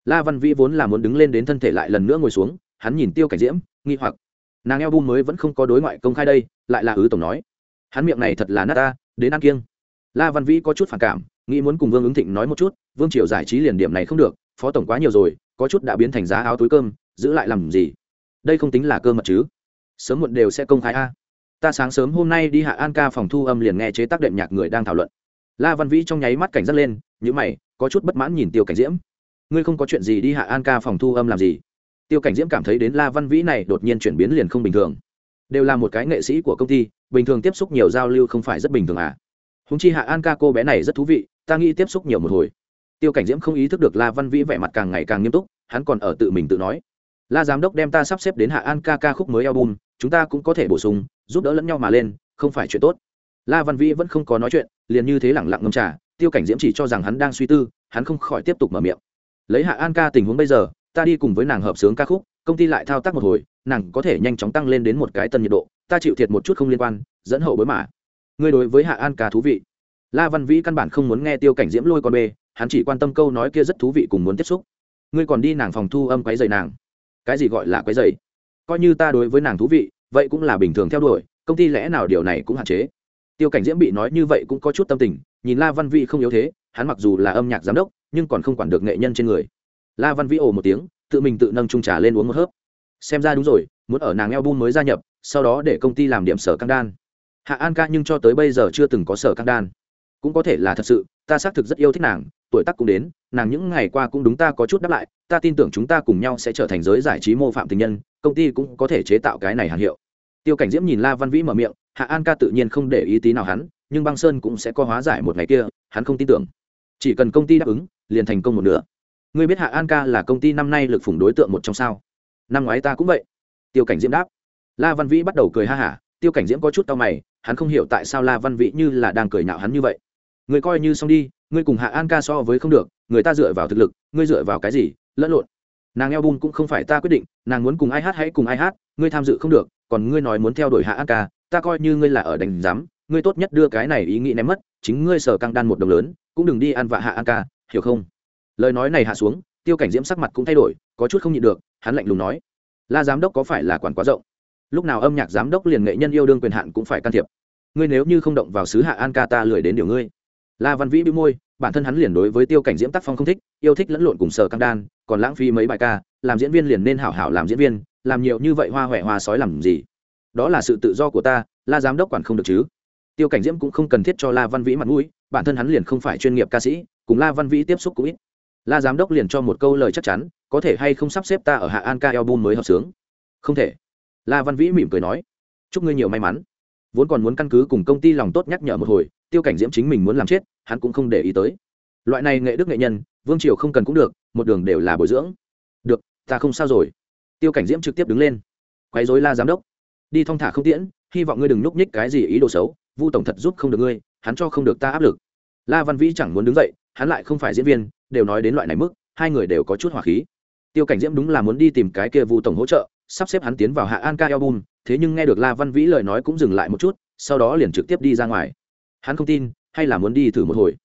La văn vĩ vốn là muốn đứng lên đến thân thể lại lần nữa ngồi xuống, hắn nhìn tiêu cảnh diễm, nghi hoặc. Nàng eo bu mới vẫn không có đối ngoại công khai đây, lại là ứ tổng nói. Hắn miệng này thật là nát ta, đến ăn kiêng. La văn vĩ có chút phản cảm, nghĩ muốn cùng vương ứng thịnh nói một chút, vương triều giải trí liền điểm này không được, phó tổng quá nhiều rồi, có chút đã biến thành giá áo túi cơm, giữ lại làm gì? Đây không tính là cơ mật chứ? Sớm muộn đều sẽ công khai a. Ta sáng sớm hôm nay đi hạ an ca phòng thu âm liền nghe chế tác đệm nhạc người đang thảo luận la văn vĩ trong nháy mắt cảnh giác lên nhữ mày, có chút bất mãn nhìn tiêu cảnh diễm. Ngươi không có chuyện gì đi hạ an ca phòng thu âm làm gì? Tiêu cảnh diễm cảm thấy đến la văn vĩ này đột nhiên chuyển biến liền không bình thường. Đều là một cái nghệ sĩ của công ty, bình thường tiếp xúc nhiều giao lưu không phải rất bình thường à? Húng chi hạ an ca cô bé này rất thú vị, ta nghĩ tiếp xúc nhiều một hồi. Tiêu cảnh diễm không ý thức được la văn vĩ vẻ mặt càng ngày càng nghiêm túc, hắn còn ở tự mình tự nói. La giám đốc đem ta sắp xếp đến hạ an ca ca khúc mới album, chúng ta cũng có thể bổ sung, giúp đỡ lẫn nhau mà lên, không phải chuyện tốt. La văn vĩ vẫn không có nói chuyện liền như thế lẳng lặng ngâm trà, tiêu cảnh diễm chỉ cho rằng hắn đang suy tư, hắn không khỏi tiếp tục mở miệng. Lấy hạ an ca tình huống bây giờ, ta đi cùng với nàng hợp sướng ca khúc, công ty lại thao tác một hồi, nàng có thể nhanh chóng tăng lên đến một cái tân nhiệt độ, ta chịu thiệt một chút không liên quan, dẫn hậu bối mà. Ngươi đối với hạ an ca thú vị. La văn vĩ căn bản không muốn nghe tiêu cảnh diễm lôi con bê, hắn chỉ quan tâm câu nói kia rất thú vị cùng muốn tiếp xúc. Ngươi còn đi nàng phòng thu âm quấy dày nàng. Cái gì gọi là quấy dày coi như ta đối với nàng thú vị, vậy cũng là bình thường theo đuổi, công ty lẽ nào điều này cũng hạn chế? Tiêu cảnh diễm bị nói như vậy cũng có chút tâm tình, nhìn la văn vĩ không yếu thế, hắn mặc dù là âm nhạc giám đốc, nhưng còn không quản được nghệ nhân trên người. La văn vĩ ồ một tiếng, tự mình tự nâng trung trà lên uống một hớp. Xem ra đúng rồi, muốn ở nàng eo bun mới gia nhập, sau đó để công ty làm điểm sở căng đan. Hạ an ca nhưng cho tới bây giờ chưa từng có sở căng đan. Cũng có thể là thật sự, ta xác thực rất yêu thích nàng, tuổi tác cũng đến, nàng những ngày qua cũng đúng ta có chút đáp lại, ta tin tưởng chúng ta cùng nhau sẽ trở thành giới giải trí mô phạm tình nhân, công ty cũng có thể chế tạo cái này hàn hiệu tiêu cảnh diễm nhìn la văn vĩ mở miệng, hạ an ca tự nhiên không để ý tí nào hắn, nhưng băng sơn cũng sẽ có hóa giải một ngày kia, hắn không tin tưởng. Chỉ cần công ty đáp ứng, liền thành công một nửa. Ngươi biết hạ an ca là công ty năm nay lực phủng đối tượng một trong sao? Năm ngoái ta cũng vậy. Tiêu cảnh diễm đáp. La văn vĩ bắt đầu cười ha hả, tiêu cảnh diễm có chút tao mày, hắn không hiểu tại sao la văn vĩ như là đang cười nhạo hắn như vậy. Người coi như xong đi, ngươi cùng hạ an ca so với không được, người ta dựa vào thực lực, ngươi dựa vào cái gì, lẫn lộn. Nàng eo bun cũng không phải ta quyết định, nàng muốn cùng ai hát hãy cùng ai hát, ngươi tham dự không được còn ngươi nói muốn theo đuổi hạ an ca, ta coi như ngươi là ở đánh giám, ngươi tốt nhất đưa cái này ý nghĩ ném mất, chính ngươi sở căng đan một đồng lớn, cũng đừng đi ăn vạ hạ an ca, hiểu không? Lời nói này hạ xuống, tiêu cảnh diễm sắc mặt cũng thay đổi, có chút không nhịn được, hắn lạnh lùng nói, la giám đốc có phải là quản quá rộng? Lúc nào âm nhạc giám đốc liền nghệ nhân yêu đương quyền hạn cũng phải can thiệp. Ngươi nếu như không động vào sứ hạ an ca ta lười đến điều ngươi. La văn vĩ bị môi, bản thân hắn liền đối với tiêu cảnh diễm tác phong không thích, yêu thích lẫn lộn cùng sở căng đan, còn lãng phí mấy bài ca, làm diễn viên liền nên hảo hảo làm diễn viên làm nhiều như vậy hoa hoẻ hoa sói làm gì? Đó là sự tự do của ta, la giám đốc quản không được chứ? Tiêu cảnh diễm cũng không cần thiết cho la văn vĩ mặt mũi, bản thân hắn liền không phải chuyên nghiệp ca sĩ, cùng la văn vĩ tiếp xúc cũng ít. La giám đốc liền cho một câu lời chắc chắn, có thể hay không sắp xếp ta ở hạ an ca album mới hợp sướng? Không thể. La văn vĩ mỉm cười nói, chúc ngươi nhiều may mắn. Vốn còn muốn căn cứ cùng công ty lòng tốt nhắc nhở một hồi, tiêu cảnh diễm chính mình muốn làm chết, hắn cũng không để ý tới. Loại này nghệ đức nghệ nhân, vương triều không cần cũng được, một đường đều là bồi dưỡng. Được, ta không sao rồi tiêu cảnh diễm trực tiếp đứng lên. Quấy dối la giám đốc. Đi thong thả không tiễn hy vọng ngươi đừng nhúc nhích cái gì ý đồ xấu vu tổng thật giúp không được ngươi hắn cho không được ta áp lực. La văn vĩ chẳng muốn đứng dậy hắn lại không phải diễn viên đều nói đến loại này mức hai người đều có chút hỏa khí. Tiêu cảnh diễm đúng là muốn đi tìm cái kia vu tổng hỗ trợ sắp xếp hắn tiến vào hạ an ca album thế nhưng nghe được la văn vĩ lời nói cũng dừng lại một chút sau đó liền trực tiếp đi ra ngoài. Hắn không tin hay là muốn đi thử một hồi.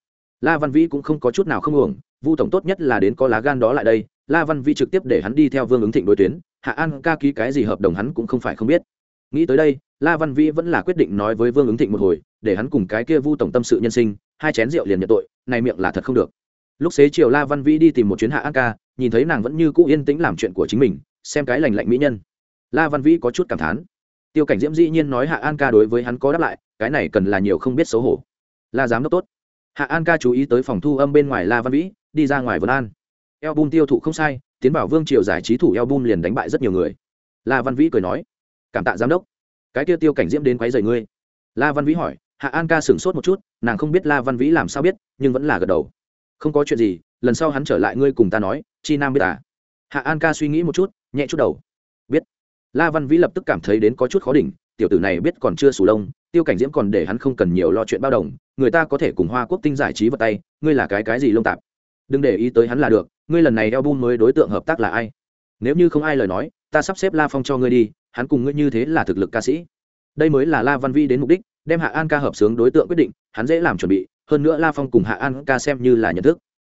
La văn vĩ cũng không có chút nào không hưởng, vu tổng tốt nhất là đến có lá gan đó lại đây la văn Vi trực tiếp để hắn đi theo vương ứng thịnh đối tuyến, hạ an ca ký cái gì hợp đồng hắn cũng không phải không biết. Nghĩ tới đây, la văn Vi vẫn là quyết định nói với vương ứng thịnh một hồi, để hắn cùng cái kia vu tổng tâm sự nhân sinh, hai chén rượu liền nhận tội, này miệng là thật không được. Lúc xế chiều la văn Vi đi tìm một chuyến hạ an ca, nhìn thấy nàng vẫn như cũ yên tĩnh làm chuyện của chính mình, xem cái lành lạnh mỹ nhân. La văn Vi có chút cảm thán. Tiêu cảnh diễm dĩ nhiên nói hạ an ca đối với hắn có đáp lại, cái này cần là nhiều không biết xấu hổ. La giám đốc tốt. Hạ an ca chú ý tới phòng thu âm bên ngoài la văn vĩ, đi ra ngoài vân an eo bum tiêu thụ không sai, tiến bảo vương triều giải trí thủ eo bum liền đánh bại rất nhiều người. La văn vĩ cười nói, cảm tạ giám đốc. Cái tiêu tiêu cảnh diễm đến quấy rầy ngươi. La văn vĩ hỏi, hạ an ca sửng sốt một chút, nàng không biết la văn vĩ làm sao biết, nhưng vẫn là gật đầu. Không có chuyện gì, lần sau hắn trở lại ngươi cùng ta nói, chi nam biết à? Hạ an ca suy nghĩ một chút, nhẹ chút đầu. Biết. La văn vĩ lập tức cảm thấy đến có chút khó đỉnh, tiểu tử này biết còn chưa sủ lông, tiêu cảnh diễm còn để hắn không cần nhiều lo chuyện bao đồng, người ta có thể cùng hoa quốc tinh giải trí vào tay, ngươi là cái cái gì lông tạp? Đừng để ý tới hắn là được ngươi lần này album mới đối tượng hợp tác là ai? Nếu như không ai lời nói, ta sắp xếp la phong cho ngươi đi, hắn cùng ngươi như thế là thực lực ca sĩ. Đây mới là la văn vi đến mục đích, đem hạ an ca hợp sướng đối tượng quyết định, hắn dễ làm chuẩn bị, hơn nữa la phong cùng hạ an ca xem như là nhận thức.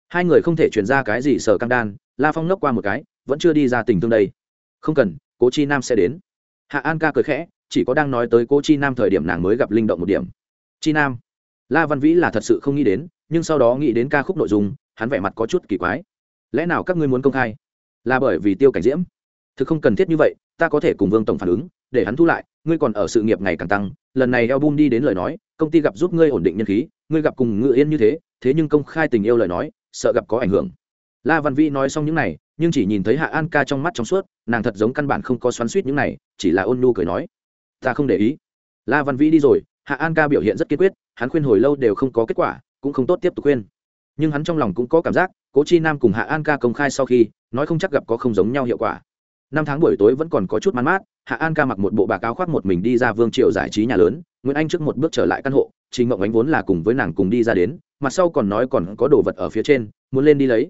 Hai người không thể chuyển ra cái gì sở căng đan, la phong ngốc qua một cái, vẫn chưa đi ra tình thương đây. Không cần, cố chi nam sẽ đến. Hạ an ca cười khẽ, chỉ có đang nói tới Cố chi nam thời điểm nàng mới gặp linh động một điểm. Chi nam. La văn vĩ là thật sự không nghĩ đến, nhưng sau đó nghĩ đến ca khúc nội dung, hắn vẻ mặt có chút kỳ quái lẽ nào các ngươi muốn công khai? Là bởi vì tiêu cảnh diễm? Thực không cần thiết như vậy, ta có thể cùng vương tổng phản ứng, để hắn thu lại, ngươi còn ở sự nghiệp ngày càng tăng, lần này album đi đến lời nói, công ty gặp giúp ngươi ổn định nhân khí, ngươi gặp cùng ngự yên như thế thế nhưng công khai tình yêu lời nói, sợ gặp có ảnh hưởng. La văn vĩ nói xong những này, nhưng chỉ nhìn thấy hạ an ca trong mắt trong suốt, nàng thật giống căn bản không có xoắn suýt những này, chỉ là ôn Nu cười nói. Ta không để ý. La văn vĩ đi rồi, hạ an ca biểu hiện rất kiên quyết, hắn khuyên hồi lâu đều không có kết quả, cũng không tốt tiếp tục khuyên. Nhưng hắn trong lòng cũng có cảm giác cố chi nam cùng hạ an ca công khai sau khi, nói không chắc gặp có không giống nhau hiệu quả. Năm tháng buổi tối vẫn còn có chút man mát, hạ an ca mặc một bộ bạc áo khoác một mình đi ra vương triệu giải trí nhà lớn, nguyễn anh trước một bước trở lại căn hộ, trình ngộng ánh vốn là cùng với nàng cùng đi ra đến, mặt sau còn nói còn có đồ vật ở phía trên, muốn lên đi lấy.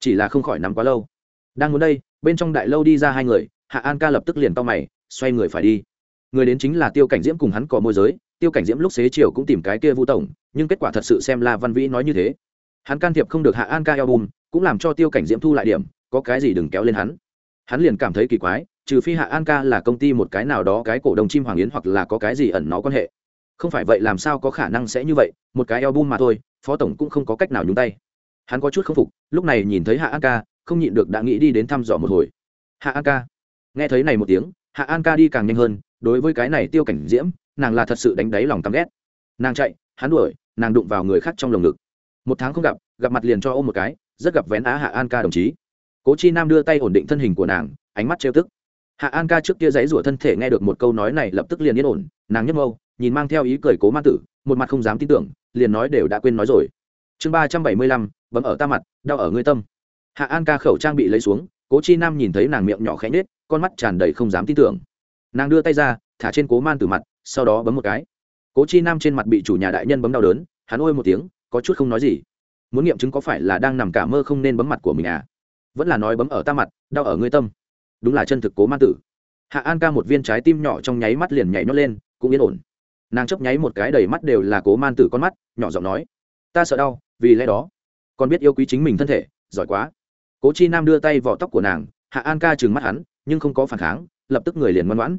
Chỉ là không khỏi nắm quá lâu. Đang muốn đây, bên trong đại lâu đi ra hai người, hạ an ca lập tức liền to mày, xoay người phải đi. Người đến chính là tiêu cảnh diễm cùng hắn có môi giới, tiêu cảnh diễm lúc xế chiều cũng tìm cái kia vu tổng, nhưng kết quả thật sự xem la văn vĩ nói như thế hắn can thiệp không được hạ an ca album, cũng làm cho tiêu cảnh diễm thu lại điểm, có cái gì đừng kéo lên hắn. Hắn liền cảm thấy kỳ quái, trừ phi hạ an ca là công ty một cái nào đó cái cổ đồng chim hoàng yến hoặc là có cái gì ẩn nó quan hệ. Không phải vậy làm sao có khả năng sẽ như vậy, một cái album mà thôi, phó tổng cũng không có cách nào nhúng tay. Hắn có chút k phục, lúc này nhìn thấy hạ an ca, không nhịn được đã nghĩ đi đến thăm dò một hồi. Hạ an ca. Nghe thấy này một tiếng, hạ an ca đi càng nhanh hơn, đối với cái này tiêu cảnh diễm, nàng là thật sự đánh đáy lòng căm ghét. Nàng chạy, hắn đuổi, nàng đụng vào người khác trong lồng ngực một tháng không gặp gặp mặt liền cho ôm một cái, rất gặp vén á hạ an ca đồng chí. Cố chi nam đưa tay ổn định thân hình của nàng, ánh mắt trêu tức. Hạ an ca trước kia giấy rủa thân thể nghe được một câu nói này lập tức liền yên ổn, nàng nhấp mâu nhìn mang theo ý cười cố ma tử, một mặt không dám tin tưởng, liền nói đều đã quên nói rồi. Chương ba trăm bảy mươi lăm, bấm ở ta mặt, đau ở ngươi tâm. Hạ an ca khẩu trang bị lấy xuống, cố chi nam nhìn thấy nàng miệng nhỏ khẽ nết con mắt tràn đầy không dám tin tưởng. Nàng đưa tay ra, thả trên cố man từ mặt, sau đó bấm một cái. Cố chi nam trên mặt bị chủ nhà đại nhân bấm đau đớn, hắn ôi một tiếng có chút không nói gì. Muốn nghiệm chứng có phải là đang nằm cả mơ không nên bấm mặt của mình à? Vẫn là nói bấm ở ta mặt, đau ở ngươi tâm. Đúng là chân thực cố man tử. Hạ an ca một viên trái tim nhỏ trong nháy mắt liền nhảy nhót lên, cũng yên ổn. Nàng chấp nháy một cái đầy mắt đều là cố man tử con mắt, nhỏ giọng nói, ta sợ đau, vì lẽ đó, con biết yêu quý chính mình thân thể, giỏi quá. Cố chi nam đưa tay vào tóc của nàng, hạ an ca trừng mắt hắn, nhưng không có phản kháng, lập tức người liền ngoan ngoãn.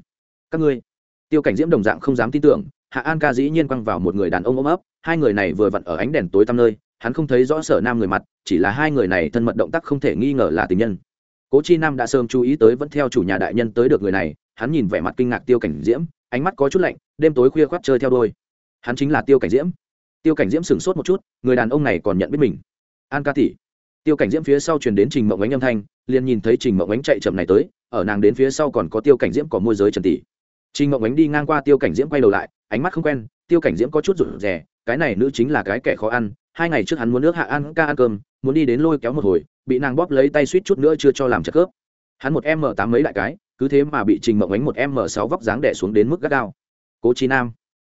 Các ngươi, tiêu cảnh diễm đồng dạng không dám tin tưởng hạ an ca dĩ nhiên quăng vào một người đàn ông ôm ấp, hai người này vừa vặn ở ánh đèn tối tăm nơi, hắn không thấy rõ sở nam người mặt, chỉ là hai người này thân mật động tác không thể nghi ngờ là tình nhân. Cố chi nam đã sớm chú ý tới vẫn theo chủ nhà đại nhân tới được người này, hắn nhìn vẻ mặt kinh ngạc tiêu cảnh diễm, ánh mắt có chút lạnh, đêm tối khuya khoác chơi theo đôi. Hắn chính là tiêu cảnh diễm. Tiêu cảnh diễm sửng sốt một chút, người đàn ông này còn nhận biết mình. An ca tỷ. Tiêu cảnh diễm phía sau truyền đến trình mộng ánh âm thanh, liền nhìn thấy trình mộng ánh chạy chậm này tới, ở nàng đến phía sau còn có tiêu cảnh diễm có môi giới trần tỷ. Trình mộng ánh đi ngang qua tiêu cảnh diễm quay đầu lại ánh mắt không quen, tiêu cảnh diễm có chút rụt rè, cái này nữ chính là cái kẻ khó ăn, hai ngày trước hắn muốn nước hạ ăn ca ăn cơm, muốn đi đến lôi kéo một hồi, bị nàng bóp lấy tay suýt chút nữa chưa cho làm chất khớp hắn một m tám mấy đại cái, cứ thế mà bị trình mộng ánh một m sáu vóc dáng đẻ xuống đến mức gắt gao. Cố chi nam.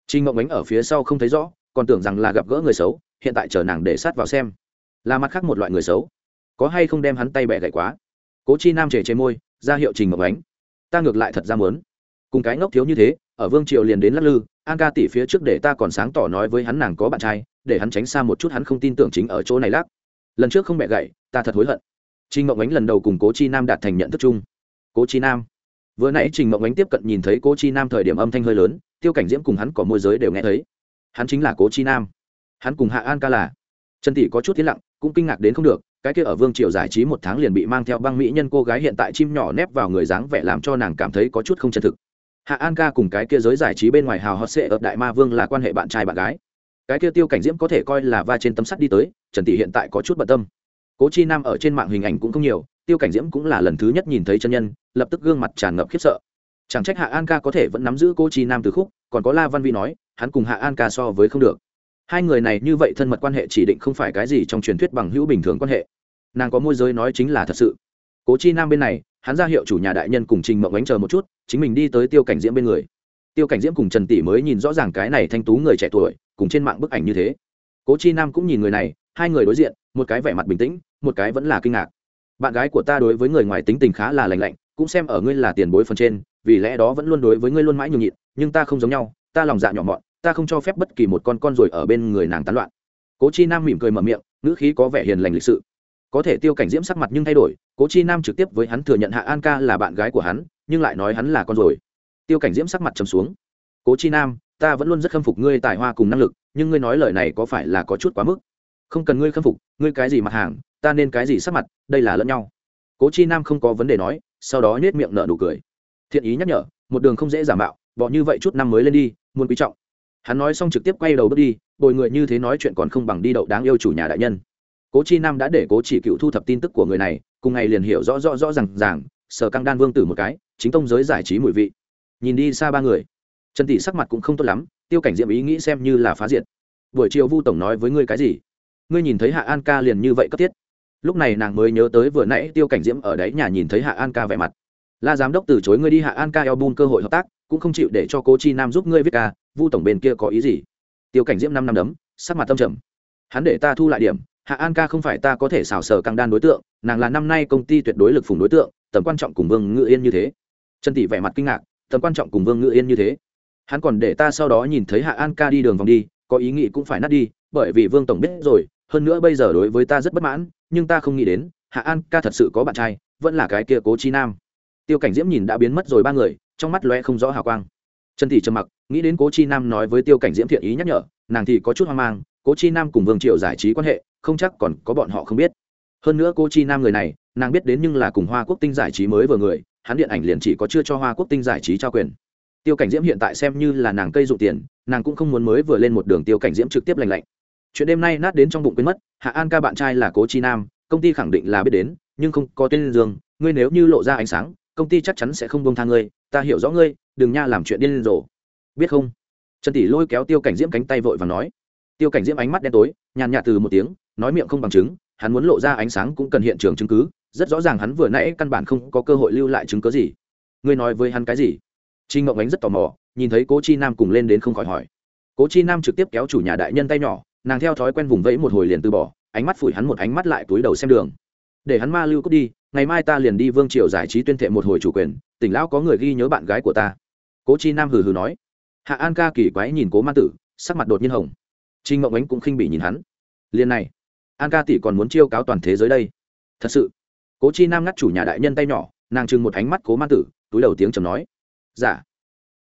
Trình mộng ánh ở phía sau không thấy rõ, còn tưởng rằng là gặp gỡ người xấu, hiện tại chờ nàng để sát vào xem. Là mặt khác một loại người xấu. Có hay không đem hắn tay bẻ gậy quá? Cố chi nam chề chế môi, ra hiệu trình mộng ánh. Ta ngược lại thật ra muốn. Cùng cái ngốc thiếu như thế ở vương triều liền đến lắc lư, an ca tỷ phía trước để ta còn sáng tỏ nói với hắn nàng có bạn trai, để hắn tránh xa một chút hắn không tin tưởng chính ở chỗ này lắc. Lần trước không mẹ gậy, ta thật hối hận. Trình mộng ánh lần đầu cùng cố chi nam đạt thành nhận thức chung. Cố chi nam. Vừa nãy trình mộng ánh tiếp cận nhìn thấy cố chi nam thời điểm âm thanh hơi lớn, tiêu cảnh diễm cùng hắn có môi giới đều nghe thấy. Hắn chính là cố chi nam. Hắn cùng hạ an ca là. Trần tỷ có chút tiến lặng, cũng kinh ngạc đến không được, cái kia ở vương triều giải trí một tháng liền bị mang theo băng mỹ nhân cô gái hiện tại chim nhỏ nép vào người dáng vẻ làm cho nàng cảm thấy có chút không chân thực hạ an ca cùng cái kia giới giải trí bên ngoài hào hot sệ ở đại ma vương là quan hệ bạn trai bạn gái. Cái kia tiêu cảnh diễm có thể coi là va trên tấm sắt đi tới, trần tỷ hiện tại có chút bận tâm. Cố chi nam ở trên mạng hình ảnh cũng không nhiều, tiêu cảnh diễm cũng là lần thứ nhất nhìn thấy chân nhân, lập tức gương mặt tràn ngập khiếp sợ. Chẳng trách hạ an ca có thể vẫn nắm giữ cô chi nam từ khúc, còn có la văn vi nói, hắn cùng hạ an ca so với không được. Hai người này như vậy thân mật quan hệ chỉ định không phải cái gì trong truyền thuyết bằng hữu bình thường quan hệ. Nàng có môi giới nói chính là thật sự. Cố chi nam bên này hắn ra hiệu chủ nhà đại nhân cùng trình mộng ánh chờ một chút, chính mình đi tới tiêu cảnh diễm bên người. Tiêu cảnh diễm cùng trần tỷ mới nhìn rõ ràng cái này thanh tú người trẻ tuổi, cùng trên mạng bức ảnh như thế. Cố chi nam cũng nhìn người này, hai người đối diện, một cái vẻ mặt bình tĩnh, một cái vẫn là kinh ngạc. Bạn gái của ta đối với người ngoài tính tình khá là lành lạnh, cũng xem ở ngươi là tiền bối phần trên, vì lẽ đó vẫn luôn đối với ngươi luôn mãi nhường nhịn, nhưng ta không giống nhau, ta lòng dạ nhỏ mọn, ta không cho phép bất kỳ một con con rồi ở bên người nàng tán loạn. Cố chi nam mỉm cười mở miệng, ngữ khí có vẻ hiền lành lịch sự có thể tiêu cảnh diễm sắc mặt nhưng thay đổi, cố chi nam trực tiếp với hắn thừa nhận hạ an ca là bạn gái của hắn, nhưng lại nói hắn là con rồi. Tiêu cảnh diễm sắc mặt trầm xuống. Cố chi nam, ta vẫn luôn rất khâm phục ngươi tài hoa cùng năng lực, nhưng ngươi nói lời này có phải là có chút quá mức? Không cần ngươi khâm phục, ngươi cái gì mặt hàng, ta nên cái gì sắc mặt, đây là lẫn nhau. Cố chi nam không có vấn đề nói, sau đó nhét miệng nở nụ cười. Thiện ý nhắc nhở, một đường không dễ giả mạo, bỏ như vậy chút năm mới lên đi, muốn quý trọng. Hắn nói xong trực tiếp quay đầu bước đi, bồi người như thế nói chuyện còn không bằng đi đậu đáng yêu chủ nhà đại nhân cố chi nam đã để cố chỉ cựu thu thập tin tức của người này, cùng ngày liền hiểu rõ rõ rõ rằng ràng, sở căng đan vương tử một cái, chính tông giới giải trí mùi vị. Nhìn đi xa ba người. Trần tỷ sắc mặt cũng không tốt lắm, tiêu cảnh diệm ý nghĩ xem như là phá diệt. Buổi chiều vu tổng nói với ngươi cái gì? Ngươi nhìn thấy hạ an ca liền như vậy cấp thiết. Lúc này nàng mới nhớ tới vừa nãy tiêu cảnh diễm ở đấy nhà nhìn thấy hạ an ca vẻ mặt. La giám đốc từ chối ngươi đi hạ an ca eo bun cơ hội hợp tác, cũng không chịu để cho cố chi nam giúp ngươi viết ca, vu tổng bên kia có ý gì? Tiêu cảnh diễm năm năm đấm, sắc mặt tâm trầm. Hắn để ta thu lại điểm hạ an ca không phải ta có thể xào sở căng đan đối tượng, nàng là năm nay công ty tuyệt đối lực phùng đối tượng, tầm quan trọng cùng vương ngự yên như thế. Trần tỷ vẻ mặt kinh ngạc, tầm quan trọng cùng vương ngự yên như thế. Hắn còn để ta sau đó nhìn thấy hạ an ca đi đường vòng đi, có ý nghĩ cũng phải nát đi, bởi vì vương tổng biết rồi, hơn nữa bây giờ đối với ta rất bất mãn, nhưng ta không nghĩ đến, hạ an ca thật sự có bạn trai, vẫn là cái kia cố chi nam. Tiêu cảnh diễm nhìn đã biến mất rồi ba người, trong mắt loe không rõ hào quang. Trần thị trầm mặc, nghĩ đến cố chi nam nói với tiêu cảnh diễm thiện ý nhắc nhở, nàng thì có chút hoang mang, cố chi nam cùng vương triệu giải trí quan hệ không chắc còn có bọn họ không biết. Hơn nữa cô chi nam người này, nàng biết đến nhưng là cùng hoa quốc tinh giải trí mới vừa người, hắn điện ảnh liền chỉ có chưa cho hoa quốc tinh giải trí trao quyền. Tiêu cảnh diễm hiện tại xem như là nàng cây dụ tiền, nàng cũng không muốn mới vừa lên một đường tiêu cảnh diễm trực tiếp lành lạnh. Chuyện đêm nay nát đến trong bụng quên mất, hạ an ca bạn trai là cố chi nam, công ty khẳng định là biết đến, nhưng không có tên dương, ngươi nếu như lộ ra ánh sáng, công ty chắc chắn sẽ không bông tha ngươi, ta hiểu rõ ngươi, đừng nha làm chuyện điên rồ. Biết không? Trần tỷ lôi kéo tiêu cảnh diễm cánh tay vội và nói. Tiêu cảnh diễm ánh mắt đen tối, nhàn nhạt từ một tiếng nói miệng không bằng chứng, hắn muốn lộ ra ánh sáng cũng cần hiện trường chứng cứ, rất rõ ràng hắn vừa nãy căn bản không có cơ hội lưu lại chứng cứ gì. Ngươi nói với hắn cái gì? Trinh ngọc ánh rất tò mò, nhìn thấy cố chi nam cùng lên đến không khỏi hỏi. Cố chi nam trực tiếp kéo chủ nhà đại nhân tay nhỏ, nàng theo thói quen vùng vẫy một hồi liền từ bỏ, ánh mắt phủi hắn một ánh mắt lại túi đầu xem đường. Để hắn ma lưu cút đi, ngày mai ta liền đi vương triều giải trí tuyên thệ một hồi chủ quyền, tỉnh lão có người ghi nhớ bạn gái của ta. Cố chi nam hừ hừ nói. Hạ an ca kỳ quái nhìn cố Ma tử, sắc mặt đột nhiên hồng. Trinh ngộng ánh cũng khinh bị nhìn hắn. Liền này an ca tỷ còn muốn chiêu cáo toàn thế giới đây. Thật sự. Cố chi nam ngắt chủ nhà đại nhân tay nhỏ, nàng trừng một ánh mắt cố man tử, túi đầu tiếng trầm nói. Giả dạ.